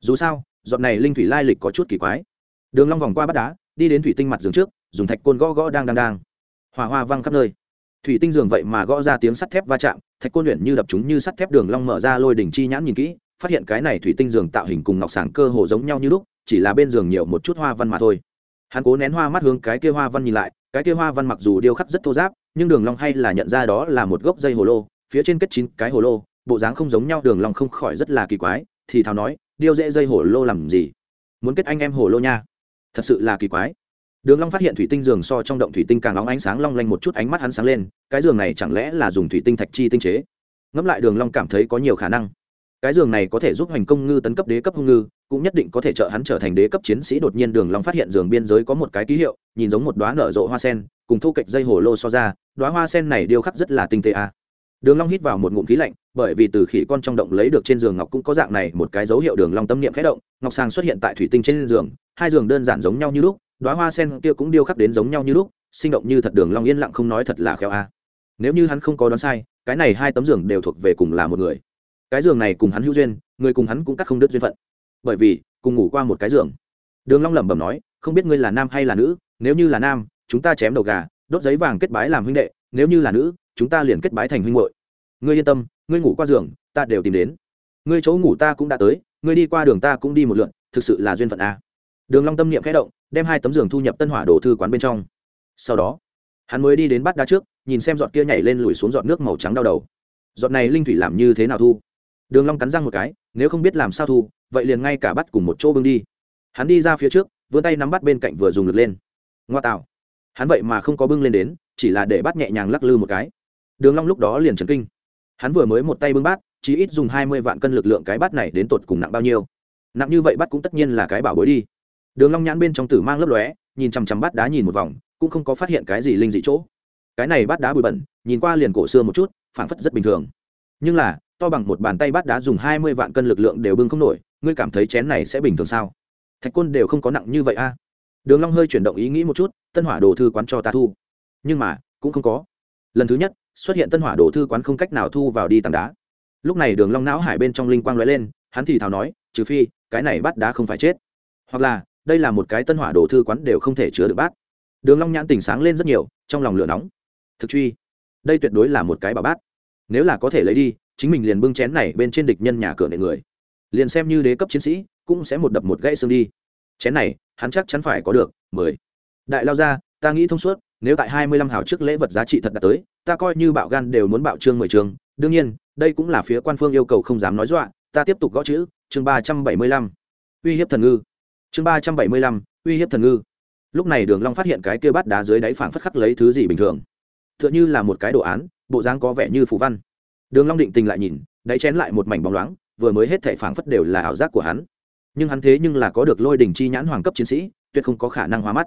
Dù sao giọt này linh thủy lai lịch có chút kỳ quái. Đường long vòng qua bát đá, đi đến thủy tinh mặt giường trước, dùng thạch côn gõ gõ đang đang đang. Hỏa hoa văng khắp nơi. Thủy tinh giường vậy mà gõ ra tiếng sắt thép va chạm, thạch côn luyện như đập chúng như sắt thép đường long mở ra lôi đỉnh chi nhãn nhìn kỹ, phát hiện cái này thủy tinh giường tạo hình cùng ngọc sáng cơ hồ giống nhau như lúc, chỉ là bên giường nhiều một chút hoa văn mà thôi. Hắn cố nén hoa mắt hướng cái kia hoa văn nhìn lại, cái kia hoa văn mặc dù điêu khắc rất thô giáp nhưng đường long hay là nhận ra đó là một gốc dây hồ lô, phía trên kết chín cái hồ lô, bộ dáng không giống nhau, đường long không khỏi rất là kỳ quái, thì thào nói điêu dễ dây hổ lô làm gì? Muốn kết anh em hổ lô nha. Thật sự là kỳ quái. Đường long phát hiện thủy tinh giường so trong động thủy tinh càng nóng ánh sáng long lanh một chút, ánh mắt hắn sáng lên, cái giường này chẳng lẽ là dùng thủy tinh thạch chi tinh chế? Ngẫm lại đường long cảm thấy có nhiều khả năng. Cái giường này có thể giúp hành công ngư tấn cấp đế cấp hung ngư, cũng nhất định có thể trợ hắn trở thành đế cấp chiến sĩ. Đột nhiên đường long phát hiện giường biên giới có một cái ký hiệu, nhìn giống một đóa nở rộ hoa sen, cùng thu kịch dây hồ lô so ra, đóa hoa sen này điêu khắc rất là tinh tế a à. đường long hít vào một ngụm khí lạnh bởi vì từ khỉ con trong động lấy được trên giường ngọc cũng có dạng này một cái dấu hiệu đường long tâm niệm khẽ động, ngọc sàng xuất hiện tại thủy tinh trên giường, hai giường đơn giản giống nhau như lúc, đóa hoa sen kia cũng điêu khắc đến giống nhau như lúc, sinh động như thật đường long yên lặng không nói thật là khéo a. Nếu như hắn không có đoán sai, cái này hai tấm giường đều thuộc về cùng là một người. Cái giường này cùng hắn hữu duyên, người cùng hắn cũng cắt không đứt duyên phận. Bởi vì, cùng ngủ qua một cái giường. Đường long lẩm bẩm nói, không biết ngươi là nam hay là nữ, nếu như là nam, chúng ta chém đầu gà, đốt giấy vàng kết bái làm huynh đệ, nếu như là nữ, chúng ta liền kết bái thành huynh muội. Ngươi yên tâm ngươi ngủ qua giường, ta đều tìm đến. Ngươi chỗ ngủ ta cũng đã tới, ngươi đi qua đường ta cũng đi một lượn, thực sự là duyên phận a. Đường long tâm niệm khẽ động, đem hai tấm giường thu nhập tân hỏa đồ thư quán bên trong. Sau đó, hắn mới đi đến bát đá trước, nhìn xem giọt kia nhảy lên lùi xuống giọt nước màu trắng đau đầu. Giọt này linh thủy làm như thế nào thu? Đường long cắn răng một cái, nếu không biết làm sao thu, vậy liền ngay cả bắt cùng một chỗ bưng đi. Hắn đi ra phía trước, vươn tay nắm bắt bên cạnh vừa dùng lực lên. Ngoa tạo. Hắn vậy mà không có bưng lên đến, chỉ là để bắt nhẹ nhàng lắc lư một cái. Đường long lúc đó liền chấn kinh hắn vừa mới một tay bưng bát chỉ ít dùng hai mươi vạn cân lực lượng cái bát này đến tột cùng nặng bao nhiêu. Nặng như vậy bắt cũng tất nhiên là cái bảo bối đi. Đường long nhãn bên trong tử mang lấp lóe, nhìn chăm chăm bát đá nhìn một vòng, cũng không có phát hiện cái gì linh dị chỗ. Cái này bát đá bụi bẩn, nhìn qua liền cổ xưa một chút, phảng phất rất bình thường. Nhưng là, to bằng một bàn tay bát đá dùng hai mươi vạn cân lực lượng đều bưng không nổi, ngươi cảm thấy chén này sẽ bình thường sao? Thạch côn đều không có nặng như vậy a. Đường long hơi chuyển động ý nghĩ một chút, tân hỏa đồ thư quán cho ta thu. Nhưng mà, cũng không có. Lần thứ nhất xuất hiện tân hỏa đồ thư quán không cách nào thu vào đi tảng đá. Lúc này đường long não hải bên trong linh quang lóe lên, hắn thì thào nói, trừ phi, cái này bát đá không phải chết. Hoặc là, đây là một cái tân hỏa đồ thư quán đều không thể chứa được bát. Đường long nhãn tỉnh sáng lên rất nhiều, trong lòng lửa nóng. Thực truy, đây tuyệt đối là một cái bảo bát. Nếu là có thể lấy đi, chính mình liền bưng chén này bên trên địch nhân nhà cửa nệ người. Liền xem như đế cấp chiến sĩ, cũng sẽ một đập một gãy xương đi. Chén này, hắn chắc chắn phải có được, mười. Đại lao ra ta nghĩ thông suốt, nếu tại hai mươi lăm hào trước lễ vật giá trị thật đã tới ta coi như bạo gan đều muốn bạo trương mười trường đương nhiên, đây cũng là phía quan phương yêu cầu không dám nói dọa, ta tiếp tục gõ chữ, chương ba trăm bảy mươi lăm. Uy hiếp thần ngư. Chương ba trăm bảy mươi lăm, uy hiếp thần ngư. Lúc này đường long phát hiện cái kia bát đá dưới đáy phảng phất khắc lấy thứ gì bình thường. Tựa như là một cái đồ án, bộ dáng có vẻ như phù văn. Đường long định tình lại nhìn, đáy chén lại một mảnh bóng loáng, vừa mới hết thảy phảng phất đều là ảo giác của hắn. Nhưng hắn thế nhưng là có được lôi đỉnh chi nhãn hoàng cấp chiến sĩ, tuyệt không có khả năng hóa mắt.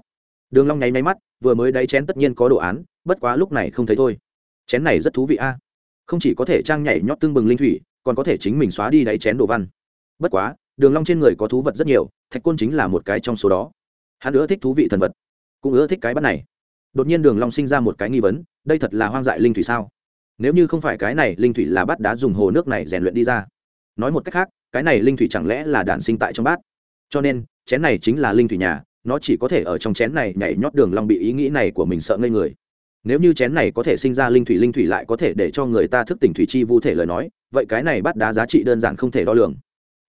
Đường long nháy máy mắt, vừa mới đáy chén tất nhiên có đồ án, bất quá lúc này không thấy thôi chén này rất thú vị a. Không chỉ có thể trang nhảy nhót tương bừng linh thủy, còn có thể chính mình xóa đi đáy chén đồ văn. Bất quá, đường long trên người có thú vật rất nhiều, thạch côn chính là một cái trong số đó. Hắn ưa thích thú vị thần vật, cũng ưa thích cái bắt này. Đột nhiên đường long sinh ra một cái nghi vấn, đây thật là hoang dại linh thủy sao? Nếu như không phải cái này, linh thủy là bát đá dùng hồ nước này rèn luyện đi ra. Nói một cách khác, cái này linh thủy chẳng lẽ là đản sinh tại trong bát? Cho nên, chén này chính là linh thủy nhà, nó chỉ có thể ở trong chén này nhảy nhót đường long bị ý nghĩ này của mình sợ ngây người nếu như chén này có thể sinh ra linh thủy linh thủy lại có thể để cho người ta thức tỉnh thủy chi vu thể lời nói, vậy cái này bắt đá giá trị đơn giản không thể đo lường.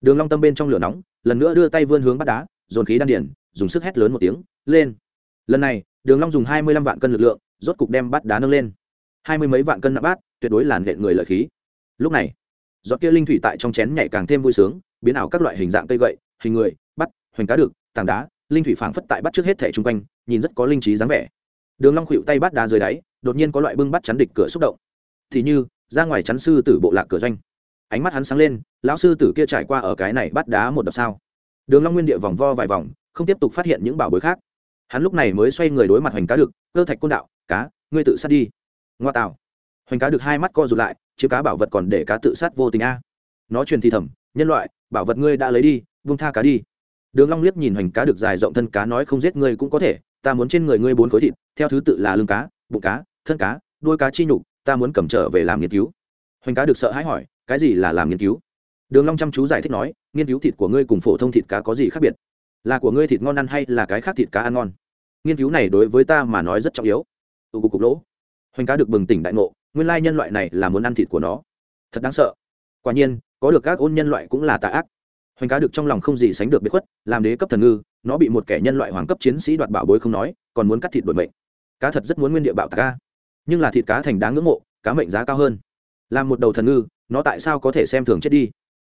Đường long tâm bên trong lửa nóng, lần nữa đưa tay vươn hướng bắt đá, dồn khí đan điển dùng sức hét lớn một tiếng, lên! Lần này, đường long dùng hai mươi lăm vạn cân lực lượng, rốt cục đem bắt đá nâng lên. Hai mươi mấy vạn cân nặng bát, tuyệt đối làn điện người lợi khí. Lúc này, giọt kia linh thủy tại trong chén nhảy càng thêm vui sướng, biến ảo các loại hình dạng cây gậy, hình người bắt hoành cá được, tảng đá, linh thủy phảng phất tại bắt trước hết thể trung quanh, nhìn rất có linh trí dáng vẻ đường long khuỵu tay bắt đá dưới đáy, đột nhiên có loại bưng bắt chắn địch cửa xúc động. Thì như, ra ngoài chắn sư tử bộ lạc cửa doanh. Ánh mắt hắn sáng lên, lão sư tử kia trải qua ở cái này bắt đá một đập sao? Đường long nguyên địa vòng vo vài vòng, không tiếp tục phát hiện những bảo bối khác. Hắn lúc này mới xoay người đối mặt hoành cá được cơ thạch côn đạo, cá, ngươi tự sát đi. Ngoa Tào. hoành cá được hai mắt co rụt lại chứ cá bảo vật còn để cá tự sát vô tình a. Nó truyền thì thầm, nhân loại, bảo vật ngươi đã lấy đi vung tha cá đi. Đường long liếc nhìn hoành cá được dài rộng thân cá nói, không giết ngươi cũng có thể ta muốn trên người ngươi bốn khối thịt, theo thứ tự là lưng cá, bụng cá, thân cá, đuôi cá chi nhục, ta muốn cầm trở về làm nghiên cứu. Hoành cá được sợ hãi hỏi, cái gì là làm nghiên cứu? Đường long chăm chú giải thích nói, nghiên cứu thịt của ngươi cùng phổ thông thịt cá có gì khác biệt? Là của ngươi thịt ngon ăn hay là cái khác thịt cá ăn ngon? Nghiên cứu này đối với ta mà nói rất trọng yếu. Tụ cục cục lỗ. Hoành cá được bừng tỉnh đại ngộ, nguyên lai nhân loại này là muốn ăn thịt của nó. Thật đáng sợ. Quả nhiên, có được các ôn nhân loại cũng là tà ác. Hoành cá được trong lòng không gì sánh được biệt khuất, làm đế cấp thần ngư nó bị một kẻ nhân loại hoàng cấp chiến sĩ đoạt bảo bối không nói, còn muốn cắt thịt đổi mệnh. Cá thật rất muốn nguyên địa bạo tạc ca nhưng là thịt cá thành đáng ngưỡng mộ, cá mệnh giá cao hơn. Làm một đầu thần ngư, nó tại sao có thể xem thường chết đi?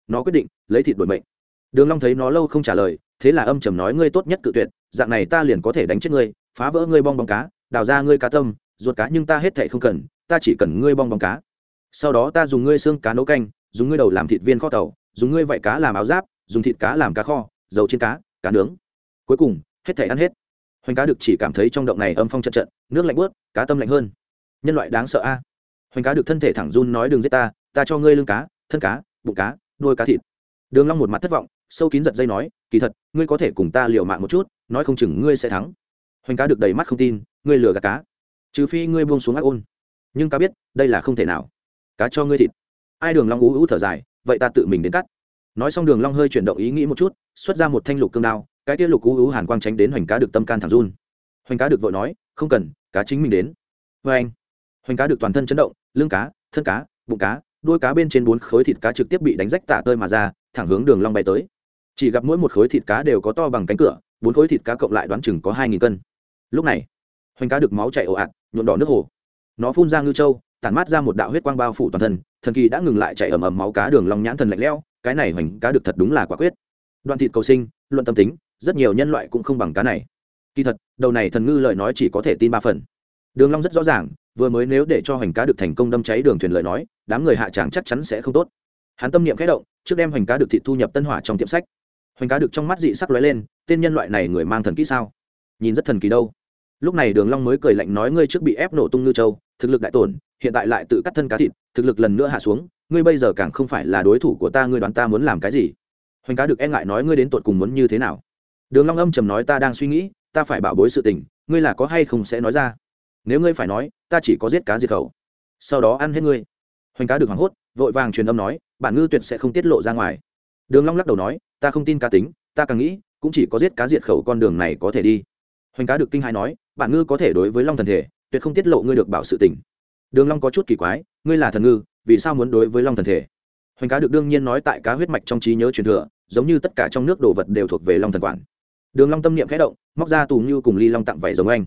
Nó quyết định, lấy thịt đổi mệnh. Đường long thấy nó lâu không trả lời, thế là âm trầm nói, ngươi tốt nhất cự tuyệt, dạng này ta liền có thể đánh chết ngươi, phá vỡ ngươi bong bóng cá, đào ra ngươi cá tâm, ruột cá nhưng ta hết thảy không cần, ta chỉ cần ngươi bong bóng cá. Sau đó ta dùng ngươi xương cá nấu canh, dùng ngươi đầu làm thịt viên kho tàu, dùng ngươi vảy cá làm áo giáp, dùng thịt cá làm cá kho, dầu trên cá cá nướng cuối cùng, hết thảy ăn hết. Hoành cá được chỉ cảm thấy trong động này âm phong trận trận, nước lạnh bớt, cá tâm lạnh hơn. Nhân loại đáng sợ a. Hoành cá được thân thể thẳng run nói đừng giết ta ta cho ngươi lưng cá, thân cá, bụng cá, đuôi cá thịt. Đường long một mặt thất vọng, sâu kín giật dây nói, kỳ thật, ngươi có thể cùng ta liều mạng một chút, nói không chừng ngươi sẽ thắng. Hoành cá được đầy mắt không tin, ngươi lừa gạt cá. Trừ phi ngươi buông xuống ác ôn. Nhưng cá biết, đây là không thể nào. Cá cho ngươi thịt. Ai đường long ú ú thở dài, vậy ta tự mình đến cắt. Nói xong đường long hơi chuyển động ý nghĩ một chút, xuất ra một thanh lục cương đao cái tia lục cú ú hàn quang tránh đến hoành cá được tâm can thẳng run. Hoành cá được vội nói, không cần, cá chính mình đến. Với anh, hoành cá được toàn thân chấn động, lưng cá, thân cá, bụng cá, đuôi cá bên trên bốn khối thịt cá trực tiếp bị đánh rách tả tơi mà ra, thẳng hướng đường long bay tới. Chỉ gặp mỗi một khối thịt cá đều có to bằng cánh cửa, bốn khối thịt cá cộng lại đoán chừng có hai nghìn cân. Lúc này, hoành cá được máu chảy ồ ạt, nhuộm đỏ nước hồ. Nó phun ra ngư châu, tản mát ra một đạo huyết quang bao phủ toàn thân, thần kỳ đã ngừng lại chảy ầm ầm máu cá đường long nhãn thần lạnh lẽo, cái này hoành cá được thật đúng là quả quyết đoạn thịt cầu sinh, luận tâm tính, rất nhiều nhân loại cũng không bằng cá này. Kỳ thật, đầu này thần ngư lời nói chỉ có thể tin ba phần. Đường long rất rõ ràng, vừa mới nếu để cho hoành cá được thành công đâm cháy đường thuyền lời nói, đám người hạ tràng chắc chắn sẽ không tốt. Hắn tâm niệm khẽ động, trước đem hoành cá được thị thu nhập tân hỏa trong tiệm sách. Hoành cá được trong mắt dị sắc lóe lên, tên nhân loại này người mang thần kỹ sao? Nhìn rất thần kỳ đâu. Lúc này đường long mới cười lạnh nói ngươi trước bị ép nổ tung ngư châu, thực lực đại tổn, hiện tại lại tự cắt thân cá thịt, thực lực lần nữa hạ xuống, ngươi bây giờ càng không phải là đối thủ của ta, ngươi đoán ta muốn làm cái gì? Hoành cá được e ngại nói ngươi đến tột cùng muốn như thế nào. Đường long âm trầm nói ta đang suy nghĩ, ta phải bảo bối sự tình, ngươi là có hay không sẽ nói ra. Nếu ngươi phải nói, ta chỉ có giết cá diệt khẩu. Sau đó ăn hết ngươi. Hoành cá được hoảng hốt, vội vàng truyền âm nói, bản ngư tuyệt sẽ không tiết lộ ra ngoài. Đường long lắc đầu nói, ta không tin cá tính, ta càng nghĩ, cũng chỉ có giết cá diệt khẩu con đường này có thể đi. Hoành cá được kinh hãi nói, bản ngư có thể đối với long thần thể, tuyệt không tiết lộ ngươi được bảo sự tình. Đường long có chút kỳ quái, ngươi là thần ngư, vì sao muốn đối với long thần thể? Hoành cá được đương nhiên nói tại cá huyết mạch trong trí nhớ truyền thừa giống như tất cả trong nước đồ vật đều thuộc về long thần quản đường long tâm niệm khẽ động móc ra tù như cùng ly long tặng vảy giống anh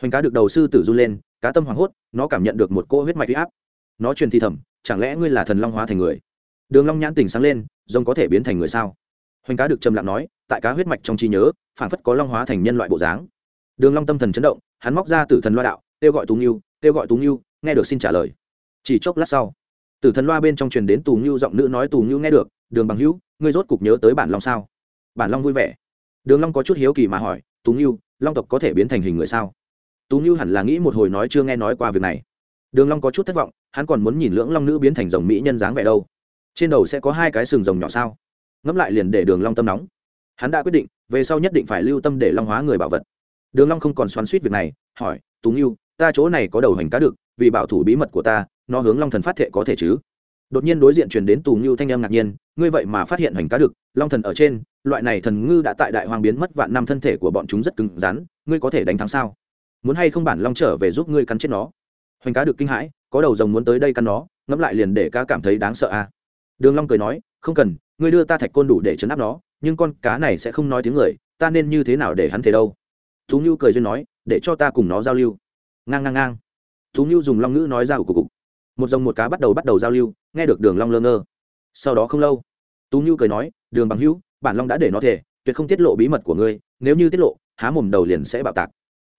hoành cá được đầu sư tử run lên cá tâm hoảng hốt nó cảm nhận được một cô huyết mạch huy áp nó truyền thi thầm chẳng lẽ ngươi là thần long hóa thành người đường long nhãn tỉnh sáng lên rồng có thể biến thành người sao hoành cá được trầm lặng nói tại cá huyết mạch trong trí nhớ phản phất có long hóa thành nhân loại bộ dáng đường long tâm thần chấn động hắn móc ra tử thần loa đạo kêu gọi tú nghiêu kêu gọi tú nghiêu nghe được xin trả lời chỉ chốc lát sau tử thần loa bên trong truyền đến tù nghiêu giọng nữ nói tù nghiêu nghe được đường bằng hữu, ngươi rốt cục nhớ tới bản long sao? Bản long vui vẻ. Đường long có chút hiếu kỳ mà hỏi, tú nghiêu long tộc có thể biến thành hình người sao? Tú nghiêu hẳn là nghĩ một hồi nói chưa nghe nói qua việc này. Đường long có chút thất vọng, hắn còn muốn nhìn lưỡng long nữ biến thành rồng mỹ nhân dáng vẻ đâu. Trên đầu sẽ có hai cái sừng rồng nhỏ sao? Ngẫm lại liền để đường long tâm nóng. Hắn đã quyết định, về sau nhất định phải lưu tâm để long hóa người bảo vật. Đường long không còn xoắn xuýt việc này, hỏi, tú nghiêu ta chỗ này có đầu hành cá được, vì bảo thủ bí mật của ta, nó hướng long thần phát thệ có thể chứ? Đột nhiên đối diện truyền đến tù ngưu thanh em ngạc nhiên, ngươi vậy mà phát hiện hoành cá được, long thần ở trên, loại này thần ngư đã tại đại hoàng biến mất vạn năm thân thể của bọn chúng rất cứng rắn, ngươi có thể đánh thắng sao? Muốn hay không bản long trở về giúp ngươi cắn chết nó? Hoành cá được kinh hãi, có đầu rồng muốn tới đây cắn nó, ngẫm lại liền để cá cảm thấy đáng sợ à. Đường long cười nói, không cần, ngươi đưa ta thạch côn đủ để chấn áp nó, nhưng con cá này sẽ không nói tiếng người, ta nên như thế nào để hắn thế đâu? Thú ngưu cười duyên nói, để cho ta cùng nó giao lưu. Ngang ngang ngang. Thú ngưu dùng long ngữ nói ra của cục. Một rồng một cá bắt đầu bắt đầu giao lưu nghe được đường long lơ ngơ. Sau đó không lâu, tú nhu cười nói, đường bằng hữu, bản long đã để nó thể tuyệt không tiết lộ bí mật của ngươi, nếu như tiết lộ, há mồm đầu liền sẽ bạo tạc.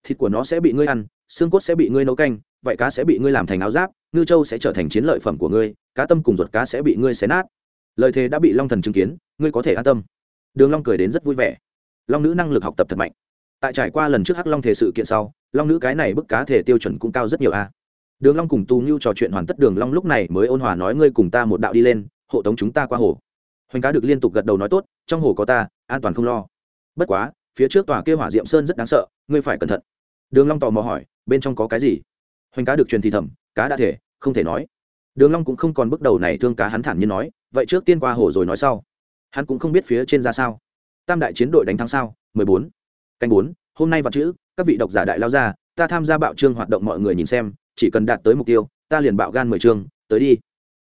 Thịt của nó sẽ bị ngươi ăn, xương cốt sẽ bị ngươi nấu canh vậy cá sẽ bị ngươi làm thành áo giáp, ngư châu sẽ trở thành chiến lợi phẩm của ngươi, cá tâm cùng ruột cá sẽ bị ngươi xé nát. Lời thề đã bị long thần chứng kiến, ngươi có thể an tâm. Đường long cười đến rất vui vẻ. Long nữ năng lực học tập thật mạnh. Tại trải qua lần trước hắc long thể sự kiện sau, long nữ cái này bức cá thể tiêu chuẩn cũng cao rất nhiều a đường long cùng tu nhu trò chuyện hoàn tất đường long lúc này mới ôn hòa nói ngươi cùng ta một đạo đi lên hộ tống chúng ta qua hồ. Hoành cá được liên tục gật đầu nói tốt trong hồ có ta an toàn không lo. Bất quá phía trước tòa kia hỏa diệm sơn rất đáng sợ ngươi phải cẩn thận. Đường long tò mò hỏi bên trong có cái gì? Hoành cá được truyền thì thầm cá đã thể không thể nói. Đường long cũng không còn bước đầu này thương cá hắn thản nhiên nói vậy trước tiên qua hồ rồi nói sau. Hắn cũng không biết phía trên ra sao. Tam đại chiến đội đánh thắng sao? 14. canh 4, hôm nay vào chữ các vị độc giả đại lao ra ta tham gia bạo trương hoạt động mọi người nhìn xem chỉ cần đạt tới mục tiêu, ta liền bạo gan mười chương tới đi.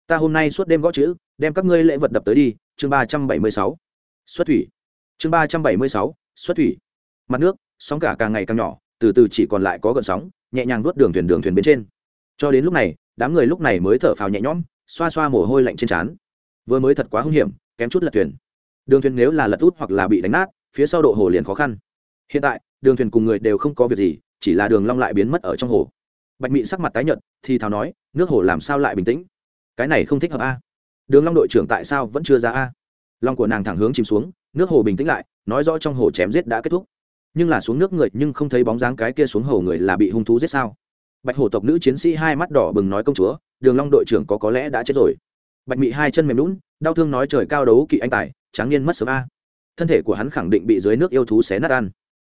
Ta hôm nay suốt đêm gõ chữ, đem các ngươi lễ vật đập tới đi, chương ba trăm bảy mươi sáu. Xuất thủy. Chương ba trăm bảy mươi sáu, xuất thủy. Mặt nước, sóng cả càng ngày càng nhỏ, từ từ chỉ còn lại có gợn sóng, nhẹ nhàng nuốt đường thuyền đường thuyền bên trên. Cho đến lúc này, đám người lúc này mới thở phào nhẹ nhõm, xoa xoa mồ hôi lạnh trên trán. Vừa mới thật quá hung hiểm, kém chút lật thuyền. Đường thuyền nếu là lật út hoặc là bị đánh nát, phía sau độ hồ liền khó khăn. Hiện tại, đường thuyền cùng người đều không có việc gì, chỉ là đường long lại biến mất ở trong hồ bạch mị sắc mặt tái nhợt, thì thào nói, nước hồ làm sao lại bình tĩnh? Cái này không thích hợp a. Đường long đội trưởng tại sao vẫn chưa ra a? Lòng của nàng thẳng hướng chìm xuống, nước hồ bình tĩnh lại, nói rõ trong hồ chém giết đã kết thúc. Nhưng là xuống nước người nhưng không thấy bóng dáng cái kia xuống hồ người là bị hung thú giết sao? Bạch hổ tộc nữ chiến sĩ hai mắt đỏ bừng nói công chúa, đường long đội trưởng có có lẽ đã chết rồi. Bạch mị hai chân mềm lún đau thương nói trời cao đấu kỵ anh tài, tráng niên mất sớm a. Thân thể của hắn khẳng định bị dưới nước yêu thú xé nát ăn.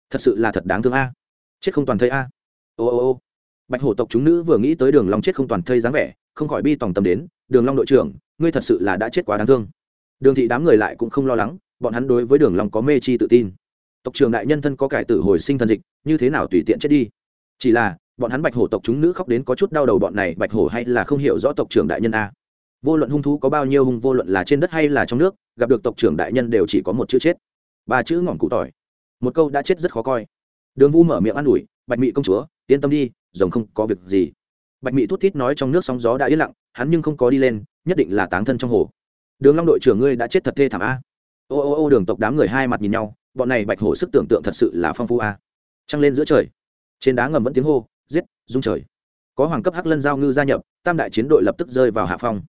Thật sự là thật đáng thương a. Chết không toàn thây a. Ô ô ô bạch hổ tộc chúng nữ vừa nghĩ tới đường long chết không toàn thây dáng vẻ, không khỏi bi tòng tâm đến, đường long đội trưởng, ngươi thật sự là đã chết quá đáng thương. Đường thị đám người lại cũng không lo lắng, bọn hắn đối với đường long có mê chi tự tin. Tộc trưởng đại nhân thân có cải tử hồi sinh thần dịch, như thế nào tùy tiện chết đi? Chỉ là, bọn hắn bạch hổ tộc chúng nữ khóc đến có chút đau đầu bọn này, bạch hổ hay là không hiểu rõ tộc trưởng đại nhân a. Vô luận hung thú có bao nhiêu hung, vô luận là trên đất hay là trong nước, gặp được tộc trưởng đại nhân đều chỉ có một chữ chết. Ba chữ ngỏm cụ tỏi. Một câu đã chết rất khó coi. Đường vu mở miệng an ủi, bạch mị công chúa, yên tâm đi rồng không có việc gì. Bạch mị thút thít nói trong nước sóng gió đã yên lặng, hắn nhưng không có đi lên, nhất định là táng thân trong hồ. Đường long đội trưởng ngươi đã chết thật thê thảm a. Ô ô ô, đường tộc đám người hai mặt nhìn nhau, bọn này bạch hổ sức tưởng tượng thật sự là phong phú a. Trăng lên giữa trời, trên đá ngầm vẫn tiếng hô, giết dung trời. Có hoàng cấp hắc lân giao ngư gia nhập, tam đại chiến đội lập tức rơi vào hạ phong.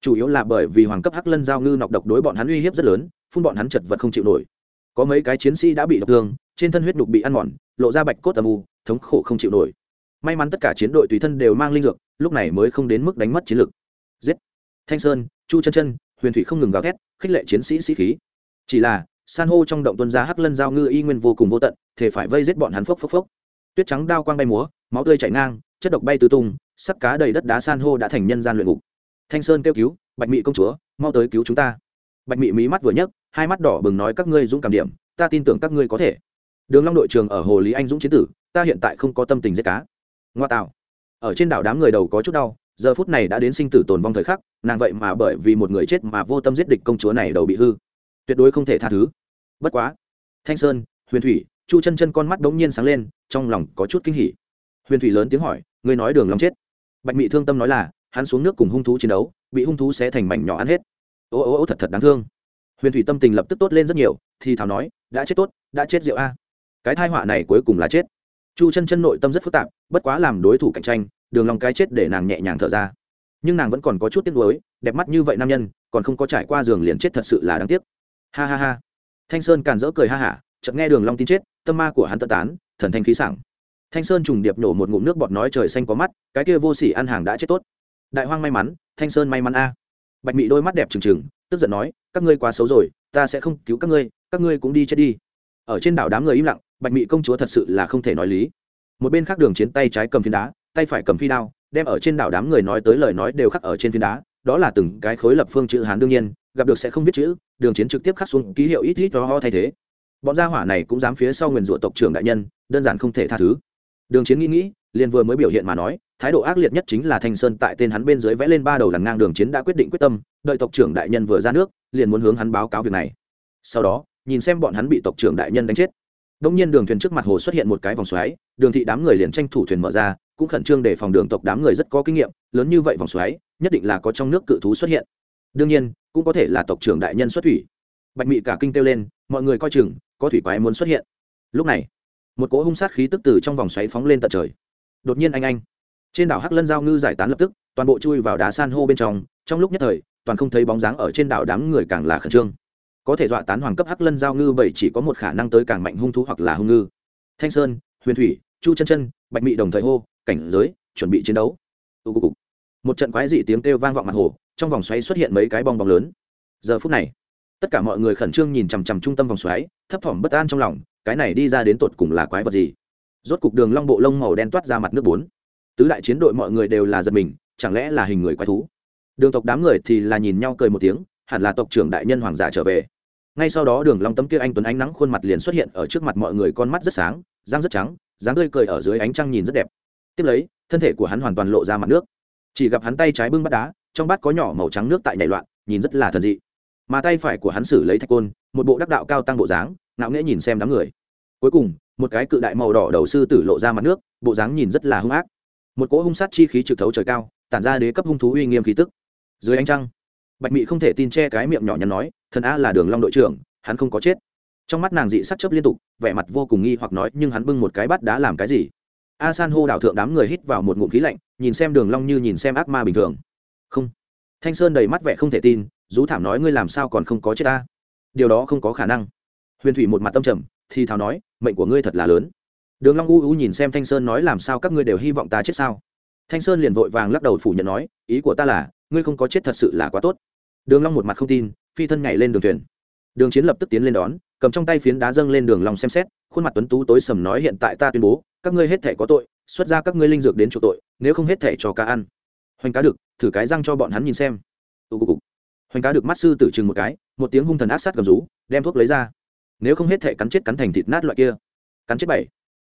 Chủ yếu là bởi vì hoàng cấp hắc lân giao ngư nọc độc đối bọn hắn uy hiếp rất lớn, phun bọn hắn chật vật không chịu nổi. Có mấy cái chiến sĩ đã bị độc thương, trên thân huyết đục bị ăn mòn, lộ ra bạch cốt âm u, thống khổ không chịu nổi may mắn tất cả chiến đội tùy thân đều mang linh dược, lúc này mới không đến mức đánh mất chiến lực. Giết. Thanh sơn, chu chân chân, huyền thủy không ngừng gào thét, khích lệ chiến sĩ sĩ khí. Chỉ là, san hô trong động tuân gia hắc lân giao ngư y nguyên vô cùng vô tận, thể phải vây giết bọn hắn phốc phốc phốc. Tuyết trắng đao quang bay múa, máu tươi chảy ngang, chất độc bay tứ tung sắc cá đầy đất đá san hô đã thành nhân gian luyện ngục. Thanh sơn kêu cứu, bạch mị công chúa, mau tới cứu chúng ta. Bạch mị mí mắt vừa nhấc, hai mắt đỏ bừng nói các ngươi dũng cảm điểm, ta tin tưởng các ngươi có thể. Đường long đội trường ở hồ lý anh dũng chiến tử, ta hiện tại không có tâm tình giết cá ngoa tạo. Ở trên đảo đám người đầu có chút đau, giờ phút này đã đến sinh tử tồn vong thời khắc, nàng vậy mà bởi vì một người chết mà vô tâm giết địch công chúa này đầu bị hư. Tuyệt đối không thể tha thứ. Bất quá, thanh sơn, huyền thủy, chu chân chân con mắt đống nhiên sáng lên, trong lòng có chút kinh hỉ. Huyền thủy lớn tiếng hỏi, ngươi nói đường lòng chết? Bạch mị thương tâm nói là, hắn xuống nước cùng hung thú chiến đấu, bị hung thú xé thành mảnh nhỏ ăn hết. Ô ô ô, thật thật đáng thương. Huyền thủy tâm tình lập tức tốt lên rất nhiều, thì thảo nói, đã chết tốt, đã chết rượu a. Cái thai họa này cuối cùng là chết chu chân chân nội tâm rất phức tạp, bất quá làm đối thủ cạnh tranh, đường lòng cái chết để nàng nhẹ nhàng thở ra. Nhưng nàng vẫn còn có chút tiếc nuối, đẹp mắt như vậy nam nhân, còn không có trải qua giường liền chết thật sự là đáng tiếc. Ha ha ha. Thanh sơn càn rỡ cười ha hả, chợt nghe đường long tin chết, tâm ma của hắn tận tán, thần thanh khí sảng. Thanh sơn trùng điệp nổ một ngụm nước bọt nói trời xanh có mắt, cái kia vô sỉ ăn hàng đã chết tốt. Đại hoang may mắn, thanh sơn may mắn a. Bạch mị đôi mắt đẹp trừng trừng, tức giận nói, các ngươi quá xấu rồi, ta sẽ không cứu các ngươi các ngươi cũng đi chết đi ở trên đảo đám người im lặng, bạch mị công chúa thật sự là không thể nói lý. Một bên khác đường chiến tay trái cầm phiến đá, tay phải cầm phi đao, đem ở trên đảo đám người nói tới lời nói đều khắc ở trên phiến đá, đó là từng cái khối lập phương chữ hán đương nhiên, gặp được sẽ không viết chữ, đường chiến trực tiếp khắc xuống ký hiệu ít ít cho ho thay thế. Bọn gia hỏa này cũng dám phía sau nguyền rủa tộc trưởng đại nhân, đơn giản không thể tha thứ. Đường chiến nghĩ nghĩ, liền vừa mới biểu hiện mà nói, thái độ ác liệt nhất chính là thanh sơn tại tên hắn bên dưới vẽ lên ba đầu lằn ngang đường chiến đã quyết định quyết tâm, đợi tộc trưởng đại nhân vừa ra nước, liền muốn hướng hắn báo cáo việc này. Sau đó nhìn xem bọn hắn bị tộc trưởng đại nhân đánh chết. Đông nhiên đường thuyền trước mặt hồ xuất hiện một cái vòng xoáy, đường thị đám người liền tranh thủ thuyền mở ra, cũng khẩn trương để phòng đường tộc đám người rất có kinh nghiệm, lớn như vậy vòng xoáy, nhất định là có trong nước cự thú xuất hiện. Đương nhiên, cũng có thể là tộc trưởng đại nhân xuất thủy. Bạch mị cả kinh kêu lên, mọi người coi chừng, có thủy quái muốn xuất hiện. Lúc này, một cỗ hung sát khí tức từ trong vòng xoáy phóng lên tận trời. Đột nhiên anh anh, trên đảo hắc lân giao ngư giải tán lập tức, toàn bộ chui vào đá san hô bên trong trong lúc nhất thời, toàn không thấy bóng dáng ở trên đảo đám người càng là khẩn trương có thể dọa tán hoàng cấp hắc lân giao ngư bảy chỉ có một khả năng tới càng mạnh hung thú hoặc là hung ngư. Thanh sơn, huyền thủy, chu chân chân, bạch mị đồng thời hô, cảnh giới, chuẩn bị chiến đấu. Một trận quái dị tiếng kêu vang vọng mặt hồ, trong vòng xoáy xuất hiện mấy cái bong bóng lớn. Giờ phút này, tất cả mọi người khẩn trương nhìn chằm chằm trung tâm vòng xoáy, thấp thỏm bất an trong lòng, cái này đi ra đến tột cùng là quái vật gì? Rốt cục đường long bộ lông màu đen toát ra mặt nước bốn. Tứ đại chiến đội mọi người đều là giật mình, chẳng lẽ là hình người quái thú? Đường tộc đám người thì là nhìn nhau cười một tiếng hẳn là tộc trưởng đại nhân hoàng giả trở về. Ngay sau đó đường long tấm kia anh tuấn ánh nắng khuôn mặt liền xuất hiện ở trước mặt mọi người con mắt rất sáng, răng rất trắng, dáng tươi cười ở dưới ánh trăng nhìn rất đẹp. Tiếp lấy, thân thể của hắn hoàn toàn lộ ra mặt nước. Chỉ gặp hắn tay trái bưng bát đá, trong bát có nhỏ màu trắng nước tại nhảy loạn, nhìn rất là thần dị. Mà tay phải của hắn xử lấy thạch côn, một bộ đắc đạo cao tăng bộ dáng, ngạo nghễ nhìn xem đám người. Cuối cùng, một cái cự đại màu đỏ đầu sư tử lộ ra mặt nước, bộ dáng nhìn rất là hung ác. Một cỗ hung sát chi khí trực thấu trời cao, tản ra đế cấp hung thú uy nghiêm khí tức. Dưới ánh trăng bạch mị không thể tin che cái miệng nhỏ nhắn nói, thần a là đường long đội trưởng, hắn không có chết. Trong mắt nàng dị sắc chớp liên tục, vẻ mặt vô cùng nghi hoặc nói, nhưng hắn bưng một cái bát đá làm cái gì? A san hô đảo thượng đám người hít vào một ngụm khí lạnh, nhìn xem đường long như nhìn xem ác ma bình thường. Không. Thanh sơn đầy mắt vẻ không thể tin, rú thảm nói, ngươi làm sao còn không có chết ta? Điều đó không có khả năng. Huyền thủy một mặt tâm trầm, thì thào nói, mệnh của ngươi thật là lớn. Đường long u u nhìn xem thanh sơn nói, làm sao các ngươi đều hy vọng ta chết sao? Thanh sơn liền vội vàng lắc đầu phủ nhận nói, ý của ta là, ngươi không có chết thật sự là quá tốt đường long một mặt không tin, phi thân nhảy lên đường thuyền. Đường chiến lập tức tiến lên đón, cầm trong tay phiến đá dâng lên đường long xem xét, khuôn mặt tuấn tú tối sầm nói hiện tại ta tuyên bố, các ngươi hết thể có tội, xuất ra các ngươi linh dược đến chỗ tội, nếu không hết thể cho cá ăn. Hoành cá được, thử cái răng cho bọn hắn nhìn xem. Tụ cục hoành cá được mắt sư tử chừng một cái, một tiếng hung thần ác sát cầm rú, đem thuốc lấy ra. Nếu không hết thể cắn chết cắn thành thịt nát loại kia. Cắn chết bảy.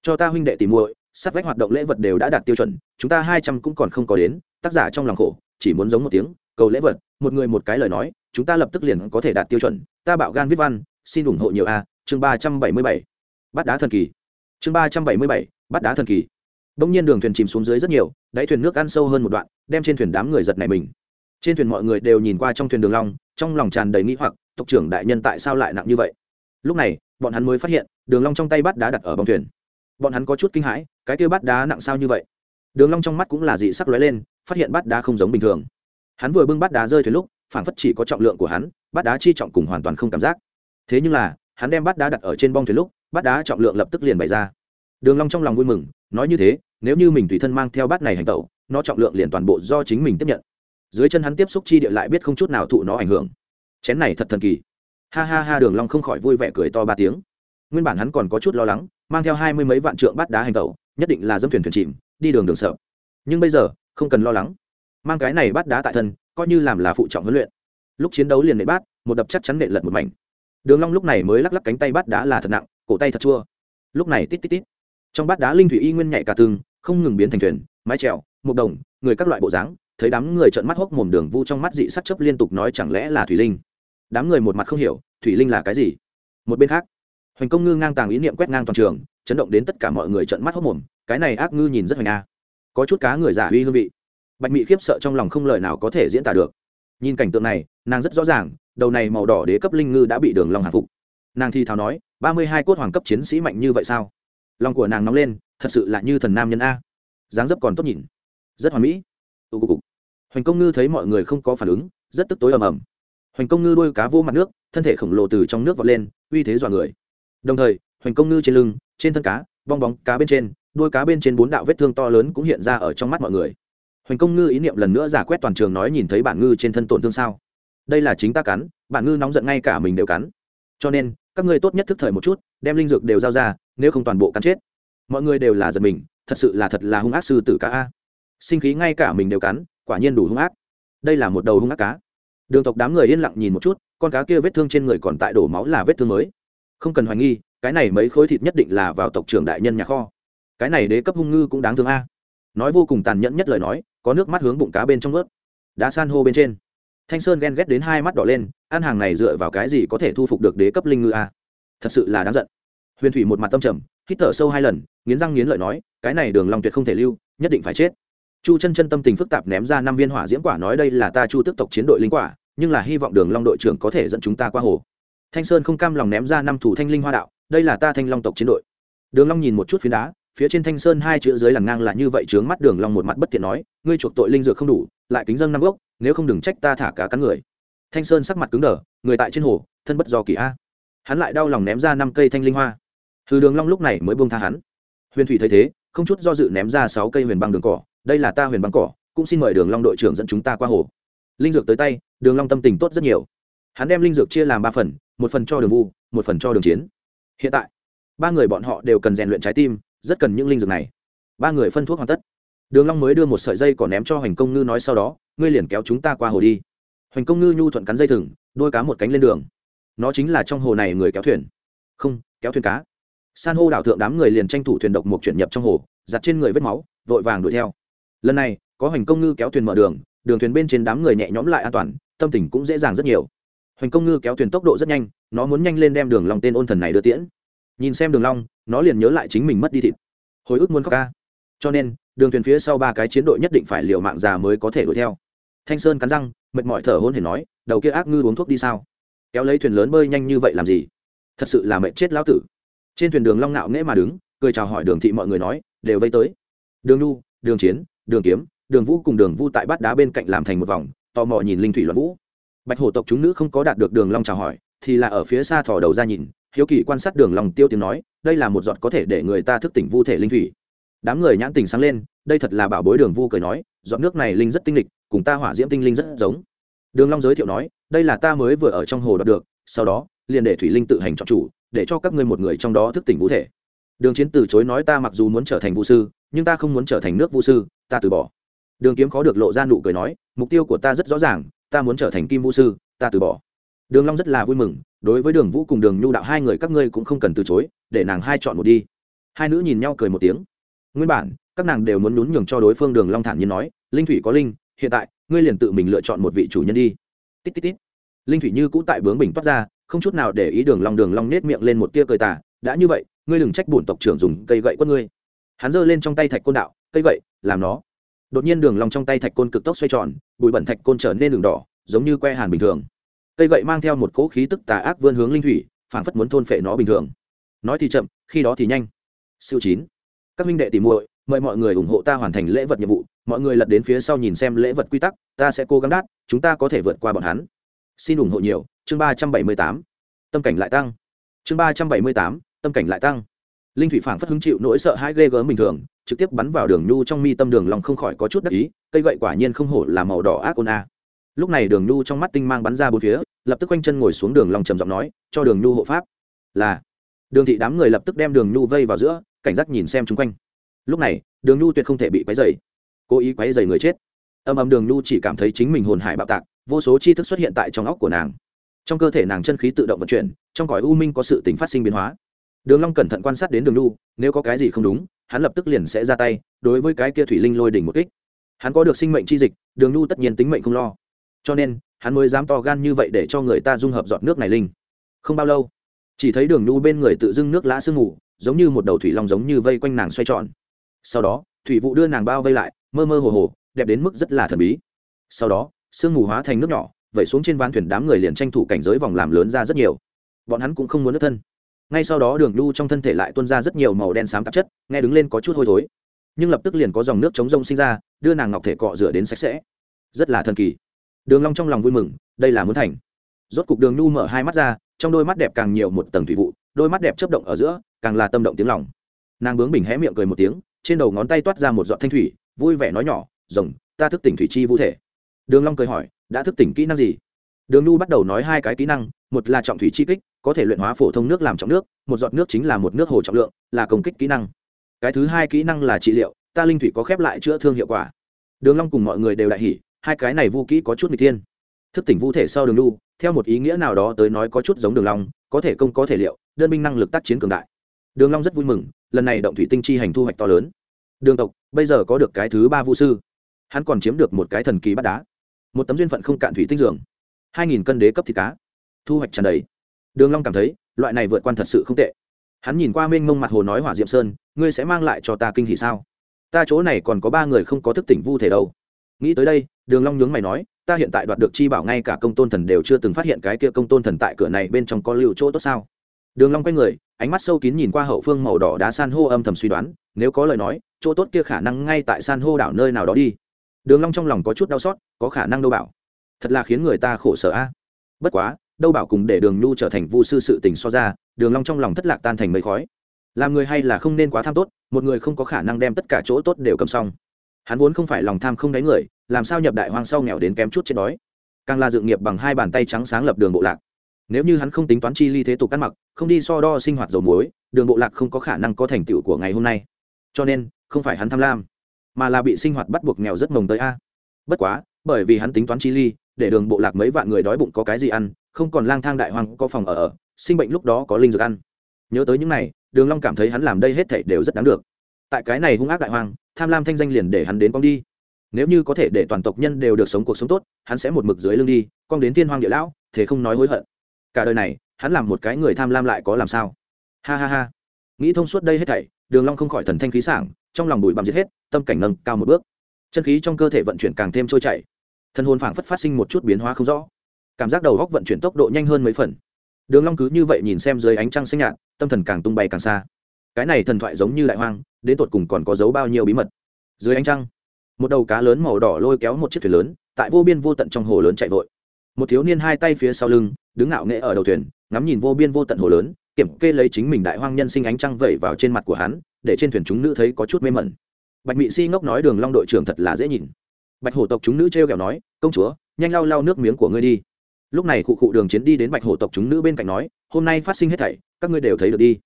Cho ta huynh đệ tìm muội sát vách hoạt động lễ vật đều đã đạt tiêu chuẩn, chúng ta hai trăm cũng còn không có đến, tác giả trong lòng khổ, chỉ muốn giống một tiếng cầu lễ vật, một người một cái lời nói, chúng ta lập tức liền có thể đạt tiêu chuẩn. Ta bạo gan viết văn, xin ủng hộ nhiều a. Chương ba trăm bảy mươi bảy. Bắt đá thần kỳ. Chương ba trăm bảy mươi bảy. Bắt đá thần kỳ. Đông nhiên đường thuyền chìm xuống dưới rất nhiều, đáy thuyền nước ăn sâu hơn một đoạn, đem trên thuyền đám người giật này mình. Trên thuyền mọi người đều nhìn qua trong thuyền đường long, trong lòng tràn đầy nghĩ hoặc, tộc trưởng đại nhân tại sao lại nặng như vậy? Lúc này, bọn hắn mới phát hiện, đường long trong tay bắt đá đặt ở bong thuyền. Bọn hắn có chút kinh hãi, cái kia bắt đá nặng sao như vậy? Đường long trong mắt cũng là dị sắc lóe lên, phát hiện bắt đá không giống bình thường hắn vừa bưng bát đá rơi thuyền lúc phản phất chỉ có trọng lượng của hắn, bát đá chi trọng cùng hoàn toàn không cảm giác. Thế nhưng là, hắn đem bát đá đặt ở trên bong thuyền lúc, bát đá trọng lượng lập tức liền bày ra. Đường long trong lòng vui mừng, nói như thế, nếu như mình tùy thân mang theo bát này hành tẩu, nó trọng lượng liền toàn bộ do chính mình tiếp nhận. Dưới chân hắn tiếp xúc chi địa lại biết không chút nào thụ nó ảnh hưởng. Chén này thật thần kỳ. Ha ha ha, đường long không khỏi vui vẻ cười to ba tiếng. Nguyên bản hắn còn có chút lo lắng, mang theo hai mươi mấy vạn trượng bát đá hành tẩu, nhất định là dâm thuyền thuyền chìm, đi đường đường sợ. Nhưng bây giờ, không cần lo lắng mang cái này bắt đá tại thân coi như làm là phụ trọng huấn luyện. Lúc chiến đấu liền nệ bát một đập chắc chắn nệ lật một mảnh. Đường long lúc này mới lắc lắc cánh tay bắt đá là thật nặng cổ tay thật chua. Lúc này tít tít tít. Trong bát đá linh thủy y nguyên nhạy cả tương không ngừng biến thành thuyền mái trèo, một đồng người các loại bộ dáng thấy đám người trợn mắt hốc mồm đường vu trong mắt dị sắc chấp liên tục nói chẳng lẽ là thủy linh. Đám người một mặt không hiểu thủy linh là cái gì? Một bên khác hoành công ngư ngang tàng ý niệm quét ngang toàn trường chấn động đến tất cả mọi người trợn mắt hốc mồm cái này ác ngư nhìn rất hoành a. Có chút cá người giả uy hương vị bạch mị khiếp sợ trong lòng không lời nào có thể diễn tả được. Nhìn cảnh tượng này, nàng rất rõ ràng, đầu này màu đỏ đế cấp linh ngư đã bị đường long hạ phục. Nàng thi thào nói, ba mươi hai cốt hoàng cấp chiến sĩ mạnh như vậy sao? Lòng của nàng nóng lên, thật sự là như thần nam nhân a. Dáng dấp còn tốt nhìn. Rất hoàn mỹ. Tụ cục. Hoành công ngư thấy mọi người không có phản ứng, rất tức tối ầm ầm. Hoành công ngư đuôi cá vô mặt nước, thân thể khổng lồ từ trong nước vọt lên, uy thế dọa người. Đồng thời, hoành công ngư trên lưng, trên thân cá, bong bóng cá bên trên, đuôi cá bên trên bốn đạo vết thương to lớn cũng hiện ra ở trong mắt mọi người hoành công ngư ý niệm lần nữa giả quét toàn trường nói nhìn thấy bản ngư trên thân tổn thương sao. Đây là chính ta cắn, bản ngư nóng giận ngay cả mình đều cắn. Cho nên, các ngươi tốt nhất thức thời một chút, đem linh dược đều giao ra, nếu không toàn bộ cắn chết. Mọi người đều là giật mình, thật sự là thật là hung ác sư tử cá a. Sinh khí ngay cả mình đều cắn, quả nhiên đủ hung ác. Đây là một đầu hung ác cá. Đường tộc đám người yên lặng nhìn một chút, con cá kia vết thương trên người còn tại đổ máu là vết thương mới. Không cần hoài nghi, cái này mấy khối thịt nhất định là vào tộc trưởng đại nhân nhà kho. Cái này đế cấp hung ngư cũng đáng thương a. Nói vô cùng tàn nhẫn nhất lời nói có nước mắt hướng bụng cá bên trong ướt. Đá san hô bên trên. Thanh sơn ghen ghét đến hai mắt đỏ lên, ăn hàng này dựa vào cái gì có thể thu phục được đế cấp linh ngư a? Thật sự là đáng giận. Huyền thủy một mặt tâm trầm, hít thở sâu hai lần, nghiến răng nghiến lợi nói, cái này đường long tuyệt không thể lưu, nhất định phải chết. Chu chân chân tâm tình phức tạp ném ra năm viên hỏa diễm quả nói đây là ta chu tức tộc chiến đội linh quả, nhưng là hy vọng đường long đội trưởng có thể dẫn chúng ta qua hồ. Thanh sơn không cam lòng ném ra năm thủ thanh linh hoa đạo, đây là ta thanh long tộc chiến đội. Đường long nhìn một chút phiến đá phía trên thanh sơn hai chữ dưới làn ngang là như vậy chướng mắt đường long một mặt bất tiện nói, ngươi chuộc tội linh dược không đủ, lại kính dâng năm gốc, nếu không đừng trách ta thả cả cắn người. Thanh sơn sắc mặt cứng đờ, người tại trên hồ, thân bất do kỳ a. Hắn lại đau lòng ném ra năm cây thanh linh hoa. Hư đường long lúc này mới buông tha hắn. Huyền thủy thấy thế, không chút do dự ném ra sáu cây huyền băng đường cỏ, đây là ta huyền băng cỏ, cũng xin mời đường long đội trưởng dẫn chúng ta qua hồ. Linh dược tới tay, đường long tâm tình tốt rất nhiều. Hắn đem linh dược chia làm ba phần, một phần cho đường vu, một phần cho đường chiến. Hiện tại, ba người bọn họ đều cần rèn luyện trái tim rất cần những linh dược này. Ba người phân thuốc hoàn tất. Đường long mới đưa một sợi dây cỏ ném cho hoành công ngư nói sau đó, ngươi liền kéo chúng ta qua hồ đi. Hoành công ngư nhu thuận cắn dây thừng, đôi cá một cánh lên đường. Nó chính là trong hồ này người kéo thuyền. Không, kéo thuyền cá. San hô đảo thượng đám người liền tranh thủ thuyền độc một chuyển nhập trong hồ, giặt trên người vết máu, vội vàng đuổi theo. Lần này, có hoành công ngư kéo thuyền mở đường đường thuyền bên trên đám người nhẹ nhõm lại an toàn, tâm tình cũng dễ dàng rất nhiều. Hoành công ngư kéo thuyền tốc độ rất nhanh, nó muốn nhanh lên đem đường long tên ôn thần này đưa tiễn nhìn xem đường long, nó liền nhớ lại chính mình mất đi thịt. Hồi ức muốn khóc ca. Cho nên, đường thuyền phía sau ba cái chiến đội nhất định phải liều mạng già mới có thể đuổi theo. Thanh sơn cắn răng, mệt mỏi thở hôn hển nói, đầu kia ác ngư uống thuốc đi sao? Kéo lấy thuyền lớn bơi nhanh như vậy làm gì? Thật sự là mệt chết lão tử. Trên thuyền đường long nạo nghễ mà đứng, cười chào hỏi đường thị mọi người nói, đều vây tới. Đường nu đường chiến, đường kiếm, đường vũ cùng đường vu tại bát đá bên cạnh làm thành một vòng, tò mò nhìn linh thủy loạn vũ. Bạch hổ tộc chúng nữ không có đạt được đường long chào hỏi, thì là ở phía xa thò đầu ra nhìn hiếu kỳ quan sát đường long tiêu tiếng nói, đây là một giọt có thể để người ta thức tỉnh vu thể linh thủy. Đám người nhãn tình sáng lên, đây thật là bảo bối đường vu cười nói, giọt nước này linh rất tinh lịch, cùng ta hỏa diễm tinh linh rất giống. Đường long giới thiệu nói, đây là ta mới vừa ở trong hồ đoạt được, sau đó, liền để thủy linh tự hành chọn chủ, để cho các ngươi một người trong đó thức tỉnh vũ thể. Đường chiến từ chối nói ta mặc dù muốn trở thành vũ sư, nhưng ta không muốn trở thành nước vũ sư, ta từ bỏ. Đường kiếm khó được lộ ra nụ cười nói, mục tiêu của ta rất rõ ràng, ta muốn trở thành kim vũ sư, ta từ bỏ. Đường long rất là vui mừng đối với đường vũ cùng đường nhu đạo hai người các ngươi cũng không cần từ chối, để nàng hai chọn một đi. Hai nữ nhìn nhau cười một tiếng. Nguyên bản, các nàng đều muốn nhún nhường cho đối phương đường long thản nhiên nói, linh thủy có linh, hiện tại, ngươi liền tự mình lựa chọn một vị chủ nhân đi. Tít tít tít. Linh thủy như cũ tại bướng bình toát ra, không chút nào để ý đường long đường long nết miệng lên một tia cười tà, đã như vậy, ngươi đừng trách bổn tộc trưởng dùng cây gậy quất ngươi. Hắn giơ lên trong tay thạch côn đạo, cây gậy, làm nó. Đột nhiên đường long trong tay thạch côn cực tốc xoay tròn, bụi bẩn thạch côn trở nên đường đỏ, giống như que hàn bình thường cây gậy mang theo một cỗ khí tức tà ác vươn hướng linh thủy, phảng phất muốn thôn phệ nó bình thường. Nói thì chậm, khi đó thì nhanh. Siêu chín. Các minh đệ tìm muội, mời mọi người ủng hộ ta hoàn thành lễ vật nhiệm vụ. Mọi người lật đến phía sau nhìn xem lễ vật quy tắc, ta sẽ cố gắng đát chúng ta có thể vượt qua bọn hắn. Xin ủng hộ nhiều. Chương ba trăm bảy mươi tám. Tâm cảnh lại tăng. Chương ba trăm bảy mươi tám. Tâm cảnh lại tăng. Linh thủy phảng phất hứng chịu nỗi sợ hãi ghê gớm bình thường, trực tiếp bắn vào đường nhu trong mi tâm đường lòng không khỏi có chút đắc ý, cây gậy quả nhiên không hổ là màu đỏ ác ôn a lúc này đường nhu trong mắt tinh mang bắn ra bốn phía, lập tức quanh chân ngồi xuống đường lòng trầm giọng nói, cho đường nhu hộ pháp. Là. Đường thị đám người lập tức đem đường nhu vây vào giữa, cảnh giác nhìn xem chung quanh. Lúc này, đường nhu tuyệt không thể bị quấy dày cố ý quấy dày người chết. Âm âm đường nhu chỉ cảm thấy chính mình hồn hải bạo tạc, vô số chi thức xuất hiện tại trong óc của nàng. Trong cơ thể nàng chân khí tự động vận chuyển, trong cõi u minh có sự tính phát sinh biến hóa. Đường long cẩn thận quan sát đến đường nhu, nếu có cái gì không đúng, hắn lập tức liền sẽ ra tay, đối với cái kia thủy linh lôi đỉnh một kích. Hắn có được sinh mệnh chi dịch, đường nhu tất nhiên tính mệnh không lo cho nên, hắn mới dám to gan như vậy để cho người ta dung hợp giọt nước này linh. Không bao lâu, chỉ thấy đường nhu bên người tự dưng nước lã sương mù, giống như một đầu thủy long giống như vây quanh nàng xoay tròn. Sau đó, thủy vụ đưa nàng bao vây lại, mơ mơ hồ hồ, đẹp đến mức rất là thần bí. Sau đó, sương mù hóa thành nước nhỏ, vẩy xuống trên ván thuyền đám người liền tranh thủ cảnh giới vòng làm lớn ra rất nhiều. Bọn hắn cũng không muốn nước thân. Ngay sau đó đường nhu trong thân thể lại tuôn ra rất nhiều màu đen xám tạp chất, nghe đứng lên có chút hôi thối. Nhưng lập tức liền có dòng nước chống rông sinh ra, đưa nàng ngọc thể cọ rửa đến sạch sẽ. Rất là thần kỳ đường long trong lòng vui mừng, đây là muốn thành. Rốt cục đường nhu mở hai mắt ra, trong đôi mắt đẹp càng nhiều một tầng thủy vụ, đôi mắt đẹp chớp động ở giữa, càng là tâm động tiếng lòng. Nàng bướng bình hé miệng cười một tiếng, trên đầu ngón tay toát ra một giọt thanh thủy, vui vẻ nói nhỏ, rồng, ta thức tỉnh thủy chi vũ thể. Đường long cười hỏi, đã thức tỉnh kỹ năng gì? Đường nhu bắt đầu nói hai cái kỹ năng, một là trọng thủy chi kích, có thể luyện hóa phổ thông nước làm trọng nước, một giọt nước chính là một nước hồ trọng lượng, là công kích kỹ năng. Cái thứ hai kỹ năng là trị liệu, ta linh thủy có khép lại chữa thương hiệu quả. Đường long cùng mọi người đều đại hỉ hai cái này vu kỹ có chút n thiên. Thức tỉnh vu thể sau đường lưu, theo một ý nghĩa nào đó tới nói có chút giống đường long, có thể công có thể liệu, đơn binh năng lực tác chiến cường đại. Đường long rất vui mừng, lần này động thủy tinh chi hành thu hoạch to lớn. Đường tộc, bây giờ có được cái thứ ba vu sư. Hắn còn chiếm được một cái thần kỳ bát đá. Một tấm duyên phận không cạn thủy tinh dường. Hai nghìn cân đế cấp thịt cá. Thu hoạch tràn đầy. Đường long cảm thấy, loại này vượt quan thật sự không tệ. Hắn nhìn qua mênh mông mặt hồ nói hỏa diệm sơn, ngươi sẽ mang lại cho ta kinh hỉ sao? Ta chỗ này còn có ba người không có thức tỉnh vu thể đâu. Nghĩ tới đây đường long nhướng mày nói, ta hiện tại đoạt được chi bảo ngay cả công tôn thần đều chưa từng phát hiện cái kia công tôn thần tại cửa này bên trong có lưu chỗ tốt sao? Đường long quay người, ánh mắt sâu kín nhìn qua hậu phương màu đỏ đá san hô âm thầm suy đoán, nếu có lời nói, chỗ tốt kia khả năng ngay tại san hô đảo nơi nào đó đi. Đường long trong lòng có chút đau xót, có khả năng đâu bảo? Thật là khiến người ta khổ sở a. Bất quá, đâu bảo cùng để đường nhu trở thành vu sư sự tình so ra, đường long trong lòng thất lạc tan thành mây khói. Làm người hay là không nên quá tham tốt, một người không có khả năng đem tất cả chỗ tốt đều cầm xong. Hắn vốn không phải lòng tham không đáy người làm sao nhập đại hoang sau nghèo đến kém chút chết đói. Càng là dự nghiệp bằng hai bàn tay trắng sáng lập đường bộ lạc. Nếu như hắn không tính toán chi ly thế tục ăn mặc, không đi so đo sinh hoạt dầu muối, đường bộ lạc không có khả năng có thành tựu của ngày hôm nay. Cho nên, không phải hắn tham lam, mà là bị sinh hoạt bắt buộc nghèo rất mồng tới a. Bất quá, bởi vì hắn tính toán chi ly, để đường bộ lạc mấy vạn người đói bụng có cái gì ăn, không còn lang thang đại hoang có phòng ở ở, sinh bệnh lúc đó có linh dược ăn. Nhớ tới những này, đường long cảm thấy hắn làm đây hết thảy đều rất đáng được. Tại cái này hung ác đại hoang, tham lam thanh danh liền để hắn đến con đi nếu như có thể để toàn tộc nhân đều được sống cuộc sống tốt, hắn sẽ một mực dưới lưng đi con đến thiên hoàng địa lão, thế không nói hối hận. Cả đời này, hắn làm một cái người tham lam lại có làm sao? Ha ha ha. Nghĩ thông suốt đây hết thảy, đường long không khỏi thần thanh khí sảng, trong lòng bụi bặm giết hết, tâm cảnh nâng cao một bước. Chân khí trong cơ thể vận chuyển càng thêm trôi chảy. Thân hồn phảng phất phát sinh một chút biến hóa không rõ. Cảm giác đầu góc vận chuyển tốc độ nhanh hơn mấy phần. Đường long cứ như vậy nhìn xem dưới ánh trăng xanh nhạt, tâm thần càng tung bay càng xa. Cái này thần thoại giống như đại hoang, đến tột cùng còn có giấu bao nhiêu bí mật? Dưới ánh trăng một đầu cá lớn màu đỏ lôi kéo một chiếc thuyền lớn, tại vô biên vô tận trong hồ lớn chạy vội. Một thiếu niên hai tay phía sau lưng, đứng ngạo nghễ ở đầu thuyền, ngắm nhìn vô biên vô tận hồ lớn, kiểm kê lấy chính mình đại hoang nhân sinh ánh trăng vẩy vào trên mặt của hắn, để trên thuyền chúng nữ thấy có chút mê mẩn. Bạch mị si ngốc nói đường long đội trưởng thật là dễ nhìn. Bạch hổ tộc chúng nữ treo kẹo nói, công chúa, nhanh lau lau nước miếng của ngươi đi. Lúc này cụ cụ đường chiến đi đến bạch hổ tộc chúng nữ bên cạnh nói, hôm nay phát sinh hết thảy, các ngươi đều thấy được đi.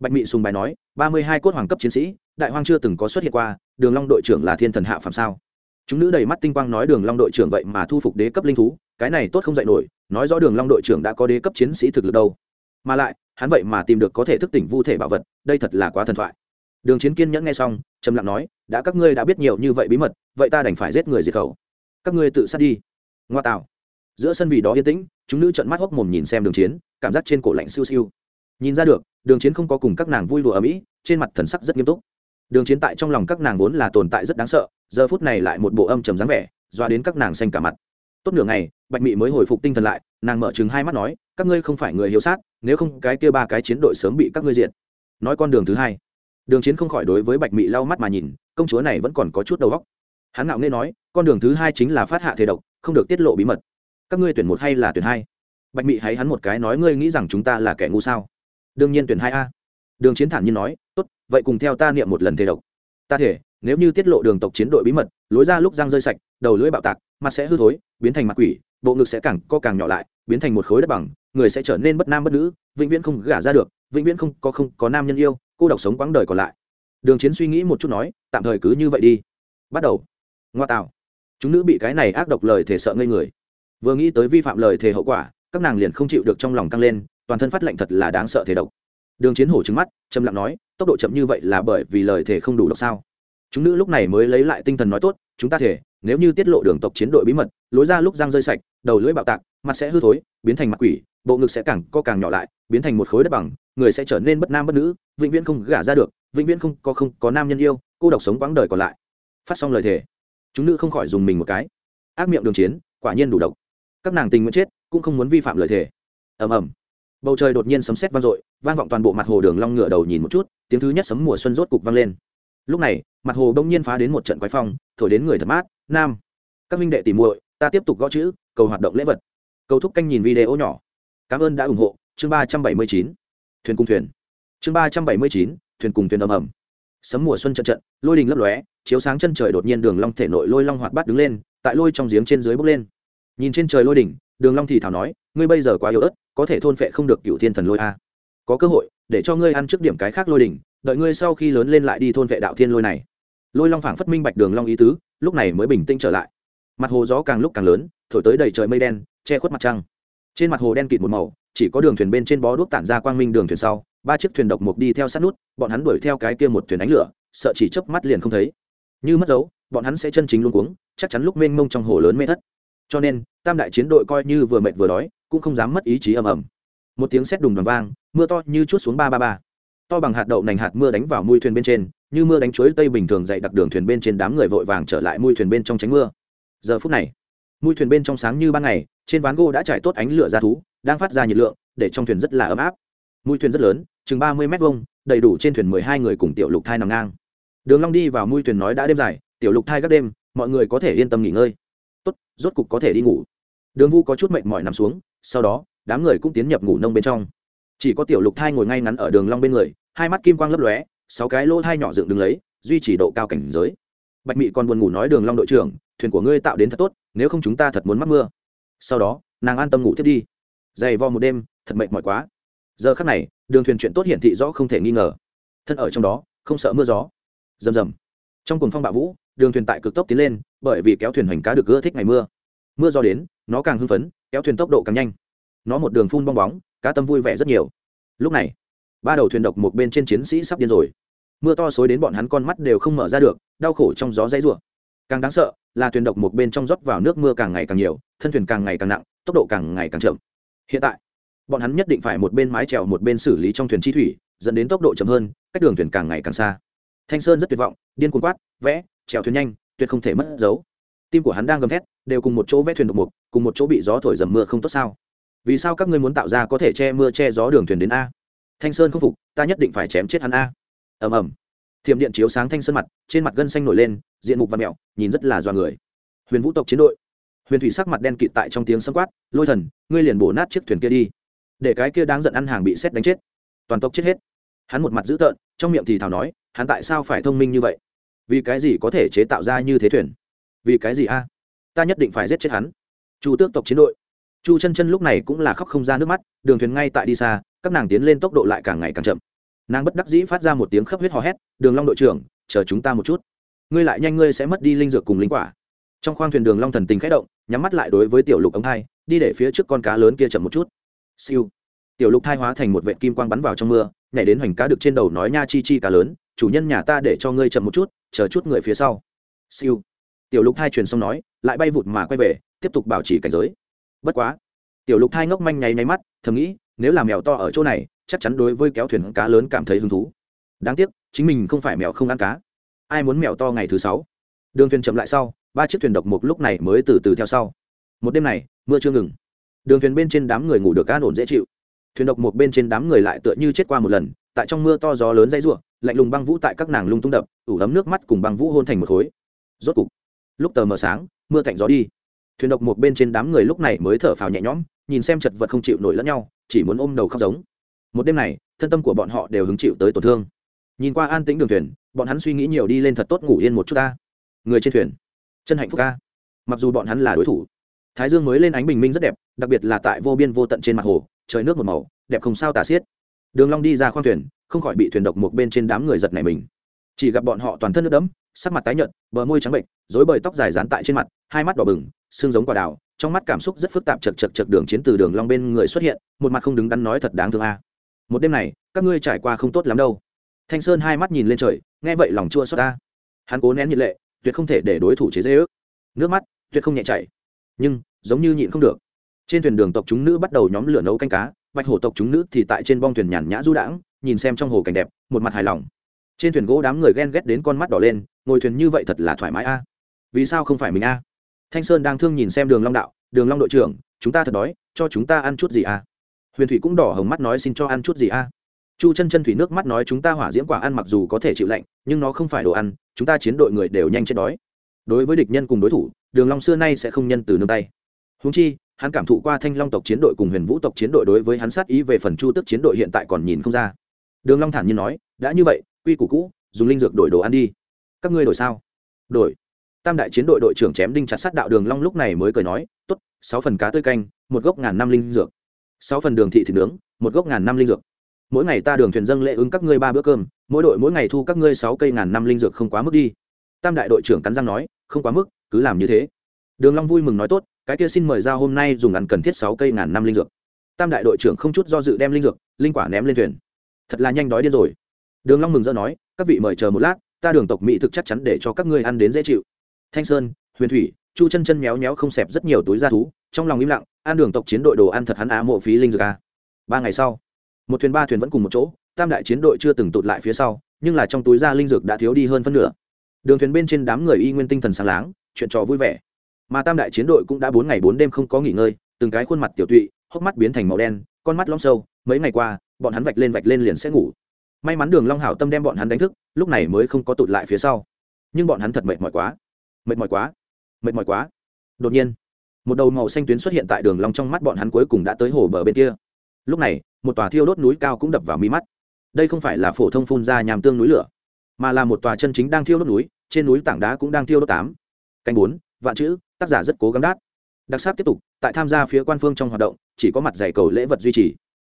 Bạch mị sùng bài nói, ba mươi hai cốt hoàng cấp chiến sĩ đại hoang chưa từng có xuất hiện qua, đường long đội trưởng là thiên thần hạ phàm sao? Chúng nữ đầy mắt tinh quang nói đường long đội trưởng vậy mà thu phục đế cấp linh thú, cái này tốt không dạy nổi, nói rõ đường long đội trưởng đã có đế cấp chiến sĩ thực lực đâu. Mà lại, hắn vậy mà tìm được có thể thức tỉnh vu thể bảo vật, đây thật là quá thần thoại. Đường chiến kiên nhẫn nghe xong, trầm lặng nói, đã các ngươi đã biết nhiều như vậy bí mật, vậy ta đành phải giết người diệt khẩu. Các ngươi tự sát đi. Ngoa tạo. Giữa sân vì đó yên tĩnh, chúng nữ trợn mắt hốc mồm nhìn xem đường chiến, cảm giác trên cổ lạnh siêu siêu. Nhìn ra được, đường chiến không có cùng các nàng vui đùa ở mỹ, trên mặt thần sắc rất nghiêm túc đường chiến tại trong lòng các nàng vốn là tồn tại rất đáng sợ, giờ phút này lại một bộ âm trầm dáng vẻ, doa đến các nàng xanh cả mặt. Tốt nửa ngày, bạch mị mới hồi phục tinh thần lại, nàng mở chừng hai mắt nói, các ngươi không phải người hiếu sát, nếu không cái kia ba cái chiến đội sớm bị các ngươi diệt. Nói con đường thứ hai. Đường chiến không khỏi đối với bạch mị lau mắt mà nhìn, công chúa này vẫn còn có chút đầu óc. Hắn ngạo nghe nói, con đường thứ hai chính là phát hạ thể độc, không được tiết lộ bí mật. Các ngươi tuyển một hay là tuyển hai? Bạch mị hãy hắn một cái nói, ngươi nghĩ rằng chúng ta là kẻ ngu sao? Đương nhiên tuyển hai a. Đường chiến thản nhiên nói, tốt vậy cùng theo ta niệm một lần thề độc. Ta thể, nếu như tiết lộ đường tộc chiến đội bí mật, lối ra lúc răng rơi sạch, đầu lưỡi bạo tạc, mặt sẽ hư thối, biến thành mặt quỷ, bộ ngực sẽ càng co càng nhỏ lại, biến thành một khối đất bằng, người sẽ trở nên bất nam bất nữ, vĩnh viễn không gả ra được, vĩnh viễn không có không có nam nhân yêu, cô độc sống quãng đời còn lại. Đường chiến suy nghĩ một chút nói, tạm thời cứ như vậy đi. Bắt đầu. Ngoa tạo. Chúng nữ bị cái này ác độc lời thể sợ ngây người. Vừa nghĩ tới vi phạm lời thể hậu quả, các nàng liền không chịu được trong lòng tăng lên, toàn thân phát lệnh thật là đáng sợ thể độc đường chiến hổ trứng mắt, trầm lặng nói, tốc độ chậm như vậy là bởi vì lời thể không đủ độc sao? Chúng nữ lúc này mới lấy lại tinh thần nói tốt, chúng ta thể nếu như tiết lộ đường tộc chiến đội bí mật, lối ra lúc răng rơi sạch, đầu lưỡi bạo tạc, mặt sẽ hư thối, biến thành mặt quỷ, bộ ngực sẽ càng co càng nhỏ lại, biến thành một khối đất bằng, người sẽ trở nên bất nam bất nữ, vĩnh viễn không gả ra được, vĩnh viễn không có không có nam nhân yêu, cô độc sống quãng đời còn lại. Phát xong lời thề, chúng nữ không khỏi dùng mình một cái. Ác miệng đường chiến, quả nhiên đủ độc. Các nàng tình nguyện chết, cũng không muốn vi phạm lời thề. Ầm ầm bầu trời đột nhiên sấm sét vang dội, vang vọng toàn bộ mặt hồ đường long ngửa đầu nhìn một chút, tiếng thứ nhất sấm mùa xuân rốt cục vang lên. Lúc này, mặt hồ đông nhiên phá đến một trận quái phong, thổi đến người thật mát, nam. Các minh đệ tìm muội, ta tiếp tục gõ chữ, cầu hoạt động lễ vật. Cầu thúc canh nhìn video nhỏ. Cảm ơn đã ủng hộ, chương ba trăm bảy mươi chín. Thuyền cùng thuyền. Chương ba trăm bảy mươi chín, thuyền cùng thuyền ầm ầm. Sấm mùa xuân trận trận, lôi đình lấp lóe, chiếu sáng chân trời đột nhiên đường long thể nội lôi long hoạt bát đứng lên, tại lôi trong giếng trên dưới bốc lên. Nhìn trên trời lôi đỉnh, đường long thì thảo nói, ngươi bây giờ quá yếu ớt có thể thôn phệ không được cựu thiên thần lôi a. Có cơ hội, để cho ngươi ăn trước điểm cái khác lôi đỉnh, đợi ngươi sau khi lớn lên lại đi thôn vệ đạo thiên lôi này. Lôi long phảng phất minh bạch đường long ý tứ, lúc này mới bình tĩnh trở lại. Mặt hồ gió càng lúc càng lớn, thổi tới đầy trời mây đen, che khuất mặt trăng. Trên mặt hồ đen kịt một màu, chỉ có đường thuyền bên trên bó đuốc tản ra quang minh đường thuyền sau, ba chiếc thuyền độc mục đi theo sát nút, bọn hắn đuổi theo cái kia một thuyền ánh lửa, sợ chỉ chớp mắt liền không thấy. Như mất dấu, bọn hắn sẽ chân chính luôn cuống, chắc chắn lúc mênh mông trong hồ lớn mê thất. Cho nên, tam đại chiến đội coi như vừa mệt vừa đói cũng không dám mất ý chí ầm ầm. Một tiếng sét đùng đoàn vang, mưa to như chút xuống ba ba ba. To bằng hạt đậu nành hạt mưa đánh vào mui thuyền bên trên, như mưa đánh chuối tây bình thường dậy đặc đường thuyền bên trên đám người vội vàng trở lại mui thuyền bên trong tránh mưa. Giờ phút này mui thuyền bên trong sáng như ban ngày, trên ván gỗ đã trải tốt ánh lửa ra thú, đang phát ra nhiệt lượng, để trong thuyền rất là ấm áp. Mui thuyền rất lớn, chừng ba mươi m hai đầy đủ trên thuyền mười hai người cùng tiểu lục thai nằm ngang. Đường long đi vào mui thuyền nói đã đêm dài, tiểu lục thai các đêm, mọi người có thể yên tâm nghỉ ngơi. Tốt, rốt cục có thể đi ngủ. Đường vu có chút mệt mỏi nằm xuống sau đó, đám người cũng tiến nhập ngủ nông bên trong. Chỉ có tiểu lục thai ngồi ngay ngắn ở đường long bên người, hai mắt kim quang lấp lóe, sáu cái lỗ thai nhỏ dựng đứng lấy, duy trì độ cao cảnh giới. Bạch mị còn buồn ngủ nói đường long đội trưởng, thuyền của ngươi tạo đến thật tốt, nếu không chúng ta thật muốn mắc mưa. Sau đó, nàng an tâm ngủ tiếp đi. Dày vò một đêm, thật mệt mỏi quá. Giờ khắc này, đường thuyền chuyện tốt hiển thị rõ không thể nghi ngờ. Thân ở trong đó, không sợ mưa gió. Rầm rầm. Trong cuồng phong bạo vũ, đường thuyền tại cực tốc tiến lên, bởi vì kéo thuyền hoành cá được ưa thích ngày mưa mưa gió đến, nó càng hưng phấn, kéo thuyền tốc độ càng nhanh. Nó một đường phun bong bóng, cá tâm vui vẻ rất nhiều. Lúc này, ba đầu thuyền độc một bên trên chiến sĩ sắp điên rồi. Mưa to xối đến bọn hắn con mắt đều không mở ra được, đau khổ trong gió dãy rủa. Càng đáng sợ là thuyền độc một bên trong rót vào nước mưa càng ngày càng nhiều, thân thuyền càng ngày càng nặng, tốc độ càng ngày càng chậm. Hiện tại, bọn hắn nhất định phải một bên mái trèo một bên xử lý trong thuyền chi thủy, dẫn đến tốc độ chậm hơn, cách đường thuyền càng ngày càng xa. Thanh sơn rất tuyệt vọng, điên cuồng quát, vẽ trèo thuyền nhanh, tuyệt không thể mất dấu tim của hắn đang gầm thét, đều cùng một chỗ vẽ thuyền độc mục, cùng một chỗ bị gió thổi dầm mưa không tốt sao? Vì sao các ngươi muốn tạo ra có thể che mưa che gió đường thuyền đến a? Thanh sơn không phục, ta nhất định phải chém chết hắn a. Ầm ầm. Thiểm điện chiếu sáng thanh sơn mặt, trên mặt gân xanh nổi lên, diện mục và mẹo nhìn rất là dọa người. Huyền vũ tộc chiến đội. Huyền thủy sắc mặt đen kịt tại trong tiếng sấm quát, lôi thần, ngươi liền bổ nát chiếc thuyền kia đi. Để cái kia đáng giận ăn hàng bị xét đánh chết. Toàn tộc chết hết. Hắn một mặt dữ tợn, trong miệng thì thào nói, hắn tại sao phải thông minh như vậy? Vì cái gì có thể chế tạo ra như thế thuyền? Vì cái gì a? Ta nhất định phải giết chết hắn. Chu tước tộc chiến đội. Chu chân chân lúc này cũng là khóc không ra nước mắt, đường thuyền ngay tại đi xa, các nàng tiến lên tốc độ lại càng ngày càng chậm. Nàng bất đắc dĩ phát ra một tiếng khấp huyết hò hét, đường long đội trưởng, chờ chúng ta một chút. Ngươi lại nhanh ngươi sẽ mất đi linh dược cùng linh quả. Trong khoang thuyền đường long thần tình khẽ động, nhắm mắt lại đối với tiểu lục ống thai, đi để phía trước con cá lớn kia chậm một chút. Siêu. Tiểu lục thai hóa thành một vệ kim quang bắn vào trong mưa, nhảy đến hoành cá được trên đầu nói nha chi chi cá lớn, chủ nhân nhà ta để cho ngươi chậm một chút, chờ chút người phía sau. Siêu tiểu lục thai truyền xong nói, lại bay vụt mà quay về, tiếp tục bảo trì cảnh giới. Bất quá, tiểu lục thai ngốc manh nháy nháy mắt, thầm nghĩ, nếu là mèo to ở chỗ này, chắc chắn đối với kéo thuyền cá lớn cảm thấy hứng thú. Đáng tiếc, chính mình không phải mèo không ăn cá. Ai muốn mèo to ngày thứ sáu? Đường thuyền chậm lại sau, ba chiếc thuyền độc mục lúc này mới từ từ theo sau. Một đêm này, mưa chưa ngừng. Đường thuyền bên trên đám người ngủ được an ổn dễ chịu. Thuyền độc mục bên trên đám người lại tựa như chết qua một lần, tại trong mưa to gió lớn dãy ruộng lạnh lùng băng vũ tại các nàng lung tung đập, ủ ấm nước mắt cùng băng vũ hôn thành một khối. Rốt cục lúc tờ mờ sáng, mưa cạnh gió đi. Thuyền độc một bên trên đám người lúc này mới thở phào nhẹ nhõm, nhìn xem chật vật không chịu nổi lẫn nhau, chỉ muốn ôm đầu khóc giống. Một đêm này, thân tâm của bọn họ đều hứng chịu tới tổn thương. Nhìn qua an tĩnh đường thuyền, bọn hắn suy nghĩ nhiều đi lên thật tốt ngủ yên một chút ta. Người trên thuyền, chân hạnh phúc ca. Mặc dù bọn hắn là đối thủ, thái dương mới lên ánh bình minh rất đẹp, đặc biệt là tại vô biên vô tận trên mặt hồ, trời nước một màu, đẹp không sao tả xiết. Đường long đi ra khoang thuyền, không khỏi bị thuyền độc một bên trên đám người giật này mình. Chỉ gặp bọn họ toàn thân nước đẫm sắc mặt tái nhợt, bờ môi trắng bệnh rối bời tóc dài dán tại trên mặt, hai mắt đỏ bừng, xương giống quả đào, trong mắt cảm xúc rất phức tạp chật chật chật đường chiến từ đường long bên người xuất hiện, một mặt không đứng đắn nói thật đáng thương a. Một đêm này, các ngươi trải qua không tốt lắm đâu. Thanh sơn hai mắt nhìn lên trời, nghe vậy lòng chua xót ta hắn cố nén nhiệt lệ, tuyệt không thể để đối thủ chế dễ ước. Nước mắt, tuyệt không nhẹ chảy. Nhưng, giống như nhịn không được. Trên thuyền đường tộc chúng nữ bắt đầu nhóm lửa nấu canh cá, bạch hổ tộc chúng nữ thì tại trên bong thuyền nhàn nhã du đãng, nhìn xem trong hồ cảnh đẹp, một mặt hài lòng trên thuyền gỗ đám người ghen ghét đến con mắt đỏ lên, ngồi thuyền như vậy thật là thoải mái a. Vì sao không phải mình a? Thanh sơn đang thương nhìn xem đường long đạo, đường long đội trưởng, chúng ta thật đói, cho chúng ta ăn chút gì a? Huyền thủy cũng đỏ hồng mắt nói, xin cho ăn chút gì a? Chu chân chân thủy nước mắt nói, chúng ta hỏa diễm quả ăn mặc dù có thể chịu lạnh, nhưng nó không phải đồ ăn, chúng ta chiến đội người đều nhanh chết đói. Đối với địch nhân cùng đối thủ, đường long xưa nay sẽ không nhân từ nương tay. Huống chi, hắn cảm thụ qua thanh long tộc chiến đội cùng huyền vũ tộc chiến đội đối với hắn sát ý về phần chu tức chiến đội hiện tại còn nhìn không ra. Đường long thản nhiên nói, đã như vậy quy củ cũ, dùng linh dược đổi đồ ăn đi. Các ngươi đổi sao? Đổi. Tam đại chiến đội đội trưởng chém đinh chặt sát đạo đường long lúc này mới cười nói, tốt, sáu phần cá tươi canh, một gốc ngàn năm linh dược. Sáu phần đường thị thịt nướng, một gốc ngàn năm linh dược. Mỗi ngày ta đường thuyền dân lễ ứng các ngươi ba bữa cơm, mỗi đội mỗi ngày thu các ngươi sáu cây ngàn năm linh dược không quá mức đi. Tam đại đội trưởng cắn răng nói, không quá mức, cứ làm như thế. Đường long vui mừng nói, tốt, cái kia xin mời ra hôm nay dùng ăn cần thiết sáu cây ngàn năm linh dược. Tam đại đội trưởng không chút do dự đem linh dược, linh quả ném lên thuyền. Thật là nhanh đói điên rồi đường long mừng rỡ nói, các vị mời chờ một lát, ta đường tộc mỹ thực chắc chắn để cho các ngươi ăn đến dễ chịu. Thanh sơn, huyền thủy, chu chân chân méo méo không xẹp rất nhiều túi da thú, trong lòng im lặng ăn đường tộc chiến đội đồ ăn thật hắn á mộ phí linh dược a. Ba ngày sau, một thuyền ba thuyền vẫn cùng một chỗ, tam đại chiến đội chưa từng tụt lại phía sau, nhưng là trong túi da linh dược đã thiếu đi hơn phân nửa. Đường thuyền bên trên đám người y nguyên tinh thần sáng láng, chuyện trò vui vẻ. Mà tam đại chiến đội cũng đã bốn ngày bốn đêm không có nghỉ ngơi, từng cái khuôn mặt tiểu tụy, hốc mắt biến thành màu đen, con mắt lõm sâu, mấy ngày qua, bọn hắn vạch lên vạch lên liền sẽ ngủ may mắn đường long hảo tâm đem bọn hắn đánh thức, lúc này mới không có tụt lại phía sau. Nhưng bọn hắn thật mệt mỏi quá. Mệt mỏi quá. Mệt mỏi quá. Đột nhiên, một đầu màu xanh tuyến xuất hiện tại đường long trong mắt bọn hắn cuối cùng đã tới hồ bờ bên kia. Lúc này, một tòa thiêu đốt núi cao cũng đập vào mi mắt. Đây không phải là phổ thông phun ra nhàm tương núi lửa, mà là một tòa chân chính đang thiêu đốt núi, trên núi tảng đá cũng đang thiêu đốt tám. Canh bốn, vạn chữ, tác giả rất cố gắng đát đặc sắc tiếp tục, tại tham gia phía quan phương trong hoạt động, chỉ có mặt giày cầu lễ vật duy trì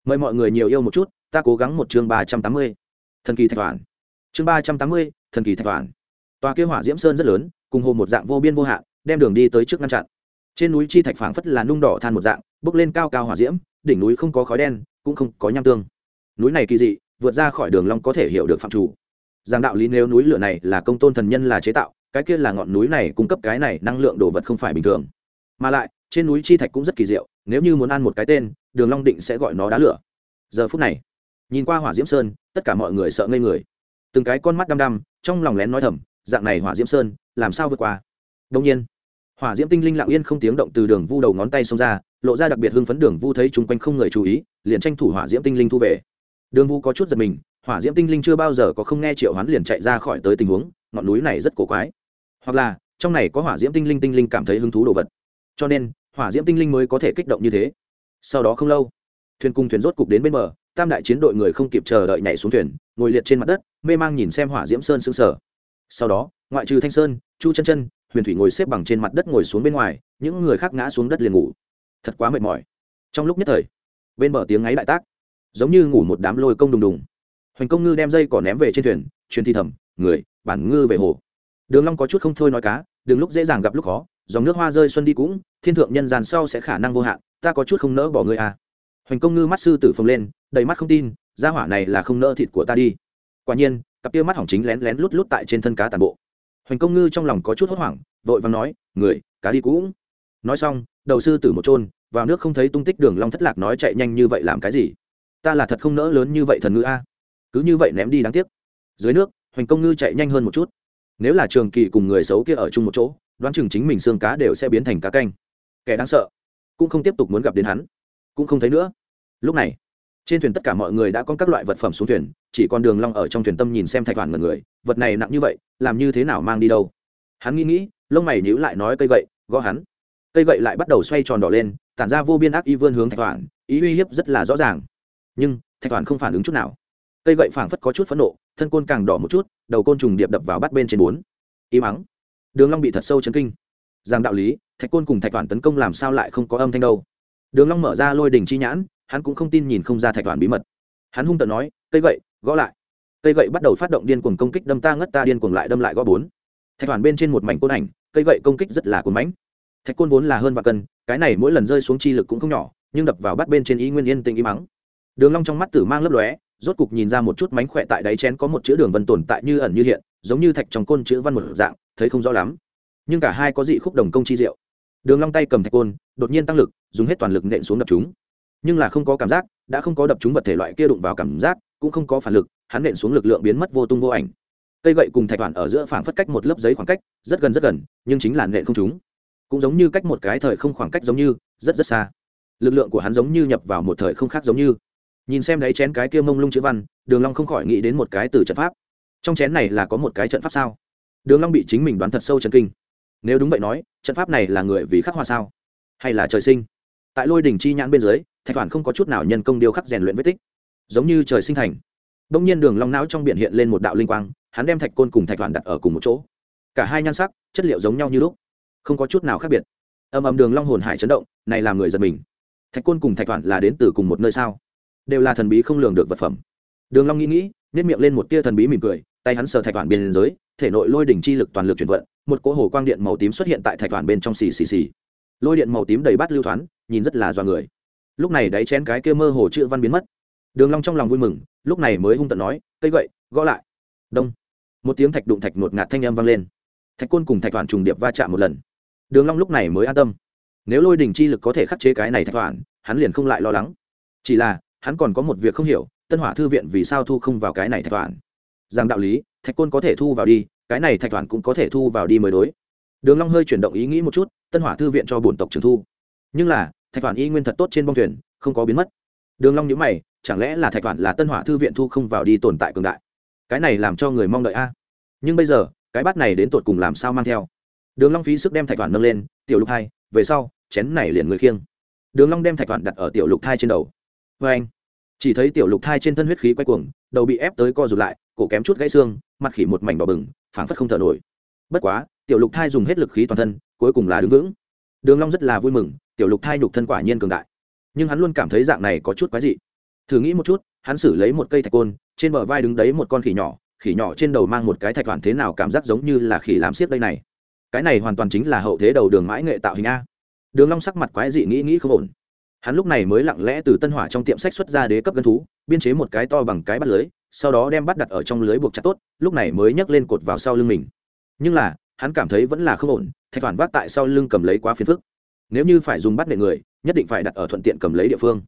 mời mọi người nhiều yêu một chút, ta cố gắng một chương ba trăm tám mươi. Thần kỳ thạch toàn chương ba trăm tám mươi, thần kỳ thạch toàn tòa kia hỏa diễm sơn rất lớn, cùng hồ một dạng vô biên vô hạn, đem đường đi tới trước ngăn chặn. Trên núi chi thạch phảng phất là nung đỏ than một dạng bốc lên cao cao hỏa diễm, đỉnh núi không có khói đen, cũng không có nham tương. Núi này kỳ dị, vượt ra khỏi đường long có thể hiểu được phạm chủ. Giang đạo lý nếu núi lửa này là công tôn thần nhân là chế tạo, cái kia là ngọn núi này cung cấp cái này năng lượng đồ vật không phải bình thường. Mà lại trên núi chi thạch cũng rất kỳ diệu, nếu như muốn ăn một cái tên, đường long định sẽ gọi nó đá lửa. Giờ phút này, nhìn qua hỏa diễm sơn, tất cả mọi người sợ ngây người. Từng cái con mắt đăm đăm, trong lòng lén nói thầm, dạng này hỏa diễm sơn, làm sao vượt qua? Đông nhiên, hỏa diễm tinh linh lặng yên không tiếng động từ đường vu đầu ngón tay xông ra, lộ ra đặc biệt hưng phấn đường vu thấy chung quanh không người chú ý, liền tranh thủ hỏa diễm tinh linh thu về. Đường vu có chút giật mình, hỏa diễm tinh linh chưa bao giờ có không nghe triệu hoán liền chạy ra khỏi tới tình huống, ngọn núi này rất cổ quái. Hoặc là, trong này có hỏa diễm tinh linh tinh linh cảm thấy hứng thú đồ vật cho nên, hỏa diễm tinh linh mới có thể kích động như thế. Sau đó không lâu, thuyền cung thuyền rốt cục đến bên bờ, tam đại chiến đội người không kịp chờ đợi nhảy xuống thuyền, ngồi liệt trên mặt đất, mê mang nhìn xem hỏa diễm sơn xương sở sau đó, ngoại trừ thanh sơn, chu chân chân, huyền thủy ngồi xếp bằng trên mặt đất ngồi xuống bên ngoài, những người khác ngã xuống đất liền ngủ. Thật quá mệt mỏi. Trong lúc nhất thời, bên bờ tiếng ấy đại tác, giống như ngủ một đám lôi công đùng đùng. Hoành công ngư đem dây cỏ ném về trên thuyền, truyền thi thầm, người, bản ngư về hồ. Đường long có chút không thôi nói cá, đường lúc dễ dàng gặp lúc khó dòng nước hoa rơi xuân đi cũng, thiên thượng nhân gian sau sẽ khả năng vô hạn, ta có chút không nỡ bỏ ngươi à. Hoành công ngư mắt sư tử phồng lên, đầy mắt không tin, gia hỏa này là không nỡ thịt của ta đi. Quả nhiên, cặp kia mắt hỏng chính lén lén lút lút tại trên thân cá tàn bộ. Hoành công ngư trong lòng có chút hốt hoảng, vội vàng nói, người, cá đi cũng. Nói xong, đầu sư tử một trôn vào nước không thấy tung tích đường long thất lạc nói chạy nhanh như vậy làm cái gì? Ta là thật không nỡ lớn như vậy thần ngư a. Cứ như vậy ném đi đáng tiếc. Dưới nước, hoành công ngư chạy nhanh hơn một chút. Nếu là trường kỳ cùng người xấu kia ở chung một chỗ đoán chừng chính mình xương cá đều sẽ biến thành cá canh. Kẻ đáng sợ, cũng không tiếp tục muốn gặp đến hắn, cũng không thấy nữa. Lúc này, trên thuyền tất cả mọi người đã có các loại vật phẩm xuống thuyền, chỉ còn đường long ở trong thuyền tâm nhìn xem thạch hoàn ngẩn người, vật này nặng như vậy, làm như thế nào mang đi đâu? Hắn nghĩ nghĩ, lông mày nhíu lại nói cây gậy, gõ hắn. Cây gậy lại bắt đầu xoay tròn đỏ lên, tản ra vô biên ác y vươn hướng thạch hoàn, ý uy hiếp rất là rõ ràng. Nhưng, thạch hoàn không phản ứng chút nào. Cây gậy phảng phất có chút phẫn nộ, thân côn càng đỏ một chút, đầu côn trùng điệp đập vào bắt bên trên bốn. Im mắng đường long bị thật sâu chấn kinh. Rằng đạo lý, thạch côn cùng thạch toàn tấn công làm sao lại không có âm thanh đâu. Đường long mở ra lôi đỉnh chi nhãn, hắn cũng không tin nhìn không ra thạch toàn bí mật. Hắn hung tợn nói, cây gậy, gõ lại. Cây gậy bắt đầu phát động điên cuồng công kích đâm ta ngất ta điên cuồng lại đâm lại gõ bốn. Thạch toàn bên trên một mảnh côn ảnh, cây gậy công kích rất là cuồng mãnh. Thạch côn vốn là hơn vạn cân, cái này mỗi lần rơi xuống chi lực cũng không nhỏ, nhưng đập vào bắt bên trên ý nguyên yên tĩnh im mắng. Đường long trong mắt tử mang lấp lóe, rốt cục nhìn ra một chút mánh khỏe tại đáy chén có một chữ đường vân tồn tại như ẩn như hiện, giống như thạch trong côn chữ văn một dạng thấy không rõ lắm. Nhưng cả hai có dị khúc đồng công chi diệu. Đường long tay cầm thạch côn, đột nhiên tăng lực, dùng hết toàn lực nện xuống đập chúng. Nhưng là không có cảm giác, đã không có đập chúng vật thể loại kia đụng vào cảm giác, cũng không có phản lực, hắn nện xuống lực lượng biến mất vô tung vô ảnh. Cây gậy cùng thạch toàn ở giữa phảng phất cách một lớp giấy khoảng cách, rất gần rất gần, nhưng chính là nện không chúng. Cũng giống như cách một cái thời không khoảng cách giống như, rất rất xa. Lực lượng của hắn giống như nhập vào một thời không khác giống như. Nhìn xem đấy chén cái kia mông lung chữ văn, đường long không khỏi nghĩ đến một cái từ trận pháp. Trong chén này là có một cái trận pháp sao? Đường long bị chính mình đoán thật sâu chấn kinh. Nếu đúng vậy nói, trận pháp này là người vì khắc hoa sao? Hay là trời sinh? Tại lôi đỉnh chi nhãn bên dưới, thạch phản không có chút nào nhân công điêu khắc rèn luyện vết tích. Giống như trời sinh thành. Đông nhiên đường long não trong biển hiện lên một đạo linh quang, hắn đem thạch côn cùng thạch phản đặt ở cùng một chỗ. Cả hai nhan sắc, chất liệu giống nhau như lúc, không có chút nào khác biệt. Âm âm đường long hồn hải chấn động, này làm người giật mình. Thạch côn cùng thạch phản là đến từ cùng một nơi sao? Đều là thần bí không lường được vật phẩm. Đường long nghĩ nghĩ nét miệng lên một tia thần bí mỉm cười, tay hắn sờ thạch phản biên giới thể nội lôi đỉnh chi lực toàn lực chuyển vận, một cỗ hồ quang điện màu tím xuất hiện tại thạch toàn bên trong xì xì xì. Lôi điện màu tím đầy bát lưu thoáng nhìn rất là doa người. Lúc này đáy chén cái kia mơ hồ chữ văn biến mất. Đường long trong lòng vui mừng, lúc này mới hung tận nói, cây gậy, gõ lại. Đông. Một tiếng thạch đụng thạch nuột ngạt thanh âm vang lên. Thạch côn cùng thạch toàn trùng điệp va chạm một lần. Đường long lúc này mới an tâm. Nếu lôi đỉnh chi lực có thể khắc chế cái này thạch toàn hắn liền không lại lo lắng. Chỉ là, hắn còn có một việc không hiểu, tân hỏa thư viện vì sao thu không vào cái này thạch toàn rằng đạo lý thạch côn có thể thu vào đi, cái này thạch toàn cũng có thể thu vào đi mới đối. Đường long hơi chuyển động ý nghĩ một chút, tân hỏa thư viện cho bổn tộc trường thu. Nhưng là, thạch toàn y nguyên thật tốt trên bong thuyền, không có biến mất. Đường long nhíu mày, chẳng lẽ là thạch toàn là tân hỏa thư viện thu không vào đi tồn tại cường đại? Cái này làm cho người mong đợi a. Nhưng bây giờ, cái bát này đến tột cùng làm sao mang theo? Đường long phí sức đem thạch toàn nâng lên, tiểu lục hai về sau, chén này liền người khiêng. Đường long đem thạch toàn đặt ở tiểu lục thai trên đầu. Với anh chỉ thấy tiểu lục thai trên thân huyết khí quay cuồng, đầu bị ép tới co rụt lại cổ kém chút gãy xương, mặt khỉ một mảnh đỏ bừng, phảng phất không thở nổi. Bất quá, tiểu lục thai dùng hết lực khí toàn thân, cuối cùng là đứng vững. Đường long rất là vui mừng, tiểu lục thai nhục thân quả nhiên cường đại. Nhưng hắn luôn cảm thấy dạng này có chút quái dị. Thử nghĩ một chút, hắn xử lấy một cây thạch côn, trên bờ vai đứng đấy một con khỉ nhỏ khỉ nhỏ trên đầu mang một cái thạch toàn thế nào cảm giác giống như là khỉ làm xiếc đây này. Cái này hoàn toàn chính là hậu thế đầu đường mãi nghệ tạo hình a. Đường long sắc mặt quái dị nghĩ nghĩ không ổn. Hắn lúc này mới lặng lẽ từ tân hỏa trong tiệm sách xuất ra đế cấp gân thú, biên chế một cái to bằng cái bắt lưới sau đó đem bắt đặt ở trong lưới buộc chặt tốt, lúc này mới nhấc lên cột vào sau lưng mình. Nhưng là, hắn cảm thấy vẫn là không ổn, thạch phản vác tại sau lưng cầm lấy quá phiền phức. Nếu như phải dùng bắt nệ người, nhất định phải đặt ở thuận tiện cầm lấy địa phương.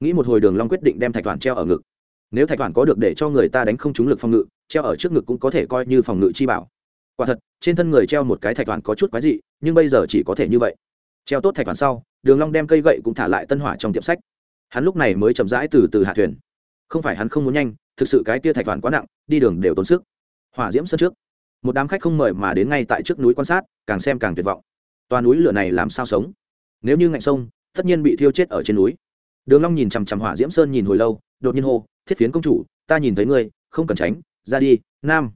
Nghĩ một hồi đường long quyết định đem thạch phản treo ở ngực. Nếu thạch phản có được để cho người ta đánh không trúng lực phòng ngự, treo ở trước ngực cũng có thể coi như phòng ngự chi bảo. Quả thật, trên thân người treo một cái thạch phản có chút quái dị, nhưng bây giờ chỉ có thể như vậy. Treo tốt thạch phản sau, đường long đem cây gậy cũng thả lại tân hỏa trong tiệm sách. Hắn lúc này mới chậm rãi từ từ hạ thuyền không phải hắn không muốn nhanh, thực sự cái tia thạch thoản quá nặng, đi đường đều tốn sức. Hỏa diễm sân trước, một đám khách không mời mà đến ngay tại trước núi quan sát, càng xem càng tuyệt vọng. Toa núi lửa này làm sao sống? Nếu như ngạnh sông, tất nhiên bị thiêu chết ở trên núi. Đường long nhìn chằm chằm hỏa diễm sơn nhìn hồi lâu, đột nhiên hô, thiết phiến công chủ, ta nhìn thấy ngươi, không cần tránh, ra đi, nam.